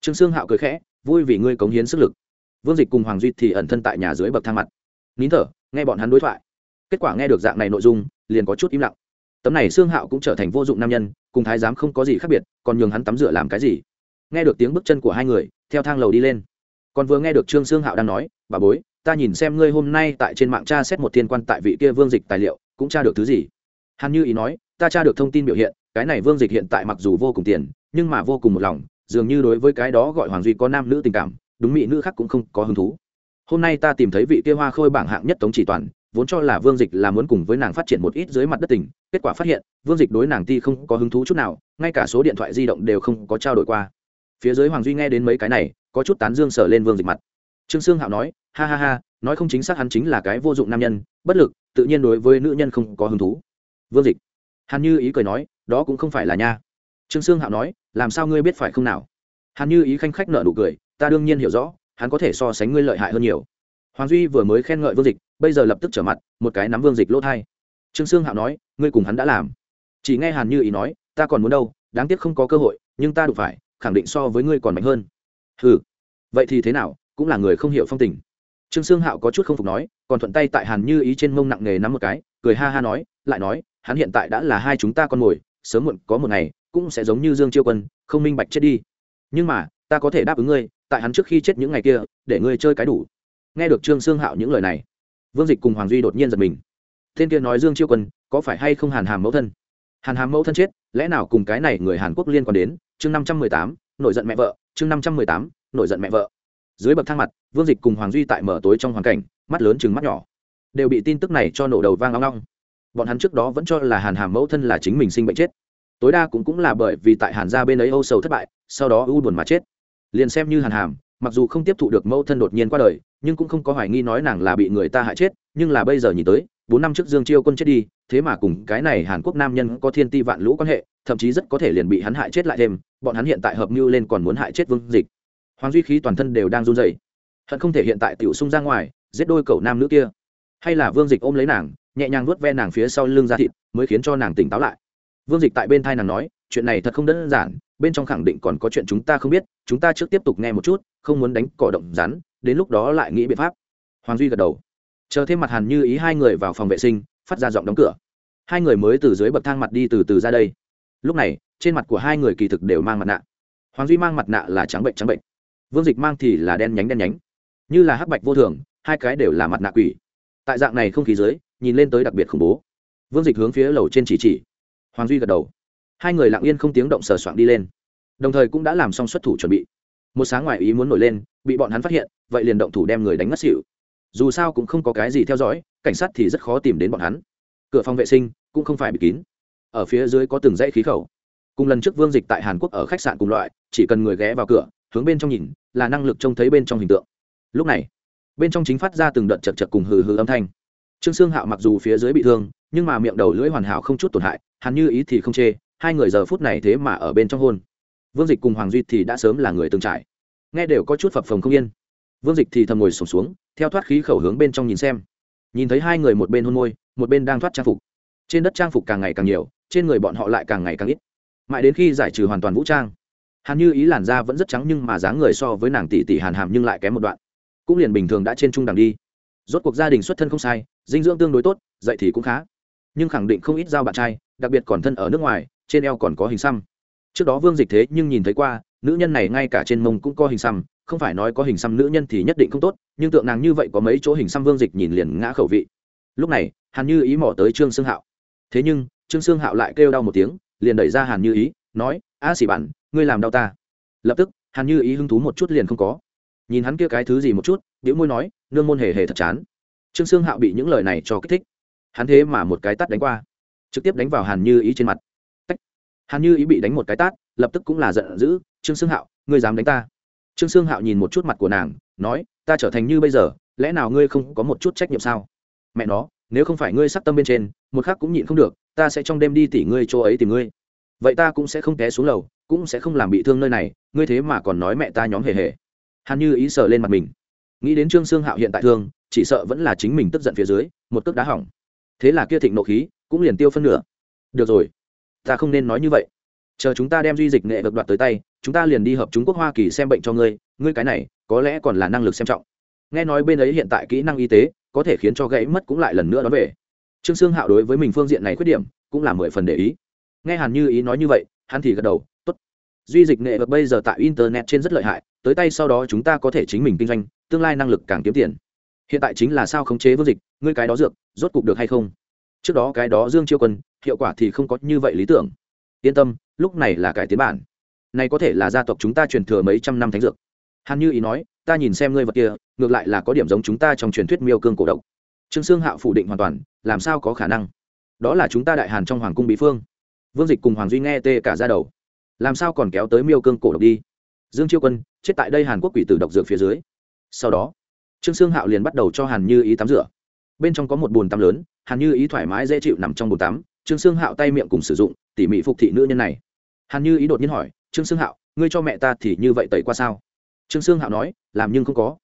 [SPEAKER 1] Trương sương hạo cười khẽ, vui vì ngươi cống hiến sức lực. Vương dịch cùng hoàng duy thì ẩn thân tại nhà dưới bậc thang mặt. Nín thở, nghe bọn hắn đối thoại. Kết quả nghe được dạng này nội dung, liền có chút im lặng. Tấm này xương hạo cũng trở thành vô dụng nam nhân, cùng thái giám không có gì khác biệt, còn nhường hắn tắm rửa làm cái gì? Nghe được tiếng bước chân của hai người, theo thang lầu đi lên. Còn vừa nghe được trương sương hạo đang nói, bà bối, ta nhìn xem ngươi hôm nay tại trên mạng tra xét một thiên quan tại vị kia vương dịch tài liệu, cũng tra được thứ gì? Hàn như ý nói, ta tra được thông tin biểu hiện, cái này vương dịch hiện tại mặc dù vô cùng tiền, nhưng mà vô cùng một lòng, dường như đối với cái đó gọi hoàng duy có nam nữ tình cảm, đúng mỹ nữ khác cũng không có hứng thú. Hôm nay ta tìm thấy vị kia hoa khôi bảng hạng nhất tống chỉ toàn, vốn cho là vương dịch là muốn cùng với nàng phát triển một ít dưới mặt đất tình, kết quả phát hiện, vương dịch đối nàng ti không có hứng thú chút nào, ngay cả số điện thoại di động đều không có trao đổi qua phía dưới hoàng duy nghe đến mấy cái này có chút tán dương sở lên vương dịch mặt trương sương hạo nói ha ha ha nói không chính xác hắn chính là cái vô dụng nam nhân bất lực tự nhiên đối với nữ nhân không có hứng thú vương dịch hàn như ý cười nói đó cũng không phải là nha trương sương hạo nói làm sao ngươi biết phải không nào hàn như ý khanh khách nợ nụ cười ta đương nhiên hiểu rõ hắn có thể so sánh ngươi lợi hại hơn nhiều hoàng duy vừa mới khen ngợi vương dịch bây giờ lập tức trở mặt một cái nắm vương dịch lỗ thai trương sương hạo nói ngươi cùng hắn đã làm chỉ nghe hàn như ý nói ta còn muốn đâu đáng tiếc không có cơ hội nhưng ta đủ phải khẳng định so với ngươi còn mạnh hơn. Ừ vậy thì thế nào, cũng là người không hiểu phong tình. Trương sương hạo có chút không phục nói, còn thuận tay tại hàn như ý trên mông nặng nghề nắm một cái, cười ha ha nói, lại nói, hắn hiện tại đã là hai chúng ta con mồi, sớm muộn có một ngày, cũng sẽ giống như dương chiêu quân, không minh bạch chết đi. Nhưng mà, ta có thể đáp ứng ngươi, tại hắn trước khi chết những ngày kia, để ngươi chơi cái đủ. Nghe được trương sương hạo những lời này, vương dịch cùng hoàng duy đột nhiên giật mình. Tên kia nói dương chiêu quân, có phải hay không hàn hàm mẫu thân? Hàn hàm mẫu thân chết, lẽ nào cùng cái này người hàn quốc liên quan đến chương năm trăm mười tám, nổi giận mẹ vợ, chương năm trăm mười tám, nổi giận mẹ vợ. Dưới bậc thang mặt, vương dịch cùng hoàng duy tại mở tối trong hoàn cảnh, mắt lớn chừng mắt nhỏ. Đều bị tin tức này cho nổ đầu vang long long bọn hắn trước đó vẫn cho là hàn hàm mẫu thân là chính mình sinh bệnh chết. Tối đa cũng cũng là bởi vì tại hàn gia bên ấy âu sầu thất bại, sau đó u buồn mà chết. Liền xem như hàn hàm, mặc dù không tiếp thụ được mẫu thân đột nhiên qua đời, nhưng cũng không có hoài nghi nói nàng là bị người ta hại chết, nhưng là bây giờ nhìn tới, bốn năm trước dương chiêu quân chết đi, thế mà cùng cái này hàn quốc nam nhân có thiên ti vạn lũ quan hệ, thậm chí rất có thể liền bị hắn hại chết lại thêm bọn hắn hiện tại hợp mưu lên còn muốn hại chết vương dịch. Hoàng duy khí toàn thân đều đang run dày hận không thể hiện tại tiểu sung ra ngoài, giết đôi cậu nam nữ kia. Hay là vương dịch ôm lấy nàng, nhẹ nhàng vuốt ve nàng phía sau lưng ra thịt, mới khiến cho nàng tỉnh táo lại. Vương dịch tại bên thai nàng nói, chuyện này thật không đơn giản, bên trong khẳng định còn có chuyện chúng ta không biết, chúng ta trước tiếp tục nghe một chút, không muốn đánh cỏ động rắn, đến lúc đó lại nghĩ biện pháp. Hoàng duy gật đầu. Chờ thêm mặt hàn như ý hai người vào phòng vệ sinh, phát ra giọng đóng cửa. Hai người mới từ dưới bậc thang mặt đi từ từ ra đây. Lúc này trên mặt của hai người kỳ thực đều mang mặt nạ. Hoàng duy mang mặt nạ là trắng bệnh trắng bệnh. Vương dịch mang thì là đen nhánh đen nhánh. Như là hắc bạch vô thường, hai cái đều là mặt nạ quỷ. Tại dạng này không khí dưới, nhìn lên tới đặc biệt khủng bố. Vương dịch hướng phía lầu trên chỉ chỉ. Hoàng duy gật đầu. Hai người lặng yên không tiếng động sờ soạng đi lên. Đồng thời cũng đã làm xong xuất thủ chuẩn bị. Một sáng ngoài ý muốn nổi lên, bị bọn hắn phát hiện, vậy liền động thủ đem người đánh mất xịu dù sao cũng không có cái gì theo dõi, cảnh sát thì rất khó tìm đến bọn hắn. Cửa phòng vệ sinh cũng không phải bị kín. Ở phía dưới có từng dãy khí khẩu cùng lần trước vương dịch tại hàn quốc ở khách sạn cùng loại chỉ cần người ghé vào cửa hướng bên trong nhìn là năng lực trông thấy bên trong hình tượng. Lúc này bên trong chính phát ra từng đợt chật chật cùng hừ hừ âm thanh. Trương sương hạo mặc dù phía dưới bị thương nhưng mà miệng đầu lưỡi hoàn hảo không chút tổn hại hắn như ý thì không chê hai người giờ phút này thế mà ở bên trong hôn. Vương dịch cùng hoàng duy thì đã sớm là người từng trải. Nghe đều có chút phập phồng không yên. Vương dịch thì thầm ngồi sổm xuống, xuống theo thoát khí khẩu hướng bên trong nhìn xem. Nhìn thấy hai người một bên hôn môi một bên đang thoát trang phục. Trên đất trang phục càng ngày càng nhiều trên người bọn họ lại càng ngày càng ít mãi đến khi giải trừ hoàn toàn vũ trang. Hàn như ý làn da vẫn rất trắng nhưng mà dáng người so với nàng tỷ tỷ hàn hàm nhưng lại kém một đoạn. Cũng liền bình thường đã trên trung đẳng đi. Rốt cuộc gia đình xuất thân không sai, dinh dưỡng tương đối tốt, dạy thì cũng khá. Nhưng khẳng định không ít giao bạn trai, đặc biệt còn thân ở nước ngoài, trên eo còn có hình xăm. Trước đó vương dịch thế nhưng nhìn thấy qua, nữ nhân này ngay cả trên mông cũng có hình xăm, không phải nói có hình xăm nữ nhân thì nhất định không tốt, nhưng tượng nàng như vậy có mấy chỗ hình xăm vương dịch nhìn liền ngã khẩu vị. Lúc này, hàn như ý mỏ tới trương xương hạo. Thế nhưng, trương xương hạo lại kêu đau một tiếng liền đẩy ra hàn như ý, nói, a xỉ bản, ngươi làm đau ta. Lập tức, hàn như ý hứng thú một chút liền không có. Nhìn hắn kia cái thứ gì một chút điệu môi nói, nương môn hề hề thật chán. Trương sương hạo bị những lời này cho kích thích. Hắn thế mà một cái tắt đánh qua, trực tiếp đánh vào hàn như ý trên mặt. Tách. hàn như ý bị đánh một cái tát, lập tức cũng là giận dữ, trương sương hạo, ngươi dám đánh ta? Trương sương hạo nhìn một chút mặt của nàng, nói, ta trở thành như bây giờ, lẽ nào ngươi không có một chút trách nhiệm sao? Mẹ nó nếu không phải ngươi sắc tâm bên trên, một khác cũng nhịn không được, ta sẽ trong đêm đi tỉ ngươi chỗ ấy tìm ngươi. Vậy ta cũng sẽ không té xuống lầu, cũng sẽ không làm bị thương nơi này, ngươi thế mà còn nói mẹ ta nhóm hề hề. Hàn như ý sờ lên mặt mình. Nghĩ đến trương sương hạo hiện tại thương, chỉ sợ vẫn là chính mình tức giận phía dưới, một cước đá hỏng. Thế là kia thịnh nộ khí, cũng liền tiêu phân nửa. Được rồi, ta không nên nói như vậy. Chờ chúng ta đem duy dịch nghệ được đoạt tới tay, chúng ta liền đi hợp trung quốc hoa kỳ xem bệnh cho ngươi ngươi cái này, có lẽ còn là năng lực xem trọng. Nghe nói bên ấy hiện tại kỹ năng y tế có thể khiến cho gãy mất cũng lại lần nữa đón về. Trương sương hạo đối với mình phương diện này khuyết điểm cũng là mười phần để ý. Nghe hàn như ý nói như vậy, hắn thì gật đầu, tốt. Duy dịch nghệ vật bây giờ tại internet trên rất lợi hại, tới tay sau đó chúng ta có thể chính mình kinh doanh, tương lai năng lực càng kiếm tiền. Hiện tại chính là sao khống chế vương dịch, ngươi cái đó dược, rốt cục được hay không? Trước đó cái đó dương chiêu quân, hiệu quả thì không có như vậy lý tưởng. Yên tâm, lúc này là cải tiến bản. Này có thể là gia tộc chúng ta truyền thừa mấy trăm năm thánh dược. Hàn như ý nói ta nhìn xem ngươi vật kia, ngược lại là có điểm giống chúng ta trong truyền thuyết miêu cương cổ động trương sương hạo phủ định hoàn toàn, làm sao có khả năng? Đó là chúng ta đại hàn trong hoàng cung bí phương. Vương dịch cùng hoàng duy nghe tê cả ra đầu. Làm sao còn kéo tới miêu cương cổ độc đi? Dương chiêu quân, chết tại đây hàn quốc quỷ tử độc dược phía dưới. Sau đó, trương sương hạo liền bắt đầu cho hàn như ý tắm rửa. Bên trong có một bồn tắm lớn, hàn như ý thoải mái dễ chịu nằm trong bồn tắm, trương sương hạo tay miệng cùng sử dụng, tỉ mỉ phục thị nữ nhân này. Hàn như ý đột nhiên hỏi, trương sương hạo, ngươi cho mẹ ta thì như vậy tẩy qua sao? Trương sương hạo nói, làm nhưng không có.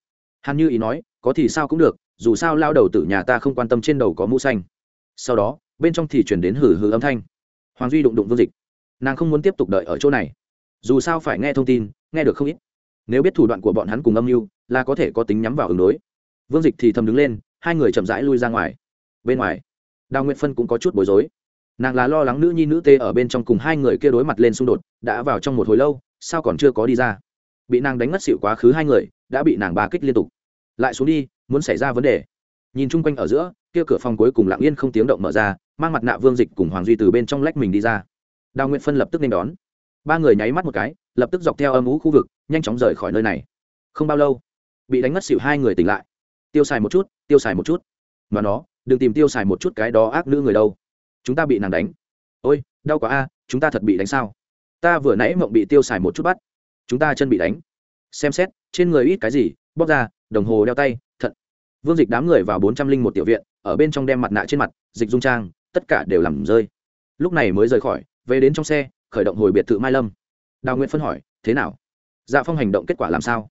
[SPEAKER 1] Hàn như ý nói, có thì sao cũng được, dù sao lao đầu tử nhà ta không quan tâm trên đầu có mũ xanh. Sau đó, bên trong thì chuyển đến hử hử âm thanh. Hoàng duy đụng đụng vương dịch. Nàng không muốn tiếp tục đợi ở chỗ này. Dù sao phải nghe thông tin, nghe được không ít. Nếu biết thủ đoạn của bọn hắn cùng âm mưu, là có thể có tính nhắm vào ứng đối. Vương dịch thì thầm đứng lên, hai người chậm rãi lui ra ngoài. Bên ngoài, đào nguyệt phân cũng có chút bối rối. Nàng là lo lắng nữ nhi nữ tê ở bên trong cùng hai người kia đối mặt lên xung đột, đã vào trong một hồi lâu, sao còn chưa có đi ra? Bị nàng đánh ngất xịu quá khứ hai người, đã bị nàng bà kích liên tục. Lại xuống đi, muốn xảy ra vấn đề. Nhìn chung quanh ở giữa, kia cửa phòng cuối cùng lặng yên không tiếng động mở ra, mang mặt nạ vương dịch cùng hoàng duy từ bên trong lách mình đi ra. Đào nguyện phân lập tức nên đón. Ba người nháy mắt một cái, lập tức dọc theo âm ú khu vực, nhanh chóng rời khỏi nơi này. Không bao lâu, bị đánh ngất xịu hai người tỉnh lại. Tiêu xài một chút, tiêu xài một chút. Mà nó, đừng tìm tiêu xài một chút cái đó ác nữ người đâu. Chúng ta bị nàng đánh. Ôi, đau quá a, chúng ta thật bị đánh sao? Ta vừa nãy mộng bị tiêu xài một chút bắt chúng ta chân bị đánh. Xem xét, trên người ít cái gì, bóc ra, đồng hồ đeo tay, thận. Vương dịch đám người vào bốn trăm linh một tiểu viện, ở bên trong đem mặt nạ trên mặt, dịch dung trang, tất cả đều làm rơi. Lúc này mới rời khỏi, về đến trong xe, khởi động hồi biệt thự mai lâm. Đào nguyễn phân hỏi, thế nào? Dạ phong hành động kết quả làm sao?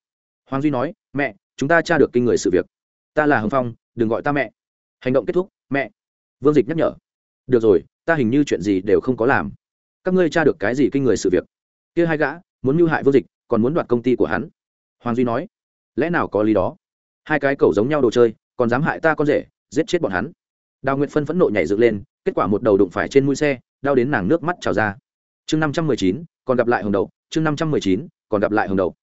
[SPEAKER 1] Hoàng duy nói, mẹ, chúng ta tra được kinh người sự việc. Ta là hồng phong, đừng gọi ta mẹ. Hành động kết thúc, mẹ. Vương dịch nhắc nhở, được rồi, ta hình như chuyện gì đều không có làm. Các ngươi tra được cái gì kinh người sự việc? Kia hai gã muốn mưu hại vô dịch, còn muốn đoạt công ty của hắn. Hoàng duy nói, lẽ nào có lý đó? Hai cái cầu giống nhau đồ chơi, còn dám hại ta con rể, giết chết bọn hắn. Đào nguyệt phân phẫn nộ nhảy dựng lên, kết quả một đầu đụng phải trên mũi xe, đau đến nàng nước mắt trào ra. Chương năm trăm mười chín, còn gặp lại hồng đầu chương năm trăm mười chín, còn gặp lại hồng đầu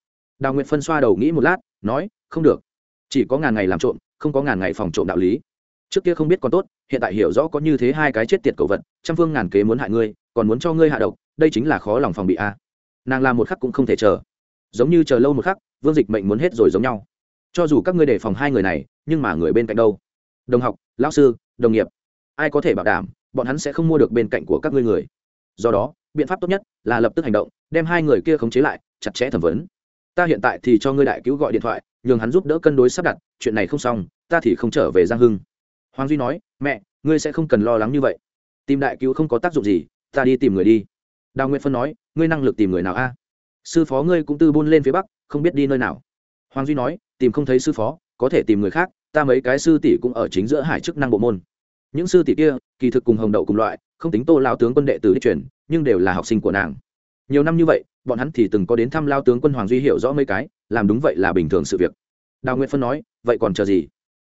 [SPEAKER 1] đào nguyệt phân xoa đầu nghĩ một lát, nói, không được. Chỉ có ngàn ngày làm trộm, không có ngàn ngày phòng trộm đạo lý. Trước kia không biết còn tốt, hiện tại hiểu rõ có như thế hai cái chết tiệt cầu vật, trăm phương ngàn kế muốn hại ngươi, còn muốn cho ngươi hạ độc, đây chính là khó lòng phòng bị a nàng làm một khắc cũng không thể chờ. Giống như chờ lâu một khắc, vương dịch mệnh muốn hết rồi giống nhau. Cho dù các ngươi đề phòng hai người này, nhưng mà người bên cạnh đâu? Đồng học, lão sư, đồng nghiệp. Ai có thể bảo đảm, bọn hắn sẽ không mua được bên cạnh của các ngươi người? Do đó, biện pháp tốt nhất là lập tức hành động, đem hai người kia khống chế lại, chặt chẽ thẩm vấn. Ta hiện tại thì cho ngươi đại cứu gọi điện thoại, nhường hắn giúp đỡ cân đối sắp đặt, chuyện này không xong, ta thì không trở về giang hưng. Hoàng duy nói, mẹ, ngươi sẽ không cần lo lắng như vậy. Tìm đại cứu không có tác dụng gì, ta đi tìm người đi đào nguyệt phân nói, ngươi năng lực tìm người nào a? Sư phó ngươi cũng tư buôn lên phía bắc, không biết đi nơi nào. Hoàng duy nói, tìm không thấy sư phó, có thể tìm người khác, ta mấy cái sư tỷ cũng ở chính giữa hải chức năng bộ môn. Những sư tỷ kia, kỳ thực cùng hồng đậu cùng loại, không tính tô lao tướng quân đệ tử đi truyền, nhưng đều là học sinh của nàng. Nhiều năm như vậy, bọn hắn thì từng có đến thăm lao tướng quân hoàng duy hiểu rõ mấy cái, làm đúng vậy là bình thường sự việc. Đào nguyệt phân nói, vậy còn chờ gì?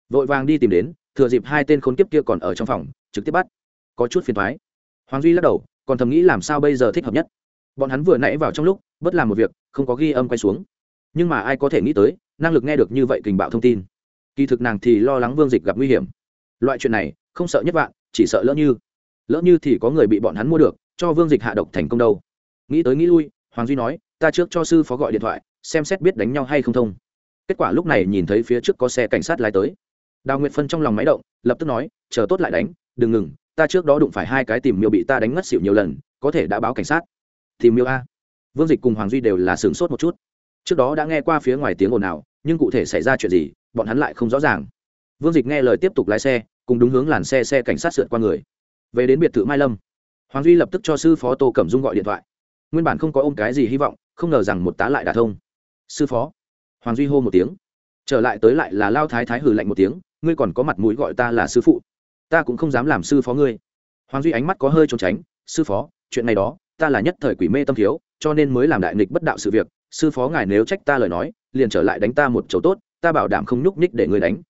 [SPEAKER 1] Vội vàng đi tìm đến, thừa dịp hai tên khốn kiếp kia còn ở trong phòng, trực tiếp bắt. Có chút phiền thoái hoàng duy lắc đầu còn thầm nghĩ làm sao bây giờ thích hợp nhất. Bọn hắn vừa nãy vào trong lúc, bất làm một việc, không có ghi âm quay xuống. Nhưng mà ai có thể nghĩ tới, năng lực nghe được như vậy kình bạo thông tin. Kỳ thực nàng thì lo lắng vương dịch gặp nguy hiểm. Loại chuyện này, không sợ nhất vạn, chỉ sợ lỡ như. Lỡ như thì có người bị bọn hắn mua được, cho vương dịch hạ độc thành công đâu. Nghĩ tới nghĩ lui, hoàng duy nói, ta trước cho sư phó gọi điện thoại, xem xét biết đánh nhau hay không thông. Kết quả lúc này nhìn thấy phía trước có xe cảnh sát lái tới. Đào nguyệt phân trong lòng máy động, lập tức nói, chờ tốt lại đánh, đừng ngừng ta trước đó đụng phải hai cái tìm miêu bị ta đánh ngất xỉu nhiều lần, có thể đã báo cảnh sát. Tìm miêu a. Vương dịch cùng hoàng duy đều là sửng sốt một chút. Trước đó đã nghe qua phía ngoài tiếng ồn ào, nhưng cụ thể xảy ra chuyện gì, bọn hắn lại không rõ ràng. Vương dịch nghe lời tiếp tục lái xe, cùng đúng hướng làn xe xe cảnh sát sượt qua người. Về đến biệt thự mai lâm, hoàng duy lập tức cho sư phó tô cẩm dung gọi điện thoại. Nguyên bản không có ôm cái gì hy vọng, không ngờ rằng một tá lại đả thông. Sư phó. Hoàng duy hô một tiếng. Trở lại tới lại là lao thái thái hử lạnh một tiếng, ngươi còn có mặt mũi gọi ta là sư phụ ta cũng không dám làm sư phó ngươi. Hoàng duy ánh mắt có hơi trốn tránh, sư phó, chuyện này đó, ta là nhất thời quỷ mê tâm thiếu, cho nên mới làm đại nghịch bất đạo sự việc. Sư phó ngài nếu trách ta lời nói, liền trở lại đánh ta một chỗ tốt, ta bảo đảm không nhúc nhích để ngươi đánh.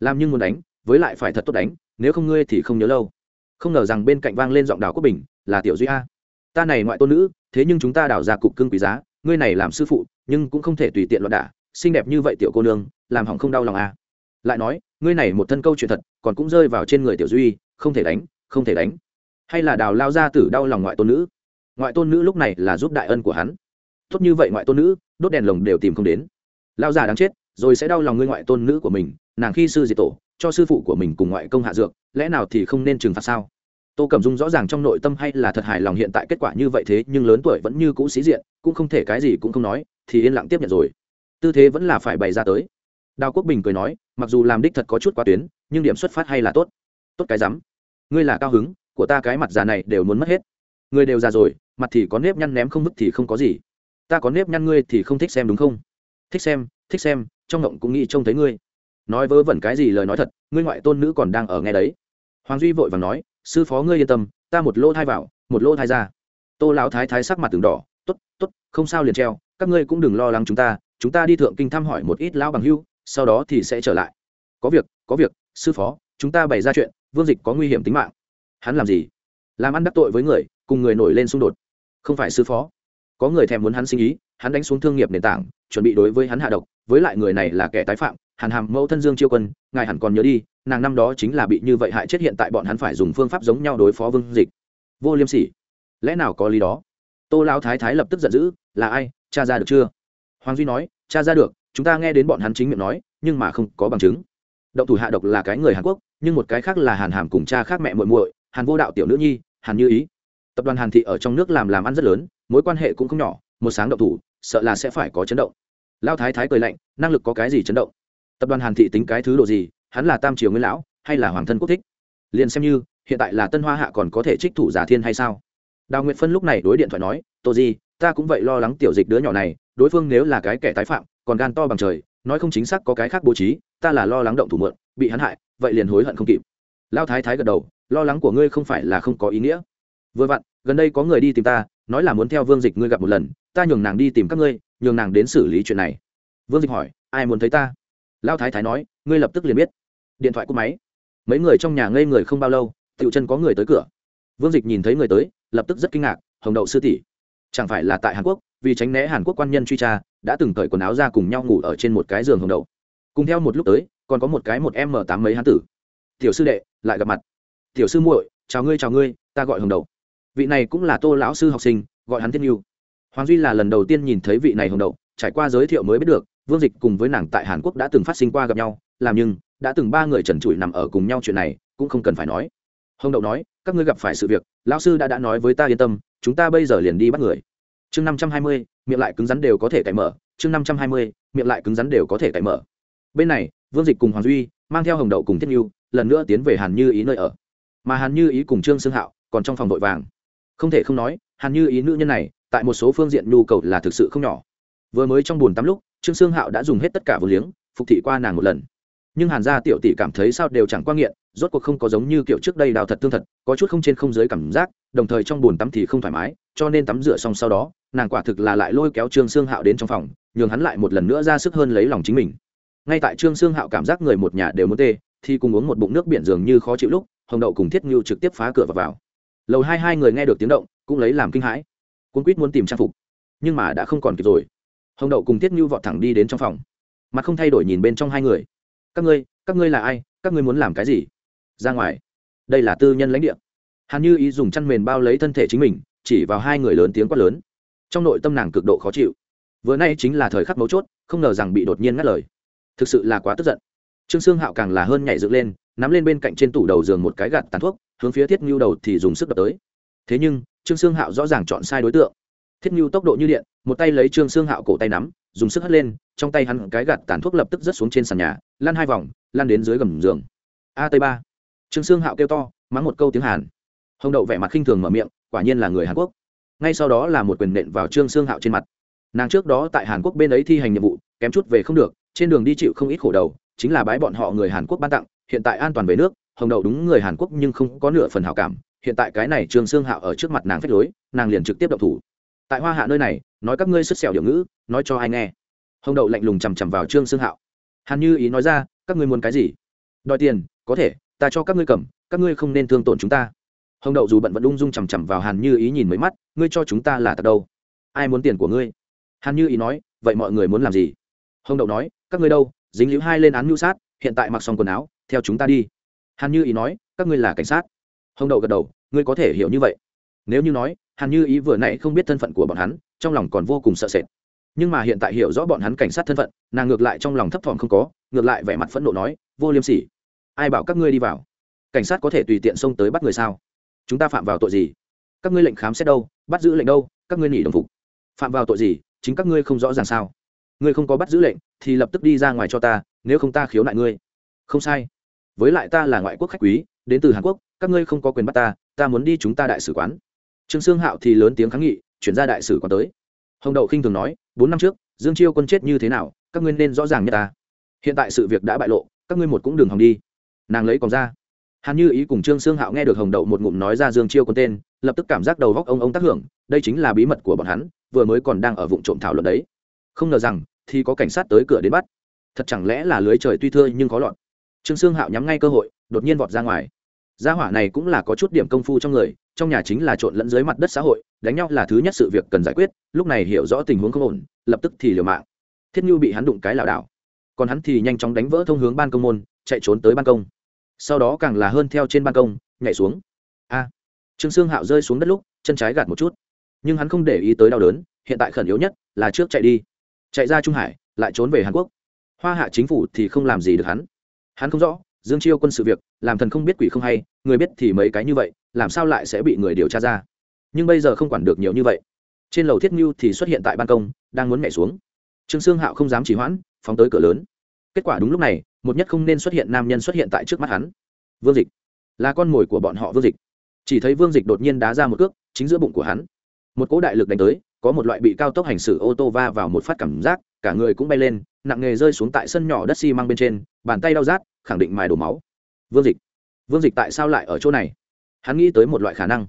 [SPEAKER 1] Làm nhưng muốn đánh, với lại phải thật tốt đánh, nếu không ngươi thì không nhớ lâu. Không ngờ rằng bên cạnh vang lên giọng đào quốc bình, là tiểu duy a. Ta này ngoại tôn nữ, thế nhưng chúng ta đào ra cục cưng quý giá, ngươi này làm sư phụ, nhưng cũng không thể tùy tiện loạn đả, xinh đẹp như vậy tiểu cô nương, làm hỏng không đau lòng a lại nói ngươi này một thân câu chuyện thật, còn cũng rơi vào trên người tiểu duy, không thể đánh, không thể đánh. Hay là đào lao ra tử đau lòng ngoại tôn nữ? Ngoại tôn nữ lúc này là giúp đại ân của hắn. Tốt như vậy ngoại tôn nữ, đốt đèn lồng đều tìm không đến. Lao già đáng chết, rồi sẽ đau lòng ngươi ngoại tôn nữ của mình, nàng khi sư diệt tổ, cho sư phụ của mình cùng ngoại công hạ dược, lẽ nào thì không nên trừng phạt sao? Tô cẩm dung rõ ràng trong nội tâm hay là thật hài lòng hiện tại kết quả như vậy thế, nhưng lớn tuổi vẫn như cũ sĩ diện, cũng không thể cái gì cũng không nói, thì yên lặng tiếp nhận rồi. Tư thế vẫn là phải bày ra tới đào quốc bình cười nói, mặc dù làm đích thật có chút quá tuyến, nhưng điểm xuất phát hay là tốt. Tốt cái rắm. Ngươi là cao hứng, của ta cái mặt già này đều muốn mất hết. Ngươi đều già rồi, mặt thì có nếp nhăn ném không vứt thì không có gì. Ta có nếp nhăn ngươi thì không thích xem đúng không? Thích xem thích xem, trong ngộng cũng nghĩ trông thấy ngươi. Nói vớ vẩn cái gì lời nói thật, ngươi ngoại tôn nữ còn đang ở nghe đấy. Hoàng duy vội vàng nói, sư phó ngươi yên tâm, ta một lô thai vào, một lô thai ra. Tô lão thái thái sắc mặt từng đỏ t ố t t ố t không sao liền treo, các ngươi cũng đừng lo lắng chúng ta chúng ta đi thượng kinh thăm hỏi một ít lão bằng hưu sau đó thì sẽ trở lại. Có việc có việc, sư phó, chúng ta bày ra chuyện, vương dịch có nguy hiểm tính mạng. Hắn làm gì? Làm ăn đắc tội với người, cùng người nổi lên xung đột. Không phải sư phó. Có người thèm muốn hắn sinh ý, hắn đánh xuống thương nghiệp nền tảng, chuẩn bị đối với hắn hạ độc. Với lại người này là kẻ tái phạm, hàn hàm mẫu thân dương chiêu quân, ngài hẳn còn nhớ đi, nàng năm đó chính là bị như vậy hại chết hiện tại bọn hắn phải dùng phương pháp giống nhau đối phó vương dịch. Vô liêm sỉ. Lẽ nào có lý đó? Tô lão thái thái lập tức giận dữ, là ai? Cha ra được chưa? Hoàng duy nói, cha ra được chúng ta nghe đến bọn hắn chính miệng nói, nhưng mà không có bằng chứng. Động thủ hạ độc là cái người hàn quốc, nhưng một cái khác là hàn hàm cùng cha khác mẹ muội muội, hàn vô đạo tiểu nữ nhi, hàn như ý. Tập đoàn hàn thị ở trong nước làm làm ăn rất lớn, mối quan hệ cũng không nhỏ, một sáng động thủ, sợ là sẽ phải có chấn động. Lao thái thái cười lạnh, năng lực có cái gì chấn động? Tập đoàn hàn thị tính cái thứ đồ gì, hắn là tam triều nguyên lão, hay là hoàng thân quốc thích? Liền xem như, hiện tại là tân hoa hạ còn có thể trích thủ giả thiên hay sao? Đào nguyệt phân lúc này đối điện thoại nói, tô di, ta cũng vậy lo lắng tiểu dịch đứa nhỏ này, đối phương nếu là cái kẻ tái phạm còn gan to bằng trời, nói không chính xác có cái khác bố trí, ta là lo lắng động thủ mượn, bị hắn hại, vậy liền hối hận không kịp. Lao thái thái gật đầu, lo lắng của ngươi không phải là không có ý nghĩa. Vừa vặn, gần đây có người đi tìm ta, nói là muốn theo vương dịch ngươi gặp một lần, ta nhường nàng đi tìm các ngươi, nhường nàng đến xử lý chuyện này. Vương dịch hỏi, ai muốn thấy ta? Lao thái thái nói, ngươi lập tức liền biết. Điện thoại cúp máy. Mấy người trong nhà ngây người không bao lâu tựu chân có người tới cửa. Vương dịch nhìn thấy người tới, lập tức rất kinh ngạc, hồng đậu sư tỷ, chẳng phải là tại hàn quốc, vì tránh né hàn quốc quan nhân truy tra đã từng cởi quần áo ra cùng nhau ngủ ở trên một cái giường hồng đầu. cùng theo một lúc tới còn có một cái một m tám mấy hán tử. Tiểu sư đệ lại gặp mặt. Tiểu sư muội chào ngươi chào ngươi ta gọi hồng đầu. vị này cũng là tô lão sư học sinh gọi hắn thiên yêu hoàng duy là lần đầu tiên nhìn thấy vị này hồng đầu, trải qua giới thiệu mới biết được vương dịch cùng với nàng tại hàn quốc đã từng phát sinh qua gặp nhau làm nhưng đã từng ba người trần trụi nằm ở cùng nhau chuyện này cũng không cần phải nói. Hồng đậu nói các ngươi gặp phải sự việc lão sư đã đã nói với ta yên tâm chúng ta bây giờ liền đi bắt người. Chương năm trăm hai mươi miệng lại cứng rắn đều có thể cải mở, chương năm trăm hai mươi, miệng lại cứng rắn đều có thể cải mở. Bên này, vương dịch cùng hoàng duy mang theo hồng đậu cùng thiết nhu, lần nữa tiến về hàn như ý nơi ở. Mà hàn như ý cùng trương xương hạo còn trong phòng vội vàng. Không thể không nói, hàn như ý nữ nhân này, tại một số phương diện nhu cầu là thực sự không nhỏ. Vừa mới trong b tắm lúc, trương sương hạo đã dùng hết tất cả vô liếng, phục thị qua nàng một lần. Nhưng hàn gia tiểu tỷ cảm thấy sao đều chẳng qua nghiện, rốt cuộc không có giống như kiểu trước đây đào thật thương thật, có chút không trên không dưới cảm giác, đồng thời trong bồn tắm thì không thoải mái, cho nên tắm rửa xong sau đó nàng quả thực là lại lôi kéo trương sương hạo đến trong phòng nhường hắn lại một lần nữa ra sức hơn lấy lòng chính mình. Ngay tại trương sương hạo cảm giác người một nhà đều muốn tê thì cùng uống một bụng nước biển dường như khó chịu lúc hồng đậu cùng thiết ngưu trực tiếp phá cửa vào, vào. lầu hai hai người nghe được tiếng động cũng lấy làm kinh hãi. Cuốn quýt muốn tìm trang phục nhưng mà đã không còn kịp rồi. Hồng đậu cùng thiết ngưu vọt thẳng đi đến trong phòng. Mặt không thay đổi nhìn bên trong hai người. Các ngươi các ngươi là ai? Các ngươi muốn làm cái gì? Ra ngoài. Đây là tư nhân lãnh địa. Hàn như ý dùng chăn mền bao lấy thân thể chính mình chỉ vào hai người lớn tiếng quát lớn trong nội tâm nàng cực độ khó chịu. Vừa nay chính là thời khắc mấu chốt, không ngờ rằng bị đột nhiên ngắt lời. Thực sự là quá tức giận. Trương sương hạo càng là hơn nhảy dựng lên, nắm lên bên cạnh trên tủ đầu giường một cái gạt tàn thuốc, hướng phía thiết ngưu đầu thì dùng sức đập tới. Thế nhưng, trương sương hạo rõ ràng chọn sai đối tượng. Thiết ngưu tốc độ như điện, một tay lấy trương sương hạo cổ tay nắm, dùng sức hất lên, trong tay hắn cái gạt tàn thuốc lập tức rớt xuống trên sàn nhà, lăn hai vòng, lăn đến dưới gầm giường. A t ba. Trương sương hạo kêu to, mắng một câu tiếng hàn. Hồng đậu vẻ mặt khinh thường mở miệng, quả nhiên là người hàn quốc ngay sau đó là một quyền nện vào trương sương hạo trên mặt. Nàng trước đó tại hàn quốc bên ấy thi hành nhiệm vụ, kém chút về không được, trên đường đi chịu không ít khổ đầu, chính là bái bọn họ người hàn quốc ban tặng, hiện tại an toàn về nước, hồng đầu đúng người hàn quốc nhưng không có nửa phần hảo cảm, hiện tại cái này trương sương hạo ở trước mặt nàng phách lối, nàng liền trực tiếp động thủ. Tại hoa hạ nơi này, nói các ngươi xuất xẻo điệu ngữ, nói cho ai nghe. Hồng đậu lạnh lùng chằm chằm vào trương sương hạo. Hàn như ý nói ra, các ngươi muốn cái gì? Đòi tiền, có thể, ta cho các ngươi cầm, các ngươi không nên thương tổn chúng ta. Hồng đậu dù bận vẫn ung dung chằm chằm vào hàn như ý nhìn mấy mắt ngươi cho chúng ta là thật đâu? Ai muốn tiền của ngươi? Hàn như ý nói, vậy mọi người muốn làm gì? Hồng đậu nói, các ngươi đâu? Dính liễu hai lên án mưu sát, hiện tại mặc xong quần áo, theo chúng ta đi. Hàn như ý nói, các ngươi là cảnh sát. Hồng đậu gật đầu, ngươi có thể hiểu như vậy. Nếu như nói, hàn như ý vừa nãy không biết thân phận của bọn hắn, trong lòng còn vô cùng sợ sệt. Nhưng mà hiện tại hiểu rõ bọn hắn cảnh sát thân phận, nàng ngược lại trong lòng thấp thỏm không có, ngược lại vẻ mặt phẫn nộ nói, vô liêm sỉ. Ai bảo các ngươi đi vào? Cảnh sát có thể tùy tiện xông tới bắt người sao? Chúng ta phạm vào tội gì? Các ngươi lệnh khám xét đâu, bắt giữ lệnh đâu, các ngươi nghỉ đồng phục. Phạm vào tội gì, chính các ngươi không rõ ràng sao? Ngươi không có bắt giữ lệnh, thì lập tức đi ra ngoài cho ta, nếu không ta khiếu nại ngươi. Không sai. Với lại ta là ngoại quốc khách quý, đến từ hàn quốc, các ngươi không có quyền bắt ta ta muốn đi chúng ta đại sứ quán. Trương sương hạo thì lớn tiếng kháng nghị, chuyển ra đại sứ quán tới. Hồng đậu khinh thường nói, bốn năm trước, dương chiêu quân chết như thế nào, các ngươi nên rõ ràng nhất ta. Hiện tại sự việc đã bại lộ, các ngươi một cũng đừng hòng đi. Nàng lấy còn ra hàn như ý cùng trương sương hạo nghe được hồng đậu một ngụm nói ra dương chiêu quân tên, lập tức cảm giác đầu góc ông ông tác hưởng, đây chính là bí mật của bọn hắn, vừa mới còn đang ở vụ trộm thảo luận đấy. Không ngờ rằng, thì có cảnh sát tới cửa đến bắt. Thật chẳng lẽ là lưới trời tuy thưa nhưng có lọt. Trương sương hạo nhắm ngay cơ hội, đột nhiên vọt ra ngoài. Gia hỏa này cũng là có chút điểm công phu trong người, trong nhà chính là trộn lẫn dưới mặt đất xã hội, đánh nhau là thứ nhất sự việc cần giải quyết, lúc này hiểu rõ tình huống không ổn, lập tức thì liều mạng. Thiết như bị hắn đụng cái lảo đảo. Còn hắn thì nhanh chóng đánh vỡ thông hướng ban công môn, chạy trốn tới ban công sau đó càng là hơn theo trên ban công, nhảy xuống. A, trương sương hạo rơi xuống đất lúc, chân trái gạt một chút. Nhưng hắn không để ý tới đau đớn, hiện tại khẩn yếu nhất là trước chạy đi. Chạy ra trung hải, lại trốn về hàn quốc. Hoa hạ chính phủ thì không làm gì được hắn. Hắn không rõ, dương chiêu quân sự việc, làm thần không biết quỷ không hay, người biết thì mấy cái như vậy, làm sao lại sẽ bị người điều tra ra? Nhưng bây giờ không quản được nhiều như vậy. Trên lầu thiết ngưu thì xuất hiện tại ban công, đang muốn nhảy xuống. Trương sương hạo không dám chỉ hoãn, phóng tới cửa lớn. Kết quả đúng lúc này một nhất không nên xuất hiện nam nhân xuất hiện tại trước mắt hắn. Vương dịch. Là con mồi của bọn họ vương dịch. Chỉ thấy vương dịch đột nhiên đá ra một cước, chính giữa bụng của hắn. Một cỗ đại lực đánh tới, có một loại bị cao tốc hành xử ô tô va vào một phát cảm giác, cả người cũng bay lên, nặng nghề rơi xuống tại sân nhỏ đất xi măng bên trên, bàn tay đau rát, khẳng định mài đổ máu. Vương dịch. Vương dịch tại sao lại ở chỗ này? Hắn nghĩ tới một loại khả năng.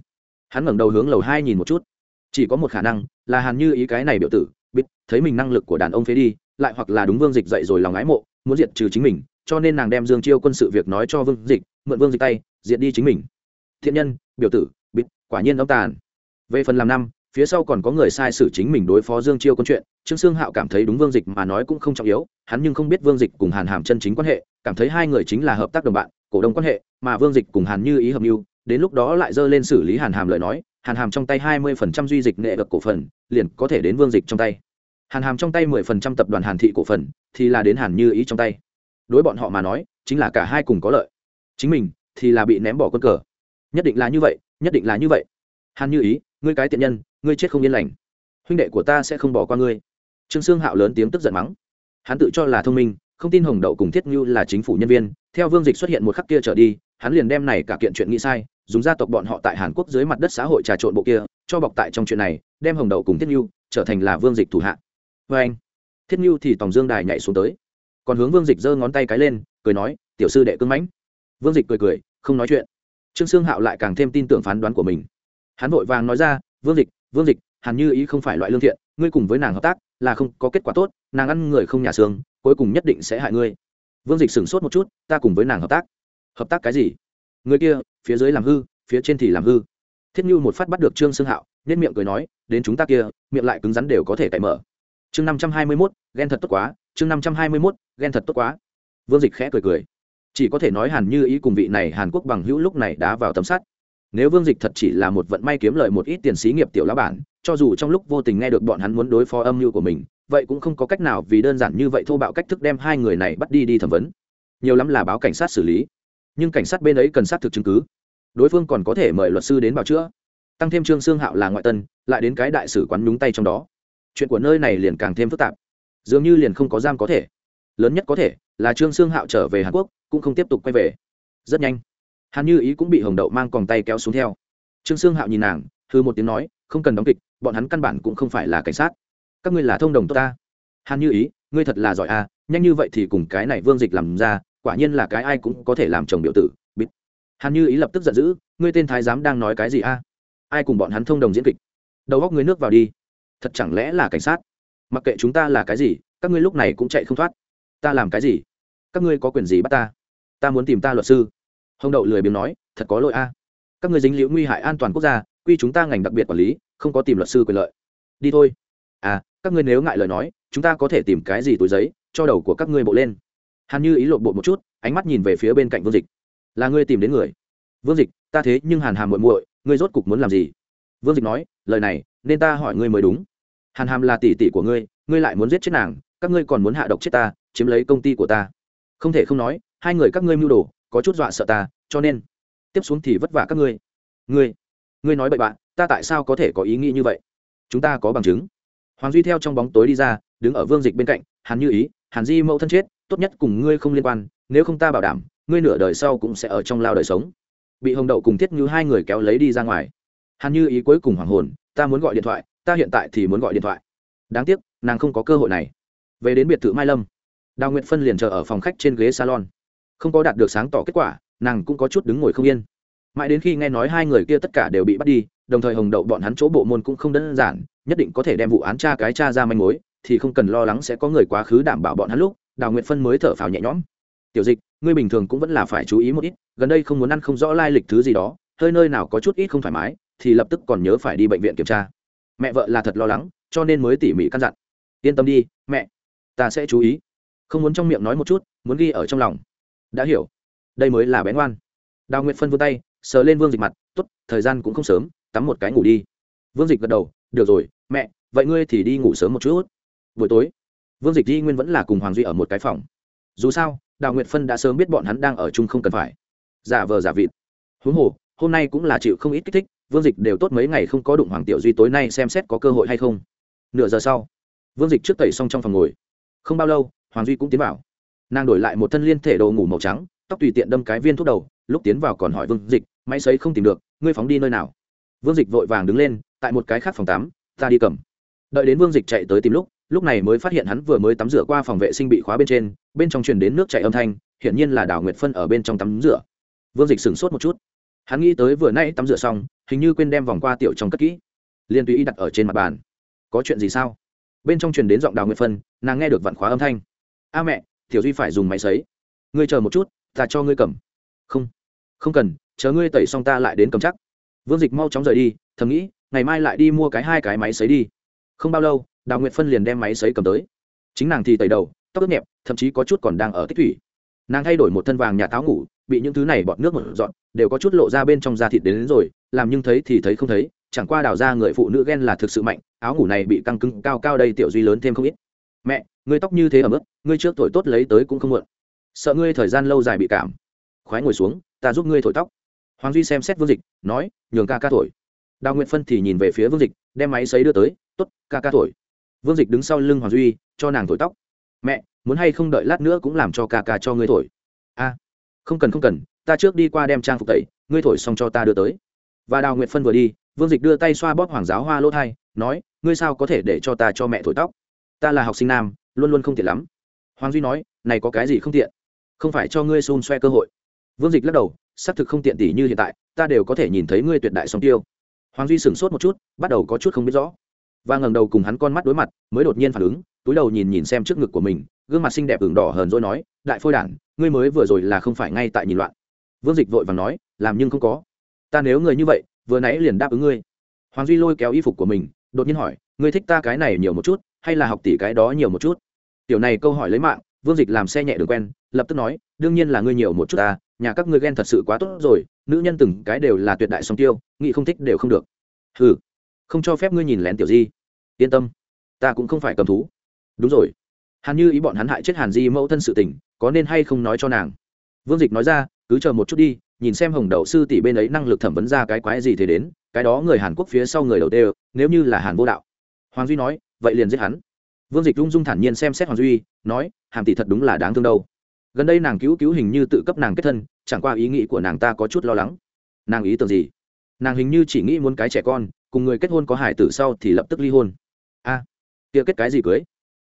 [SPEAKER 1] Hắn ngẩng đầu hướng lầu hai nhìn một chút. Chỉ có một khả năng, là hàn như ý cái này biểu tử, biết, thấy mình năng lực của đàn ông phế đi, lại hoặc là đúng vương dịch dậy rồi lòng ái mộ muốn diệt trừ chính mình, cho nên nàng đem dương chiêu quân sự việc nói cho vương dịch, mượn vương dịch tay, diệt đi chính mình. Thiện nhân, biểu tử, bịt, quả nhiên ông tàn. Về phần làm năm, phía sau còn có người sai sử chính mình đối phó dương chiêu quân chuyện, trương sương hạo cảm thấy đúng vương dịch mà nói cũng không trọng yếu, hắn nhưng không biết vương dịch cùng hàn hàm chân chính quan hệ, cảm thấy hai người chính là hợp tác đồng bạn, cổ đông quan hệ, mà vương dịch cùng hàn như ý hợp mưu, đến lúc đó lại dơ lên xử lý hàn hàm lời nói, hàn hàm trong tay hai mươi phần trăm duy dịch nghệ vật cổ phần, liền có thể đến vương dịch trong tay hàn hàm trong tay mười phần trăm tập đoàn hàn thị cổ phần, thì là đến hàn như ý trong tay. Đối bọn họ mà nói, chính là cả hai cùng có lợi. Chính mình, thì là bị ném bỏ quân cờ. Nhất định là như vậy, nhất định là như vậy. Hàn như ý, ngươi cái tiện nhân, ngươi chết không yên lành. Huynh đệ của ta sẽ không bỏ qua ngươi. Trương sương hạo lớn tiếng tức giận mắng. Hắn tự cho là thông minh, không tin hồng đậu cùng thiết ngưu là chính phủ nhân viên. Theo vương dịch xuất hiện một khắc kia trở đi, hắn liền đem này cả kiện chuyện nghĩ sai, dùng gia tộc bọn họ tại hàn quốc dưới mặt đất xã hội trà trộn bộ kia, cho bọc tại trong chuyện này, đem hồng đậu cùng thiết ngưu trở thành là vương dịch thủ hạ vê anh, thiết như thì tòng dương đài nhảy xuống tới. Còn hướng vương dịch giơ ngón tay cái lên, cười nói, tiểu sư đệ cưng mãnh. Vương dịch cười cười, không nói chuyện. Trương sương hạo lại càng thêm tin tưởng phán đoán của mình. Hắn vội vàng nói ra, vương dịch vương dịch, hẳn như ý không phải loại lương thiện, ngươi cùng với nàng hợp tác là không có kết quả tốt, nàng ăn người không nhà xương, cuối cùng nhất định sẽ hại ngươi. Vương dịch sửng sốt một chút, ta cùng với nàng hợp tác. Hợp tác cái gì? Người kia, phía dưới làm hư, phía trên thì làm hư. Thiết như một phát bắt được trương sương hạo nên miệng cười nói, đến chúng ta kia, miệng lại cứng rắn đều có thể cậy mở chương năm trăm hai mươi mốt, ghen thật tốt quá, chương năm trăm hai mươi mốt, ghen thật tốt quá. Vương dịch khẽ cười cười. Chỉ có thể nói hàn như ý cùng vị này hàn quốc bằng hữu lúc này đá vào tấm sắt. Nếu vương dịch thật chỉ là một vận may kiếm lời một ít tiền xí nghiệp tiểu lá bản, cho dù trong lúc vô tình nghe được bọn hắn muốn đối phó âm mưu của mình, vậy cũng không có cách nào vì đơn giản như vậy thô bạo cách thức đem hai người này bắt đi đi thẩm vấn. Nhiều lắm là báo cảnh sát xử lý. Nhưng cảnh sát bên ấy cần xác thực chứng cứ. Đối phương còn có thể mời luật sư đến bảo chữa. Tăng thêm trương xương hạo là ngoại tân, lại đến cái đại sử quán nhúng tay trong đó chuyện của nơi này liền càng thêm phức tạp. Dường như liền không có giam có thể. Lớn nhất có thể là trương xương hạo trở về hàn quốc, cũng không tiếp tục quay về. Rất nhanh, hàn như ý cũng bị hồng đậu mang còng tay kéo xuống theo. Trương sương hạo nhìn nàng thư một tiếng nói, không cần đóng kịch, bọn hắn căn bản cũng không phải là cảnh sát. Các ngươi là thông đồng tốt ta. Hàn như ý, ngươi thật là giỏi à nhanh như vậy thì cùng cái này vương dịch làm ra, quả nhiên là cái ai cũng có thể làm chồng biểu tử bít hàn như ý lập tức giận dữ, ngươi tên thái giám đang nói cái gì a? Ai cùng bọn hắn thông đồng diễn kịch? Đầu góc ngươi nước vào đi thật chẳng lẽ là cảnh sát? Mặc kệ chúng ta là cái gì, các ngươi lúc này cũng chạy không thoát. Ta làm cái gì? Các ngươi có quyền gì bắt ta? Ta muốn tìm ta luật sư. Hồng đậu lười biếng nói, thật có lỗi a. Các ngươi dính liễu nguy hại an toàn quốc gia, quy chúng ta ngành đặc biệt quản lý, không có tìm luật sư quyền lợi. Đi thôi. À các ngươi nếu ngại lời nói, chúng ta có thể tìm cái gì túi giấy, cho đầu của các ngươi bộ lên. Hàn như ý lộn bộ một chút, ánh mắt nhìn về phía bên cạnh vương dịch. Là ngươi tìm đến người. Vương dịch, ta thế nhưng hàn hàm muội muội, ngươi rốt cục muốn làm gì? Vương dịch nói, lời này nên ta hỏi ngươi mới đúng. Hàn hàm là tỷ tỷ của ngươi ngươi lại muốn giết chết nàng, các ngươi còn muốn hạ độc chết ta, chiếm lấy công ty của ta. Không thể không nói, hai người các ngươi mưu đồ, có chút dọa sợ ta, cho nên, tiếp xuống thì vất vả các ngươi. Ngươi ngươi nói bậy bạn, ta tại sao có thể có ý nghĩ như vậy? Chúng ta có bằng chứng. Hoàng duy theo trong bóng tối đi ra, đứng ở vương dịch bên cạnh, hàn như ý, hàn di mẫu thân chết, tốt nhất cùng ngươi không liên quan, nếu không ta bảo đảm, ngươi nửa đời sau cũng sẽ ở trong lao đời sống. Bị hồng đậu cùng thiết như hai người kéo lấy đi ra ngoài. Hàn như ý cuối cùng hoàng hồn ta muốn gọi điện thoại, ta hiện tại thì muốn gọi điện thoại. Đáng tiếc, nàng không có cơ hội này. Về đến biệt thự mai lâm, đào nguyện phân liền chờ ở phòng khách trên ghế salon. Không có đạt được sáng tỏ kết quả, nàng cũng có chút đứng ngồi không yên. Mãi đến khi nghe nói hai người kia tất cả đều bị bắt đi, đồng thời hồng đậu bọn hắn chỗ bộ môn cũng không đơn giản, nhất định có thể đem vụ án cha cái cha ra manh mối, thì không cần lo lắng sẽ có người quá khứ đảm bảo bọn hắn lúc, đào nguyệt phân mới thở phào nhẹ nhõm. Tiểu dịch, ngươi bình thường cũng vẫn là phải chú ý một ít, gần đây không muốn ăn không rõ lai lịch thứ gì đó, hơi nơi nào có chút ít không thoải mái thì lập tức còn nhớ phải đi bệnh viện kiểm tra. Mẹ vợ là thật lo lắng, cho nên mới tỉ mỉ căn dặn. Yên tâm đi, mẹ, ta sẽ chú ý. Không muốn trong miệng nói một chút, muốn ghi ở trong lòng. Đã hiểu. Đây mới là bé ngoan. Đào nguyệt phân vươn tay, sờ lên vương dịch mặt t ố t thời gian cũng không sớm, tắm một cái ngủ đi. Vương dịch gật đầu, được rồi, mẹ, vậy ngươi thì đi ngủ sớm một chút. Buổi tối, vương dịch di nguyên vẫn là cùng hoàng duy ở một cái phòng. Dù sao, đào nguyệt phân đã sớm biết bọn hắn đang ở chung không cần phải. Giả vờ giả vịt. Huống hồ, hôm nay cũng là chịu không ít kích thích vương dịch đều tốt mấy ngày không có đụng hoàng tiểu duy tối nay xem xét có cơ hội hay không. Nửa giờ sau, vương dịch trước tẩy xong trong phòng ngồi. Không bao lâu, hoàng duy cũng tiến vào. Nàng đổi lại một thân liên thể đồ ngủ màu trắng, tóc tùy tiện đâm cái viên thuốc đầu, lúc tiến vào còn hỏi vương dịch, máy xấy không tìm được, ngươi phóng đi nơi nào? Vương dịch vội vàng đứng lên, tại một cái khác phòng tắm, ta đi cầm. Đợi đến vương dịch chạy tới tìm lúc lúc này mới phát hiện hắn vừa mới tắm rửa qua phòng vệ sinh bị khóa bên trên, bên trong truyền đến nước chảy âm thanh, hiển nhiên là đào nguyệt phân ở bên trong tắm rửa. Vương dịch sửng sốt một chút. Hắn nghĩ tới vừa nay tắm rửa xong hình như quên đem vòng qua tiểu trong cất kỹ. Liền tùy ý đặt ở trên mặt bàn. Có chuyện gì sao? Bên trong truyền đến giọng đào nguyệt phân nàng nghe được vặn khóa âm thanh. A mẹ tiểu duy phải dùng máy sấy. Ngươi chờ một chút ta cho ngươi cầm. Không. Không cần chờ ngươi tẩy xong ta lại đến cầm chắc. Vương dịch mau chóng rời đi thầm nghĩ ngày mai lại đi mua cái hai cái máy sấy đi. Không bao lâu đào nguyệt phân liền đem máy sấy cầm tới. Chính nàng thì tẩy đầu tóc ướt nhẹp thậm chí có chút còn đang ở tích thủy. Nàng thay đổi một thân vàng nhà táo ngủ bị những thứ này bọt nước một dọn đều có chút lộ ra bên trong da thịt đến, đến rồi làm nhưng thấy thì thấy không thấy, chẳng qua đào ra người phụ nữ ghen là thực sự mạnh, áo ngủ này bị căng cứng, cao cao đây tiểu duy lớn thêm không ít. Mẹ ngươi tóc như thế ở mức ngươi trước thổi tốt lấy tới cũng không muộn. Sợ ngươi thời gian lâu dài bị cảm. Khoái ngồi xuống, ta giúp ngươi thổi tóc. Hoàng duy xem xét vương dịch, nói, nhường ca ca thổi. Đào nguyện phân thì nhìn về phía vương dịch, đem máy xấy đưa tới t ố t ca ca thổi. Vương dịch đứng sau lưng hoàng duy, cho nàng thổi tóc. Mẹ, muốn hay không đợi lát nữa cũng làm cho ca ca cho ngươi thổi. A, không cần không cần, ta trước đi qua đem trang phục tẩy, ngươi thổi xong cho ta đưa tới và đào nguyệt phân vừa đi, vương dịch đưa tay xoa bóp hoàng giáo hoa lỗ thai, nói, ngươi sao có thể để cho ta cho mẹ thổi tóc? Ta là học sinh nam, luôn luôn không tiện lắm. Hoàng duy nói, này có cái gì không tiện? Không phải cho ngươi xôn xoe cơ hội. Vương dịch lắc đầu, xác thực không tiện tỷ như hiện tại, ta đều có thể nhìn thấy ngươi tuyệt đại song tiêu. Hoàng duy sửng sốt một chút, bắt đầu có chút không biết rõ. Và ngẩng đầu cùng hắn con mắt đối mặt, mới đột nhiên phản ứng, túi đầu nhìn nhìn xem trước ngực của mình, gương mặt xinh đẹp ửng đỏ hờn rồi nói, đại phôi đản, ngươi mới vừa rồi là không phải ngay tại nhìn loạn. Vương dịch vội và nói, làm nhưng không có ta nếu người như vậy, vừa nãy liền đáp ứng ngươi. Hoàng duy lôi kéo y phục của mình, đột nhiên hỏi, ngươi thích ta cái này nhiều một chút, hay là học tỷ cái đó nhiều một chút? Tiểu này câu hỏi lấy mạng, vương dịch làm xe nhẹ đường quen, lập tức nói, đương nhiên là ngươi nhiều một chút ta, nhà các ngươi ghen thật sự quá tốt rồi, nữ nhân từng cái đều là tuyệt đại song tiêu nghị không thích đều không được. Ừ không cho phép ngươi nhìn lén tiểu di. Yên tâm, ta cũng không phải cầm thú. Đúng rồi. Hàn như ý bọn hắn hại chết hàn di mẫu thân sự tình, có nên hay không nói cho nàng? Vương dịch nói ra, cứ chờ một chút đi nhìn xem hồng đậu sư tỷ bên ấy năng lực thẩm vấn ra cái quái gì thế đến cái đó người hàn quốc phía sau người đầu tiên nếu như là hàn vô đạo. Hoàng duy nói vậy liền giết hắn. Vương dịch rung dung thản nhiên xem xét hoàng duy nói hàm tỷ thật đúng là đáng thương đâu. Gần đây nàng cứu cứu hình như tự cấp nàng kết thân chẳng qua ý nghĩ của nàng ta có chút lo lắng. Nàng ý tưởng gì? Nàng hình như chỉ nghĩ muốn cái trẻ con cùng người kết hôn có hải tử sau thì lập tức ly hôn. A à, kia kết cái gì cưới?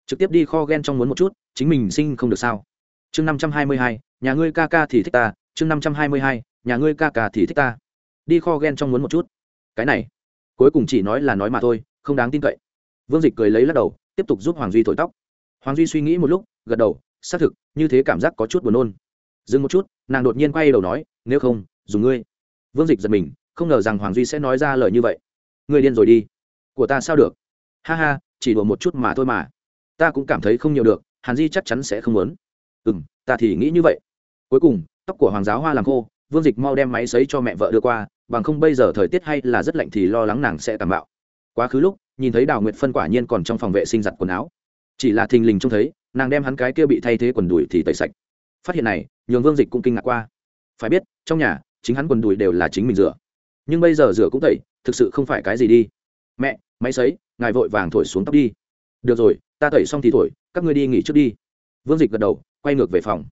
[SPEAKER 1] Trực tiếp đi kho ghen trong muốn một chút chính mình sinh không được sao? Chương năm trăm hai mươi hai nhà ngươi ca ca thì thích ta chương năm trăm hai mươi hai, nhà ngươi ca ca thì thích ta. Đi kho ghen trong muốn một chút. Cái này, cuối cùng chỉ nói là nói mà thôi, không đáng tin cậy. Vương dịch cười lấy lắc đầu, tiếp tục giúp hoàng duy thổi tóc. Hoàng duy suy nghĩ một lúc, gật đầu, xác thực, như thế cảm giác có chút buồn nôn. Dừng một chút, nàng đột nhiên quay đầu nói, nếu không, dùng ngươi. Vương dịch giật mình, không ngờ rằng hoàng duy sẽ nói ra lời như vậy. Ngươi điên rồi đi. Của ta sao được? Ha ha, chỉ đùa một chút mà thôi mà. Ta cũng cảm thấy không nhiều được, hàn di chắc chắn sẽ không muốn. Ừ m ta thì nghĩ như vậy. Cuối cùng tóc của hoàng giáo hoa làm khô, vương dịch mau đem máy xấy cho mẹ vợ đưa qua, bằng không bây giờ thời tiết hay là rất lạnh thì lo lắng nàng sẽ cảm bạo. Quá khứ lúc, nhìn thấy đào nguyệt phân quả nhiên còn trong phòng vệ sinh giặt quần áo. Chỉ là thình lình trông thấy, nàng đem hắn cái kia bị thay thế quần đùi thì tẩy sạch. Phát hiện này, nhường vương dịch cũng kinh ngạc qua. Phải biết, trong nhà, chính hắn quần đùi đều là chính mình rửa. Nhưng bây giờ rửa cũng tẩy, thực sự không phải cái gì đi. Mẹ, máy sấy, ngài vội vàng thổi xuống tóc đi. Được rồi, ta tẩy xong thì thổi, các ngươi đi nghỉ trước đi. Vương dịch gật đầu, quay ngược về phòng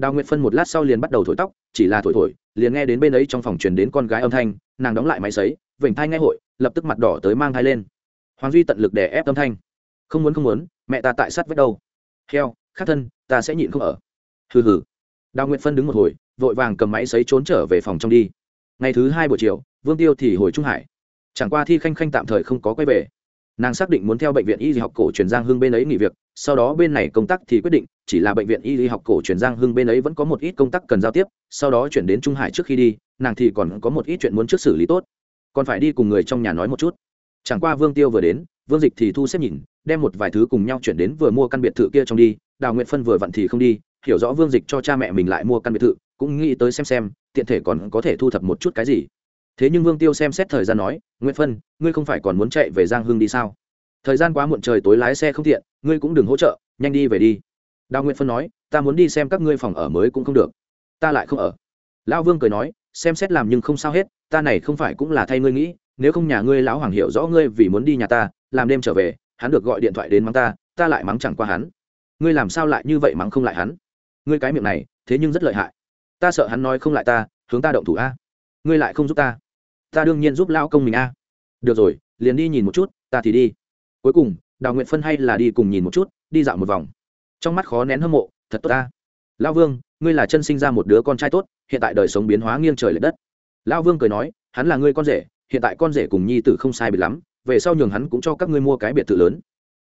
[SPEAKER 1] đào nguyệt phân một lát sau liền bắt đầu thổi tóc, chỉ là thổi thổi, liền nghe đến bên ấy trong phòng truyền đến con gái âm thanh, nàng đóng lại máy xấy vểnh thai nghe hội, lập tức mặt đỏ tới mang thai lên. Hoàng duy tận lực để ép âm thanh. Không muốn không muốn, mẹ ta tại sát vết đâu. Heo khắc thân, ta sẽ nhịn không ở. Hừ hừ. Đào nguyệt phân đứng một hồi, vội vàng cầm máy xấy trốn trở về phòng trong đi. Ngày thứ hai buổi chiều, vương tiêu thì hồi trung hải. Chẳng qua thi khanh khanh tạm thời không có quay về. Nàng xác định muốn theo bệnh viện y học cổ truyền giang Hương bên ấy nghỉ việc sau đó bên này công tác thì quyết định, chỉ là bệnh viện y học cổ truyền giang hưng bên ấy vẫn có một ít công tác cần giao tiếp, sau đó chuyển đến trung hải trước khi đi, nàng thì còn có một ít chuyện muốn trước xử lý tốt. Còn phải đi cùng người trong nhà nói một chút. Chẳng qua vương tiêu vừa đến, vương dịch thì thu xếp nhìn, đem một vài thứ cùng nhau chuyển đến vừa mua căn biệt thự kia trong đi, đào nguyện phân vừa vặn thì không đi, hiểu rõ vương dịch cho cha mẹ mình lại mua căn biệt thự, cũng nghĩ tới xem xem, tiện thể còn có thể thu thập một chút cái gì. Thế nhưng vương tiêu xem xét thời gian nói nguyễn phân, ngươi không phải còn muốn chạy về giang hưng đi sao? Thời gian quá muộn trời tối lái xe không tiện, ngươi cũng đừng hỗ trợ, nhanh đi về đi. Đào nguyễn phân nói, ta muốn đi xem các ngươi phòng ở mới cũng không được. Ta lại không ở. Lão vương cười nói, xem xét làm nhưng không sao hết, ta này không phải cũng là thay ngươi nghĩ, nếu không nhà ngươi lão hoàng hiểu rõ ngươi vì muốn đi nhà ta, làm đêm trở về, hắn được gọi điện thoại đến mắng ta ta lại mắng chẳng qua hắn. Ngươi làm sao lại như vậy mắng không lại hắn? Ngươi cái miệng này, thế nhưng rất lợi hại. Ta sợ hắn nói không lại ta, hướng ta động thủ a. Ngươi lại không giúp ta. Ta đương nhiên giúp Lão công mình a. Được rồi, liền đi nhìn một chút, ta thì đi cuối cùng, đào nguyện phân hay là đi cùng nhìn một chút, đi dạo một vòng. Trong mắt khó nén hâm mộ, thật tốt ta. Lao vương, ngươi là chân sinh ra một đứa con trai tốt, hiện tại đời sống biến hóa nghiêng trời l ệ đất. Lao vương cười nói, hắn là ngươi con rể, hiện tại con rể cùng nhi tử không sai biệt lắm, về sau nhường hắn cũng cho các ngươi mua cái biệt thự lớn.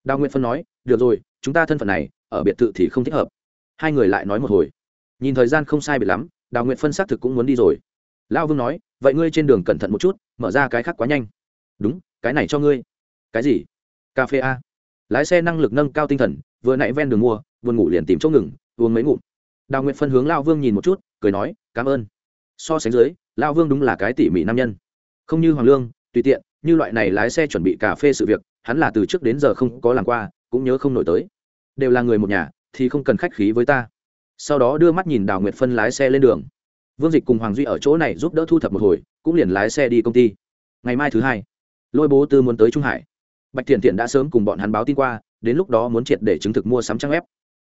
[SPEAKER 1] Đào nguyện phân nói, được rồi, chúng ta thân phận này, ở biệt thự thì không thích hợp. Hai người lại nói một hồi. Nhìn thời gian không sai biệt lắm, đào nguyện phân xác thực cũng muốn đi rồi. Lão vương nói, vậy ngươi trên đường cẩn thận một chút, mở ra cái khác quá nhanh. Đúng, cái này cho ngươi. Cái gì? Cà phê a. Lái xe năng lực nâng cao tinh thần, vừa nãy ven đường mua, buồn ngủ liền tìm chỗ ngừng, uống mấy ngụm. Đào nguyện phân hướng lao vương nhìn một chút, cười nói, cảm ơn. So sánh dưới, lao vương đúng là cái tỉ mỉ nam nhân. Không như hoàng lương, tùy tiện, như loại này lái xe chuẩn bị cà phê sự việc, hắn là từ trước đến giờ không có làm qua, cũng nhớ không nổi tới. Đều là người một nhà, thì không cần khách khí với ta. Sau đó đưa mắt nhìn đào nguyệt phân lái xe lên đường. Vương dịch cùng hoàng duy ở chỗ này giúp đỡ thu thập một hồi, cũng liền lái xe đi công ty. Ngày mai thứ hai, lôi bố tư muốn tới trung hải bạch thiện thiện đã sớm cùng bọn hắn báo tin qua, đến lúc đó muốn triệt để chứng thực mua sắm trang web.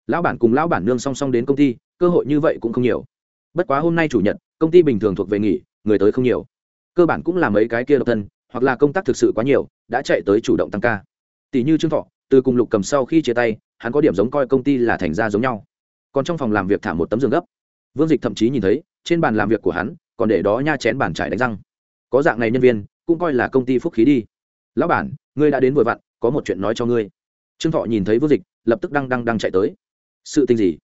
[SPEAKER 1] Lão bản cùng lão bản nương song song đến công ty, cơ hội như vậy cũng không nhiều. Bất quá hôm nay chủ nhật, công ty bình thường thuộc về nghỉ, người tới không nhiều. Cơ bản cũng là mấy cái kia độc thân, hoặc là công tác thực sự quá nhiều, đã chạy tới chủ động tăng ca. Tỷ như trương thọ, từ cùng lục cầm sau khi chia tay, hắn có điểm giống coi công ty là thành ra giống nhau. Còn trong phòng làm việc thả một tấm giường gấp. Vương dịch thậm chí nhìn thấy, trên bàn làm việc của hắn, còn để đó nha chén bàn trải đánh răng. Có dạng này nhân viên, cũng coi là công ty phúc khí đi. Lão bản ngươi đã đến vội vặn có một chuyện nói cho ngươi. Trương thọ nhìn thấy vương dịch lập tức đăng đăng đăng chạy tới. Sự tình gì?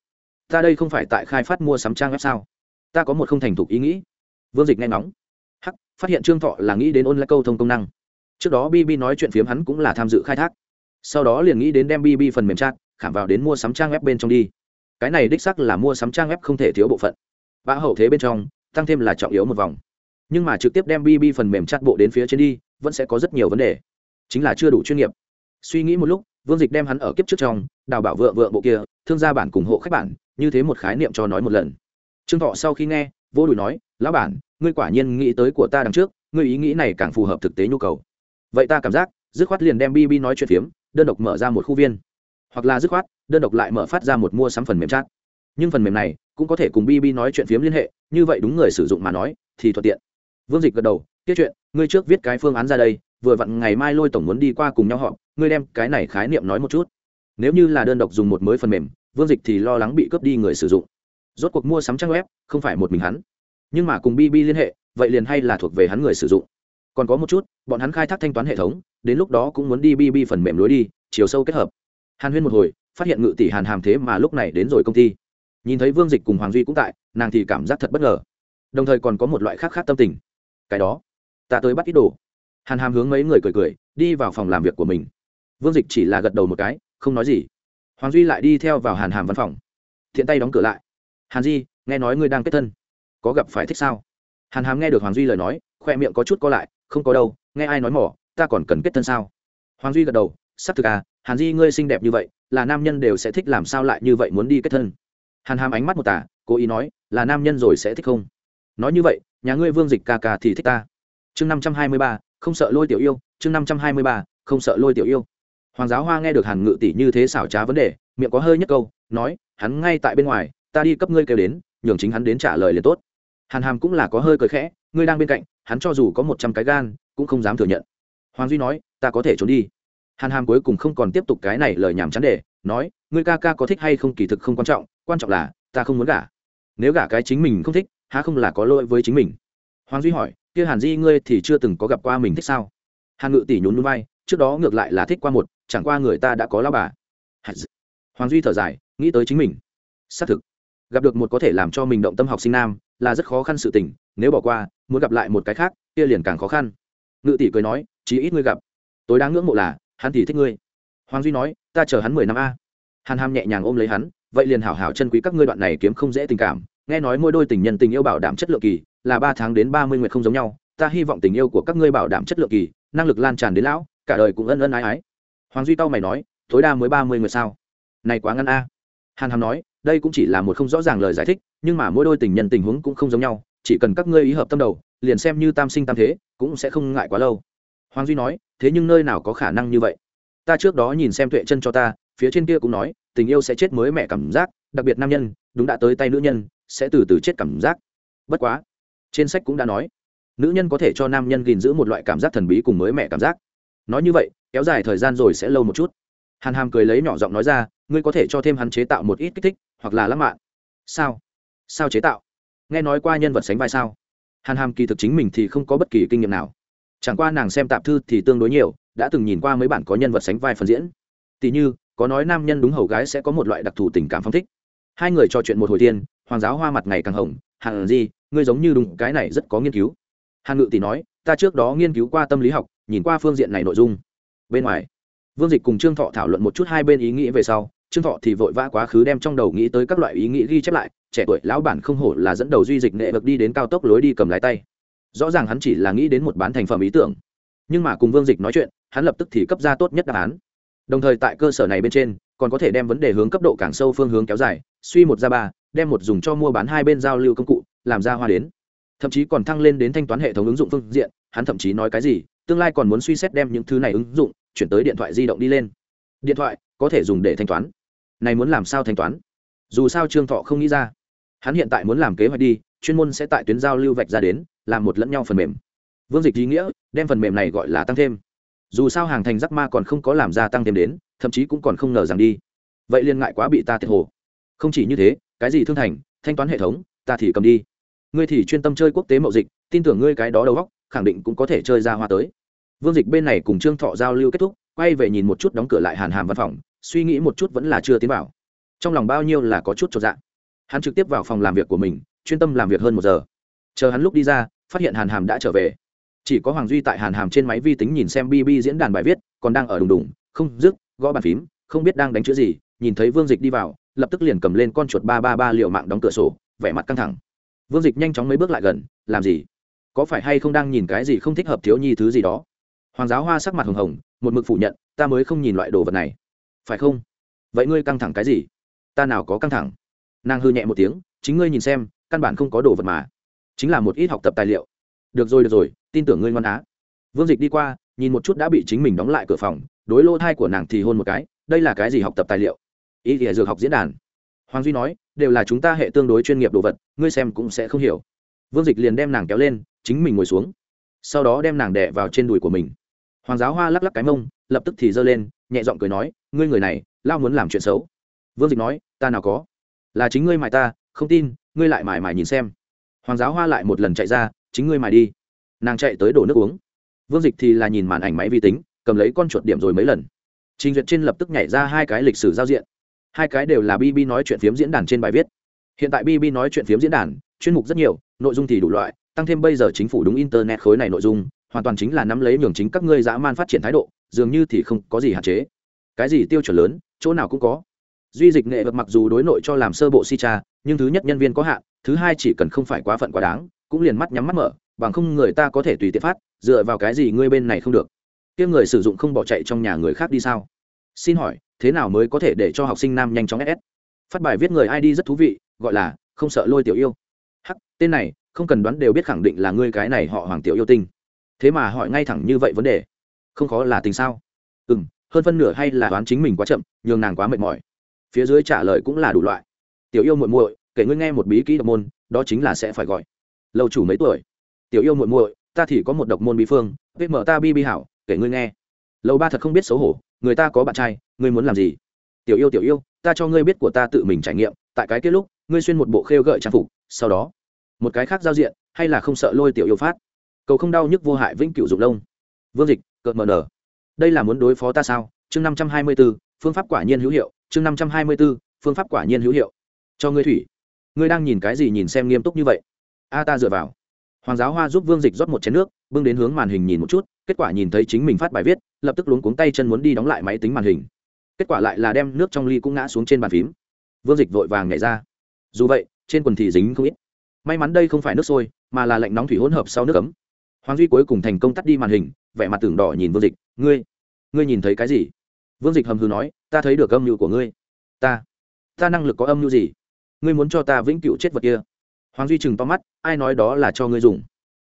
[SPEAKER 1] Ta đây không phải tại khai phát mua sắm trang web sao? Ta có một không thành thục ý nghĩ. Vương dịch nghe ngóng. Hắc phát hiện trương thọ là nghĩ đến ôn lại câu thông công năng. Trước đó bb nói chuyện phiếm hắn cũng là tham dự khai thác. Sau đó liền nghĩ đến đem bb phần mềm trang, khảm vào đến mua sắm trang web bên trong đi. Cái này đích sắc là mua sắm trang web không thể thiếu bộ phận. Bã hậu thế bên trong tăng thêm là trọng yếu một vòng. Nhưng mà trực tiếp đem bb phần mềm chat bộ đến phía trên đi vẫn sẽ có rất nhiều vấn đề chính là chưa đủ chuyên nghiệp. Suy nghĩ một lúc, vương dịch đem hắn ở kiếp trước trong, đào bảo vợ vợ bộ kia, thương gia bản cùng hộ khách bản, như thế một khái niệm cho nói một lần. Trương thọ sau khi nghe, vô đùi nói, lão bản, ngươi quả nhiên nghĩ tới của ta đằng trước, ngươi ý nghĩ này càng phù hợp thực tế nhu cầu. Vậy ta cảm giác, dứt khoát liền đem bb nói chuyện phiếm, đơn độc mở ra một khu viên. Hoặc là dứt khoát, đơn độc lại mở phát ra một mua sắm phần mềm chat. Nhưng phần mềm này cũng có thể cùng bb nói chuyện phiếm liên hệ, như vậy đúng người sử dụng mà nói, thì thuận tiện. Vương dịch gật đầu tiết chuyện, ngươi trước viết cái phương án ra đây vừa vặn ngày mai lôi tổng muốn đi qua cùng nhau họ ngươi đem cái này khái niệm nói một chút. Nếu như là đơn độc dùng một mới phần mềm, vương dịch thì lo lắng bị cướp đi người sử dụng. Rốt cuộc mua sắm trang web, không phải một mình hắn. Nhưng mà cùng bb liên hệ, vậy liền hay là thuộc về hắn người sử dụng. Còn có một chút, bọn hắn khai thác thanh toán hệ thống, đến lúc đó cũng muốn đi bb phần mềm lối đi, chiều sâu kết hợp. Hàn huyên một hồi, phát hiện ngự tỷ hàn hàm thế mà lúc này đến rồi công ty. Nhìn thấy vương dịch cùng hoàng duy cũng tại, nàng thì cảm giác thật bất ngờ. Đồng thời còn có một loại khác khác tâm tình. Cái đó, ta tới bắt ít đồ hàn hàm hướng mấy người cười cười, đi vào phòng làm việc của mình. Vương dịch chỉ là gật đầu một cái, không nói gì. Hoàng duy lại đi theo vào hàn hàm văn phòng. Thiện tay đóng cửa lại. Hàn di, nghe nói ngươi đang kết thân. Có gặp phải thích sao? Hàn hàm nghe được hoàng duy lời nói, khoe miệng có chút co lại, không có đâu, nghe ai nói mỏ, ta còn cần kết thân sao? Hoàng duy gật đầu sắp thực à hàn di, ngươi xinh đẹp như vậy, là nam nhân đều sẽ thích làm sao lại như vậy muốn đi kết thân? Hàn hàm ánh mắt một tả, cố ý nói, là nam nhân rồi sẽ thích không? Nói như vậy, nhà ngươi vương dịch ca ca thì thích ta. Chương năm trăm hai mươi ba không sợ lôi tiểu yêu, chương năm trăm hai mươi ba, không sợ lôi tiểu yêu. Hoàng giáo hoa nghe được hàn ngự tỷ như thế xảo trá vấn đề, miệng có hơi nhất câu, nói, hắn ngay tại bên ngoài, ta đi cấp ngươi kêu đến, nhường chính hắn đến trả lời liền tốt. Hàn hàm cũng là có hơi cười khẽ, ngươi đang bên cạnh, hắn cho dù có một trăm cái gan, cũng không dám thừa nhận. Hoàng duy nói, ta có thể trốn đi. Hàn hàm cuối cùng không còn tiếp tục cái này lời nhảm chán để nói, ngươi ca ca có thích hay không kỳ thực không quan trọng quan trọng là, ta không muốn gả. Nếu gả cái chính mình không thích, há không là có lỗi với chính mình? Hoàng duy hỏi kia hàn di ngươi thì chưa từng có gặp qua mình thích sao? Hàn ngự tỷ nhún núi vai, trước đó ngược lại là thích qua một, chẳng qua người ta đã có lao bà. Hoàng duy thở dài, nghĩ tới chính mình. Xác thực, gặp được một có thể làm cho mình động tâm học sinh nam, là rất khó khăn sự tình, nếu bỏ qua, muốn gặp lại một cái khác, kia liền càng khó khăn. Ngự tỷ cười nói, chí ít ngươi gặp. Tối đáng ngưỡng mộ là, hắn thì thích ngươi. Hoàng duy nói, ta chờ hắn mười năm a. Hàn ham nhẹ nhàng ôm lấy hắn, vậy liền hảo hảo chân quý các ngươi đoạn này kiếm không dễ tình cảm nghe nói mỗi đôi tình nhân tình yêu bảo đảm chất lượng kỳ, là ba tháng đến ba mươi nguyệt không giống nhau, ta hy vọng tình yêu của các ngươi bảo đảm chất lượng kỳ, năng lực lan tràn đến lão, cả đời cũng ân ân ái ái. Hoàng duy tao mày nói, tối đa mới ba mươi nguyệt sao? Này quá ngăn a. Hàn hàm nói, đây cũng chỉ là một không rõ ràng lời giải thích, nhưng mà mỗi đôi tình nhân tình huống cũng không giống nhau, chỉ cần các ngươi ý hợp tâm đầu, liền xem như tam sinh tam thế, cũng sẽ không ngại quá lâu. Hoàng duy nói, thế nhưng nơi nào có khả năng như vậy? Ta trước đó nhìn xem tuệ chân cho ta, phía trên kia cũng nói, tình yêu sẽ chết mới mẹ cảm giác, đặc biệt nam nhân, đúng đã tới tay nữ nhân sẽ từ từ chết cảm giác. Bất quá, trên sách cũng đã nói, nữ nhân có thể cho nam nhân gìn giữ một loại cảm giác thần bí cùng mới mẹ cảm giác. Nói như vậy, kéo dài thời gian rồi sẽ lâu một chút. Hàn hàm cười lấy nhỏ giọng nói ra, ngươi có thể cho thêm hắn chế tạo một ít kích thích, hoặc là lãng mạn. Sao? Sao chế tạo? Nghe nói qua nhân vật sánh vai sao? Hàn hàm kỳ thực chính mình thì không có bất kỳ kinh nghiệm nào. Chẳng qua nàng xem tạp thư thì tương đối nhiều, đã từng nhìn qua mấy bản có nhân vật sánh vai phần diễn. Tỉ như, có nói nam nhân đúng hầu gái sẽ có một loại đặc thù tình cảm phong thích. Hai người trò chuyện một hồi tiên hoàng giáo hoa mặt ngày càng hồng, hàn di, ngươi giống như đúng, cái này rất có nghiên cứu. Hàn ngự tỷ nói, ta trước đó nghiên cứu qua tâm lý học, nhìn qua phương diện này nội dung. Bên ngoài, vương dịch cùng trương thọ thảo luận một chút hai bên ý nghĩ về sau, trương thọ thì vội vã quá khứ đem trong đầu nghĩ tới các loại ý nghĩ ghi chép lại, trẻ tuổi lão bản không hổ là dẫn đầu duy dịch nghệ vực đi đến cao tốc lối đi cầm lái tay. Rõ ràng hắn chỉ là nghĩ đến một bán thành phẩm ý tưởng. Nhưng mà cùng vương dịch nói chuyện, hắn lập tức thì cấp ra tốt nhất đáp án. Đồng thời tại cơ sở này bên trên, còn có thể đem vấn đề hướng cấp độ càng sâu phương hướng kéo dài, suy một ra ba đem một dùng cho mua bán hai bên giao lưu công cụ, làm ra hoa đến. Thậm chí còn thăng lên đến thanh toán hệ thống ứng dụng phương diện, hắn thậm chí nói cái gì, tương lai còn muốn suy xét đem những thứ này ứng dụng, chuyển tới điện thoại di động đi lên. Điện thoại, có thể dùng để thanh toán. Này muốn làm sao thanh toán? Dù sao trương thọ không nghĩ ra. Hắn hiện tại muốn làm kế hoạch đi, chuyên môn sẽ tại tuyến giao lưu vạch ra đến, làm một lẫn nhau phần mềm. Vương dịch ý nghĩa, đem phần mềm này gọi là tăng thêm. Dù sao hàng thành giác ma còn không có làm ra tăng thêm đến, thậm chí cũng còn không ngờ rằng đi. Vậy liên ngại quá bị ta thiệt hồ. Không chỉ như thế cái gì thương thành, thanh toán hệ thống, ta thì cầm đi. Ngươi thì chuyên tâm chơi quốc tế mậu dịch, tin tưởng ngươi cái đó đầu góc khẳng định cũng có thể chơi ra hoa tới. Vương dịch bên này cùng trương thọ giao lưu kết thúc, quay về nhìn một chút đóng cửa lại hàn hàm văn phòng, suy nghĩ một chút vẫn là chưa tiến vào. Trong lòng bao nhiêu là có chút cho dạng hắn trực tiếp vào phòng làm việc của mình, chuyên tâm làm việc hơn một giờ. Chờ hắn lúc đi ra, phát hiện hàn hàm đã trở về. Chỉ có hoàng duy tại hàn hàm trên máy vi tính nhìn xem bb diễn đàn bài viết, còn đang ở đùng đùng, không dứt, gõ bàn phím, không biết đang đánh chữ gì, nhìn thấy vương dịch đi vào lập tức liền cầm lên con chuột ba ba ba liệu mạng đóng cửa sổ, vẻ mặt căng thẳng. Vương dịch nhanh chóng mấy bước lại gần, làm gì? Có phải hay không đang nhìn cái gì không thích hợp thiếu nhi thứ gì đó? Hoàng giáo hoa sắc mặt hồng hồng, một mực phủ nhận, ta mới không nhìn loại đồ vật này. Phải không? Vậy ngươi căng thẳng cái gì? Ta nào có căng thẳng? Nàng hư nhẹ một tiếng, chính ngươi nhìn xem, căn bản không có đồ vật mà. Chính là một ít học tập tài liệu. Được rồi được rồi, tin tưởng ngươi ngoan á. Vương dịch đi qua, nhìn một chút đã bị chính mình đóng lại cửa phòng, đối lỗ thai của nàng thì hôn một cái, đây là cái gì học tập tài liệu? Ý thì dược học diễn đàn. Hoàng duy nói, đều là chúng ta hệ tương đối chuyên nghiệp đồ vật, ngươi xem cũng sẽ không hiểu. Vương dịch liền đem nàng kéo lên, chính mình ngồi xuống. Sau đó đem nàng đẻ vào trên đùi của mình. Hoàng giáo hoa lắc lắc cái mông, lập tức thì giơ lên, nhẹ giọng cười nói, ngươi người này, lao muốn làm chuyện xấu. Vương dịch nói, ta nào có. Là chính ngươi mài ta, không tin, ngươi lại mài mài nhìn xem. Hoàng giáo hoa lại một lần chạy ra, chính ngươi mài đi. Nàng chạy tới đổ nước uống. Vương dịch thì là nhìn màn ảnh máy vi tính, cầm lấy con chuột điểm rồi mấy lần. Trình duyệt trên lập tức nhảy ra hai cái lịch sử giao diện hai cái đều là bb nói chuyện phiếm diễn đàn trên bài viết. Hiện tại bb nói chuyện phiếm diễn đàn, chuyên mục rất nhiều, nội dung thì đủ loại, tăng thêm bây giờ chính phủ đúng internet khối này nội dung, hoàn toàn chính là nắm lấy nhường chính các ngươi dã man phát triển thái độ, dường như thì không có gì hạn chế. Cái gì tiêu chuẩn lớn, chỗ nào cũng có. Duy dịch nghệ vật mặc dù đối nội cho làm sơ bộ si cha, nhưng thứ nhất nhân viên có hạn, thứ hai chỉ cần không phải quá phận quá đáng, cũng liền mắt nhắm mắt mở, bằng không người ta có thể tùy tiện phát, dựa vào cái gì ngươi bên này không được? Kia người sử dụng không bỏ chạy trong nhà người khác đi sao? Xin hỏi thế nào mới có thể để cho học sinh nam nhanh chóng ss phát bài viết người id rất thú vị, gọi là, không sợ lôi tiểu yêu. Hắc tên này, không cần đoán đều biết khẳng định là ngươi cái này họ hoàng tiểu yêu tinh. Thế mà hỏi ngay thẳng như vậy vấn đề. Không khó là tình sao? Ừ m hơn phân nửa hay là đoán chính mình quá chậm, nhường nàng quá mệt mỏi. Phía dưới trả lời cũng là đủ loại. Tiểu yêu muội muội, kể ngươi nghe một bí kỹ độc môn, đó chính là sẽ phải gọi. Lâu chủ mấy tuổi? Tiểu yêu muội muội, ta thì có một độc môn bí phương vết mở ta bi bi hảo, kể ngươi nghe. Lâu ba thật không biết xấu hổ người ta có bạn trai, ngươi muốn làm gì? Tiểu yêu tiểu yêu, ta cho ngươi biết của ta tự mình trải nghiệm, tại cái kết lúc, ngươi xuyên một bộ khêu gợi trang phục, sau đó, một cái khác giao diện, hay là không sợ lôi tiểu yêu phát? Cầu không đau nhức vô hại vĩnh cửu dục lông. Vương dịch, cợt mờ nở. Đây là muốn đối phó ta sao? Chương năm trăm hai mươi b ố phương pháp quả nhiên hữu hiệu. Chương năm trăm hai mươi b ố phương pháp quả nhiên hữu hiệu. Cho ngươi thủy. Ngươi đang nhìn cái gì nhìn xem nghiêm túc như vậy? A, ta dựa vào. Hoàng giáo hoa giúp vương dịch rót một chén nước, bưng đến hướng màn hình nhìn một chút, kết quả nhìn thấy chính mình phát bài viết lập tức luống cuống tay chân muốn đi đóng lại máy tính màn hình. Kết quả lại là đem nước trong ly cũng ngã xuống trên bàn phím. Vương dịch vội vàng nhảy ra. Dù vậy, trên quần thì dính không ít. May mắn đây không phải nước sôi, mà là lạnh nóng thủy hỗn hợp sau nước ấm. Hoàng duy cuối cùng thành công tắt đi màn hình, vẻ mặt tưởng đỏ nhìn vương dịch. Ngươi ngươi nhìn thấy cái gì? Vương dịch hầm hư nói, ta thấy được âm mưu của ngươi. Ta ta năng lực có âm mưu gì? Ngươi muốn cho ta vĩnh cựu chết vật kia. Hoàng duy chừng to mắt, ai nói đó là cho ngươi dùng?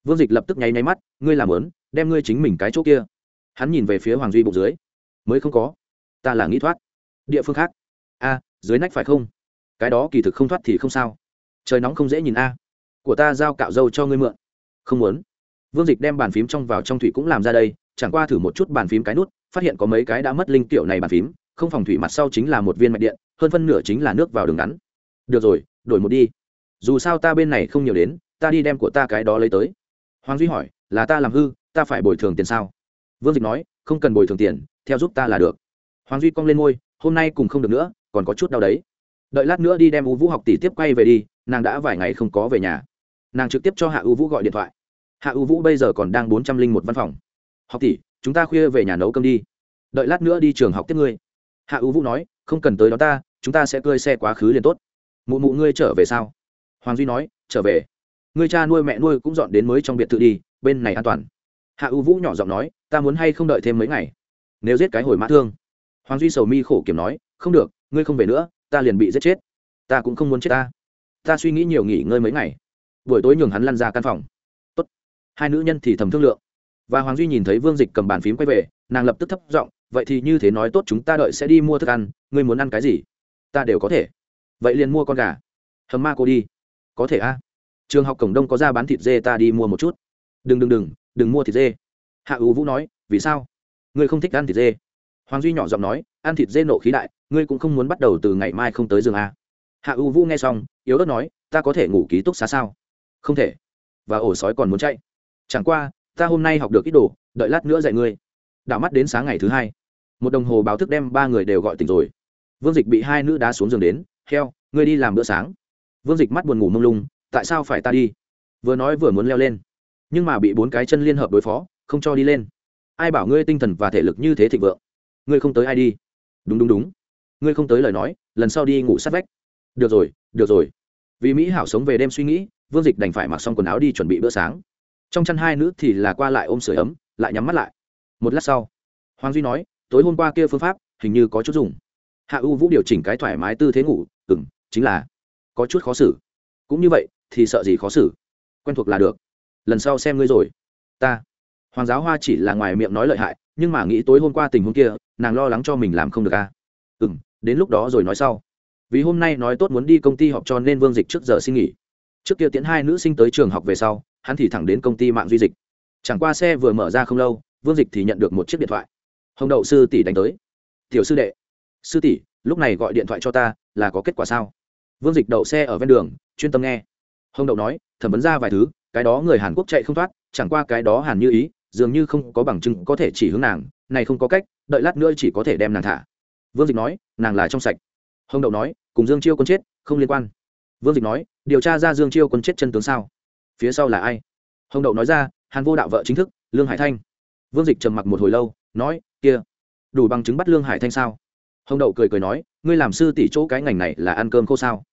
[SPEAKER 1] Vương dịch lập tức nháy nháy mắt, ngươi làm lớn đem ngươi chính mình cái chỗ kia hắn nhìn về phía hoàng duy bụng dưới. Mới không có. Ta là nghĩ thoát. Địa phương khác. A, dưới nách phải không? Cái đó kỳ thực không thoát thì không sao. Trời nóng không dễ nhìn a. Của ta giao cạo dâu cho ngươi mượn. Không muốn. Vương dịch đem bàn phím trong vào trong thủy cũng làm ra đây, chẳng qua thử một chút bàn phím cái nút, phát hiện có mấy cái đã mất linh tiểu này bàn phím, không phòng thủy mặt sau chính là một viên mạch điện, hơn phân nửa chính là nước vào đường ngắn. Được rồi, đổi một đi. Dù sao ta bên này không nhiều đến, ta đi đem của ta cái đó lấy tới. Hoàng duy hỏi, là ta làm hư, ta phải bồi thường tiền sao? Vương dịch nói, không cần bồi thường tiền, theo giúp ta là được. Hoàng duy cong lên ngôi hôm nay cùng không được nữa, còn có chút đau đấy. Đợi lát nữa đi đem u vũ học tỷ tiếp quay về đi, nàng đã vài ngày không có về nhà. Nàng trực tiếp cho hạ u vũ gọi điện thoại. Hạ u vũ bây giờ còn đang bốn trăm linh một văn phòng. Học tỷ, chúng ta khuya về nhà nấu cơm đi. Đợi lát nữa đi trường học tiếp ngươi. Hạ u vũ nói, không cần tới đó ta, chúng ta sẽ cơi xe quá khứ liền tốt. Mụ mụ ngươi trở về sao? Hoàng duy nói, trở về. Ngươi cha nuôi mẹ nuôi cũng dọn đến mới trong biệt thự đi, bên này an toàn hạ u vũ nhỏ giọng nói, ta muốn hay không đợi thêm mấy ngày? Nếu giết cái hồi mã thương. Hoàng duy sầu mi khổ kiểm nói, không được, ngươi không về nữa, ta liền bị giết chết. Ta cũng không muốn chết ta. Ta suy nghĩ nhiều nghỉ ngơi mấy ngày. Buổi tối nhường hắn lăn ra căn phòng. Tốt. hai nữ nhân thì thầm thương lượng. Và hoàng duy nhìn thấy vương dịch cầm bàn phím quay về, nàng lập tức thấp giọng, vậy thì như thế nói tốt, chúng ta đợi sẽ đi mua thức ăn, ngươi muốn ăn cái gì? Ta đều có thể. Vậy liền mua con gà. Hầm ma cô đi. Có thể a. Trường học cổng đông có ra bán thịt dê, ta đi mua một chút. Đừng đừng đừng đừng mua thịt dê. Hạ ưu vũ nói, vì sao? Ngươi không thích ăn thịt dê? Hoàng duy nhỏ giọng nói, ăn thịt dê nộ khí đại, ngươi cũng không muốn bắt đầu từ ngày mai không tới giường à? Hạ ưu vũ nghe xong, yếu ớt nói, ta có thể ngủ ký túc xá sao? Không thể. Và ổ sói còn muốn chạy? Chẳng qua, ta hôm nay học được ít đồ, đợi lát nữa dạy ngươi. Đảo mắt đến sáng ngày thứ hai. Một đồng hồ báo thức đem ba người đều gọi tỉnh rồi. Vương dịch bị hai nữ đá xuống giường đến, heo, ngươi đi làm bữa sáng. Vương dịch mắt buồn ngủ mông lung, tại sao phải ta đi? Vừa nói vừa muốn leo lên nhưng mà bị bốn cái chân liên hợp đối phó, không cho đi lên. Ai bảo ngươi tinh thần và thể lực như thế thịnh vượng? Ngươi không tới ai đi. Đúng đúng đúng. Ngươi không tới lời nói, lần sau đi ngủ sát vách. Được rồi được rồi. Vì mỹ hảo sống về đêm suy nghĩ, vương dịch đành phải mặc xong quần áo đi chuẩn bị bữa sáng. Trong chăn hai nữ thì là qua lại ôm sửa ấm, lại nhắm mắt lại. Một lát sau, hoàng duy nói, tối hôm qua kia phương pháp, hình như có chút dùng. Hạ u vũ điều chỉnh cái thoải mái tư thế ngủ ừng chính là có chút khó xử. Cũng như vậy, thì sợ gì khó xử. Quen thuộc là được lần sau xem ngươi rồi. Ta. Hoàng giáo hoa chỉ là ngoài miệng nói lợi hại, nhưng mà nghĩ tối hôm qua tình huống kia, nàng lo lắng cho mình làm không được à? ừ m đến lúc đó rồi nói sau. Vì hôm nay nói tốt muốn đi công ty họp cho nên vương dịch trước giờ xin nghỉ. Trước kia tiến hai nữ sinh tới trường học về sau, hắn thì thẳng đến công ty mạng duy dịch. Chẳng qua xe vừa mở ra không lâu, vương dịch thì nhận được một chiếc điện thoại. Hồng đậu sư tỷ đánh tới. Tiểu sư đệ. Sư tỷ, lúc này gọi điện thoại cho ta, là có kết quả sao? Vương dịch đậu xe ở ven đường, chuyên tâm nghe. Hồng đậu nói, thẩm vấn ra vài thứ cái đó người hàn quốc chạy không thoát, chẳng qua cái đó hàn như ý, dường như không có bằng chứng có thể chỉ hướng nàng, này không có cách, đợi lát nữa chỉ có thể đem nàng thả. Vương dịch nói, nàng là trong sạch. Hồng đậu nói, cùng dương chiêu quân chết, không liên quan. Vương dịch nói, điều tra ra dương chiêu quân chết chân tướng sao? Phía sau là ai? Hồng đậu nói ra, hàn vô đạo vợ chính thức, lương hải thanh. Vương dịch trầm mặc một hồi lâu, nói, kia, đủ bằng chứng bắt lương hải thanh sao? Hồng đậu cười cười nói, ngươi làm sư tỷ chỗ cái ngành này là ăn cơm khô sao?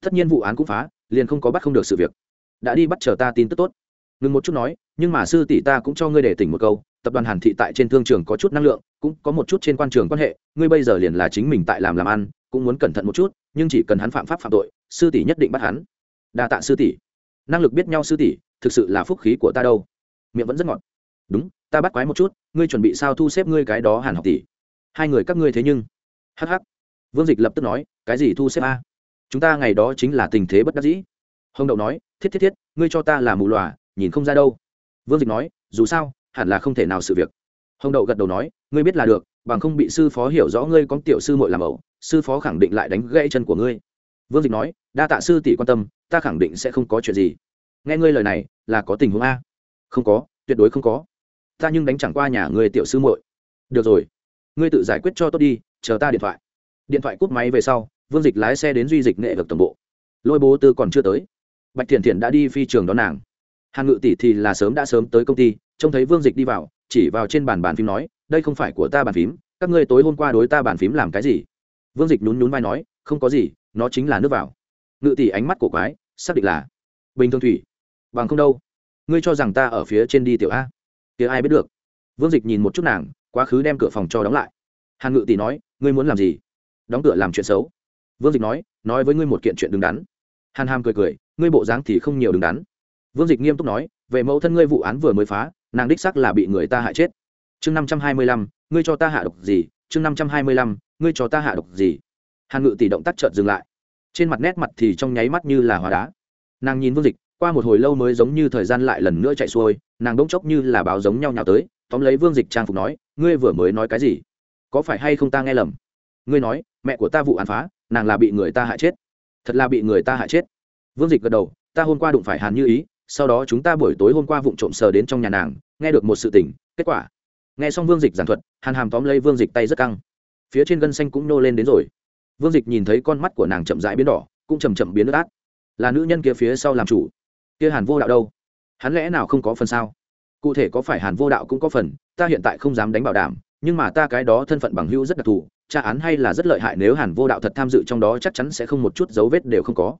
[SPEAKER 1] Tất nhiên vụ án cũng phá, liền không có bắt không được sự việc đã đi bắt chờ ta tin tức tốt. Ngừng một chút nói, nhưng mà sư tỷ ta cũng cho ngươi để tỉnh một câu, tập đoàn hàn thị tại trên thương trường có chút năng lượng, cũng có một chút trên quan trường quan hệ, ngươi bây giờ liền là chính mình tại làm làm ăn, cũng muốn cẩn thận một chút, nhưng chỉ cần hắn phạm pháp phạm tội, sư tỷ nhất định bắt hắn. Đa tạ sư tỷ. Năng lực biết nhau sư tỷ, thực sự là phúc khí của ta đâu. Miệng vẫn rất ngọt. Đúng, ta bắt quái một chút, ngươi chuẩn bị sao thu xếp ngươi cái đó hàn học tỷ? Hai người các ngươi thế nhưng. Hh vương dịch lập tức nói, cái gì thu xếp a? Chúng ta ngày đó chính là tình thế bất đắc dĩ. Hồng đậu nói thiết thiết thiết, ngươi cho ta là mù lòa, nhìn không ra đâu. Vương dịch nói, dù sao, hẳn là không thể nào sự việc. Hồng đậu gật đầu nói, ngươi biết là được, bằng không bị sư phó hiểu rõ ngươi có tiểu sư muội làm ẩu, sư phó khẳng định lại đánh gãy chân của ngươi. Vương dịch nói, đa tạ sư tỷ quan tâm, ta khẳng định sẽ không có chuyện gì. Nghe ngươi lời này, là có tình huống a. Không có, tuyệt đối không có. Ta nhưng đánh chẳng qua nhà ngươi tiểu sư muội. Được rồi, ngươi tự giải quyết cho tốt đi, chờ ta điện thoại. Điện thoại cúp máy về sau, vương dịch lái xe đến duy dịch nghệ vực tổng bộ. Lôi bố tư còn chưa tới bạch thiện thiện đã đi phi trường đón nàng. Hàn ngự tỷ thì là sớm đã sớm tới công ty, trông thấy vương dịch đi vào, chỉ vào trên bàn bàn phím nói, đây không phải của ta bàn phím, các ngươi tối hôm qua đối ta bàn phím làm cái gì? Vương dịch nhún nhún vai nói, không có gì, nó chính là nước vào. Ngự tỷ ánh mắt của quái, xác định là bình thường thủy. Bằng không đâu, ngươi cho rằng ta ở phía trên đi tiểu a. Kia ai biết được. Vương dịch nhìn một chút nàng, quá khứ đem cửa phòng cho đóng lại. Hàn ngự tỷ nói, ngươi muốn làm gì? Đóng cửa làm chuyện xấu. Vương dịch nói nói với ngươi một kiện chuyện đứng đắn. Hàn hàm cười cười ngươi bộ dáng thì không nhiều đứng đắn. Vương dịch nghiêm túc nói, về mẫu thân ngươi vụ án vừa mới phá, nàng đích sắc là bị người ta hại chết. Chương năm trăm hai mươi lăm, ngươi cho ta hạ độc gì? Chương năm trăm hai mươi lăm, ngươi cho ta hạ độc gì? Hàn ngự tỷ động tác chợt dừng lại. Trên mặt nét mặt thì trong nháy mắt như là hóa đá. Nàng nhìn vương dịch, qua một hồi lâu mới giống như thời gian lại lần nữa chạy xuôi, nàng bỗng chốc như là báo giống nhau nhào tới, tóm lấy vương dịch trang phục nói, ngươi vừa mới nói cái gì? Có phải hay không ta nghe lầm? Ngươi nói, mẹ của ta vụ án phá, nàng là bị người ta hại chết. Thật là bị người ta hại chết vương dịch gật đầu, ta hôm qua đụng phải hàn như ý, sau đó chúng ta buổi tối hôm qua vụng trộm sờ đến trong nhà nàng, nghe được một sự tình, kết quả. Nghe xong vương dịch giảng thuật, hàn hàm tóm lấy vương dịch tay rất căng. Phía trên gân xanh cũng nô lên đến rồi. Vương dịch nhìn thấy con mắt của nàng chậm rãi biến đỏ, cũng chầm chậm biến nước át. Là nữ nhân kia phía sau làm chủ. Kia hàn vô đạo đâu? Hắn lẽ nào không có phần sao? Cụ thể có phải hàn vô đạo cũng có phần, ta hiện tại không dám đánh bảo đảm, nhưng mà ta cái đó thân phận bằng hữu rất đặc thù, tra án hay là rất lợi hại nếu hàn vô đạo thật tham dự trong đó chắc chắn sẽ không một chút dấu vết đều không có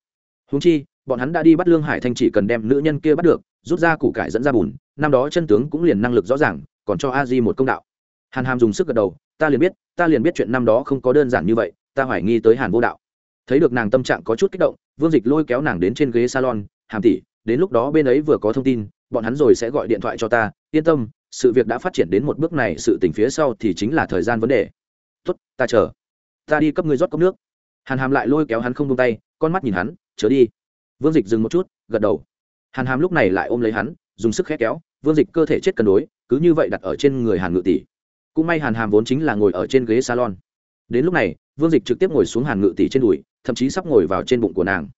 [SPEAKER 1] húng chi, bọn hắn đã đi bắt lương hải thanh chỉ cần đem nữ nhân kia bắt được, rút ra củ cải dẫn ra bùn, năm đó chân tướng cũng liền năng lực rõ ràng, còn cho a di một công đạo. Hàn hàm dùng sức gật đầu, ta liền biết, ta liền biết chuyện năm đó không có đơn giản như vậy, ta hoài nghi tới hàn vô đạo. Thấy được nàng tâm trạng có chút kích động, vương dịch lôi kéo nàng đến trên ghế salon, hàm tỷ, đến lúc đó bên ấy vừa có thông tin, bọn hắn rồi sẽ gọi điện thoại cho ta, yên tâm, sự việc đã phát triển đến một bước này, sự tình phía sau thì chính là thời gian vấn đề. Tốt, ta chờ, ta đi cấp người rót cốc nước. Hàn hàm lại lôi kéo hắn không tung tay, con mắt nhìn hắn chớ đi. Vương dịch dừng một chút, gật đầu. Hàn hàm lúc này lại ôm lấy hắn, dùng sức khét kéo, vương dịch, cơ thể chết cân đối, cứ như vậy đặt ở trên người hàn ngự tỷ. Cũng may hàn hàm vốn chính là ngồi ở trên ghế salon. Đến lúc này, vương dịch trực tiếp ngồi xuống hàn ngự tỷ trên đùi, thậm chí sắp ngồi vào trên bụng của nàng.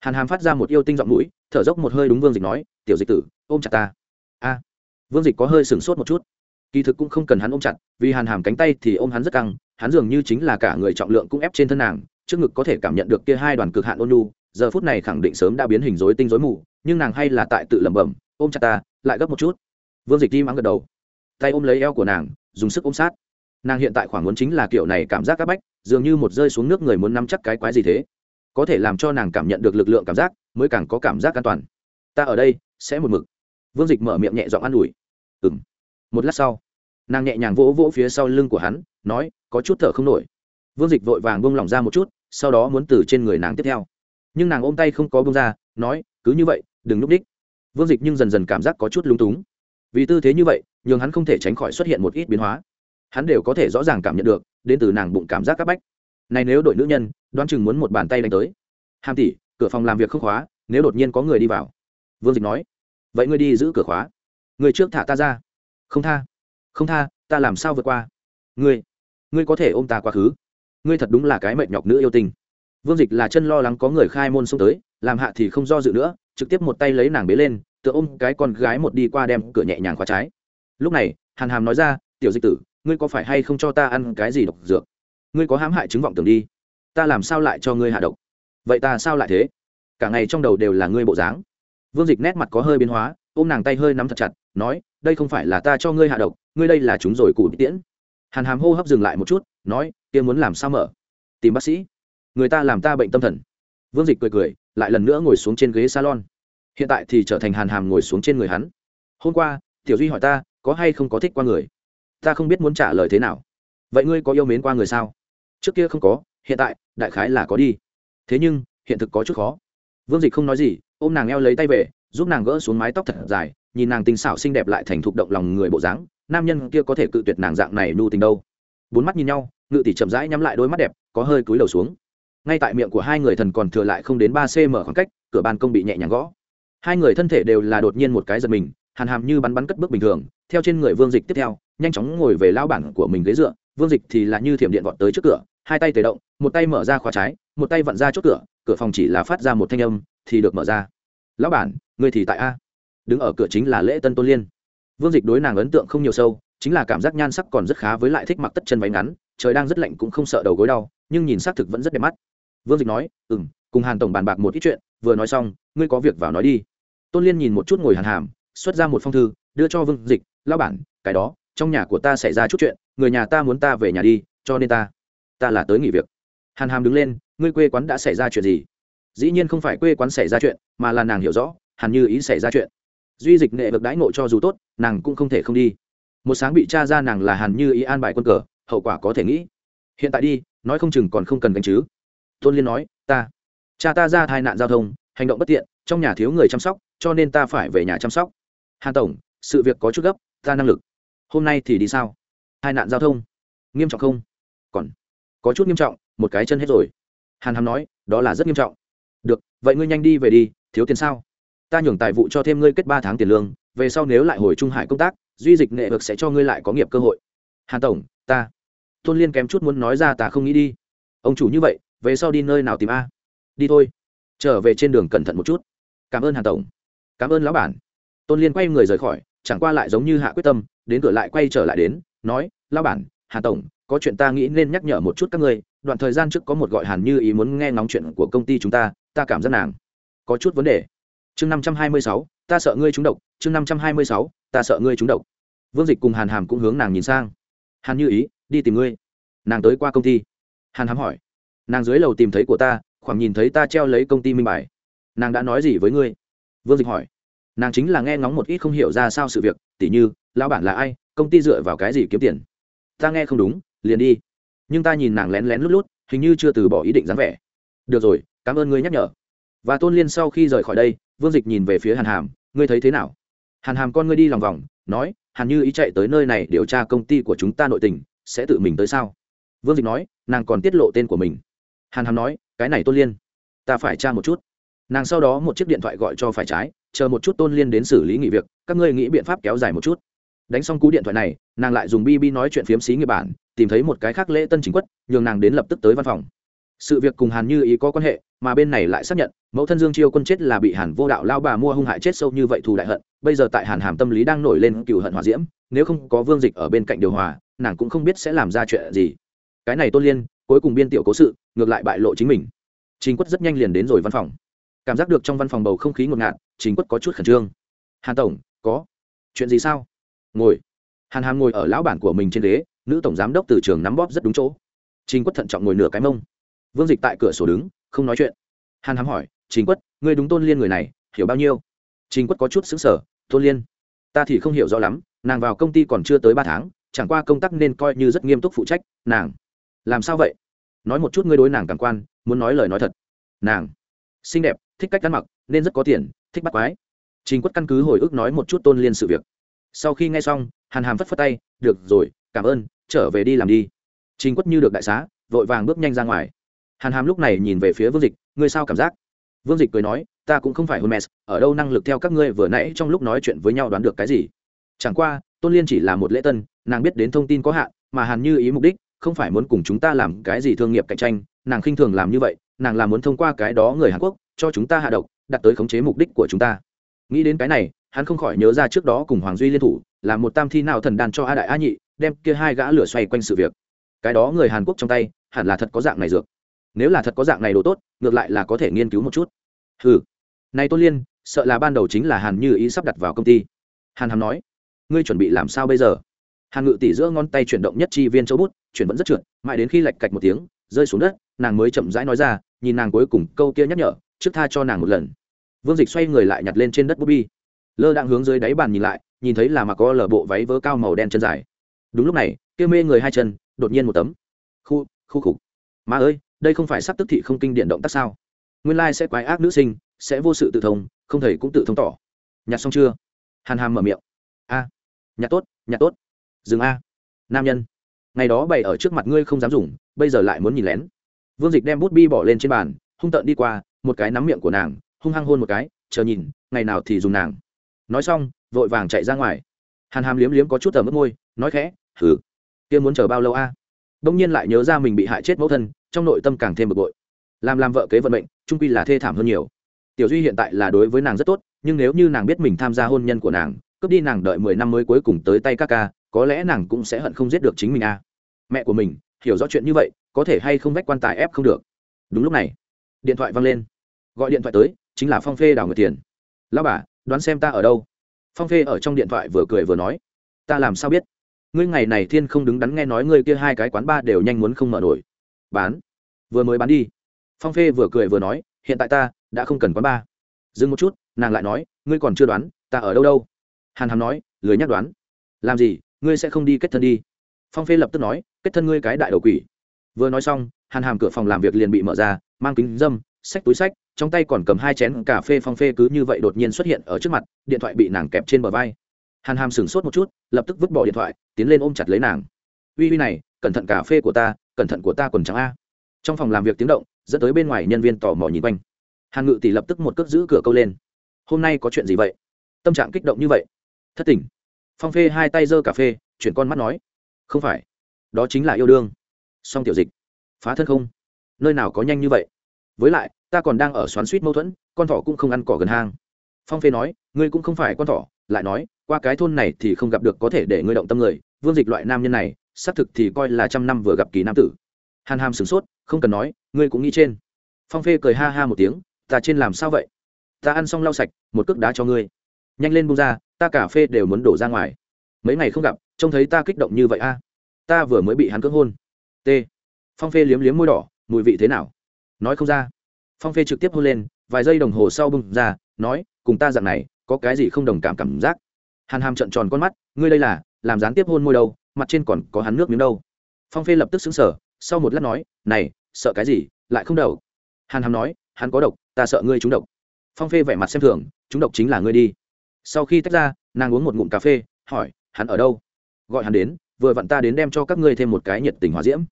[SPEAKER 1] Hàn hàm phát ra một yêu tinh giọng mũi, thở dốc một hơi đúng vương dịch nói, tiểu dịch tử, ôm chặt ta. A. Vương dịch có hơi sửng sốt một chút. Kỳ thực cũng không cần hắn ôm chặt, vì hàn hàm cánh tay thì ôm hắn rất căng, hắn dường như chính là cả người trọng lượng cũng ép trên thân nàng, trước ngực có thể cảm nhận được kia hai đoàn cực hạn ôn nhu giờ phút này khẳng định sớm đã biến hình rối tinh rối mù, nhưng nàng hay là tại tự lẩm bẩm, ôm chặt ta, lại gấp một chút. Vương dịch tim mắng gật đầu. Tay ôm lấy eo của nàng, dùng sức ôm sát. Nàng hiện tại khoảng muốn chính là kiểu này cảm giác áp bách, dường như một rơi xuống nước người muốn nắm chắc cái quái gì thế. Có thể làm cho nàng cảm nhận được lực lượng cảm giác, mới càng có cảm giác an toàn. Ta ở đây, sẽ một mực. Vương dịch mở miệng nhẹ giọng an ủi. Ừ m một lát sau, nàng nhẹ nhàng vỗ vỗ phía sau lưng của hắn, nói, có chút thở không nổi. Vương dịch vội vàng bông lỏng ra một chút, sau đó muốn từ trên người nàng tiếp theo nhưng nàng ôm tay không có bông ra, nói, cứ như vậy, đừng núp đích. Vương dịch nhưng dần dần cảm giác có chút lúng túng. Vì tư thế như vậy, nhường hắn không thể tránh khỏi xuất hiện một ít biến hóa. Hắn đều có thể rõ ràng cảm nhận được, đến từ nàng bụng cảm giác c áp bách. Này nếu đội nữ nhân, đoán chừng muốn một bàn tay đánh tới. Hàm tỷ, cửa phòng làm việc không khóa, nếu đột nhiên có người đi vào. Vương dịch nói. Vậy ngươi đi giữ cửa khóa. Người trước thả ta ra. Không tha không tha, ta làm sao vượt qua? Ngươi ngươi có thể ôm ta quá khứ. Ngươi thật đúng là cái mệt nhọc nữ yêu tình vương dịch là chân lo lắng có người khai môn xông tới, làm hạ thì không do dự nữa, trực tiếp một tay lấy nàng bế lên, tựa ôm cái con gái một đi qua đem cửa nhẹ nhàng khóa trái. Lúc này, hàn hàm nói ra, tiểu dịch tử, ngươi có phải hay không cho ta ăn cái gì độc dược? Ngươi có hãm hại chứng vọng tưởng đi. Ta làm sao lại cho ngươi hạ độc? Vậy ta sao lại thế? Cả ngày trong đầu đều là ngươi bộ dáng. Vương dịch nét mặt có hơi biến hóa, ôm nàng tay hơi nắm thật chặt, nói, đây không phải là ta cho ngươi hạ độc, ngươi đây là chúng rồi cụ tiễn. Hàn hàm hô hấp dừng lại một chút, nói, kia muốn làm sao mở? Tìm bác sĩ người ta làm ta bệnh tâm thần. Vương dịch cười cười, lại lần nữa ngồi xuống trên ghế salon. Hiện tại thì trở thành hàn hàm ngồi xuống trên người hắn. Hôm qua, tiểu duy hỏi ta, có hay không có thích qua người? Ta không biết muốn trả lời thế nào. Vậy ngươi có yêu mến qua người sao? Trước kia không có, hiện tại, đại khái là có đi. Thế nhưng, hiện thực có chút khó. Vương dịch không nói gì, ôm nàng eo lấy tay về, giúp nàng gỡ xuống mái tóc thật dài, nhìn nàng tinh xảo xinh đẹp lại thành thục động lòng người bộ dáng, nam nhân kia có thể cự tuyệt nàng dạng này nu tình đâu. Bốn mắt nhìn nhau, ngự tỷ chậm rãi nhắm lại đôi mắt đẹp, có hơi cúi đầu xuống ngay tại miệng của hai người thần còn thừa lại không đến ba cm khoảng cách, cửa ban công bị nhẹ nhàng gõ. Hai người thân thể đều là đột nhiên một cái giật mình, hàn hàm như bắn bắn cất bước bình thường, theo trên người vương dịch tiếp theo, nhanh chóng ngồi về lao bản của mình ghế dựa, vương dịch thì là như thiểm điện vọt tới trước cửa, hai tay tề động, một tay mở ra khóa trái, một tay vặn ra chốt cửa cửa phòng chỉ là phát ra một thanh âm, thì được mở ra. Lão bản, người thì tại a? Đứng ở cửa chính là lễ tân tôn liên. Vương dịch đối nàng ấn tượng không nhiều sâu, chính là cảm giác nhan sắc còn rất khá với lại thích mặc tất chân váy ngắn, trời đang rất lạnh cũng không sợ đầu gối đau, nhưng nhìn xác thực vẫn rất đẹp mắt vương dịch nói ừ m cùng hàn tổng bàn bạc một ít chuyện, vừa nói xong, ngươi có việc vào nói đi. Tôn liên nhìn một chút ngồi hàn hàm, xuất ra một phong thư, đưa cho vương dịch lao bản, cái đó, trong nhà của ta xảy ra chút chuyện, người nhà ta muốn ta về nhà đi, cho nên ta ta là tới nghỉ việc. Hàn hàm đứng lên, ngươi quê quán đã xảy ra chuyện gì? Dĩ nhiên không phải quê quán xảy ra chuyện, mà là nàng hiểu rõ hàn như ý xảy ra chuyện. Duy dịch nệ vực đãi ngộ cho dù tốt, nàng cũng không thể không đi. Một sáng bị cha ra nàng là hàn như ý an bài quân cờ, hậu quả có thể nghĩ. Hiện tại đi, nói không chừng còn không cần gánh chứ tôn liên nói, ta, cha ta ra tai nạn giao thông, hành động bất tiện, trong nhà thiếu người chăm sóc, cho nên ta phải về nhà chăm sóc. Hàn tổng, sự việc có chút gấp, ta năng lực. Hôm nay thì đi sao? Hai nạn giao thông, nghiêm trọng không? Còn có chút nghiêm trọng, một cái chân hết rồi. Hàn hàm nói, đó là rất nghiêm trọng. Được, vậy ngươi nhanh đi về đi, thiếu tiền sao? Ta nhường tài vụ cho thêm ngươi kết ba tháng tiền lương, về sau nếu lại hồi trung hải công tác, duy dịch nghệ vực sẽ cho ngươi lại có nghiệp cơ hội. Hàn tổng, ta tôn liên kém chút muốn nói ra, ta không nghĩ đi. Ông chủ như vậy về sau đi nơi nào tìm a? Đi thôi. Trở về trên đường cẩn thận một chút. Cảm ơn hàn tổng. Cảm ơn lão bản. Tôn liên quay người rời khỏi, chẳng qua lại giống như hạ quyết tâm, đến cửa lại quay trở lại đến, nói, lão bản, hàn tổng, có chuyện ta nghĩ nên nhắc nhở một chút các ngươi, đoạn thời gian trước có một gọi hàn như ý muốn nghe ngóng chuyện của công ty chúng ta ta cảm giác nàng có chút vấn đề. Chương năm trăm hai mươi sáu, ta sợ ngươi trúng độc. Chương năm trăm hai mươi sáu, ta sợ ngươi trúng độc. Vương dịch cùng hàn hàm cũng hướng nàng nhìn sang. Hàn như ý, đi tìm ngươi. Nàng tới qua công ty. Hàn hàm hỏi nàng dưới lầu tìm thấy của ta, khoảng nhìn thấy ta treo lấy công ty minh bài. Nàng đã nói gì với ngươi? Vương dịch hỏi. Nàng chính là nghe ngóng một ít không hiểu ra sao sự việc, tỉ như, lão bản là ai, công ty dựa vào cái gì kiếm tiền? Ta nghe không đúng, liền đi. Nhưng ta nhìn nàng lén lén lút lút, hình như chưa từ bỏ ý định dáng vẻ. Được rồi, cảm ơn ngươi nhắc nhở. Và tôn liên sau khi rời khỏi đây, vương dịch nhìn về phía hàn hàm, ngươi thấy thế nào? Hàn hàm con ngươi đi lòng vòng, nói hàn như ý chạy tới nơi này điều tra công ty của chúng ta nội tình, sẽ tự mình tới sao? Vương dịch nói, nàng còn tiết lộ tên của mình hàn hàm nói, cái này tôn liên, ta phải tra một chút. Nàng sau đó một chiếc điện thoại gọi cho phải trái, chờ một chút tôn liên đến xử lý nghỉ việc, các ngươi nghĩ biện pháp kéo dài một chút. Đánh xong cú điện thoại này, nàng lại dùng bb nói chuyện phiếm xí nghiệp bản, tìm thấy một cái khác lễ tân chính quất, nhường nàng đến lập tức tới văn phòng. Sự việc cùng hàn như ý có quan hệ, mà bên này lại xác nhận, mẫu thân dương chiêu quân chết là bị hàn vô đạo lao bà mua hung hại chết sâu như vậy thù đại hận, bây giờ tại hàn hàm tâm lý đang nổi lên cựu hận hòa diễm, nếu không có vương dịch ở bên cạnh điều hòa, nàng cũng không biết sẽ làm ra chuyện gì. Cái này tôn liên cuối cùng biên tiểu cố sự, ngược lại bại lộ chính mình. Chính quất rất nhanh liền đến rồi văn phòng. Cảm giác được trong văn phòng bầu không khí ngột ngạt chính quất có chút khẩn trương. Hàn tổng, có. Chuyện gì sao? Ngồi. Hàn hàm ngồi ở lão bản của mình trên ghế, nữ tổng giám đốc từ trường nắm bóp rất đúng chỗ. Chính quất thận trọng ngồi nửa cái mông. Vương dịch tại cửa sổ đứng, không nói chuyện. Hàn hàm hỏi chính quất, ngươi đúng tôn liên người này, hiểu bao nhiêu? Chính quất có chút xứng sở tôn liên, ta thì không hiểu rõ lắm, nàng vào công ty còn chưa tới ba tháng, chẳng qua công tác nên coi như rất nghiêm túc phụ trách, nàng làm sao vậy? Nói một chút ngươi đối nàng cảm quan, muốn nói lời nói thật. Nàng, xinh đẹp, thích cách ăn mặc, nên rất có tiền, thích bắt quái. Trình quất căn cứ hồi ức nói một chút tôn liên sự việc. Sau khi nghe xong, hàn hàm phất phất tay, được rồi, cảm ơn, trở về đi làm đi. Trình quất như được đại xá, vội vàng bước nhanh ra ngoài. Hàn hàm lúc này nhìn về phía vương dịch, ngươi sao cảm giác? Vương dịch cười nói, ta cũng không phải hermes ở đâu năng lực theo các ngươi vừa nãy trong lúc nói chuyện với nhau đoán được cái gì? Chẳng qua, tôn liên chỉ là một lễ tân, nàng biết đến thông tin có hạn, mà hàn như ý mục đích không phải muốn cùng chúng ta làm cái gì thương nghiệp cạnh tranh, nàng khinh thường làm như vậy, nàng là muốn thông qua cái đó người hàn quốc, cho chúng ta hạ độc đặt tới khống chế mục đích của chúng ta. Nghĩ đến cái này, hắn không khỏi nhớ ra trước đó cùng hoàng duy liên thủ, là một tam thi nào thần đàn cho a đại a nhị, đem kia hai gã lửa xoay quanh sự việc. Cái đó người hàn quốc trong tay, hẳn là thật có dạng này dược. Nếu là thật có dạng này đồ tốt, ngược lại là có thể nghiên cứu một chút. Ừ này tôn liên, sợ là ban đầu chính là hàn như ý sắp đặt vào công ty. Hàn hàm nói, ngươi chuẩn bị làm sao bây giờ? Hàn ngự tỷ giữa ngón tay chuyển động nhất chi viên châu bút, chuyển vẫn rất trượt, mãi đến khi lạch cạch một tiếng, rơi xuống đất, nàng mới chậm rãi nói ra, nhìn nàng cuối cùng, câu kia nhắc nhở, trước tha cho nàng một lần. Vương dịch xoay người lại nhặt lên trên đất bút bi. Lơ đang hướng dưới đáy bàn nhìn lại, nhìn thấy là mặc có lở bộ váy vớ cao màu đen chân dài. Đúng lúc này, kia mê người hai chân, đột nhiên một tấm. Khu khu khục. Mà ơi, đây không phải sắp tức thị không kinh điện động tác sao? Nguyên lai sẽ quái ác nữ sinh, sẽ vô sự tự thông, không thầy cũng tự thông tỏ. Nhặt xong chưa? Hàn hàm mở miệng. A, nhặt tốt nhặt tốt dừng a. Nam nhân, ngày đó bày ở trước mặt ngươi không dám dùng, bây giờ lại muốn nhìn lén. Vương dịch đem bút bi bỏ lên trên bàn, hung tợn đi qua, một cái nắm miệng của nàng, hung hăng hôn một cái, chờ nhìn, ngày nào thì dùng nàng. Nói xong, vội vàng chạy ra ngoài. Hàn hàm liếm liếm có chút tờ mất môi, nói khẽ hử kia muốn chờ bao lâu a? À? đông nhiên lại nhớ ra mình bị hại chết mẫu thân, trong nội tâm càng thêm bực bội. Làm làm vợ kế vận mệnh, trung quy là thê thảm hơn nhiều. Tiểu duy hiện tại là đối với nàng rất tốt, nhưng nếu như nàng biết mình tham gia hôn nhân của nàng, cướp đi nàng đợi mười năm mới cuối cùng tới tay các ca có lẽ nàng cũng sẽ hận không giết được chính mình a mẹ của mình, hiểu rõ chuyện như vậy, có thể hay không vách quan tài ép không được. Đúng lúc này, điện thoại văng lên. Gọi điện thoại tới, chính là phong phê đào người tiền. Lao bà, đoán xem ta ở đâu? Phong phê ở trong điện thoại vừa cười vừa nói. Ta làm sao biết? Ngươi ngày này thiên không đứng đắn nghe nói ngươi kia hai cái quán ba đều nhanh muốn không mở nổi. Bán. Vừa mới bán đi. Phong phê vừa cười vừa nói, hiện tại ta đã không cần quán ba dừng một chút, nàng lại nói, ngươi còn chưa đoán, ta ở đâu đâu? Hàn hàm nói, lười nhắc đoán. Làm gì? Ngươi sẽ không đi kết thân đi. Phong phê lập tức nói, kết thân ngươi cái đại đầu quỷ. Vừa nói xong, hàn hàm cửa phòng làm việc liền bị mở ra, mang kính dâm, xách túi sách trong tay còn cầm hai chén cà phê phong phê cứ như vậy đột nhiên xuất hiện ở trước mặt, điện thoại bị nàng kẹp trên bờ vai. Hàn hàm sửng sốt một chút, lập tức vứt bỏ điện thoại, tiến lên ôm chặt lấy nàng. Uy uy này, cẩn thận cà phê của ta, cẩn thận của ta quần trắng a. Trong phòng làm việc tiếng động, dẫn tới bên ngoài nhân viên tò mò nhìn quanh. Hàn ngự tỷ lập tức một cước giữ cửa câu lên. Hôm nay có chuyện gì vậy? Tâm trạng kích động như vậy. Thất tình phong phê hai tay giơ cà phê, chuyển con mắt nói, không phải, đó chính là yêu đương. Song tiểu dịch, phá thân không? Nơi nào có nhanh như vậy? Với lại, ta còn đang ở xoắn suýt mâu thuẫn, con thỏ cũng không ăn cỏ gần hang. Phong phê nói, ngươi cũng không phải con thỏ. Lại nói, qua cái thôn này thì không gặp được có thể để ngươi động tâm người, vương dịch loại nam nhân này, xác thực thì coi là trăm năm vừa gặp kỳ nam tử. Hàn hàm sửng sốt, không cần nói, ngươi cũng nghĩ trên. Phong phê cười ha ha một tiếng, ta trên làm sao vậy? Ta ăn xong lau sạch, một cước đá cho ngươi. Nhanh lên bung ra ta cà phê đều muốn đổ ra ngoài. Mấy ngày không gặp, trông thấy ta kích động như vậy a. Ta vừa mới bị hắn cưỡng hôn. T. Phong phê liếm liếm môi đỏ, mùi vị thế nào? Nói không ra. Phong phê trực tiếp hôn lên, vài giây đồng hồ sau bung ra, nói, cùng ta dạng này, có cái gì không đồng cảm cảm giác? Hàn hàm trận tròn con mắt, ngươi đây là, làm gián tiếp hôn môi đâu, mặt trên còn có hắn nước miếng đâu. Phong phê lập tức xứng sở sau một lát nói, này, sợ cái gì, lại không đầu hàn hàm nói, hắn có độc, ta sợ ngươi trúng độc. Phong phê vẻ mặt xem thường, trúng độc chính là ngươi đi sau khi tách ra, nàng uống một ngụm cà phê, hỏi, hắn ở đâu? Gọi hắn đến, vừa vặn ta đến đem cho các ngươi thêm một cái nhiệt tình hòa diễm.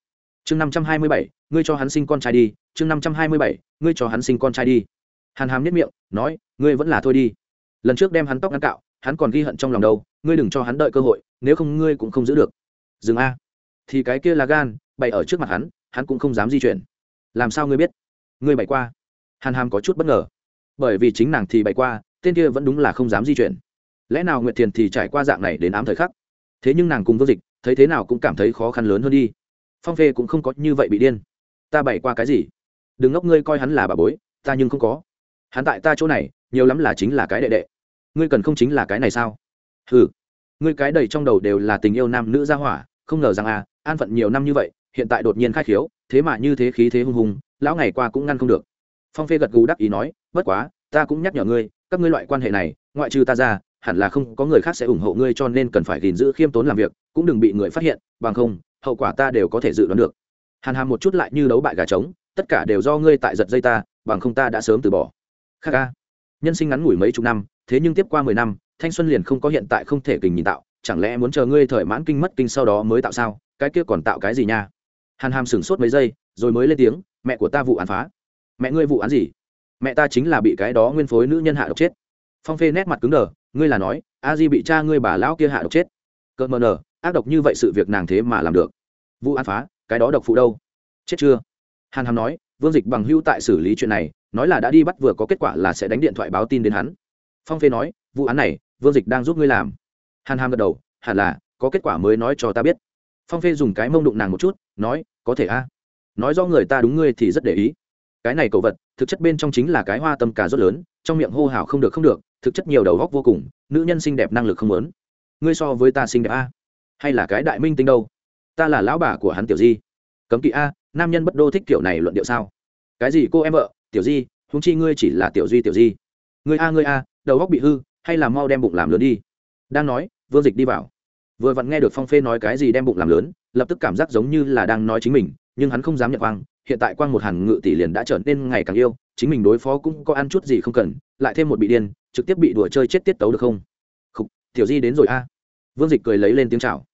[SPEAKER 1] Chương năm trăm hai mươi bảy, ngươi cho hắn sinh con trai đi. Chương năm trăm hai mươi bảy, ngươi cho hắn sinh con trai đi. Hàn hàm nhất miệng, nói, ngươi vẫn là thôi đi. Lần trước đem hắn tóc ngăn cạo, hắn còn ghi hận trong lòng đâu, ngươi đừng cho hắn đợi cơ hội, nếu không ngươi cũng không giữ được. Dừng a. Thì cái kia là gan, bày ở trước mặt hắn hắn cũng không dám di chuyển. Làm sao ngươi biết? Ngươi bày qua. Hàn hàm có chút bất ngờ. Bởi vì chính nàng thì bày qua tên kia vẫn đúng là không dám di chuyển. Lẽ nào nguyệt thiền thì trải qua dạng này đến ám thời khắc? Thế nhưng nàng cùng vương dịch, thấy thế nào cũng cảm thấy khó khăn lớn hơn đi. Phong phê cũng không có như vậy bị điên. Ta bày qua cái gì? Đừng ngốc, ngươi coi hắn là bà bối, ta nhưng không có. Hắn tại ta chỗ này, nhiều lắm là chính là cái đệ đệ. Ngươi cần không chính là cái này sao? Ừ ngươi cái đầy trong đầu đều là tình yêu nam nữ gia hỏa, không ngờ rằng à an phận nhiều năm như vậy, hiện tại đột nhiên khai khiếu, thế mà như thế khí thế hung hùng, lão ngày qua cũng ngăn không được. Phong phê gật gù đắc ý nói, bất quá, ta cũng nhắc nhở ngươi các ngươi loại quan hệ này, ngoại trừ ta ra, hẳn là không có người khác sẽ ủng hộ ngươi cho nên cần phải gìn giữ khiêm tốn làm việc, cũng đừng bị người phát hiện, bằng không, hậu quả ta đều có thể dự đoán được. Hàn hàm một chút lại như đấu bại gà trống, tất cả đều do ngươi tại giật dây ta, bằng không ta đã sớm từ bỏ. Khác ca. Nhân sinh ngắn ngủi mấy chục năm, thế nhưng tiếp qua mười năm, thanh xuân liền không có hiện tại không thể kình nhìn tạo, chẳng lẽ muốn chờ ngươi thời mãn kinh mất kinh sau đó mới tạo sao? Cái kia còn tạo cái gì nha? Hàn hàm sửng sốt mấy giây, rồi mới lên tiếng, mẹ của ta vụ án phá. Mẹ ngươi vụ án gì? Mẹ ta chính là bị cái đó nguyên phối nữ nhân hạ độc chết. Phong phê nét mặt cứng đờ, ngươi là nói, a di bị cha ngươi bà lão kia hạ độc chết. Cợt mờ nờ, ác độc như vậy sự việc nàng thế mà làm được. Vụ án phá, cái đó độc phụ đâu? Chết chưa? Hàn hàm nói, vương dịch bằng hưu tại xử lý chuyện này, nói là đã đi bắt vừa có kết quả là sẽ đánh điện thoại báo tin đến hắn. Phong phê nói, vụ án này, vương dịch đang giúp ngươi làm. Hàn hàm gật đầu, hẳn là, có kết quả mới nói cho ta biết. Phong phê dùng cái mông đụng nàng một chút, nói, có thể a. Nói do người ta đúng ngươi thì rất để ý. Cái này cầu vật thực chất bên trong chính là cái hoa tâm cả rất lớn, trong miệng hô hào không được không được, thực chất nhiều đầu góc vô cùng, nữ nhân xinh đẹp năng lực không lớn. Ngươi so với ta xinh đẹp a? Hay là cái đại minh tinh đâu? Ta là lão bà của hắn tiểu di. Cấm kỵ a, nam nhân bất đô thích kiểu này luận điệu sao? Cái gì cô em vợ? Tiểu di húng chi ngươi chỉ là tiểu duy tiểu di. Ngươi a ngươi a, đầu góc bị hư, hay là mau đem bụng làm lớn đi? Đang nói, vương dịch đi vào. Vừa vặn nghe được phong phê nói cái gì đem bụng làm lớn, lập tức cảm giác giống như là đang nói chính mình, nhưng hắn không dám nhận quang hiện tại quang một hàn ngự tỷ liền đã trở nên ngày càng yêu chính mình đối phó cũng có ăn chút gì không cần lại thêm một bị điên trực tiếp bị đùa chơi chết tiết tấu được không? Khục, tiểu di đến rồi a. Vương dịch cười lấy lên tiếng chào.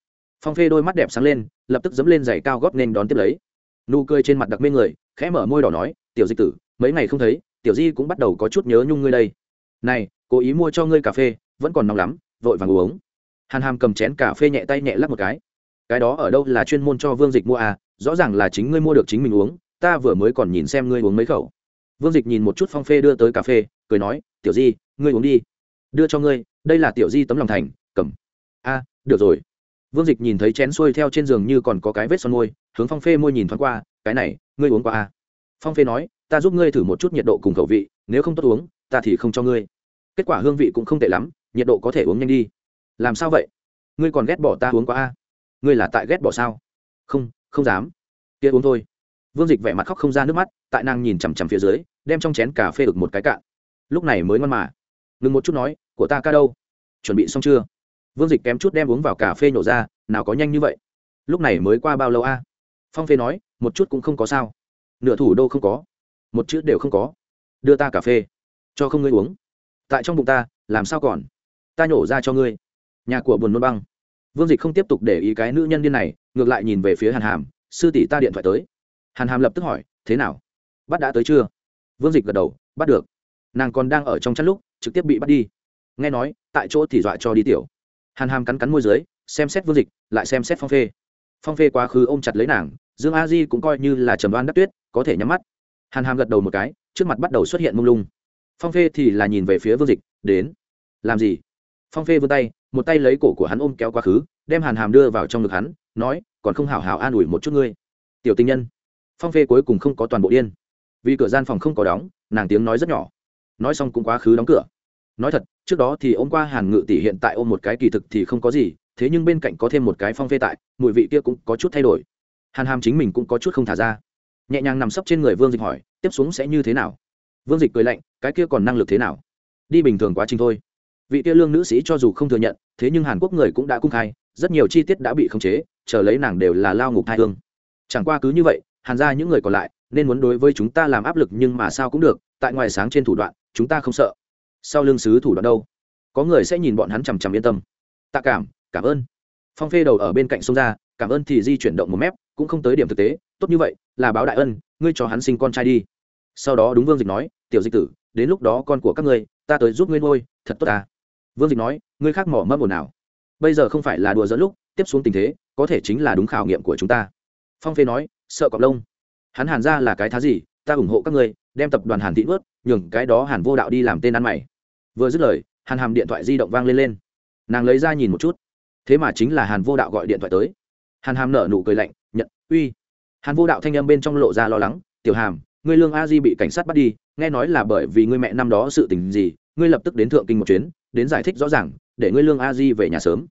[SPEAKER 1] Phong phê đôi mắt đẹp sáng lên lập tức dẫm lên giày cao góp nên đón tiếp lấy. Nụ cười trên mặt đặc mê người khẽ mở môi đỏ nói tiểu dịch tử mấy ngày không thấy tiểu di cũng bắt đầu có chút nhớ nhung ngươi đây. Này cố ý mua cho ngươi cà phê vẫn còn nóng lắm vội vàng uống. Hàn hàm cầm chén cà phê nhẹ tay nhẹ lắp một cái. Cái đó ở đâu là chuyên môn cho vương dịch mua à rõ ràng là chính ngươi mua được chính mình uống, ta vừa mới còn nhìn xem ngươi uống mấy khẩu. Vương dịch nhìn một chút phong phê đưa tới cà phê, cười nói, tiểu di, ngươi uống đi. Đưa cho ngươi, đây là tiểu di tấm lòng thành, cầm. A, được rồi. Vương dịch nhìn thấy chén xuôi theo trên giường như còn có cái vết son môi, hướng phong phê môi nhìn thoáng qua, cái này, ngươi uống qua a phong phê nói, ta giúp ngươi thử một chút nhiệt độ cùng khẩu vị, nếu không tốt uống, ta thì không cho ngươi. Kết quả hương vị cũng không tệ lắm, nhiệt độ có thể uống nhanh đi. Làm sao vậy? Ngươi còn ghét bỏ ta uống qua a à? ngươi là tại ghét bỏ sao? Không không dám. Kia uống thôi. Vương dịch vẻ mặt khóc không ra nước mắt, tại nàng nhìn chằm chằm phía dưới, đem trong chén cà phê được một cái cạn. Lúc này mới ngon mà. Ngừng một chút nói, của ta ca đâu? Chuẩn bị xong chưa? Vương dịch kém chút đem uống vào cà phê nhổ ra, nào có nhanh như vậy? Lúc này mới qua bao lâu a? Phong phê nói, một chút cũng không có sao. Nửa thủ đô không có. Một chữ đều không có. Đưa ta cà phê. Cho không ngươi uống. Tại trong bụng ta, làm sao còn? Ta nhổ ra cho ngươi. Nhà của buồn nôn băng vương dịch không tiếp tục để ý cái nữ nhân điên này, ngược lại nhìn về phía hàn hàm, sư tỷ ta điện thoại tới. Hàn hàm lập tức hỏi, thế nào? Bắt đã tới chưa? Vương dịch gật đầu, bắt được. Nàng còn đang ở trong chăn lúc, trực tiếp bị bắt đi. Nghe nói, tại chỗ thì dọa cho đi tiểu. Hàn hàm cắn cắn môi dưới, xem xét vương dịch, lại xem xét phong phê. Phong phê quá khứ ôm chặt lấy nàng, dương a di cũng coi như là trầm đoan đắc tuyết, có thể nhắm mắt. Hàn hàm gật đầu một cái, trước mặt bắt đầu xuất hiện mông lung. Phong phê thì là nhìn về phía vương dịch, đến. Làm gì? Phong phê vươn tay, một tay lấy cổ của hắn ôm kéo quá khứ, đem hàn hàm đưa vào trong ngực hắn, nói, còn không hảo hảo an ủi một chút ngươi. Tiểu tinh nhân. Phong phê cuối cùng không có toàn bộ điên. Vì cửa gian phòng không có đóng, nàng tiếng nói rất nhỏ. Nói xong cũng quá khứ đóng cửa. Nói thật, trước đó thì ôm qua hàn ngự tỷ hiện tại ôm một cái kỳ thực thì không có gì, thế nhưng bên cạnh có thêm một cái phong phê tại, mùi vị kia cũng có chút thay đổi. Hàn hàm chính mình cũng có chút không thả ra. Nhẹ nhàng nằm sấp trên người vương dịch hỏi, tiếp xuống sẽ như thế nào? Vương dịch cười lạnh, cái kia còn năng lực thế nào? Đi bình thường quá trình thôi vị kia lương nữ sĩ cho dù không thừa nhận, thế nhưng hàn quốc người cũng đã cung khai, rất nhiều chi tiết đã bị khống chế, chờ lấy nàng đều là lao ngục thai hương. Chẳng qua cứ như vậy, hàn ra những người còn lại, nên muốn đối với chúng ta làm áp lực nhưng mà sao cũng được, tại ngoài sáng trên thủ đoạn, chúng ta không sợ. Sau lương sứ thủ đoạn đâu? Có người sẽ nhìn bọn hắn chằm chằm yên tâm. Tạ cảm cảm ơn. Phong phê đầu ở bên cạnh sông ra, cảm ơn thì di chuyển động một mép, cũng không tới điểm thực tế. Tốt như vậy, là báo đại ân, ngươi cho hắn sinh con trai đi. Sau đó đúng vương dịch nói, tiểu dịch tử, đến lúc đó con của các ngươi, ta tới giúp ngươi nuôi, thật tốt ta vương dịch nói ngươi khác mỏ mâm ồn nào bây giờ không phải là đùa dẫn lúc tiếp xuống tình thế có thể chính là đúng khảo nghiệm của chúng ta. Phong phê nói sợ cọp lông. Hắn hàn ra là cái thá gì ta ủng hộ các ngươi đem tập đoàn hàn thị vớt, nhường cái đó hàn vô đạo đi làm tên ăn mày. Vừa dứt lời hàn hàm điện thoại di động vang lên lên. Nàng lấy ra nhìn một chút. Thế mà chính là hàn vô đạo gọi điện thoại tới. Hàn hàm nở nụ cười lạnh nhận uy. Hàn vô đạo thanh âm bên trong lộ ra lo lắng tiểu hàm ngươi lương a di bị cảnh sát bắt đi nghe nói là bởi vì ngươi mẹ năm đó sự tình gì ngươi lập tức đến thượng kinh một chuyến đến giải thích rõ ràng để ngươi lương a di về nhà sớm.